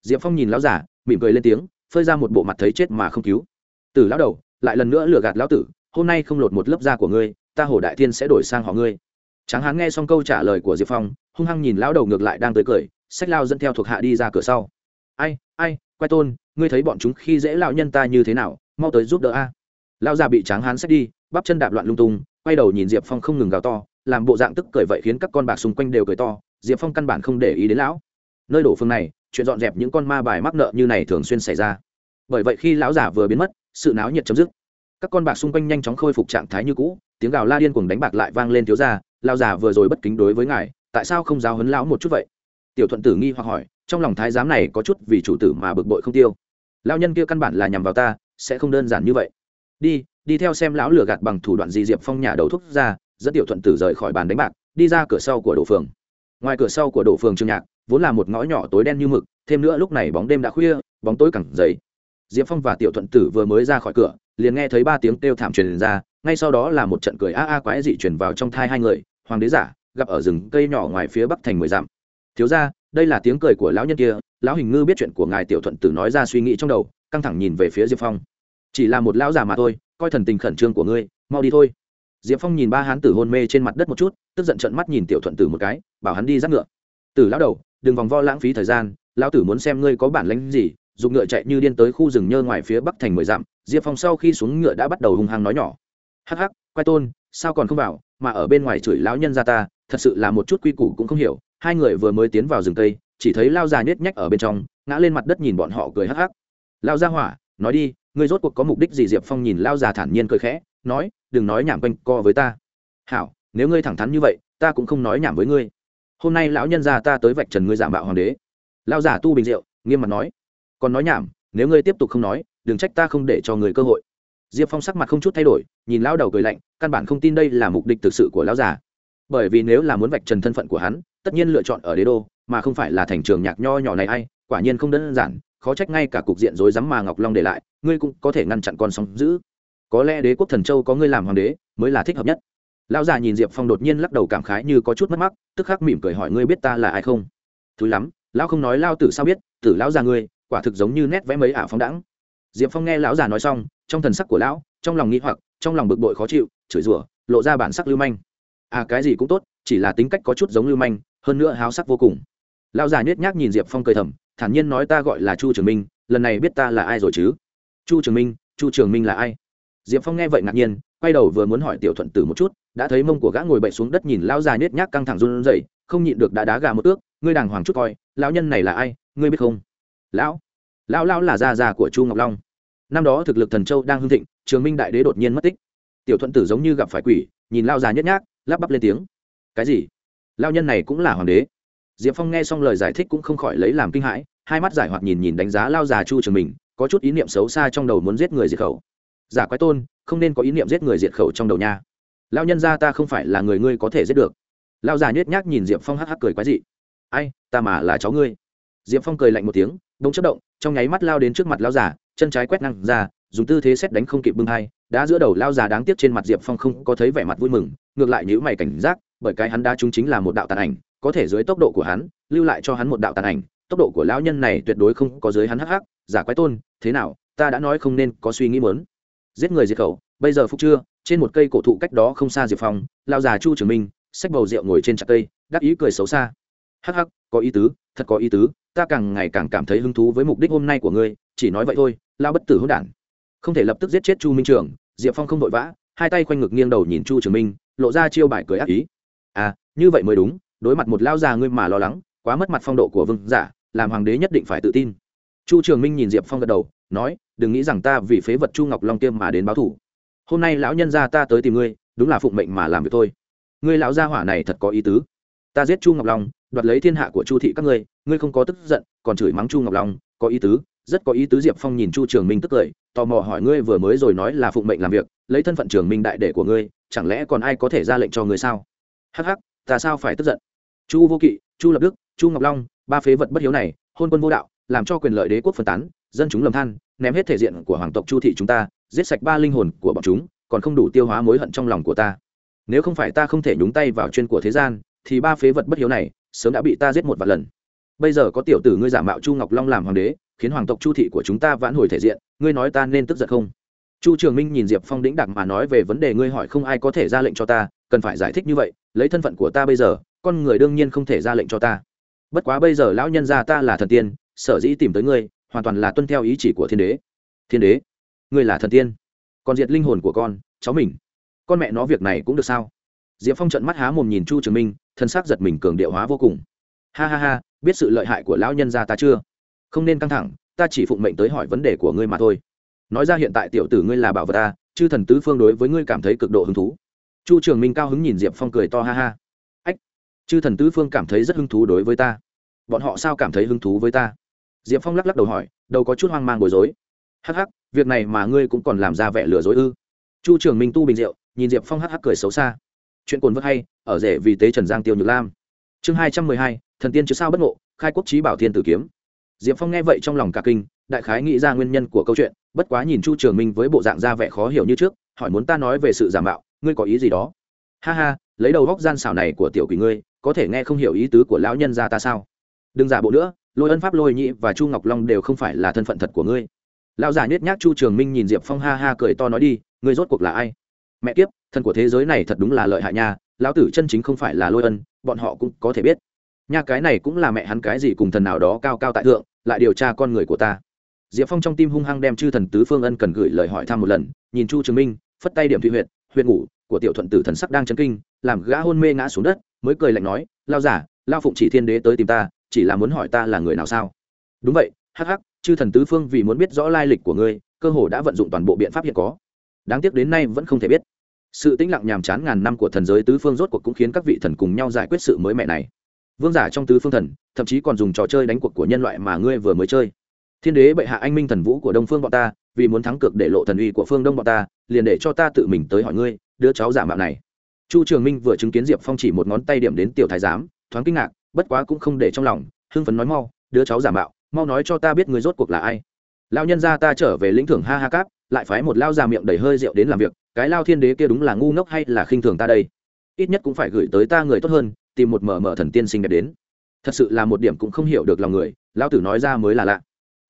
Diệp phong nhìn lão già, mỉm cười lên tiếng, phơi ra một bộ mặt thấy chết mà không cứu. Từ lão đầu, lại lần nữa lừa gạt lão tử, hôm nay không lột một lớp da của ngươi, ta hồ đại thiên sẽ đổi sang họ ngươi. Tráng hán nghe xong câu trả lời của diệp phong, hung hăng nhìn lão đầu ngược lại đang tới cười sách lao dẫn theo thuộc hạ đi ra cửa sau. Ai ai, quay tôn, ngươi thấy bọn chúng khi dễ lão nhân ta như thế nào, mau tới giúp đỡ a. Lão già bị tráng hán xách đi bắp chân đạp loạn lung tung, quay đầu nhìn diệp phong không ngừng gào to, làm bộ dạng tức cười vậy khiến các con bạc xung quanh đều cười to, diệp phong căn bản không để ý đến lão. Nơi đổ phương này, chuyện dọn dẹp những con ma bài mắc nợ như này thường xuyên xảy ra. Bởi vậy khi lão giả vừa biến mất, sự náo nhiệt chấm dứt. Các con bạc xung quanh nhanh chóng khôi phục trạng thái như cũ, tiếng gào la điên cuồng đánh bạc lại vang lên thiếu ra lão giả vừa rồi bất kính đối với ngài, tại sao không giáo hấn lão một chút vậy? Tiểu thuận tử nghi hoặc hỏi, trong lòng thái giám này có chút vì chủ tử mà bực bội không tiêu? Lão nhân kia căn bản là nhằm vào ta, sẽ không đơn giản như vậy. Đi đi theo xem lão lừa gạt bằng thủ đoạn gì diệp phong nhà đầu thuốc ra, dẫn tiểu thuận tử rời khỏi bàn đánh bạc, đi ra cửa sau của đổ phường. Ngoài cửa sau của đổ phường trường nhạc, vốn là một ngõ nhỏ tối đen như mực, thêm nữa lúc này bóng đêm đã khuya, bóng tối cẳng dày diệp phong và tiểu thuận tử vừa mới ra khỏi cửa, liền nghe thấy ba tiếng kêu thảm truyền ra, ngay sau đó là một trận cười a a quái dị truyền vào trong thai hai người, hoàng đế giả, gặp ở rừng cây nhỏ ngoài phía bắc thành mười dặm. Thiếu ra đây là tiếng cười của lão nhân kia, lão hình ngư biết chuyện của ngài, tiểu thuận tử nói ra suy nghĩ trong đầu, căng thẳng nhìn về phía diệp phong chỉ là một lão già mà thôi, coi thần tình khẩn trương của ngươi, mau đi thôi. Diệp phong nhìn ba hán tử hôn mê trên mặt đất một chút, tức giận trận mắt nhìn tiểu thuận tử một cái, bảo hắn đi dắt ngựa. Tử lão đầu, đừng vòng vo lãng phí thời gian, lão tử muốn xem ngươi có bản lĩnh gì. Dùng ngựa chạy như điên tới khu rừng nhơ ngoài phía bắc thành mười dặm, diệp phong sau khi xuống ngựa đã bắt đầu hung hăng nói nhỏ. Hắc hắc, quay tôn, sao còn không vào, mà ở bên ngoài chửi lão nhân ra ta, thật sự là một chút quy củ cũng không hiểu. Hai người vừa mới tiến vào rừng tây chỉ thấy lao già nhét nhách ở bên trong, ngã lên mặt đất nhìn bọn họ cười hắc hắc. Lao ra hỏa, nói đi ngươi rốt cuộc có mục đích gì? Diệp phong nhìn lao già thản nhiên cười khẽ, nói, đừng nói nhảm quanh co với ta. Hảo, nếu ngươi thẳng thắn như vậy, ta cũng không nói nhảm với ngươi. Hôm nay lão nhân già ta tới vạch trần ngươi giả mạo hoàng đế. Lao giả tu bình rượu, nghiêm mặt nói, còn nói nhảm, nếu ngươi tiếp tục không nói, đừng trách ta không để cho người cơ hội. Diệp phong sắc mặt không chút thay đổi, nhìn lão đầu cười lạnh, căn bản không tin đây là mục đích thực sự của lão già. Bởi vì nếu là muốn vạch trần thân phận của hắn, tất nhiên lựa chọn ở đế đô, mà không phải là thành trường nhạc nho nhỏ này ai, quả nhiên không đơn giản, khó trách ngay cả cục diện rối rắm mà ngọc long để lại ngươi cũng có thể ngăn chặn con sóng giữ. Có lẽ đế quốc thần châu có ngươi làm hoàng đế, mới là thích hợp nhất. Lão già nhìn diệp phong đột nhiên lắc đầu cảm khái như có chút mất mắc tức khắc mỉm cười hỏi ngươi biết ta là ai không? Thúi lắm, lão không nói lao tử sao biết, tử lão già ngươi, quả thực giống như nét vẽ mấy ả phóng đãng. Diệp phong nghe lão già nói xong, trong thần sắc của lão, trong lòng nghĩ hoặc, trong lòng bực bội khó chịu, chửi rủa, lộ ra bản sắc lưu manh. À cái gì cũng tốt, chỉ là tính cách có chút giống lưu manh, hơn nữa háo sắc vô cùng. Lão già nhếch nhác nhìn diệp phong cười thầm, thản nhiên nói ta gọi là chu trường minh, lần này biết ta là ai rồi chứ? Chu trường minh, chu trường minh là ai? Diệp phong nghe vậy ngạc nhiên, quay đầu vừa muốn hỏi tiểu thuận tử một chút, đã thấy mông của gã ngồi bậy xuống đất nhìn lão già nhét nhác căng thẳng run rẩy, không nhịn được đã đá gà một ước ngươi đàng hoàng chút coi, lão nhân này là ai, ngươi biết không? Lão lão lão là gia già của chu ngọc long. Năm đó thực lực thần châu đang hưng thịnh, trường minh đại đế đột nhiên mất tích. Tiểu thuận tử giống như gặp phải quỷ, nhìn lao già nhếch nhác, lắp bắp lên tiếng. Cái gì? Lao nhân này cũng là hoàng đế. Diệp phong nghe xong lời giải thích cũng không khỏi lấy làm kinh hãi, hai mắt giải hoạt nhìn nhìn đánh giá lao già chu trường mình có chút ý niệm xấu xa trong đầu muốn giết người diệt khẩu. Giả quái tôn, không nên có ý niệm giết người diệt khẩu trong đầu nha. Lao nhân ra ta không phải là người ngươi có thể giết được. Lao già nhếch nhác nhìn diệp phong hắc hắc cười quái dị. Ai, ta mà là cháu ngươi. Diệp phong cười lạnh một tiếng, bỗng chất động, trong nháy mắt lao đến trước mặt lao già, chân trái quét năng ra, dùng tư thế xét đánh không kịp bưng hai đã giữa đầu lao già đáng tiếc trên mặt diệp phong không có thấy vẻ mặt vui mừng, ngược lại nhữ mày cảnh giác, bởi cái hắn đã chúng chính là một đạo tàn ảnh, có thể dưới tốc độ của hắn, lưu lại cho hắn một đạo tàn ảnh tốc độ của lão nhân này tuyệt đối không có dưới hắn hắc hắc, giả quái tôn, thế nào, ta đã nói không nên có suy nghĩ mớn giết người diệt khẩu, bây giờ phúc chưa, trên một cây cổ thụ cách đó không xa diệp phong lao già chu trường minh, xách bầu rượu ngồi trên trạc cây, đắc ý cười xấu xa. Hắc hắc, có ý tứ, thật có ý tứ, ta càng ngày càng cảm thấy hứng thú với mục đích hôm nay của ngươi, chỉ nói vậy thôi lao bất tử hỗn đản. Không thể lập tức giết chết chu minh trường, diệp phong không vội vã, hai tay khoanh ngực nghiêng đầu nhìn chu trường minh, lộ ra chiêu bài cười ác ý. À như vậy mới đúng, đối mặt một lao già ngươi mà lo lắng, quá mất mặt phong độ của vương giả làm hoàng đế nhất định phải tự tin. Chu trường minh nhìn diệp phong gật đầu, nói, đừng nghĩ rằng ta vì phế vật chu ngọc long tiêm mà đến báo thủ hôm nay lão nhân gia ta tới tìm ngươi, đúng là phụng mệnh mà làm việc thôi. Ngươi lão gia hỏa này thật có ý tứ. Ta giết chu ngọc long, đoạt lấy thiên hạ của chu thị các ngươi ngươi không có tức giận, còn chửi mắng chu ngọc long, có ý tứ. Rất có ý tứ diệp phong nhìn chu trường minh tức cười, tò mò hỏi, ngươi vừa mới rồi nói là phụng mệnh làm việc, lấy thân phận trường minh đại đệ của ngươi, chẳng lẽ còn ai có thể ra lệnh cho ngươi sao? Hắc hắc, ta sao phải tức giận? Chu vô kỵ, chu lập đức, chu ngọc long ba phế vật bất hiếu này, hôn quân vô đạo, làm cho quyền lợi đế quốc phân tán, dân chúng lầm than, ném hết thể diện của hoàng tộc chu thị chúng ta, giết sạch ba linh hồn của bọn chúng, còn không đủ tiêu hóa mối hận trong lòng của ta. Nếu không phải ta không thể nhúng tay vào chuyên của thế gian, thì ba phế vật bất hiếu này sớm đã bị ta giết một vài lần. Bây giờ có tiểu tử ngươi giả mạo chu ngọc long làm hoàng đế, khiến hoàng tộc chu thị của chúng ta vãn hồi thể diện, ngươi nói ta nên tức giận không? Chu trường minh nhìn diệp phong đĩnh đặc mà nói về vấn đề ngươi hỏi không ai có thể ra lệnh cho ta, cần phải giải thích như vậy, lấy thân phận của ta bây giờ, con người đương nhiên không thể ra lệnh cho ta bất quá bây giờ lão nhân gia ta là thần tiên, sở dĩ tìm tới ngươi, hoàn toàn là tuân theo ý chỉ của thiên đế. Thiên đế, ngươi là thần tiên. Còn diệt linh hồn của con, cháu mình. Con mẹ nó việc này cũng được sao? Diệp phong trận mắt há mồm nhìn chu trường minh, thân xác giật mình cường điệu hóa vô cùng. Ha ha ha, biết sự lợi hại của lão nhân gia ta chưa? Không nên căng thẳng, ta chỉ phụng mệnh tới hỏi vấn đề của ngươi mà thôi. Nói ra hiện tại tiểu tử ngươi là bảo vật ta, chư thần tứ phương đối với ngươi cảm thấy cực độ hứng thú. Chu trường minh cao hứng nhìn diệp phong cười to ha ha chư thần tứ phương cảm thấy rất hứng thú đối với ta. Bọn họ sao cảm thấy hứng thú với ta? Diệp phong lắc lắc đầu hỏi, đầu có chút hoang mang bối rối. Hắc hắc, việc này mà ngươi cũng còn làm ra vẻ lừa dối ư? Chu trường minh tu bình rượu nhìn diệp phong hắc hắc cười xấu xa. Chuyện cồn vất hay, ở rể vì tế trần giang tiêu nhược lam. Chương hai trăm mười hai, thần tiên chứ sao bất ngộ, khai quốc trí bảo thiên tử kiếm. Diệp phong nghe vậy trong lòng cả kinh, đại khái nghĩ ra nguyên nhân của câu chuyện, bất quá nhìn chu trường minh với bộ dạng ra vẻ khó hiểu như trước, hỏi muốn ta nói về sự giả mạo, ngươi có ý gì đó? Ha ha, lấy đầu góc gian xảo này của tiểu quỷ ngươi có thể nghe không hiểu ý tứ của lão nhân gia ta sao? Đừng giả bộ nữa, lôi ân pháp, lôi nhị và chu ngọc long đều không phải là thân phận thật của ngươi. Lão giả nhếch nhác chu trường minh nhìn diệp phong ha ha cười to nói đi, ngươi rốt cuộc là ai? Mẹ kiếp thân của thế giới này thật đúng là lợi hại nha, lão tử chân chính không phải là lôi ân, bọn họ cũng có thể biết. Nha, cái này cũng là mẹ hắn cái gì cùng thần nào đó cao cao tại thượng, lại điều tra con người của ta. Diệp phong trong tim hung hăng đem chư thần tứ phương ân cần gửi lời hỏi thăm một lần, nhìn chu trường minh, phất tay điểm thụy huyện huyện ngủ của tiểu thuận tử thần sắc đang chấn kinh, làm gã hôn mê ngã xuống đất mới cười lạnh nói, lao giả, lao phụng chỉ thiên đế tới tìm ta, chỉ là muốn hỏi ta là người nào sao? Đúng vậy, hắc hắc, chư thần tứ phương vì muốn biết rõ lai lịch của ngươi, cơ hồ đã vận dụng toàn bộ biện pháp hiện có. Đáng tiếc đến nay vẫn không thể biết. Sự tĩnh lặng nhàm chán ngàn năm của thần giới tứ phương rốt cuộc cũng khiến các vị thần cùng nhau giải quyết sự mới mẹ này. Vương giả trong tứ phương thần, thậm chí còn dùng trò chơi đánh cuộc của nhân loại mà ngươi vừa mới chơi. Thiên đế bệ hạ anh minh thần vũ của đông phương bọn ta, vì muốn thắng cược để lộ thần uy của phương đông bọn ta, liền để cho ta tự mình tới hỏi ngươi, đứa cháu giả mạo này chu trường minh vừa chứng kiến diệp phong chỉ một ngón tay điểm đến tiểu thái giám, thoáng kinh ngạc, bất quá cũng không để trong lòng, hưng phấn nói mau, đứa cháu giả mạo, mau nói cho ta biết người rốt cuộc là ai. Lao nhân ra ta trở về lĩnh thưởng ha ha cáp, lại phái một lao già miệng đầy hơi rượu đến làm việc, cái lao thiên đế kia đúng là ngu ngốc hay là khinh thường ta đây? Ít nhất cũng phải gửi tới ta người tốt hơn, tìm một mở mở thần tiên sinh đẹp đến. Thật sự là một điểm cũng không hiểu được lòng người lao tử nói ra mới là lạ.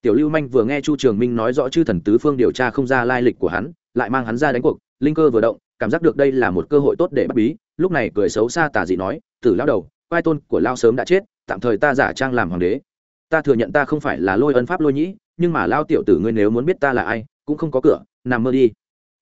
Tiểu lưu manh vừa nghe chu trường minh nói rõ chư thần tứ phương điều tra không ra lai lịch của hắn, lại mang hắn ra đánh cuộc, linh cơ vừa động cảm giác được đây là một cơ hội tốt để bắt bí. Lúc này cười xấu xa tà dị nói, tử lao đầu, quai tôn của lao sớm đã chết, tạm thời ta giả trang làm hoàng đế. Ta thừa nhận ta không phải là lôi ân pháp lôi nhĩ, nhưng mà lao tiểu tử ngươi nếu muốn biết ta là ai, cũng không có cửa, nằm mơ đi.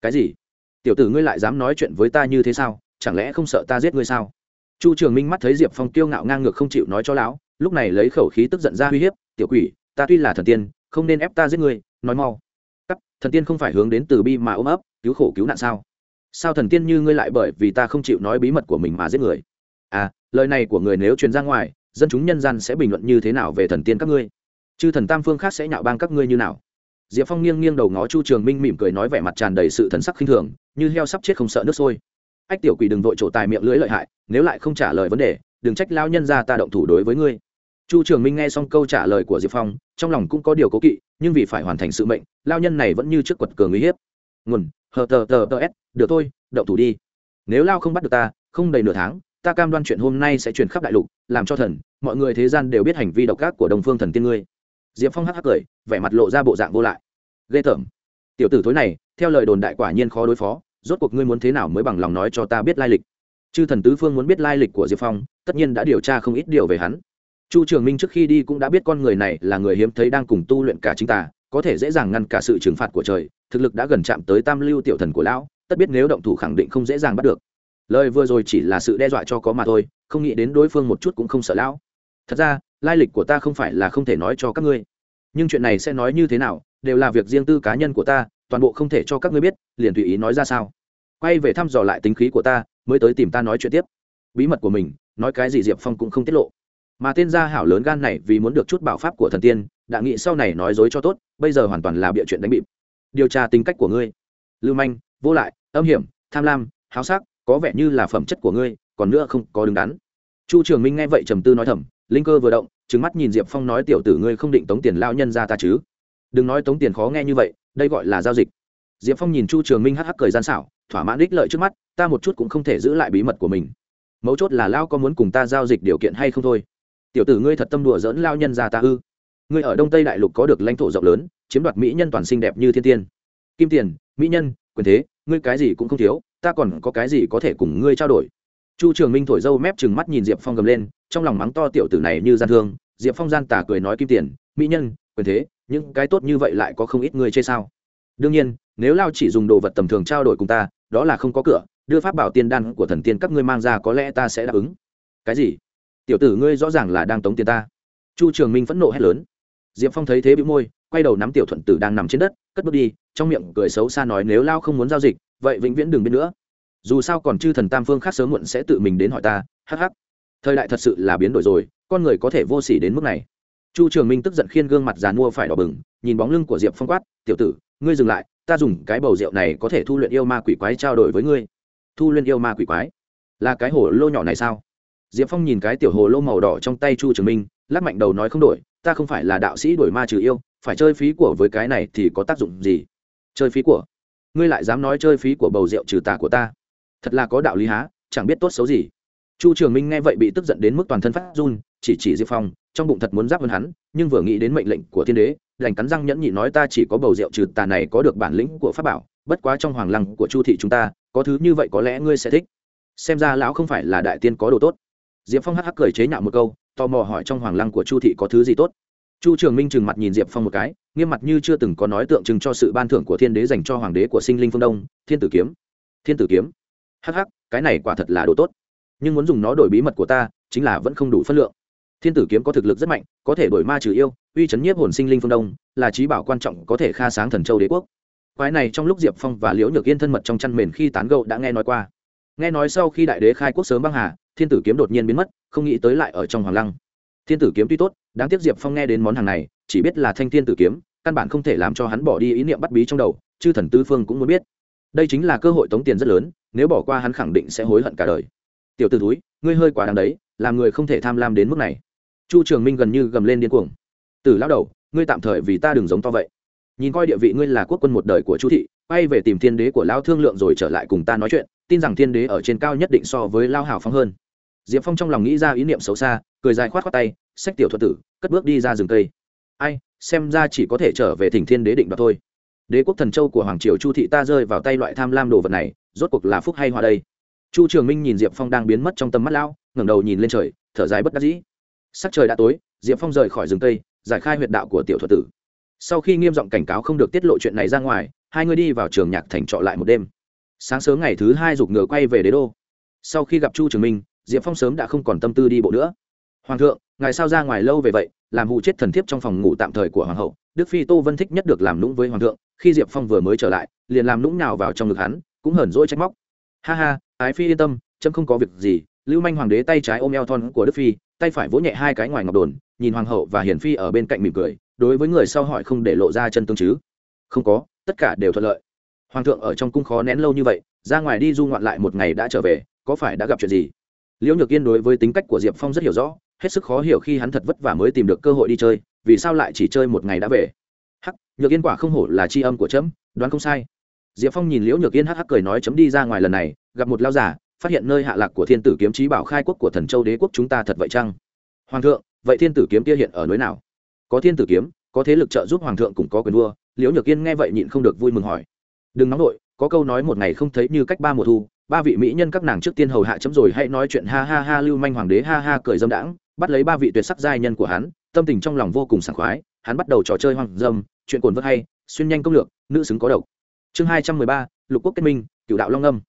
Cái gì? Tiểu tử ngươi lại dám nói chuyện với ta như thế sao? Chẳng lẽ không sợ ta giết ngươi sao? Chu trường minh mắt thấy diệp phong kiêu ngạo ngang ngược không chịu nói cho lão, lúc này lấy khẩu khí tức giận ra uy hiếp, tiểu quỷ, ta tuy là thần tiên, không nên ép ta giết ngươi, nói mau. Cắt, thần tiên không phải hướng đến từ bi mà ôm ấp, cứu khổ cứu nạn sao? Sao thần tiên như ngươi lại bởi vì ta không chịu nói bí mật của mình mà giết người? À lời này của người nếu truyền ra ngoài, dân chúng nhân gian sẽ bình luận như thế nào về thần tiên các ngươi? Chư thần tam phương khác sẽ nhạo bang các ngươi như nào? Diệp phong nghiêng nghiêng đầu ngó chu trường minh mỉm cười nói vẻ mặt tràn đầy sự thần sắc khinh thường, như heo sắp chết không sợ nước sôi. Ách tiểu quỷ đừng vội trổ tài miệng lưỡi lợi hại, nếu lại không trả lời vấn đề, đừng trách lao nhân ra ta động thủ đối với ngươi. Chu trường minh nghe xong câu trả lời của diệp phong, trong lòng cũng có điều cố kỵ, nhưng vì phải hoàn thành sự mệnh lao nhân này vẫn như trước quật cường uy hiếp nguồn, hờ, tờ tờ tờ, s, được thôi, động thủ đi. Nếu lao không bắt được ta, không đầy nửa tháng, ta cam đoan chuyện hôm nay sẽ truyền khắp đại lục, làm cho thần, mọi người thế gian đều biết hành vi độc ác của đồng phương thần tiên ngươi. Diệp phong hắc hắc cười, vẻ mặt lộ ra bộ dạng vô lại. Ghê tởm. Tiểu tử thối này, theo lời đồn đại quả nhiên khó đối phó, rốt cuộc ngươi muốn thế nào mới bằng lòng nói cho ta biết lai lịch? Chư thần tứ phương muốn biết lai lịch của diệp phong, tất nhiên đã điều tra không ít điều về hắn. Chu trường minh trước khi đi cũng đã biết con người này là người hiếm thấy đang cùng tu luyện cả chính tà có thể dễ dàng ngăn cả sự trừng phạt của trời, thực lực đã gần chạm tới tam lưu tiểu thần của lão, tất biết nếu động thủ khẳng định không dễ dàng bắt được. Lời vừa rồi chỉ là sự đe dọa cho có mà thôi, không nghĩ đến đối phương một chút cũng không sợ lão. Thật ra, lai lịch của ta không phải là không thể nói cho các ngươi. Nhưng chuyện này sẽ nói như thế nào, đều là việc riêng tư cá nhân của ta, toàn bộ không thể cho các ngươi biết, liền tùy ý nói ra sao. Quay về thăm dò lại tính khí của ta, mới tới tìm ta nói chuyện tiếp. Bí mật của mình, nói cái gì diệp phong cũng không tiết lộ. Mà tên gia hảo lớn gan này vì muốn được chút bảo pháp của thần tiên đã nghĩ sau này nói dối cho tốt, bây giờ hoàn toàn là bịa chuyện đánh bịp. Điều tra tính cách của ngươi. Lưu manh, vô lại, âm hiểm, tham lam, háo sắc, có vẻ như là phẩm chất của ngươi, còn nữa không có đứng đắn. Chu trường minh nghe vậy trầm tư nói thầm, linh cơ vừa động trứng mắt nhìn diệp phong nói tiểu tử ngươi không định tống tiền lao nhân ra ta chứ? Đừng nói tống tiền khó nghe như vậy, đây gọi là giao dịch. Diệp phong nhìn chu trường minh hắc hắc cười gian xảo, thỏa mãn ích lợi trước mắt, ta một chút cũng không thể giữ lại bí mật của mình. Mấu chốt là lao có muốn cùng ta giao dịch điều kiện hay không thôi? Tiểu tử ngươi thật tâm đùa dỡn lao nhân ra ta ư? Ngươi ở đông tây đại lục có được lãnh thổ rộng lớn, chiếm đoạt mỹ nhân toàn xinh đẹp như thiên tiên. Kim tiền, mỹ nhân, quyền thế, ngươi cái gì cũng không thiếu, ta còn có cái gì có thể cùng ngươi trao đổi? Chu trường minh thổi dâu mép chừng mắt nhìn diệp phong gầm lên, trong lòng mắng to tiểu tử này như gian thương. Diệp phong gian tả cười nói kim tiền, mỹ nhân, quyền thế, những cái tốt như vậy lại có không ít người chê sao? Đương nhiên, nếu lao chỉ dùng đồ vật tầm thường trao đổi cùng ta, đó là không có cửa, đưa pháp bảo tiên đan của thần tiên các ngươi mang ra có lẽ ta sẽ đáp ứng. Cái gì? Tiểu tử ngươi rõ ràng là đang tống tiền ta. Chu trường minh phẫn nộ hét lớn diệp phong thấy thế bị môi, quay đầu nắm tiểu thuận tử đang nằm trên đất, cất bước đi, trong miệng cười xấu xa nói nếu lao không muốn giao dịch, vậy vĩnh viễn đừng biết nữa. Dù sao còn chư thần tam phương khác sớm muộn sẽ tự mình đến hỏi ta, hắc hắc. Thời đại thật sự là biến đổi rồi, con người có thể vô s ỉ đến mức này. Chu trường minh tức giận khiên gương mặt giàn mua phải đỏ bừng, nhìn bóng lưng của diệp phong quát, tiểu tử, ngươi dừng lại, ta dùng cái bầu rượu này có thể thu luyện yêu ma quỷ quái trao đổi với ngươi. Thu luyện yêu ma quỷ quái? Là cái hồ lô nhỏ này sao? Diệp phong nhìn cái tiểu hồ lô màu đỏ trong tay chu trường minh, lắc mạnh đầu nói không đổi ta không phải là đạo sĩ đổi ma trừ yêu, phải chơi phí của với cái này thì có tác dụng gì? Chơi phí của? Ngươi lại dám nói chơi phí của bầu rượu trừ tà của ta? Thật là có đạo lý há, chẳng biết tốt xấu gì. Chu trường minh nghe vậy bị tức giận đến mức toàn thân phát run, chỉ chỉ diệp phong, trong bụng thật muốn giáp hơn hắn, nhưng vừa nghĩ đến mệnh lệnh của thiên đế lành cắn răng nhẫn nhị nói ta chỉ có bầu rượu trừ tà này có được bản lĩnh của pháp bảo, bất quá trong hoàng lăng của chu thị chúng ta, có thứ như vậy có lẽ ngươi sẽ thích. Xem ra lão không phải là đại tiên có đồ tốt. Diệp phong hắc hắc cười chế nhạo một câu tò mò hỏi trong hoàng lăng của chu thị có thứ gì tốt. Chu trường minh trừng mặt nhìn diệp phong một cái, nghiêm mặt như chưa từng có nói tượng trưng cho sự ban thưởng của thiên đế dành cho hoàng đế của sinh linh phương đông, thiên tử kiếm. Thiên tử kiếm? Hắc hắc, cái này quả thật là đồ tốt. Nhưng muốn dùng nó đổi bí mật của ta, chính là vẫn không đủ phân lượng. Thiên tử kiếm có thực lực rất mạnh, có thể đổi ma trừ yêu, uy chấn nhiếp hồn sinh linh phương đông, là trí bảo quan trọng có thể kha sáng thần châu đế quốc. Quái này trong lúc diệp phong và liễu nhược yên thân mật trong chăn mền khi tán gậu đã nghe nói qua. Nghe nói sau khi đại đế khai quốc sớm băng hà thiên tử kiếm đột nhiên biến mất, không nghĩ tới lại ở trong hoàng lăng. Thiên tử kiếm tuy tốt, đáng tiếc diệp phong nghe đến món hàng này, chỉ biết là thanh thiên tử kiếm, căn bản không thể làm cho hắn bỏ đi ý niệm bắt bí trong đầu, chư thần tư phương cũng muốn biết. Đây chính là cơ hội tống tiền rất lớn, nếu bỏ qua hắn khẳng định sẽ hối hận cả đời. Tiểu t ử túi ngươi hơi quả đáng đấy, làm người không thể tham lam đến mức này. Chu trường minh gần như gầm lên điên cuồng. Tử lao đầu, ngươi tạm thời vì ta đừng giống to vậy. Nhìn coi địa vị ngươi là quốc quân một đời của chu thị, quay về tìm thiên đế của lao thương lượng rồi trở lại cùng ta nói chuyện, tin rằng thiên đế ở trên cao nhất định so với lao hào phong hơn diệp phong trong lòng nghĩ ra ý niệm xấu xa, cười dài khoát khoát tay xách tiểu thuật tử, cất bước đi ra rừng cây. Ai, xem ra chỉ có thể trở về thỉnh thiên đế định đoạt thôi. Đế quốc thần châu của hoàng triều chu thị ta rơi vào tay loại tham lam đồ vật này, rốt cuộc là phúc hay họa đây? Chu trường minh nhìn diệp phong đang biến mất trong tầm mắt lão, ngẩng đầu nhìn lên trời, thở dài bất đắc dĩ. Sắc trời đã tối, diệp phong rời khỏi rừng cây, giải khai huyệt đạo của tiểu thuật tử. Sau khi nghiêm giọng cảnh cáo không được tiết lộ chuyện này ra ngoài, hai người đi vào trường nhạc thành trọ lại một đêm. Sáng sớm ngày thứ hai giục ngựa quay về đế đô. Sau khi gặp chu trường minh diệp phong sớm đã không còn tâm tư đi bộ nữa. Hoàng thượng, ngài sao ra ngoài lâu về vậy? Làm hụ chết thần thiếp trong phòng ngủ tạm thời của hoàng hậu. Đức phi tô vân thích nhất được làm lũng với hoàng thượng. Khi diệp phong vừa mới trở lại, liền làm lũng nào vào trong ngực hắn, cũng hờn dỗi trách móc. Ha ha, ái phi yên tâm trâm không có việc gì. Lưu manh hoàng đế tay trái ôm eo thon của đức phi, tay phải vỗ nhẹ hai cái ngoài ngọc đồn, nhìn hoàng hậu và hiển phi ở bên cạnh mỉm cười, đối với người sau hỏi không để lộ ra chân tương chứ? Không có, tất cả đều thuận lợi. Hoàng thượng ở trong cung khó nén lâu như vậy, ra ngoài đi du ngoạn lại một ngày đã trở về, có phải đã gặp chuyện gì? Liễu nhược yên đối với tính cách của diệp phong rất hiểu rõ, hết sức khó hiểu khi hắn thật vất vả mới tìm được cơ hội đi chơi, vì sao lại chỉ chơi một ngày đã về? Hắc, nhược yên quả không hổ là c h i âm của trẫm đoán không sai. Diệp phong nhìn liễu nhược yên hắc hắc cười nói chấm đi ra ngoài lần này, gặp một lao giả phát hiện nơi hạ lạc của thiên tử kiếm trí bảo khai quốc của thần châu đế quốc chúng ta thật vậy chăng? Hoàng thượng, vậy thiên tử kiếm kia hiện ở núi nào? Có thiên tử kiếm, có thế lực trợ giúp hoàng thượng cũng có quyền vua, liễu nhược yên nghe vậy nhịn không được vui mừng hỏi. Đừng nóng nổi có câu nói một ngày không thấy như cách ba mùa thu ba vị mỹ nhân các nàng trước tiên hầu hạ chấm rồi hãy nói chuyện ha ha ha lưu manh hoàng đế ha ha cười dâm đãng, bắt lấy ba vị tuyệt sắc giai nhân của hắn, tâm tình trong lòng vô cùng sảng khoái, hắn bắt đầu trò chơi hoang dâm, chuyện cuồn vớt hay, xuyên nhanh công lược, nữ xứng có độc. Chương hai trăm mười ba, lục quốc kết minh cựu đạo long âm.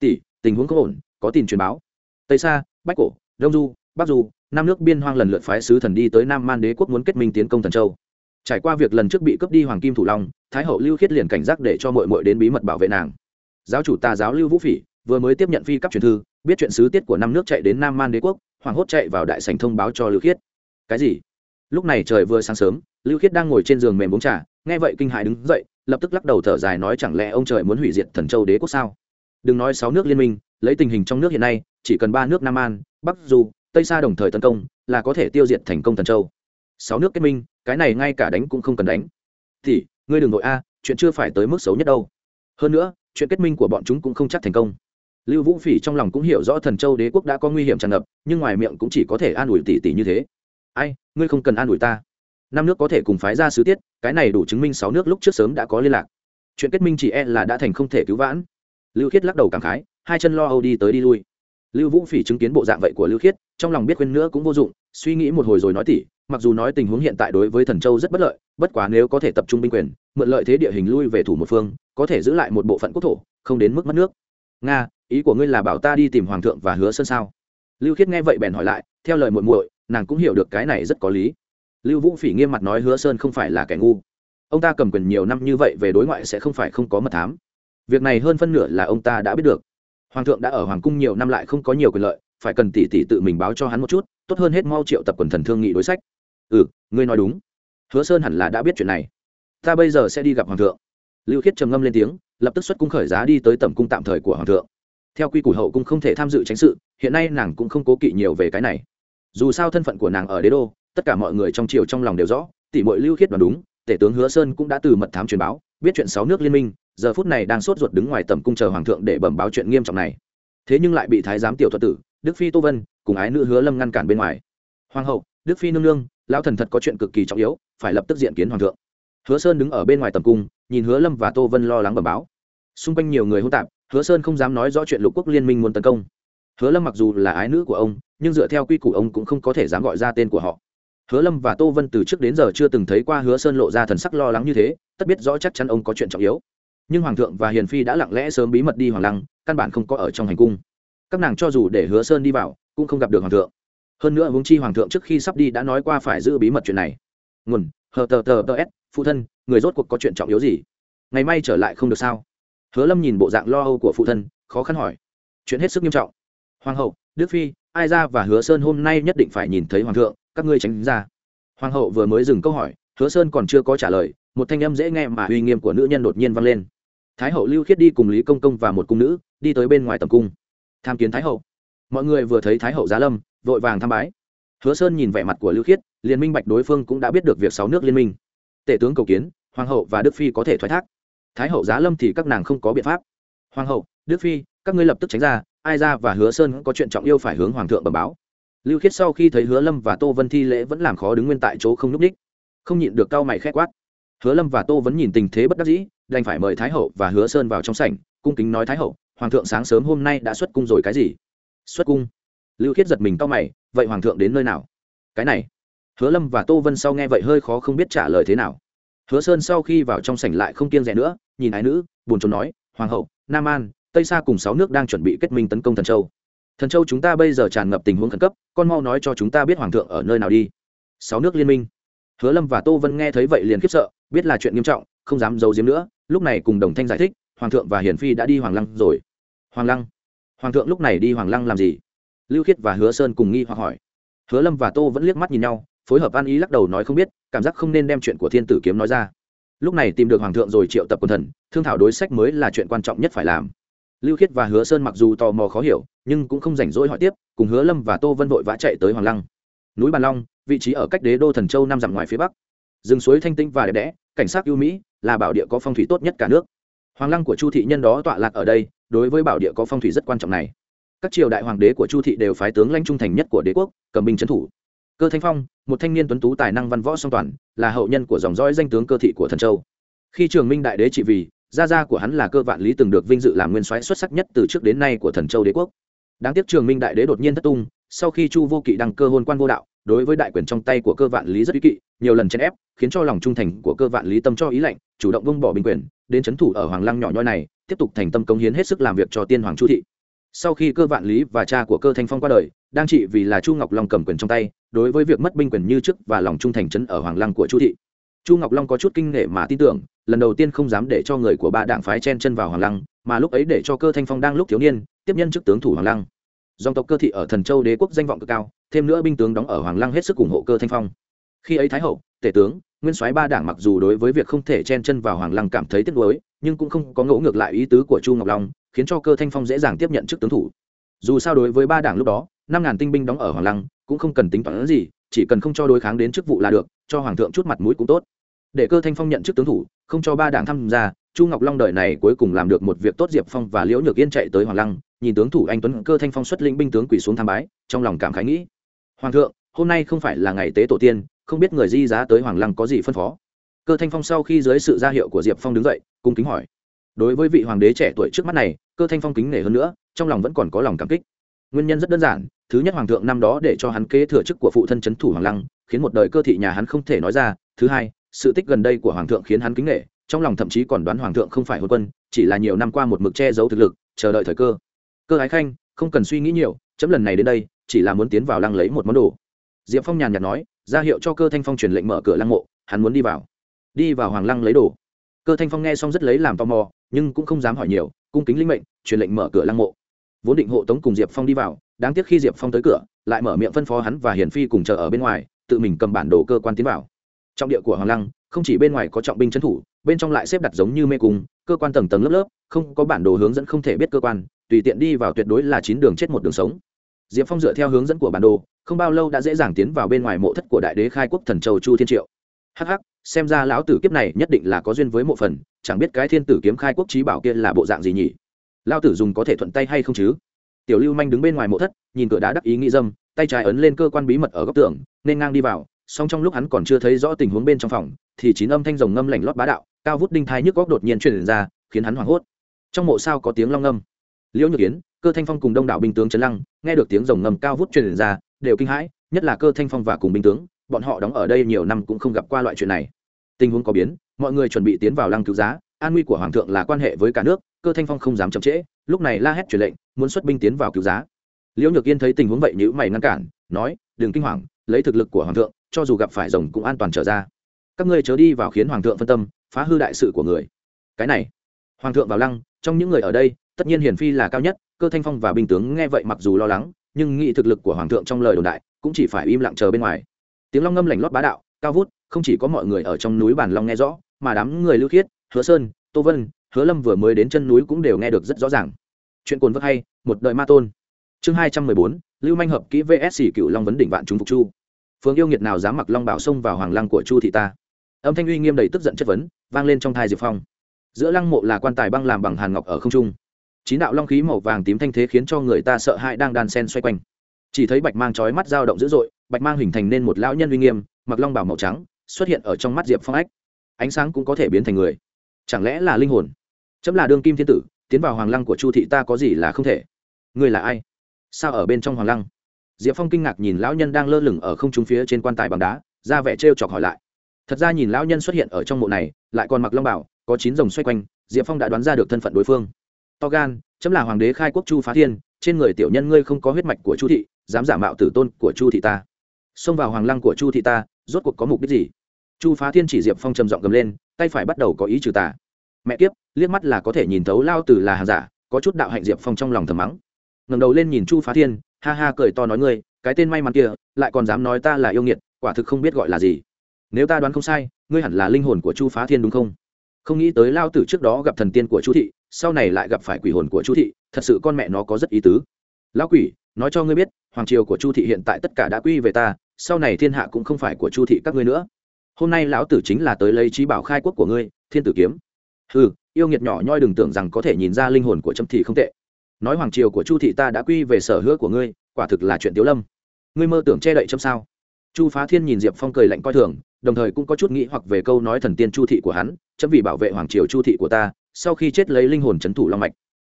Tỷ, tình huống có ổn, có tin truyền báo. Tây sa, bách cổ, đông du, bắc du năm nước biên hoang lần lượt phái sứ thần đi tới nam man đế quốc muốn kết minh tiến công thần châu. Trải qua việc lần trước bị cướp đi hoàng kim thủ long, thái hậu lưu khiết liền cảnh giác để cho mội mội đến bí mật bảo vệ nàng. Giáo chủ tà giáo lưu vũ phỉ vừa mới tiếp nhận phi cấp truyền thư, biết chuyện sứ tiết của năm nước chạy đến nam man đế quốc hoàng hốt chạy vào đại sảnh thông báo cho lưu khiết. Cái gì? Lúc này trời vừa sáng sớm, lưu khiết đang ngồi trên giường mềm uống trà, nghe vậy kinh hãi đứng dậy, lập tức lắc đầu thở dài nói chẳng lẽ ông trời muốn hủy diệt thần châu đế quốc sao? Đừng nói sáu nước liên minh, lấy tình hình trong nước hiện nay, chỉ cần ba nước nam an bắc du, tây sa đồng thời tấn công, là có thể tiêu diệt thành công thần châu. Sáu nước kết minh, cái này ngay cả đánh cũng không cần đánh. Thì, ngươi đừng nội a, chuyện chưa phải tới mức xấu nhất đâu. Hơn nữa, chuyện kết minh của bọn chúng cũng không chắc thành công lưu vũ phỉ trong lòng cũng hiểu rõ thần châu đế quốc đã có nguy hiểm tràn ngập, nhưng ngoài miệng cũng chỉ có thể an ủi tỷ tỷ như thế. Ai, ngươi không cần an ủi ta. Năm nước có thể cùng phái ra sứ tiết, cái này đủ chứng minh sáu nước lúc trước sớm đã có liên lạc. Chuyện kết minh chỉ e là đã thành không thể cứu vãn. Lưu khiết lắc đầu cảm khái, hai chân lo âu đi tới đi lui. Lưu vũ phỉ chứng kiến bộ dạng vậy của lưu khiết, trong lòng biết quên nữa cũng vô dụng, suy nghĩ một hồi rồi nói tỉ, mặc dù nói tình huống hiện tại đối với thần châu rất bất lợi, bất quá nếu có thể tập trung binh quyền, mượn lợi thế địa hình lui về thủ một phương, có thể giữ lại một bộ phận quốc thổ, không đến mức mất nước. Nga ý của ngươi là bảo ta đi tìm hoàng thượng và hứa sơn sao? Lưu khiết nghe vậy bèn hỏi lại, theo lời muội muội, nàng cũng hiểu được cái này rất có lý. Lưu vũ phỉ nghiêm mặt nói hứa sơn không phải là kẻ ngu. Ông ta cầm quyền nhiều năm như vậy về đối ngoại sẽ không phải không có mật thám. Việc này hơn phân nửa là ông ta đã biết được. Hoàng thượng đã ở hoàng cung nhiều năm lại không có nhiều quyền lợi, phải cần tỷ tỷ tự mình báo cho hắn một chút, tốt hơn hết mau triệu tập quần thần thương nghị đối sách. Ừ ngươi nói đúng. Hứa sơn hẳn là đã biết chuyện này. Ta bây giờ sẽ đi gặp hoàng thượng. Lưu khiết trầm ngâm lên tiếng, lập tức xuất cung khởi giá đi tới tầm cung tạm thời của hoàng thượng theo quy củ hậu cung không thể tham dự tránh sự, hiện nay nàng cũng không cố kỵ nhiều về cái này. Dù sao thân phận của nàng ở đế đô, tất cả mọi người trong triều trong lòng đều rõ, tỷ mội lưu khiết đoán đúng, tể tướng hứa sơn cũng đã từ mật thám truyền báo, biết chuyện sáu nước liên minh, giờ phút này đang sốt ruột đứng ngoài tầm cung chờ hoàng thượng để bẩm báo chuyện nghiêm trọng này. Thế nhưng lại bị thái giám tiểu thuật tử, đức phi tô vân, cùng ái nữ hứa lâm ngăn cản bên ngoài. Hoàng hậu, đức phi nương nương, lão thần thật có chuyện cực kỳ trọng yếu, phải lập tức diện kiến hoàng thượng. Hứa sơn đứng ở bên ngoài tầm cung, nhìn hứa lâm và tô vân lo lắng bẩm báo. Xung quanh nhiều người hô tạp hứa sơn không dám nói rõ chuyện lục quốc liên minh muốn tấn công. Hứa lâm mặc dù là ái nữ của ông, nhưng dựa theo quy củ ông cũng không có thể dám gọi ra tên của họ. Hứa lâm và tô vân từ trước đến giờ chưa từng thấy qua hứa sơn lộ ra thần sắc lo lắng như thế, tất biết rõ chắc chắn ông có chuyện trọng yếu. Nhưng hoàng thượng và hiền phi đã lặng lẽ sớm bí mật đi hoàng lăng, căn bản không có ở trong hành cung. Các nàng cho dù để hứa sơn đi vào, cũng không gặp được hoàng thượng. Hơn nữa huống chi hoàng thượng trước khi sắp đi đã nói qua phải giữ bí mật chuyện này. Nguồn, hờ tờ tờ tờ s, phụ thân, người rốt cuộc có chuyện trọng yếu gì? Ngày mai trở lại không được sao? Hứa lâm nhìn bộ dạng lo âu của phụ thân, khó khăn hỏi. Chuyện hết sức nghiêm trọng. Hoàng hậu, đức phi, ai ra và hứa sơn hôm nay nhất định phải nhìn thấy hoàng thượng, các ngươi tránh ra. Hoàng hậu vừa mới dừng câu hỏi, hứa sơn còn chưa có trả lời, một thanh âm dễ nghe mà uy nghiêm của nữ nhân đột nhiên vang lên. Thái hậu lưu khiết đi cùng lý công công và một cung nữ, đi tới bên ngoài tầm cung. Tham kiến thái hậu. Mọi người vừa thấy thái hậu giá lâm, vội vàng tham bái. Hứa sơn nhìn vẻ mặt của lưu khiết, liền minh bạch đối phương cũng đã biết được việc sáu nước liên minh. Tể tướng cầu kiến, hoàng hậu và đức phi có thể thoái thác thái hậu giá lâm thì các nàng không có biện pháp. Hoàng hậu, đức phi, các ngươi lập tức tránh ra, ai ra và hứa sơn có chuyện trọng yêu phải hướng hoàng thượng bẩm báo. Lưu khiết sau khi thấy hứa lâm và tô vân thi lễ vẫn làm khó đứng nguyên tại chỗ không núp đích không nhịn được cao mày khét quát. Hứa lâm và tô vẫn nhìn tình thế bất đắc dĩ, đành phải mời thái hậu và hứa sơn vào trong sảnh, cung kính nói thái hậu, hoàng thượng sáng sớm hôm nay đã xuất cung rồi cái gì? Xuất cung? Lưu khiết giật mình cao mày, vậy hoàng thượng đến nơi nào? Cái này. Hứa lâm và tô vân sau nghe vậy hơi khó không biết trả lời thế nào hứa sơn sau khi vào trong sảnh lại không kiêng rẻ nữa, nhìn ái nữ, buồn chồn nói, hoàng hậu, nam an, tây sa cùng sáu nước đang chuẩn bị kết minh tấn công thần châu. Thần châu chúng ta bây giờ tràn ngập tình huống khẩn cấp, con mau nói cho chúng ta biết hoàng thượng ở nơi nào đi. Sáu nước liên minh. Hứa lâm và tô vân nghe thấy vậy liền khiếp sợ, biết là chuyện nghiêm trọng, không dám giấu giếm nữa, lúc này cùng đồng thanh giải thích, hoàng thượng và Hiển phi đã đi hoàng lăng rồi. Hoàng lăng? Hoàng thượng lúc này đi hoàng lăng làm gì? Lưu khiết và hứa sơn cùng nghi hoặc hỏi. Hứa lâm và tô vẫn liếc mắt nhìn nhau phối hợp an ý lắc đầu nói không biết, cảm giác không nên đem chuyện của thiên tử kiếm nói ra. Lúc này tìm được hoàng thượng rồi triệu tập quần thần, thương thảo đối sách mới là chuyện quan trọng nhất phải làm. Lưu khiết và hứa sơn mặc dù tò mò khó hiểu, nhưng cũng không rảnh rỗi hỏi tiếp, cùng hứa lâm và tô vân vội vã chạy tới hoàng lăng. Núi bàn long, vị trí ở cách đế đô thần châu năm dặm ngoài phía bắc. Rừng suối thanh tĩnh và đẹp đẽ, cảnh sát ưu mỹ, là bảo địa có phong thủy tốt nhất cả nước. Hoàng lăng của chu thị nhân đó tọa lạc ở đây, đối với bảo địa có phong thủy rất quan trọng này. Các triều đại hoàng đế của chu thị đều phái tướng lãnh trung thành nhất của đế quốc, cầm binh trấn thủ cơ thanh phong, một thanh niên tuấn tú tài năng văn võ song toàn, là hậu nhân của dòng dõi danh tướng cơ thị của thần châu. Khi trường minh đại đế trị vì, gia gia của hắn là cơ vạn lý từng được vinh dự làm nguyên soái xuất sắc nhất từ trước đến nay của thần châu đế quốc. Đáng tiếc trường minh đại đế đột nhiên thất tung, sau khi chu vô kỵ đăng cơ hôn quan vô đạo, đối với đại quyền trong tay của cơ vạn lý rất ý kỵ, nhiều lần chèn ép, khiến cho lòng trung thành của cơ vạn lý tâm cho ý lệnh chủ động vung bỏ bình quyền, đến c thủ ở hoàng lăng nhỏ nhoi này, tiếp tục thành tâm cống hiến hết sức làm việc cho tiên hoàng chu thị. Sau khi cơ vạn lý và cha của cơ thanh phong qua đời đang trị vì là chu ngọc long cầm quyền trong tay, đối với việc mất binh quyền như trước và lòng trung thành chấn ở hoàng lăng của chu thị. Chu ngọc long có chút kinh nghệ mà tin tưởng, lần đầu tiên không dám để cho người của ba đảng phái chen chân vào hoàng lăng, mà lúc ấy để cho cơ thanh phong đang lúc thiếu niên, tiếp nhân chức tướng thủ hoàng lăng. Dòng tộc cơ thị ở thần châu đế quốc danh vọng cực cao, thêm nữa binh tướng đóng ở hoàng lăng hết sức ủng hộ cơ thanh phong. Khi ấy thái hậu, tể tướng, nguyên soái ba đảng mặc dù đối với việc không thể chen chân vào hoàng lăng cảm thấy tiếc nuối, nhưng cũng không có ngẫu ngược lại ý tứ của chu ngọc long, khiến cho cơ thanh phong dễ dàng tiếp nhận chức tướng thủ. Dù sao đối với ba đảng lúc đó năm ngàn tinh binh đóng ở hoàng lăng, cũng không cần tính toán gì, chỉ cần không cho đối kháng đến chức vụ là được, cho hoàng thượng chút mặt mũi cũng tốt. Để cơ thanh phong nhận chức tướng thủ, không cho ba đảng tham gia, chu ngọc long đời này cuối cùng làm được một việc tốt diệp phong và liễu nhược yên chạy tới hoàng lăng, nhìn tướng thủ anh tuấn cơ thanh phong xuất lĩnh binh tướng quỷ xuống tham bái, trong lòng cảm khái nghĩ, hoàng thượng, hôm nay không phải là ngày tế tổ tiên, không biết người di giá tới hoàng lăng có gì phân phó? Cơ thanh phong sau khi dưới sự ra hiệu của diệp phong đứng dậy, cung kính hỏi, đối với vị hoàng đế trẻ tuổi trước mắt này, cơ thanh phong kính nể hơn nữa, trong lòng vẫn còn có lòng cảm kích. Nguyên nhân rất đơn giản thứ nhất hoàng thượng năm đó để cho hắn kế thừa chức của phụ thân c h ấ n thủ hoàng lăng, khiến một đời cơ thị nhà hắn không thể nói ra. Thứ hai, sự tích gần đây của hoàng thượng khiến hắn kính nể, trong lòng thậm chí còn đoán hoàng thượng không phải hôn quân, chỉ là nhiều năm qua một mực che giấu thực lực, chờ đợi thời cơ. Cơ ái khanh, không cần suy nghĩ nhiều, chấm lần này đến đây, chỉ là muốn tiến vào lăng lấy một món đồ. Diệp phong nhàn nhạt nói, ra hiệu cho cơ thanh phong truyền lệnh mở cửa lăng mộ, hắn muốn đi vào. Đi vào hoàng lăng lấy đồ. Cơ thanh phong nghe xong rất lấy làm tò mò, nhưng cũng không dám hỏi nhiều, cung kính linh mệnh, truyền lệnh mở cửa lăng mộ. Vốn định hộ tống cùng diệp phong đi vào đáng tiếc khi diệp phong tới cửa, lại mở miệng phân phó hắn và hiền phi cùng chờ ở bên ngoài, tự mình cầm bản đồ cơ quan tiến vào. Trong địa của hoàng lăng, không chỉ bên ngoài có trọng binh trấn thủ, bên trong lại xếp đặt giống như mê cung, cơ quan tầng tầng lớp lớp, không có bản đồ hướng dẫn không thể biết cơ quan, tùy tiện đi vào tuyệt đối là chín đường chết một đường sống. Diệp phong dựa theo hướng dẫn của bản đồ, không bao lâu đã dễ dàng tiến vào bên ngoài mộ thất của đại đế khai quốc thần châu chu thiên triệu. Hắc hắc, xem ra lão tử kiếp này nhất định là có duyên với mộ phần, chẳng biết cái thiên tử kiếm khai quốc trí bảo kia là bộ dạng gì nhỉ? Lao tử dùng có thể thuận tay hay không chứ? Tiểu lưu manh đứng bên ngoài mộ thất, nhìn cửa đá đắc ý nghĩ dâm, tay trái ấn lên cơ quan bí mật ở góc tường, nên ngang đi vào, song trong lúc hắn còn chưa thấy rõ tình huống bên trong phòng, thì chín âm thanh rồng ngâm lảnh lót bá đạo, cao vút đinh thai nhức góc đột nhiên truyền ra, khiến hắn hoảng hốt. Trong mộ sao có tiếng long ngâm. Liễu nhược kiến cơ thanh phong cùng đông đảo binh tướng trấn lăng, nghe được tiếng rồng ngâm cao vút truyền ra, đều kinh hãi, nhất là cơ thanh phong và cùng binh tướng, bọn họ đóng ở đây nhiều năm cũng không gặp qua loại chuyện này. Tình huống có biến, mọi người chuẩn bị tiến vào lăng cứu giá, an nguy của hoàng thượng là quan hệ với cả nước cơ thanh phong không dám chậm trễ, lúc này la hét truyền lệnh, muốn xuất binh tiến vào cứu giá. Liễu nhược yên thấy tình huống vậy nhữ mày ngăn cản, nói đừng kinh hoàng, lấy thực lực của hoàng thượng, cho dù gặp phải rồng cũng an toàn trở ra. Các ngươi chớ đi vào khiến hoàng thượng phân tâm, phá hư đại sự của người. Cái này, hoàng thượng vào lăng, trong những người ở đây, tất nhiên hiển phi là cao nhất, cơ thanh phong và binh tướng nghe vậy mặc dù lo lắng, nhưng nghĩ thực lực của hoàng thượng trong lời đồn đại, cũng chỉ phải im lặng chờ bên ngoài. Tiếng long ngâm lảnh lót bá đạo, cao vút, không chỉ có mọi người ở trong núi bản long nghe rõ, mà đám người lưu khiết, hứa sơn, tô vân hứa lâm vừa mới đến chân núi cũng đều nghe được rất rõ ràng. Chuyện cồn vất hay, một đời ma tôn. Chương hai trăm mười bốn, lưu manh hợp kỹ vsc cựu long vấn đỉnh vạn chúng phục chu. Phương yêu nghiệt nào dám mặc long bảo xông vào hoàng lăng của chu thị ta? Âm thanh uy nghiêm đầy tức giận chất vấn, vang lên trong thai diệp phong. Giữa lăng mộ là quan tài băng làm bằng hàn ngọc ở không trung. Chín đạo long khí màu vàng tím thanh thế khiến cho người ta sợ hãi đang đan sen xoay quanh. Chỉ thấy bạch mang trói mắt dao động dữ dội, bạch mang hình thành nên một lão nhân uy nghiêm, mặc long bảo màu trắng, xuất hiện ở trong mắt diệp phong ách. Ánh sáng cũng có thể biến thành người. Chẳng lẽ là linh hồn? Chấm là đương kim thiên tử, tiến vào hoàng lăng của chu thị ta có gì là không thể. Người là ai? Sao ở bên trong hoàng lăng? Diệp phong kinh ngạc nhìn lão nhân đang lơ lửng ở không trung phía trên quan tài bằng đá, ra vẻ t chọc hỏi lại. Thật ra nhìn lão nhân xuất hiện ở trong mộ này, lại còn mặc long bảo, có chín rồng xoay quanh, diệp phong đã đoán ra được thân phận đối phương. To gan, chấm là hoàng đế khai quốc chu phá thiên, trên người tiểu nhân ngươi không có huyết mạch của chu thị, dám giả mạo tử tôn của chu thị ta. Xông vào hoàng lăng của chu thị ta, rốt cuộc có mục đích gì? Chu phá thiên chỉ diệp phong trầm giọng gầm lên, tay phải bắt đầu có ý trừ tà mẹ kiếp, liếc mắt là có thể nhìn thấu lao từ là hàng giả, có chút đạo hạnh diệp phong trong lòng thầm mắng. Ngẩng đầu lên nhìn chu phá thiên, ha ha cười to nói ngươi, cái tên may mắn kia, lại còn dám nói ta là yêu nghiệt, quả thực không biết gọi là gì. Nếu ta đoán không sai, ngươi hẳn là linh hồn của chu phá thiên đúng không? Không nghĩ tới lao tử trước đó gặp thần tiên của chu thị, sau này lại gặp phải quỷ hồn của chu thị, thật sự con mẹ nó có rất ý tứ. Lão quỷ, nói cho ngươi biết, hoàng triều của chu thị hiện tại tất cả đã quy về ta, sau này thiên hạ cũng không phải của chu thị các ngươi nữa. Hôm nay lão tử chính là tới lấy trí bảo khai quốc của ngươi, thiên tử kiếm ừ yêu nghiệt nhỏ nhoi đừng tưởng rằng có thể nhìn ra linh hồn của trâm thị không tệ. Nói hoàng triều của chu thị ta đã quy về sở hữu của ngươi, quả thực là chuyện tiếu lâm. Ngươi mơ tưởng che đậy trâm sao? Chu phá thiên nhìn diệp phong cười lạnh coi thường, đồng thời cũng có chút nghĩ hoặc về câu nói thần tiên chu thị của hắn chấm vì bảo vệ hoàng triều chu thị của ta, sau khi chết lấy linh hồn c h ấ n thủ long mạch.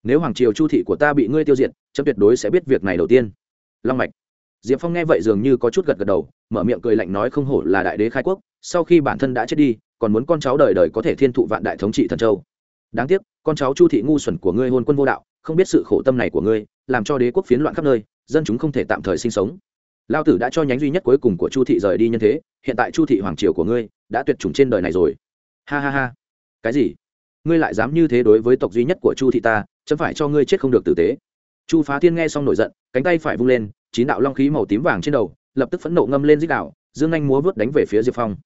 Nếu hoàng triều chu thị của ta bị ngươi tiêu diệt chấm tuyệt đối sẽ biết việc này đầu tiên. Long mạch. Diệp phong nghe vậy dường như có chút gật gật đầu, mở miệng cười lạnh nói không hổ là đại đế khai quốc, sau khi bản thân đã chết đi còn muốn con cháu đời đời có thể thiên thụ vạn đại thống trị thần châu. Đáng tiếc, con cháu chu thị ngu xuẩn của ngươi hôn quân vô đạo, không biết sự khổ tâm này của ngươi, làm cho đế quốc phiến loạn khắp nơi, dân chúng không thể tạm thời sinh sống. Lao tử đã cho nhánh duy nhất cuối cùng của chu thị rời đi nhân thế, hiện tại chu thị hoàng triều của ngươi đã tuyệt chủng trên đời này rồi. Ha ha ha. Cái gì? Ngươi lại dám như thế đối với tộc duy nhất của chu thị ta, chấm phải cho ngươi chết không được tử tế. Chu phá thiên nghe xong nổi giận, cánh tay phải vung lên, chín đạo long khí màu tím vàng trên đầu, lập tức phẫn nộ ngâm lên dích đạo, dương anh múa vớt đánh về phía diệp phong.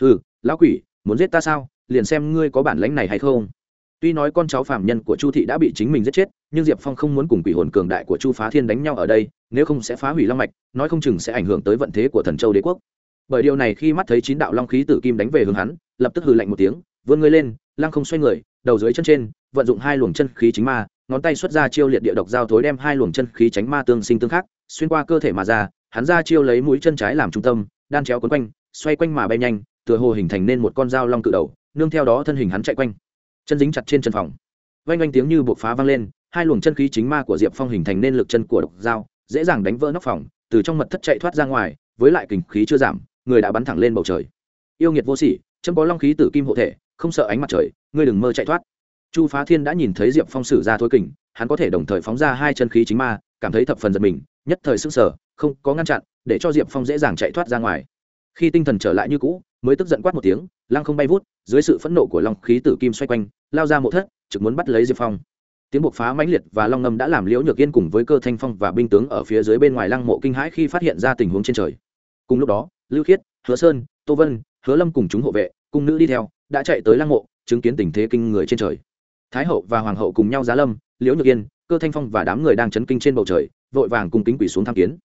Hừ, lão quỷ muốn giết ta sao? Liền xem ngươi có bản lãnh này hay không. Tuy nói con cháu phạm nhân của chu thị đã bị chính mình giết chết, nhưng diệp phong không muốn cùng quỷ hồn cường đại của chu phá thiên đánh nhau ở đây, nếu không sẽ phá hủy long mạch, nói không chừng sẽ ảnh hưởng tới vận thế của thần châu đế quốc. Bởi điều này khi mắt thấy chín đạo long khí tử kim đánh về hướng hắn, lập tức hừ lạnh một tiếng, vươn người lên, lăng không xoay người, đầu dưới chân trên, vận dụng hai luồng chân khí chính ma, ngón tay xuất ra chiêu liệt địa độc giao thối đem hai luồng chân khí tránh ma tương sinh tương khắc, xuyên qua cơ thể mà ra, hắn ra chiêu lấy mũi chân trái làm trung tâm, đan chéo quấn quanh, xoay quanh mà bay nhanh tựa hồ hình thành nên một con dao long cự đầu, nương theo đó thân hình hắn chạy quanh. Chân dính chặt trên chân phòng. Vang vang tiếng như buộc phá vang lên, hai luồng chân khí chính ma của diệp phong hình thành nên lực chân của độc dao, dễ dàng đánh vỡ nóc phòng, từ trong mật thất chạy thoát ra ngoài, với lại kình khí chưa giảm, người đã bắn thẳng lên bầu trời. Yêu nghiệt vô sỉ, chấm có long khí tử kim hộ thể, không sợ ánh mặt trời, ngươi đừng mơ chạy thoát. Chu phá thiên đã nhìn thấy diệp phong sử ra thối kình, hắn có thể đồng thời phóng ra hai chân khí chính ma, cảm thấy thập phần giật mình, nhất thời sức sở không có ngăn chặn, để cho diệp phong dễ dàng chạy thoát ra ngoài khi tinh thần trở lại như cũ, mới tức giận quát một tiếng, lăng không bay vút, dưới sự phẫn nộ của long khí tử kim xoay quanh, lao ra mộ thất, trực muốn bắt lấy diệp phong. Tiếng buộc phá mãnh liệt và long ngâm đã làm liễu nhược yên cùng với cơ thanh phong và binh tướng ở phía dưới bên ngoài lăng mộ kinh hãi khi phát hiện ra tình huống trên trời. Cùng lúc đó, lưu khiết, hứa sơn, tô vân, hứa lâm cùng chúng hộ vệ, cung nữ đi theo, đã chạy tới lăng mộ, chứng kiến tình thế kinh người trên trời. Thái hậu và hoàng hậu cùng nhau giá lâm, liễu nhược yên, cơ thanh phong và đám người đang chấn kinh trên bầu trời, vội vàng cùng kính quỷ xuống tham kiến.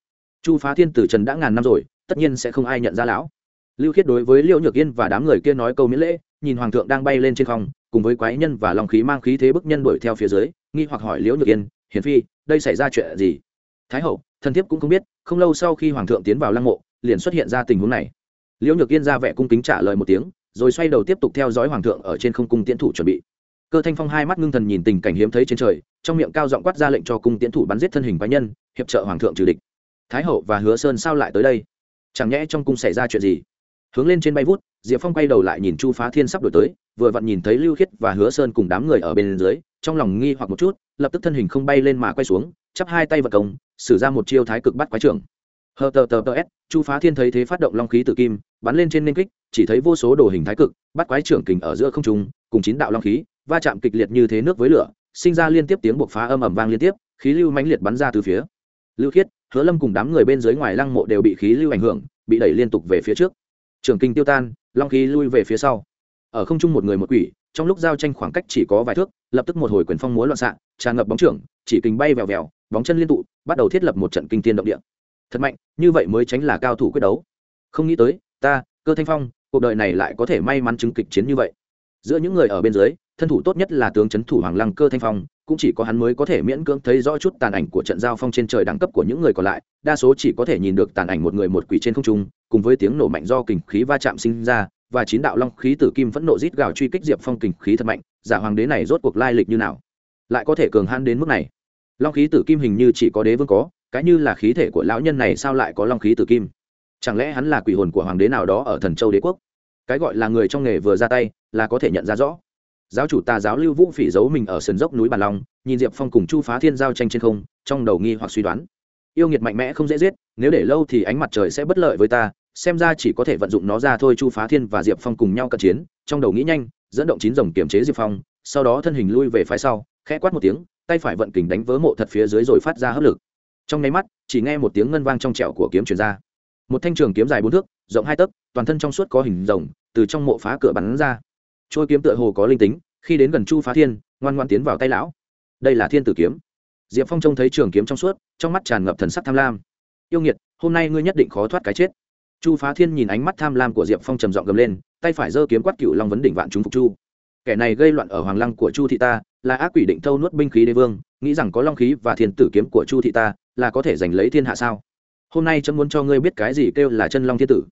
Chu phá thiên tử trần đã ngàn năm rồi tất nhiên sẽ không ai nhận ra lão. Lưu khiết đối với liễu nhược yên và đám người kia nói câu miễn lễ, nhìn hoàng thượng đang bay lên trên không, cùng với quái nhân và lòng khí mang khí thế bức nhân đuổi theo phía dưới, nghi hoặc hỏi liễu nhược yên hiền phi, đây xảy ra chuyện gì? Thái hậu, thần thiếp cũng không biết, không lâu sau khi hoàng thượng tiến vào lăng mộ, liền xuất hiện ra tình huống này. Liễu nhược yên ra vẻ cung kính trả lời một tiếng, rồi xoay đầu tiếp tục theo dõi hoàng thượng ở trên không cung tiến thủ chuẩn bị. Cơ thanh phong hai mắt ngưng thần nhìn tình cảnh hiếm thấy trên trời, trong miệng cao giọng quát ra lệnh cho cung tiến thủ bắn giết thân hình quái nhân, hiệp trợ hoàng thượng trừ địch. Thái hậu và hứa sơn sao lại tới đây? Chẳng nhẽ trong cung xảy ra chuyện gì? Hướng lên trên bay vút, diệp phong quay đầu lại nhìn chu phá thiên sắp đổi tới, vừa vặn nhìn thấy lưu khiết và hứa sơn cùng đám người ở bên dưới, trong lòng nghi hoặc một chút, lập tức thân hình không bay lên mà quay xuống, chắp hai tay vật công, sử ra một chiêu thái cực bắt quái trưởng. Hờ tờ tờ tờ s, chu phá thiên thấy thế phát động long khí tự kim, bắn lên trên nên kích, chỉ thấy vô số đồ hình thái cực, bắt quái trưởng kình ở giữa không trung, cùng chín đạo long khí, va chạm kịch liệt như thế nước với lửa, sinh ra liên tiếp tiếng buộc phá âm ầm vang liên tiếp, khí lưu mãnh liệt bắn ra từ phía lưu khiết, hứa lâm cùng đám người bên dưới ngoài lăng mộ đều bị khí lưu ảnh hưởng, bị đẩy liên tục về phía trước. Trường kinh tiêu tan, long khí lui về phía sau. Ở không trung một người một quỷ, trong lúc giao tranh khoảng cách chỉ có vài thước, lập tức một hồi quyền phong múa loạn xạ, tràn ngập bóng trưởng, chỉ kình bay vèo vèo, bóng chân liên tụ, bắt đầu thiết lập một trận kinh tiên động địa. Thật mạnh, như vậy mới tránh là cao thủ quyết đấu. Không nghĩ tới, ta, cơ thanh phong, cuộc đời này lại có thể may mắn chứng kịch chiến như vậy. Giữa những người ở bên dưới, thân thủ tốt nhất là tướng c thủ hoàng lăng cơ thanh phong cũng chỉ có hắn mới có thể miễn cưỡng thấy rõ chút tàn ảnh của trận giao phong trên trời đẳng cấp của những người còn lại, đa số chỉ có thể nhìn được tàn ảnh một người một quỷ trên không trung, cùng với tiếng nổ mạnh do kình khí va chạm sinh ra, và chín đạo long khí tử kim vẫn nộ rít gào truy kích diệp phong kình khí thật mạnh, giả hoàng đế này rốt cuộc lai lịch như nào? Lại có thể cường hãn đến mức này? Long khí tử kim hình như chỉ có đế vương có, cái như là khí thể của lão nhân này sao lại có long khí tử kim? Chẳng lẽ hắn là quỷ hồn của hoàng đế nào đó ở thần châu đế quốc? Cái gọi là người trong nghề vừa ra tay là có thể nhận ra rõ giáo chủ tà giáo lưu vũ phỉ giấu mình ở sườn dốc núi bàn long, nhìn diệp phong cùng chu phá thiên giao tranh trên không, trong đầu nghi hoặc suy đoán. Yêu nghiệt mạnh mẽ không dễ giết, nếu để lâu thì ánh mặt trời sẽ bất lợi với ta, xem ra chỉ có thể vận dụng nó ra thôi. Chu phá thiên và diệp phong cùng nhau cận chiến, trong đầu nghĩ nhanh, dẫn động chín rồng kiểm chế diệp phong, sau đó thân hình lui về phía sau, khẽ quát một tiếng, tay phải vận kình đánh vỡ mộ thật phía dưới rồi phát ra hấp lực. Trong nháy mắt, chỉ nghe một tiếng ngân vang trong trẹo của kiếm truyền ra. Một thanh trường kiếm dài bốn thước, rộng hai tấc, toàn thân trong suốt có hình rồng, từ trong mộ phá cửa bắn ra trôi kiếm tựa hồ có linh tính, khi đến gần chu phá thiên, ngoan ngoan tiến vào tay lão. Đây là thiên tử kiếm. Diệp phong trông thấy trường kiếm trong suốt, trong mắt tràn ngập thần sắc tham lam. Yêu nghiệt, hôm nay ngươi nhất định khó thoát cái chết. Chu phá thiên nhìn ánh mắt tham lam của diệp phong trầm giọng gầm lên, tay phải giơ kiếm quát cựu long vấn đỉnh vạn chúng phục chu. Kẻ này gây loạn ở hoàng lăng của chu thị ta, là ác quỷ định thâu nuốt binh khí đế vương, nghĩ rằng có long khí và thiên tử kiếm của chu thị ta, là có thể giành lấy thiên hạ sao? Hôm nay chấm muốn cho ngươi biết cái gì kêu là chân long thiên tử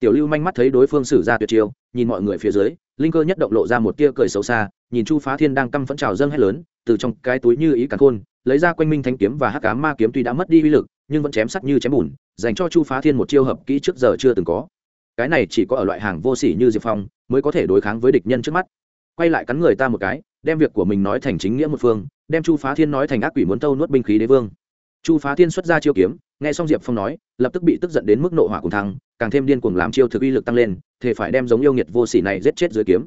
tiểu lưu manh mắt thấy đối phương xử ra tuyệt chiêu, nhìn mọi người phía dưới, linh cơ nhất động lộ ra một tia cười xấu xa, nhìn chu phá thiên đang căm phẫn trào dâng hét lớn, từ trong cái túi như ý cả khôn, lấy ra quanh minh thanh kiếm và hắc cá ma kiếm tuy đã mất đi uy lực, nhưng vẫn chém sắc như chém bùn, dành cho chu phá thiên một chiêu hợp kỹ trước giờ chưa từng có. Cái này chỉ có ở loại hàng vô sỉ như diệp phong, mới có thể đối kháng với địch nhân trước mắt. Quay lại cắn người ta một cái, đem việc của mình nói thành chính nghĩa một phương, đem chu phá thiên nói thành ác quỷ muốn tâu nuốt binh khí đế vương. Chu phá thiên xuất ra chiêu kiếm nghe xong diệp phong nói, lập tức bị tức giận đến mức nộ hỏa cùng thăng, càng thêm điên cuồng làm chiêu thực uy lực tăng lên thể phải đem giống yêu nghiệt vô sỉ này giết chết dưới kiếm.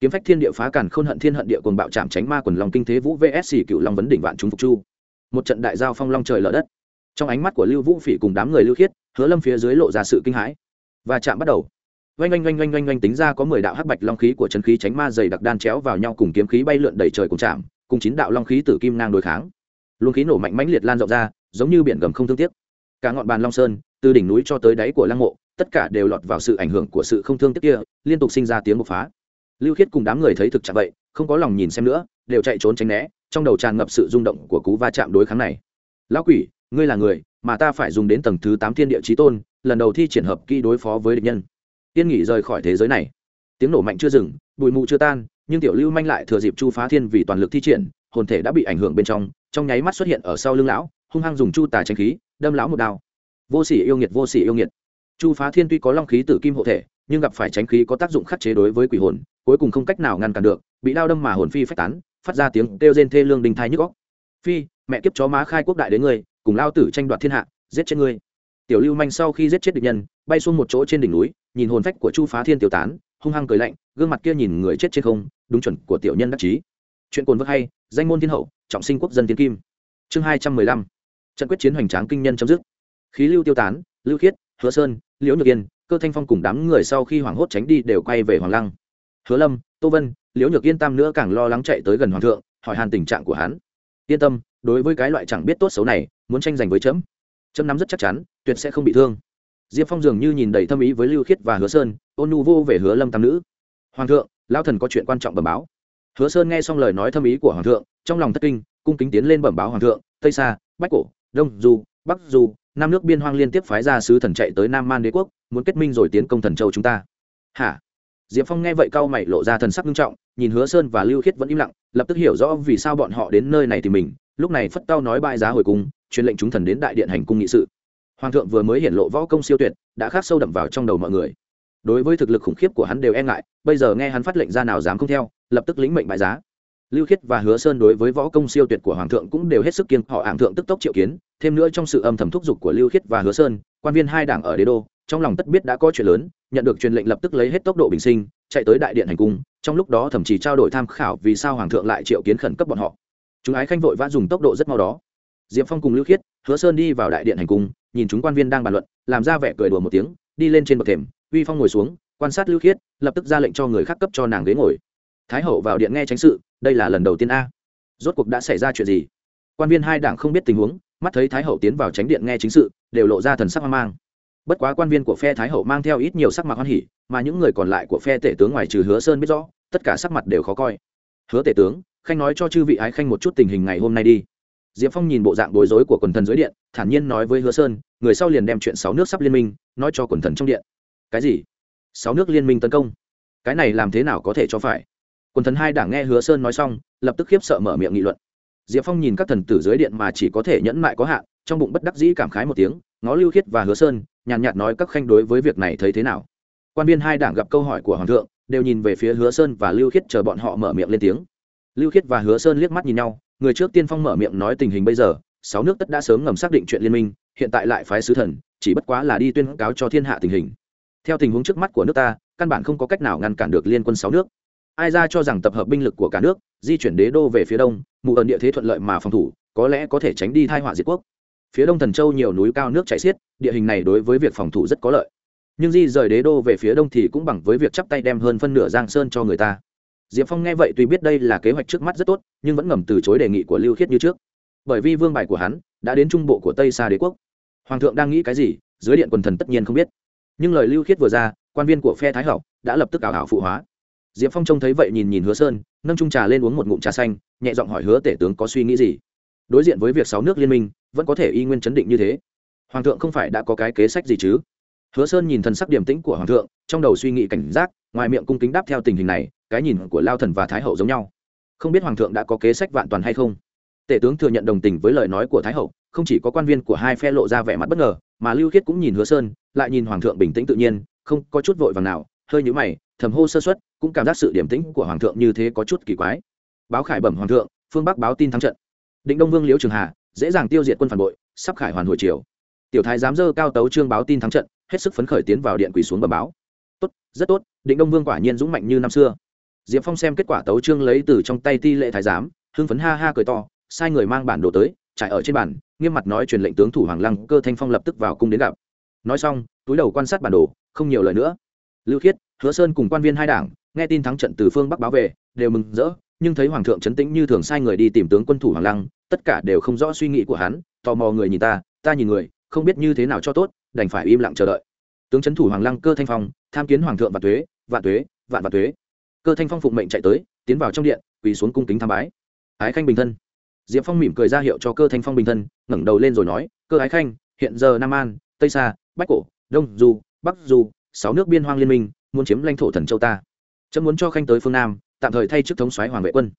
Kiếm phách thiên địa phá càn khôn hận thiên hận địa cuồng bạo chạm tránh ma quần lòng kinh thế vũ vsc cựu long vấn đỉnh vạn chúng phục chu. Một trận đại giao phong long trời lở đất. Trong ánh mắt của lưu vũ phỉ cùng đám người lưu khiết, hứa lâm phía dưới lộ ra sự kinh hãi. Và chạm bắt đầu. Oanh oanh oanh oanh oanh oanh tính ra có mười đạo hắc bạch long khí của chân khí tránh ma dày đặc đan chéo vào nhau cùng kiếm khí bay lượn đầy trời cùng chạm, cùng chín đạo long khí tử kim ngang đối kháng. Luồng khí nổ mạnh mãnh liệt lan rộng ra, giống như biển gầm không thương tiếc cả ngọn bàn long sơn, từ đỉnh núi cho tới đáy của lăng mộ, tất cả đều lọt vào sự ảnh hưởng của sự không thương tiếc kia, liên tục sinh ra tiếng bộc phá. Lưu khiết cùng đám người thấy thực trạng vậy, không có lòng nhìn xem nữa, đều chạy trốn tránh né, trong đầu tràn ngập sự rung động của cú va chạm đối kháng này. Lão quỷ, ngươi là người mà ta phải dùng đến tầng thứ tám thiên địa trí tôn, lần đầu thi triển hợp kỹ đối phó với địch nhân. Tiên nghỉ rời khỏi thế giới này. Tiếng nổ mạnh chưa dừng, bụi mù chưa tan, nhưng tiểu lưu manh lại thừa dịp chu phá thiên vì toàn lực thi triển, hồn thể đã bị ảnh hưởng bên trong trong nháy mắt xuất hiện ở sau lưng lão, hung hăng dùng chu tà tranh khí đâm lão một đao. Vô sỉ yêu nghiệt, vô sỉ yêu nghiệt. Chu phá thiên tuy có long khí tử kim hộ thể, nhưng gặp phải tránh khí có tác dụng khắc chế đối với quỷ hồn, cuối cùng không cách nào ngăn cản được, bị đao đâm mà hồn phi phách tán, phát ra tiếng kêu rên thê lương đình thai nhức góc phi, mẹ kiếp chó má khai quốc đại đến ngươi, cùng lao tử tranh đoạt thiên hạ, giết chết ngươi. Tiểu lưu manh sau khi giết chết địch nhân, bay xuống một chỗ trên đỉnh núi, nhìn hồn phách của chu phá thiên tiêu tán, hung hăng cười lạnh, gương mặt kia nhìn người chết trên không, đúng chuẩn của tiểu nhân đắc chí. Chuyện cồn vớt hay, danh môn thiên hậu, trọng sinh quốc dân tiến kim. Chương hai trăm mười lăm trận quyết chiến hoành tráng kinh nhân chấm dứt. Khí lưu tiêu tán, lưu khiết, hứa sơn, liễu nhược yên, cơ thanh phong cùng đám người sau khi hoảng hốt tránh đi đều quay về hoàng lăng. Hứa lâm, tô vân, liễu nhược yên tam nữa càng lo lắng chạy tới gần hoàng thượng, hỏi hàn tình trạng của hắn. Yên tâm, đối với cái loại chẳng biết tốt xấu này, muốn tranh giành với chấm chấm nắm rất chắc chắn, tuyệt sẽ không bị thương. Diệp phong dường như nhìn đầy thâm ý với lưu khiết và hứa sơn, ôn nu vô về hứa lâm tam nữ. Hoàng thượng lao thần có chuyện quan trọng bẩm báo. Hứa sơn nghe xong lời nói thâm ý của hoàng thượng, trong lòng thất kinh, cung kính tiến lên bẩm báo hoàng thượng, tây xa bách cổ đông du, bắc du năm nước biên hoang liên tiếp phái ra sứ thần chạy tới nam man đế quốc, muốn kết minh rồi tiến công thần châu chúng ta. Hả? Diệp phong nghe vậy cau mày lộ ra thần sắc nghiêm trọng, nhìn hứa sơn và lưu khiết vẫn im lặng, lập tức hiểu rõ vì sao bọn họ đến nơi này thì mình. Lúc này phất tao nói bại giá hồi cung, truyền lệnh chúng thần đến đại điện hành cung nghị sự. Hoàng thượng vừa mới hiện lộ võ công siêu tuyệt, đã khắc sâu đậm vào trong đầu mọi người. Đối với thực lực khủng khiếp của hắn đều e ngại, bây giờ nghe hắn phát lệnh ra nào dám không theo, lập tức lĩnh mệnh bại giá lưu khiết và hứa sơn đối với võ công siêu tuyệt của hoàng thượng cũng đều hết sức kiên họ hạng thượng tức tốc triệu kiến. Thêm nữa trong sự âm thầm thúc giục của lưu khiết và hứa sơn, quan viên hai đảng ở đế đô, trong lòng tất biết đã có chuyện lớn, nhận được truyền lệnh lập tức lấy hết tốc độ bình sinh, chạy tới đại điện hành cung. Trong lúc đó thậm chí trao đổi tham khảo vì sao hoàng thượng lại triệu kiến khẩn cấp bọn họ. Chúng ái khanh vội vã dùng tốc độ rất mau đó. Diệp phong cùng lưu khiết, hứa sơn đi vào đại điện hành cung, nhìn chúng quan viên đang bàn luận, làm ra vẻ cười đùa một tiếng, đi lên trên bậc thềm. Uy phong ngồi xuống, quan sát lưu khiết, lập tức ra lệnh cho người khác cấp cho nàng ghế ngồi. Thái hậu vào điện nghe tránh sự đây là lần đầu tiên a. Rốt cuộc đã xảy ra chuyện gì? Quan viên hai đảng không biết tình huống, mắt thấy thái hậu tiến vào tránh điện nghe chính sự, đều lộ ra thần sắc hoang mang. Bất quá quan viên của phe thái hậu mang theo ít nhiều sắc mặt hoan hỉ, mà những người còn lại của phe tể tướng ngoài trừ hứa sơn biết rõ, tất cả sắc mặt đều khó coi. Hứa tể tướng, khanh nói cho chư vị ái khanh một chút tình hình ngày hôm nay đi. Diệp phong nhìn bộ dạng bối rối của quần thần dưới điện, thản nhiên nói với hứa sơn, người sau liền đem chuyện sáu nước sắp liên minh, nói cho quần thần trong điện. Cái gì? Sáu nước liên minh tấn công? Cái này làm thế nào có thể cho phải? Quần thần hai đảng nghe hứa sơn nói xong, lập tức khiếp sợ mở miệng nghị luận. Diệp phong nhìn các thần tử dưới điện mà chỉ có thể nhẫn mại có hạn, trong bụng bất đắc dĩ cảm khái một tiếng, ngó lưu khiết và hứa sơn, nhàn nhạt nói các khanh đối với việc này thấy thế nào. Quan viên hai đảng gặp câu hỏi của hoàng thượng, đều nhìn về phía hứa sơn và lưu khiết chờ bọn họ mở miệng lên tiếng. Lưu khiết và hứa sơn liếc mắt nhìn nhau, người trước tiên phong mở miệng nói tình hình bây giờ, sáu nước tất đã sớm ngầm xác định chuyện liên minh, hiện tại lại phái sứ thần, chỉ bất quá là đi tuyên cáo cho thiên hạ tình hình. Theo tình huống trước mắt của nước ta, căn bản không có cách nào ngăn cản được liên quân sáu nước ai ra cho rằng tập hợp binh lực của cả nước, di chuyển đế đô về phía đông, mù ẩn địa thế thuận lợi mà phòng thủ, có lẽ có thể tránh đi thai họa diệt quốc. Phía đông thần châu nhiều núi cao nước chảy xiết, địa hình này đối với việc phòng thủ rất có lợi. Nhưng di rời đế đô về phía đông thì cũng bằng với việc chắp tay đem hơn phân nửa giang sơn cho người ta. Diệp phong nghe vậy tuy biết đây là kế hoạch trước mắt rất tốt, nhưng vẫn ngầm từ chối đề nghị của lưu khiết như trước. Bởi vì vương bài của hắn đã đến trung bộ của tây xa đế quốc. Hoàng thượng đang nghĩ cái gì, dưới điện quần thần tất nhiên không biết. Nhưng lời lưu khiết vừa ra, quan viên của phe thái hậu đã lập tức ảo ảo phụ hóa diệp phong trông thấy vậy nhìn nhìn hứa sơn, nâng trung trà lên uống một ngụm trà xanh, nhẹ giọng hỏi hứa tể tướng có suy nghĩ gì? Đối diện với việc sáu nước liên minh, vẫn có thể y nguyên chấn định như thế. Hoàng thượng không phải đã có cái kế sách gì chứ? Hứa sơn nhìn thần sắc điềm tĩnh của hoàng thượng, trong đầu suy nghĩ cảnh giác, ngoài miệng cung kính đáp theo tình hình này, cái nhìn của lao thần và thái hậu giống nhau. Không biết hoàng thượng đã có kế sách vạn toàn hay không? Tể tướng thừa nhận đồng tình với lời nói của thái hậu, không chỉ có quan viên của hai phe lộ ra vẻ mặt bất ngờ, mà lưu khiết cũng nhìn hứa sơn, lại nhìn hoàng thượng bình tĩnh tự nhiên, không có chút vội vàng nào, hơi nhũ mày thầm hô sơ xuất cũng cảm giác sự điểm tĩnh của hoàng thượng như thế có chút kỳ quái. Báo khải bẩm hoàng thượng, phương bắc báo tin thắng trận. Định đông vương liễu trường hà, dễ dàng tiêu diệt quân phản bội, sắp khải hoàn hồi chiều tiểu thái giám dơ cao tấu trương báo tin thắng trận, hết sức phấn khởi tiến vào điện quỳ xuống bờ báo. Tốt, rất tốt, định đông vương quả nhiên dũng mạnh như năm xưa. Diệp phong xem kết quả tấu trương lấy từ trong tay ti lệ thái giám, hưng phấn ha ha cười to, sai người mang bản đồ tới, trải ở trên bản nghiêm mặt nói truyền lệnh tướng thủ hoàng lăng, cơ thanh phong lập tức vào cung đến gặp. Nói xong, túi đầu quan sát bản đồ, không nhiều lời nữa. Lưu khiết hứa sơn cùng quan viên hai đảng, nghe tin thắng trận từ phương bắc báo về, đều mừng rỡ, nhưng thấy hoàng thượng trấn tĩnh như thường sai người đi tìm tướng quân thủ hoàng lăng, tất cả đều không rõ suy nghĩ của hắn, tò mò người nhìn ta ta nhìn người, không biết như thế nào cho tốt, đành phải im lặng chờ đợi. Tướng trấn thủ hoàng lăng cơ thanh phong, tham kiến hoàng thượng vạn tuế vạn tuế, vạn vạn tuế. Cơ thanh phong phụng mệnh chạy tới, tiến vào trong điện, quỳ xuống cung kính tham bái. Ái khanh bình thân. Diệp phong mỉm cười ra hiệu cho cơ thanh phong bình thân, ngẩng đầu lên rồi nói, cơ ái khanh, hiện giờ nam an, tây sa, bách cổ, đông du, bắc du, sáu nước biên hoang liên minh muốn chiếm lãnh thổ thần châu ta. Chấm muốn cho khanh tới phương nam, tạm thời thay chức thống soái hoàng vệ quân.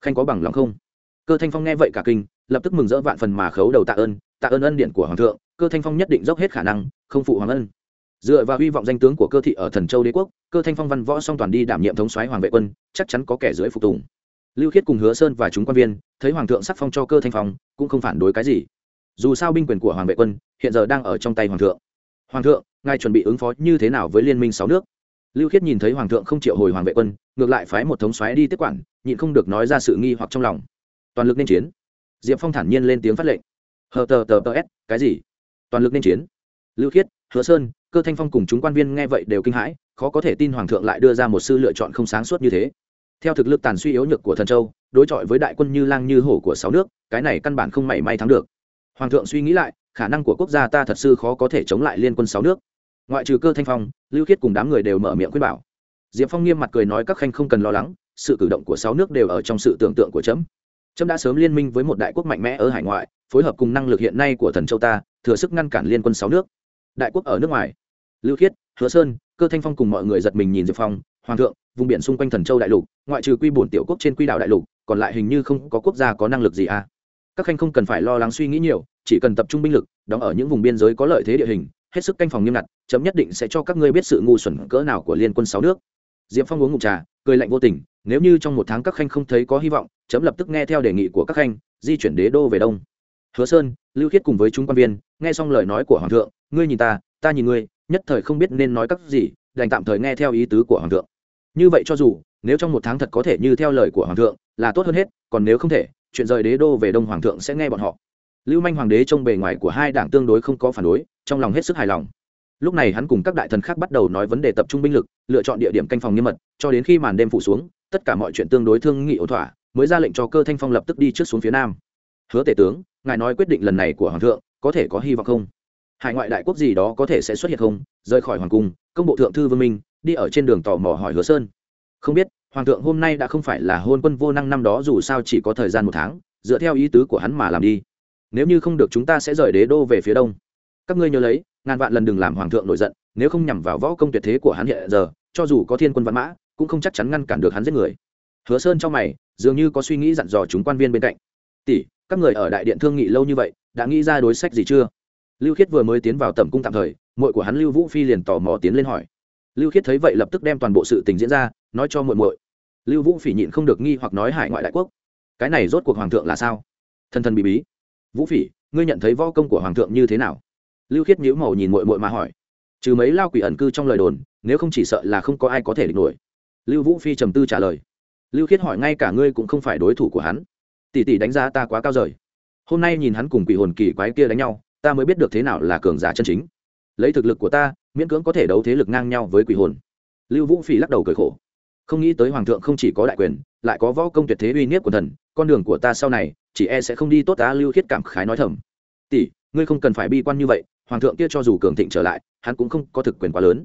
Khanh có bằng lòng không? Cơ thanh phong nghe vậy cả kinh, lập tức mừng rỡ vạn phần mà khấu đầu tạ ơn tạ ơn ân điện của hoàng thượng, cơ thanh phong nhất định dốc hết khả năng, không phụ hoàng ân. Dựa vào hy vọng danh tướng của cơ thị ở thần châu đế quốc, cơ thanh phong văn võ song toàn đi đảm nhiệm thống soái hoàng vệ quân, chắc chắn có kẻ dưới phục tùng. Lưu khiết cùng hứa sơn và chúng quan viên, thấy hoàng thượng sắc phong cho cơ thanh phong, cũng không phản đối cái gì. Dù sao binh quyền của hoàng vệ quân, hiện giờ đang ở trong tay hoàng thượng. Hoàng thượng, ngài chuẩn bị ứng phó như thế nào với liên minh sáu nước? Lưu khiết nhìn thấy hoàng thượng không chịu hồi hoàng vệ quân, ngược lại phái một thống xoáy đi tiếp quản, nhịn không được nói ra sự nghi hoặc trong lòng. Toàn lực nên chiến. Diệp phong thản nhiên lên tiếng phát lệnh. Hờ tờ tờ tờ s, cái gì? Toàn lực nên chiến. Lưu khiết, hứa sơn, cơ thanh phong cùng chúng quan viên nghe vậy đều kinh hãi, khó có thể tin hoàng thượng lại đưa ra một sư lựa chọn không sáng suốt như thế. Theo thực lực tàn suy yếu nhược của thần châu, đối chọi với đại quân như lang như hổ của sáu nước, cái này căn bản không mảy may thắng được. Hoàng thượng suy nghĩ lại, khả năng của quốc gia ta thật sự khó có thể chống lại liên quân sáu nước ngoại trừ cơ thanh phong, lưu khiết cùng đám người đều mở miệng khuyên bảo. Diệp phong nghiêm mặt cười nói các khanh không cần lo lắng, sự cử động của sáu nước đều ở trong sự tưởng tượng của trẫm. Trẫm đã sớm liên minh với một đại quốc mạnh mẽ ở hải ngoại, phối hợp cùng năng lực hiện nay của thần châu ta, thừa sức ngăn cản liên quân sáu nước. Đại quốc ở nước ngoài. Lưu khiết, hứa sơn, cơ thanh phong cùng mọi người giật mình nhìn diệp phong, hoàng thượng, vùng biển xung quanh thần châu đại lục, ngoại trừ quy bổn tiểu quốc trên quy đảo đại lục, còn lại hình như không có quốc gia có năng lực gì à? Các khanh không cần phải lo lắng suy nghĩ nhiều, chỉ cần tập trung binh lực, đóng ở những vùng biên giới có lợi thế địa hình hết sức canh phòng nghiêm ngặt, chấm nhất định sẽ cho các ngươi biết sự ngu xuẩn cỡ nào của liên quân sáu nước. Diệp phong uống ngụm trà, cười lạnh vô tình, nếu như trong một tháng các khanh không thấy có hy vọng, chấm lập tức nghe theo đề nghị của các khanh, di chuyển đế đô về đông. Hứa sơn, lưu khiết cùng với chúng quan viên, nghe xong lời nói của hoàng thượng, ngươi nhìn ta ta nhìn ngươi, nhất thời không biết nên nói các gì, đành tạm thời nghe theo ý tứ của hoàng thượng. Như vậy cho dù, nếu trong một tháng thật có thể như theo lời của hoàng thượng, là tốt hơn hết, còn nếu không thể, chuyện rời đế đô về đông hoàng thượng sẽ nghe bọn họ lưu manh hoàng đế trông bề ngoài của hai đảng tương đối không có phản đối, trong lòng hết sức hài lòng. Lúc này hắn cùng các đại thần khác bắt đầu nói vấn đề tập trung binh lực, lựa chọn địa điểm canh phòng nghiêm mật, cho đến khi màn đêm phủ xuống, tất cả mọi chuyện tương đối thương nghị ổn thỏa, mới ra lệnh cho cơ thanh phong lập tức đi trước xuống phía nam. Hứa tể tướng, ngài nói quyết định lần này của hoàng thượng, có thể có hy vọng không? Hải ngoại đại quốc gì đó có thể sẽ xuất hiện không? Rời khỏi hoàng cung, công bộ thượng thư vương minh, đi ở trên đường tò mò hỏi hứa sơn. Không biết, hoàng thượng hôm nay đã không phải là hôn quân vô năng năm đó dù sao chỉ có thời gian một tháng, dựa theo ý tứ của hắn mà làm đi nếu như không được chúng ta sẽ rời đế đô về phía đông. Các ngươi nhớ lấy, ngàn vạn lần đừng làm hoàng thượng nổi giận, nếu không nhằm vào võ công tuyệt thế của hắn hiện giờ, cho dù có thiên quân văn mã, cũng không chắc chắn ngăn cản được hắn giết người. Hứa sơn trong mày, dường như có suy nghĩ dặn dò chúng quan viên bên cạnh. Tỷ, các người ở đại điện thương nghị lâu như vậy, đã nghĩ ra đối sách gì chưa? Lưu khiết vừa mới tiến vào tầm cung tạm thời mội của hắn lưu vũ phi liền tò mò tiến lên hỏi. Lưu khiết thấy vậy lập tức đem toàn bộ sự tình diễn ra, nói cho muội muội. Lưu vũ phỉ nhịn không được nghi hoặc nói hải ngoại đại quốc, cái này rốt cuộc hoàng thượng là sao? Thân thân bí bí vũ phỉ, ngươi nhận thấy võ công của hoàng thượng như thế nào? Lưu khiết nhíu màu nhìn mội mội mà hỏi. Trừ mấy lao quỷ ẩn cư trong lời đồn, nếu không chỉ sợ là không có ai có thể địch nổi. Lưu vũ phi trầm tư trả lời. Lưu khiết hỏi, ngay cả ngươi cũng không phải đối thủ của hắn. Tỷ tỷ đánh giá ta quá cao rời hôm nay nhìn hắn cùng quỷ hồn kỳ quái kia đánh nhau, ta mới biết được thế nào là cường giả chân chính. Lấy thực lực của ta, miễn cưỡng có thể đấu thế lực ngang nhau với quỷ hồn. Lưu vũ phi lắc đầu cười khổ. Không nghĩ tới hoàng thượng không chỉ có đại quyền, lại có võ công tuyệt thế uy nhất của thần, con đường của ta sau này chỉ e sẽ không đi tốt ta lưu khiết cảm khái nói thầm. Tỷ ngươi không cần phải bi quan như vậy hoàng thượng kia cho dù cường thịnh trở lại hắn cũng không có thực quyền quá lớn.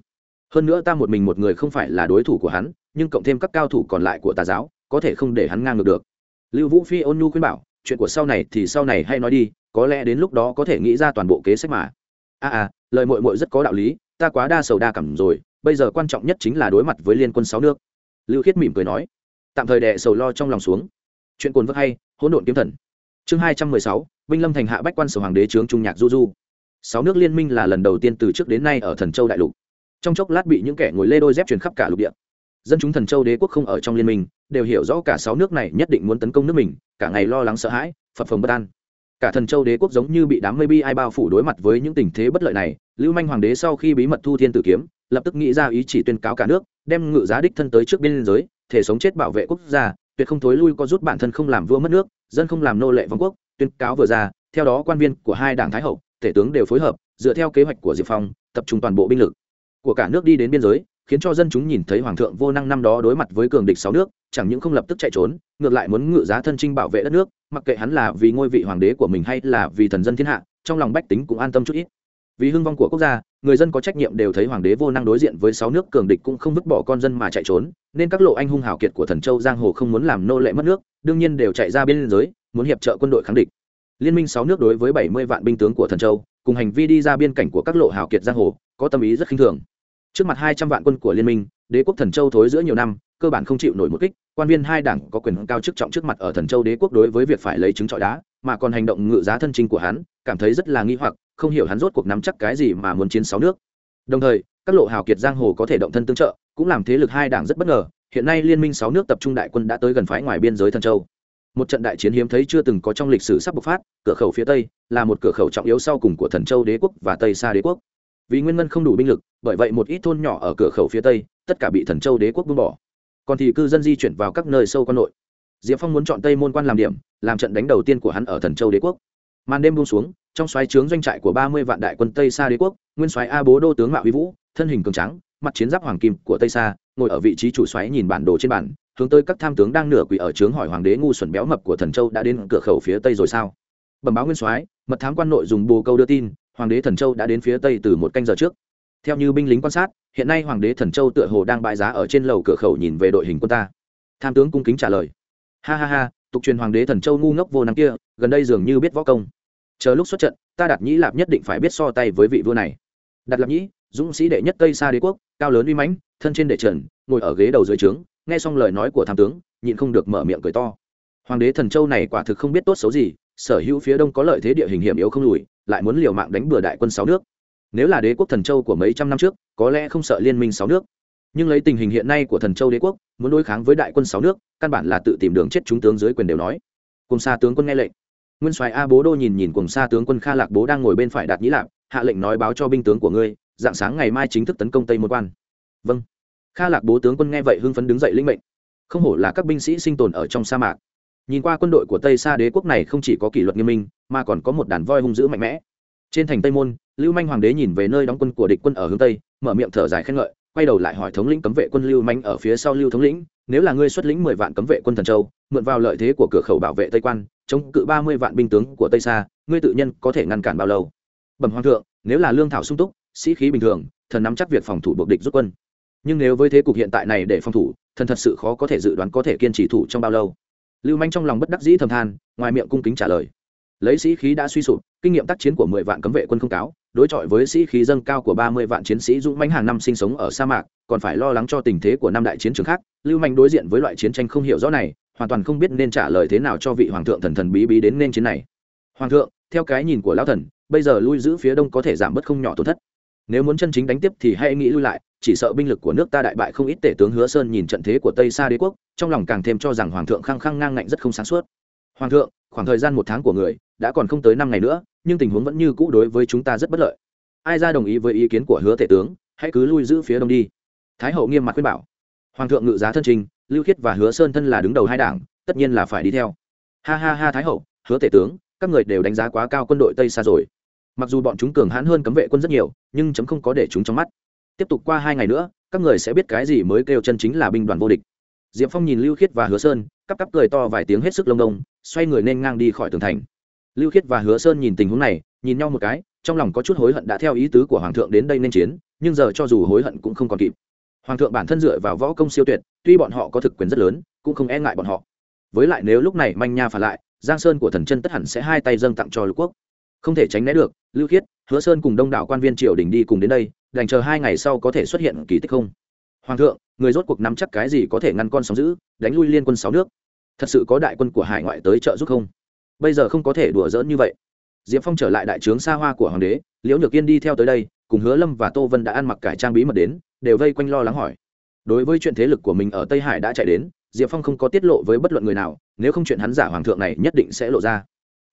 Hơn nữa ta một mình một người không phải là đối thủ của hắn nhưng cộng thêm các cao thủ còn lại của tà giáo có thể không để hắn ngang ngược được. Lưu vũ phi ôn nhu khuyên bảo chuyện của sau này thì sau này hay nói đi có lẽ đến lúc đó có thể nghĩ ra toàn bộ kế sách mà. A à, à lời mội mội rất có đạo lý ta quá đa sầu đa cảm rồi bây giờ quan trọng nhất chính là đối mặt với liên quân sáu nước. Lưu khiết mỉm cười nói tạm thời đệ sầu lo trong lòng xuống. Chuyện cồn vất hay hỗn độn kiếm thần. Chương hai trăm mười sáu, vinh lâm thành hạ bách quan sở hoàng đế trướng trung nhạc du du. Sáu nước liên minh là lần đầu tiên từ trước đến nay ở thần châu đại lục. Trong chốc lát bị những kẻ ngồi lê đôi dép truyền khắp cả lục địa. Dân chúng thần châu đế quốc không ở trong liên minh, đều hiểu rõ cả sáu nước này nhất định muốn tấn công nước mình, cả ngày lo lắng sợ hãi, phập phồng bất an. Cả thần châu đế quốc giống như bị đám mây bi ai bao phủ đối mặt với những tình thế bất lợi này, lưu manh hoàng đế sau khi bí mật thu thiên tử kiếm, lập tức nghĩ ra ý chỉ tuyên cáo cả nước, đem ngự giá đích thân tới trước biên giới, thể sống chết bảo vệ quốc gia tuyệt không thối lui có rút bản thân không làm vua mất nước, dân không làm nô lệ vong quốc, tuyên cáo vừa ra, theo đó quan viên của hai đảng thái hậu tể tướng đều phối hợp, dựa theo kế hoạch của diệp phong, tập trung toàn bộ binh lực. Của cả nước đi đến biên giới, khiến cho dân chúng nhìn thấy hoàng thượng vô năng năm đó đối mặt với cường địch sáu nước, chẳng những không lập tức chạy trốn, ngược lại muốn ngự giá thân trinh bảo vệ đất nước, mặc kệ hắn là vì ngôi vị hoàng đế của mình hay là vì thần dân thiên hạ, trong lòng bách tính cũng an tâm chút ít vì hưng vong của quốc gia, người dân có trách nhiệm đều thấy hoàng đế vô năng đối diện với sáu nước cường địch cũng không vứt bỏ con dân mà chạy trốn, nên các lộ anh hung hào kiệt của thần châu giang hồ không muốn làm nô lệ mất nước, đương nhiên đều chạy ra biên giới, muốn hiệp trợ quân đội kháng địch. Liên minh sáu nước đối với bảy mươi vạn binh tướng của thần châu, cùng hành vi đi ra biên cảnh của các lộ hào kiệt giang hồ, có tâm ý rất khinh thường. Trước mặt hai trăm vạn quân của liên minh, đế quốc thần châu thối giữa nhiều năm, cơ bản không chịu nổi một kích, quan viên hai đảng có quyền cao chức trọng trước mặt ở thần châu đế quốc đối với việc phải lấy chứng trọi đá, mà còn hành động ngự giá thân trình của hắn, cảm thấy rất là nghi hoặc không hiểu hắn rốt cuộc nắm chắc cái gì mà muốn chiến sáu nước. Đồng thời, các lộ hào kiệt giang hồ có thể động thân tương trợ, cũng làm thế lực hai đảng rất bất ngờ, hiện nay liên minh sáu nước tập trung đại quân đã tới gần phái ngoài biên giới thần châu. Một trận đại chiến hiếm thấy chưa từng có trong lịch sử sắp bộc phát, cửa khẩu phía tây là một cửa khẩu trọng yếu sau cùng của thần châu đế quốc và tây xa đế quốc. Vì nguyên ngân không đủ binh lực, bởi vậy một ít thôn nhỏ ở cửa khẩu phía tây, tất cả bị thần châu đế quốc buông bỏ. Còn thì cư dân di chuyển vào các nơi sâu quan nội. Diệp phong muốn chọn tây môn quan làm điểm, làm trận đánh đầu tiên của hắn ở thần châu đế quốc. Màn đêm buông xuống trong xoáy trướng doanh trại của ba mươi vạn đại quân tây Sa đế quốc nguyên xoáy a bố đô tướng mạo huy vũ thân hình cường trắng mặt chiến giáp hoàng kim của tây Sa, ngồi ở vị trí chủ xoáy nhìn bản đồ trên bản hướng tới các tham tướng đang nửa quỳ ở trướng hỏi hoàng đế ngu xuẩn béo mập của thần châu đã đến cửa khẩu phía tây rồi sao? Bẩm báo nguyên soái mật thám quan nội dùng bồ câu đưa tin hoàng đế thần châu đã đến phía tây từ một canh giờ trước. Theo như binh lính quan sát hiện nay hoàng đế thần châu tựa hồ đang bãi giá ở trên lầu cửa khẩu nhìn về đội hình quân ta. Tham tướng cung kính trả lời. Ha ha ha tục truyền hoàng đế thần châu ngu ngốc vô năng kia gần đây dường như biết võ công chờ lúc xuất trận, ta đạt nhĩ lạp nhất định phải biết so tay với vị vua này. Đặt lạp nhĩ, dũng sĩ đệ nhất tây xa đế quốc, cao lớn uy mãnh, thân trên đệ trần, ngồi ở ghế đầu dưới trướng, nghe xong lời nói của tham tướng, nhịn không được mở miệng cười to. Hoàng đế thần châu này quả thực không biết tốt xấu gì, sở hữu phía đông có lợi thế địa hình hiểm yếu không lùi, lại muốn liều mạng đánh bừa đại quân sáu nước. Nếu là đế quốc thần châu của mấy trăm năm trước, có lẽ không sợ liên minh sáu nước. Nhưng lấy tình hình hiện nay của thần châu đế quốc, muốn đối kháng với đại quân sáu nước, căn bản là tự tìm đường chết chúng tướng dưới quyền đều nói. Cùng xa tướng quân nghe lệnh nguyên soái a bố đô nhìn nhìn cùng xa tướng quân kha lạc bố đang ngồi bên phải đạt nhĩ lạp, hạ lệnh nói báo cho binh tướng của ngươi, dạng sáng ngày mai chính thức tấn công tây môn quan. Vâng. Kha lạc bố tướng quân nghe vậy hưng phấn đứng dậy linh mệnh. Không hổ là các binh sĩ sinh tồn ở trong sa mạc. Nhìn qua quân đội của tây sa đế quốc này không chỉ có kỷ luật nghiêm minh, mà còn có một đàn voi hung dữ mạnh mẽ. Trên thành tây môn, lưu manh hoàng đế nhìn về nơi đóng quân của địch quân ở hướng tây, mở miệng thở dài khen ngợi, quay đầu lại hỏi thống lĩnh cấm vệ quân lưu manh ở phía sau lưu thống lĩnh, nếu là ngươi xuất lĩnh mười vạn cấm vệ quân thần châu, mượn vào lợi thế của cửa khẩu bảo vệ tây quan chống cự ba mươi vạn binh tướng của tây sa, ngươi tự nhân có thể ngăn cản bao lâu? Bẩm hoàng thượng, nếu là lương thảo sung túc, sĩ khí bình thường, thần nắm chắc việc phòng thủ buộc địch rút quân. Nhưng nếu với thế cục hiện tại này để phòng thủ, thần thật sự khó có thể dự đoán có thể kiên trì thủ trong bao lâu. Lưu manh trong lòng bất đắc dĩ thầm than, ngoài miệng cung kính trả lời. Lấy sĩ khí đã suy sụp, kinh nghiệm tác chiến của mười vạn cấm vệ quân không cáo, đối chọi với sĩ khí dâng cao của ba mươi vạn chiến sĩ dũng mãnh hàng năm sinh sống ở sa mạc, còn phải lo lắng cho tình thế của năm đại chiến trường khác, lưu manh đối diện với loại chiến tranh không hiểu rõ này hoàn toàn không biết nên trả lời thế nào cho vị hoàng thượng thần thần bí bí đến nên chiến này. Hoàng thượng, theo cái nhìn của lão thần, bây giờ lui giữ phía đông có thể giảm bớt không nhỏ tổn thất. Nếu muốn chân chính đánh tiếp thì hãy nghĩ lui lại, chỉ sợ binh lực của nước ta đại bại không ít tể tướng hứa sơn nhìn trận thế của tây sa đế quốc, trong lòng càng thêm cho rằng hoàng thượng khăng khăng ngang ngạnh rất không sáng suốt. Hoàng thượng, khoảng thời gian một tháng của người, đã còn không tới năm ngày nữa, nhưng tình huống vẫn như cũ đối với chúng ta rất bất lợi. Ai ra đồng ý với ý kiến của hứa tể tướng, hãy cứ lui giữ phía đông đi. Thái hậu nghiêm mặt khuyên bảo. Hoàng thượng ngự giá thân trình lưu khiết và hứa sơn thân là đứng đầu hai đảng, tất nhiên là phải đi theo. Ha ha ha thái hậu, hứa tể tướng, các người đều đánh giá quá cao quân đội tây xa rồi. Mặc dù bọn chúng cường hãn hơn cấm vệ quân rất nhiều, nhưng chấm không có để chúng trong mắt. Tiếp tục qua hai ngày nữa, các người sẽ biết cái gì mới kêu chân chính là binh đoàn vô địch. Diệp phong nhìn lưu khiết và hứa sơn, cắp cắp cười to vài tiếng hết sức lông đông xoay người nên ngang đi khỏi tường thành. Lưu khiết và hứa sơn nhìn tình huống này, nhìn nhau một cái, trong lòng có chút hối hận đã theo ý tứ của hoàng thượng đến đây nên chiến, nhưng giờ cho dù hối hận cũng không còn kịp hoàng thượng bản thân dựa vào võ công siêu tuyệt, tuy bọn họ có thực quyền rất lớn, cũng không e ngại bọn họ. Với lại nếu lúc này manh nha phản lại, giang sơn của thần chân tất hẳn sẽ hai tay dâng tặng cho lục quốc. Không thể tránh né được, lưu khiết, hứa sơn cùng đông đảo quan viên triều đình đi cùng đến đây, đành chờ hai ngày sau có thể xuất hiện kỳ tích không? Hoàng thượng, người rốt cuộc nắm chắc cái gì có thể ngăn con sóng giữ đánh lui liên quân sáu nước? Thật sự có đại quân của hải ngoại tới trợ giúp không? Bây giờ không có thể đùa dỡn như vậy. Diệp phong trở lại đại trướng xa hoa của hoàng đế, liễu nhược yên đi theo tới đây, cùng hứa lâm và tô vân đã ăn mặc cải trang bí mật đến đều vây quanh lo lắng hỏi. Đối với chuyện thế lực của mình ở tây hải đã chạy đến, diệp phong không có tiết lộ với bất luận người nào, nếu không chuyện hắn giả hoàng thượng này nhất định sẽ lộ ra.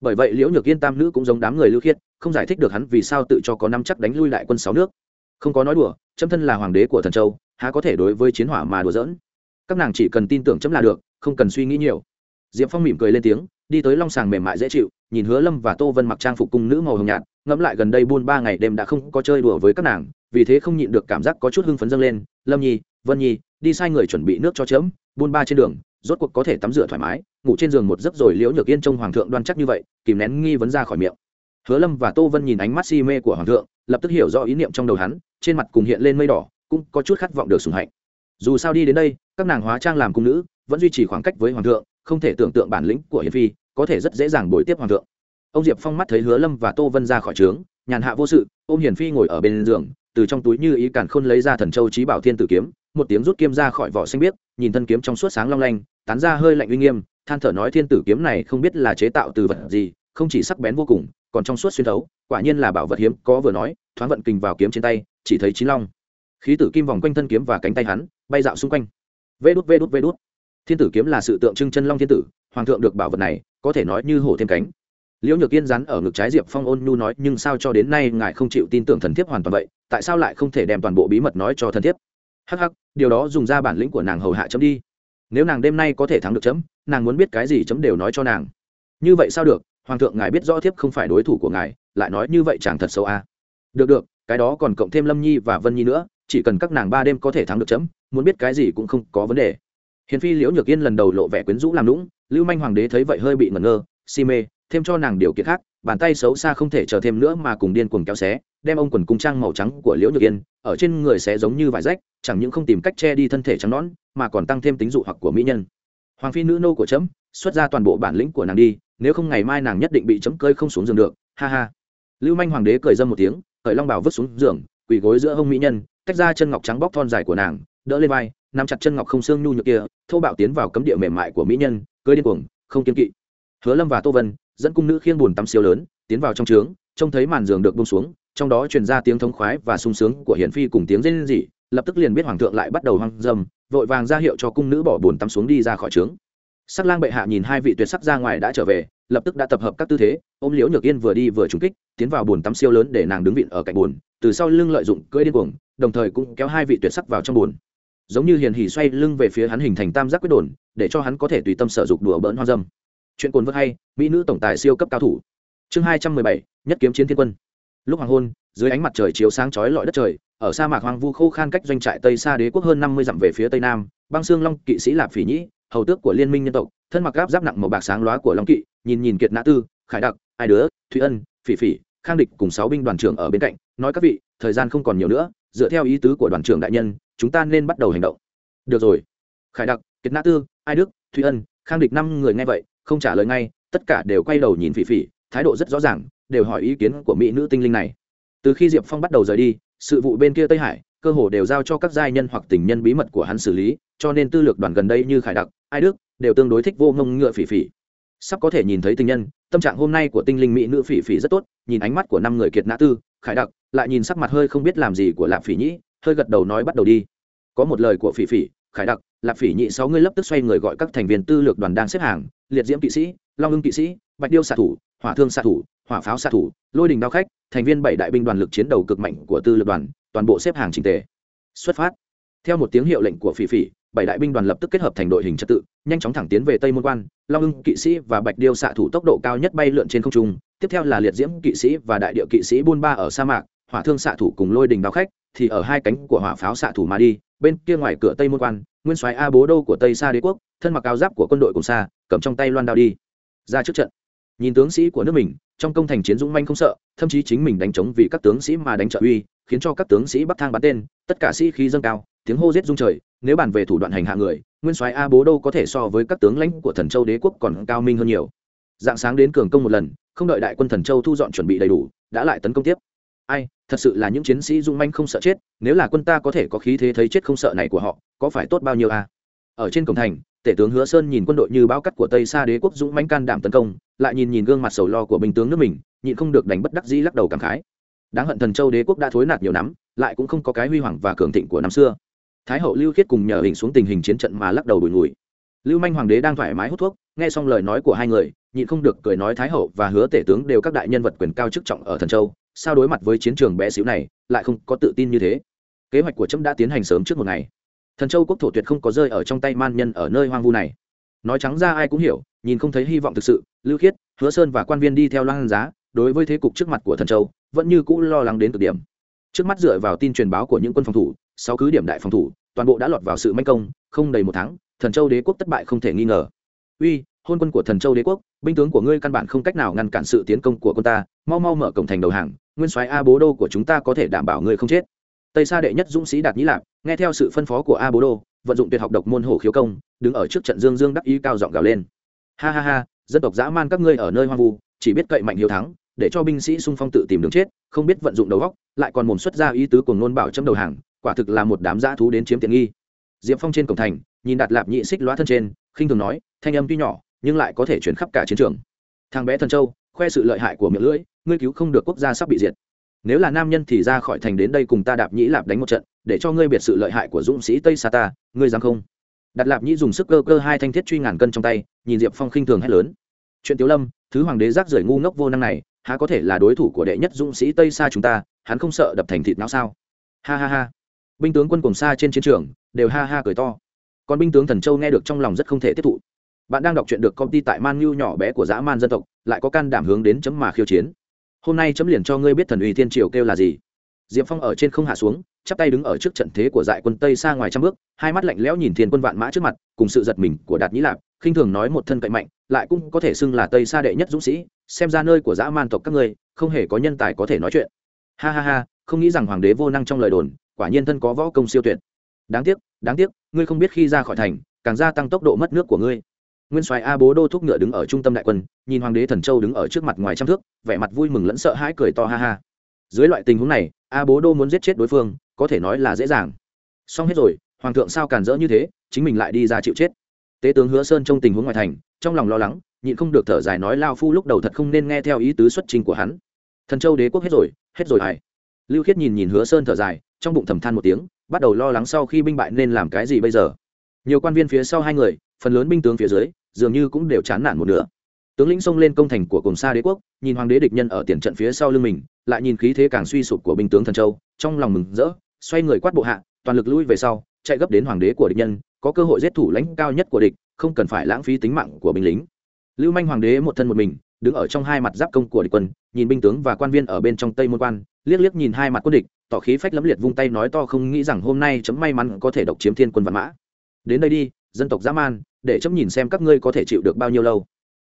Bởi vậy liễu nhược yên tam nữ cũng giống đám người lưu khiết, không giải thích được hắn vì sao tự cho có năm chắc đánh lui lại quân sáu nước. Không có nói đùa chấm thân là hoàng đế của thần châu, há có thể đối với chiến hỏa mà đùa giỡn? Các nàng chỉ cần tin tưởng chấm là được, không cần suy nghĩ nhiều. Diệp phong mỉm cười lên tiếng, đi tới long sàng mềm mại dễ chịu, nhìn hứa lâm và tô vân mặc trang phục cung nữ màu hồng nhạt ngẫm lại gần đây buôn ba ngày đêm đã không có chơi đùa với các nàng, vì thế không nhịn được cảm giác có chút hưng phấn dâng lên. Lâm nhi, vân nhi, đi sai người chuẩn bị nước cho chấm. Buôn ba trên đường, rốt cuộc có thể tắm rửa thoải mái, ngủ trên giường một giấc rồi liễu nhược yên trông hoàng thượng đoan chắc như vậy, kìm nén nghi vấn ra khỏi miệng. Hứa lâm và tô vân nhìn ánh mắt si mê của hoàng thượng, lập tức hiểu rõ ý niệm trong đầu hắn, trên mặt cùng hiện lên mây đỏ, cũng có chút khát vọng được sùng hạnh. Dù sao đi đến đây, các nàng hóa trang làm cung nữ, vẫn duy trì khoảng cách với hoàng thượng, không thể tưởng tượng bản lĩnh của hiền phi, có thể rất dễ dàng bồi tiếp hoàng thượng ông diệp phong mắt thấy hứa lâm và tô vân ra khỏi trướng, nhàn hạ vô sự, ôm hiền phi ngồi ở bên giường, từ trong túi như ý cản khôn lấy ra thần châu trí bảo thiên tử kiếm, một tiếng rút kiếm ra khỏi vỏ xanh biếc, nhìn thân kiếm trong suốt sáng long lanh, tán ra hơi lạnh uy nghiêm, than thở nói thiên tử kiếm này không biết là chế tạo từ vật gì, không chỉ sắc bén vô cùng, còn trong suốt xuyên thấu, quả nhiên là bảo vật hiếm, có vừa nói, thoáng vận kình vào kiếm trên tay, chỉ thấy chín long. Khí tử kim vòng quanh thân kiếm và cánh tay hắn, bay dạo xung quanh. Vê đút vê đút vê đút. Thiên tử kiếm là sự tượng trưng chân long thiên tử, hoàng thượng được bảo vật này, có thể nói như hổ thêm cánh liễu nhược yên rắn ở ngực trái diệp phong ôn nhu nói, nhưng sao cho đến nay ngài không chịu tin tưởng thần thiếp hoàn toàn vậy? Tại sao lại không thể đem toàn bộ bí mật nói cho thần thiếp? Hắc hắc, điều đó dùng ra bản lĩnh của nàng hầu hạ chấm đi. Nếu nàng đêm nay có thể thắng được chấm, nàng muốn biết cái gì chấm đều nói cho nàng. Như vậy sao được? Hoàng thượng, ngài biết rõ thiếp không phải đối thủ của ngài, lại nói như vậy chẳng thật xấu à. được được, cái đó còn cộng thêm lâm nhi và vân nhi nữa, chỉ cần các nàng ba đêm có thể thắng được chấm, muốn biết cái gì cũng không có vấn đề. Hiền phi liễu nhược yên lần đầu lộ vẻ quyến rũ làm lũng lưu manh hoàng đế thấy vậy hơi bị ngẩn ngơ, si mê thêm cho nàng điều kiện khác, bàn tay xấu xa không thể chờ thêm nữa mà cùng điên cuồng kéo xé, đem ông quần cung trang màu trắng của liễu nhược yên, ở trên người sẽ giống như vải rách, chẳng những không tìm cách che đi thân thể trắng nõn, mà còn tăng thêm tính dụ hoặc của mỹ nhân. Hoàng phi nữ nô của trẫm xuất ra toàn bộ bản lĩnh của nàng đi, nếu không ngày mai nàng nhất định bị chấm cơi không xuống giường được, ha ha. Lưu manh hoàng đế cười dâm một tiếng, cởi long bảo vứt xuống giường, quỳ gối giữa hông mỹ nhân, tách ra chân ngọc trắng bóc thon dài của nàng, đỡ lên vai, nắm chặt chân ngọc không xương nhu nhược kia, thô bạo tiến vào cấm địa mềm mại của mỹ nhân, cưới điên cuồng, không kiên kỵ. Hứa lâm và tô vân dẫn cung nữ khiên buồn tắm siêu lớn, tiến vào trong trướng, trông thấy màn giường được bông xuống, trong đó truyền ra tiếng thống khoái và sung sướng của hiển phi cùng tiếng rên rỉ, lập tức liền biết hoàng thượng lại bắt đầu hoang dâm, vội vàng ra hiệu cho cung nữ bỏ buồn tắm xuống đi ra khỏi trướng. Sắc lang bệ hạ nhìn hai vị tuyệt sắc ra ngoài đã trở về, lập tức đã tập hợp các tư thế, ôm liễu nhược yên vừa đi vừa trúng kích, tiến vào bồn tắm siêu lớn để nàng đứng vịn ở cạnh bồn từ sau lưng lợi dụng cưỡi điên cuồng, đồng thời cũng kéo hai vị tuyệt sắc vào trong bồn giống như hiền hỉ xoay lưng về phía hắn hình thành tam giác quyết đồn, để cho hắn có thể tùy tâm sở dục đùa bỡn hoa dâm chuyện cồn vớt hay, mỹ nữ tổng tài siêu cấp cao thủ. Chương hai trăm mười bảy, nhất kiếm chiến thiên quân. Lúc hoàng hôn, dưới ánh mặt trời chiếu sáng chói lọi đất trời, ở sa mạc hoang vu khô khan cách doanh trại tây xa đế quốc hơn năm mươi dặm về phía tây nam, băng xương long kỵ sĩ lạp phỉ nhĩ, hầu tước của liên minh nhân tộc, thân mặc gáp giáp nặng màu bạc sáng loá của long kỵ, nhìn nhìn kiệt nã tư, khải đặc, ai đứa, thụy ân, phỉ phỉ, khang địch cùng sáu binh đoàn trưởng ở bên cạnh, nói các vị, thời gian không còn nhiều nữa, dựa theo ý tứ của đoàn trưởng đại nhân, chúng ta nên bắt đầu hành động. Được rồi. Khải đặc, kiệt nã tư, ai đức thụy ân, khang địch năm người nghe vậy không trả lời ngay, tất cả đều quay đầu nhìn phỉ phỉ, thái độ rất rõ ràng, đều hỏi ý kiến của mỹ nữ tinh linh này. Từ khi diệp phong bắt đầu rời đi, sự vụ bên kia tây hải, cơ hồ đều giao cho các giai nhân hoặc tình nhân bí mật của hắn xử lý, cho nên tư lược đoàn gần đây như khải đặc, ai đức, đều tương đối thích vô mông ngựa phỉ phỉ. Sắp có thể nhìn thấy tình nhân, tâm trạng hôm nay của tinh linh mỹ nữ phỉ phỉ rất tốt, nhìn ánh mắt của năm người kiệt nã tư, khải đặc lại nhìn sắc mặt hơi không biết làm gì của lạp phỉ nhĩ, hơi gật đầu nói bắt đầu đi. Có một lời của phỉ phỉ khải đặc lạp phỉ nhị sáu người lập tức xoay người gọi các thành viên tư lược đoàn đang xếp hàng, liệt diễm kỵ sĩ, long ưng kỵ sĩ, bạch điêu xạ thủ, hỏa thương xạ thủ, hỏa pháo xạ thủ, lôi đình đao khách, thành viên bảy đại binh đoàn lực chiến đầu cực mạnh của tư lược đoàn, toàn bộ xếp hàng trình tề. Xuất phát. Theo một tiếng hiệu lệnh của phỉ phỉ, bảy đại binh đoàn lập tức kết hợp thành đội hình trật tự, nhanh chóng thẳng tiến về tây môn quan. Long ưng kỵ sĩ và bạch điêu xạ thủ tốc độ cao nhất bay lượn trên không trung, tiếp theo là liệt diễm kỵ sĩ và đại địa kỵ sĩ buôn ba ở sa mạc, hỏa thương xạ thủ cùng lôi đình đao khách thì ở hai cánh của hỏa pháo xạ thủ mà đi bên kia ngoài cửa tây môn quan, nguyên soái a bố đô của tây sa đế quốc, thân mặc áo giáp của quân đội cùng xa, cầm trong tay loan đao đi. Ra trước trận. Nhìn tướng sĩ của nước mình, trong công thành chiến dũng manh không sợ, thậm chí chính mình đánh chống vì các tướng sĩ mà đánh trợ uy, khiến cho các tướng sĩ bắc thang bắn tên, tất cả sĩ khí dâng cao, tiếng hô giết rung trời, nếu bàn về thủ đoạn hành hạ người, nguyên soái a bố đô có thể so với các tướng lãnh của thần châu đế quốc còn cao minh hơn nhiều. Dạng sáng đến cường công một lần, không đợi đại quân thần châu thu dọn chuẩn bị đầy đủ, đã lại tấn công tiếp ai, thật sự là những chiến sĩ dung manh không sợ chết, nếu là quân ta có thể có khí thế thấy chết không sợ này của họ, có phải tốt bao nhiêu à? ở trên cổng thành, tể tướng hứa sơn nhìn quân đội như bao cắt của tây xa đế quốc dũng manh can đảm tấn công, lại nhìn nhìn gương mặt sầu lo của binh tướng nước mình, nhịn không được đánh bất đắc dĩ lắc đầu cảm khái. Đáng hận thần châu đế quốc đã thối nạt nhiều lắm lại cũng không có cái huy hoàng và cường thịnh của năm xưa. Thái hậu lưu khiết cùng nhờ hình xuống tình hình chiến trận mà lắc đầu đùi ngùi. Lưu manh hoàng đế đang thoải mái hút thuốc, nghe xong lời nói của hai người, nhịn không được cười nói thái hậu và hứa tể tướng đều các đại nhân vật quyền cao chức trọng ở thần châu sao đối mặt với chiến trường bé xíu này, lại không có tự tin như thế? Kế hoạch của trẫm đã tiến hành sớm trước một ngày. Thần châu quốc thổ tuyệt không có rơi ở trong tay man nhân ở nơi hoang vu này. Nói trắng ra ai cũng hiểu, nhìn không thấy hy vọng thực sự, lưu khiết, hứa sơn và quan viên đi theo loan giá, đối với thế cục trước mặt của thần châu, vẫn như cũ lo lắng đến cực điểm. Trước mắt dựa vào tin truyền báo của những quân phòng thủ sau cứ điểm đại phòng thủ, toàn bộ đã lọt vào sự manh công, không đầy một tháng, thần châu đế quốc thất bại không thể nghi ngờ. Uy, hôn quân của thần châu đế quốc, binh tướng của ngươi căn bản không cách nào ngăn cản sự tiến công của quân ta, mau mau mở cổng thành đầu hàng nguyên soái a bố đô của chúng ta có thể đảm bảo ngươi không chết. Tây sa đệ nhất dũng sĩ đạt nhĩ lạp, nghe theo sự phân phó của a bố đô, vận dụng tuyệt học độc môn hổ khiếu công, đứng ở trước trận dương dương đắc ý cao giọng gào lên. Ha ha ha, dân tộc dã man các ngươi ở nơi hoang vu, chỉ biết cậy mạnh hiếu thắng, để cho binh sĩ xung phong tự tìm đường chết, không biết vận dụng đầu góc lại còn mồm xuất ra ý tứ của nôn bảo châm đầu hàng, quả thực là một đám dã thú đến chiếm tiện nghi. Diệp phong trên cổng thành, nhìn đạt lạp nhị xích lóa thân trên, khinh thường nói, thanh âm tuy nhỏ, nhưng lại có thể chuyển khắp cả chiến trường. Thằng bé thần châu, khoe sự lợi hại của miệng lưỡi ngươi cứu không được quốc gia sắp bị diệt. Nếu là nam nhân thì ra khỏi thành đến đây cùng ta đạp nhĩ lạp đánh một trận, để cho ngươi biệt sự lợi hại của dũng sĩ tây sa ta, ngươi dám không? Đặt lạp nhĩ dùng sức cơ cơ hai thanh thiết truy ngàn cân trong tay, nhìn diệp phong khinh thường hét lớn. Chuyện tiếu lâm, thứ hoàng đế rác rưởi ngu ngốc vô năng này, há có thể là đối thủ của đệ nhất dũng sĩ tây Sa chúng ta, hắn không sợ đập thành thịt não sao? Ha ha ha. Binh tướng quân cùng xa trên chiến trường, đều ha ha cười to. Còn binh tướng thần châu nghe được trong lòng rất không thể tiếp thụ. Bạn đang đọc truyện được công ty tại man nhu nhỏ bé của dã man dân tộc, lại có can đảm hướng đến chấm mà khiêu chiến hôm nay chấm liền cho ngươi biết thần uy thiên triều kêu là gì. Diệp phong ở trên không hạ xuống, chắp tay đứng ở trước trận thế của dại quân tây xa ngoài trăm bước, hai mắt lạnh lẽo nhìn thiên quân vạn mã trước mặt, cùng sự giật mình của đạt nhĩ lạp, khinh thường nói một thân cậy mạnh, lại cũng có thể xưng là tây xa đệ nhất dũng sĩ, xem ra nơi của dã man tộc các ngươi, không hề có nhân tài có thể nói chuyện. Ha ha ha, không nghĩ rằng hoàng đế vô năng trong lời đồn, quả nhiên thân có võ công siêu tuyệt. Đáng tiếc đáng tiếc, ngươi không biết khi ra khỏi thành, càng gia tăng tốc độ mất nước của ngươi nguyên soái a bố đô thúc ngựa đứng ở trung tâm đại quân, nhìn hoàng đế thần châu đứng ở trước mặt ngoài trăm thước, vẻ mặt vui mừng lẫn sợ hãi cười to ha ha. Dưới loại tình huống này, a bố đô muốn giết chết đối phương, có thể nói là dễ dàng. Xong hết rồi, hoàng thượng sao càn rỡ như thế, chính mình lại đi ra chịu chết. Tế tướng hứa sơn trong tình huống ngoài thành, trong lòng lo lắng, nhịn không được thở dài nói lao phu lúc đầu thật không nên nghe theo ý tứ xuất trình của hắn. Thần châu đế quốc hết rồi hết rồi hải lưu khiết nhìn nhìn hứa sơn thở dài, trong bụng thầm than một tiếng, bắt đầu lo lắng sau khi binh bại nên làm cái gì bây giờ. Nhiều quan viên phía sau hai người phần lớn binh tướng phía dưới, dường như cũng đều chán nản một nửa. Tướng lĩnh xông lên công thành của cùng xa đế quốc, nhìn hoàng đế địch nhân ở tiền trận phía sau lưng mình, lại nhìn khí thế càng suy sụp của binh tướng thần châu, trong lòng mừng rỡ, xoay người quát bộ hạ, toàn lực lui về sau, chạy gấp đến hoàng đế của địch nhân, có cơ hội giết thủ lãnh cao nhất của địch, không cần phải lãng phí tính mạng của binh lính. Lưu manh hoàng đế một thân một mình, đứng ở trong hai mặt giáp công của địch quân, nhìn binh tướng và quan viên ở bên trong tây môn quan, liếc liếc nhìn hai mặt quân địch, tỏ khí phách lấm liệt vung tay nói to không nghĩ rằng hôm nay chấm may mắn có thể độc chiếm thiên quân văn mã. Đến đây đi dân tộc dã man, để chấm nhìn xem các ngươi có thể chịu được bao nhiêu lâu.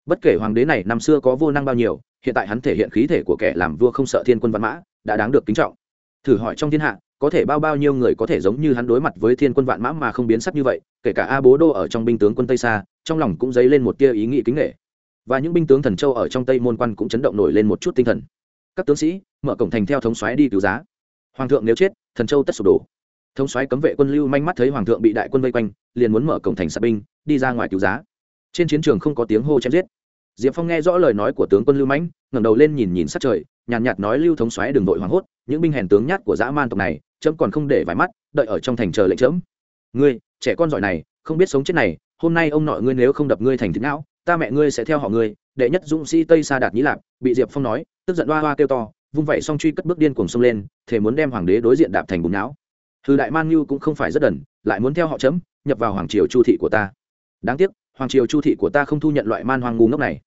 Bất kể hoàng đế này năm xưa có vô năng bao nhiêu, hiện tại hắn thể hiện khí thể của kẻ làm vua không sợ thiên quân văn mã, đã đáng được kính trọng. Thử hỏi trong thiên hạ, có thể bao bao nhiêu người có thể giống như hắn đối mặt với thiên quân vạn mã mà không biến sắc như vậy, kể cả a bố đô ở trong binh tướng quân tây xa trong lòng cũng dấy lên một tia ý nghĩ kính nghệ và những binh tướng thần châu ở trong tây môn quan cũng chấn động nổi lên một chút tinh thần. Các tướng sĩ, mở cổng thành theo thống xoáy đi cứu giá. Hoàng thượng nếu chết, thần châu tất sụp đổ thống xoáy cấm vệ quân lưu manh mắt thấy hoàng thượng bị đại quân vây quanh liền muốn mở cổng thành sạp binh đi ra ngoài cứu giá. Trên chiến trường không có tiếng hô chém giết. Diệp phong nghe rõ lời nói của tướng quân lưu mãnh ngẩng đầu lên nhìn nhìn sát trời nhàn nhạt, nhạt nói lưu thống xoáy đừng vội hoảng hốt những binh hèn tướng nhát của dã man tộc này trẫm còn không để vài mắt đợi ở trong thành chờ lệnh trẫm. ngươi trẻ con giỏi này không biết sống chết này hôm nay ông nội ngươi nếu không đập ngươi thành thịt não ta mẹ ngươi sẽ theo họ ngươi. Đệ nhất dũng sĩ tây sa đạt nhĩ lạp bị diệp phong nói tức giận hoa hoa kêu to vung vẩy xong truy cất bước điên cuồng sông lên thể muốn đem hoàng đế đối diện đạp thành bùn não. Thư đại man như cũng không phải rất đần, lại muốn theo họ chấm, nhập vào hoàng triều chu thị của ta. Đáng tiếc, hoàng triều chu thị của ta không thu nhận loại man hoang ngu ngốc này.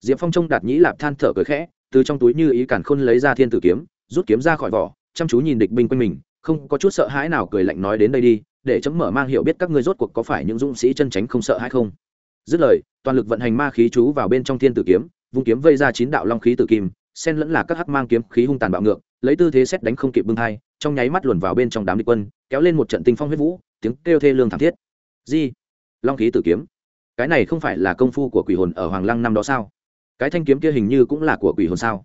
Diệp phong trông đạt nhĩ lạp than thở cười khẽ, từ trong túi như ý cản khôn lấy ra thiên tử kiếm, rút kiếm ra khỏi vỏ, chăm chú nhìn địch binh quanh mình, không có chút sợ hãi nào cười lạnh nói đến đây đi, để chấm mở mang hiểu biết các ngươi rốt cuộc có phải những dũng sĩ chân tránh không sợ hay không. Dứt lời, toàn lực vận hành ma khí chú vào bên trong thiên tử kiếm, vung kiếm vây ra chín đạo long khí tử kim, xen lẫn là các hắc mang kiếm khí hung tàn bạo ngược lấy tư thế xét đánh không kịp bưng thai, trong nháy mắt luồn vào bên trong đám địch quân, kéo lên một trận tinh phong huyết vũ, tiếng kêu thê lương thảm thiết. Di, long khí tử kiếm. Cái này không phải là công phu của quỷ hồn ở hoàng lăng năm đó sao? Cái thanh kiếm kia hình như cũng là của quỷ hồn sao?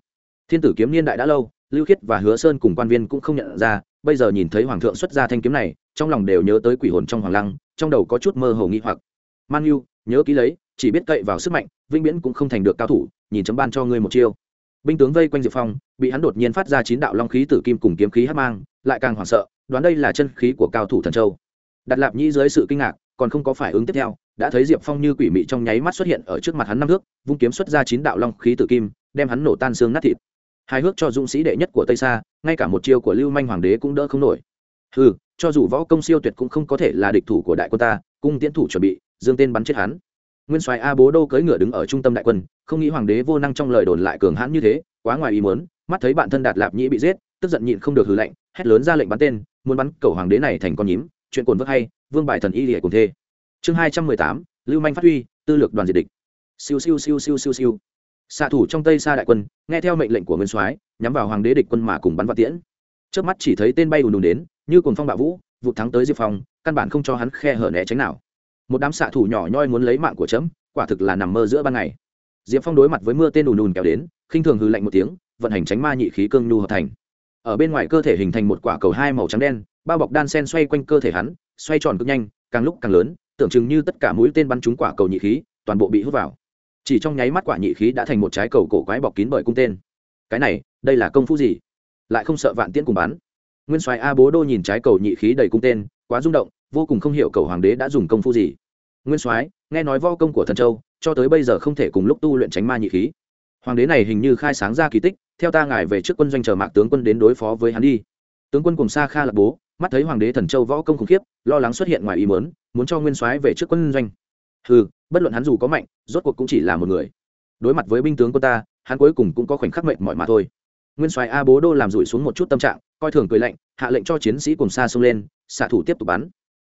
Thiên tử kiếm niên đại đã lâu, lưu khiết và hứa sơn cùng quan viên cũng không nhận ra, bây giờ nhìn thấy hoàng thượng xuất ra thanh kiếm này, trong lòng đều nhớ tới quỷ hồn trong hoàng lăng, trong đầu có chút mơ hồ nghi hoặc. Man nhớ ký lấy, chỉ biết cậy vào sức mạnh, vĩnh viễn cũng không thành được cao thủ, nhìn chấm ban cho ngươi một chiêu binh tướng vây quanh diệp phong, bị hắn đột nhiên phát ra chín đạo long khí tử kim cùng kiếm khí hát mang, lại càng hoảng sợ, đoán đây là chân khí của cao thủ thần châu. Đặt lạp nhĩ dưới sự kinh ngạc, còn không có phải ứng tiếp theo, đã thấy diệp phong như quỷ mị trong nháy mắt xuất hiện ở trước mặt hắn năm thước, vung kiếm xuất ra chín đạo long khí tử kim, đem hắn nổ tan xương nát thịt. Hài hước cho dũng sĩ đệ nhất của tây sa, ngay cả một chiêu của lưu manh hoàng đế cũng đỡ không nổi. Ừ cho dù võ công siêu tuyệt cũng không có thể là địch thủ của đại quân ta, cung tiến thủ chuẩn bị, dương tên bắn chết hắn nguyên soái a bố đô cưỡi ngựa đứng ở trung tâm đại quân, không nghĩ hoàng đế vô năng trong lời đồn lại cường hãn như thế, quá ngoài ý muốn, mắt thấy bạn thân đạt lạp nhĩ bị giết, tức giận nhịn không được hừ lạnh, hét lớn ra lệnh bắn tên, muốn bắn cầu hoàng đế này thành con nhím, chuyện cồn vớt hay, vương bài thần y lìa cùng thê. Chương hai trăm mười tám, lưu manh phát huy, tư lược đoàn diệt địch. Siêu siêu siêu siêu siêu siêu. Xạ thủ trong tây xa đại quân, nghe theo mệnh lệnh của nguyên soái, nhắm vào hoàng đế địch quân mà cùng bắn vạn tiễn. Trước mắt chỉ thấy tên bay ùn ùn đến, như cồn phong bạo vũ vụ thắng tới diệp phong, căn bản không cho hắn khe hở né tránh nào một đám xạ thủ nhỏ nhoi muốn lấy mạng của chấm, quả thực là nằm mơ giữa ban ngày. Diệp phong đối mặt với mưa tên ùn ùn kéo đến, khinh thường hư lạnh một tiếng, vận hành tránh ma nhị khí cương nhu hợp thành. Ở bên ngoài cơ thể hình thành một quả cầu hai màu trắng đen, bao bọc đan sen xoay quanh cơ thể hắn, xoay tròn cực nhanh, càng lúc càng lớn, tưởng chừng như tất cả mũi tên bắn trúng quả cầu nhị khí, toàn bộ bị hút vào. Chỉ trong nháy mắt quả nhị khí đã thành một trái cầu cổ quái bọc kín bởi cung tên. Cái này, đây là công phu gì? Lại không sợ vạn tiễn cùng bắn. Nguyên soái a bố đô nhìn trái cầu nhị khí đầy cung tên, quá rung động vô cùng không hiểu cầu hoàng đế đã dùng công phu gì. Nguyên soái, nghe nói vo công của thần châu, cho tới bây giờ không thể cùng lúc tu luyện tránh ma nhị khí. Hoàng đế này hình như khai sáng ra kỳ tích, theo ta ngài về trước quân doanh chờ mạc tướng quân đến đối phó với hắn đi. Tướng quân cùng sa kha lập bố, mắt thấy hoàng đế thần châu võ công khủng khiếp, lo lắng xuất hiện ngoài ý mớn muốn cho nguyên soái về trước quân doanh. Ừ bất luận hắn dù có mạnh, rốt cuộc cũng chỉ là một người. Đối mặt với binh tướng của ta, hắn cuối cùng cũng có khoảnh khắc mệnh mọi mà thôi. Nguyên soái a bố đô làm rủi xuống một chút tâm trạng, coi thường cười lạnh, hạ lệnh cho chiến sĩ cùng xa xông lên, xạ thủ tiếp tục bắn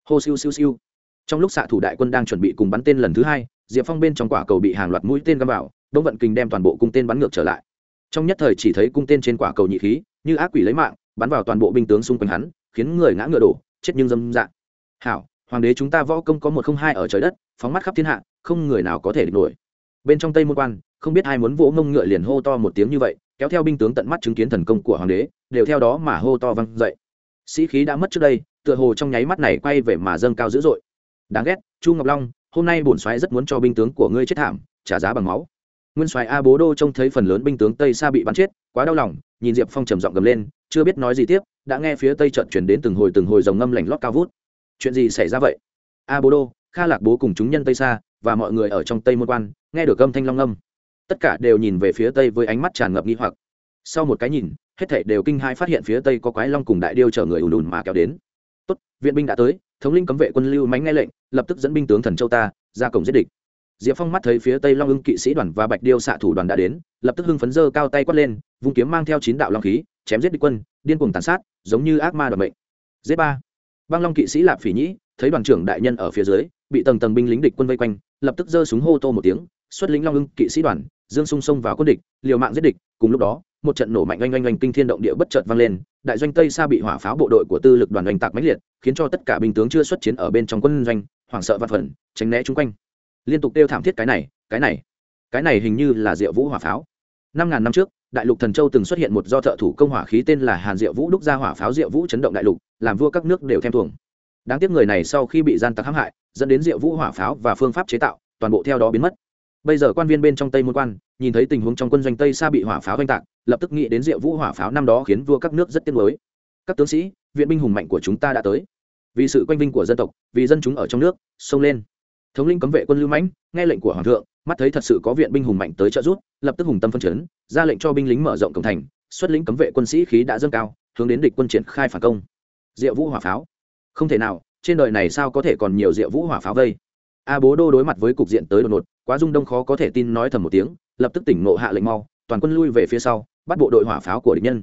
hô siêu siêu siêu. Trong lúc xạ thủ đại quân đang chuẩn bị cùng bắn tên lần thứ hai, diệp phong bên trong quả cầu bị hàng loạt mũi tên găm vào, đông vận kình đem toàn bộ cung tên bắn ngược trở lại. Trong nhất thời chỉ thấy cung tên trên quả cầu nhị khí, như ác quỷ lấy mạng, bắn vào toàn bộ binh tướng xung quanh hắn, khiến người ngã ngựa đổ, chết nhưng dâm dạng hảo, hoàng đế chúng ta võ công có một không hai ở trời đất, phóng mắt khắp thiên hạ, không người nào có thể địch nổi. Bên trong tây môn quan, không biết ai muốn vỗ mông ngựa liền hô to một tiếng như vậy, kéo theo binh tướng tận mắt chứng kiến thần công của hoàng đế, đều theo đó mà hô to văng dậy. Sĩ khí đã mất trước đây tựa hồ trong nháy mắt này quay về mà dâng cao dữ dội. Đáng ghét, chu ngọc long, hôm nay bổn soái rất muốn cho binh tướng của ngươi chết thảm, trả giá bằng máu. Nguyên soái a bố đô trông thấy phần lớn binh tướng tây xa bị bắn chết, quá đau lòng, nhìn diệp phong trầm giọng gầm lên, chưa biết nói gì tiếp, đã nghe phía tây trận chuyển đến từng hồi từng hồi dòng ngâm lành lót cao vút. Chuyện gì xảy ra vậy? A bố đô, kha lạc bố cùng chúng nhân tây xa và mọi người ở trong tây môn quan, nghe được âm thanh long âm tất cả đều nhìn về phía tây với ánh mắt tràn ngập nghi hoặc. Sau một cái nhìn, hết thảy đều kinh hai phát hiện phía tây có quái long cùng đại điêu chở người ùn ùn mà kéo đến viện binh đã tới, thống linh cấm vệ quân lưu mánh nghe lệnh, lập tức dẫn binh tướng thần châu ta, ra cổng giết địch. Diệp phong mắt thấy phía tây long ưng kỵ sĩ đoàn và bạch điêu xạ thủ đoàn đã đến, lập tức hưng phấn dơ cao tay quát lên, vung kiếm mang theo chín đạo long khí, chém giết địch quân, điên cuồng tàn sát, giống như ác ma đoàn mệnh. Giết ba. Băng long kỵ sĩ lạp phỉ nhĩ, thấy đoàn trưởng đại nhân ở phía dưới, bị tầng tầng binh lính địch quân vây quanh, lập tức giơ súng hô tô một tiếng, xuất lính long ưng kỵ sĩ đoàn, dương sung sông vào quân địch, liều mạng giết địch, cùng lúc đó một trận nổ mạnh oanh oanh oanh kinh thiên động địa bất chợt vang lên, đại doanh tây xa bị hỏa pháo bộ đội của tư lực đoàn oanh tạc mãnh liệt, khiến cho tất cả binh tướng chưa xuất chiến ở bên trong quân doanh, hoảng sợ và phần tránh né chung quanh. Liên tục kêu thảm thiết cái này cái này cái này hình như là diệu vũ hỏa pháo. Năm ngàn năm trước, đại lục thần châu từng xuất hiện một do thợ thủ công hỏa khí tên là hàn diệu vũ đúc ra hỏa pháo diệu vũ chấn động đại lục, làm vua các nước đều thêm thuồng. Đáng tiếc người này sau khi bị gian tặc hãm hại, dẫn đến diệu vũ hỏa pháo và phương pháp chế tạo, toàn bộ theo đó biến mất bây giờ quan viên bên trong tây môn quan, nhìn thấy tình huống trong quân doanh tây xa bị hỏa pháo oanh tạc, lập tức nghĩ đến diệu vũ hỏa pháo năm đó khiến vua các nước rất tiếc nuối. Các tướng sĩ, viện binh hùng mạnh của chúng ta đã tới. Vì sự quanh vinh của dân tộc, vì dân chúng ở trong nước, xông lên. Thống lĩnh cấm vệ quân lưu mãnh, nghe lệnh của hoàng thượng, mắt thấy thật sự có viện binh hùng mạnh tới trợ giúp, lập tức hùng tâm phân chấn, ra lệnh cho binh lính mở rộng cổng thành. Xuất lĩnh cấm vệ quân sĩ khí đã dâng cao, hướng đến địch quân triển khai phản công. Diệu vũ hỏa pháo. Không thể nào, trên đời này sao có thể còn nhiều diệu vũ hỏa pháo vây? A bố đô đối mặt với cục diện tới đột ngột quá dung đông khó có thể tin nói thầm một tiếng, lập tức tỉnh ngộ hạ lệnh mau, toàn quân lui về phía sau, bắt bộ đội hỏa pháo của địch nhân.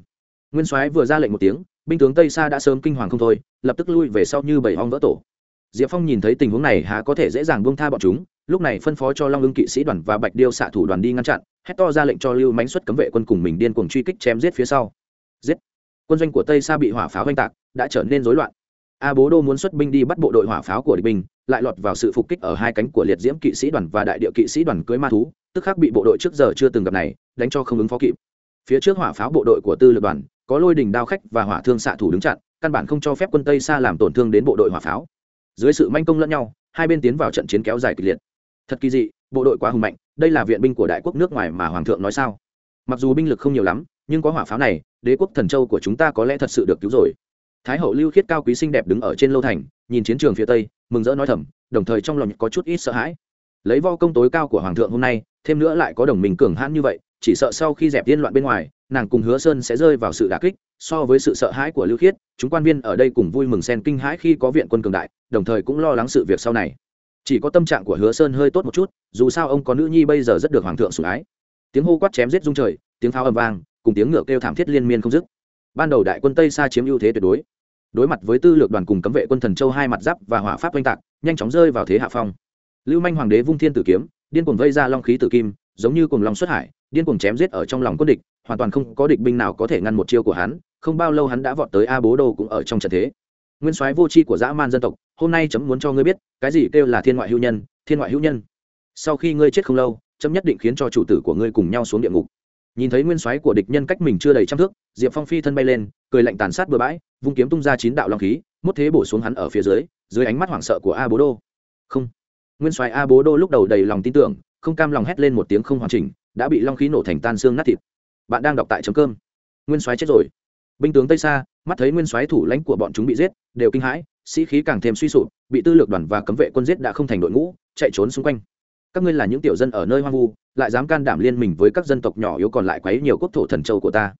Nguyên soái vừa ra lệnh một tiếng, binh tướng tây xa đã sớm kinh hoàng không thôi, lập tức lui về sau như bảy hong vỡ tổ. Diệp phong nhìn thấy tình huống này há có thể dễ dàng buông tha bọn chúng, lúc này phân phó cho long ưng kỵ sĩ đoàn và bạch điêu xạ thủ đoàn đi ngăn chặn, hét to ra lệnh cho lưu mánh xuất cấm vệ quân cùng mình điên cuồng truy kích chém giết phía sau. Giết! Quân doanh của tây sa bị hỏa pháo oanh tạc, đã trở nên rối loạn a bố đô muốn xuất binh đi bắt bộ đội hỏa pháo của địch binh, lại lọt vào sự phục kích ở hai cánh của liệt diễm kỵ sĩ đoàn và đại địa kỵ sĩ đoàn cưới ma thú, tức khắc bị bộ đội trước giờ chưa từng gặp này, đánh cho không ứng phó kịp. Phía trước hỏa pháo bộ đội của tư lực đoàn, có lôi đình đao khách và hỏa thương xạ thủ đứng chặn, căn bản không cho phép quân tây xa làm tổn thương đến bộ đội hỏa pháo. Dưới sự manh công lẫn nhau, hai bên tiến vào trận chiến kéo dài kịch liệt. Thật kỳ dị, bộ đội quá hùng mạnh, đây là viện binh của đại quốc nước ngoài mà hoàng thượng nói sao? Mặc dù binh lực không nhiều lắm, nhưng có hỏa pháo này, đế quốc thần châu của chúng ta có lẽ thật sự được cứu rồi thái hậu lưu khiết cao quý xinh đẹp đứng ở trên lâu thành, nhìn chiến trường phía tây, mừng rỡ nói thầm, đồng thời trong lòng có chút ít sợ hãi. Lấy vo công tối cao của hoàng thượng hôm nay, thêm nữa lại có đồng minh cường hãn như vậy, chỉ sợ sau khi dẹp tiên loạn bên ngoài, nàng cùng hứa sơn sẽ rơi vào sự đà kích, so với sự sợ hãi của lưu khiết, chúng quan viên ở đây cùng vui mừng xen kinh hãi khi có viện quân cường đại, đồng thời cũng lo lắng sự việc sau này. Chỉ có tâm trạng của hứa sơn hơi tốt một chút, dù sao ông có nữ nhi bây giờ rất được hoàng thượng sủng ái. Tiếng hô quát chém giết rung trời, tiếng pháo ầm vang, cùng tiếng ngựa kêu thảm thiết liên miên không dứt ban đầu đại quân tây xa chiếm ưu thế tuyệt đối đối mặt với tư lược đoàn cùng cấm vệ quân thần châu hai mặt giáp và hỏa pháp oanh tạc nhanh chóng rơi vào thế hạ phong lưu manh hoàng đế vung thiên tử kiếm điên cuồng vây ra long khí tử kim giống như cùng long xuất hải điên cuồng chém giết ở trong lòng quân địch hoàn toàn không có địch binh nào có thể ngăn một chiêu của hắn không bao lâu hắn đã vọt tới a bố đô cũng ở trong trận thế nguyên soái vô tri của dã man dân tộc hôm nay chấm muốn cho ngươi biết cái gì kêu là thiên ngoại hữu nhân thiên ngoại hữu nhân sau khi ngươi chết không lâu chấm nhất định khiến cho chủ tử của ngươi cùng nhau xuống địa ngục nhìn thấy nguyên soái của địch nhân cách mình chưa đầy trăm thước, diệp phong phi thân bay lên, cười lạnh tàn sát bừa bãi, vung kiếm tung ra chín đạo long khí, mốt thế bổ xuống hắn ở phía dưới dưới ánh mắt hoảng sợ của a bố đô. Không. Nguyên soái a bố đô lúc đầu đầy lòng tin tưởng, không cam lòng hét lên một tiếng không hoàn chỉnh, đã bị long khí nổ thành tan xương nát thịt. Bạn đang đọc tại chấm cơm nguyên soái chết rồi. Binh tướng tây xa, mắt thấy nguyên soái thủ lãnh của bọn chúng bị giết, đều kinh hãi, sĩ khí càng thêm suy sụp, bị tư lược đoàn và cấm vệ quân giết đã không thành đội ngũ, chạy trốn xung quanh các ngươi là những tiểu dân ở nơi hoang vu, lại dám can đảm liên mình với các dân tộc nhỏ yếu còn lại quấy nhiều quốc thổ thần châu của ta.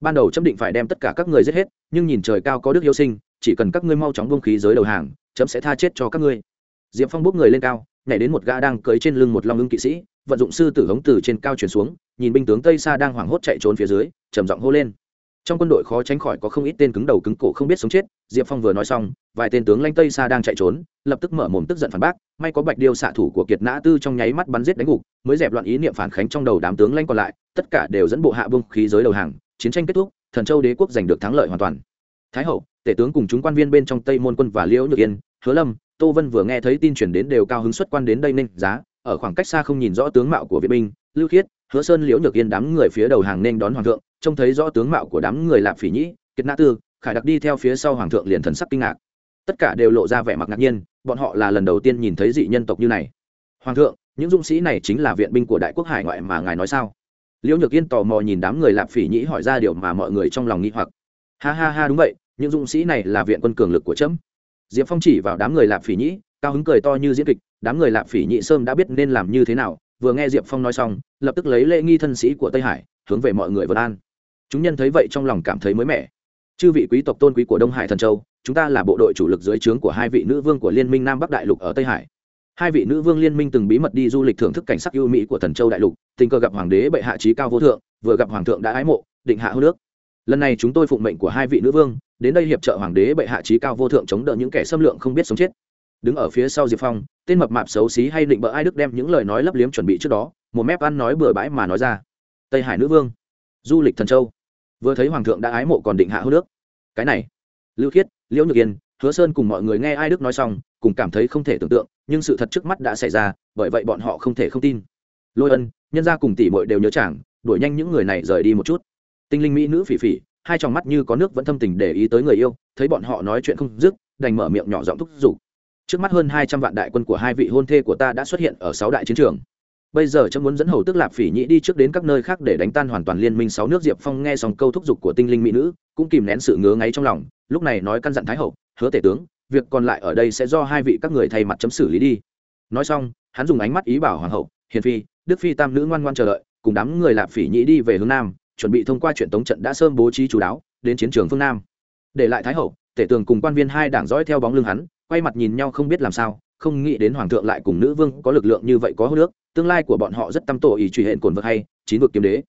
Ban đầu chấm định phải đem tất cả các người giết hết, nhưng nhìn trời cao có đức yêu sinh, chỉ cần các ngươi mau chóng bông khí giới đầu hàng, chấm sẽ tha chết cho các ngươi. Diệp phong bốc người lên cao, nhảy đến một gã đang cưới trên lưng một long ưng kỵ sĩ, vận dụng sư tử hống từ trên cao chuyển xuống, nhìn binh tướng tây xa đang hoảng hốt chạy trốn phía dưới, trầm giọng hô lên trong quân đội khó tránh khỏi có không ít tên cứng đầu cứng cổ không biết sống chết, diệp phong vừa nói xong, vài tên tướng lanh tây xa đang chạy trốn, lập tức mở mồm tức giận phản bác, may có bạch điêu xạ thủ của kiệt nã tư trong nháy mắt bắn giết đánh gục mới dẹp loạn ý niệm phản khánh trong đầu đám tướng lanh còn lại, tất cả đều dẫn bộ hạ bông khí giới đầu hàng, chiến tranh kết thúc, thần châu đế quốc giành được thắng lợi hoàn toàn. Thái hậu, tể tướng cùng chúng quan viên bên trong tây môn quân và liễu nhược yên, hứa lâm, tô vân vừa nghe thấy tin chuyển đến đều cao hứng xuất quan đến đây nên giá, ở khoảng cách xa không nhìn rõ tướng mạo của vệ binh, lưu khiết hứa sơn liễu nhược yên đám người phía đầu hàng nên đón hoàng thượng, trông thấy rõ tướng mạo của đám người lạp phỉ nhĩ, kiệt nã tư, khải đặc đi theo phía sau hoàng thượng liền thần sắc kinh ngạc. Tất cả đều lộ ra vẻ mặt ngạc nhiên, bọn họ là lần đầu tiên nhìn thấy dị nhân tộc như này. Hoàng thượng, những dũng sĩ này chính là viện binh của đại quốc hải ngoại mà ngài nói sao? Liễu nhược yên tò mò nhìn đám người lạp phỉ nhĩ hỏi ra điều mà mọi người trong lòng nghĩ hoặc. Ha ha ha, đúng vậy, những dũng sĩ này là viện quân cường lực của trẫm. Diệp phong chỉ vào đám người lạp phỉ nhĩ, cao hứng cười to như diễn kịch, đám người lạp phỉ nhĩ sơm đã biết nên làm như thế nào vừa nghe diệp phong nói xong, lập tức lấy lễ nghi thân sĩ của tây hải, hướng về mọi người vân an. Chúng nhân thấy vậy trong lòng cảm thấy mới mẻ. Chư vị quý tộc tôn quý của đông hải thần châu, chúng ta là bộ đội chủ lực dưới trướng của hai vị nữ vương của liên minh nam bắc đại lục ở tây hải. Hai vị nữ vương liên minh từng bí mật đi du lịch thưởng thức cảnh sắc ưu mỹ của thần châu đại lục, tình cờ gặp hoàng đế bệ hạ trí cao vô thượng, vừa gặp hoàng thượng đã ái mộ, định hạ hô nước. Lần này chúng tôi phụng mệnh của hai vị nữ vương, đến đây hiệp trợ hoàng đế bệ hạ trí cao vô thượng chống đỡ những kẻ xâm lượng không biết sống chết đứng ở phía sau diệp phong, tên mập mạp xấu xí hay định bỡ ai đức đem những lời nói lấp liếm chuẩn bị trước đó, một mép ăn nói bừa bãi mà nói ra. Tây hải nữ vương, du lịch thần châu. Vừa thấy hoàng thượng đã ái mộ còn định hạ hô nước. Cái này, lưu khiết, liễu nhược yên, hứa sơn cùng mọi người nghe ai đức nói xong, cùng cảm thấy không thể tưởng tượng, nhưng sự thật trước mắt đã xảy ra, bởi vậy bọn họ không thể không tin. Lôi ân, nhân gia cùng tỷ mội đều nhớ chàng, đuổi nhanh những người này rời đi một chút. Tinh linh mỹ nữ phỉ phỉ, hai tròng mắt như có nước vẫn thâm tình để ý tới người yêu, thấy bọn họ nói chuyện không dứt, đành mở miệng nhỏ giọng thúc giục trước mắt hơn hai trăm vạn đại quân của hai vị hôn thê của ta đã xuất hiện ở sáu đại chiến trường. Bây giờ chấm muốn dẫn hầu tức lạp phỉ nhĩ đi trước đến các nơi khác để đánh tan hoàn toàn liên minh sáu nước diệp phong nghe xong câu thúc giục của tinh linh mỹ nữ, cũng kìm nén sự ngứa ngáy trong lòng, lúc này nói căn dặn thái hậu, hứa tể tướng, việc còn lại ở đây sẽ do hai vị các người thay mặt chấm xử lý đi. Nói xong, hắn dùng ánh mắt ý bảo hoàng hậu, hiền phi, đức phi tam nữ ngoan ngoan chờ đợi, cùng đám người lạp phỉ nhĩ đi về hướng nam, chuẩn bị thông qua chuyện tống trận đã sớm bố trí chú đáo, đến chiến trường phương nam. Để lại thái hậu, tể tường cùng quan viên hai đảng dõi theo bóng lưng hắn quay mặt nhìn nhau không biết làm sao, không nghĩ đến hoàng thượng lại cùng nữ vương có lực lượng như vậy có hô nước, tương lai của bọn họ rất tăm tổ ý truy hện cồn vực hay, chín vực kiếm đế.